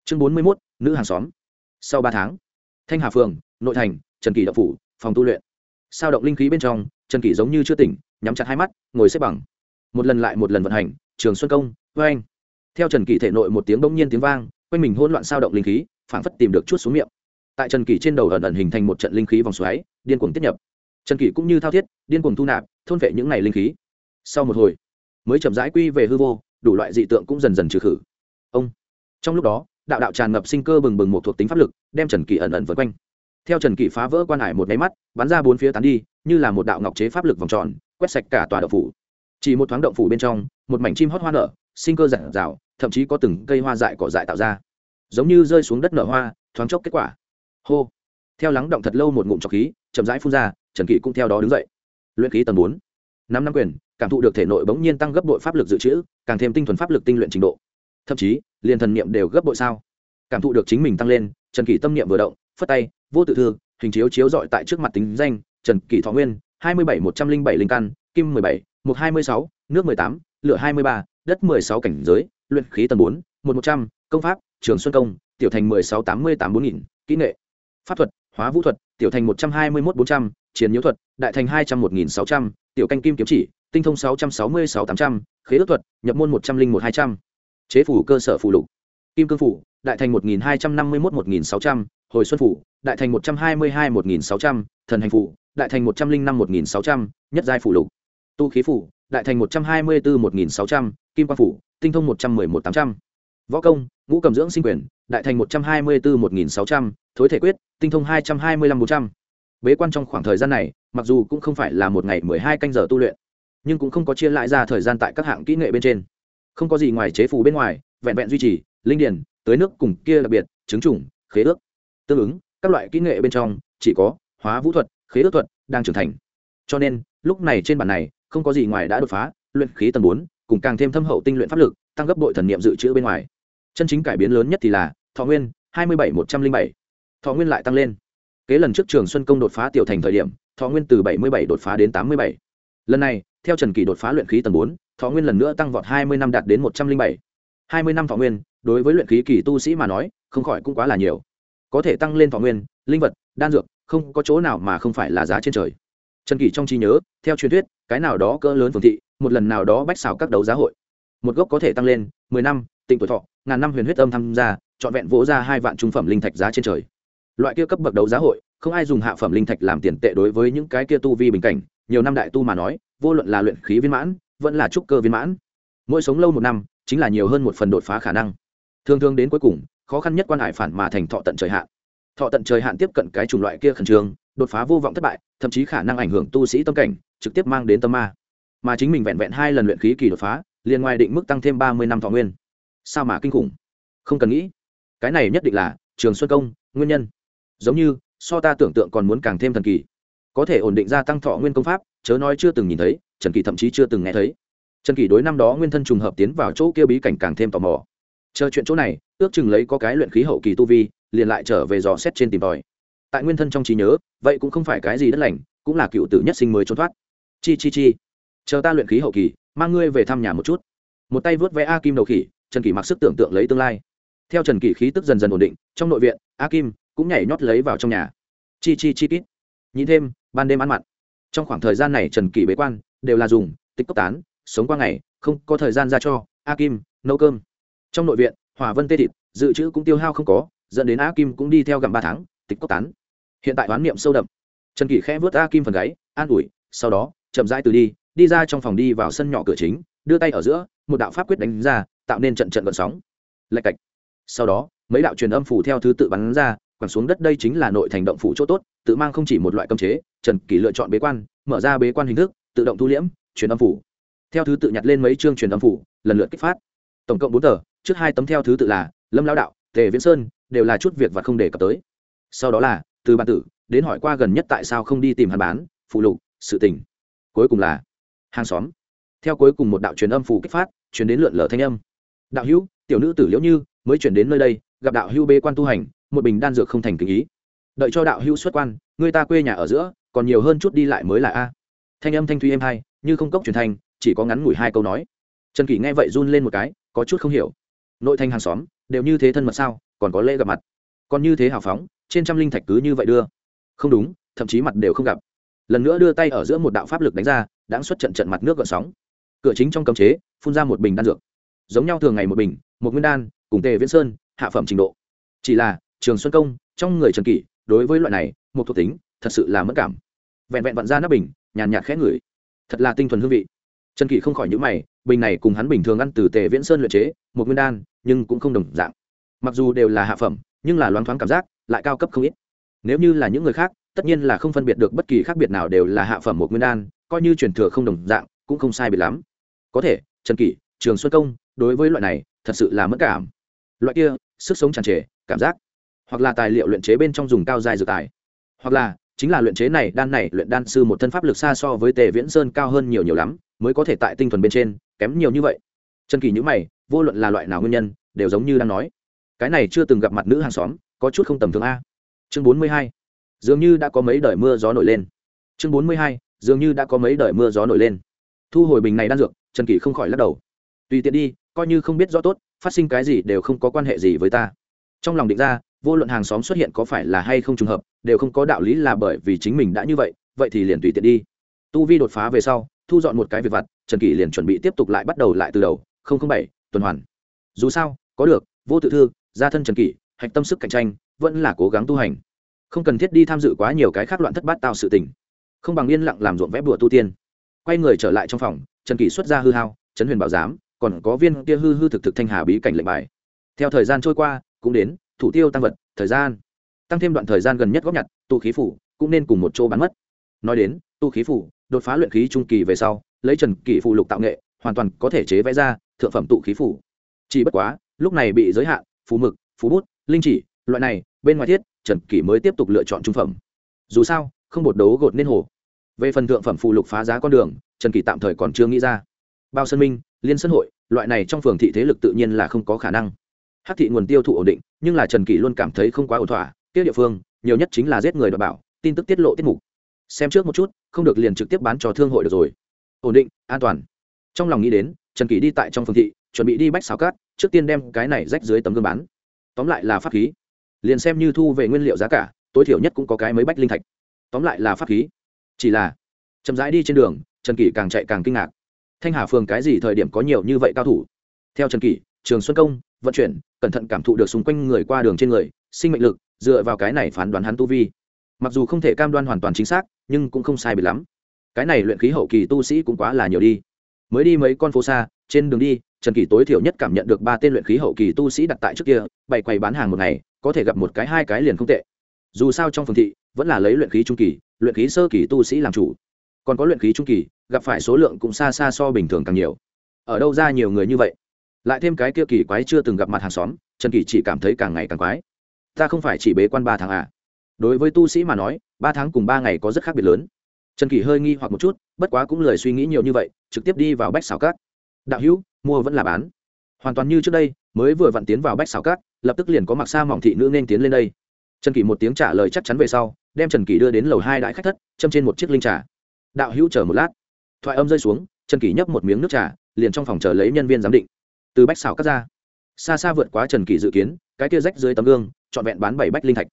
Chương bốn mươi mốt, nữ hàng xóm. Sau ba tháng, thanh hà phường, nội thành, trần kỳ đậu phủ, phòng tu luyện. Sao động linh khí bên trong, trần kỳ giống như chưa tỉnh, nhắm chặt hai mắt, ngồi xếp bằng. Một lần lại một lần vận hành, trường xuân công vê anh. Theo trần kỳ thể nội một tiếng bỗng nhiên tiếng vang, quanh mình hỗn loạn sao động linh khí, phảng phất tìm được chút xuống miệng. Tại trần kỳ trên đầu ẩn ẩn hình thành một trận linh khí vòng xoáy, điên cuồng tiếp nhập. Trần kỳ cũng như thao thiết, điên cuồng thu nạp, thôn vệ những này linh khí sau một hồi, mới chậm rãi quy về hư vô, đủ loại dị tượng cũng dần dần trừ khử. Ông, trong lúc đó, đạo đạo tràn ngập sinh cơ bừng bừng một thuộc tính pháp lực, đem trần kỳ ẩn ẩn vượt quanh. Theo trần kỳ phá vỡ quan hải một nháy mắt, bắn ra bốn phía tán đi, như là một đạo ngọc chế pháp lực vòng tròn, quét sạch cả tòa động phủ. Chỉ một thoáng động phủ bên trong, một mảnh chim hót hoa nở, sinh cơ giản rào, thậm chí có từng cây hoa dại cỏ dại tạo ra. Giống như rơi xuống đất nở hoa, thoáng chốc kết quả. Hô! Theo lắng động thật lâu một ngụm trọc khí, chậm rãi phun ra, trần kỳ cũng theo đó đứng dậy. Luyện khí tầng bốn. Năm năm quyền cảm thụ được thể nội bỗng nhiên tăng gấp bội pháp lực dự trữ, càng thêm tinh thuần pháp lực tinh luyện trình độ. Thậm chí, liền thần niệm đều gấp bội sao? Cảm thụ được chính mình tăng lên, trần kỷ tâm niệm vừa động, phất tay, vô tự thư, hình chiếu chiếu dọi tại trước mặt tính danh, trần kỷ thọ nguyên, hai mươi bảy một trăm linh bảy linh căn, kim mười bảy, một hai mươi sáu, nước mười tám, lửa hai mươi ba, đất mười sáu cảnh giới, luyện khí tầng bốn, một một trăm, công pháp, trường xuân công, tiểu thành mười sáu, tám mươi tám, bốn nghìn, kỹ nghệ. Pháp thuật, hóa vũ thuật, tiểu thành một trăm hai mươi một bốn trăm, chiến nhiễu thuật, đại thành hai trăm, một nghìn sáu trăm, tiểu canh kim kiếm chỉ tinh thông sáu trăm sáu mươi sáu tám trăm, khế ước thuật, nhập môn một trăm linh một hai trăm. Chế phủ cơ sở phủ lục. Kim cương phủ, đại thành một nghìn hai trăm năm mươi một một nghìn sáu trăm. Hồi xuân phủ, đại thành một trăm hai mươi hai một nghìn sáu trăm. Thần hành phủ, đại thành một trăm linh năm một nghìn sáu trăm. Nhất giai phủ lục. Tu khí phủ, đại thành một trăm hai mươi bốn một nghìn sáu trăm. Kim quang phủ, tinh thông một trăm mười một tám trăm. Võ công, ngũ cầm dưỡng sinh quyền, đại thành một trăm hai mươi bốn một nghìn sáu trăm. Thối thể quyết, tinh thông hai trăm hai mươi lăm bốn trăm. Bế quan trong khoảng thời gian này, mặc dù cũng không phải là một ngày mười hai canh giờ tu luyện nhưng cũng không có chia lại ra thời gian tại các hạng kỹ nghệ bên trên. Không có gì ngoài chế phù bên ngoài, vẹn vẹn duy trì, linh điển tới nước cùng kia đặc biệt chứng chủng khế ước. Tương ứng, các loại kỹ nghệ bên trong, chỉ có hóa vũ thuật, khế ước thuật đang trưởng thành. Cho nên, lúc này trên bản này, không có gì ngoài đã đột phá, luyện khí tầng bốn, cùng càng thêm thâm hậu tinh luyện pháp lực, tăng gấp đội thần niệm dự trữ bên ngoài. Chân chính cải biến lớn nhất thì là, thọ nguyên, hai mươi bảy một trăm linh bảy. Thọ nguyên lại tăng lên. Kế lần trước trường xuân công đột phá tiểu thành thời điểm, thọ nguyên từ bảy mươi bảy đột phá đến tám mươi bảy. Lần này theo trần kỳ đột phá luyện khí tầng bốn, thọ nguyên lần nữa tăng vọt hai mươi năm đạt đến một trăm linh bảy. Hai mươi năm thọ nguyên, đối với luyện khí kỳ tu sĩ mà nói, không khỏi cũng quá là nhiều. Có thể tăng lên thọ nguyên, linh vật, đan dược, không có chỗ nào mà không phải là giá trên trời. Trần kỳ trong trí nhớ, theo truyền thuyết, cái nào đó cỡ lớn phương thị, một lần nào đó bách xào các đấu giá hội. Một gốc có thể tăng lên mười năm, tịnh tuổi thọ, ngàn năm huyền huyết âm tham gia, trọn vẹn vỗ ra hai vạn trung phẩm linh thạch giá trên trời. Loại kia cấp bậc đấu giá hội, không ai dùng hạ phẩm linh thạch làm tiền tệ đối với những cái kia tu vi bình cảnh nhiều năm đại tu mà nói, vô luận là luyện khí viên mãn, vẫn là trúc cơ viên mãn. Mỗi sống lâu một năm, chính là nhiều hơn một phần đột phá khả năng. Thường thường đến cuối cùng, khó khăn nhất quan hải phản mà thành thọ tận trời hạn. Thọ tận trời hạn tiếp cận cái chủng loại kia khẩn trương, đột phá vô vọng thất bại, thậm chí khả năng ảnh hưởng tu sĩ tâm cảnh, trực tiếp mang đến tâm ma. Mà chính mình vẹn vẹn hai lần luyện khí kỳ đột phá, liền ngoài định mức tăng thêm ba mươi năm thọ nguyên. Sao mà kinh khủng? Không cần nghĩ. Cái này nhất định là trường xuân công, nguyên nhân. Giống như, so ta tưởng tượng còn muốn càng thêm thần kỳ có thể ổn định gia tăng thọ nguyên công pháp, chớ nói chưa từng nhìn thấy, trần kỳ thậm chí chưa từng nghe thấy. Trần kỳ đối năm đó nguyên thân trùng hợp tiến vào chỗ kia bí cảnh càng thêm tò mò. Chờ chuyện chỗ này, ước chừng lấy có cái luyện khí hậu kỳ tu vi, liền lại trở về dò xét trên tìm tòi. Tại nguyên thân trong trí nhớ, vậy cũng không phải cái gì đất lành, cũng là cựu tử nhất sinh mới trốn thoát. Chi chi chi. Chờ ta luyện khí hậu kỳ, mang ngươi về thăm nhà một chút. Một tay vớt vẽ a kim đầu khỉ, trần kỳ mặc sức tưởng tượng lấy tương lai. Theo trần kỳ khí tức dần dần ổn định, trong nội viện, a kim cũng nhảy nhót lấy vào trong nhà. Chi chi chi kít. Nhìn thêm ban đêm ăn mặn. Trong khoảng thời gian này trần kỳ bế quan, đều là dùng tích cốc tán, sống qua ngày, không có thời gian ra cho, a kim, nấu cơm. Trong nội viện, hỏa vân tê thịt, dự trữ cũng tiêu hao không có, dẫn đến a kim cũng đi theo gặm ba tháng tịch cốc tán. Hiện tại oán niệm sâu đậm. Trần kỳ khẽ vớt a kim phần gáy, an ủi, sau đó, chậm rãi từ đi đi ra trong phòng đi vào sân nhỏ cửa chính, đưa tay ở giữa, một đạo pháp quyết đánh ra, tạo nên trận trận vận sóng. Lạch cạch. Sau đó, mấy đạo truyền âm phủ theo thứ tự bắn ra, quẳng xuống đất đây chính là nội thành động phủ chỗ tốt tự mang không chỉ một loại cấm chế, trần Kỷ lựa chọn bế quan, mở ra bế quan hình thức, tự động thu liễm, truyền âm phủ. Theo thứ tự nhặt lên mấy chương truyền âm phủ, lần lượt kích phát. Tổng cộng bốn tờ, trước hai tấm theo thứ tự là, lâm lao đạo, tề viễn sơn, đều là chút việc và không đề cập tới. Sau đó là, từ bản tử, đến hỏi qua gần nhất tại sao không đi tìm hắn bán, phụ lục, sự tình. Cuối cùng là, hàng xóm. Theo cuối cùng một đạo truyền âm phủ kích phát chuyển đến lượn lờ thanh âm. Đạo hữu, tiểu nữ tử liễu như, mới chuyển đến nơi đây, gặp đạo hữu bê quan tu hành, một bình đan dược không thành kinh ý đợi cho đạo hữu xuất quan, người ta quê nhà ở giữa, còn nhiều hơn chút đi lại mới là a. Thanh âm thanh thúy êm hai như không cốc truyền thanh, chỉ có ngắn ngủi hai câu nói. Trần kỷ nghe vậy run lên một cái, có chút không hiểu. Nội thanh hàng xóm, đều như thế thân mật sao, còn có lễ gặp mặt. Còn như thế hào phóng, trên trăm linh thạch cứ như vậy đưa. Không đúng, thậm chí mặt đều không gặp. Lần nữa đưa tay ở giữa một đạo pháp lực đánh ra đã xuất trận trận mặt nước gợn sóng. Cửa chính trong cấm chế, phun ra một bình đan dược. Giống nhau thường ngày một bình, một nguyên đan, cùng tề viễn sơn, hạ phẩm trình độ. Chỉ là, trường xuân công, trong người trần kỷ đối với loại này, một thuộc tính, thật sự là mất cảm. Vẹn vẹn vặn ra nắp bình, nhàn nhạt khẽ ngửi. Thật là tinh thuần hương vị. Trần kỷ không khỏi nhữ mày, bình này cùng hắn bình thường ăn từ tề viễn sơn luyện chế, một nguyên đan, nhưng cũng không đồng dạng. Mặc dù đều là hạ phẩm, nhưng là loáng thoáng cảm giác lại cao cấp không ít. Nếu như là những người khác, tất nhiên là không phân biệt được bất kỳ khác biệt nào đều là hạ phẩm một nguyên đan, coi như truyền thừa không đồng dạng, cũng không sai biệt lắm. Có thể, trần kỷ, trường xuân công, đối với loại này, thật sự là mất cảm. Loại kia, sức sống tràn trề, cảm giác hoặc là tài liệu luyện chế bên trong dùng cao dài dược tài. Hoặc là, chính là luyện chế này, đan này, luyện đan sư một thân pháp lực xa so với tề viễn sơn cao hơn nhiều nhiều lắm, mới có thể tại tinh thuần bên trên, kém nhiều như vậy. Trần kỳ nhữ mày, vô luận là loại nào nguyên nhân, đều giống như đang nói. Cái này chưa từng gặp mặt nữ hàng xóm, có chút không tầm thường a. Chương bốn mươi hai, dường như đã có mấy đời mưa gió nổi lên. Chương bốn mươi hai, dường như đã có mấy đời mưa gió nổi lên. Thu hồi bình này đan dược, trần kỷ không khỏi lắc đầu. Tùy tiện đi, coi như không biết rõ tốt, phát sinh cái gì đều không có quan hệ gì với ta. Trong lòng định ra vô luận hàng xóm xuất hiện có phải là hay không trùng hợp, đều không có đạo lý là bởi vì chính mình đã như vậy vậy thì liền tùy tiện đi. Tu vi đột phá về sau, thu dọn một cái việc vặt, trần kỷ liền chuẩn bị tiếp tục lại bắt đầu lại từ đầu bảy, tuần hoàn. Dù sao, có được, vô tự thư, gia thân trần kỷ, hạch tâm sức cạnh tranh, vẫn là cố gắng tu hành. Không cần thiết đi tham dự quá nhiều cái khác loạn thất bát tạo sự tình. Không bằng yên lặng làm ruộng vẽ bùa tu tiên. Quay người trở lại trong phòng, trần kỷ xuất ra hư hao, trấn huyền bảo giám, còn có viên kia hư hư thực thực thanh hà bí cảnh lệnh bài. Theo thời gian trôi qua, cũng đến thủ tiêu tăng vật, thời gian. Tăng thêm đoạn thời gian gần nhất góp nhặt, tu khí phủ cũng nên cùng một chỗ bán mất. Nói đến, tu khí phủ, đột phá luyện khí trung kỳ về sau, lấy trần kỷ phụ lục tạo nghệ, hoàn toàn có thể chế vẽ ra thượng phẩm tụ khí phủ. Chỉ bất quá, lúc này bị giới hạn phú mực phú bút, linh chỉ, loại này, bên ngoài thiết, trần kỷ mới tiếp tục lựa chọn trung phẩm. Dù sao, không bột đấu gột nên hồ. Về phần thượng phẩm phụ lục phá giá con đường, trần kỷ tạm thời còn chưa nghĩ ra. Bao sơn minh, liên sơn hội, loại này trong phường thị thế lực tự nhiên là không có khả năng. Hát thị nguồn tiêu thụ ổn định nhưng là trần kỷ luôn cảm thấy không quá ổn thỏa tiêu địa phương, nhiều nhất chính là giết người đ bảo, tin tức tiết lộ tiết mục. Xem trước một chút, không được liền trực tiếp bán cho thương hội được rồi. Ổn định, an toàn. Trong lòng nghĩ đến, trần kỷ đi tại trong phường thị, chuẩn bị đi bách xào cát, trước tiên đem cái này rách dưới tấm gương bán. Tóm lại là pháp khí. Liền xem như thu về nguyên liệu giá cả, tối thiểu nhất cũng có cái mấy bách linh thạch. Tóm lại là pháp khí. Chỉ là, chậm rãi đi trên đường, trần kỷ càng chạy càng kinh ngạc. Thanh hà phường cái gì thời điểm có nhiều như vậy cao thủ? Theo trần kỷ, trường xuân công vận chuyển, cẩn thận cảm thụ được xung quanh người qua đường trên người, sinh mệnh lực, dựa vào cái này phán đoán hắn tu vi. Mặc dù không thể cam đoan hoàn toàn chính xác, nhưng cũng không sai biệt lắm. Cái này luyện khí hậu kỳ tu sĩ cũng quá là nhiều đi. Mới đi mấy con phố xa, trên đường đi, trần kỷ tối thiểu nhất cảm nhận được ba tên luyện khí hậu kỳ tu sĩ đặt tại trước kia, bày quầy bán hàng một ngày, có thể gặp một cái hai cái liền không tệ. Dù sao trong phường thị, vẫn là lấy luyện khí trung kỳ, luyện khí sơ kỳ tu sĩ làm chủ. Còn có luyện khí trung kỳ, gặp phải số lượng cũng xa xa so bình thường càng nhiều. Ở đâu ra nhiều người như vậy? Lại thêm cái kia kỳ quái chưa từng gặp mặt hàng xóm, trần kỳ chỉ cảm thấy càng ngày càng quái. Ta không phải chỉ bế quan ba tháng à? Đối với tu sĩ mà nói, ba tháng cùng ba ngày có rất khác biệt lớn. Trần kỳ hơi nghi hoặc một chút, bất quá cũng lời suy nghĩ nhiều như vậy, trực tiếp đi vào bách xào cát. Đạo hữu, mua vẫn là bán. Hoàn toàn như trước đây, mới vừa vặn tiến vào bách xào cát, lập tức liền có mặc xa mỏng thị nữ nên tiến lên đây. Trần kỳ một tiếng trả lời chắc chắn về sau, đem trần kỳ đưa đến lầu hai đại khách thất, châm trên một chiếc linh trà. Đạo hữu chờ một lát. Thoại âm rơi xuống, trần kỳ nhấp một miếng nước trà, liền trong phòng chờ lấy nhân viên giám định từ bách xào cắt ra. Xa xa vượt quá trần kỳ dự kiến, cái kia rách dưới tấm gương, trọn vẹn bán bảy bách linh thạch.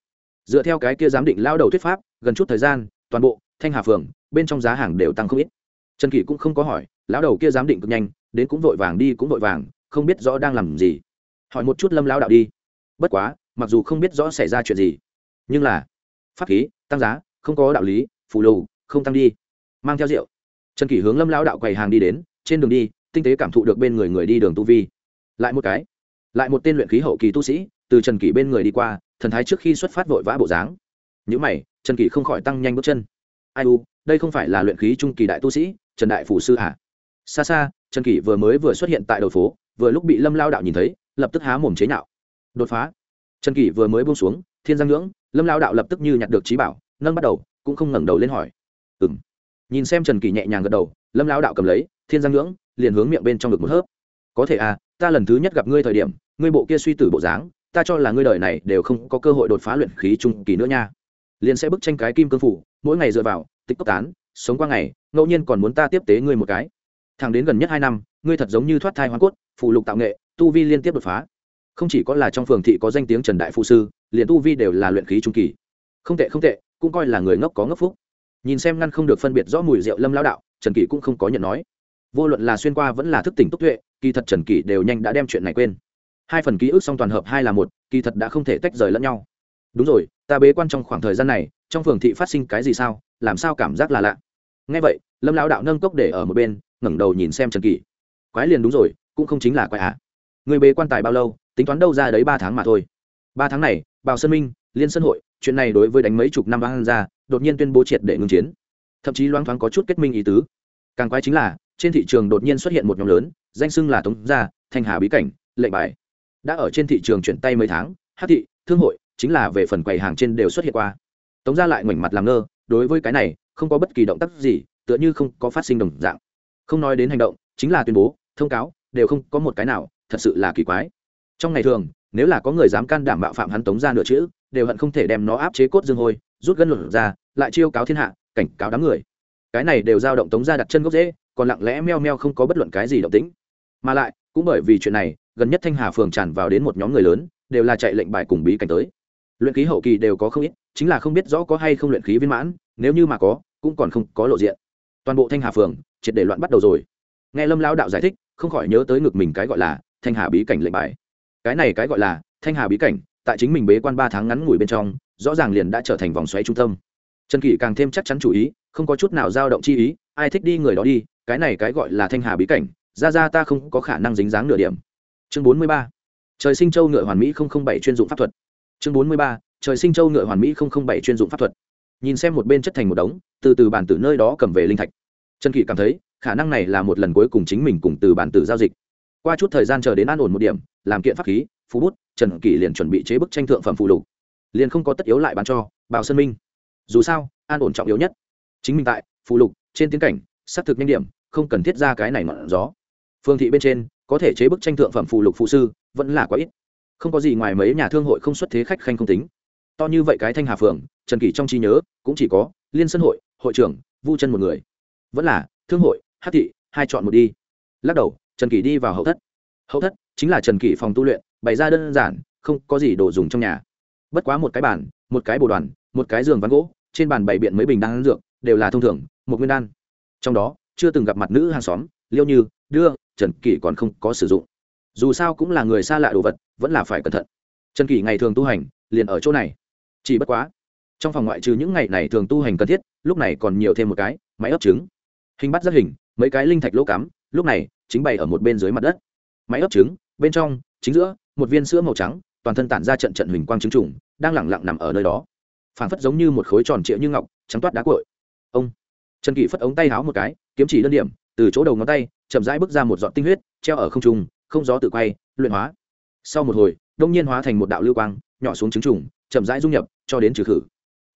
Dựa theo cái kia giám định lao đầu thuyết pháp, gần chút thời gian, toàn bộ, thanh hà phường, bên trong giá hàng đều tăng không ít. Trần kỳ cũng không có hỏi, lão đầu kia giám định cực nhanh, đến cũng vội vàng đi cũng vội vàng, không biết rõ đang làm gì. Hỏi một chút lâm lão đạo đi. Bất quá, mặc dù không biết rõ xảy ra chuyện gì, nhưng là, pháp khí, tăng giá, không có đạo lý, phù lù, không tăng đi. Mang theo rượu. Trần kỷ hướng lâm lão đạo quầy hàng đi đến, trên đường đi tinh tế cảm thụ được bên người người đi đường tu vi. Lại một cái, lại một tên luyện khí hậu kỳ tu sĩ, từ trần kỷ bên người đi qua, thần thái trước khi xuất phát vội vã bộ dáng. Những mày, trần kỷ không khỏi tăng nhanh bước chân. Ai u, đây không phải là luyện khí trung kỳ đại tu sĩ, trần đại phủ sư hả xa xa, trần kỷ vừa mới vừa xuất hiện tại đầu phố, vừa lúc bị lâm lao đạo nhìn thấy, lập tức há mồm chế nhạo. Đột phá. Trần kỷ vừa mới buông xuống, thiên giang ngưỡng, lâm lao đạo lập tức như nhặt được trí bảo, nâng bắt đầu, cũng không ngẩng đầu lên hỏi. Ừng nhìn xem trần kỷ nhẹ nhàng gật đầu, lâm lão đạo cầm lấy, thiên giang ngưỡng liền hướng miệng bên trong ngực một hớp. Có thể à ta lần thứ nhất gặp ngươi thời điểm, ngươi bộ kia suy tử bộ dáng, ta cho là ngươi đời này đều không có cơ hội đột phá luyện khí trung kỳ nữa nha. Liền sẽ bức tranh cái kim cương phủ, mỗi ngày dựa vào, tích cốc tán, sống qua ngày, ngẫu nhiên còn muốn ta tiếp tế ngươi một cái. Thẳng đến gần nhất hai năm, ngươi thật giống như thoát thai hoa cốt phụ lục tạo nghệ, tu vi liên tiếp đột phá. Không chỉ có là trong phường thị có danh tiếng trần đại phụ sư, liền tu vi đều là luyện khí trung kỳ. Không tệ không tệ, cũng coi là người ngốc có ngốc phúc. Nhìn xem ngăn không được phân biệt rõ mùi rượu lâm lao đạo, trần kỷ cũng không có nhận nói vô luận là xuyên qua vẫn là thức tỉnh túc tuệ, kỳ thật trần kỷ đều nhanh đã đem chuyện này quên. Hai phần ký ức song toàn hợp hai là một, kỳ thật đã không thể tách rời lẫn nhau. Đúng rồi, ta bế quan trong khoảng thời gian này, trong phường thị phát sinh cái gì sao, làm sao cảm giác là lạ? Ngay vậy, lâm lão đạo nâng cốc để ở một bên, ngẩng đầu nhìn xem trần kỷ. Quái liền đúng rồi, cũng không chính là quái ạ à. người bế quan tài bao lâu, tính toán đâu ra đấy ba tháng mà thôi. Ba tháng này, bào sơn minh, liên sơn hội, chuyện này đối với đánh mấy chục năm ban ra, đột nhiên tuyên bố triệt để ngưng chiến. Thậm chí loáng thoáng có chút kết minh ý tứ. Càng quái chính là trên thị trường đột nhiên xuất hiện một nhóm lớn, danh xưng là tống gia, thanh hà bí cảnh, lệnh bài. Đã ở trên thị trường chuyển tay mấy tháng, hát thị, thương hội chính là về phần quầy hàng trên đều xuất hiện qua. Tống gia lại ngoảnh mặt làm ngơ, đối với cái này, không có bất kỳ động tác gì, tựa như không có phát sinh đồng dạng. Không nói đến hành động, chính là tuyên bố, thông cáo, đều không có một cái nào, thật sự là kỳ quái. Trong ngày thường, nếu là có người dám can đảm bạo phạm hắn tống ra nửa chữ, đều hận không thể đem nó áp chế cốt dương hôi, rút gân luận ra, lại chiêu cáo thiên hạ, cảnh cáo đám người cái này đều dao động tống ra đặt chân gốc dễ, còn lặng lẽ meo meo không có bất luận cái gì động tĩnh. Mà lại, cũng bởi vì chuyện này, gần nhất thanh hà phường tràn vào đến một nhóm người lớn, đều là chạy lệnh bài cùng bí cảnh tới. Luyện khí hậu kỳ đều có không ít, chính là không biết rõ có hay không luyện khí viên mãn, nếu như mà có, cũng còn không có lộ diện. Toàn bộ thanh hà phường, triệt để loạn bắt đầu rồi. Nghe lâm lao đạo giải thích, không khỏi nhớ tới ngực mình cái gọi là thanh hà bí cảnh lệnh bài. Cái này cái gọi là thanh hà bí cảnh, tại chính mình bế quan ba tháng ngắn ngủi bên trong, rõ ràng liền đã trở thành vòng xoáy trung tâm. Trần kỷ càng thêm chắc chắn chủ ý không có chút nào dao động chi ý, ai thích đi người đó đi, cái này cái gọi là thanh hà bí cảnh, ra ra ta không có khả năng dính dáng nửa điểm. Chương bốn mươi ba, trời sinh châu ngựa hoàn mỹ không không bảy chuyên dụng pháp thuật. Chương bốn mươi ba, trời sinh châu ngựa hoàn mỹ không không bảy chuyên dụng pháp thuật. Nhìn xem một bên chất thành một đống, từ từ bản tử nơi đó cầm về linh thạch. Trần kỷ cảm thấy, khả năng này là một lần cuối cùng chính mình cùng từ bản tử giao dịch. Qua chút thời gian chờ đến an ổn một điểm, làm kiện pháp khí phú bút, trần kỷ liền chuẩn bị chế bức tranh thượng phẩm phụ lục. Liền không có tất yếu lại bán cho bào sơn minh. Dù sao, an ổn trọng yếu nhất chính mình tại, phụ lục, trên tiến cảnh, xác thực nhanh điểm, không cần thiết ra cái này ngọn gió. Phương thị bên trên, có thể chế bức tranh thượng phẩm phụ lục phụ sư, vẫn là quá ít. Không có gì ngoài mấy nhà thương hội không xuất thế khách khanh không tính. To như vậy cái thanh hà phường, trần kỷ trong trí nhớ, cũng chỉ có liên sân hội hội trưởng, vu chân một người. Vẫn là, thương hội, hát thị, hai chọn một đi. Lắc đầu, trần kỷ đi vào hậu thất. Hậu thất chính là trần kỷ phòng tu luyện, bày ra đơn giản, không có gì đồ dùng trong nhà. Bất quá một cái bàn, một cái bồ đoàn, một cái giường ván gỗ, trên bàn bày biện mấy bình đan dược đều là thông thường, một nguyên đan. Trong đó, chưa từng gặp mặt nữ hàng xóm, liêu như, đưa, trần kỷ còn không có sử dụng. Dù sao cũng là người xa lạ đồ vật, vẫn là phải cẩn thận. Trần kỷ ngày thường tu hành, liền ở chỗ này. Chỉ bất quá, trong phòng ngoại trừ những ngày này thường tu hành cần thiết, lúc này còn nhiều thêm một cái, máy ấp trứng. Hình bắt rất hình, mấy cái linh thạch lỗ cắm, lúc này, chính bày ở một bên dưới mặt đất. Máy ấp trứng, bên trong, chính giữa, một viên sữa màu trắng, toàn thân tản ra trận trận huỳnh quang trứng trùng, đang lẳng lặng nằm ở nơi đó. Phảng phất giống như một khối tròn trịa như ngọc, trắng toát đá cội ông. Trần kỷ phất ống tay háo một cái, kiếm chỉ đơn điểm, từ chỗ đầu ngón tay, chậm rãi bước ra một giọt tinh huyết, treo ở không trung, không gió tự quay, luyện hóa. Sau một hồi, đông nhiên hóa thành một đạo lưu quang, nhỏ xuống trứng trùng, chậm rãi dung nhập, cho đến trừ khử.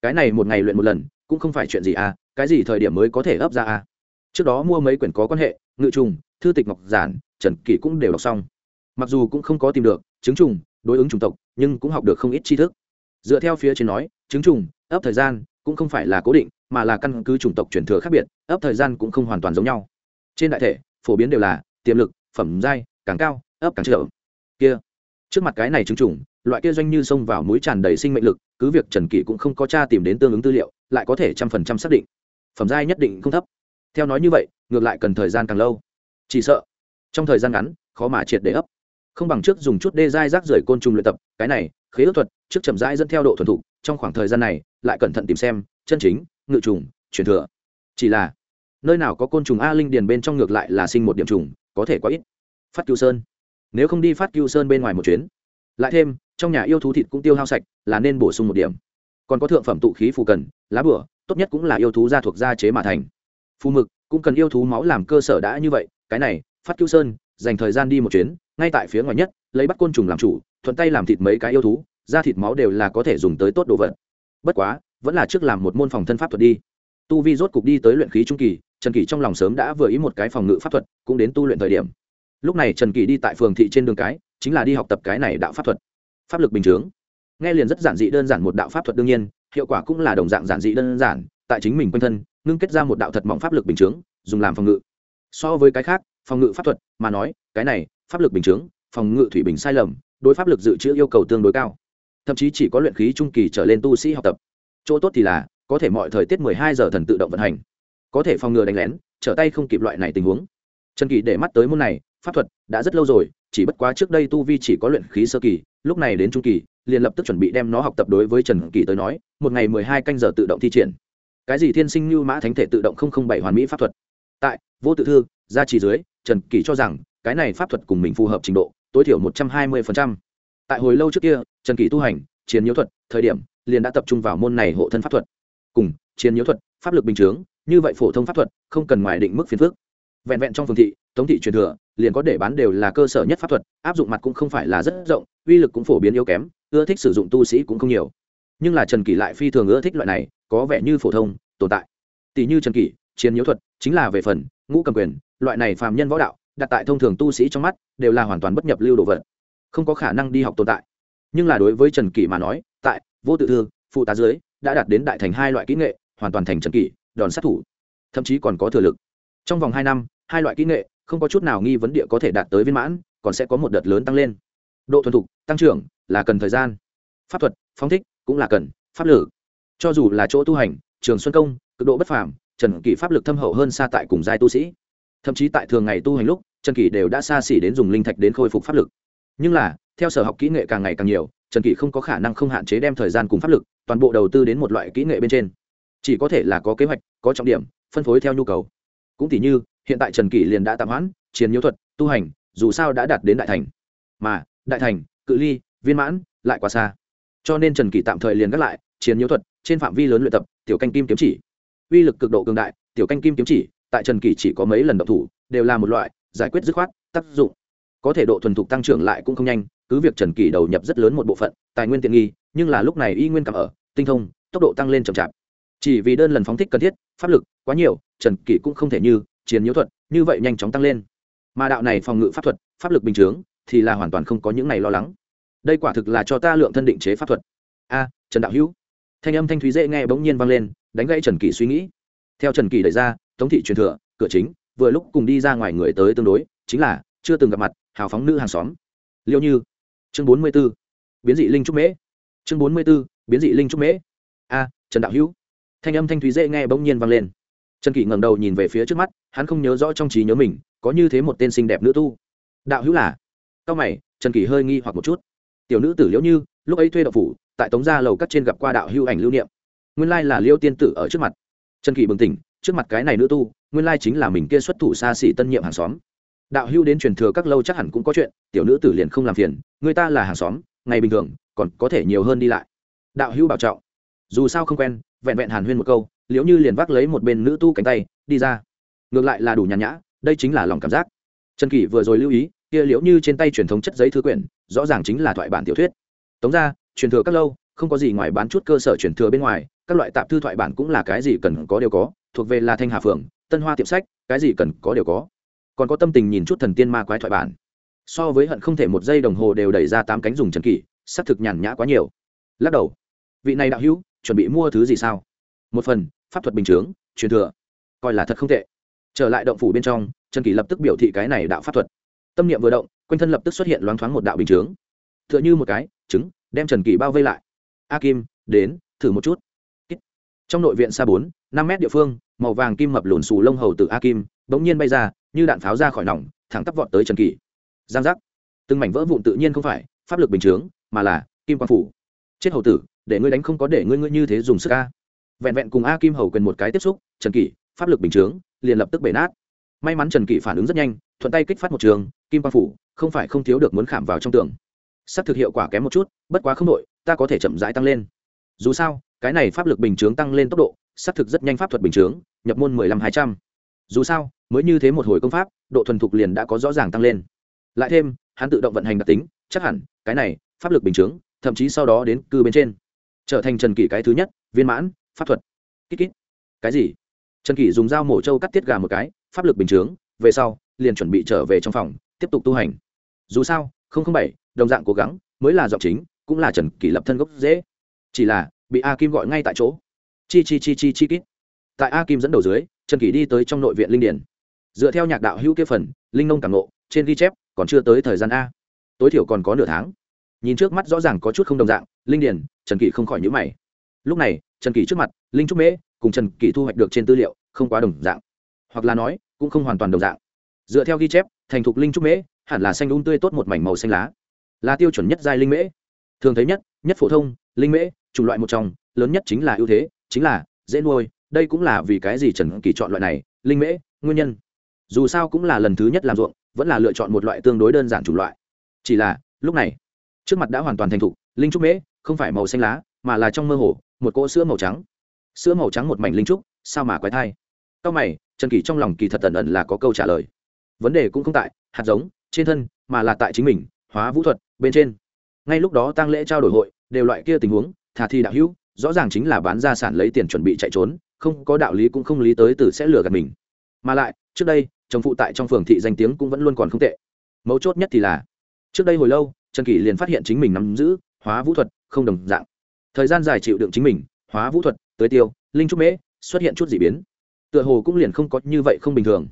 Cái này một ngày luyện một lần, cũng không phải chuyện gì à cái gì thời điểm mới có thể ấp ra à? Trước đó mua mấy quyển có quan hệ, ngự trùng, thư tịch ngọc giản, trần kỷ cũng đều đọc xong. Mặc dù cũng không có tìm được chứng trùng, đối ứng chủng tộc, nhưng cũng học được không ít tri thức. Dựa theo phía trên nói chứng trùng, ấp thời gian, cũng không phải là cố định mà là căn cứ chủng tộc truyền thừa khác biệt, ấp thời gian cũng không hoàn toàn giống nhau. Trên đại thể, phổ biến đều là tiềm lực, phẩm giai, càng cao, ấp càng trợ kia. Trước mặt cái này chứng trùng, loại kia doanh như xông vào mũi tràn đầy sinh mệnh lực, cứ việc trần kỷ cũng không có cha tìm đến tương ứng tư liệu, lại có thể trăm phần trăm xác định. Phẩm giai nhất định không thấp. Theo nói như vậy, ngược lại cần thời gian càng lâu. Chỉ sợ, trong thời gian ngắn, khó mà triệt để ấp. Không bằng trước dùng chút đê giai rác rưởi côn trùng luyện tập, cái này, khế ước thuật, trước chậm rãi dẫn theo độ thuần thục, trong khoảng thời gian này, lại cẩn thận tìm xem, chân chính ngự trùng, truyền thừa. Chỉ là, nơi nào có côn trùng a linh điền bên trong ngược lại là sinh một điểm trùng, có thể quá ít. Phát cứu sơn. Nếu không đi phát cứu sơn bên ngoài một chuyến. Lại thêm, trong nhà yêu thú thịt cũng tiêu hao sạch, là nên bổ sung một điểm. Còn có thượng phẩm tụ khí phù cần, lá bửa, tốt nhất cũng là yêu thú gia thuộc gia chế mà thành. Phù mực, cũng cần yêu thú máu làm cơ sở đã như vậy, cái này, phát cứu sơn, dành thời gian đi một chuyến, ngay tại phía ngoài nhất, lấy bắt côn trùng làm chủ, thuận tay làm thịt mấy cái yêu thú, da thịt máu đều là có thể dùng tới tốt đồ vật. Bất quá vẫn là trước làm một môn phòng thân pháp thuật đi. Tu vi rốt cục đi tới luyện khí trung kỳ, trần kỳ trong lòng sớm đã vừa ý một cái phòng ngự pháp thuật, cũng đến tu luyện thời điểm. Lúc này trần kỳ đi tại phường thị trên đường cái, chính là đi học tập cái này đạo pháp thuật. Pháp lực bình chướng nghe liền rất giản dị đơn giản một đạo pháp thuật đương nhiên, hiệu quả cũng là đồng dạng giản dị đơn giản, tại chính mình quanh thân, ngưng kết ra một đạo thật mỏng pháp lực bình chướng dùng làm phòng ngự. So với cái khác, phòng ngự pháp thuật mà nói, cái này, pháp lực bình chướng phòng ngự thủy bình sai lầm, đối pháp lực dự trữ yêu cầu tương đối cao. Thậm chí chỉ có luyện khí trung kỳ trở lên tu sĩ học tập chỗ tốt thì là, có thể mọi thời tiết mười hai giờ thần tự động vận hành. Có thể phòng ngừa đánh lén, trở tay không kịp loại này tình huống. Trần kỳ để mắt tới môn này, pháp thuật đã rất lâu rồi, chỉ bất quá trước đây tu vi chỉ có luyện khí sơ kỳ, lúc này đến trung kỳ, liền lập tức chuẩn bị đem nó học tập đối với trần kỳ tới nói, một ngày mười hai canh giờ tự động thi triển. Cái gì thiên sinh như mã thánh thể tự động không không bảy hoàn mỹ pháp thuật? Tại, vô tự thư, gia trì dưới, trần kỳ cho rằng, cái này pháp thuật cùng mình phù hợp trình độ, tối thiểu một trăm hai mươi tại hồi lâu trước kia, trần kỳ tu hành, chiến nhiễu thuật, thời điểm liền đã tập trung vào môn này hộ thân pháp thuật. Cùng, chiến nhiễu thuật, pháp lực bình chướng, như vậy phổ thông pháp thuật, không cần ngoài định mức phiền phước vẹn vẹn trong phương thị, tống thị truyền thừa, liền có để bán đều là cơ sở nhất pháp thuật, áp dụng mặt cũng không phải là rất rộng, uy lực cũng phổ biến yếu kém, ưa thích sử dụng tu sĩ cũng không nhiều. Nhưng là trần kỷ lại phi thường ưa thích loại này, có vẻ như phổ thông, tồn tại. Tỷ như trần kỷ, chiến nhiễu thuật, chính là về phần, ngũ cầm quyền, loại này phàm nhân võ đạo, đặt tại thông thường tu sĩ trong mắt, đều là hoàn toàn bất nhập lưu đồ vật, không có khả năng đi học tồn tại. Nhưng là đối với trần kỷ mà nói vô tự thư, phụ tá dưới đã đạt đến đại thành hai loại kỹ nghệ, hoàn toàn thành trần kỷ, đòn sát thủ. Thậm chí còn có thừa lực. Trong vòng hai năm, hai loại kỹ nghệ, không có chút nào nghi vấn địa có thể đạt tới viên mãn, còn sẽ có một đợt lớn tăng lên. Độ thuần thục, tăng trưởng là cần thời gian. Pháp thuật phóng thích cũng là cần, pháp lử cho dù là chỗ tu hành, trường xuân công, cực độ bất phàm, trần kỷ pháp lực thâm hậu hơn xa tại cùng giai tu sĩ. Thậm chí tại thường ngày tu hành lúc, trần kỷ đều đã xa xỉ đến dùng linh thạch đến khôi phục pháp lực. Nhưng là, theo sở học kỹ nghệ càng ngày càng nhiều trần kỷ không có khả năng không hạn chế đem thời gian cùng pháp lực, toàn bộ đầu tư đến một loại kỹ nghệ bên trên. Chỉ có thể là có kế hoạch, có trọng điểm, phân phối theo nhu cầu. Cũng tỷ như, hiện tại trần kỷ liền đã tạm hoãn chiến nhiễu thuật, tu hành, dù sao đã đạt đến đại thành. Mà, đại thành, cự ly, viên mãn, lại quá xa. Cho nên trần kỷ tạm thời liền gác lại chiến nhiễu thuật, trên phạm vi lớn luyện tập, tiểu canh kim kiếm chỉ. Uy lực cực độ cường đại, tiểu canh kim kiếm chỉ, tại trần kỷ chỉ có mấy lần độc thủ, đều là một loại giải quyết dứt khoát, tác dụng. Có thể độ thuần thục tăng trưởng lại cũng không nhanh cứ việc trần kỷ đầu nhập rất lớn một bộ phận, tài nguyên tiện nghi, nhưng là lúc này y nguyên cảm ở, tinh thông, tốc độ tăng lên chậm chạp. Chỉ vì đơn lần phóng thích cần thiết, pháp lực quá nhiều, trần kỷ cũng không thể như chiến nhiễu thuật, như vậy nhanh chóng tăng lên. Mà đạo này phòng ngự pháp thuật, pháp lực bình chướng thì là hoàn toàn không có những này lo lắng. Đây quả thực là cho ta lượng thân định chế pháp thuật. A, trần đạo hữu. Thanh âm thanh thúy dễ nghe bỗng nhiên vang lên, đánh gãy trần kỷ suy nghĩ. Theo trần kỷ đẩy ra, tống thị truyền thừa, cửa chính, vừa lúc cùng đi ra ngoài người tới tương đối, chính là chưa từng gặp mặt, hào phóng nữ hàng xóm. Liệu như chương bốn mươi b ố biến dị linh trúc mễ. Chương bốn mươi b ố biến dị linh trúc mễ. A, trần đạo hữu. Thanh âm thanh thúy dễ nghe bỗng nhiên vang lên. Trần kỷ ngẩng đầu nhìn về phía trước mắt, hắn không nhớ rõ trong trí nhớ mình có như thế một tên xinh đẹp nữ tu. Đạo hữu là? Cao mày, trần kỷ hơi nghi hoặc một chút. Tiểu nữ tử liễu như, lúc ấy thuê đậu phủ, tại tống gia lầu cắt trên gặp qua đạo hữu ảnh lưu niệm. Nguyên lai là liêu tiên tử ở trước mặt. Trần kỷ bừng tỉnh, trước mặt cái này nữ tu, nguyên lai chính là mình kia xuất thủ xa xỉ tân nhiệm hàng xóm đạo hữu đến truyền thừa các lâu chắc hẳn cũng có chuyện, tiểu nữ tử liền không làm phiền, người ta là hàng xóm, ngày bình thường, còn có thể nhiều hơn đi lại. Đạo hữu bảo trọng. Dù sao không quen, vẹn vẹn hàn huyên một câu, liễu như liền vác lấy một bên nữ tu cánh tay, đi ra. Ngược lại là đủ nhàn nhã, đây chính là lòng cảm giác. Trần kỷ vừa rồi lưu ý, kia liễu như trên tay truyền thống chất giấy thư quyển, rõ ràng chính là thoại bản tiểu thuyết. Tống ra, truyền thừa các lâu, không có gì ngoài bán chút cơ sở truyền thừa bên ngoài, các loại tạp thư thoại bản cũng là cái gì cần có đều có, thuộc về là thanh hà phường tân hoa tiệm sách, cái gì cần có đều có còn có tâm tình nhìn chút thần tiên ma quái thoại bản. So với hận không thể một giây đồng hồ đều đẩy ra tám cánh dùng trần kỷ, xác thực nhàn nhã quá nhiều. Lắc đầu. Vị này đạo hữu, chuẩn bị mua thứ gì sao? Một phần, pháp thuật bình chướng, truyền thừa. Coi là thật không tệ. Trở lại động phủ bên trong, trần kỷ lập tức biểu thị cái này đạo pháp thuật. Tâm niệm vừa động, quanh thân lập tức xuất hiện loáng thoáng một đạo bình chướng. T h ư ợ n h ư một cái trứng, đem trần kỷ bao vây lại. A kim, đến, thử một chút. Trong nội viện xa bốn, năm mét địa phương, màu vàng kim mập lùn xù lông hầu từ a kim bỗng nhiên bay ra, như đạn pháo ra khỏi nòng, thẳng tắp vọt tới trần kỷ giang giác. Từng mảnh vỡ vụn tự nhiên không phải pháp lực bình chướng, mà là kim quang phủ. Chết hầu tử, để ngươi đánh không có để ngươi ngươi như thế dùng sức a. Vẹn vẹn cùng a kim hầu quyền một cái tiếp xúc, trần kỷ pháp lực bình chướng, liền lập tức bể nát. May mắn trần kỷ phản ứng rất nhanh, thuận tay kích phát một trường, kim quang phủ, không phải không thiếu được muốn khảm vào trong tường. Sắp thực hiệu quả kém một chút, bất quá không đội ta có thể chậm rãi tăng lên. Dù sao, cái này pháp lực bình chướng tăng lên tốc độ sắp thực rất nhanh pháp thuật bình chướng, nhập môn mười lăm hai trăm dù sao, mới như thế một hồi công pháp, độ thuần thục liền đã có rõ ràng tăng lên. Lại thêm, hắn tự động vận hành đặc tính, chắc hẳn, cái này, pháp lực bình chướng, thậm chí sau đó đến cư bên trên. Trở thành trần kỷ cái thứ nhất, viên mãn, pháp thuật. Kít kít. Cái gì? Trần kỷ dùng dao mổ trâu cắt tiết gà một cái, pháp lực bình chướng, về sau, liền chuẩn bị trở về trong phòng, tiếp tục tu hành. Dù sao, không không bảy, đồng dạng cố gắng, mới là giọng chính, cũng là trần kỷ lập thân gốc dễ. Chỉ là, bị a kim gọi ngay tại chỗ. Chi chi chi chi chi kít. Tại a kim dẫn đầu dưới trần kỷ đi tới trong nội viện linh điển dựa theo nhạc đạo hữu kia phần, linh nông cảm nộ trên ghi chép, còn chưa tới thời gian a. Tối thiểu còn có nửa tháng. Nhìn trước mắt rõ ràng có chút không đồng dạng, linh điển trần kỷ không khỏi nhữ mày. Lúc này, trần kỷ trước mặt, linh trúc mễ cùng trần kỷ thu hoạch được trên tư liệu không quá đồng dạng. Hoặc là nói, cũng không hoàn toàn đồng dạng. Dựa theo ghi chép, thành thục linh trúc mễ, hẳn là xanh đun tươi tốt một mảnh màu xanh lá. Là tiêu chuẩn nhất giai linh mễ. Thường thấy nhất nhất phổ thông, linh mễ, chủng loại một trong, lớn nhất chính là ưu thế, chính là dễ nuôi đây cũng là vì cái gì trần kỳ chọn loại này, linh mễ, nguyên nhân? Dù sao cũng là lần thứ nhất làm ruộng, vẫn là lựa chọn một loại tương đối đơn giản chủng loại. Chỉ là, lúc này, trước mặt đã hoàn toàn thành thục, linh trúc mễ không phải màu xanh lá, mà là trong mơ hồ, một cỗ sữa màu trắng. Sữa màu trắng một mảnh linh trúc, sao mà quái thai? Cao mày, trần kỳ trong lòng kỳ thật ẩn ẩn là có câu trả lời. Vấn đề cũng không tại hạt giống, trên thân, mà là tại chính mình, hóa vũ thuật, bên trên. Ngay lúc đó tăng lễ trao đổi hội, đều loại kia tình huống, thà thi đạo hữu rõ ràng chính là bán gia sản lấy tiền chuẩn bị chạy trốn, không có đạo lý cũng không lý tới từ sẽ lừa gạt mình. Mà lại, trước đây, chồng phụ tại trong phường thị danh tiếng cũng vẫn luôn còn không tệ. Mấu chốt nhất thì là, trước đây hồi lâu, trần kỷ liền phát hiện chính mình nắm giữ hóa vũ thuật không đồng dạng. Thời gian dài chịu đựng chính mình, hóa vũ thuật, tới tiêu, linh trúc mễ, xuất hiện chút d ị biến. Tựa hồ cũng liền không có như vậy không bình thường.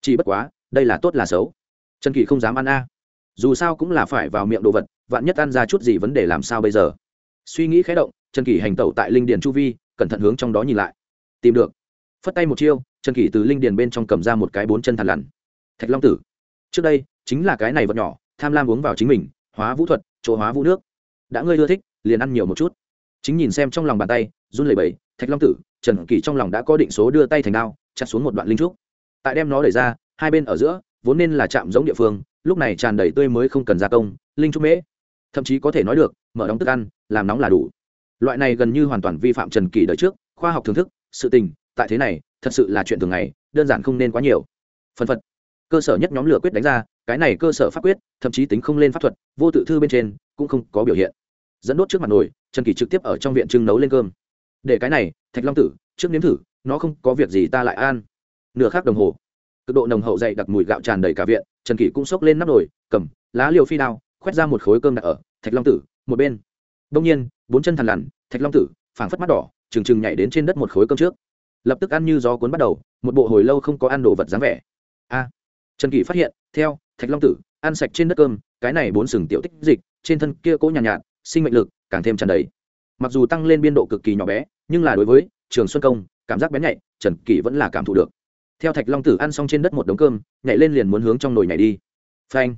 Chỉ bất quá, đây là tốt là xấu. Trần kỳ không dám ăn a. Dù sao cũng là phải vào miệng đồ vật, vạn nhất ăn ra chút gì vấn đề làm sao bây giờ? Suy nghĩ khé động trần kỷ hành tẩu tại linh điền chu vi, cẩn thận hướng trong đó nhìn lại. Tìm được. Phất tay một chiêu, trần kỷ từ linh điền bên trong cầm ra một cái bốn chân thằn lằn. Thạch long tử. Trước đây, chính là cái này vật nhỏ, tham lam uống vào chính mình, hóa vũ thuật, chỗ hóa vũ nước. Đã ngươi ưa thích, liền ăn nhiều một chút. Chính nhìn xem trong lòng bàn tay, run lẩy bẩy, thạch long tử, trần kỷ trong lòng đã có định số đưa tay thành đao, chặt xuống một đoạn linh trúc. Tại đem nó đẩy ra, hai bên ở giữa, vốn nên là chạm giống địa phương, lúc này tràn đầy tươi mới không cần gia công, linh trúc mễ. Thậm chí có thể nói được, mở đóng thức ăn, làm nóng là đủ loại này gần như hoàn toàn vi phạm trần kỳ đời trước, khoa học thưởng thức, sự tình, tại thế này, thật sự là chuyện thường ngày, đơn giản không nên quá nhiều. Phân phật. Cơ sở nhất nhóm lửa quyết đánh ra, cái này cơ sở pháp quyết, thậm chí tính không lên pháp thuật, vô tự thư bên trên, cũng không có biểu hiện. Dẫn đốt trước mặt nồi, trần kỳ trực tiếp ở trong viện trưng nấu lên cơm. Để cái này, thạch long tử, trước nếm thử, nó không có việc gì ta lại an nửa khác đồng hồ. Cực độ nồng hậu dày đặc mùi gạo tràn đầy cả viện, trần kỳ cũng xốc lên nắp nồi, cầm, lá liều phi đao, khoét ra một khối cơm đặt ở thạch long tử, một bên đông nhiên bốn chân thằn lằn thạch long tử phảng phất mắt đỏ trừng trừng nhảy đến trên đất một khối cơm trước. Lập tức ăn như gió cuốn bắt đầu một bộ hồi lâu không có ăn đồ vật dáng vẻ. A! Trần kỷ phát hiện theo thạch long tử ăn sạch trên đất cơm cái này bốn sừng tiểu tích dịch trên thân kia cỗ nhàn nhạt, nhạt sinh mệnh lực càng thêm tràn đầy. Mặc dù tăng lên biên độ cực kỳ nhỏ bé nhưng là đối với trường xuân công cảm giác bén nhạy trần kỷ vẫn là cảm thụ được. Theo thạch long tử ăn xong trên đất một đống cơm nhảy lên liền muốn hướng trong nồi nhảy đi. Phanh!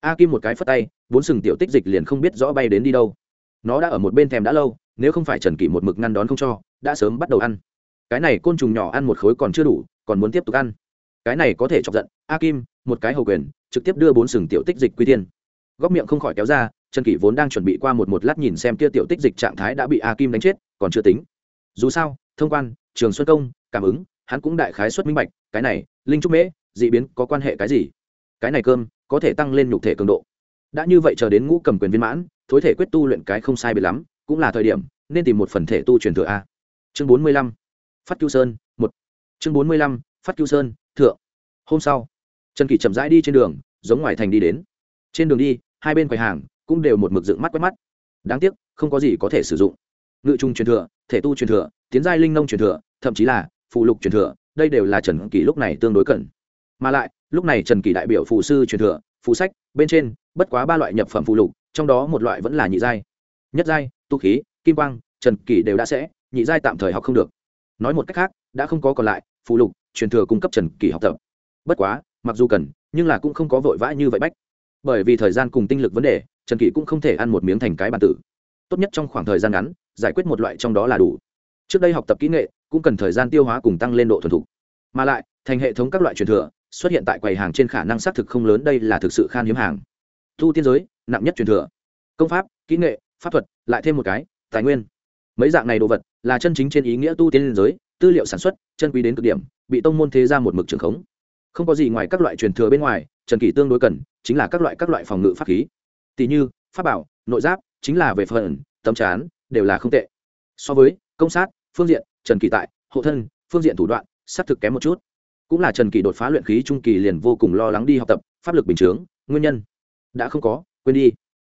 A kim một cái phất tay bốn sừng tiểu tích dịch liền không biết rõ bay đến đi đâu nó đã ở một bên thèm đã lâu, nếu không phải trần kỷ một mực ngăn đón không cho, đã sớm bắt đầu ăn. Cái này côn trùng nhỏ ăn một khối còn chưa đủ, còn muốn tiếp tục ăn. Cái này có thể chọc giận, a kim, một cái hầu quyền, trực tiếp đưa bốn sừng tiểu tích dịch quy tiên. Góc miệng không khỏi kéo ra, trần kỷ vốn đang chuẩn bị qua một một lát nhìn xem kia tiểu tích dịch trạng thái đã bị a kim đánh chết, còn chưa tính. Dù sao, thông quan, trường xuân công, cảm ứng, hắn cũng đại khái xuất minh bạch, cái này, linh trúc mễ d ị biến có quan hệ cái gì? Cái này cơm, có thể tăng lên nhục thể cường độ đã như vậy chờ đến ngũ cầm quyền viên mãn, thối thể quyết tu luyện cái không sai biệt lắm, cũng là thời điểm, nên tìm một phần thể tu truyền thừa a. Chương bốn mươi lăm, phát cứu sơn, một. Chương bốn mươi lăm, phát cứu sơn, thượng. Hôm sau, trần kỷ chậm rãi đi trên đường, giống ngoài thành đi đến. Trên đường đi, hai bên quầy hàng cũng đều một mực dựng mắt quét mắt. Đáng tiếc, không có gì có thể sử dụng. Ngự trung truyền thừa, thể tu truyền thừa, tiến giai linh nông truyền thừa, thậm chí là phụ lục truyền thừa, đây đều là trần kỳ lúc này tương đối cần mà lại, lúc này trần kỳ đại biểu phụ sư truyền thừa phụ sách, bên trên, bất quá ba loại nhập phẩm phụ lục, trong đó một loại vẫn là nhị giai. Nhất giai, tu khí, kim quang, trần kỳ đều đã sẽ, nhị giai tạm thời học không được. Nói một cách khác, đã không có còn lại, phụ lục, truyền thừa cung cấp trần kỳ học tập. Bất quá, mặc dù cần, nhưng là cũng không có vội vã như vậy bách. Bởi vì thời gian cùng tinh lực vấn đề, trần kỳ cũng không thể ăn một miếng thành cái bàn tử. Tốt nhất trong khoảng thời gian ngắn, giải quyết một loại trong đó là đủ. Trước đây học tập kỹ nghệ, cũng cần thời gian tiêu hóa cùng tăng lên độ thuần thục. Mà lại, thành hệ thống các loại truyền thừa xuất hiện tại quầy hàng trên khả năng xác thực không lớn, đây là thực sự khan hiếm hàng. Thu tiên giới, nặng nhất truyền thừa. Công pháp, kỹ nghệ, pháp thuật, lại thêm một cái, tài nguyên. Mấy dạng này đồ vật là chân chính trên ý nghĩa tu tiên giới, tư liệu sản xuất, chân quý đến cực điểm, bị tông môn thế ra một mực trường khống. Không có gì ngoài các loại truyền thừa bên ngoài, trần kỷ tương đối cần, chính là các loại các loại phòng ngự pháp khí. Tỷ như, pháp bảo, nội giáp, chính là về phần, tấm chán, đều là không tệ. So với công sát, phương diện, trần kỳ tại, hộ thân, phương diện thủ đoạn, xác thực kém một chút cũng là trần kỳ đột phá luyện khí trung kỳ liền vô cùng lo lắng đi học tập, pháp lực bình chướng, nguyên nhân đã không có, quên đi.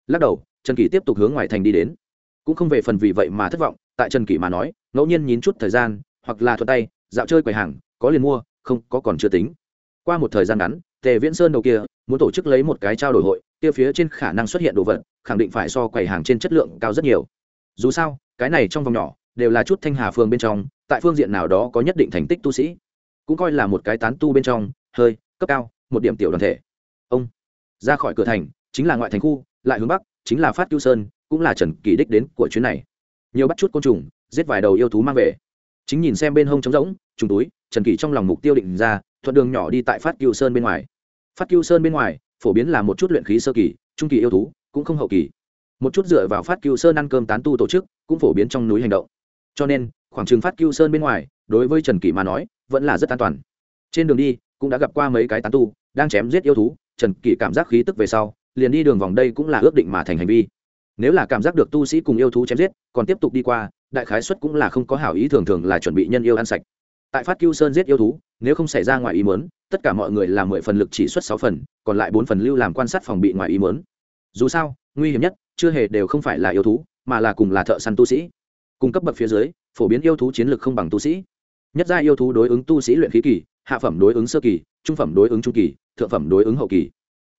Lắc đầu, trần kỳ tiếp tục hướng ngoài thành đi đến. Cũng không về phần vì vậy mà thất vọng, tại trần kỳ mà nói, ngẫu nhiên nhín chút thời gian, hoặc là thuật tay, dạo chơi quầy hàng, có liền mua, không, có còn chưa tính. Qua một thời gian ngắn, tề viễn sơn đầu kia, muốn tổ chức lấy một cái trao đổi hội, kia phía trên khả năng xuất hiện đồ vật, khẳng định phải so quầy hàng trên chất lượng cao rất nhiều. Dù sao, cái này trong vòng nhỏ, đều là chút thanh hà phương bên trong, tại phương diện nào đó có nhất định thành tích tu sĩ cũng coi là một cái tán tu bên trong, hơi, cấp cao, một điểm tiểu đoàn thể. Ông ra khỏi cửa thành, chính là ngoại thành khu, lại hướng bắc, chính là phát cứu sơn, cũng là trần kỳ đích đến của chuyến này. Nhiều bắt chút côn trùng, giết vài đầu yêu thú mang về. Chính nhìn xem bên hông trống rỗng, trùng túi, trần kỳ trong lòng mục tiêu định ra, thuận đường nhỏ đi tại phát cứu sơn bên ngoài. Phát cứu sơn bên ngoài, phổ biến là một chút luyện khí sơ kỳ, trung kỳ yêu thú, cũng không hậu kỳ. Một chút dựa vào phát cứu sơn ăn cơm tán tu tổ chức, cũng phổ biến trong núi hành động. Cho nên, khoảng trường phát cứu sơn bên ngoài, đối với trần kỳ mà nói vẫn là rất an toàn. Trên đường đi, cũng đã gặp qua mấy cái tán tu, đang chém giết yêu thú, trần kỷ cảm giác khí tức về sau, liền đi đường vòng đây cũng là ước định mà thành hành vi. Nếu là cảm giác được tu sĩ cùng yêu thú chém giết, còn tiếp tục đi qua, đại khái xuất cũng là không có hảo ý thường thường là chuẩn bị nhân yêu ăn sạch. Tại phát cứu sơn giết yêu thú, nếu không xảy ra ngoài ý mớn tất cả mọi người làm mười phần lực chỉ xuất sáu phần, còn lại bốn phần lưu làm quan sát phòng bị ngoài ý mớn dù sao, nguy hiểm nhất, chưa hề đều không phải là yêu thú, mà là cùng là thợ săn tu sĩ. Cung cấp bậc phía dưới, phổ biến yêu thú chiến lược không bằng tu sĩ nhất gia yêu thú đối ứng tu sĩ luyện khí kỳ, hạ phẩm đối ứng sơ kỳ, trung phẩm đối ứng trung kỳ, thượng phẩm đối ứng hậu kỳ.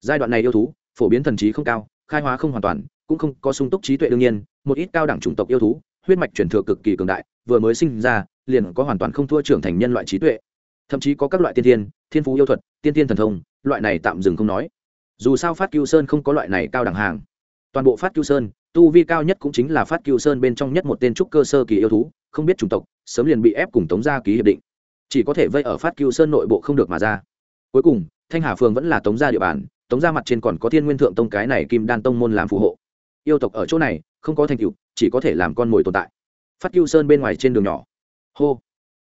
Giai đoạn này yêu thú, phổ biến thần trí không cao, khai hóa không hoàn toàn, cũng không có sung túc trí tuệ đương nhiên, một ít cao đẳng chủng tộc yêu thú, huyết mạch truyền thừa cực kỳ cường đại, vừa mới sinh ra, liền có hoàn toàn không thua trưởng thành nhân loại trí tuệ. Thậm chí có các loại tiên thiên thiên phú yêu thuật, tiên tiên thần thông, loại này tạm dừng không nói. Dù sao phát cưu sơn không có loại này cao đẳng hàng. Toàn bộ phát cưu sơn, tu vi cao nhất cũng chính là phát cưu sơn bên trong nhất một tên trúc cơ sơ kỳ yêu thú không biết chủng tộc, sớm liền bị ép cùng tống gia ký hiệp định. Chỉ có thể vây ở phát cưu sơn nội bộ không được mà ra. Cuối cùng, thanh hà phường vẫn là tống gia địa bàn, tống gia mặt trên còn có thiên nguyên thượng tông cái này kim đan tông môn làm phù hộ. Yêu tộc ở chỗ này, không có thành tựu, chỉ có thể làm con mồi tồn tại. Phát cưu sơn bên ngoài trên đường nhỏ. Hô.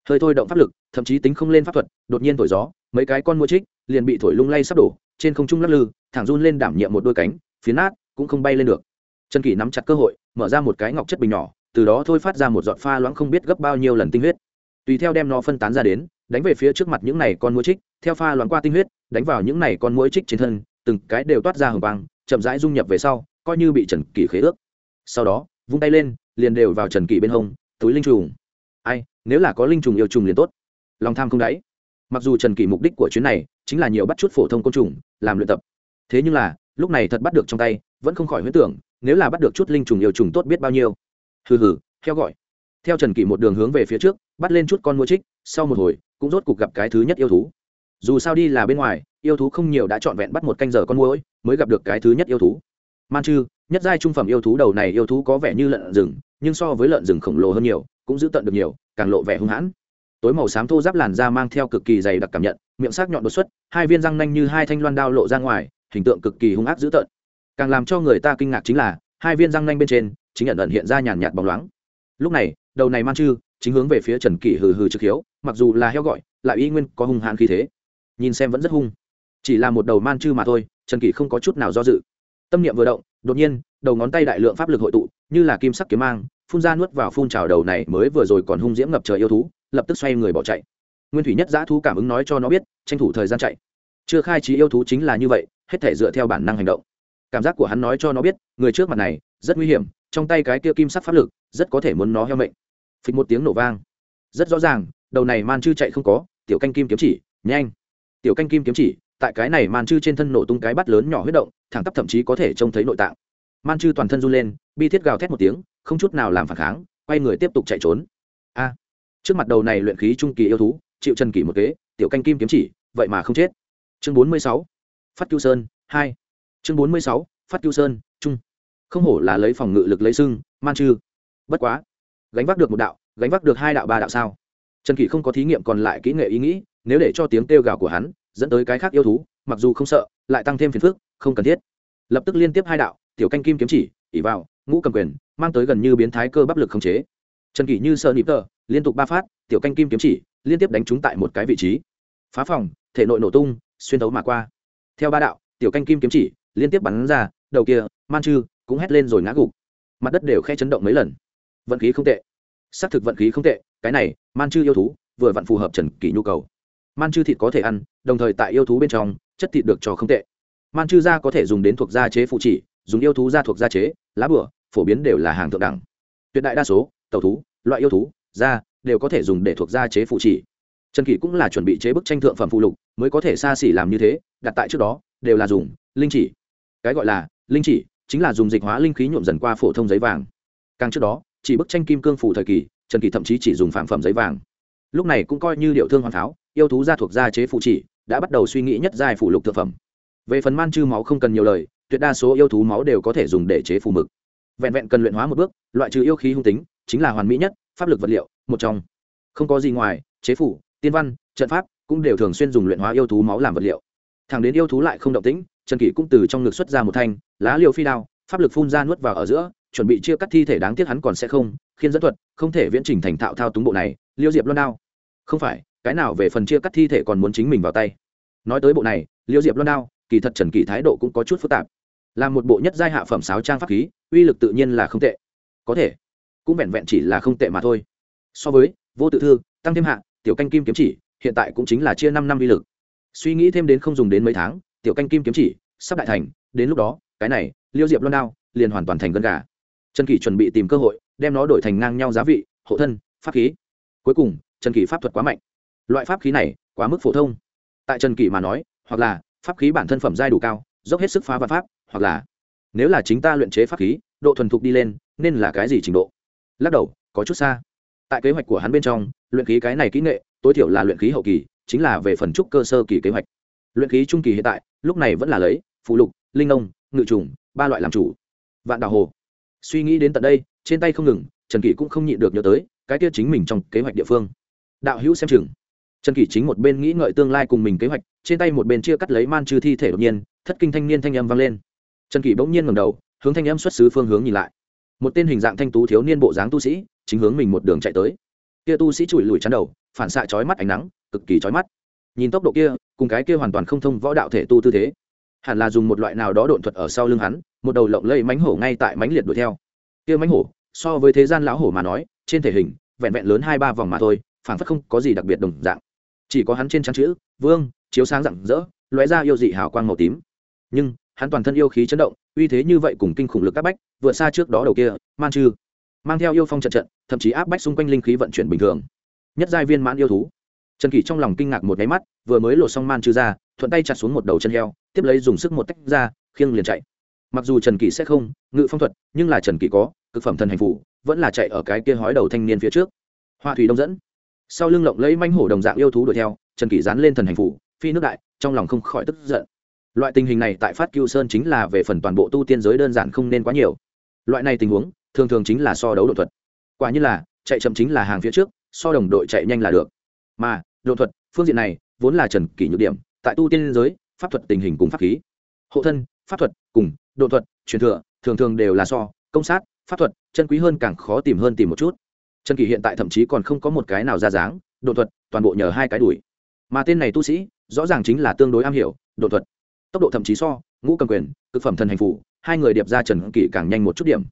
Hơi thôi động pháp lực, thậm chí tính không lên pháp thuật, đột nhiên thổi gió, mấy cái con mua trích, liền bị thổi lung lay sắp đổ, trên không trung lắc lư, thẳng run lên đảm nhiệm một đôi cánh, phiến nát, cũng không bay lên được. Trần kỷ nắm chặt cơ hội, mở ra một cái ngọc chất bình nhỏ từ đó thôi phát ra một giọt pha loãng không biết gấp bao nhiêu lần tinh huyết. Tùy theo đem nó phân tán ra đến, đánh về phía trước mặt những này con mũi trích, theo pha loãng qua tinh huyết, đánh vào những này con mũi trích trên thân, từng cái đều toát ra hồng băng chậm rãi dung nhập về sau, coi như bị trần kỷ khế ước. Sau đó, vung tay lên, liền đều vào trần kỷ bên hông, túi linh trùng. Ai, nếu là có linh trùng yêu trùng liền tốt. Lòng tham không đáy. Mặc dù trần kỷ mục đích của chuyến này chính là nhiều bắt chút phổ thông côn trùng, làm luyện tập. Thế nhưng là, lúc này thật bắt được trong tay, vẫn không khỏi huyết tưởng, nếu là bắt được chút linh trùng yêu trùng tốt biết bao nhiêu hừ hừ, theo gọi. Theo trần kỷ một đường hướng về phía trước, bắt lên chút con mua trích, sau một hồi, cũng rốt cuộc gặp cái thứ nhất yêu thú. Dù sao đi là bên ngoài, yêu thú không nhiều đã trọn vẹn bắt một canh giờ con muỗi, mới gặp được cái thứ nhất yêu thú. Man chư nhất giai trung phẩm yêu thú đầu này yêu thú có vẻ như lợn rừng, nhưng so với lợn rừng khổng lồ hơn nhiều, cũng giữ tận được nhiều, càng lộ vẻ hung hãn. Tối màu xám thô giáp làn da mang theo cực kỳ dày đặc cảm nhận, miệng sắc nhọn đột xuất, hai viên răng nanh như hai thanh loan đao lộ ra ngoài, hình tượng cực kỳ hung ác dữ tợn. Càng làm cho người ta kinh ngạc chính là, hai viên răng nanh bên trên chính nhận ẩn hiện ra nhàn nhạt bóng loáng. Lúc này, đầu này man chư, chính hướng về phía trần kỷ hừ hừ trực hiếu, mặc dù là heo gọi, lại y nguyên có hung hãn khí thế. Nhìn xem vẫn rất hung. Chỉ là một đầu man chư mà thôi, trần kỷ không có chút nào do dự. Tâm niệm vừa động, đột nhiên, đầu ngón tay đại lượng pháp lực hội tụ, như là kim sắc kiếm mang, phun ra nuốt vào phun trào đầu này mới vừa rồi còn hung diễm ngập trời yêu thú, lập tức xoay người bỏ chạy. Nguyên thủy nhất giã thú cảm ứng nói cho nó biết, tranh thủ thời gian chạy. Chưa khai trí yêu thú chính là như vậy, hết thể dựa theo bản năng hành động. Cảm giác của hắn nói cho nó biết, người trước mặt này, rất nguy hiểm trong tay cái kia kim sắc pháp lực, rất có thể muốn nó heo mệnh. Phịch một tiếng nổ vang. Rất rõ ràng, đầu này man chư chạy không có, tiểu canh kim kiếm chỉ, nhanh. Tiểu canh kim kiếm chỉ, tại cái này man chư trên thân nổ tung cái bắt lớn nhỏ huyết động, thẳng tắp thậm chí có thể trông thấy nội tạng. Man chư toàn thân run lên, bi thiết gào thét một tiếng, không chút nào làm phản kháng, quay người tiếp tục chạy trốn. A. Trước mặt đầu này luyện khí trung kỳ yêu thú, chịu trần kỷ một kế, tiểu canh kim kiếm chỉ, vậy mà không chết. Chương bốn mươi sáu, phát cứu sơn, hai. Chương bốn mươi sáu, phát cứu sơn trung không hổ là lấy phòng ngự lực lấy sưng, man chư bất quá, gánh vác được một đạo, gánh vác được hai đạo ba đạo sao? Trần kỷ không có thí nghiệm còn lại kỹ nghệ ý nghĩ, nếu để cho tiếng kêu gào của hắn dẫn tới cái khác yêu thú, mặc dù không sợ, lại tăng thêm phiền phức, không cần thiết. Lập tức liên tiếp hai đạo, tiểu canh kim kiếm chỉ ỉ vào, ngũ cầm quyền, mang tới gần như biến thái cơ bắp lực khống chế. Trần kỷ như sợ nịp tờ, liên tục ba phát, tiểu canh kim kiếm chỉ, liên tiếp đánh trúng tại một cái vị trí. Phá phòng, thể nội nổ tung, xuyên thấu mà qua. Theo ba đạo, tiểu canh kim kiếm chỉ, liên tiếp bắn ra, đầu kia, man chư cũng hét lên rồi ngã gục. Mặt đất đều khe chấn động mấy lần. Vận khí không tệ. Xác thực vận khí không tệ, cái này, man chư yêu thú, vừa vặn phù hợp trần kỷ nhu cầu. Man chư thịt có thể ăn, đồng thời tại yêu thú bên trong, chất thịt được cho không tệ. Man chư da có thể dùng đến thuộc da chế phụ chỉ, dùng yêu thú da thuộc da chế, lá bửa, phổ biến đều là hàng thượng đẳng. Tuyệt đại đa số tàu thú, loại yêu thú, da, đều có thể dùng để thuộc da chế phụ chỉ. Trần kỷ cũng là chuẩn bị chế bức tranh thượng phẩm phụ lục, mới có thể xa xỉ làm như thế, đặt tại trước đó, đều là dùng, linh chỉ. Cái gọi là linh chỉ chính là dùng dịch hóa linh khí nhuộm dần qua phổ thông giấy vàng. Càng trước đó, chỉ bức tranh kim cương phủ thời kỳ, trần kỳ thậm chí chỉ dùng phạm phẩm giấy vàng. Lúc này cũng coi như điệu thương hoàn tháo yêu thú gia thuộc gia chế phụ chỉ, đã bắt đầu suy nghĩ nhất giai phủ lục thực phẩm. Về phần man chư máu không cần nhiều lời, tuyệt đa số yêu thú máu đều có thể dùng để chế phù mực. Vẹn vẹn cần luyện hóa một bước, loại trừ yêu khí hung tính, chính là hoàn mỹ nhất, pháp lực vật liệu, một trong. Không có gì ngoài, chế phủ tiên văn, trận pháp, cũng đều thường xuyên dùng luyện hóa yêu thú máu làm vật liệu. Thằng đến yêu thú lại không động tĩnh trần kỷ cũng từ trong ngực xuất ra một thanh, lá liều phi đao, pháp lực phun ra nuốt vào ở giữa, chuẩn bị chia cắt thi thể đáng tiếc hắn còn sẽ không khiến dẫn thuật, không thể viễn trình thành thạo thao túng bộ này, liêu diệp loan đao. Không phải, cái nào về phần chia cắt thi thể còn muốn chính mình vào tay. Nói tới bộ này, liêu diệp loan đao, kỳ thật trần kỷ thái độ cũng có chút phức tạp. Là một bộ nhất giai hạ phẩm sáo trang pháp khí, uy lực tự nhiên là không tệ. Có thể, cũng vẹn vẹn chỉ là không tệ mà thôi. So với, vô tự thư, tăng thêm hạ, tiểu canh kim kiếm chỉ, hiện tại cũng chính là chia năm năm uy lực. Suy nghĩ thêm đến không dùng đến mấy tháng tiểu canh kim kiếm chỉ, sắp đại thành, đến lúc đó, cái này, liêu diệp loan đao, liền hoàn toàn thành gân gà. Trần kỷ chuẩn bị tìm cơ hội, đem nó đổi thành ngang nhau giá vị, hộ thân, pháp khí. Cuối cùng, trần kỷ pháp thuật quá mạnh. Loại pháp khí này, quá mức phổ thông. Tại trần kỷ mà nói, hoặc là, pháp khí bản thân phẩm giai đủ cao, dốc hết sức phá văn pháp, hoặc là, nếu là chính ta luyện chế pháp khí, độ thuần thục đi lên, nên là cái gì trình độ? Lắc đầu, có chút xa. Tại kế hoạch của hắn bên trong, luyện khí cái này kỹ nghệ, tối thiểu là luyện khí hậu kỳ, chính là về phần trúc cơ sơ kỳ kế hoạch. Luyện khí trung kỳ hiện tại lúc này vẫn là lấy, phụ lục, linh nông ngự trùng, ba loại làm chủ. Vạn đào hồ. Suy nghĩ đến tận đây, trên tay không ngừng, trần kỷ cũng không nhịn được nhớ tới, cái kia chính mình trong kế hoạch địa phương. Đạo hữu xem chừng. Trần kỷ chính một bên nghĩ ngợi tương lai cùng mình kế hoạch, trên tay một bên chia cắt lấy man trừ thi thể đột nhiên, thất kinh thanh niên thanh âm vang lên. Trần kỷ bỗng nhiên ngầm đầu, hướng thanh âm xuất xứ phương hướng nhìn lại. Một tên hình dạng thanh tú thiếu niên bộ dáng tu sĩ, chính hướng mình một đường chạy tới. Kia tu sĩ chùi lùi chắn đầu, phản xạ chói mắt ánh nắng, cực kỳ chói mắt. Nhìn tốc độ kia cùng cái kia hoàn toàn không thông võ đạo thể tu tư thế. Hẳn là dùng một loại nào đó độn thuật ở sau lưng hắn, một đầu lộng lây mánh hổ ngay tại mánh liệt đuổi theo. Kia mánh hổ, so với thế gian lão hổ mà nói, trên thể hình, vẹn vẹn lớn hai ba vòng mà thôi, phảng phất không có gì đặc biệt đồng dạng. Chỉ có hắn trên trang chữ, vương, chiếu sáng rạng rỡ, lóe ra yêu dị hào quang màu tím. Nhưng, hắn toàn thân yêu khí chấn động, uy thế như vậy cùng kinh khủng lực các bách, vượt xa trước đó đầu kia man chư mang theo yêu phong trận trận, thậm chí áp bách xung quanh linh khí vận chuyển bình thường. Nhất giai viên mãn yêu thú trần kỷ trong lòng kinh ngạc một nháy mắt, vừa mới lột xong man chư ra, thuận tay chặt xuống một đầu chân heo, tiếp lấy dùng sức một tách ra, khiêng liền chạy. Mặc dù trần kỷ sẽ không, ngự phong thuật, nhưng là trần kỷ có, cực phẩm thần hành phủ vẫn là chạy ở cái kia hói đầu thanh niên phía trước. Hoa thủy đông dẫn. Sau lưng lộng lấy manh hổ đồng dạng yêu thú đuổi theo, trần kỷ dán lên thần hành phủ phi nước đại, trong lòng không khỏi tức giận. Loại tình hình này tại phát cưu sơn chính là về phần toàn bộ tu tiên giới đơn giản không nên quá nhiều. Loại này tình huống, thường thường chính là so đấu độ thuật. Quả như là, chạy chậm chính là hàng phía trước, so đồng đội chạy nhanh là được. Mà độ thuật, phương diện này vốn là trần kỷ nhược điểm, tại tu tiên giới, pháp thuật tình hình cùng pháp khí, hộ thân, pháp thuật cùng độ thuật, truyền thừa, thường thường đều là so, công sát, pháp thuật, chân quý hơn càng khó tìm hơn tìm một chút. Trần kỳ hiện tại thậm chí còn không có một cái nào ra dáng, độ thuật toàn bộ nhờ hai cái đuổi. Mà tên này tu sĩ, rõ ràng chính là tương đối am hiểu, độ thuật. Tốc độ thậm chí so, ngũ cầm quyền, cực phẩm thần hành phủ hai người điệp ra trần kỷ càng nhanh một chút điểm.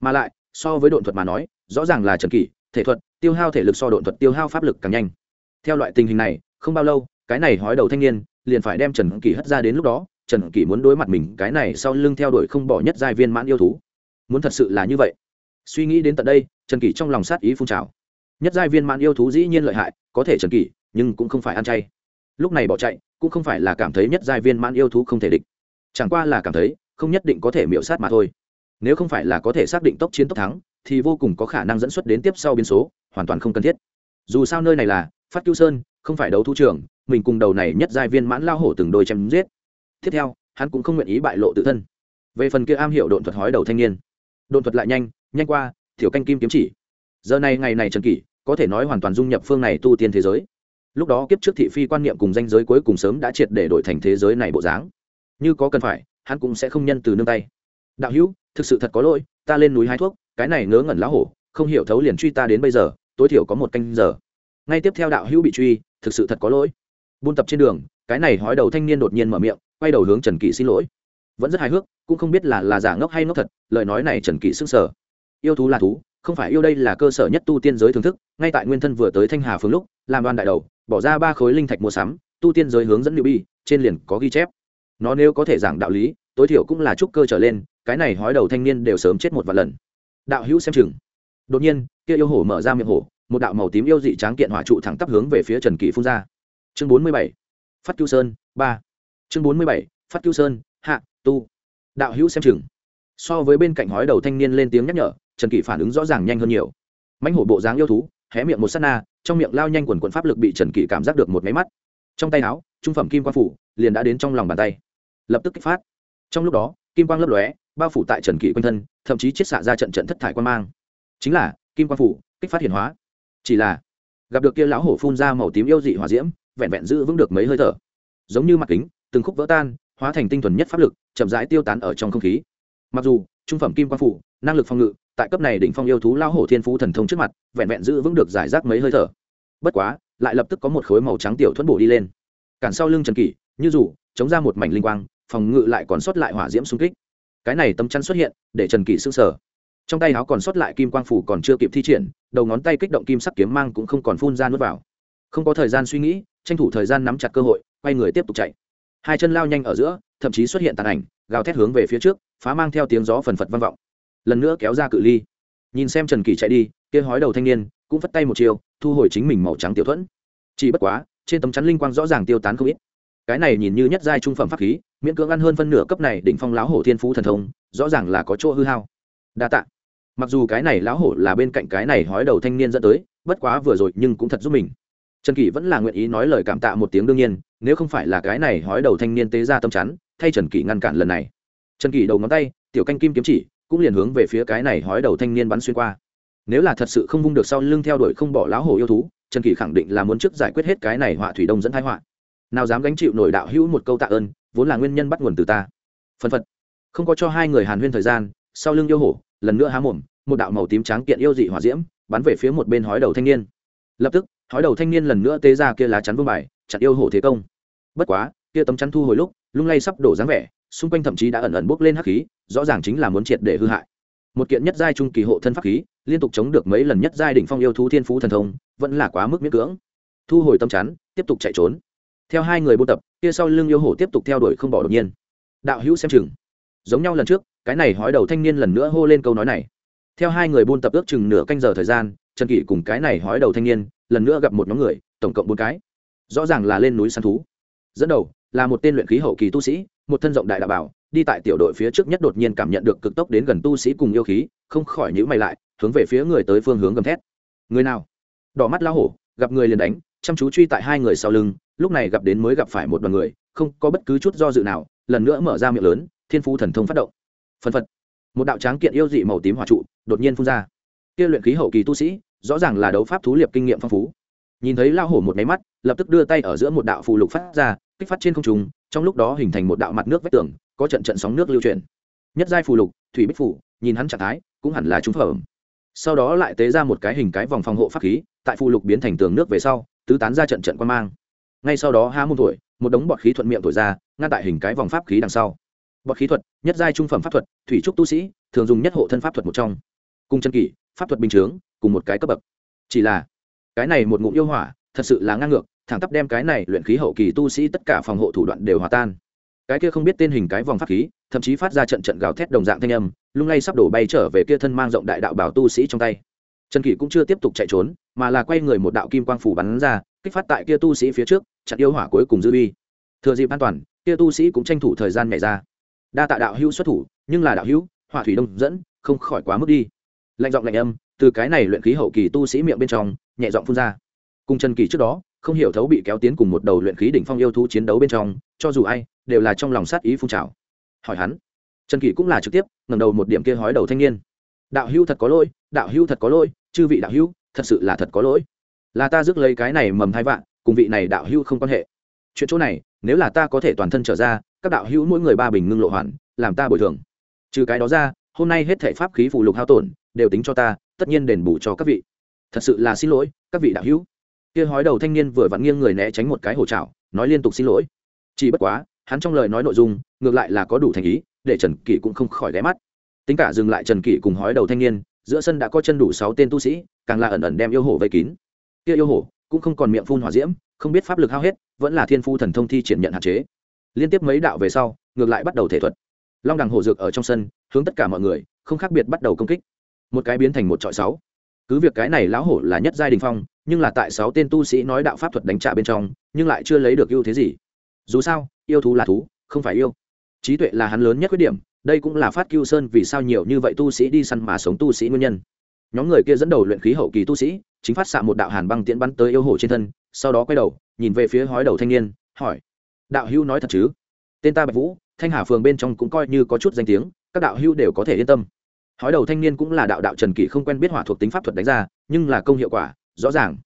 Mà lại, so với độn thuật mà nói, rõ ràng là trần kỷ, thể thuật, tiêu hao thể lực so độn thuật tiêu hao pháp lực càng nhanh theo loại tình hình này, không bao lâu, cái này hói đầu thanh niên liền phải đem trần kỷ hất ra đến lúc đó. Trần kỷ muốn đối mặt mình, cái này sau lưng theo đuổi không bỏ nhất giai viên mãn yêu thú. Muốn thật sự là như vậy. Suy nghĩ đến tận đây, trần kỷ trong lòng sát ý phun trào. Nhất giai viên mãn yêu thú dĩ nhiên lợi hại, có thể trần kỷ, nhưng cũng không phải ăn chay. Lúc này bỏ chạy, cũng không phải là cảm thấy nhất giai viên mãn yêu thú không thể địch. Chẳng qua là cảm thấy, không nhất định có thể miễu sát mà thôi. Nếu không phải là có thể xác định tốc chiến tốc thắng, thì vô cùng có khả năng dẫn xuất đến tiếp sau biến số, hoàn toàn không cần thiết. Dù sao nơi này là phát cứu sơn, không phải đấu thu trường, mình cùng đầu này nhất giai viên mãn lao hổ từng đôi chém giết. Tiếp theo, hắn cũng không nguyện ý bại lộ tự thân. Về phần kia am hiểu độn thuật hói đầu thanh niên, độn thuật lại nhanh nhanh qua thiểu canh kim kiếm chỉ. Giờ này ngày này trần kỷ, có thể nói hoàn toàn dung nhập phương này tu tiên thế giới. Lúc đó kiếp trước thị phi quan niệm cùng danh giới cuối cùng sớm đã triệt để đổi thành thế giới này bộ dáng. Như có cần phải, hắn cũng sẽ không nhân từ nương tay. Đạo hữu, thực sự thật có lỗi, ta lên núi hái thuốc, cái này ngớ ngẩn lá hổ, không hiểu thấu liền truy ta đến bây giờ, tối thiểu có một canh giờ ngay tiếp theo đạo hữu bị truy, thực sự thật có lỗi. Buôn tập trên đường, cái này hói đầu thanh niên đột nhiên mở miệng, quay đầu hướng trần kỷ xin lỗi. Vẫn rất hài hước, cũng không biết là là giả ngốc hay ngốc thật, lời nói này trần kỷ s ư n g sở yêu thú là thú, không phải yêu đây là cơ sở nhất tu tiên giới thưởng thức, ngay tại nguyên thân vừa tới thanh hà phương lúc, làm đoàn đại đầu, bỏ ra ba khối linh thạch mua sắm, tu tiên giới hướng dẫn liệu bi, trên liền có ghi chép. Nó nếu có thể giảng đạo lý, tối thiểu cũng là trúc cơ trở lên, cái này hói đầu thanh niên đều sớm chết một vài lần. Đạo hữu xem chừng. Đột nhiên, kia yêu hổ mở ra miệng hổ một đạo màu tím yêu dị tráng kiện hỏa trụ thẳng tắp hướng về phía trần kỳ phun ra. Chương bốn mươi bảy, phát cứu sơn, ba. Chương bốn mươi bảy, phát cứu sơn, hạ, tu. Đạo hữu xem chừng. So với bên cạnh hói đầu thanh niên lên tiếng nhắc nhở, trần kỳ phản ứng rõ ràng nhanh hơn nhiều. Mãnh hổ bộ dáng yêu thú, hé miệng một s á t na, trong miệng lao nhanh quần quận pháp lực bị trần kỳ cảm giác được một máy mắt. Trong tay áo, trung phẩm kim quang phủ, liền đã đến trong lòng bàn tay. Lập tức kích phát. Trong lúc đó, kim quang lấp lóe, bao phủ tại trần kỳ quanh thân, thậm chí chiết xạ ra trận trận thất thải quan mang. Chính là, kim quang phủ, kích phát hiển hóa chỉ là, gặp được kia lão hổ phun ra màu tím yêu dị hỏa diễm, vẹn vẹn giữ vững được mấy hơi thở. Giống như mặt kính, từng khúc vỡ tan, hóa thành tinh thuần nhất pháp lực, chậm rãi tiêu tán ở trong không khí. Mặc dù, trung phẩm kim quang phủ, năng lực phòng ngự, tại cấp này đỉnh phong yêu thú lão hổ thiên phú thần thông trước mặt, vẹn vẹn giữ vững được giải rác mấy hơi thở. Bất quá, lại lập tức có một khối màu trắng tiểu thuẫn bổ đi lên. Cản sau lưng trần kỷ, như dù chống ra một mảnh linh quang, phòng ngự lại còn sót lại hỏa diễm xung kích. Cái này tấm chắn xuất hiện, để trần kỷ sưng sở trong tay áo còn sót lại kim quang phủ còn chưa kịp thi triển đầu ngón tay kích động kim sắc kiếm mang cũng không còn phun ra nước vào. Không có thời gian suy nghĩ, tranh thủ thời gian nắm chặt cơ hội, quay người tiếp tục chạy. Hai chân lao nhanh ở giữa, thậm chí xuất hiện tàn ảnh, gào thét hướng về phía trước, phá mang theo tiếng gió phần phật vang vọng. Lần nữa kéo ra cự ly. Nhìn xem trần kỳ chạy đi, kia hói đầu thanh niên, cũng vất tay một chiều, thu hồi chính mình màu trắng tiểu thuẫn. Chỉ bất quá, trên tấm chắn linh quang rõ ràng tiêu tán không ít. Cái này nhìn như nhất giai trung phẩm pháp khí, miễn cưỡng ăn hơn phân nửa cấp này đỉnh phong lão hổ thiên phú thần thông, rõ ràng là có chỗ hư hao. Đa tạ mặc dù cái này lão hổ là bên cạnh cái này hói đầu thanh niên dẫn tới, bất quá vừa rồi nhưng cũng thật giúp mình. Trần kỷ vẫn là nguyện ý nói lời cảm tạ một tiếng đương nhiên, nếu không phải là cái này hói đầu thanh niên tế ra tâm chắn, thay trần kỷ ngăn cản lần này. Trần kỷ đầu ngón tay, tiểu canh kim kiếm chỉ, cũng liền hướng về phía cái này hói đầu thanh niên bắn xuyên qua. Nếu là thật sự không vung được sau lưng theo đuổi không bỏ lão hổ yêu thú, trần kỷ khẳng định là muốn trước giải quyết hết cái này họa thủy đông dẫn thái họa. Nào dám gánh chịu nổi đạo hữu một câu tạ ơn, vốn là nguyên nhân bắt nguồn từ ta. Phân phật. Không có cho hai người hàn huyên thời gian, sau lưng yêu hổ, lần nữa há mồm một đạo màu tím trắng kiện yêu dị hỏa diễm bắn về phía một bên hói đầu thanh niên. Lập tức, hói đầu thanh niên lần nữa tế ra kia lá chắn vương bài, chặn yêu hổ thế công. Bất quá, kia tấm chắn thu hồi lúc, lung lay sắp đổ dáng vẻ, xung quanh thậm chí đã ẩn ẩn bốc lên hắc khí, rõ ràng chính là muốn triệt để hư hại. Một kiện nhất giai trung kỳ hộ thân pháp khí, liên tục chống được mấy lần nhất giai đỉnh phong yêu thú thiên phú thần thông, vẫn là quá mức miễn cưỡng. Thu hồi tâm chắn, tiếp tục chạy trốn. Theo hai người buôn tập, kia sau lưng yêu hổ tiếp tục theo đuổi không bỏ đột nhiên. Đạo hữu xem chừng. Giống nhau lần trước, cái này hói đầu thanh niên lần nữa hô lên câu nói này theo hai người buôn tập ước chừng nửa canh giờ thời gian, trần kỷ cùng cái này hói đầu thanh niên, lần nữa gặp một nhóm người, tổng cộng bốn cái. Rõ ràng là lên núi săn thú. Dẫn đầu là một tên luyện khí hậu kỳ tu sĩ, một thân rộng đại đạo bảo, đi tại tiểu đội phía trước nhất đột nhiên cảm nhận được cực tốc đến gần tu sĩ cùng yêu khí, không khỏi nhữ mày lại, hướng về phía người tới phương hướng gầm thét. Người nào? Đỏ mắt lao hổ, gặp người liền đánh, chăm chú truy tại hai người sau lưng, lúc này gặp đến mới gặp phải một đoàn người, không có bất cứ chút do dự nào, lần nữa mở ra miệng lớn, thiên phú thần thông phát động. Phân phật. Một đạo tráng kiện yêu dị màu tím hỏa trụ đột nhiên phun ra. Kia luyện khí hậu kỳ tu sĩ, rõ ràng là đấu pháp thú liệp kinh nghiệm phong phú. Nhìn thấy lao hổ một máy mắt, lập tức đưa tay ở giữa một đạo phù lục phát ra, kích phát trên không trung, trong lúc đó hình thành một đạo mặt nước vách tường, có trận trận sóng nước lưu chuyển. Nhất giai phù lục, thủy bích phủ, nhìn hắn trạng thái, cũng hẳn là trúng phẩm. Sau đó lại tế ra một cái hình cái vòng phòng hộ pháp khí, tại phù lục biến thành tường nước về sau, tứ tán ra trận trận quan mang. Ngay sau đó há môn thổi một đống bọt khí thuận miệng thổi ra, ngăn tại hình cái vòng pháp khí đằng sau. Bọt khí thuật, nhất giai trung phẩm pháp thuật, thủy trúc tu sĩ, thường dùng nhất hộ thân pháp thuật một trong cung chân kỷ, pháp thuật bình chướng, cùng một cái cấp bậc. Chỉ là, cái này một ngụm yêu hỏa, thật sự là ngang ngược, thẳng tắp đem cái này luyện khí hậu kỳ tu sĩ tất cả phòng hộ thủ đoạn đều hòa tan. Cái kia không biết tên hình cái vòng pháp khí, thậm chí phát ra trận trận gào thét đồng dạng thanh âm, lung lay sắp đổ bay trở về kia thân mang rộng đại đạo bảo tu sĩ trong tay. Trần kỷ cũng chưa tiếp tục chạy trốn, mà là quay người một đạo kim quang phủ bắn ra, kích phát tại kia tu sĩ phía trước, chặn yêu hỏa cuối cùng dư uy. Thừa dịp an toàn, kia tu sĩ cũng tranh thủ thời gian nhảy ra. Đa tạ đạo hữu xuất thủ, nhưng là đạo hữu, hỏa thủy đông dẫn, không khỏi quá mức đi lạnh giọng lạnh âm, từ cái này luyện khí hậu kỳ tu sĩ miệng bên trong, nhẹ giọng phun ra. Cùng trần kỳ trước đó, không hiểu thấu bị kéo tiến cùng một đầu luyện khí đỉnh phong yêu thú chiến đấu bên trong, cho dù ai, đều là trong lòng sát ý phun trào. Hỏi hắn, trần kỳ cũng là trực tiếp, ngẩng đầu một điểm kia hói đầu thanh niên. Đạo hưu thật có lỗi, đạo hưu thật có lỗi, chư vị đạo hưu thật sự là thật có lỗi. Là ta rước lấy cái này mầm hai vạn, cùng vị này đạo hưu không quan hệ. Chuyện chỗ này, nếu là ta có thể toàn thân trở ra, các đạo hữu mỗi người ba bình ngưng lộ hoàn, làm ta bồi thường. Trừ cái đó ra, hôm nay hết thể pháp khí phụ lục hao tổn đều tính cho ta, tất nhiên đền bù cho các vị. Thật sự là xin lỗi, các vị đạo hữu. Kia hói đầu thanh niên vừa vặn nghiêng người né tránh một cái hổ trào nói liên tục xin lỗi. Chỉ bất quá, hắn trong lời nói nội dung, ngược lại là có đủ thành ý, để trần kỷ cũng không khỏi ghé mắt. Tính cả dừng lại trần kỷ cùng hói đầu thanh niên, giữa sân đã có chân đủ sáu tên tu sĩ, càng là ẩn ẩn đem yêu hổ vây kín. Kia yêu hổ cũng không còn miệng phun hỏa diễm, không biết pháp lực hao hết, vẫn là thiên phu thần thông thi triển nhận hạn chế. Liên tiếp mấy đạo về sau, ngược lại bắt đầu thể thuật. Long đằng hổ dược ở trong sân, hướng tất cả mọi người, không khác biệt bắt đầu công kích một cái biến thành một trọi sáu. Cứ việc cái này lão hổ là nhất giai đình phong, nhưng là tại sáu tên tu sĩ nói đạo pháp thuật đánh trả bên trong, nhưng lại chưa lấy được ưu thế gì. Dù sao, yêu thú là thú, không phải yêu. Trí tuệ là hắn lớn nhất khuyết điểm, đây cũng là phát cưu sơn vì sao nhiều như vậy tu sĩ đi săn mà sống tu sĩ nguyên nhân. Nhóm người kia dẫn đầu luyện khí hậu kỳ tu sĩ, chính phát xạ một đạo hàn băng tiễn bắn tới yêu hổ trên thân, sau đó quay đầu, nhìn về phía hói đầu thanh niên, hỏi, đạo hưu nói thật chứ? Tên ta bạch vũ, thanh hà phường bên trong cũng coi như có chút danh tiếng, các đạo hưu đều có thể yên tâm hói đầu thanh niên cũng là đạo đạo trần kỷ không quen biết hỏa thuộc tính pháp thuật đánh ra, nhưng là công hiệu quả, rõ ràng.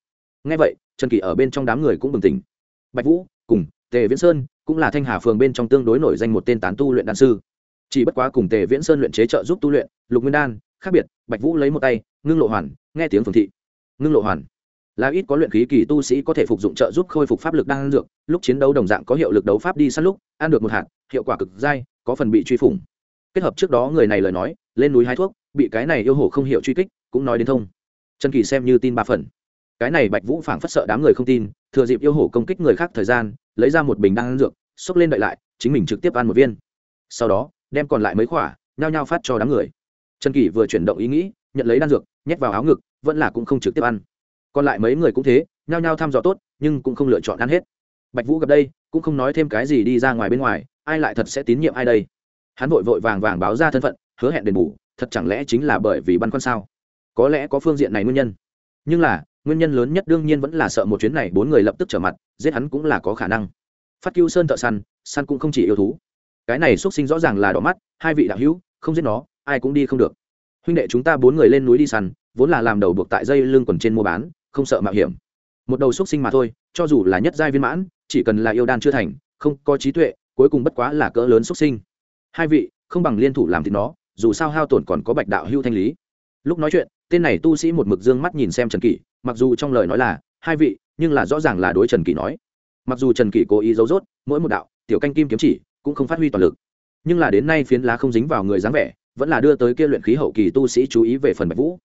Ngay vậy, trần kỷ ở bên trong đám người cũng bừng tỉnh. Bạch vũ, cùng tề viễn sơn cũng là thanh hà phường bên trong tương đối nổi danh một tên tán tu luyện đan sư. Chỉ bất quá cùng tề viễn sơn luyện chế trợ giúp tu luyện, lục nguyên đan, khác biệt, bạch vũ lấy một tay, ngưng lộ hoàn, nghe tiếng phường thị. Ngưng lộ hoàn. Là ít có luyện khí kỳ tu sĩ có thể phục dụng trợ giúp khôi phục pháp lực đan dược, lúc chiến đấu đồng dạng có hiệu lực đấu pháp đi săn lúc, ăn được một hạt, hiệu quả cực dai, có phần bị truy phủng. Kết hợp trước đó người này lời nói lên núi hái thuốc, bị cái này yêu hổ không hiểu truy kích, cũng nói đến thông. Trần kỳ xem như tin ba phần. Cái này bạch vũ phảng phất sợ đám người không tin, thừa dịp yêu hổ công kích người khác thời gian, lấy ra một bình đan dược, xốc lên đợi lại, chính mình trực tiếp ăn một viên. Sau đó, đem còn lại mấy khỏa, nhao nhao phát cho đám người. Trần kỳ vừa chuyển động ý nghĩ, nhận lấy đan dược, nhét vào áo ngực, vẫn là cũng không trực tiếp ăn. Còn lại mấy người cũng thế, nhao nhao thăm dò tốt, nhưng cũng không lựa chọn ăn hết. Bạch vũ gặp đây, cũng không nói thêm cái gì đi ra ngoài bên ngoài, ai lại thật sẽ tín nhiệm ai đây? Hắn vội vội vàng vàng báo ra thân phận hứa hẹn đền bù, thật chẳng lẽ chính là bởi vì băn khoăn sao? Có lẽ có phương diện này nguyên nhân. Nhưng là, nguyên nhân lớn nhất đương nhiên vẫn là sợ một chuyến này bốn người lập tức trở mặt, giết hắn cũng là có khả năng. Phát cưu sơn thợ săn săn cũng không chỉ yêu thú. Cái này xuất sinh rõ ràng là đỏ mắt, hai vị đạo hữu, không giết nó, ai cũng đi không được. Huynh đệ chúng ta bốn người lên núi đi săn, vốn là làm đầu buộc tại dây lưng quần trên mua bán, không sợ mạo hiểm. Một đầu xuất sinh mà thôi, cho dù là nhất giai viên mãn, chỉ cần là yêu đan chưa thành, không có trí tuệ, cuối cùng bất quá là cỡ lớn xuất sinh. Hai vị, không bằng liên thủ làm thì nó dù sao hao tổn còn có bạch đạo hưu thanh lý. Lúc nói chuyện, tên này tu sĩ một mực dương mắt nhìn xem trần kỷ, mặc dù trong lời nói là, hai vị, nhưng là rõ ràng là đối trần kỷ nói. Mặc dù trần kỷ cố ý giấu rốt, mỗi một đạo, tiểu canh kim kiếm chỉ, cũng không phát huy toàn lực. Nhưng là đến nay phiến lá không dính vào người dáng vẻ, vẫn là đưa tới kia luyện khí hậu kỳ tu sĩ chú ý về phần bạch vũ.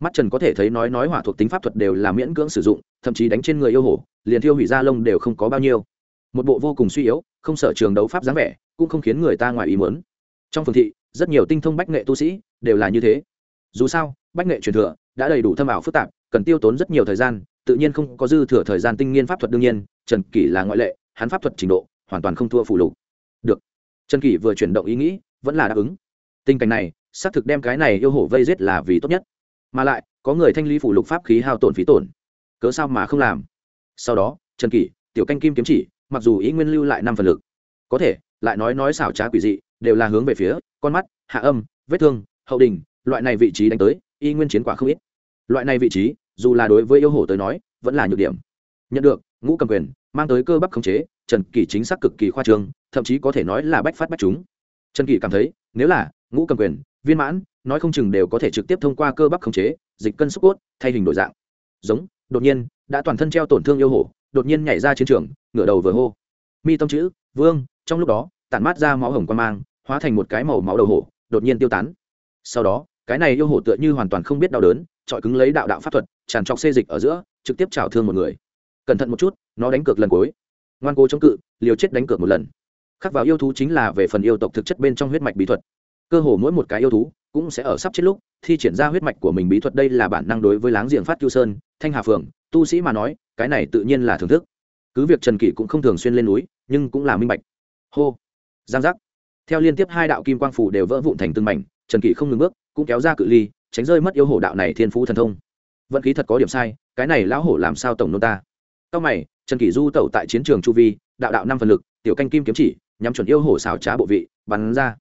Mắt trần có thể thấy nói nói hỏa thuộc tính pháp thuật đều là miễn cưỡng sử dụng, thậm chí đánh trên người yêu hổ, liền thiêu hủy da lông đều không có bao nhiêu. Một bộ vô cùng suy yếu, không sợ trường đấu pháp dáng vẻ, cũng không khiến người ta ngoài ý muốn. Trong phường thị rất nhiều tinh thông bách nghệ tu sĩ đều là như thế. Dù sao, bách nghệ truyền thừa đã đầy đủ thâm ảo phức tạp, cần tiêu tốn rất nhiều thời gian, tự nhiên không có dư thừa thời gian tinh nghiên pháp thuật đương nhiên, trần kỷ là ngoại lệ, hắn pháp thuật trình độ hoàn toàn không thua phủ lục. Được. Trần kỷ vừa chuyển động ý nghĩ, vẫn là đáp ứng. Tình cảnh này, xác thực đem cái này yêu hổ vây giết là vì tốt nhất. Mà lại, có người thanh lý phủ lục pháp khí hao tổn phí tổn. Cớ sao mà không làm? Sau đó, trần kỷ, tiểu canh kim kiếm chỉ, mặc dù ý nguyên lưu lại năm phần lực, có thể lại nói nói xảo trá quỷ dị, đều là hướng về phía, con mắt, hạ âm, vết thương, hậu đình loại này vị trí đánh tới, y nguyên chiến quả không ít. Loại này vị trí, dù là đối với yêu hổ tới nói, vẫn là nhược điểm. Nhận được, ngũ cầm quyền, mang tới cơ bắp khống chế, trần kỳ chính xác cực kỳ khoa trương, thậm chí có thể nói là bách phát bách chúng. Trần kỳ cảm thấy, nếu là ngũ cầm quyền, viên mãn, nói không chừng đều có thể trực tiếp thông qua cơ bắp khống chế, dịch cân xúc cốt, thay hình đổi dạng. Giống, đột nhiên, đã toàn thân treo tổn thương yêu hổ, đột nhiên nhảy ra chiến trường, ngửa đầu vừa hô. Mi tâm chữ, vương trong lúc đó, tản mát ra máu hồng quan mang, hóa thành một cái màu máu đầu hổ, đột nhiên tiêu tán. Sau đó, cái này yêu hổ tựa như hoàn toàn không biết đau đớn trọi cứng lấy đạo đạo pháp thuật, tràn trọc xê dịch ở giữa, trực tiếp trào thương một người. Cẩn thận một chút, nó đánh cược lần cuối. Ngoan cố chống cự, liều chết đánh cược một lần. Khắc vào yêu thú chính là về phần yêu tộc thực chất bên trong huyết mạch bí thuật. Cơ hồ mỗi một cái yêu thú cũng sẽ ở sắp chết lúc, thi triển ra huyết mạch của mình bí thuật đây là bản năng đối với láng giềng phát cưu sơn, thanh hà phường tu sĩ mà nói, cái này tự nhiên là thưởng thức. Cứ việc trần kỷ cũng không thường xuyên lên núi, nhưng cũng là minh bạch hô. Giang giác. Theo liên tiếp hai đạo kim quang phủ đều vỡ vụn thành từng mảnh, trần kỷ không ngừng bước, cũng kéo ra cự ly, tránh rơi mất yêu hổ đạo này thiên phú thần thông. Vận khí thật có điểm sai, cái này lão hổ làm sao tổng nôn ta? Sau mày, trần kỷ du tẩu tại chiến trường chu vi, đạo đạo năm phần lực, tiểu canh kim kiếm chỉ, nhắm chuẩn yêu hổ xảo trá bộ vị, bắn ra.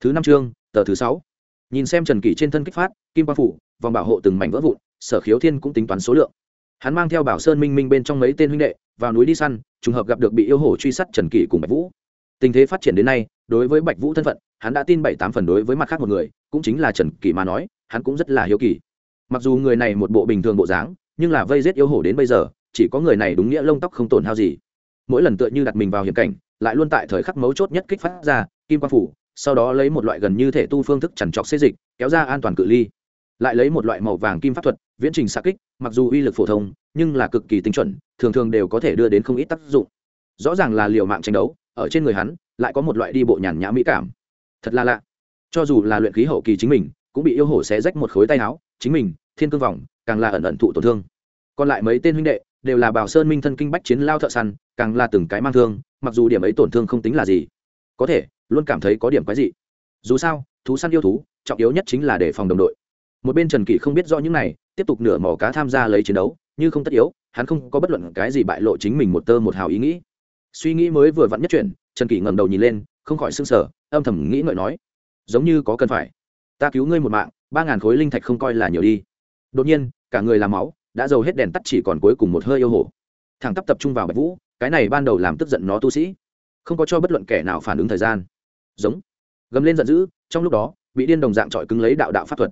Thứ năm chương, tờ thứ sáu. Nhìn xem trần kỷ trên thân kích phát, kim quang phủ, vòng bảo hộ từng mảnh vỡ vụn, sở khiếu thiên cũng tính toán số lượng. Hắn mang theo bảo sơn minh minh bên trong mấy tên huynh đệ, vào núi đi săn, trùng hợp gặp được bị yêu hổ truy sát trần kỷ cùng bạch vũ tình thế phát triển đến nay, đối với bạch vũ thân phận, hắn đã tin bảy tám phần đối với mặt khác một người, cũng chính là trần kỳ mà nói, hắn cũng rất là hiếu kỳ. Mặc dù người này một bộ bình thường bộ dáng, nhưng là vây giết yêu hổ đến bây giờ, chỉ có người này đúng nghĩa lông tóc không tổn hao gì. Mỗi lần tựa như đặt mình vào hiểm cảnh, lại luôn tại thời khắc mấu chốt nhất kích phát ra, kim quang phủ, sau đó lấy một loại gần như thể tu phương thức chằn trọc xê dịch, kéo ra an toàn cự ly. Lại lấy một loại màu vàng kim pháp thuật, viễn trình xa kích, mặc dù uy lực phổ thông, nhưng là cực kỳ tinh chuẩn, thường thường đều có thể đưa đến không ít tác dụng. Rõ ràng là liều mạng tranh đấu ở trên người hắn, lại có một loại đi bộ nhàn nhã mỹ cảm. Thật là lạ. Cho dù là luyện khí hậu kỳ chính mình, cũng bị yêu hổ xé rách một khối tay áo. Chính mình, thiên cương vọng, càng là ẩn ẩn thụ tổn thương. Còn lại mấy tên huynh đệ, đều là bảo sơn minh thân kinh bách chiến lao thợ săn, càng là từng cái mang thương, mặc dù điểm ấy tổn thương không tính là gì. Có thể, luôn cảm thấy có điểm quái gì dù sao, thú săn yêu thú, trọng yếu nhất chính là để phòng đồng đội. Một bên trần kỷ không biết rõ những này, tiếp tục nửa mỏ cá tham gia lấy chiến đấu, như không tất yếu, hắn không có bất luận cái gì bại lộ chính mình một tơ một hào ý nghĩ suy nghĩ mới vừa vặn nhất chuyển, trần kỷ ngẩng đầu nhìn lên, không khỏi s ư n g sở âm thầm nghĩ ngợi nói, giống như có cần phải. Ta cứu ngươi một mạng, ba ngàn khối linh thạch không coi là nhiều đi. Đột nhiên, cả người làm máu, đã giàu hết đèn tắt chỉ còn cuối cùng một hơi yêu hổ thằng tắp tập trung vào bạch vũ, cái này ban đầu làm tức giận nó tu sĩ. Không có cho bất luận kẻ nào phản ứng thời gian. Giống. Gầm lên giận dữ, trong lúc đó bị điên đồng dạng trọi cứng lấy đạo đạo pháp thuật.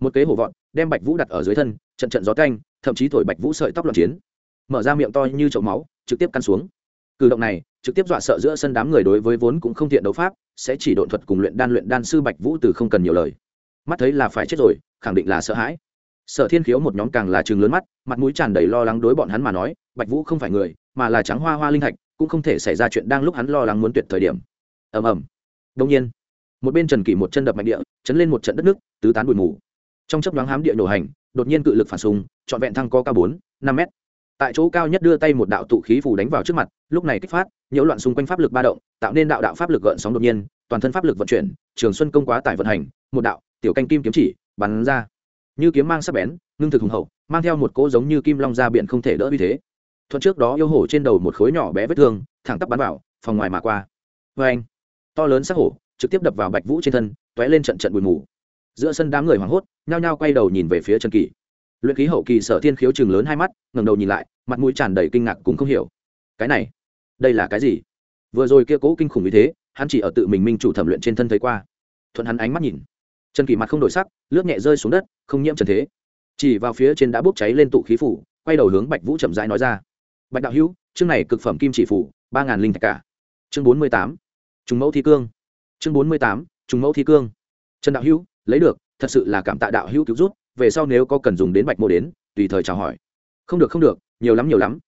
Một kế hổ vọt, đem bạch vũ đặt ở dưới thân, trận trận gió canh thậm chí thổi bạch vũ sợi tóc loạn chiến. Mở ra miệng to như chậu máu, trực tiếp căn xuống cử động này trực tiếp dọa sợ giữa sân đám người đối với vốn cũng không thiện đấu pháp, sẽ chỉ độn thuật cùng luyện đan luyện đan sư bạch vũ từ không cần nhiều lời. Mắt thấy là phải chết rồi, khẳng định là sợ hãi. Sở thiên khiếu một nhóm càng là chừng lớn mắt, mặt mũi tràn đầy lo lắng đối bọn hắn mà nói, bạch vũ không phải người, mà là trắng hoa hoa linh thạch, cũng không thể xảy ra chuyện đang lúc hắn lo lắng muốn tuyệt thời điểm. Ầm ầm. Đông nhiên, một bên trần kỷ một chân đập mạnh địa, chấn lên một trận đất nước, tứ tán bụi mù. Trong chấp đoán hám địa nổ hành, đột nhiên cự lực phản xung, trọn vẹn thăng co cao bốn, năm mét tại chỗ cao nhất đưa tay một đạo tụ khí phủ đánh vào trước mặt, lúc này kích phát, nhiễu loạn xung quanh pháp lực ba động, tạo nên đạo đạo pháp lực gợn sóng đột nhiên, toàn thân pháp lực vận chuyển, trường xuân công quá tải vận hành, một đạo, tiểu canh kim kiếm chỉ, bắn ra. Như kiếm mang sắc bén, ngưng thực hùng hậu, mang theo một cỗ giống như kim long ra biển không thể đỡ vì thế. Thuận trước đó yêu hổ trên đầu một khối nhỏ bé vết thương, thẳng tắp bắn vào, phòng ngoài mà qua. Vê anh, to lớn sắc hổ, trực tiếp đập vào bạch vũ trên thân t ó é lên trận trận bụi mù. Giữa sân đám người hoảng hốt, nhao nhao quay đầu nhìn về phía trần kỳ luyện khí hậu kỳ sở thiên khiếu chừng lớn hai mắt ngầm đầu nhìn lại, mặt mũi tràn đầy kinh ngạc cũng không hiểu. Cái này, đây là cái gì? Vừa rồi kia cố kinh khủng như thế, hắn chỉ ở tự mình minh chủ thẩm luyện trên thân thấy qua. Thuận hắn ánh mắt nhìn. Trần kỳ mặt không đổi sắc, lướt nhẹ rơi xuống đất, không nhiễm trần thế. Chỉ vào phía trên đã bốc cháy lên tụ khí phủ, quay đầu hướng bạch vũ chậm rãi nói ra. Bạch đạo hữu, chương này cực phẩm kim chỉ phủ, ba ngàn linh thạch cả. Chương bốn mươi tám, trùng mẫu thi cương. Chương bốn mươi tám, trùng mẫu thi cương. Trần đạo hữu, lấy được, thật sự là cảm tạ đạo hữu cứu rút về sau nếu có cần dùng đến bạch mô đến, tùy thời chào hỏi. Không được không được, nhiều lắm nhiều lắm.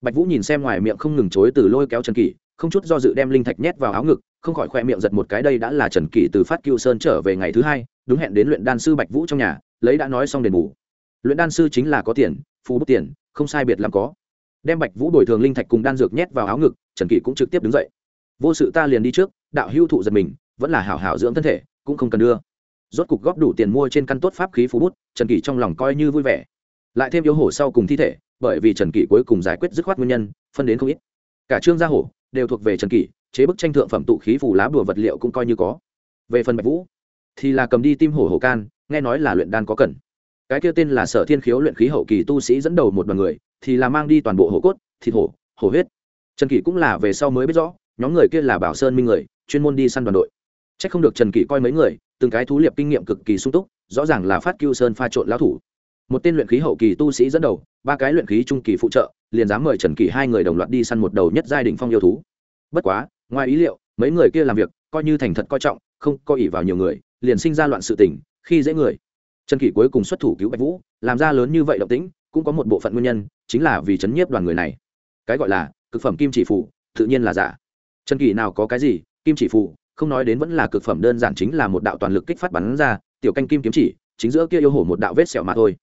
Bạch vũ nhìn xem ngoài miệng không ngừng chối từ lôi kéo trần kỷ, không chút do dự đem linh thạch nhét vào áo ngực, không khỏi khoe miệng giật một cái đây đã là trần kỷ từ phát cựu sơn trở về ngày thứ hai, đúng hẹn đến luyện đan sư bạch vũ trong nhà, lấy đã nói xong đền bù. Luyện đan sư chính là có tiền phú bút tiền, không sai biệt làm có. Đem bạch vũ đổi thường linh thạch cùng đan dược nhét vào áo ngực, trần kỷ cũng trực tiếp đứng dậy. Vô sự ta liền đi trước, đạo hưu thụ giật mình, vẫn là hảo hảo dưỡng thân thể, cũng không cần đưa rốt cục góp đủ tiền mua trên căn tốt pháp khí phú bút, trần kỷ trong lòng coi như vui vẻ. Lại thêm yếu hổ sau cùng thi thể, bởi vì trần kỷ cuối cùng giải quyết dứt khoát nguyên nhân, phân đến không ít. Cả trương gia hổ đều thuộc về trần kỷ, chế bức tranh thượng phẩm tụ khí phủ lá bùa vật liệu cũng coi như có. Về phần bạch vũ, thì là cầm đi tim hổ hổ can, nghe nói là luyện đan có cần. Cái kia tên là sở thiên khiếu luyện khí hậu kỳ tu sĩ dẫn đầu một đoàn người, thì là mang đi toàn bộ hổ cốt, thịt hổ hổ huyết. Trần kỷ cũng là về sau mới biết rõ, nhóm người kia là bảo sơn minh người, chuyên môn đi săn đoàn đội c h ắ c không được trần kỷ coi mấy người, từng cái thú liệp kinh nghiệm cực kỳ sung túc, rõ ràng là phát cưu sơn pha trộn lão thủ. Một tên luyện khí hậu kỳ tu sĩ dẫn đầu, ba cái luyện khí trung kỳ phụ trợ, liền dám mời trần kỷ hai người đồng loạt đi săn một đầu nhất giai đình phong yêu thú. Bất quá, ngoài ý liệu, mấy người kia làm việc, coi như thành thật coi trọng, không coi ỉ vào nhiều người, liền sinh ra loạn sự tình, khi dễ người. Trần kỷ cuối cùng xuất thủ cứu bạch vũ, làm ra lớn như vậy động tĩnh, cũng có một bộ phận nguyên nhân, chính là vì chấn nhiếp đoàn người này. Cái gọi là cực phẩm kim chỉ phụ tự nhiên là giả. Trần kỷ nào có cái gì, kim chỉ phụ không nói đến vẫn là cực phẩm đơn giản chính là một đạo toàn lực kích phát bắn ra, tiểu canh kim kiếm chỉ, chính giữa kia yêu hổ một đạo vết sẹo mà thôi.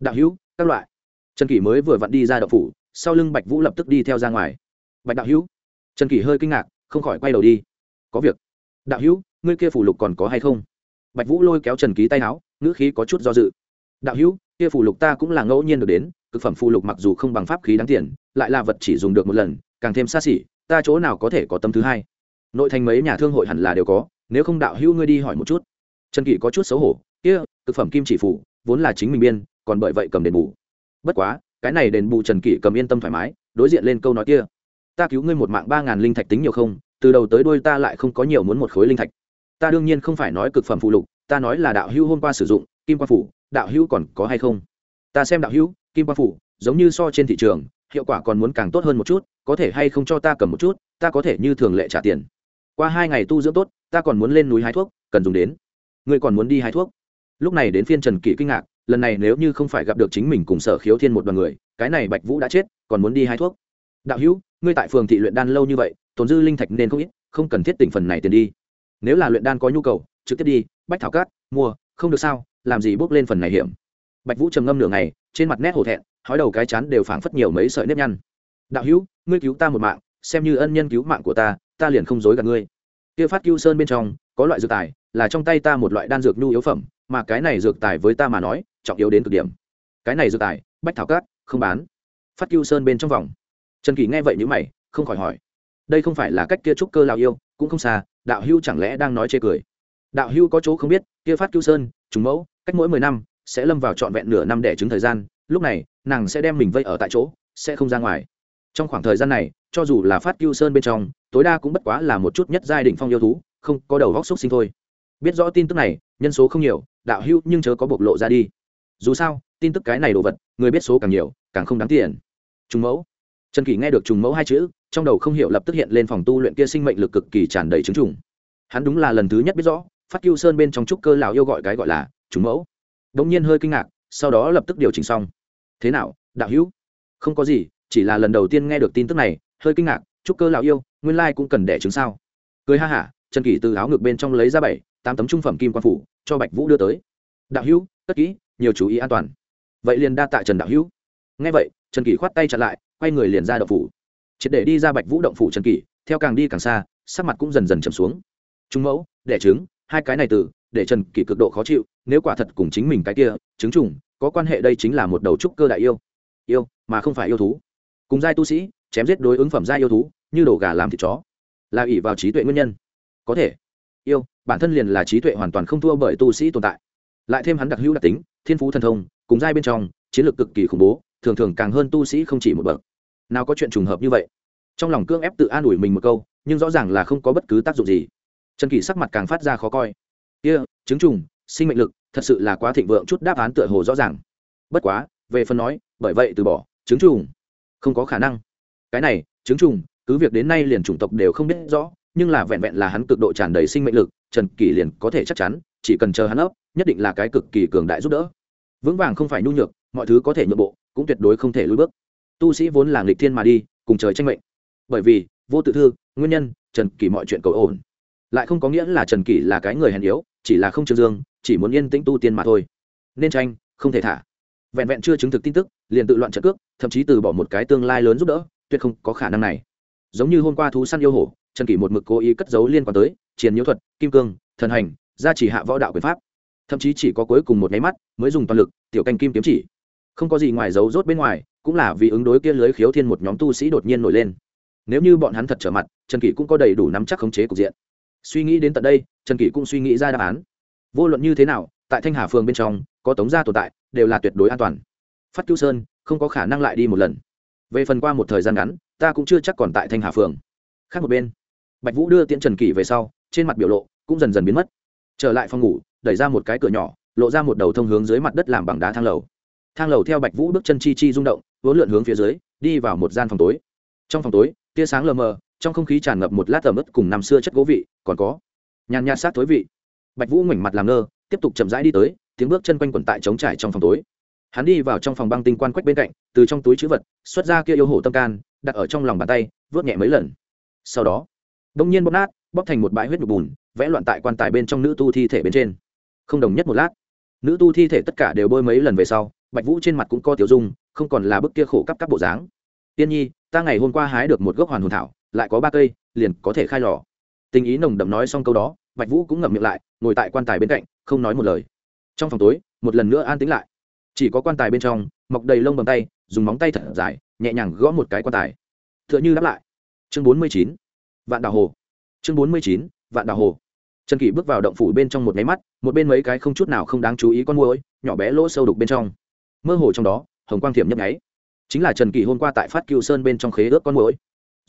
Đạo hữu, các loại. Trần kỷ mới vừa vặn đi ra đậu phủ, sau lưng bạch vũ lập tức đi theo ra ngoài. Bạch đạo hữu. Trần kỷ hơi kinh ngạc, không khỏi quay đầu đi. Có việc. Đạo hữu, ngươi kia phủ lục còn có hay không? Bạch vũ lôi kéo trần ký tay áo, ngữ khí có chút do dự. Đạo hữu, kia phủ lục ta cũng là ngẫu nhiên được đến, cực phẩm phù lục mặc dù không bằng pháp khí đáng tiền, lại là vật chỉ dùng được một lần, càng thêm xa xỉ, ta chỗ nào có thể có tâm thứ hai? Nội thành mấy nhà thương hội hẳn là đều có, nếu không đạo hữu ngươi đi hỏi một chút. Trần kỷ có chút xấu hổ, kia, thực phẩm kim chỉ phủ, vốn là chính mình biên, còn bởi vậy cầm đền bù. Bất quá, cái này đền bù trần kỷ cầm yên tâm thoải mái, đối diện lên câu nói kia. Ta cứu ngươi một mạng ba ngàn linh thạch tính nhiều không, từ đầu tới đuôi ta lại không có nhiều muốn một khối linh thạch. Ta đương nhiên không phải nói cực phẩm phụ lục, ta nói là đạo hữu hôm qua sử dụng, kim quan phủ, đạo hữu còn có hay không? Ta xem đạo hữu, kim quan phủ, giống như so trên thị trường, hiệu quả còn muốn càng tốt hơn một chút, có thể hay không cho ta cầm một chút, ta có thể như thường lệ trả tiền qua hai ngày tu dưỡng tốt, ta còn muốn lên núi hái thuốc, cần dùng đến. Ngươi còn muốn đi hái thuốc? Lúc này đến phiên trần kỷ kinh ngạc, lần này nếu như không phải gặp được chính mình cùng sở khiếu thiên một đoàn người, cái này bạch vũ đã chết, còn muốn đi hái thuốc. Đạo hữu, ngươi tại phường thị luyện đan lâu như vậy, tồn dư linh thạch nên không ít, không cần thiết tỉnh phần này tiền đi. Nếu là luyện đan có nhu cầu, trực tiếp đi, bách thảo cát, mua, không được sao, làm gì bước lên phần này hiểm. Bạch vũ trầm ngâm nửa ngày, trên mặt nét hổ thẹn, hói đầu cái chán đều phảng phất nhiều mấy sợi nếp nhăn. Đạo hữu, ngươi cứu ta một mạng, xem như ân nhân cứu mạng của ta ta liền không dối gạt ngươi. Kia phát cưu sơn bên trong, có loại dược tài, là trong tay ta một loại đan dược nhu yếu phẩm, mà cái này dược tài với ta mà nói, trọng yếu đến cực điểm. Cái này dược tài, bách thảo cát không bán. Phát cưu sơn bên trong vòng. Trần kỳ nghe vậy nhữ mày, không khỏi hỏi. Đây không phải là cách kia trúc cơ lao yêu, cũng không xa, đạo hưu chẳng lẽ đang nói chê cười. Đạo hưu có chỗ không biết, kia phát cưu sơn, trùng mẫu, cách mỗi mười năm, sẽ lâm vào trọn vẹn nửa năm để trứng thời gian, lúc này, nàng sẽ đem mình vây ở tại chỗ, sẽ không ra ngoài. Trong khoảng thời gian này cho dù là phát cưu sơn bên trong, tối đa cũng bất quá là một chút nhất giai đ phong yêu thú, không có đầu góc xúc sinh thôi. Biết rõ tin tức này, nhân số không nhiều, đạo hữu nhưng chớ có bộc lộ ra đi. Dù sao, tin tức cái này đồ vật, người biết số càng nhiều, càng không đáng tiền. Trùng mẫu. Trần kỳ nghe được trùng mẫu hai chữ, trong đầu không hiểu lập tức hiện lên phòng tu luyện kia sinh mệnh lực cực kỳ tràn đầy chứng trùng. Hắn đúng là lần thứ nhất biết rõ, phát cưu sơn bên trong trúc cơ lào yêu gọi cái gọi là trùng mẫu. Đ ỗ n g nhiên hơi kinh ngạc, sau đó lập tức điều chỉnh xong. Thế nào, đạo hữu? Không có gì, chỉ là lần đầu tiên nghe được tin tức này hơi kinh ngạc, trúc cơ lão yêu, nguyên lai cũng cần đẻ trứng sao? Cười ha hả, trần kỷ từ áo ngực bên trong lấy ra bảy, tám tấm trung phẩm kim quan phủ, cho bạch vũ đưa tới. Đạo hữu, cất kỹ, nhiều chú ý an toàn. Vậy liền đa tạ trần đạo hữu. Ngay vậy, trần kỷ khoát tay chặn lại, quay người liền ra động phủ. Triệt để đi ra bạch vũ động phủ trần kỷ, theo càng đi càng xa, sắc mặt cũng dần dần chầm xuống. Trung mẫu, đẻ trứng, hai cái này từ, để trần kỷ cực độ khó chịu, nếu quả thật cùng chính mình cái kia, trứng trùng, có quan hệ đây chính là một đầu trúc cơ đại yêu. Yêu, mà không phải yêu thú. Cùng giai tu sĩ chém giết đối ứng phẩm giai yêu thú, như đổ gà làm thịt chó. Là ỷ vào trí tuệ nguyên nhân. Có thể. Yêu, bản thân liền là trí tuệ hoàn toàn không thua bởi tu sĩ tồn tại. Lại thêm hắn đặc hữu đặc tính, thiên phú thần thông, cùng giai bên trong, chiến lược cực kỳ khủng bố, thường thường càng hơn tu sĩ không chỉ một bậc. Nào có chuyện trùng hợp như vậy? Trong lòng cương ép tự an ủi mình một câu, nhưng rõ ràng là không có bất cứ tác dụng gì. Trần kỳ sắc mặt càng phát ra khó coi. Kia, chứng trùng, sinh mệnh lực, thật sự là quá thịnh vượng chút đáp án tựa hồ rõ ràng. Bất quá, về phần nói, bởi vậy từ bỏ, chứng trùng, không có khả năng cái này, chứng trùng, cứ việc đến nay liền chủng tộc đều không biết rõ, nhưng là vẹn vẹn là hắn cực độ tràn đầy sinh mệnh lực, trần kỳ liền có thể chắc chắn, chỉ cần chờ hắn ấp, nhất định là cái cực kỳ cường đại giúp đỡ. Vững vàng không phải nhu nhược, mọi thứ có thể nhượng bộ, cũng tuyệt đối không thể lùi bước. Tu sĩ vốn là nghịch thiên mà đi, cùng trời tranh mệnh. Bởi vì, vô tự thư, nguyên nhân, trần kỳ mọi chuyện cầu ổn. Lại không có nghĩa là trần kỳ là cái người hèn yếu, chỉ là không trương dương, chỉ muốn yên tĩnh tu tiên mà thôi. Nên tranh, không thể thả. Vẹn vẹn chưa chứng thực tin tức, liền tự loạn trận cước, thậm chí từ bỏ một cái tương lai lớn giúp đỡ tuyệt không có khả năng này. Giống như hôm qua thú săn yêu hổ, trần kỷ một mực cố ý cất giấu liên quan tới chiến nhiễu thuật, kim cương, thần hành, gia chỉ hạ võ đạo quyền pháp. Thậm chí chỉ có cuối cùng một nháy mắt mới dùng toàn lực, tiểu canh kim kiếm chỉ. Không có gì ngoài dấu rốt bên ngoài, cũng là vì ứng đối kia lưới khiếu thiên một nhóm tu sĩ đột nhiên nổi lên. Nếu như bọn hắn thật trở mặt, trần kỷ cũng có đầy đủ nắm chắc khống chế cục diện. Suy nghĩ đến tận đây, trần kỷ cũng suy nghĩ ra đáp án. Vô luận như thế nào, tại thanh hà phường bên trong, có tống gia tồn tại, đều là tuyệt đối an toàn. Phát cứu sơn, không có khả năng lại đi một lần về phần qua một thời gian ngắn, ta cũng chưa chắc còn tại thanh hà phường. Khác một bên, bạch vũ đưa tiễn trần kỷ về sau, trên mặt biểu lộ cũng dần dần biến mất. Trở lại phòng ngủ, đẩy ra một cái cửa nhỏ, lộ ra một đầu thông hướng dưới mặt đất làm bằng đá thang lầu. Thang lầu theo bạch vũ bước chân chi chi rung động, vốn lượn hướng phía dưới, đi vào một gian phòng tối. Trong phòng tối, tia sáng lờ mờ, trong không khí tràn ngập một lát tầm ướt cùng năm xưa chất gỗ vị, còn có nhàn nhạt sát thối vị. Bạch vũ ngoảnh mặt làm ngơ, tiếp tục chậm rãi đi tới, tiếng bước chân quanh quẩn tại trống trải trong phòng tối hắn đi vào trong phòng băng tinh quan quách bên cạnh, từ trong túi chữ vật, xuất ra kia yêu hổ tâm can, đặt ở trong lòng bàn tay, vớt nhẹ mấy lần. Sau đó, đông nhiên bóp nát, bóp thành một bãi huyết nhục bùn, vẽ loạn tại quan tài bên trong nữ tu thi thể bên trên. Không đồng nhất một lát, nữ tu thi thể tất cả đều bôi mấy lần về sau, bạch vũ trên mặt cũng có tiểu dung, không còn là bức kia khổ cắp các bộ dáng. Tiên nhi, ta ngày hôm qua hái được một gốc hoàn hồn thảo, lại có ba cây, liền có thể khai lò. Tình ý nồng đậm nói xong câu đó, bạch vũ cũng ngậm miệng lại, ngồi tại quan tài bên cạnh, không nói một lời. Trong phòng tối, một lần nữa an tính lại chỉ có quan tài bên trong, mọc đầy lông bằng tay, dùng móng tay thật dài, nhẹ nhàng gõ một cái quan tài. T h ư ợ n h ư đáp lại. Chương bốn mươi chín, vạn đào hồ. Chương bốn mươi chín, vạn đào hồ. Trần kỷ bước vào động phủ bên trong một máy mắt, một bên mấy cái không chút nào không đáng chú ý con môi nhỏ bé lỗ sâu đục bên trong. Mơ hồ trong đó, hồng quang thiểm nhấp nháy. Chính là trần kỷ hôm qua tại phát cựu sơn bên trong khế ước con môi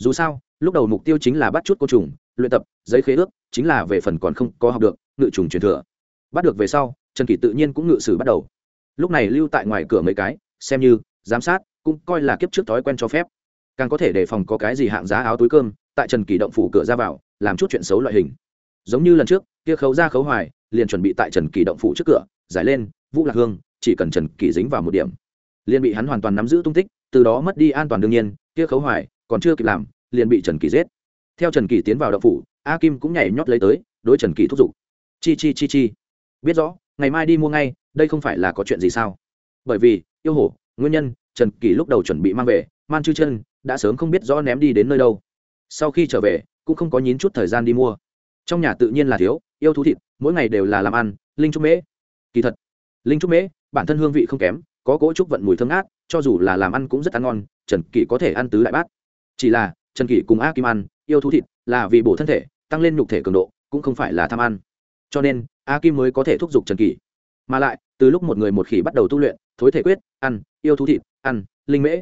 dù sao, lúc đầu mục tiêu chính là bắt chút côn trùng, luyện tập, giấy khế ước, chính là về phần còn không có học được, ngự trùng truyền thừa. Bắt được về sau, trần kỷ tự nhiên cũng ngự sử bắt đầu lúc này lưu tại ngoài cửa mấy cái, xem như, giám sát, cũng coi là kiếp trước thói quen cho phép. Càng có thể đề phòng có cái gì hạng giá áo túi cơm, tại trần kỳ động phủ cửa ra vào, làm chút chuyện xấu loại hình. Giống như lần trước, kia khấu ra khấu hoài, liền chuẩn bị tại trần kỳ động phủ trước cửa, giải lên, vũ lạc hương, chỉ cần trần kỳ dính vào một điểm. Liền bị hắn hoàn toàn nắm giữ tung tích, từ đó mất đi an toàn đương nhiên, kia khấu hoài, còn chưa kịp làm, liền bị trần kỳ giết. Theo trần kỳ tiến vào động phủ, a kim cũng nhảy nhót lấy tới, đối trần kỳ thúc giục. Chi chi chi chi. Biết rõ, ngày mai đi mua ngay đây không phải là có chuyện gì sao? Bởi vì, yêu hổ nguyên nhân, trần kỳ lúc đầu chuẩn bị mang về, man chư chân đã sớm không biết rõ ném đi đến nơi đâu. Sau khi trở về, cũng không có nhín chút thời gian đi mua. Trong nhà tự nhiên là thiếu, yêu thú thịt, mỗi ngày đều là làm ăn, linh trúc mễ. Kỳ thật, linh trúc mễ, bản thân hương vị không kém, có cỗ trúc vận mùi thơm ngát, cho dù là làm ăn cũng rất ăn ngon, trần kỳ có thể ăn tứ đại bát. Chỉ là, trần kỳ cùng a kim ăn, yêu thú thịt là vì bổ thân thể, tăng lên nhục thể cường độ, cũng không phải là tham ăn. Cho nên, a kim mới có thể thúc giục trần kỳ. Mà lại từ lúc một người một khỉ bắt đầu tu luyện, thối thể quyết, ăn, yêu thú thịt, ăn, linh mễ.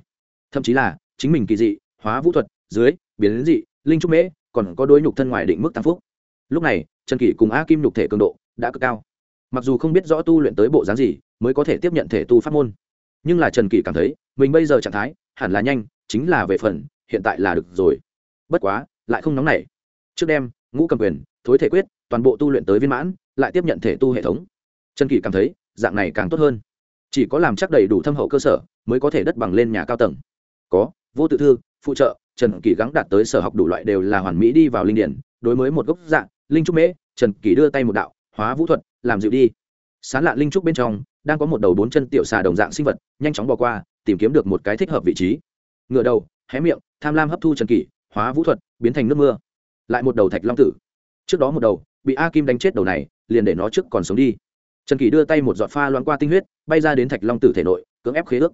Thậm chí là, chính mình kỳ dị, hóa vũ thuật, dưới, biến dị, linh trúc mễ, còn có đôi nhục thân ngoài định mức tăng phúc. Lúc này, trần kỷ cùng a kim nhục thể cường độ đã cực cao. Mặc dù không biết rõ tu luyện tới bộ dáng gì, mới có thể tiếp nhận thể tu pháp môn. Nhưng là trần kỷ cảm thấy, mình bây giờ trạng thái, hẳn là nhanh, chính là về phần, hiện tại là được rồi. Bất quá, lại không nóng nảy. Trước đêm, ngũ cầm quyền, thối thể quyết, toàn bộ tu luyện tới viên mãn, lại tiếp nhận thể tu hệ thống. Trần kỷ cảm thấy dạng này càng tốt hơn. Chỉ có làm chắc đầy đủ thâm hậu cơ sở, mới có thể đất bằng lên nhà cao tầng. Có, vô tự thư, phụ trợ, trần kỷ gắng đạt tới sở học đủ loại đều là hoàn mỹ đi vào linh điển, đối với một gốc dạng, linh trúc mễ, trần kỷ đưa tay một đạo, hóa vũ thuật, làm dịu đi. Sán lạ linh trúc bên trong, đang có một đầu bốn chân tiểu xà đồng dạng sinh vật, nhanh chóng bỏ qua, tìm kiếm được một cái thích hợp vị trí. Ngựa đầu, hé miệng, tham lam hấp thu trần kỷ, hóa vũ thuật, biến thành nước mưa. Lại một đầu thạch long tử. Trước đó một đầu, bị a kim đánh chết đầu này, liền để nó trước còn sống đi trần kỷ đưa tay một giọt pha loãng qua tinh huyết, bay ra đến thạch long tử thể nội, cưỡng ép khế ước.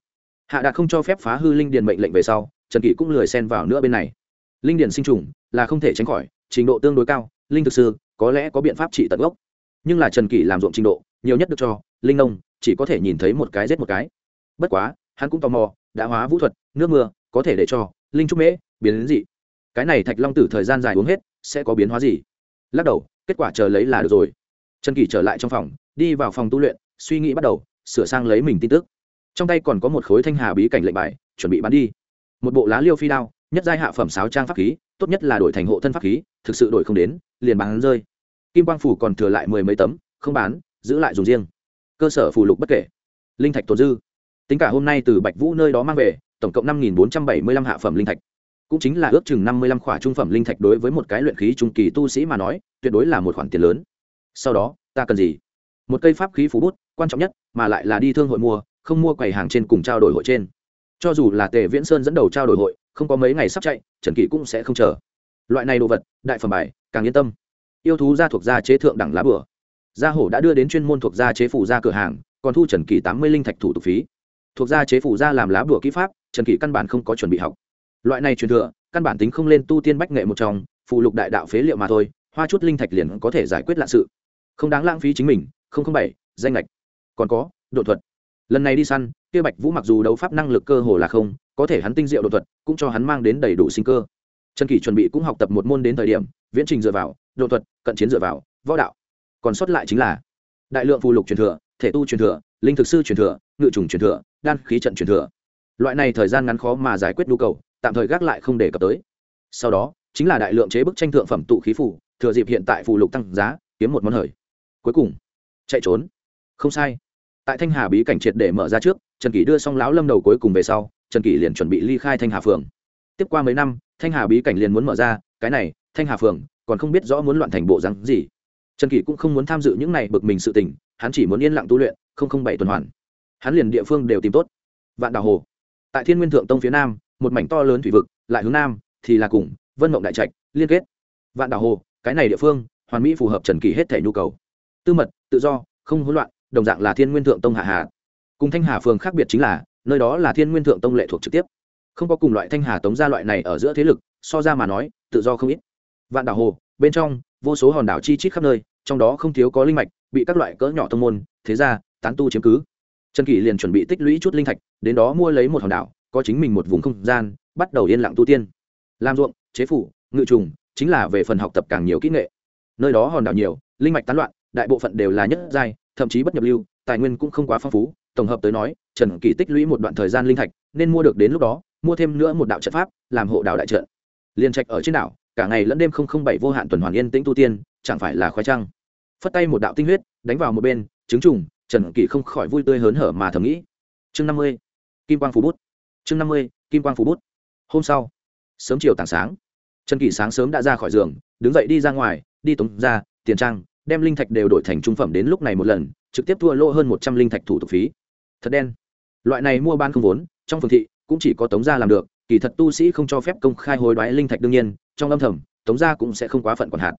Hạ đạt không cho phép phá hư linh điền mệnh lệnh về sau, trần kỷ cũng lười xen vào nữa bên này. Linh điền sinh trùng là không thể tránh khỏi, trình độ tương đối cao, linh thực sư có lẽ có biện pháp trị tận gốc. Nhưng là trần kỷ làm ruộng trình độ, nhiều nhất được cho, linh nông chỉ có thể nhìn thấy một cái giết một cái. Bất quá, hắn cũng tò mò, đã hóa vũ thuật, nước mưa, có thể để cho linh trúc mễ biến đến gì? Cái này thạch long tử thời gian dài uống hết, sẽ có biến hóa gì? Lắc đầu, kết quả chờ lấy là được rồi. Trần kỷ trở lại trong phòng đi vào phòng tu luyện, suy nghĩ bắt đầu, sửa sang lấy mình tin tức. Trong tay còn có một khối thanh hà bí cảnh lệnh bài, chuẩn bị bán đi. Một bộ lá liêu phi đao, nhất giai hạ phẩm sáo trang pháp khí, tốt nhất là đổi thành hộ thân pháp khí, thực sự đổi không đến, liền bán rơi. Kim quang phủ còn thừa lại mười mấy tấm, không bán, giữ lại dùng riêng. Cơ sở phù lục bất kể. Linh thạch tồn dư. Tính cả hôm nay từ bạch vũ nơi đó mang về, tổng cộng năm nghìn bốn trăm bảy mươi lăm hạ phẩm linh thạch. Cũng chính là ước chừng năm mươi lăm khỏa trung phẩm linh thạch đối với một cái luyện khí trung kỳ tu sĩ mà nói, tuyệt đối là một khoản tiền lớn. Sau đó, ta cần gì? Một cây pháp khí phú bút, quan trọng nhất, mà lại là đi thương hội mua, không mua quầy hàng trên cùng trao đổi hội trên. Cho dù là tề viễn sơn dẫn đầu trao đổi hội, không có mấy ngày sắp chạy, trần kỷ cũng sẽ không chờ. Loại này đồ vật, đại phẩm bài, càng yên tâm. Yêu thú gia thuộc gia chế thượng đẳng lá bửa. Gia hổ đã đưa đến chuyên môn thuộc gia chế phủ gia cửa hàng, còn thu trần kỷ tám mươi linh thạch thủ tục phí. Thuộc gia chế phủ gia làm lá bửa kỹ pháp, trần kỷ căn bản không có chuẩn bị học. Loại này truyền thừa, căn bản tính không lên tu tiên bách nghệ một trong, phụ lục đại đạo phế liệu mà thôi, hoa chút linh thạch liền có thể giải quyết lạ sự. Không đáng lãng phí chính mình bảy, danh lệch còn có, độ thuật. Lần này đi săn, kia bạch vũ mặc dù đấu pháp năng lực cơ hồ là không, có thể hắn tinh diệu độ thuật, cũng cho hắn mang đến đầy đủ sinh cơ. Trần kỷ chuẩn bị cũng học tập một môn đến thời điểm, viễn trình dựa vào, độ thuật, cận chiến dựa vào, võ đạo. Còn sót lại chính là đại lượng phù lục truyền thừa, thể tu truyền thừa, linh thực sư truyền thừa, ngự trùng truyền thừa, đan khí trận truyền thừa. Loại này thời gian ngắn khó mà giải quyết nhu cầu, tạm thời gác lại không để cập tới. Sau đó, chính là đại lượng chế bức tranh thượng phẩm tụ khí phủ thừa dịp hiện tại phù lục tăng giá, kiếm một món hời. Cuối cùng chạy trốn. Không sai. Tại thanh hà bí cảnh triệt để mở ra trước, trần kỷ đưa xong lão lâm đầu cuối cùng về sau, trần kỷ liền chuẩn bị ly khai thanh hà phường. Tiếp qua mấy năm, thanh hà bí cảnh liền muốn mở ra, cái này, thanh hà phường, còn không biết rõ muốn loạn thành bộ rắn gì. Trần kỷ cũng không muốn tham dự những này bực mình sự tình, hắn chỉ muốn yên lặng tu luyện, không không bảy tuần hoàn. Hắn liền địa phương đều tìm tốt. Vạn đảo hồ. Tại thiên nguyên thượng tông phía nam, một mảnh to lớn thủy vực, lại hướng nam, thì là cùng, vân mộng đại trạch, liên kết. Vạn đảo hồ, cái này địa phương, hoàn mỹ phù hợp trần kỳ hết thể nhu cầu. Tư mật tự do, không hỗn loạn, đồng dạng là thiên nguyên thượng tông hạ hà. Cùng thanh hà phường khác biệt chính là, nơi đó là thiên nguyên thượng tông lệ thuộc trực tiếp. Không có cùng loại thanh hà tống gia loại này ở giữa thế lực, so ra mà nói, tự do không ít. Vạn đảo hồ, bên trong, vô số hòn đảo chi chít khắp nơi, trong đó không thiếu có linh mạch, bị các loại cỡ nhỏ thông môn, thế gia, tán tu chiếm cứ. Trần kỷ liền chuẩn bị tích lũy chút linh thạch, đến đó mua lấy một hòn đảo, có chính mình một vùng không gian, bắt đầu yên lặng tu tiên. Làm ruộng, chế phủ, ngự trùng, chính là về phần học tập càng nhiều kỹ nghệ. Nơi đó hòn đảo nhiều, linh mạch tán loạn đại bộ phận đều là nhất giai, thậm chí bất nhập lưu, tài nguyên cũng không quá phong phú. Tổng hợp tới nói, trần kỷ tích lũy một đoạn thời gian linh thạch, nên mua được đến lúc đó, mua thêm nữa một đạo trận pháp, làm hộ đạo đại trận. Liên trạch ở trên đảo, cả ngày lẫn đêm không không bảy vô hạn tuần hoàn yên tĩnh tu tiên, chẳng phải là khoái trăng. Phất tay một đạo tinh huyết, đánh vào một bên trứng trùng, trần kỷ không khỏi vui tươi hớn hở mà thầm nghĩ. Chương năm mươi, kim quang phú bút. Chương năm mươi, kim quang phú bút. Hôm sau, sớm chiều tảng sáng, trần kỷ sáng sớm đã ra khỏi giường, đứng dậy đi ra ngoài, đi tống ra, tiền trang đem linh thạch đều đổi thành trung phẩm đến lúc này một lần, trực tiếp thua lỗ hơn một trăm linh thạch thủ tục phí. Thật đen. Loại này mua ban không vốn, trong phường thị cũng chỉ có tống gia làm được, kỳ thật tu sĩ không cho phép công khai hối đoái linh thạch đương nhiên, trong âm thầm, tống gia cũng sẽ không quá phận còn hạn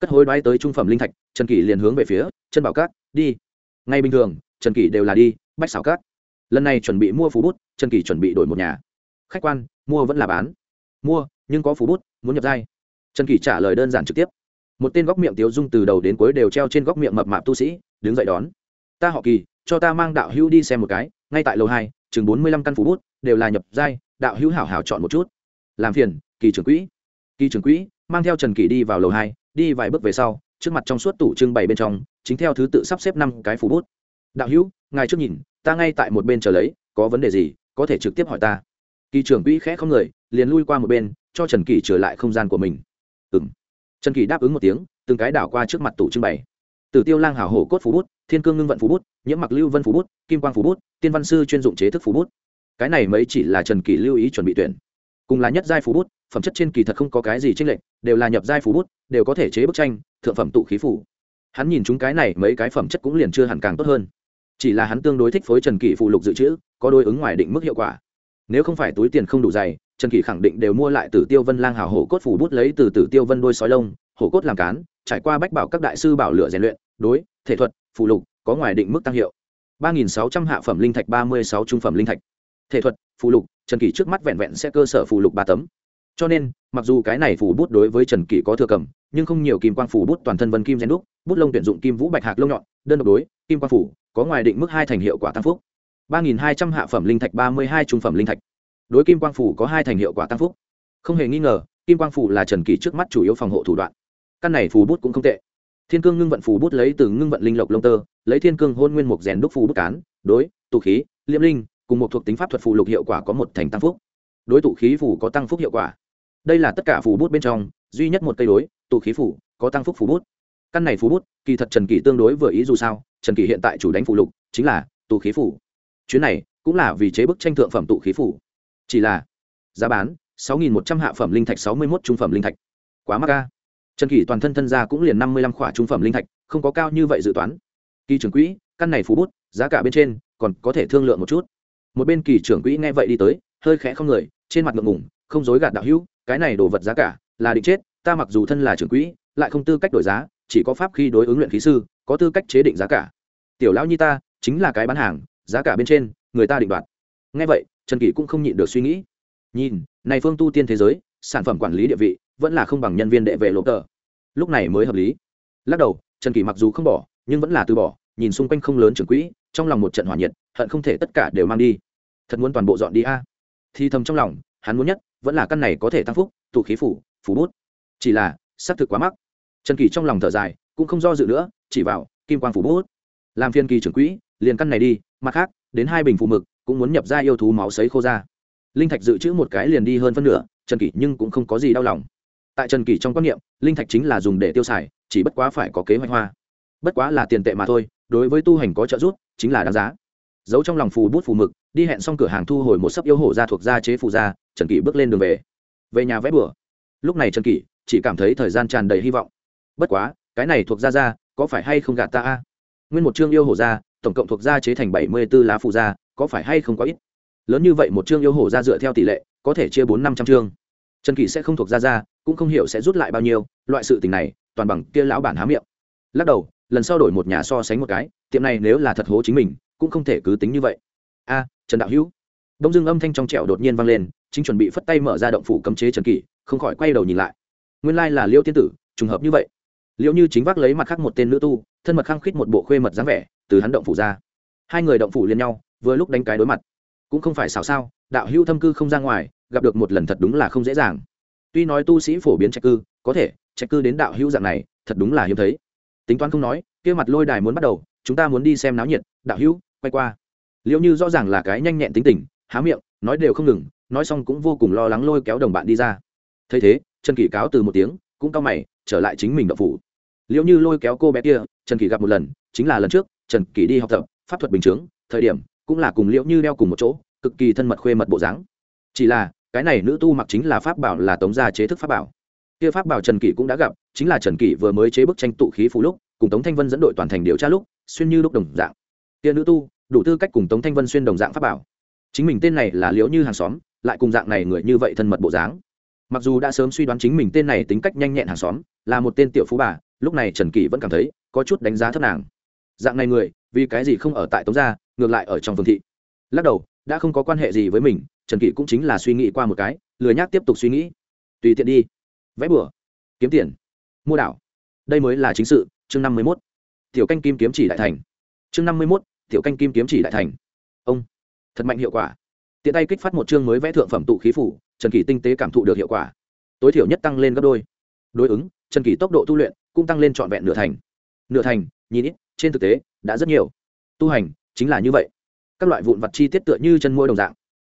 cất hối đoái tới trung phẩm linh thạch, trần kỷ liền hướng về phía chân bảo cát đi. Ngay bình thường, trần kỷ đều là đi, bách xảo cát lần này chuẩn bị mua phú bút, trần kỷ chuẩn bị đổi một nhà. Khách quan, mua vẫn là bán. Mua, nhưng có phú bút, muốn nhập giai. Trần kỷ trả lời đơn giản trực tiếp một tên góc miệng tiếu dung từ đầu đến cuối đều treo trên góc miệng mập mạp tu sĩ, đứng dậy đón. Ta họ kỳ, cho ta mang đạo hữu đi xem một cái, ngay tại lầu hai, chừng bốn mươi lăm căn phú bút, đều là nhập giai, đạo hữu hảo hảo chọn một chút. Làm phiền, kỳ trưởng quỹ. Kỳ trưởng quỹ, mang theo trần kỳ đi vào lầu hai, đi vài bước về sau, trước mặt trong suốt tủ trưng bày bên trong, chính theo thứ tự sắp xếp năm cái phú bút. Đạo hữu, ngài trước nhìn, ta ngay tại một bên chờ lấy, có vấn đề gì, có thể trực tiếp hỏi ta. Kỳ trưởng quỹ khẽ không người, liền lui qua một bên, cho trần kỳ trở lại không gian của mình. Ừ trần kỳ đáp ứng một tiếng, từng cái đảo qua trước mặt tủ trưng bày. Từ tiêu lang hảo hổ cốt phú bút, thiên cương ngưng vận phú bút, nhiễm mặc lưu vân phú bút, kim quang phú bút, tiên văn sư chuyên dụng chế thức phú bút. Cái này mấy chỉ là trần kỳ lưu ý chuẩn bị tuyển. Cùng là nhất giai phú bút, phẩm chất trên kỳ thật không có cái gì tranh lệch, đều là nhập giai phú bút, đều có thể chế bức tranh, thượng phẩm tụ khí phủ hắn nhìn chúng cái này, mấy cái phẩm chất cũng liền chưa hẳn càng tốt hơn. Chỉ là hắn tương đối thích phối trần kỳ phụ lục dự trữ, có đối ứng ngoài định mức hiệu quả. Nếu không phải túi tiền không đủ dày trần kỷ khẳng định đều mua lại từ tiêu vân lang hào hổ cốt phủ bút lấy từ Tử tiêu vân đôi sói lông, hổ cốt làm cán, trải qua bách bảo các đại sư bảo lửa rèn luyện, đối, thể thuật phụ lục, có ngoài định mức tăng hiệu. ba nghìn sáu trăm hạ phẩm linh thạch, ba mươi sáu trung phẩm linh thạch. Thể thuật phụ lục, trần kỷ trước mắt vẹn vẹn sẽ cơ sở phụ lục ba tấm. Cho nên, mặc dù cái này phủ bút đối với trần kỷ có thừa cầm, nhưng không nhiều kim quang phủ bút toàn thân vân kim rèn đúc, bút lông tuyển dụng kim vũ bạch hạc lông nhọn, đơn độc đối, kim quang phủ có ngoài định mức hai thành hiệu quả tăng phúc. ba nghìn hai trăm hạ phẩm linh thạch, ba mươi hai trung phẩm linh thạch đối kim quang phủ có hai thành hiệu quả tăng phúc. Không hề nghi ngờ kim quang phủ là trần kỳ trước mắt chủ yếu phòng hộ thủ đoạn. Căn này phù bút cũng không tệ. Thiên cương ngưng vận phù bút lấy từ ngưng vận linh lộc lông tơ lấy thiên cương hôn nguyên mục rèn đúc phù bút cán đối tụ khí liêm linh cùng một thuộc tính pháp thuật phù lục hiệu quả có một thành tăng phúc. Đối tụ khí phù có tăng phúc hiệu quả. Đây là tất cả phù bút bên trong duy nhất một cây đối tụ khí phù có tăng phúc phù bút. Căn này phù bút kỳ thật trần kỳ tương đối vừa ý dù sao trần kỳ hiện tại chủ đánh phù lục chính là tụ khí phù, chuyến này cũng là vì chế bức tranh thượng phẩm tụ khí phủ chỉ là giá bán sáu nghìn một trăm hạ phẩm linh thạch, sáu mươi một trung phẩm linh thạch. Quá mắc ca trần kỷ toàn thân thân ra cũng liền năm mươi lăm khỏa trung phẩm linh thạch, không có cao như vậy dự toán. Kỳ trưởng quỹ, căn này phú bút, giá cả bên trên còn có thể thương lượng một chút. Một bên kỳ trưởng quỹ nghe vậy đi tới, hơi khẽ không người, trên mặt ngượng ngủng không dối gạt đạo hữu, cái này đồ vật giá cả là định chết, ta mặc dù thân là trưởng quỹ, lại không tư cách đổi giá, chỉ có pháp khi đối ứng luyện khí sư, có tư cách chế định giá cả. Tiểu lão nhi ta, chính là cái bán hàng, giá cả bên trên, người ta định đoạt. Nghe vậy trần kỷ cũng không nhịn được suy nghĩ. Nhìn, này phương tu tiên thế giới, sản phẩm quản lý địa vị, vẫn là không bằng nhân viên đệ vệ lộp tờ. Lúc này mới hợp lý. Lắc đầu, trần kỷ mặc dù không bỏ, nhưng vẫn là từ bỏ, nhìn xung quanh không lớn trưởng quỹ, trong lòng một trận hỏa nhiệt, hận không thể tất cả đều mang đi. Thật muốn toàn bộ dọn đi a. Thì thầm trong lòng, hắn muốn nhất, vẫn là căn này có thể tăng phúc, tụ khí phủ phủ bút. Chỉ là, xác thực quá mắc. Trần kỳ trong lòng thở dài, cũng không do dự nữa, chỉ vào, kim quang phủ bút. Làm phiên kỳ trưởng quỹ, liền căn này đi, mặt khác, đến hai bình phụ mực cũng muốn nhập ra yêu thú máu sấy khô ra. Linh thạch dự trữ một cái liền đi hơn phân nửa, trần kỷ nhưng cũng không có gì đau lòng. Tại trần kỷ trong quan niệm, linh thạch chính là dùng để tiêu xài, chỉ bất quá phải có kế hoạch hoa. Bất quá là tiền tệ mà thôi, đối với tu hành có trợ giúp, chính là đáng giá. Giấu trong lòng phù bút phù mực, đi hẹn xong cửa hàng thu hồi một sấp yêu hổ ra thuộc gia chế phù gia trần kỷ bước lên đường về. Về nhà vẽ bừa. Lúc này trần kỷ chỉ cảm thấy thời gian tràn đầy hy vọng. Bất quá, cái này thuộc gia gia có phải hay không gạt ta a? Nguyên một chương yêu hổ gia tổng cộng thuộc gia chế thành bảy mươi b ố lá phù gia có phải hay không có ít? Lớn như vậy một chương yêu hổ ra dựa theo tỷ lệ, có thể chia bốn năm trăm chương. Trần kỳ sẽ không thuộc ra ra, cũng không hiểu sẽ rút lại bao nhiêu, loại sự tình này, toàn bằng kia lão bản há miệng. Lắc đầu, lần sau đổi một nhà so sánh một cái, tiệm này nếu là thật hố chính mình, cũng không thể cứ tính như vậy. A, trần đạo hữu. Đông dương âm thanh trong trẻo đột nhiên vang lên, chính chuẩn bị phất tay mở ra động phủ cấm chế trần kỳ không khỏi quay đầu nhìn lại. Nguyên lai là liêu tiên tử, trùng hợp như vậy. Liệu như chính vác lấy mặt khác một tên nữ tu, thân mật khăng khít một bộ khuê mật dáng vẻ, từ hắn động phủ ra. Hai người động phủ liên nhau vừa lúc đánh cái đối mặt. Cũng không phải xảo sao, đạo hữu thâm cư không ra ngoài, gặp được một lần thật đúng là không dễ dàng. Tuy nói tu sĩ phổ biến trạch cư, có thể, trạch cư đến đạo hữu dạng này, thật đúng là hiếm thấy. Tính toán không nói, kia mặt lôi đài muốn bắt đầu, chúng ta muốn đi xem náo nhiệt, đạo hữu, quay qua. Liệu như rõ ràng là cái nhanh nhẹn tính tình, há miệng, nói đều không ngừng, nói xong cũng vô cùng lo lắng lôi kéo đồng bạn đi ra. Thấy thế, trần kỷ cáo từ một tiếng, cũng cao mày, trở lại chính mình đậu phủ. Liệu như lôi kéo cô bé kia, trần kỷ gặp một lần, chính là lần trước, trần kỷ đi học tập, pháp thuật bình chướng, thời điểm cũng là cùng liễu như đeo cùng một chỗ, cực kỳ thân mật khuê mật bộ dáng. Chỉ là, cái này nữ tu mặc chính là pháp bảo là tống gia chế thức pháp bảo. Kia pháp bảo trần kỷ cũng đã gặp, chính là trần kỷ vừa mới chế bức tranh tụ khí phú lúc, cùng tống thanh vân dẫn đội toàn thành điều tra lúc, xuyên như lúc đồng dạng. Kia nữ tu, đủ tư cách cùng tống thanh vân xuyên đồng dạng pháp bảo. Chính mình tên này là liễu như hàng xóm, lại cùng dạng này người như vậy thân mật bộ dáng. Mặc dù đã sớm suy đoán chính mình tên này tính cách nhanh nhẹn hàng xóm, là một tên tiểu phú bà, lúc này trần kỷ vẫn cảm thấy có chút đánh giá thấp nàng. Dạng này người, vì cái gì không ở tại tống gia ngược lại ở trong phương thị. Lắc đầu, đã không có quan hệ gì với mình, trần kỷ cũng chính là suy nghĩ qua một cái, lười nhác tiếp tục suy nghĩ. Tùy tiện đi. Vẽ bừa. Kiếm tiền. Mua đảo. Đây mới là chính sự, chương năm mươi mốt. Tiểu canh kim kiếm chỉ đại thành. Chương năm mươi mốt, tiểu canh kim kiếm chỉ đại thành. Ông. Thật mạnh hiệu quả. Tiện tay kích phát một chương mới vẽ thượng phẩm tụ khí phủ, trần kỷ tinh tế cảm thụ được hiệu quả. Tối thiểu nhất tăng lên gấp đôi. Đối ứng, trần kỷ tốc độ tu luyện cũng tăng lên trọn vẹn nửa thành. Nửa thành, nhìn ít, trên thực tế, đã rất nhiều. Tu hành chính là như vậy. Các loại vụn vặt chi tiết tựa như chân mũi đồng dạng.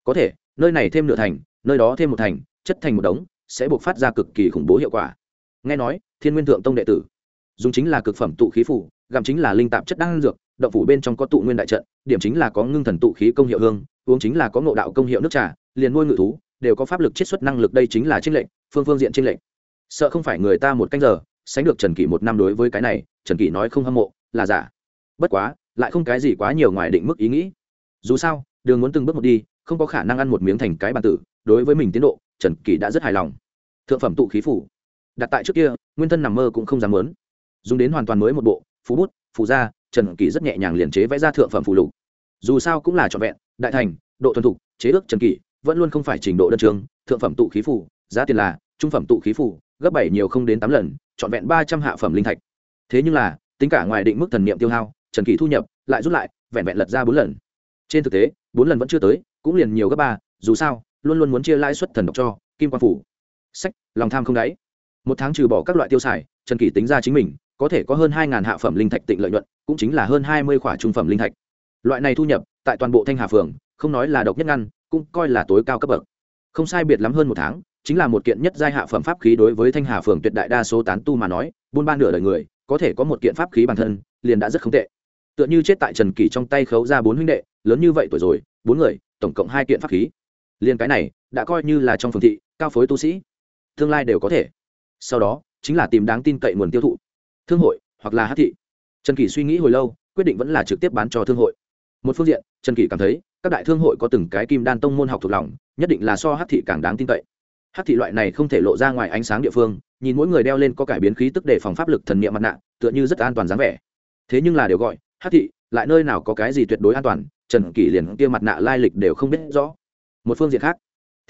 Có thể, nơi này thêm nửa thành, nơi đó thêm một thành, chất thành một đống, sẽ buộc phát ra cực kỳ khủng bố hiệu quả. Nghe nói, thiên nguyên thượng tông đệ tử, dùng chính là cực phẩm tụ khí phủ, gặm chính là linh tạp chất đan dược, động phủ bên trong có tụ nguyên đại trận, điểm chính là có ngưng thần tụ khí công hiệu hương, uống chính là có ngộ đạo công hiệu nước trà, liền nuôi ngự thú, đều có pháp lực chiết xuất năng lực đây chính là trinh lệnh phương phương diện trinh lệnh sợ không phải người ta một canh giờ, sánh được trần kỷ một năm đối với cái này, trần kỷ nói không hâm mộ, là giả. Bất quá lại không cái gì quá nhiều ngoài định mức ý nghĩ. Dù sao, đường muốn từng bước một đi, không có khả năng ăn một miếng thành cái bàn tử, đối với mình tiến độ, trần kỳ đã rất hài lòng. Thượng phẩm tụ khí phủ. Đặt tại trước kia, nguyên thân nằm mơ cũng không dám muốn. Dùng đến hoàn toàn mới một bộ phú bút, phù gia trần kỳ rất nhẹ nhàng liền chế vẽ ra thượng phẩm phù lục. Dù sao cũng là trọn vẹn, đại thành, độ thuần thục, chế ước trần kỳ, vẫn luôn không phải trình độ đơn trường, thượng phẩm tụ khí phủ, giá tiền là trung phẩm tụ khí phủ, gấp bảy nhiều không đến tám lần, trọn vẹn ba trăm hạ phẩm linh thạch. Thế nhưng là, tính cả ngoài định mức thần niệm tiêu hao trần kỳ thu nhập, lại rút lại, vẹn vẹn lật ra bốn lần. Trên thực tế, bốn lần vẫn chưa tới, cũng liền nhiều gấp ba, dù sao, luôn luôn muốn chia lãi suất thần độc cho kim quan phủ. Sách, lòng tham không đáy. Một tháng trừ bỏ các loại tiêu xài, trần kỳ tính ra chính mình, có thể có hơn hai hạ phẩm linh thạch tịnh lợi nhuận, cũng chính là hơn hai mươi khỏa trung phẩm linh thạch. Loại này thu nhập, tại toàn bộ thanh hà phường, không nói là độc nhất ngăn, cũng coi là tối cao cấp bậc. Không sai biệt lắm hơn một tháng, chính là một kiện nhất giai hạ phẩm pháp khí đối với thanh hà phường tuyệt đại đa số tán tu mà nói, buôn ba nửa đời người, có thể có một kiện pháp khí bản thân, liền đã rất không tệ tựa như chết tại trần kỷ trong tay khấu ra bốn huynh đệ, lớn như vậy tuổi rồi, bốn người, tổng cộng hai kiện pháp khí. Liền cái này, đã coi như là trong phường thị, cao phối tu sĩ. Tương lai đều có thể. Sau đó, chính là tìm đáng tin cậy nguồn tiêu thụ. Thương hội, hoặc là hát thị. Trần kỷ suy nghĩ hồi lâu, quyết định vẫn là trực tiếp bán cho thương hội. Một phương diện, trần kỷ cảm thấy, các đại thương hội có từng cái kim đan tông môn học thuộc lòng, nhất định là so hát thị càng đáng tin cậy. Hát thị loại này không thể lộ ra ngoài ánh sáng địa phương, nhìn mỗi người đeo lên có cải biến khí tức để phòng pháp lực thần niệm mặt nạ, tựa như rất an toàn dáng vẻ. Thế nhưng là đều gọi hát thị, lại nơi nào có cái gì tuyệt đối an toàn, trần kỷ liền kia mặt nạ lai lịch đều không biết rõ. Một phương diện khác,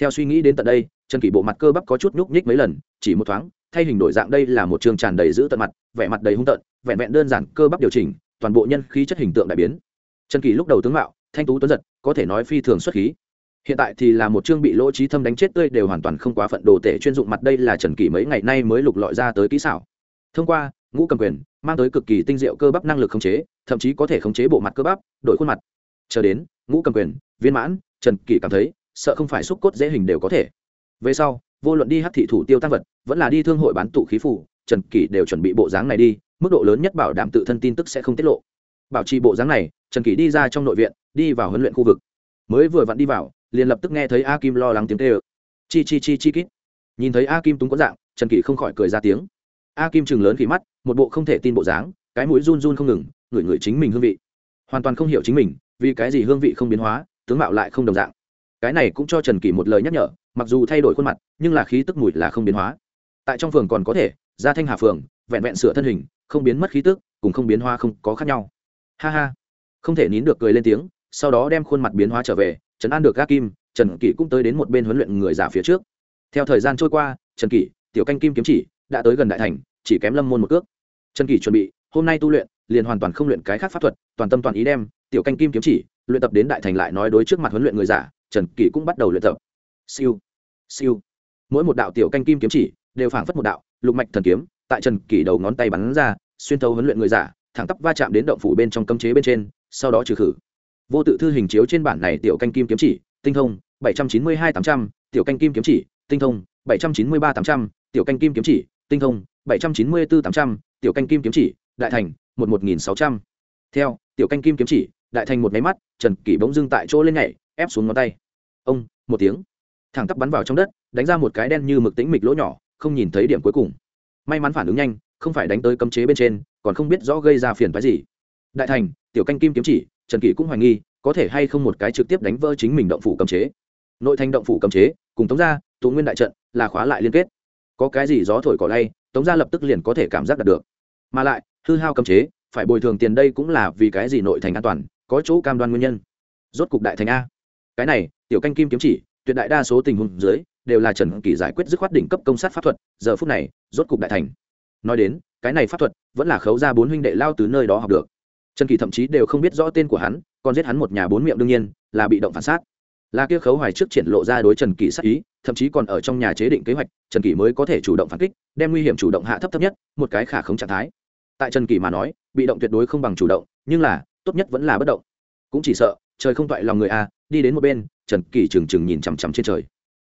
theo suy nghĩ đến tận đây, trần kỷ bộ mặt cơ bắp có chút nhúc nhích mấy lần, chỉ một thoáng, thay hình đổi dạng đây là một trường tràn đầy giữ tận mặt, vẻ mặt đầy hung tợn, vẹn vẹn đơn giản cơ bắp điều chỉnh, toàn bộ nhân khí chất hình tượng đại biến. Trần kỷ lúc đầu tướng mạo, thanh tú tuấn giật, có thể nói phi thường xuất khí. Hiện tại thì là một chương bị lỗ trí thâm đánh chết tươi đều hoàn toàn không quá phận đồ tể chuyên dụng mặt đây là trần kỷ mấy ngày nay mới lục lọi ra tới kỹ xảo. Thông qua ngũ cầm quyền, mang tới cực kỳ tinh diệu cơ bắp năng lực khống chế, thậm chí có thể khống chế bộ mặt cơ bắp, đổi khuôn mặt. Chờ đến, ngũ cầm quyền, viên mãn, trần kỷ cảm thấy, sợ không phải xúc cốt dễ hình đều có thể. Về sau, vô luận đi hát thị thủ tiêu tăng vật, vẫn là đi thương hội bán tụ khí phủ, trần kỷ đều chuẩn bị bộ dáng này đi, mức độ lớn nhất bảo đảm tự thân tin tức sẽ không tiết lộ. Bảo trì bộ dáng này, trần kỷ đi ra trong nội viện, đi vào huấn luyện khu vực. Mới vừa vặn đi vào, liền lập tức nghe thấy a kim lo lắng tiếng tê ơ chi chi chi chi kít. Nhìn thấy a kim túng có dạng, trần kỷ không khỏi cười ra tiếng a kim chừng lớn khi mắt, một bộ không thể tin bộ dáng, cái mũi run run không ngừng, ngửi ngửi chính mình hương vị. Hoàn toàn không hiểu chính mình, vì cái gì hương vị không biến hóa, tướng mạo lại không đồng dạng. Cái này cũng cho trần kỳ một lời nhắc nhở, mặc dù thay đổi khuôn mặt, nhưng là khí tức mùi là không biến hóa. Tại trong phường còn có thể ra thanh hà phường, vẹn vẹn sửa thân hình, không biến mất khí tức, cùng không biến hóa không có khác nhau. Ha ha. Không thể nín được cười lên tiếng, sau đó đem khuôn mặt biến hóa trở về trấn an được ga kim, trần kỷ cũng tới đến một bên huấn luyện người giả phía trước. Theo thời gian trôi qua, trần kỷ, tiểu canh kim kiếm chỉ đã tới gần đại thành, chỉ kém lâm môn một cước. Trần kỷ chuẩn bị, hôm nay tu luyện, liền hoàn toàn không luyện cái khác pháp thuật, toàn tâm toàn ý đem tiểu canh kim kiếm chỉ luyện tập đến đại thành lại nói đối trước mặt huấn luyện người giả, trần kỷ cũng bắt đầu luyện tập. Siêu siêu. Mỗi một đạo tiểu canh kim kiếm chỉ đều phảng phất một đạo lục mạch thần kiếm, tại trần kỷ đầu ngón tay bắn ra, xuyên thấu huấn luyện người giả, thẳng tắp va chạm đến động phủ bên trong cấm chế bên trên, sau đó trừ khử. Vô tự thư hình chiếu trên bản này tiểu canh kim kiếm chỉ, tinh thông bảy trăm chín mươi hai tám trăm, tiểu canh kim kiếm chỉ, tinh thông bảy trăm chín mươi ba tám trăm, tiểu canh kim kiếm chỉ tinh thông bảy trăm chín mươi bốn tám trăm tiểu canh kim kiếm chỉ đại thành một một nghìn sáu trăm. Theo tiểu canh kim kiếm chỉ đại thành một máy mắt trần kỷ bỗng dưng tại chỗ lên nhảy ép xuống ngón tay. Ông một tiếng. Thẳng tắp bắn vào trong đất đánh ra một cái đen như mực tĩnh mịch lỗ nhỏ không nhìn thấy điểm cuối cùng. May mắn phản ứng nhanh không phải đánh tới cấm chế bên trên còn không biết rõ gây ra phiền phái gì. Đại thành tiểu canh kim kiếm chỉ trần kỷ cũng hoài nghi có thể hay không một cái trực tiếp đánh vỡ chính mình động phủ cấm chế. Nội thành động phủ cấm chế cùng tống ra, tụ nguyên đại trận là khóa lại liên kết có cái gì gió thổi cỏ lay, tống gia lập tức liền có thể cảm giác đạt được. Mà lại, hư hao cấm chế, phải bồi thường tiền đây cũng là vì cái gì nội thành an toàn, có chỗ cam đoan nguyên nhân. Rốt cục đại thành a. Cái này, tiểu canh kim kiếm chỉ, tuyệt đại đa số tình huống dưới, đều là trần kỳ giải quyết dứt khoát đỉnh cấp công sát pháp thuật, giờ phút này, rốt cục đại thành. Nói đến, cái này pháp thuật, vẫn là khấu ra bốn huynh đệ lao từ nơi đó học được. Trần kỳ thậm chí đều không biết rõ tên của hắn, còn giết hắn một nhà bốn miệng đương nhiên, là bị động phản sát là kia khấu hoài trước triển lộ ra đối trần kỷ sát ý, thậm chí còn ở trong nhà chế định kế hoạch, trần kỷ mới có thể chủ động phản kích, đem nguy hiểm chủ động hạ thấp thấp nhất, một cái khả khống trạng thái. Tại trần kỷ mà nói, bị động tuyệt đối không bằng chủ động, nhưng là, tốt nhất vẫn là bất động. Cũng chỉ sợ, trời không toại lòng người a, đi đến một bên, trần kỷ trừng trừng nhìn chằm chằm trên trời.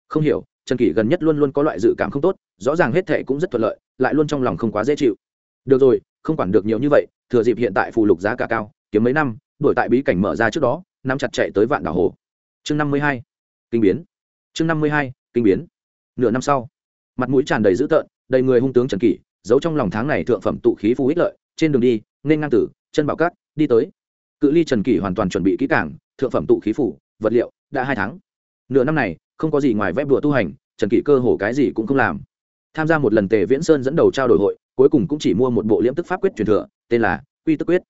Không hiểu, trần kỷ gần nhất luôn luôn có loại dự cảm không tốt, rõ ràng hết thệ cũng rất thuận lợi, lại luôn trong lòng không quá dễ chịu. Được rồi, không quản được nhiều như vậy, thừa dịp hiện tại phù lục giá cả cao, kiếm mấy năm, đổi tại bí cảnh mở ra trước đó, nắm chặt chạy tới vạn đảo hồ chương năm mươi hai, kinh biến. Chương năm mươi hai, kinh biến. Nửa năm sau, mặt mũi tràn đầy dữ tợn, đầy người hung tướng trần kỷ, giấu trong lòng tháng này thượng phẩm tụ khí phù ích lợi, trên đường đi, nên ngang tử, chân bảo cát, đi tới. Cự ly trần kỷ hoàn toàn chuẩn bị kỹ cảng thượng phẩm tụ khí phủ, vật liệu, đã hai tháng. Nửa năm này, không có gì ngoài vẽ bùa tu hành, trần kỷ cơ hồ cái gì cũng không làm. Tham gia một lần tề viễn sơn dẫn đầu trao đổi hội, cuối cùng cũng chỉ mua một bộ liễm tức pháp quyết truyền thừa, tên là quy tức quyết.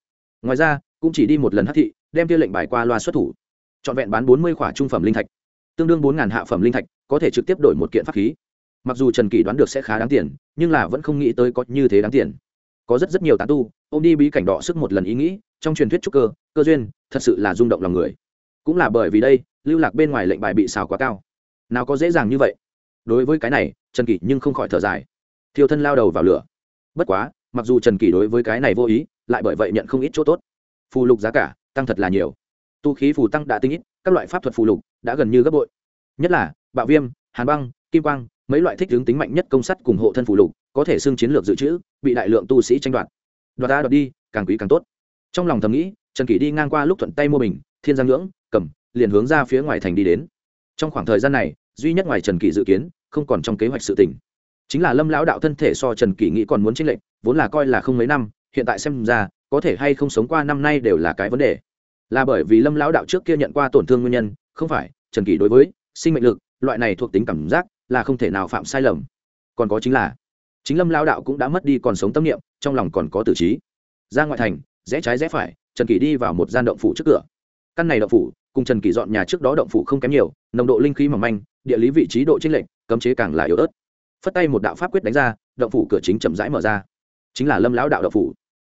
Ngoài ra, cũng chỉ đi một lần hắc thị, đem tiêu lệnh bài qua loa xuất thủ trọn vẹn bán bốn mươi khỏa trung phẩm linh thạch. Tương đương bốn hạ phẩm linh thạch, có thể trực tiếp đổi một kiện pháp khí. Mặc dù trần kỷ đoán được sẽ khá đáng tiền, nhưng là vẫn không nghĩ tới có như thế đáng tiền. Có rất rất nhiều tán tu ô m đi bí cảnh đỏ sức một lần ý nghĩ, trong truyền thuyết trúc cơ cơ duyên, thật sự là rung động lòng người. Cũng là bởi vì đây, lưu lạc bên ngoài lệnh bài bị xào quá cao. Nào có dễ dàng như vậy? Đối với cái này, trần kỷ nhưng không khỏi thở dài. Thiêu thân lao đầu vào lửa. Bất quá, mặc dù trần kỷ đối với cái này vô ý, lại bởi vậy nhận không ít chỗ tốt. Phù lục giá cả, tăng thật là nhiều tu khí phù tăng đã tinh ít các loại pháp thuật phù lục đã gần như gấp bội. Nhất là bạo viêm hàn băng kim quang mấy loại thích hướng tính mạnh nhất công sắt cùng hộ thân phù lục có thể xưng chiến lược dự trữ bị đại lượng tu sĩ tranh đoạt. Đoạt ta đoạt đi càng quý càng tốt. Trong lòng thầm nghĩ trần kỷ đi ngang qua lúc thuận tay mua mình, thiên giang ngưỡng cầm liền hướng ra phía ngoài thành đi đến. Trong khoảng thời gian này duy nhất ngoài trần kỷ dự kiến không còn trong kế hoạch sự tỉnh chính là lâm lão đạo thân thể so trần kỷ nghĩ còn muốn tranh lệch vốn là coi là không mấy năm hiện tại xem ra có thể hay không sống qua năm nay đều là cái vấn đề là bởi vì lâm lão đạo trước kia nhận qua tổn thương nguyên nhân, không phải, trần kỷ đối với sinh mệnh lực, loại này thuộc tính cảm giác là không thể nào phạm sai lầm. Còn có chính là, chính lâm lão đạo cũng đã mất đi còn sống tâm niệm, trong lòng còn có tử trí. Ra ngoại thành, rẽ trái rẽ phải, trần kỷ đi vào một gian động phủ trước cửa. Căn này động phủ, cùng trần kỷ dọn nhà trước đó động phủ không kém nhiều, nồng độ linh khí mỏng manh, địa lý vị trí độ chênh lệch, cấm chế càng là yếu ớt. Phất tay một đạo pháp quyết đánh ra, động phủ cửa chính chậm rãi mở ra. Chính là lâm lão đạo động phủ.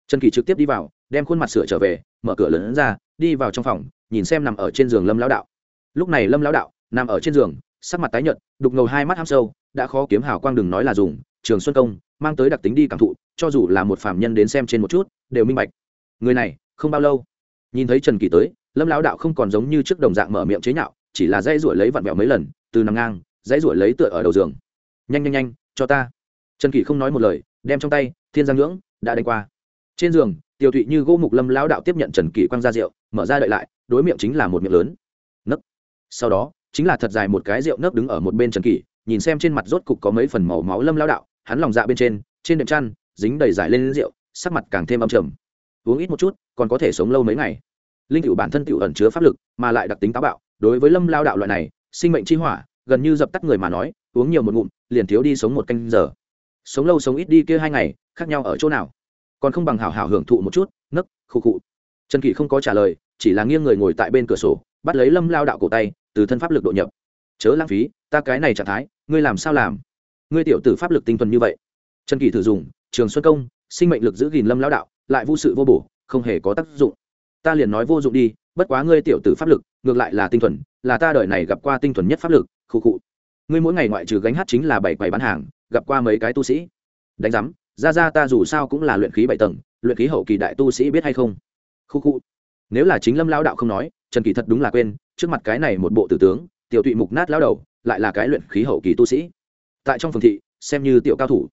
Trần kỳ trực tiếp đi vào, đem khuôn mặt sửa trở về, mở cửa lớn ra đi vào trong phòng, nhìn xem nằm ở trên giường lâm lão đạo. Lúc này lâm lão đạo, nằm ở trên giường, sắc mặt tái nhợt, đục ngầu hai mắt ham sâu, đã khó kiếm hào quang đừng nói là dùng, trường xuân công, mang tới đặc tính đi cảm thụ, cho dù là một phạm nhân đến xem trên một chút, đều minh bạch. Người này, không bao lâu. Nhìn thấy trần kỳ tới, lâm lão đạo không còn giống như trước đồng dạng mở miệng chế nhạo, chỉ là dây ruổi lấy vặn vẹo mấy lần, từ nằm ngang, dãy ruổi lấy tựa ở đầu giường. Nhanh nhanh nhanh, cho ta. Trần kỳ không nói một lời, đem trong tay thiên giang ngưỡng đã đánh qua. Trên giường tiêu thụy như gỗ mục lâm lão đạo tiếp nhận trần kỳ quăng ra rượu mở ra đợi lại, đối miệng chính là một miệng lớn. Nấc. Sau đó, chính là thật dài một cái rượu nấc đứng ở một bên trần kỷ, nhìn xem trên mặt rốt cục có mấy phần màu máu lâm lao đạo, hắn lòng dạ bên trên trên đệm chăn, dính đầy dài lên rượu, sắc mặt càng thêm âm trầm. Uống ít một chút, còn có thể sống lâu mấy ngày. Linh cựu bản thân cựu ẩn chứa pháp lực, mà lại đặc tính táo bạo, đối với lâm lao đạo loại này, sinh mệnh chi hỏa, gần như dập tắt người mà nói, uống nhiều một ngụm, liền thiếu đi sống một canh giờ. Sống lâu sống ít đi kia hai ngày, khác nhau ở chỗ nào? Còn không bằng hảo hảo hưởng thụ một chút, nấc, khụ khụ. Trần kỳ không có trả lời chỉ là nghiêng người ngồi tại bên cửa sổ, bắt lấy lâm lao đạo cổ tay, từ thân pháp lực độ nhập. Chớ lãng phí, ta cái này trạng thái, ngươi làm sao làm? Ngươi tiểu tử pháp lực tinh thuần như vậy. Trần kỳ thử dùng, trường xuân công, sinh mệnh lực giữ gìn lâm lao đạo, lại vô sự vô bổ, không hề có tác dụng. Ta liền nói vô dụng đi, bất quá ngươi tiểu tử pháp lực, ngược lại là tinh thuần, là ta đời này gặp qua tinh thuần nhất pháp lực khu khụ. Ngươi mỗi ngày ngoại trừ gánh hát chính là bảy quầy bán hàng, gặp qua mấy cái tu sĩ. Đánh giám, ra ra ta dù sao cũng là luyện khí bảy tầng, luyện khí hậu kỳ đại tu sĩ biết hay không? Khu khu nếu là chính lâm lao đạo không nói, trần kỳ thật đúng là quên, trước mặt cái này một bộ tử tướng, tiểu tụy mục nát lao đầu, lại là cái luyện khí hậu kỳ tu sĩ. Tại trong phường thị, xem như tiểu cao thủ.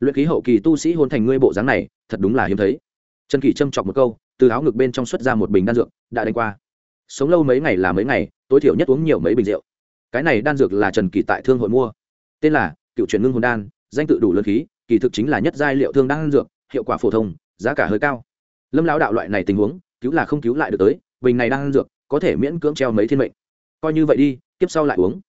Luyện khí hậu kỳ tu sĩ hôn thành ngươi bộ dáng này, thật đúng là hiếm thấy. Trần kỳ châm chọc một câu, từ áo ngực bên trong xuất ra một bình đan dược, đã đánh qua. Sống lâu mấy ngày là mấy ngày, tối thiểu nhất uống nhiều mấy bình rượu. Cái này đan dược là trần kỳ tại thương hội mua. Tên là cựu truyền ngưng hồn đan, danh tự đủ lớn khí, kỳ thực chính là nhất giai liệu thương đan dược, hiệu quả phổ thông, giá cả hơi cao. Lâm lão đạo loại này tình huống cứu là không cứu lại được tới, bình này đang ăn dược, có thể miễn cưỡng treo mấy thiên mệnh. Coi như vậy đi tiếp sau lại uống.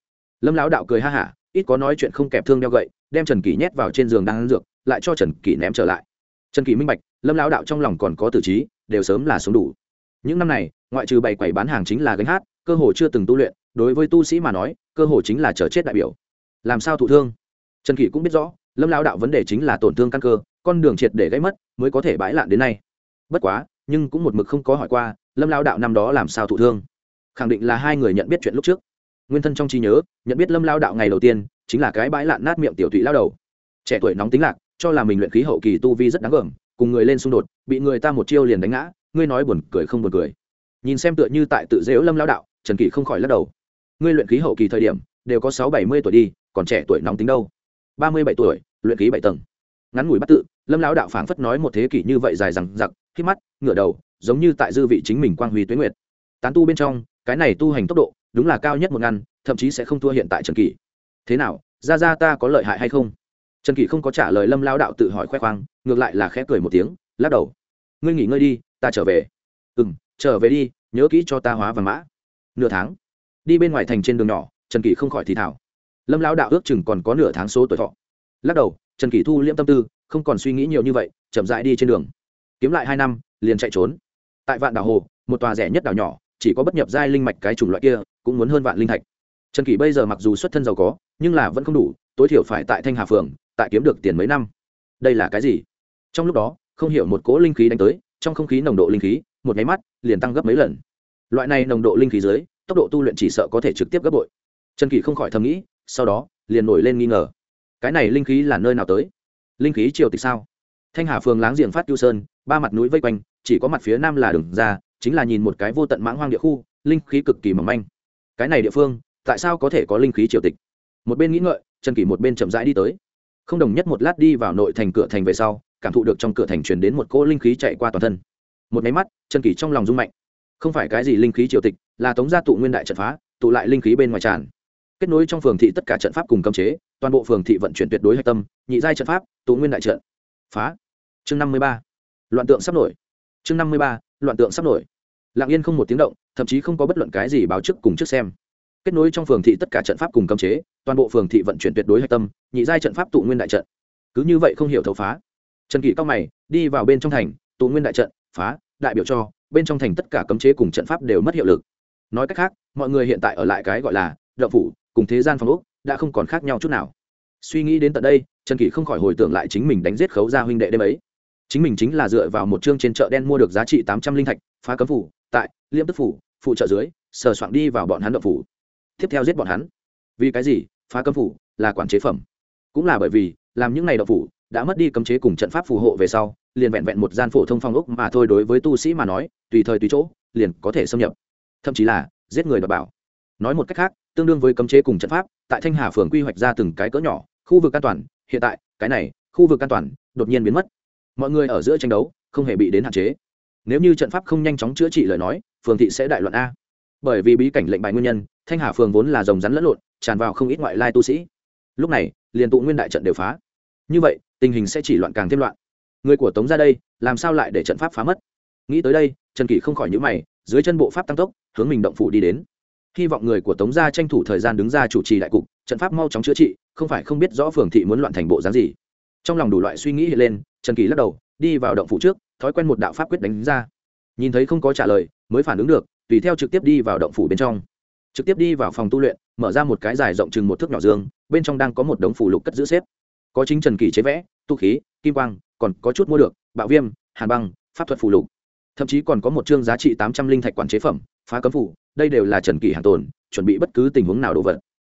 Lâm lão đạo cười ha hả, ít có nói chuyện không kẹp thương đeo gậy, đem trần kỷ nhét vào trên giường đang ăn dược, lại cho trần kỷ ném trở lại. Trần kỷ minh bạch, lâm lão đạo trong lòng còn có tử trí, đều sớm là sống đủ. Những năm này, ngoại trừ bày quẩy bán hàng chính là gánh hát, cơ hồ chưa từng tu luyện, đối với tu sĩ mà nói, cơ hồ chính là chờ chết đại biểu. Làm sao thụ thương? Trần kỷ cũng biết rõ, lâm Lão đạo vấn đề chính là tổn thương căn cơ, con đường triệt để gây mất, mới có thể bãi lạn đến nay. Bất quá nhưng cũng một mực không có hỏi qua, lâm lao đạo năm đó làm sao thụ thương. Khẳng định là hai người nhận biết chuyện lúc trước. Nguyên thân trong trí nhớ, nhận biết lâm lao đạo ngày đầu tiên, chính là cái bãi lạn nát miệng tiểu thụy lao đầu. Trẻ tuổi nóng tính lạc, cho là mình luyện khí hậu kỳ tu vi rất đáng gờm, cùng người lên xung đột, bị người ta một chiêu liền đánh ngã, ngươi nói buồn cười không buồn cười. Nhìn xem tựa như tại tự dễu lâm lao đạo, trần kỷ không khỏi lắc đầu. Ngươi luyện khí hậu kỳ thời điểm, đều có sáu bảy mươi tuổi đi, còn trẻ tuổi nóng tính đâu? Ba mươi bảy tuổi, luyện khí bảy tầng. Ngắn ngủi bắt tự lâm lão đạo phảng phất nói một thế kỷ như vậy dài rằng giặc khi mắt, ngửa đầu, giống như tại dư vị chính mình quang huy tuế nguyệt. Tán tu bên trong, cái này tu hành tốc độ, đúng là cao nhất một ngăn thậm chí sẽ không thua hiện tại trần kỷ. Thế nào, ra ra ta có lợi hại hay không? Trần kỷ không có trả lời lâm lao đạo tự hỏi khoe khoang, ngược lại là khẽ cười một tiếng, lắc đầu. Ngươi nghỉ ngơi đi, ta trở về. Ừ m trở về đi, nhớ kỹ cho ta hóa và mã. Nửa tháng. Đi bên ngoài thành trên đường nhỏ, trần kỷ không khỏi thì thảo lâm lão đạo ước chừng còn có nửa tháng số tuổi thọ. Lắc đầu, trần kỷ thu liễm tâm tư không còn suy nghĩ nhiều như vậy, chậm rãi đi trên đường. Kiếm lại hai năm, liền chạy trốn. Tại vạn đảo hồ, một tòa rẻ nhất đảo nhỏ, chỉ có bất nhập giai linh mạch cái chủng loại kia, cũng muốn hơn vạn linh thạch. Trần kỳ bây giờ mặc dù xuất thân giàu có, nhưng là vẫn không đủ, tối thiểu phải tại thanh hà phường, tại kiếm được tiền mấy năm. Đây là cái gì? Trong lúc đó, không hiểu một cỗ linh khí đánh tới, trong không khí nồng độ linh khí, một nháy mắt, liền tăng gấp mấy lần. Loại này nồng độ linh khí dưới, tốc độ tu luyện chỉ sợ có thể trực tiếp gấp bội. Trần kỳ không khỏi thầm nghĩ, sau đó, liền nổi lên nghi ngờ. Cái này linh khí là nơi nào tới? Linh khí triều tịch sao? Thanh hà phường láng giềng phát cưu sơn, ba mặt núi vây quanh, chỉ có mặt phía nam là đường ra, chính là nhìn một cái vô tận mãng hoang địa khu, linh khí cực kỳ mỏng manh. Cái này địa phương, tại sao có thể có linh khí triều tịch? Một bên nghĩ ngợi, trần kỷ một bên chậm rãi đi tới. Không đồng nhất một lát đi vào nội thành cửa thành về sau, cảm thụ được trong cửa thành truyền đến một cỗ linh khí chạy qua toàn thân. Một máy mắt, trần kỷ trong lòng rung mạnh. Không phải cái gì linh khí triều tịch, là tống gia tụ nguyên đại trận phá, tụ lại linh khí bên ngoài tràn. Kết nối trong phường thị tất cả trận pháp cùng cấm chế toàn bộ phường thị vận chuyển tuyệt đối hạch tâm, nhị giai trận pháp tụ nguyên đại trận. Phá. Chương năm mươi ba. Loạn tượng sắp nổi. Chương năm mươi ba, loạn tượng sắp nổi. Lặng yên không một tiếng động, thậm chí không có bất luận cái gì báo trước cùng trước xem. Kết nối trong phường thị tất cả trận pháp cùng cấm chế, toàn bộ phường thị vận chuyển tuyệt đối hạch tâm, nhị giai trận pháp tụ nguyên đại trận. Cứ như vậy không hiểu thấu phá. Trần kỷ cao mày, đi vào bên trong thành, tụ nguyên đại trận, phá, đại biểu cho, bên trong thành tất cả cấm chế cùng trận pháp đều mất hiệu lực. Nói cách khác, mọi người hiện tại ở lại cái gọi là đậu phủ, cùng thế gian phòng úc đã không còn khác nhau chút nào. Suy nghĩ đến tận đây, trần kỷ không khỏi hồi tưởng lại chính mình đánh giết khấu gia huynh đệ đêm ấy. Chính mình chính là dựa vào một chương trên chợ đen mua được giá trị tám trăm linh thạch, phá cấm phủ, tại liêm tức phủ, phụ trợ dưới, sờ soạn đi vào bọn hắn đậu phủ. Tiếp theo giết bọn hắn. Vì cái gì? Phá cấm phủ là quản chế phẩm. Cũng là bởi vì, làm những này đậu phủ, đã mất đi cấm chế cùng trận pháp phù hộ về sau, liền vẹn vẹn một gian phổ thông phong ốc mà thôi đối với tu sĩ mà nói, tùy thời tùy chỗ, liền có thể xâm nhập. Thậm chí là giết người đọc bảo nói một cách khác, tương đương với cấm chế cùng trận pháp, tại thanh hà phường quy hoạch ra từng cái cỡ nhỏ, khu vực an toàn, hiện tại, cái này, khu vực an toàn, đột nhiên biến mất. Mọi người ở giữa tranh đấu, không hề bị đến hạn chế. Nếu như trận pháp không nhanh chóng chữa trị lời nói, phường thị sẽ đại loạn a. Bởi vì bí cảnh lệnh bài nguyên nhân, thanh hà phường vốn là rồng rắn lẫn lộn, tràn vào không ít ngoại lai tu sĩ. Lúc này, liền tụ nguyên đại trận đều phá. Như vậy, tình hình sẽ chỉ loạn càng thêm loạn. Người của tống ra đây, làm sao lại để trận pháp phá mất? Nghĩ tới đây, trần kỷ không khỏi nhữ mày, dưới chân bộ pháp tăng tốc, hướng mình động phủ đi đến hy vọng người của tống gia tranh thủ thời gian đứng ra chủ trì đại cục, trận pháp mau chóng chữa trị, không phải không biết rõ phường thị muốn loạn thành bộ dáng gì. Trong lòng đủ loại suy nghĩ hiện lên, trần kỳ lắc đầu, đi vào động phủ trước, thói quen một đạo pháp quyết đánh ra. Nhìn thấy không có trả lời, mới phản ứng được, tùy theo trực tiếp đi vào động phủ bên trong. Trực tiếp đi vào phòng tu luyện, mở ra một cái dài rộng chừng một thước nhỏ dương, bên trong đang có một đống phủ lục cất giữ xếp. Có chính trần kỳ chế vẽ, tu khí, kim quang, còn có chút mua được, bạo viêm, hàn băng, pháp thuật phủ lục. Thậm chí còn có một chương giá trị tám trăm linh thạch quản chế phẩm, phá cấm phủ đây đều là trần kỷ hàng tồn, chuẩn bị bất cứ tình huống nào đồ vật.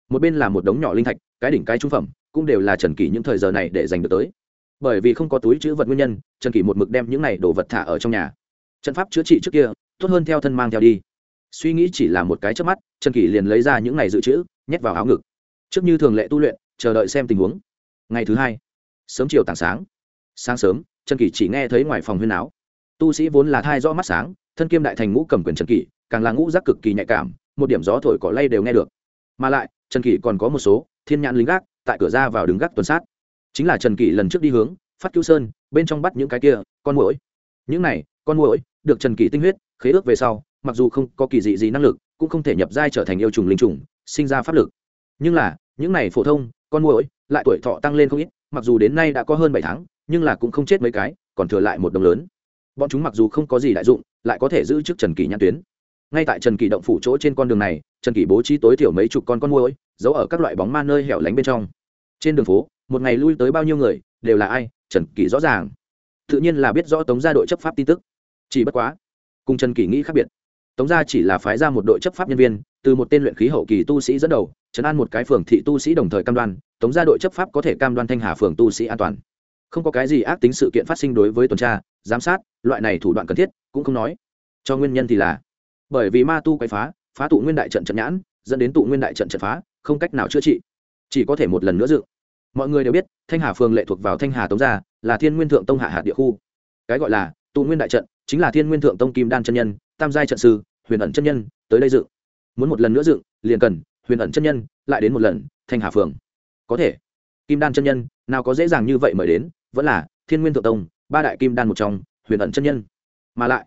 Một bên là một đống nhỏ linh thạch, cái đỉnh cái trung phẩm, cũng đều là trần kỷ những thời giờ này để dành được tới. Bởi vì không có túi chữ vật nguyên nhân, trần kỷ một mực đem những này đồ vật thả ở trong nhà. Trận pháp chữa trị trước kia, tốt hơn theo thân mang theo đi. Suy nghĩ chỉ là một cái trước mắt, trần kỷ liền lấy ra những này dự trữ, nhét vào áo ngực. Trước như thường lệ tu luyện, chờ đợi xem tình huống. Ngày thứ hai, sớm chiều tảng sáng. Sáng sớm, trần kỷ chỉ nghe thấy ngoài phòng huyên áo. Tu sĩ vốn là thai rõ mắt sáng, thân kiêm đại thành ngũ cầm quyền trần kỷ càng là ngũ giác cực kỳ nhạy cảm, một điểm gió thổi cỏ lay đều nghe được. Mà lại, trần kỷ còn có một số thiên nhãn lính gác tại cửa ra vào đứng gác tuần sát. Chính là trần kỷ lần trước đi hướng, phát cứu sơn, bên trong bắt những cái kia, con mũi những này, con mũi được trần kỷ tinh huyết, khế ước về sau, mặc dù không có kỳ dị gì năng lực, cũng không thể nhập giai trở thành yêu trùng linh trùng, sinh ra pháp lực. Nhưng là, những này phổ thông, con mũi lại tuổi thọ tăng lên không ít, mặc dù đến nay đã có hơn bảy tháng, nhưng là cũng không chết mấy cái, còn thừa lại một đồng lớn. Bọn chúng mặc dù không có gì đại dụng, lại có thể giữ chức trần kỳ nhãn tuyến ngay tại trần kỳ động phủ chỗ trên con đường này, trần kỳ bố trí tối thiểu mấy chục con con môi giấu ở các loại bóng ma nơi hẻo lánh bên trong. Trên đường phố, một ngày lui tới bao nhiêu người, đều là ai, trần kỳ rõ ràng. Tự nhiên là biết rõ tống gia đội chấp pháp tin tức. Chỉ bất quá, cùng trần kỳ nghĩ khác biệt. Tống gia chỉ là phái ra một đội chấp pháp nhân viên, từ một tên luyện khí hậu kỳ tu sĩ dẫn đầu, trấn an một cái phường thị tu sĩ đồng thời cam đoan, tống gia đội chấp pháp có thể cam đoan thanh hà phường tu sĩ an toàn. Không có cái gì ác tính sự kiện phát sinh đối với tuần tra, giám sát, loại này thủ đoạn cần thiết, cũng không nói. Cho nguyên nhân thì là bởi vì ma tu quay phá phá tụ nguyên đại trận trận nhãn, dẫn đến tụ nguyên đại trận trận phá, không cách nào chữa trị. Chỉ có thể một lần nữa dựng. Mọi người đều biết, thanh hà phường lệ thuộc vào thanh hà tống gia, là thiên nguyên thượng tông hạ hạt địa khu. Cái gọi là tụ nguyên đại trận, chính là thiên nguyên thượng tông kim đan chân nhân, tam giai trận sư, huyền ẩn chân nhân, tới đây dựng. Muốn một lần nữa dựng, liền cần huyền ẩn chân nhân, lại đến một lần, thanh hà phường. Có thể. Kim đan chân nhân, nào có dễ dàng như vậy mời đến, vẫn là thiên nguyên thượng tông, ba đại kim đan một trong, huyền ẩn chân nhân. Mà lại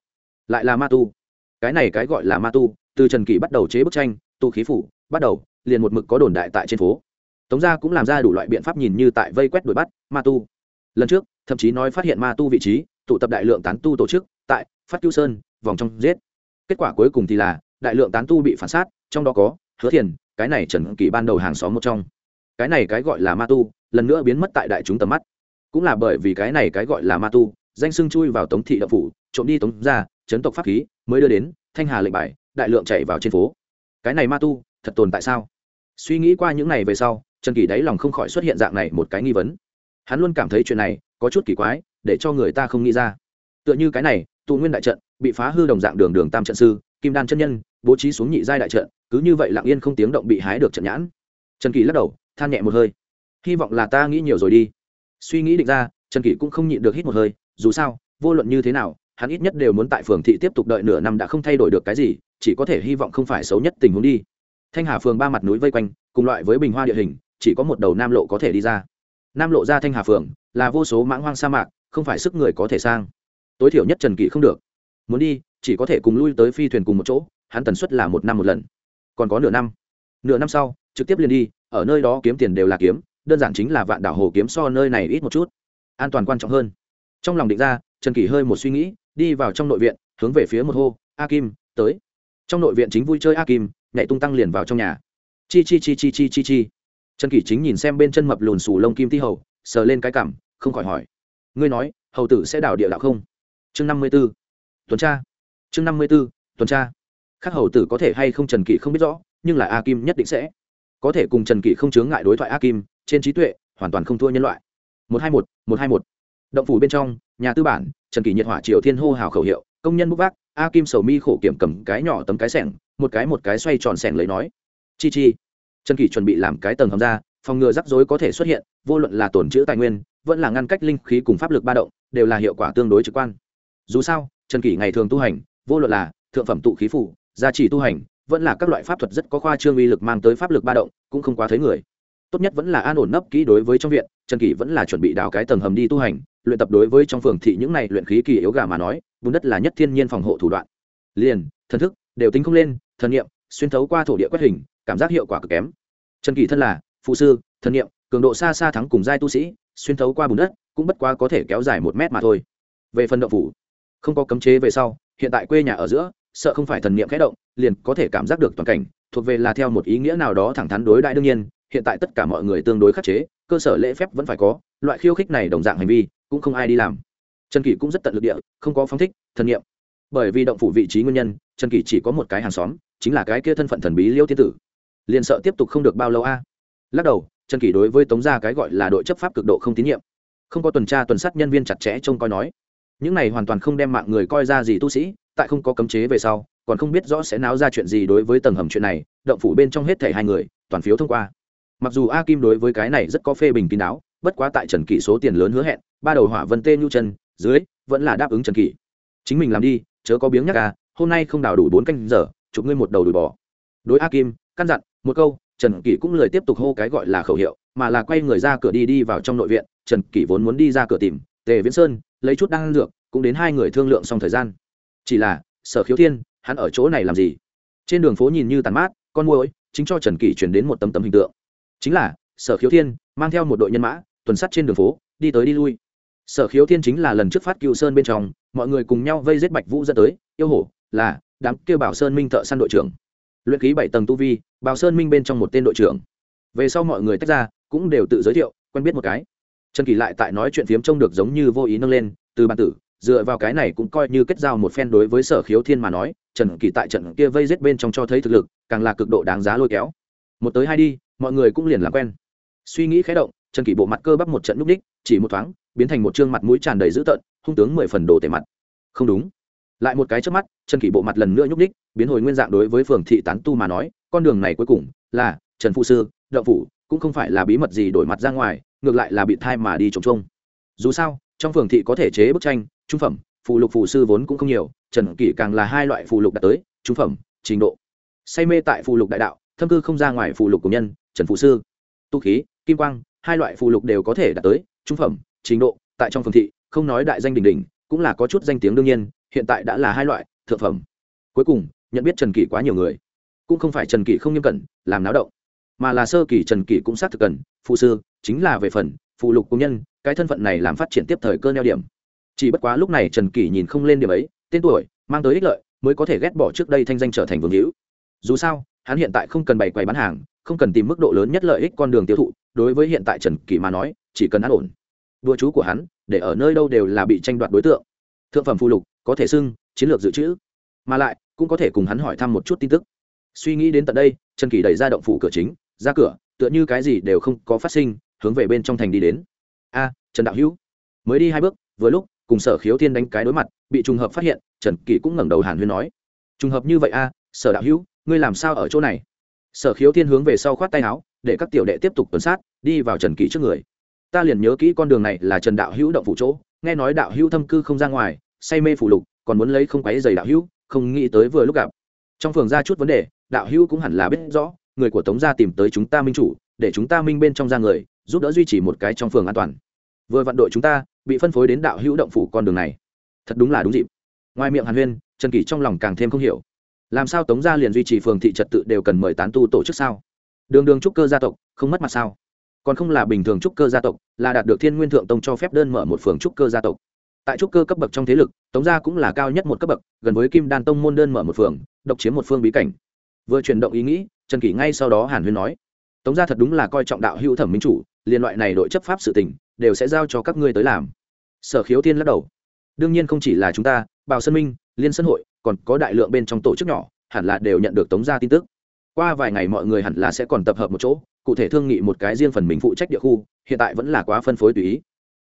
lại là ma tu cái này cái gọi là ma tu, từ trần kỷ bắt đầu chế bức tranh, tu khí phủ, bắt đầu, liền một mực có đồn đại tại trên phố. Tống gia cũng làm ra đủ loại biện pháp nhìn như tại vây quét đuổi bắt, ma tu. Lần trước, thậm chí nói phát hiện ma tu vị trí, tụ tập đại lượng tán tu tổ chức, tại phát cứu sơn, vòng trong giết. Kết quả cuối cùng thì là, đại lượng tán tu bị phản sát, trong đó có hứa thiền, cái này trần kỳ ban đầu hàng xóm một trong. Cái này cái gọi là ma tu, lần nữa biến mất tại đại chúng tầm mắt. Cũng là bởi vì cái này cái gọi là ma tu, danh sưng chui vào tống thị đậu phủ trộm đi tống ra chấn tộc pháp khí, mới đưa đến, thanh hà lệnh bài, đại lượng chạy vào trên phố. Cái này ma tu, thật tồn tại sao? Suy nghĩ qua những này về sau, trần kỳ đáy lòng không khỏi xuất hiện dạng này một cái nghi vấn. Hắn luôn cảm thấy chuyện này có chút kỳ quái, để cho người ta không nghĩ ra. Tựa như cái này tụ nguyên đại trận, bị phá hư đồng dạng đường đường tam trận sư, kim đan chân nhân, bố trí xuống nhị giai đại trận, cứ như vậy lặng yên không tiếng động bị hái được trận nhãn. Trần kỳ lắc đầu, than nhẹ một hơi. Hy vọng là ta nghĩ nhiều rồi đi. Suy nghĩ định ra, trần kỳ cũng không nhịn được hít một hơi, dù sao, vô luận như thế nào hắn ít nhất đều muốn tại phường thị tiếp tục đợi nửa năm đã không thay đổi được cái gì, chỉ có thể hy vọng không phải xấu nhất tình huống đi. Thanh hà phường ba mặt núi vây quanh, cùng loại với bình hoa địa hình, chỉ có một đầu nam lộ có thể đi ra. Nam lộ ra thanh hà phường, là vô số mãng hoang sa mạc, không phải sức người có thể sang. Tối thiểu nhất trần kỵ không được. Muốn đi, chỉ có thể cùng lui tới phi thuyền cùng một chỗ, hắn tần suất là một năm một lần. Còn có nửa năm. Nửa năm sau, trực tiếp liền đi, ở nơi đó kiếm tiền đều là kiếm, đơn giản chính là vạn đảo hồ kiếm so nơi này ít một chút. An toàn quan trọng hơn. Trong lòng định ra, trần kỷ hơi một suy nghĩ đi vào trong nội viện, hướng về phía một hô, a kim, tới. Trong nội viện chính vui chơi a kim, nhảy tung tăng liền vào trong nhà. Chi chi chi chi chi chi chi. Trần kỷ chính nhìn xem bên chân mập lùn xù lông kim ti hầu, sờ lên cái cảm, không khỏi hỏi, ngươi nói, hầu tử sẽ đảo địa đạo không? Chương năm mươi b ố tuần tra. Chương năm mươi b ố tuần tra. Khác hầu tử có thể hay không trần kỷ không biết rõ, nhưng là a kim nhất định sẽ. Có thể cùng trần kỷ không chướng ngại đối thoại a kim, trên trí tuệ, hoàn toàn không thua nhân loại. Một hai một một hai một động phủ bên trong, nhà tư bản, trần kỷ nhiệt hỏa triều thiên hô hào khẩu hiệu, công nhân bút vác, a kim sầu mi khổ kiểm cầm cái nhỏ tấm cái sẻng, một cái một cái xoay tròn sẻng lấy nói. Chi chi. Trần kỷ chuẩn bị làm cái tầng hầm ra, phòng ngừa rắc rối có thể xuất hiện, vô luận là tổn chữ tài nguyên, vẫn là ngăn cách linh khí cùng pháp lực ba động, đều là hiệu quả tương đối trực quan. Dù sao, trần kỷ ngày thường tu hành, vô luận là thượng phẩm tụ khí phủ, gia trì tu hành, vẫn là các loại pháp thuật rất có khoa trương uy lực mang tới pháp lực ba động, cũng không quá thấy người. Tốt nhất vẫn là an ổn nấp kỹ đối với trong viện, trần kỷ vẫn là chuẩn bị đào cái tầng hầm đi tu hành luyện tập đối với trong phường thị những này luyện khí kỳ yếu gà mà nói vùng đất là nhất thiên nhiên phòng hộ thủ đoạn. Liền, thần thức, đều tính không lên, thần nghiệm xuyên thấu qua thổ địa quét hình, cảm giác hiệu quả cực kém. Trần kỳ thân là, phụ sư, thần nghiệm cường độ xa xa thắng cùng giai tu sĩ, xuyên thấu qua bùn đất, cũng bất quá có thể kéo dài một mét mà thôi. Về phần động phủ, không có cấm chế về sau, hiện tại quê nhà ở giữa, sợ không phải thần niệm khẽ động, liền có thể cảm giác được toàn cảnh, thuộc về là theo một ý nghĩa nào đó thẳng thắn đối đại đương nhiên, hiện tại tất cả mọi người tương đối khắc chế, cơ sở lễ phép vẫn phải có, loại khiêu khích này đồng dạng hành vi cũng không ai đi làm. Trần kỷ cũng rất tận lực địa, không có phóng thích, thần niệm bởi vì động phủ vị trí nguyên nhân, trần kỷ chỉ có một cái hàng xóm, chính là cái kia thân phận thần bí liêu tiên tử. Liền sợ tiếp tục không được bao lâu a. Lắc đầu, trần kỷ đối với tống gia cái gọi là đội chấp pháp cực độ không tín nhiệm. Không có tuần tra tuần sát nhân viên chặt chẽ trông coi nói, những này hoàn toàn không đem mạng người coi ra gì tu sĩ, tại không có cấm chế về sau, còn không biết rõ sẽ náo ra chuyện gì đối với tầng hầm chuyện này, động phủ bên trong hết thảy hai người, toàn phiếu thông qua. Mặc dù a kim đối với cái này rất có phê bình kín đáo bất quá tại trần kỷ số tiền lớn hứa hẹn, ba đầu hỏa vân tê nhu chân, dưới, vẫn là đáp ứng trần kỷ. Chính mình làm đi, chớ có biếng nhắc à hôm nay không đào đủ bốn canh giờ, chụp ngươi một đầu đùi bò. Đối a kim, căn dặn, một câu, trần kỷ cũng lời tiếp tục hô cái gọi là khẩu hiệu, mà là quay người ra cửa đi đi vào trong nội viện, trần kỷ vốn muốn đi ra cửa tìm, tề viễn sơn, lấy chút đan dược, cũng đến hai người thương lượng xong thời gian. Chỉ là, sở khiếu thiên, hắn ở chỗ này làm gì? Trên đường phố nhìn như tàn mát, con môi chính cho trần kỷ chuyển đến một tấm tấm hình tượng. Chính là, sở khiếu thiên, mang theo một đội nhân mã tuần sắt trên đường phố, đi tới đi lui. Sở khiếu thiên chính là lần trước phát cựu sơn bên trong, mọi người cùng nhau vây giết bạch vũ dẫn tới, yêu hổ, là, đám kêu bảo sơn minh thợ săn đội trưởng. Luyện ký bảy tầng tu vi, bảo sơn minh bên trong một tên đội trưởng. Về sau mọi người tách ra, cũng đều tự giới thiệu, quen biết một cái. Trần kỳ lại tại nói chuyện phiếm trông được giống như vô ý nâng lên, từ bản tử, dựa vào cái này cũng coi như kết giao một phen đối với sở khiếu thiên mà nói, trần kỳ tại trận kia vây rết bên trong cho thấy thực lực, càng là cực độ đáng giá lôi kéo. Một tới hai đi, mọi người cũng liền làm quen. Suy nghĩ khé động trần kỷ bộ mặt cơ bắp một trận núp ních chỉ một thoáng, biến thành một chương mặt mũi tràn đầy dữ tợn, hung tướng mười phần đồ tề mặt. Không đúng. Lại một cái trước mắt, trần kỷ bộ mặt lần nữa nhúc ních biến hồi nguyên dạng đối với phường thị tán tu mà nói, con đường này cuối cùng là trần phụ sư đậu phủ, cũng không phải là bí mật gì đổi mặt ra ngoài, ngược lại là bị thai mà đi trồng trông dù sao, trong phường thị có thể chế bức tranh, trung phẩm, phụ lục phù sư vốn cũng không nhiều, trần kỷ càng là hai loại phù lục đạt tới, trung phẩm, trình độ. Say mê tại phù lục đại đạo, thâm cư không ra ngoài phù lục của nhân, trần phụ sư. Tu khí, kim quang hai loại phụ lục đều có thể đạt tới, trung phẩm, trình độ, tại trong phường thị, không nói đại danh đình đình cũng là có chút danh tiếng đương nhiên, hiện tại đã là hai loại, thượng phẩm. Cuối cùng, nhận biết trần kỷ quá nhiều người, cũng không phải trần kỷ không nghiêm cẩn, làm náo động, mà là sơ kỳ trần kỷ cũng xác thực cần, phụ sư, chính là về phần phụ lục công nhân, cái thân phận này làm phát triển tiếp thời cơ neo điểm. Chỉ bất quá lúc này trần kỷ nhìn không lên điểm ấy, tên tuổi, mang tới ích lợi, mới có thể ghét bỏ trước đây thanh danh trở thành vương hữu. Dù sao, hắn hiện tại không cần bày quầy bán hàng, không cần tìm mức độ lớn nhất lợi ích con đường tiêu thụ đối với hiện tại trần kỳ mà nói, chỉ cần an ổn. Đua chú của hắn, để ở nơi đâu đều là bị tranh đoạt đối tượng. Thượng phẩm phụ lục, có thể xưng, chiến lược dự trữ. Mà lại, cũng có thể cùng hắn hỏi thăm một chút tin tức. Suy nghĩ đến tận đây, trần kỳ đẩy ra động phủ cửa chính, ra cửa, tựa như cái gì đều không có phát sinh, hướng về bên trong thành đi đến. A, trần đạo hữu. Mới đi hai bước, vừa lúc, cùng sở khiếu thiên đánh cái đối mặt, bị trùng hợp phát hiện, trần kỳ cũng ngẩng đầu hàn huyên nói. Trùng hợp như vậy a, sở đạo hữu, ngươi làm sao ở chỗ này? Sở khiếu thiên hướng về sau khoát tay áo để các tiểu đệ tiếp tục tuần sát, đi vào trần kỷ trước người. Ta liền nhớ kỹ con đường này là trần đạo hữu động phủ chỗ, nghe nói đạo hữu thâm cư không ra ngoài, say mê phủ lục, còn muốn lấy không quáy giày đạo hữu, không nghĩ tới vừa lúc gặp. Trong phường ra chút vấn đề, đạo hữu cũng hẳn là biết rõ, người của tống gia tìm tới chúng ta minh chủ, để chúng ta minh bên trong ra người, giúp đỡ duy trì một cái trong phường an toàn. Vừa vặn đội chúng ta, bị phân phối đến đạo hữu động phủ con đường này. Thật đúng là đúng dịp. Ngoài miệng hàn huyên, trần kỷ trong lòng càng thêm không hiểu. Làm sao tống gia liền duy trì phường thị trật tự đều cần mời tán tu tổ chức sao? Đường đường trúc cơ gia tộc, không mất mặt sao? Còn không là bình thường trúc cơ gia tộc, là đạt được thiên nguyên thượng tông cho phép đơn mở một phường trúc cơ gia tộc. Tại trúc cơ cấp bậc trong thế lực, tống gia cũng là cao nhất một cấp bậc, gần với kim đan tông môn đơn mở một phường, độc chiếm một phương bí cảnh. Vừa chuyển động ý nghĩ, trần kỷ ngay sau đó hàn huyên nói, tống gia thật đúng là coi trọng đạo hữu thẩm minh chủ, liên loại này đội chấp pháp sự tỉnh đều sẽ giao cho các ngươi tới làm. Sở khiếu thiên lắc đầu, đương nhiên không chỉ là chúng ta, bào sơn minh, liên sân hội, còn có đại lượng bên trong tổ chức nhỏ, hẳn là đều nhận được tống gia tin tức qua vài ngày mọi người hẳn là sẽ còn tập hợp một chỗ, cụ thể thương nghị một cái riêng phần mình phụ trách địa khu, hiện tại vẫn là quá phân phối tùy ý.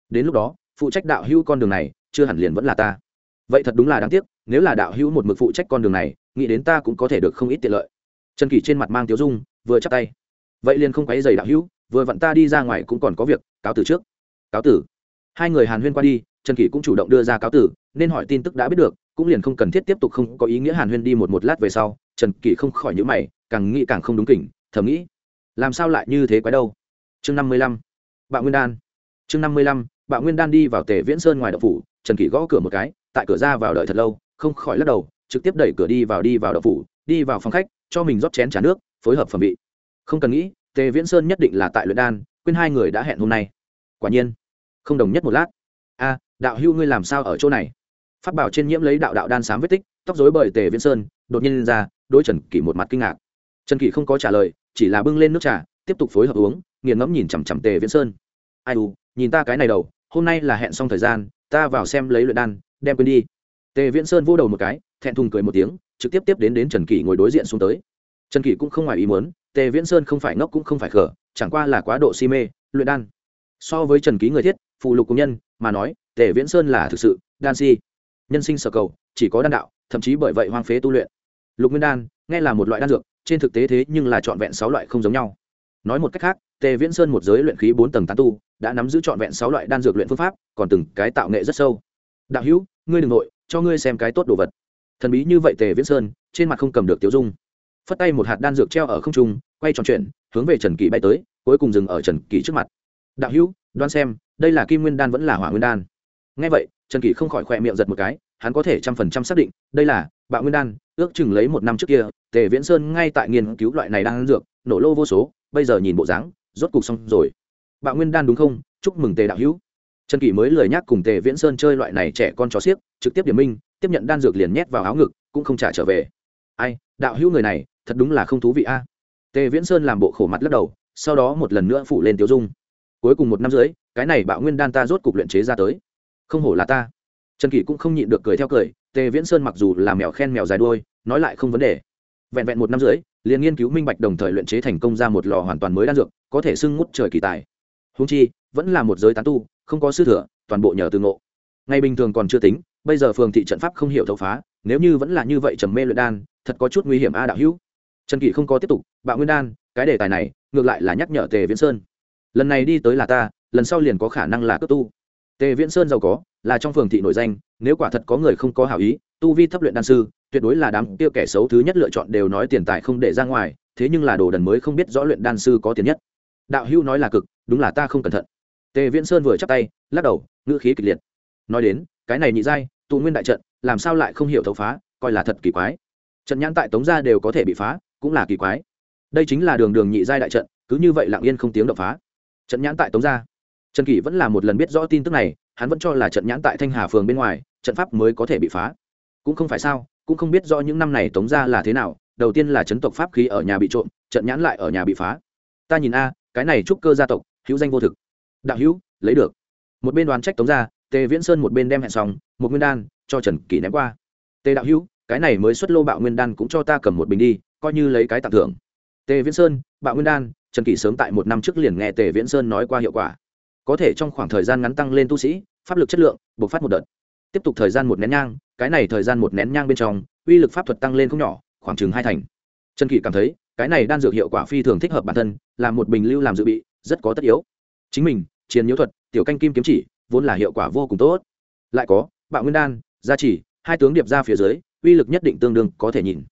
Đến lúc đó, phụ trách đạo hữu con đường này, chưa hẳn liền vẫn là ta. Vậy thật đúng là đáng tiếc, nếu là đạo hữu một mực phụ trách con đường này, nghĩ đến ta cũng có thể được không ít tiện lợi. Trần kỳ trên mặt mang tiếu dung, vừa chắc tay. Vậy liền không quấy giày đạo hữu, vừa vặn ta đi ra ngoài cũng còn có việc, cáo từ trước. Cáo tử hai người hàn huyên qua đi, trần kỳ cũng chủ động đưa ra cáo tử nên hỏi tin tức đã biết được, cũng liền không cần thiết tiếp tục không có ý nghĩa hàn huyên đi một một lát về sau, trần kỳ không khỏi nhữ mày càng nghĩ càng không đúng kỉnh, thầm nghĩ, làm sao lại như thế quái đâu? Chương năm mươi lăm, bạo nguyên đan. Chương năm mươi lăm, bạo nguyên đan đi vào tề viễn sơn ngoài đậu phủ, trần kỷ gõ cửa một cái, tại cửa ra vào đợi thật lâu, không khỏi lắc đầu, trực tiếp đẩy cửa đi vào đi vào đậu phủ, đi vào phòng khách, cho mình rót chén t nước, phối hợp phẩm vị. Không cần nghĩ, tề viễn sơn nhất định là tại luyện đan, quên hai người đã hẹn hôm nay. Quả nhiên, không đồng nhất một lát. A, đạo hưu ngươi làm sao ở chỗ này? Phát bảo trên nhiễm lấy đạo đạo đan sám vết tích, tóc dối bởi tề viễn sơn, đột nhiên lên ra đôi trần kỷ một mặt kinh ngạc trần kỷ không có trả lời, chỉ là bưng lên nước trà, tiếp tục phối hợp uống, nghiền ngẫm nhìn chằm chằm tề viễn sơn. Ai u, nhìn ta cái này đầu, hôm nay là hẹn xong thời gian, ta vào xem lấy luyện đan, đem quên đi. Tề viễn sơn vô đầu một cái, thẹn thùng cười một tiếng, trực tiếp tiếp đến đến trần kỷ ngồi đối diện xuống tới. Trần kỷ cũng không ngoài ý muốn, tề viễn sơn không phải ngốc cũng không phải khở chẳng qua là quá độ si mê, luyện đan. So với trần ký người thiết phụ lục công nhân, mà nói, tề viễn sơn là thực sự, đan si. Nhân sinh sở cầu, chỉ có đan đạo, thậm chí bởi vậy hoang phế tu luyện. Lục nguyên đan, nghe là một loại đan dược trên thực tế thế nhưng là trọn vẹn sáu loại không giống nhau. Nói một cách khác tề viễn sơn một giới luyện khí bốn tầng tán tu, đã nắm giữ trọn vẹn sáu loại đan dược luyện phương pháp, còn từng cái tạo nghệ rất sâu. Đạo hữu, ngươi đ ừ n g nội, cho ngươi xem cái tốt đồ vật. Thần bí như vậy tề viễn sơn, trên mặt không cầm được tiêu dung. Phất tay một hạt đan dược treo ở không trung, quay tròn chuyển, hướng về trần kỳ bay tới, cuối cùng dừng ở trần kỳ trước mặt. Đạo hữu đoan xem, đây là kim nguyên đan vẫn là hỏa nguyên đan. Ngay vậy, trần kỳ không khỏi khỏe miệng giật một cái hắn có thể trăm phần trăm xác định, đây là, bạo nguyên đan, ước chừng lấy một năm trước kia, tề viễn sơn ngay tại nghiên cứu loại này đang dược, nổ lô vô số, bây giờ nhìn bộ dáng, rốt cục xong rồi. Bạo nguyên đan đúng không? Chúc mừng tề đạo hữu. Trần kỷ mới lời nhắc cùng tề viễn sơn chơi loại này trẻ con chó xiếc, trực tiếp điểm minh, tiếp nhận đan dược liền nhét vào áo ngực, cũng không trả trở về. Ai, đạo hữu người này, thật đúng là không thú vị a. Tề viễn sơn làm bộ khổ mặt lắc đầu, sau đó một lần nữa phủ lên tiêu dung. Cuối cùng một năm dưới cái này bạo nguyên đan ta rốt cục luyện chế ra tới. Không hổ là ta trần kỷ cũng không nhịn được cười theo cười tề viễn sơn mặc dù là mèo khen mèo dài đuôi nói lại không vấn đề. Vẹn vẹn một năm rưỡi, liền nghiên cứu minh bạch đồng thời luyện chế thành công ra một lò hoàn toàn mới đan dược có thể sưng ngút trời kỳ tài. Húng chi vẫn là một giới tán tu không có sư thừa toàn bộ nhờ từ ngộ. Ngày bình thường còn chưa tính bây giờ phường thị trận pháp không hiểu thấu phá nếu như vẫn là như vậy trầm mê luyện đan thật có chút nguy hiểm a đạo hữu. Trần kỷ không có tiếp tục bạo nguyên đan cái đề tài này ngược lại là nhắc nhở tề viễn sơn. Lần này đi tới là ta lần sau liền có khả năng là cất tu. Tề viễn sơn giàu có là trong phường thị nổi danh, nếu quả thật có người không có hảo ý, tu vi thấp luyện đan sư, tuyệt đối là đám tiêu kẻ xấu thứ nhất lựa chọn đều nói tiền tài không để ra ngoài, thế nhưng là đồ đần mới không biết rõ luyện đan sư có tiền nhất. Đạo hữu nói là cực, đúng là ta không cẩn thận. Tề viễn sơn vừa chắp tay, lắc đầu, ngữ khí kịch liệt. Nói đến, cái này nhị giai, tụ nguyên đại trận, làm sao lại không hiểu thấu phá, coi là thật kỳ quái. Trận nhãn tại tống gia đều có thể bị phá, cũng là kỳ quái. Đây chính là đường đường nhị giai đại trận, cứ như vậy lặng yên không tiếng động phá. Trận nhãn tại tống gia. Trần kỷ vẫn là một lần biết rõ tin tức này hắn vẫn cho là trận nhãn tại thanh hà phường bên ngoài, trận pháp mới có thể bị phá. Cũng không phải sao, cũng không biết do những năm này tống gia là thế nào, đầu tiên là chấn tộc pháp khí ở nhà bị trộm, trận nhãn lại ở nhà bị phá. Ta nhìn a, cái này trúc cơ gia tộc, hữu danh vô thực. Đạo hữu, lấy được. Một bên đoán trách tống gia, tề viễn sơn một bên đem hẹn xong, một nguyên đan cho trần kỷ ném qua. Tề đạo hữu, cái này mới xuất lô bạo nguyên đan cũng cho ta cầm một bình đi, coi như lấy cái tặng thưởng. Tề viễn sơn, bạo nguyên đan, trần kỷ sớm tại một năm trước liền nghe tề viễn sơn nói qua hiệu quả. Có thể trong khoảng thời gian ngắn tăng lên tu sĩ pháp lực chất lượng, bộc phát một đợt. Tiếp tục thời gian một nén nhang, cái này thời gian một nén nhang bên trong, uy lực pháp thuật tăng lên không nhỏ, khoảng chừng hai thành. Trần kỷ cảm thấy, cái này đan dược hiệu quả phi thường thích hợp bản thân, là một bình lưu làm dự bị, rất có tất yếu. Chính mình chiến nhiễu thuật, tiểu canh kim kiếm chỉ, vốn là hiệu quả vô cùng tốt. Lại có, bạo nguyên đan, gia chỉ hai tướng điệp ra phía dưới, uy lực nhất định tương đương có thể nhìn.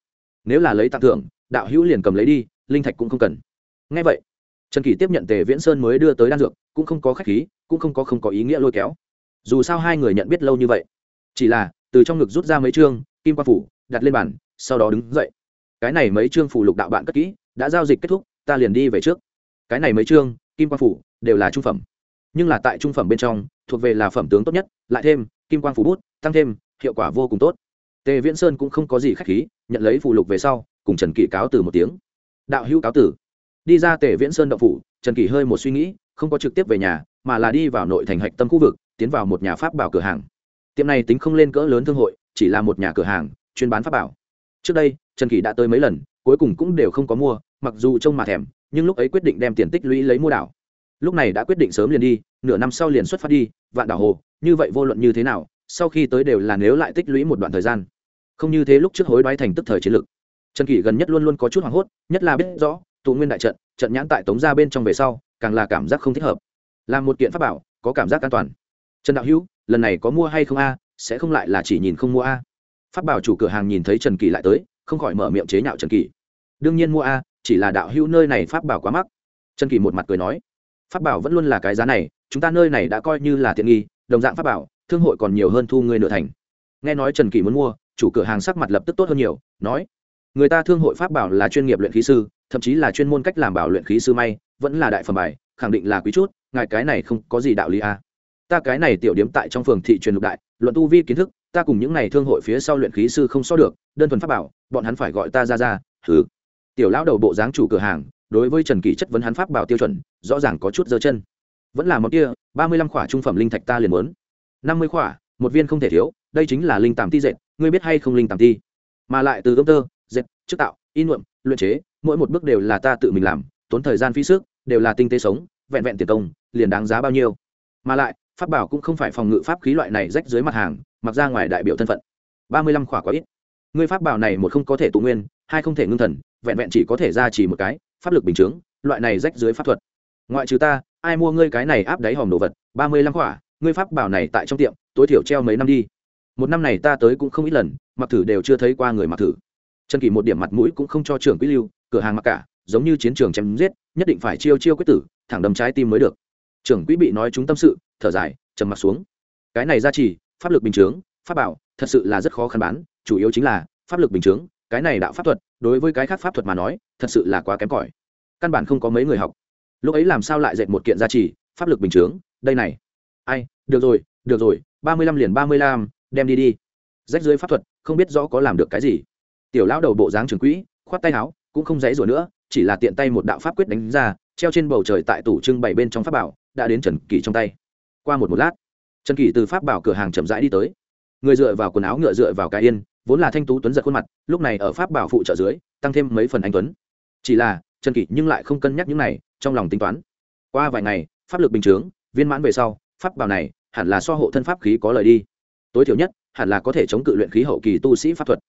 Nếu là lấy tặng thưởng, đạo hữu liền cầm lấy đi, linh thạch cũng không cần. Ngay vậy, trần kỳ tiếp nhận tề viễn sơn mới đưa tới đan dược, cũng không có khách khí, cũng không có không có ý nghĩa lôi kéo dù sao hai người nhận biết lâu như vậy. Chỉ là, từ trong ngực rút ra mấy chương, kim quan phủ, đặt lên bàn, sau đó đứng dậy. Cái này mấy chương phủ lục đạo bạn cất kỹ, đã giao dịch kết thúc, ta liền đi về trước. Cái này mấy chương, kim quan phủ, đều là trung phẩm. Nhưng là tại trung phẩm bên trong, thuộc về là phẩm tướng tốt nhất, lại thêm, kim quang phủ bút, tăng thêm, hiệu quả vô cùng tốt. Tề viễn sơn cũng không có gì khách khí, nhận lấy phủ lục về sau, cùng trần kỷ cáo từ một tiếng. Đạo hữu cáo tử đi ra tề viễn sơn động phủ, trần kỷ hơi một suy nghĩ, không có trực tiếp về nhà, mà là đi vào nội thành hạch tâm khu vực tiến vào một nhà pháp bảo cửa hàng. Tiệm này tính không lên cỡ lớn thương hội, chỉ là một nhà cửa hàng, chuyên bán pháp bảo. Trước đây, trần kỳ đã tới mấy lần, cuối cùng cũng đều không có mua, mặc dù trông mà thèm, nhưng lúc ấy quyết định đem tiền tích lũy lấy mua đảo. Lúc này đã quyết định sớm liền đi, nửa năm sau liền xuất phát đi, vạn đảo hồ, như vậy vô luận như thế nào, sau khi tới đều là nếu lại tích lũy một đoạn thời gian. Không như thế lúc trước hối đoái thành tức thời chiến lược. Trần kỷ gần nhất luôn luôn có chút hoảng hốt, nhất là biết rõ, tụ nguyên đại trận trận nhãn tại tống ra bên trong về sau, càng là cảm giác không thích hợp. Làm một kiện pháp bảo, có cảm giác an toàn trần đạo hữu, lần này có mua hay không a? Sẽ không lại là chỉ nhìn không mua a. Phát bảo chủ cửa hàng nhìn thấy trần kỳ lại tới, không khỏi mở miệng chế nhạo trần kỳ. Đương nhiên mua a, chỉ là đạo hữu nơi này pháp bảo quá mắc. Trần kỳ một mặt cười nói, pháp bảo vẫn luôn là cái giá này, chúng ta nơi này đã coi như là tiện nghi, đồng dạng pháp bảo, thương hội còn nhiều hơn thu ngươi nửa thành. Nghe nói trần kỳ muốn mua, chủ cửa hàng sắc mặt lập tức tốt hơn nhiều, nói, người ta thương hội pháp bảo là chuyên nghiệp luyện khí sư, thậm chí là chuyên môn cách làm bảo luyện khí sư may, vẫn là đại phẩm bài, khẳng định là quý chút, ngài cái này không có gì đạo lý a. à ta cái này tiểu điếm tại trong phường thị truyền lục đại, luận tu vi kiến thức, ta cùng những này thương hội phía sau luyện khí sư không so được, đơn thuần pháp bảo, bọn hắn phải gọi ta ra ra thử tiểu lão đầu bộ dáng chủ cửa hàng, đối với trần kỳ chất vấn hắn pháp bảo tiêu chuẩn, rõ ràng có chút giơ chân. Vẫn là một kia, ba mươi lăm khỏa trung phẩm linh thạch ta liền muốn. năm mươi khỏa, một viên không thể thiếu, đây chính là linh tàm ti dệt, ngươi biết hay không linh tàm ti? Mà lại từ ươm tơ, dệt, chức tạo in nhuộm, luyện chế, mỗi một bước đều là ta tự mình làm, tốn thời gian phí sức, đều là tinh tế sống, vẹn vẹn tiền công, liền đáng giá bao nhiêu. Mà lại pháp bảo cũng không phải phòng ngự pháp khí loại này rách dưới mặt hàng, mặc ra ngoài đại biểu thân phận. Ba mươi lăm khỏa quá ít. Ngươi pháp bảo này một không có thể tụ nguyên, hai không thể ngưng thần, vẹn vẹn chỉ có thể ra chỉ một cái, pháp lực bình chướng, loại này rách dưới pháp thuật. Ngoại trừ ta, ai mua ngươi cái này áp đáy hòm đồ vật? Ba mươi lăm khỏa, ngươi pháp bảo này tại trong tiệm, tối thiểu treo mấy năm đi. Một năm này ta tới cũng không ít lần, mặc thử đều chưa thấy qua người mặc thử. Trần kỳ một điểm mặt mũi cũng không cho trưởng quý lưu, cửa hàng mặc cả, giống như chiến trường chém giết, nhất định phải chiêu chiêu quyết tử, thẳng đâm trái tim mới được trưởng quỹ bị nói chúng tâm sự, thở dài, trầm mặt xuống. Cái này ra chỉ pháp lực bình chướng, pháp bảo, thật sự là rất khó khăn bán, chủ yếu chính là pháp lực bình chướng, cái này đạo pháp thuật, đối với cái khác pháp thuật mà nói, thật sự là quá kém cỏi. Căn bản không có mấy người học. Lúc ấy làm sao lại dệt một kiện gia trì, pháp lực bình chướng, đây này. Ai, được rồi được rồi, ba mươi lăm liền ba mươi lăm, đem đi đi. Rách dưới pháp thuật, không biết rõ có làm được cái gì. Tiểu lão đầu bộ dáng trường quỹ, khoát tay áo, cũng không dãy rủa nữa, chỉ là tiện tay một đạo pháp quyết đánh ra, treo trên bầu trời tại tủ trưng bày bên trong pháp bảo đã đến trần kỳ trong tay. Qua một một lát, trần kỳ từ pháp bảo cửa hàng chậm rãi đi tới. Người dựa vào quần áo ngựa dựa vào cái yên, vốn là thanh tú tuấn giật khuôn mặt, lúc này ở pháp bảo phụ trợ dưới, tăng thêm mấy phần anh tuấn. Chỉ là, trần kỳ nhưng lại không cân nhắc những này, trong lòng tính toán. Qua vài ngày, pháp lực bình chướng, viên mãn về sau, pháp bảo này hẳn là so hộ thân pháp khí có lời đi. Tối thiểu nhất, hẳn là có thể chống cự luyện khí hậu kỳ tu sĩ pháp thuật.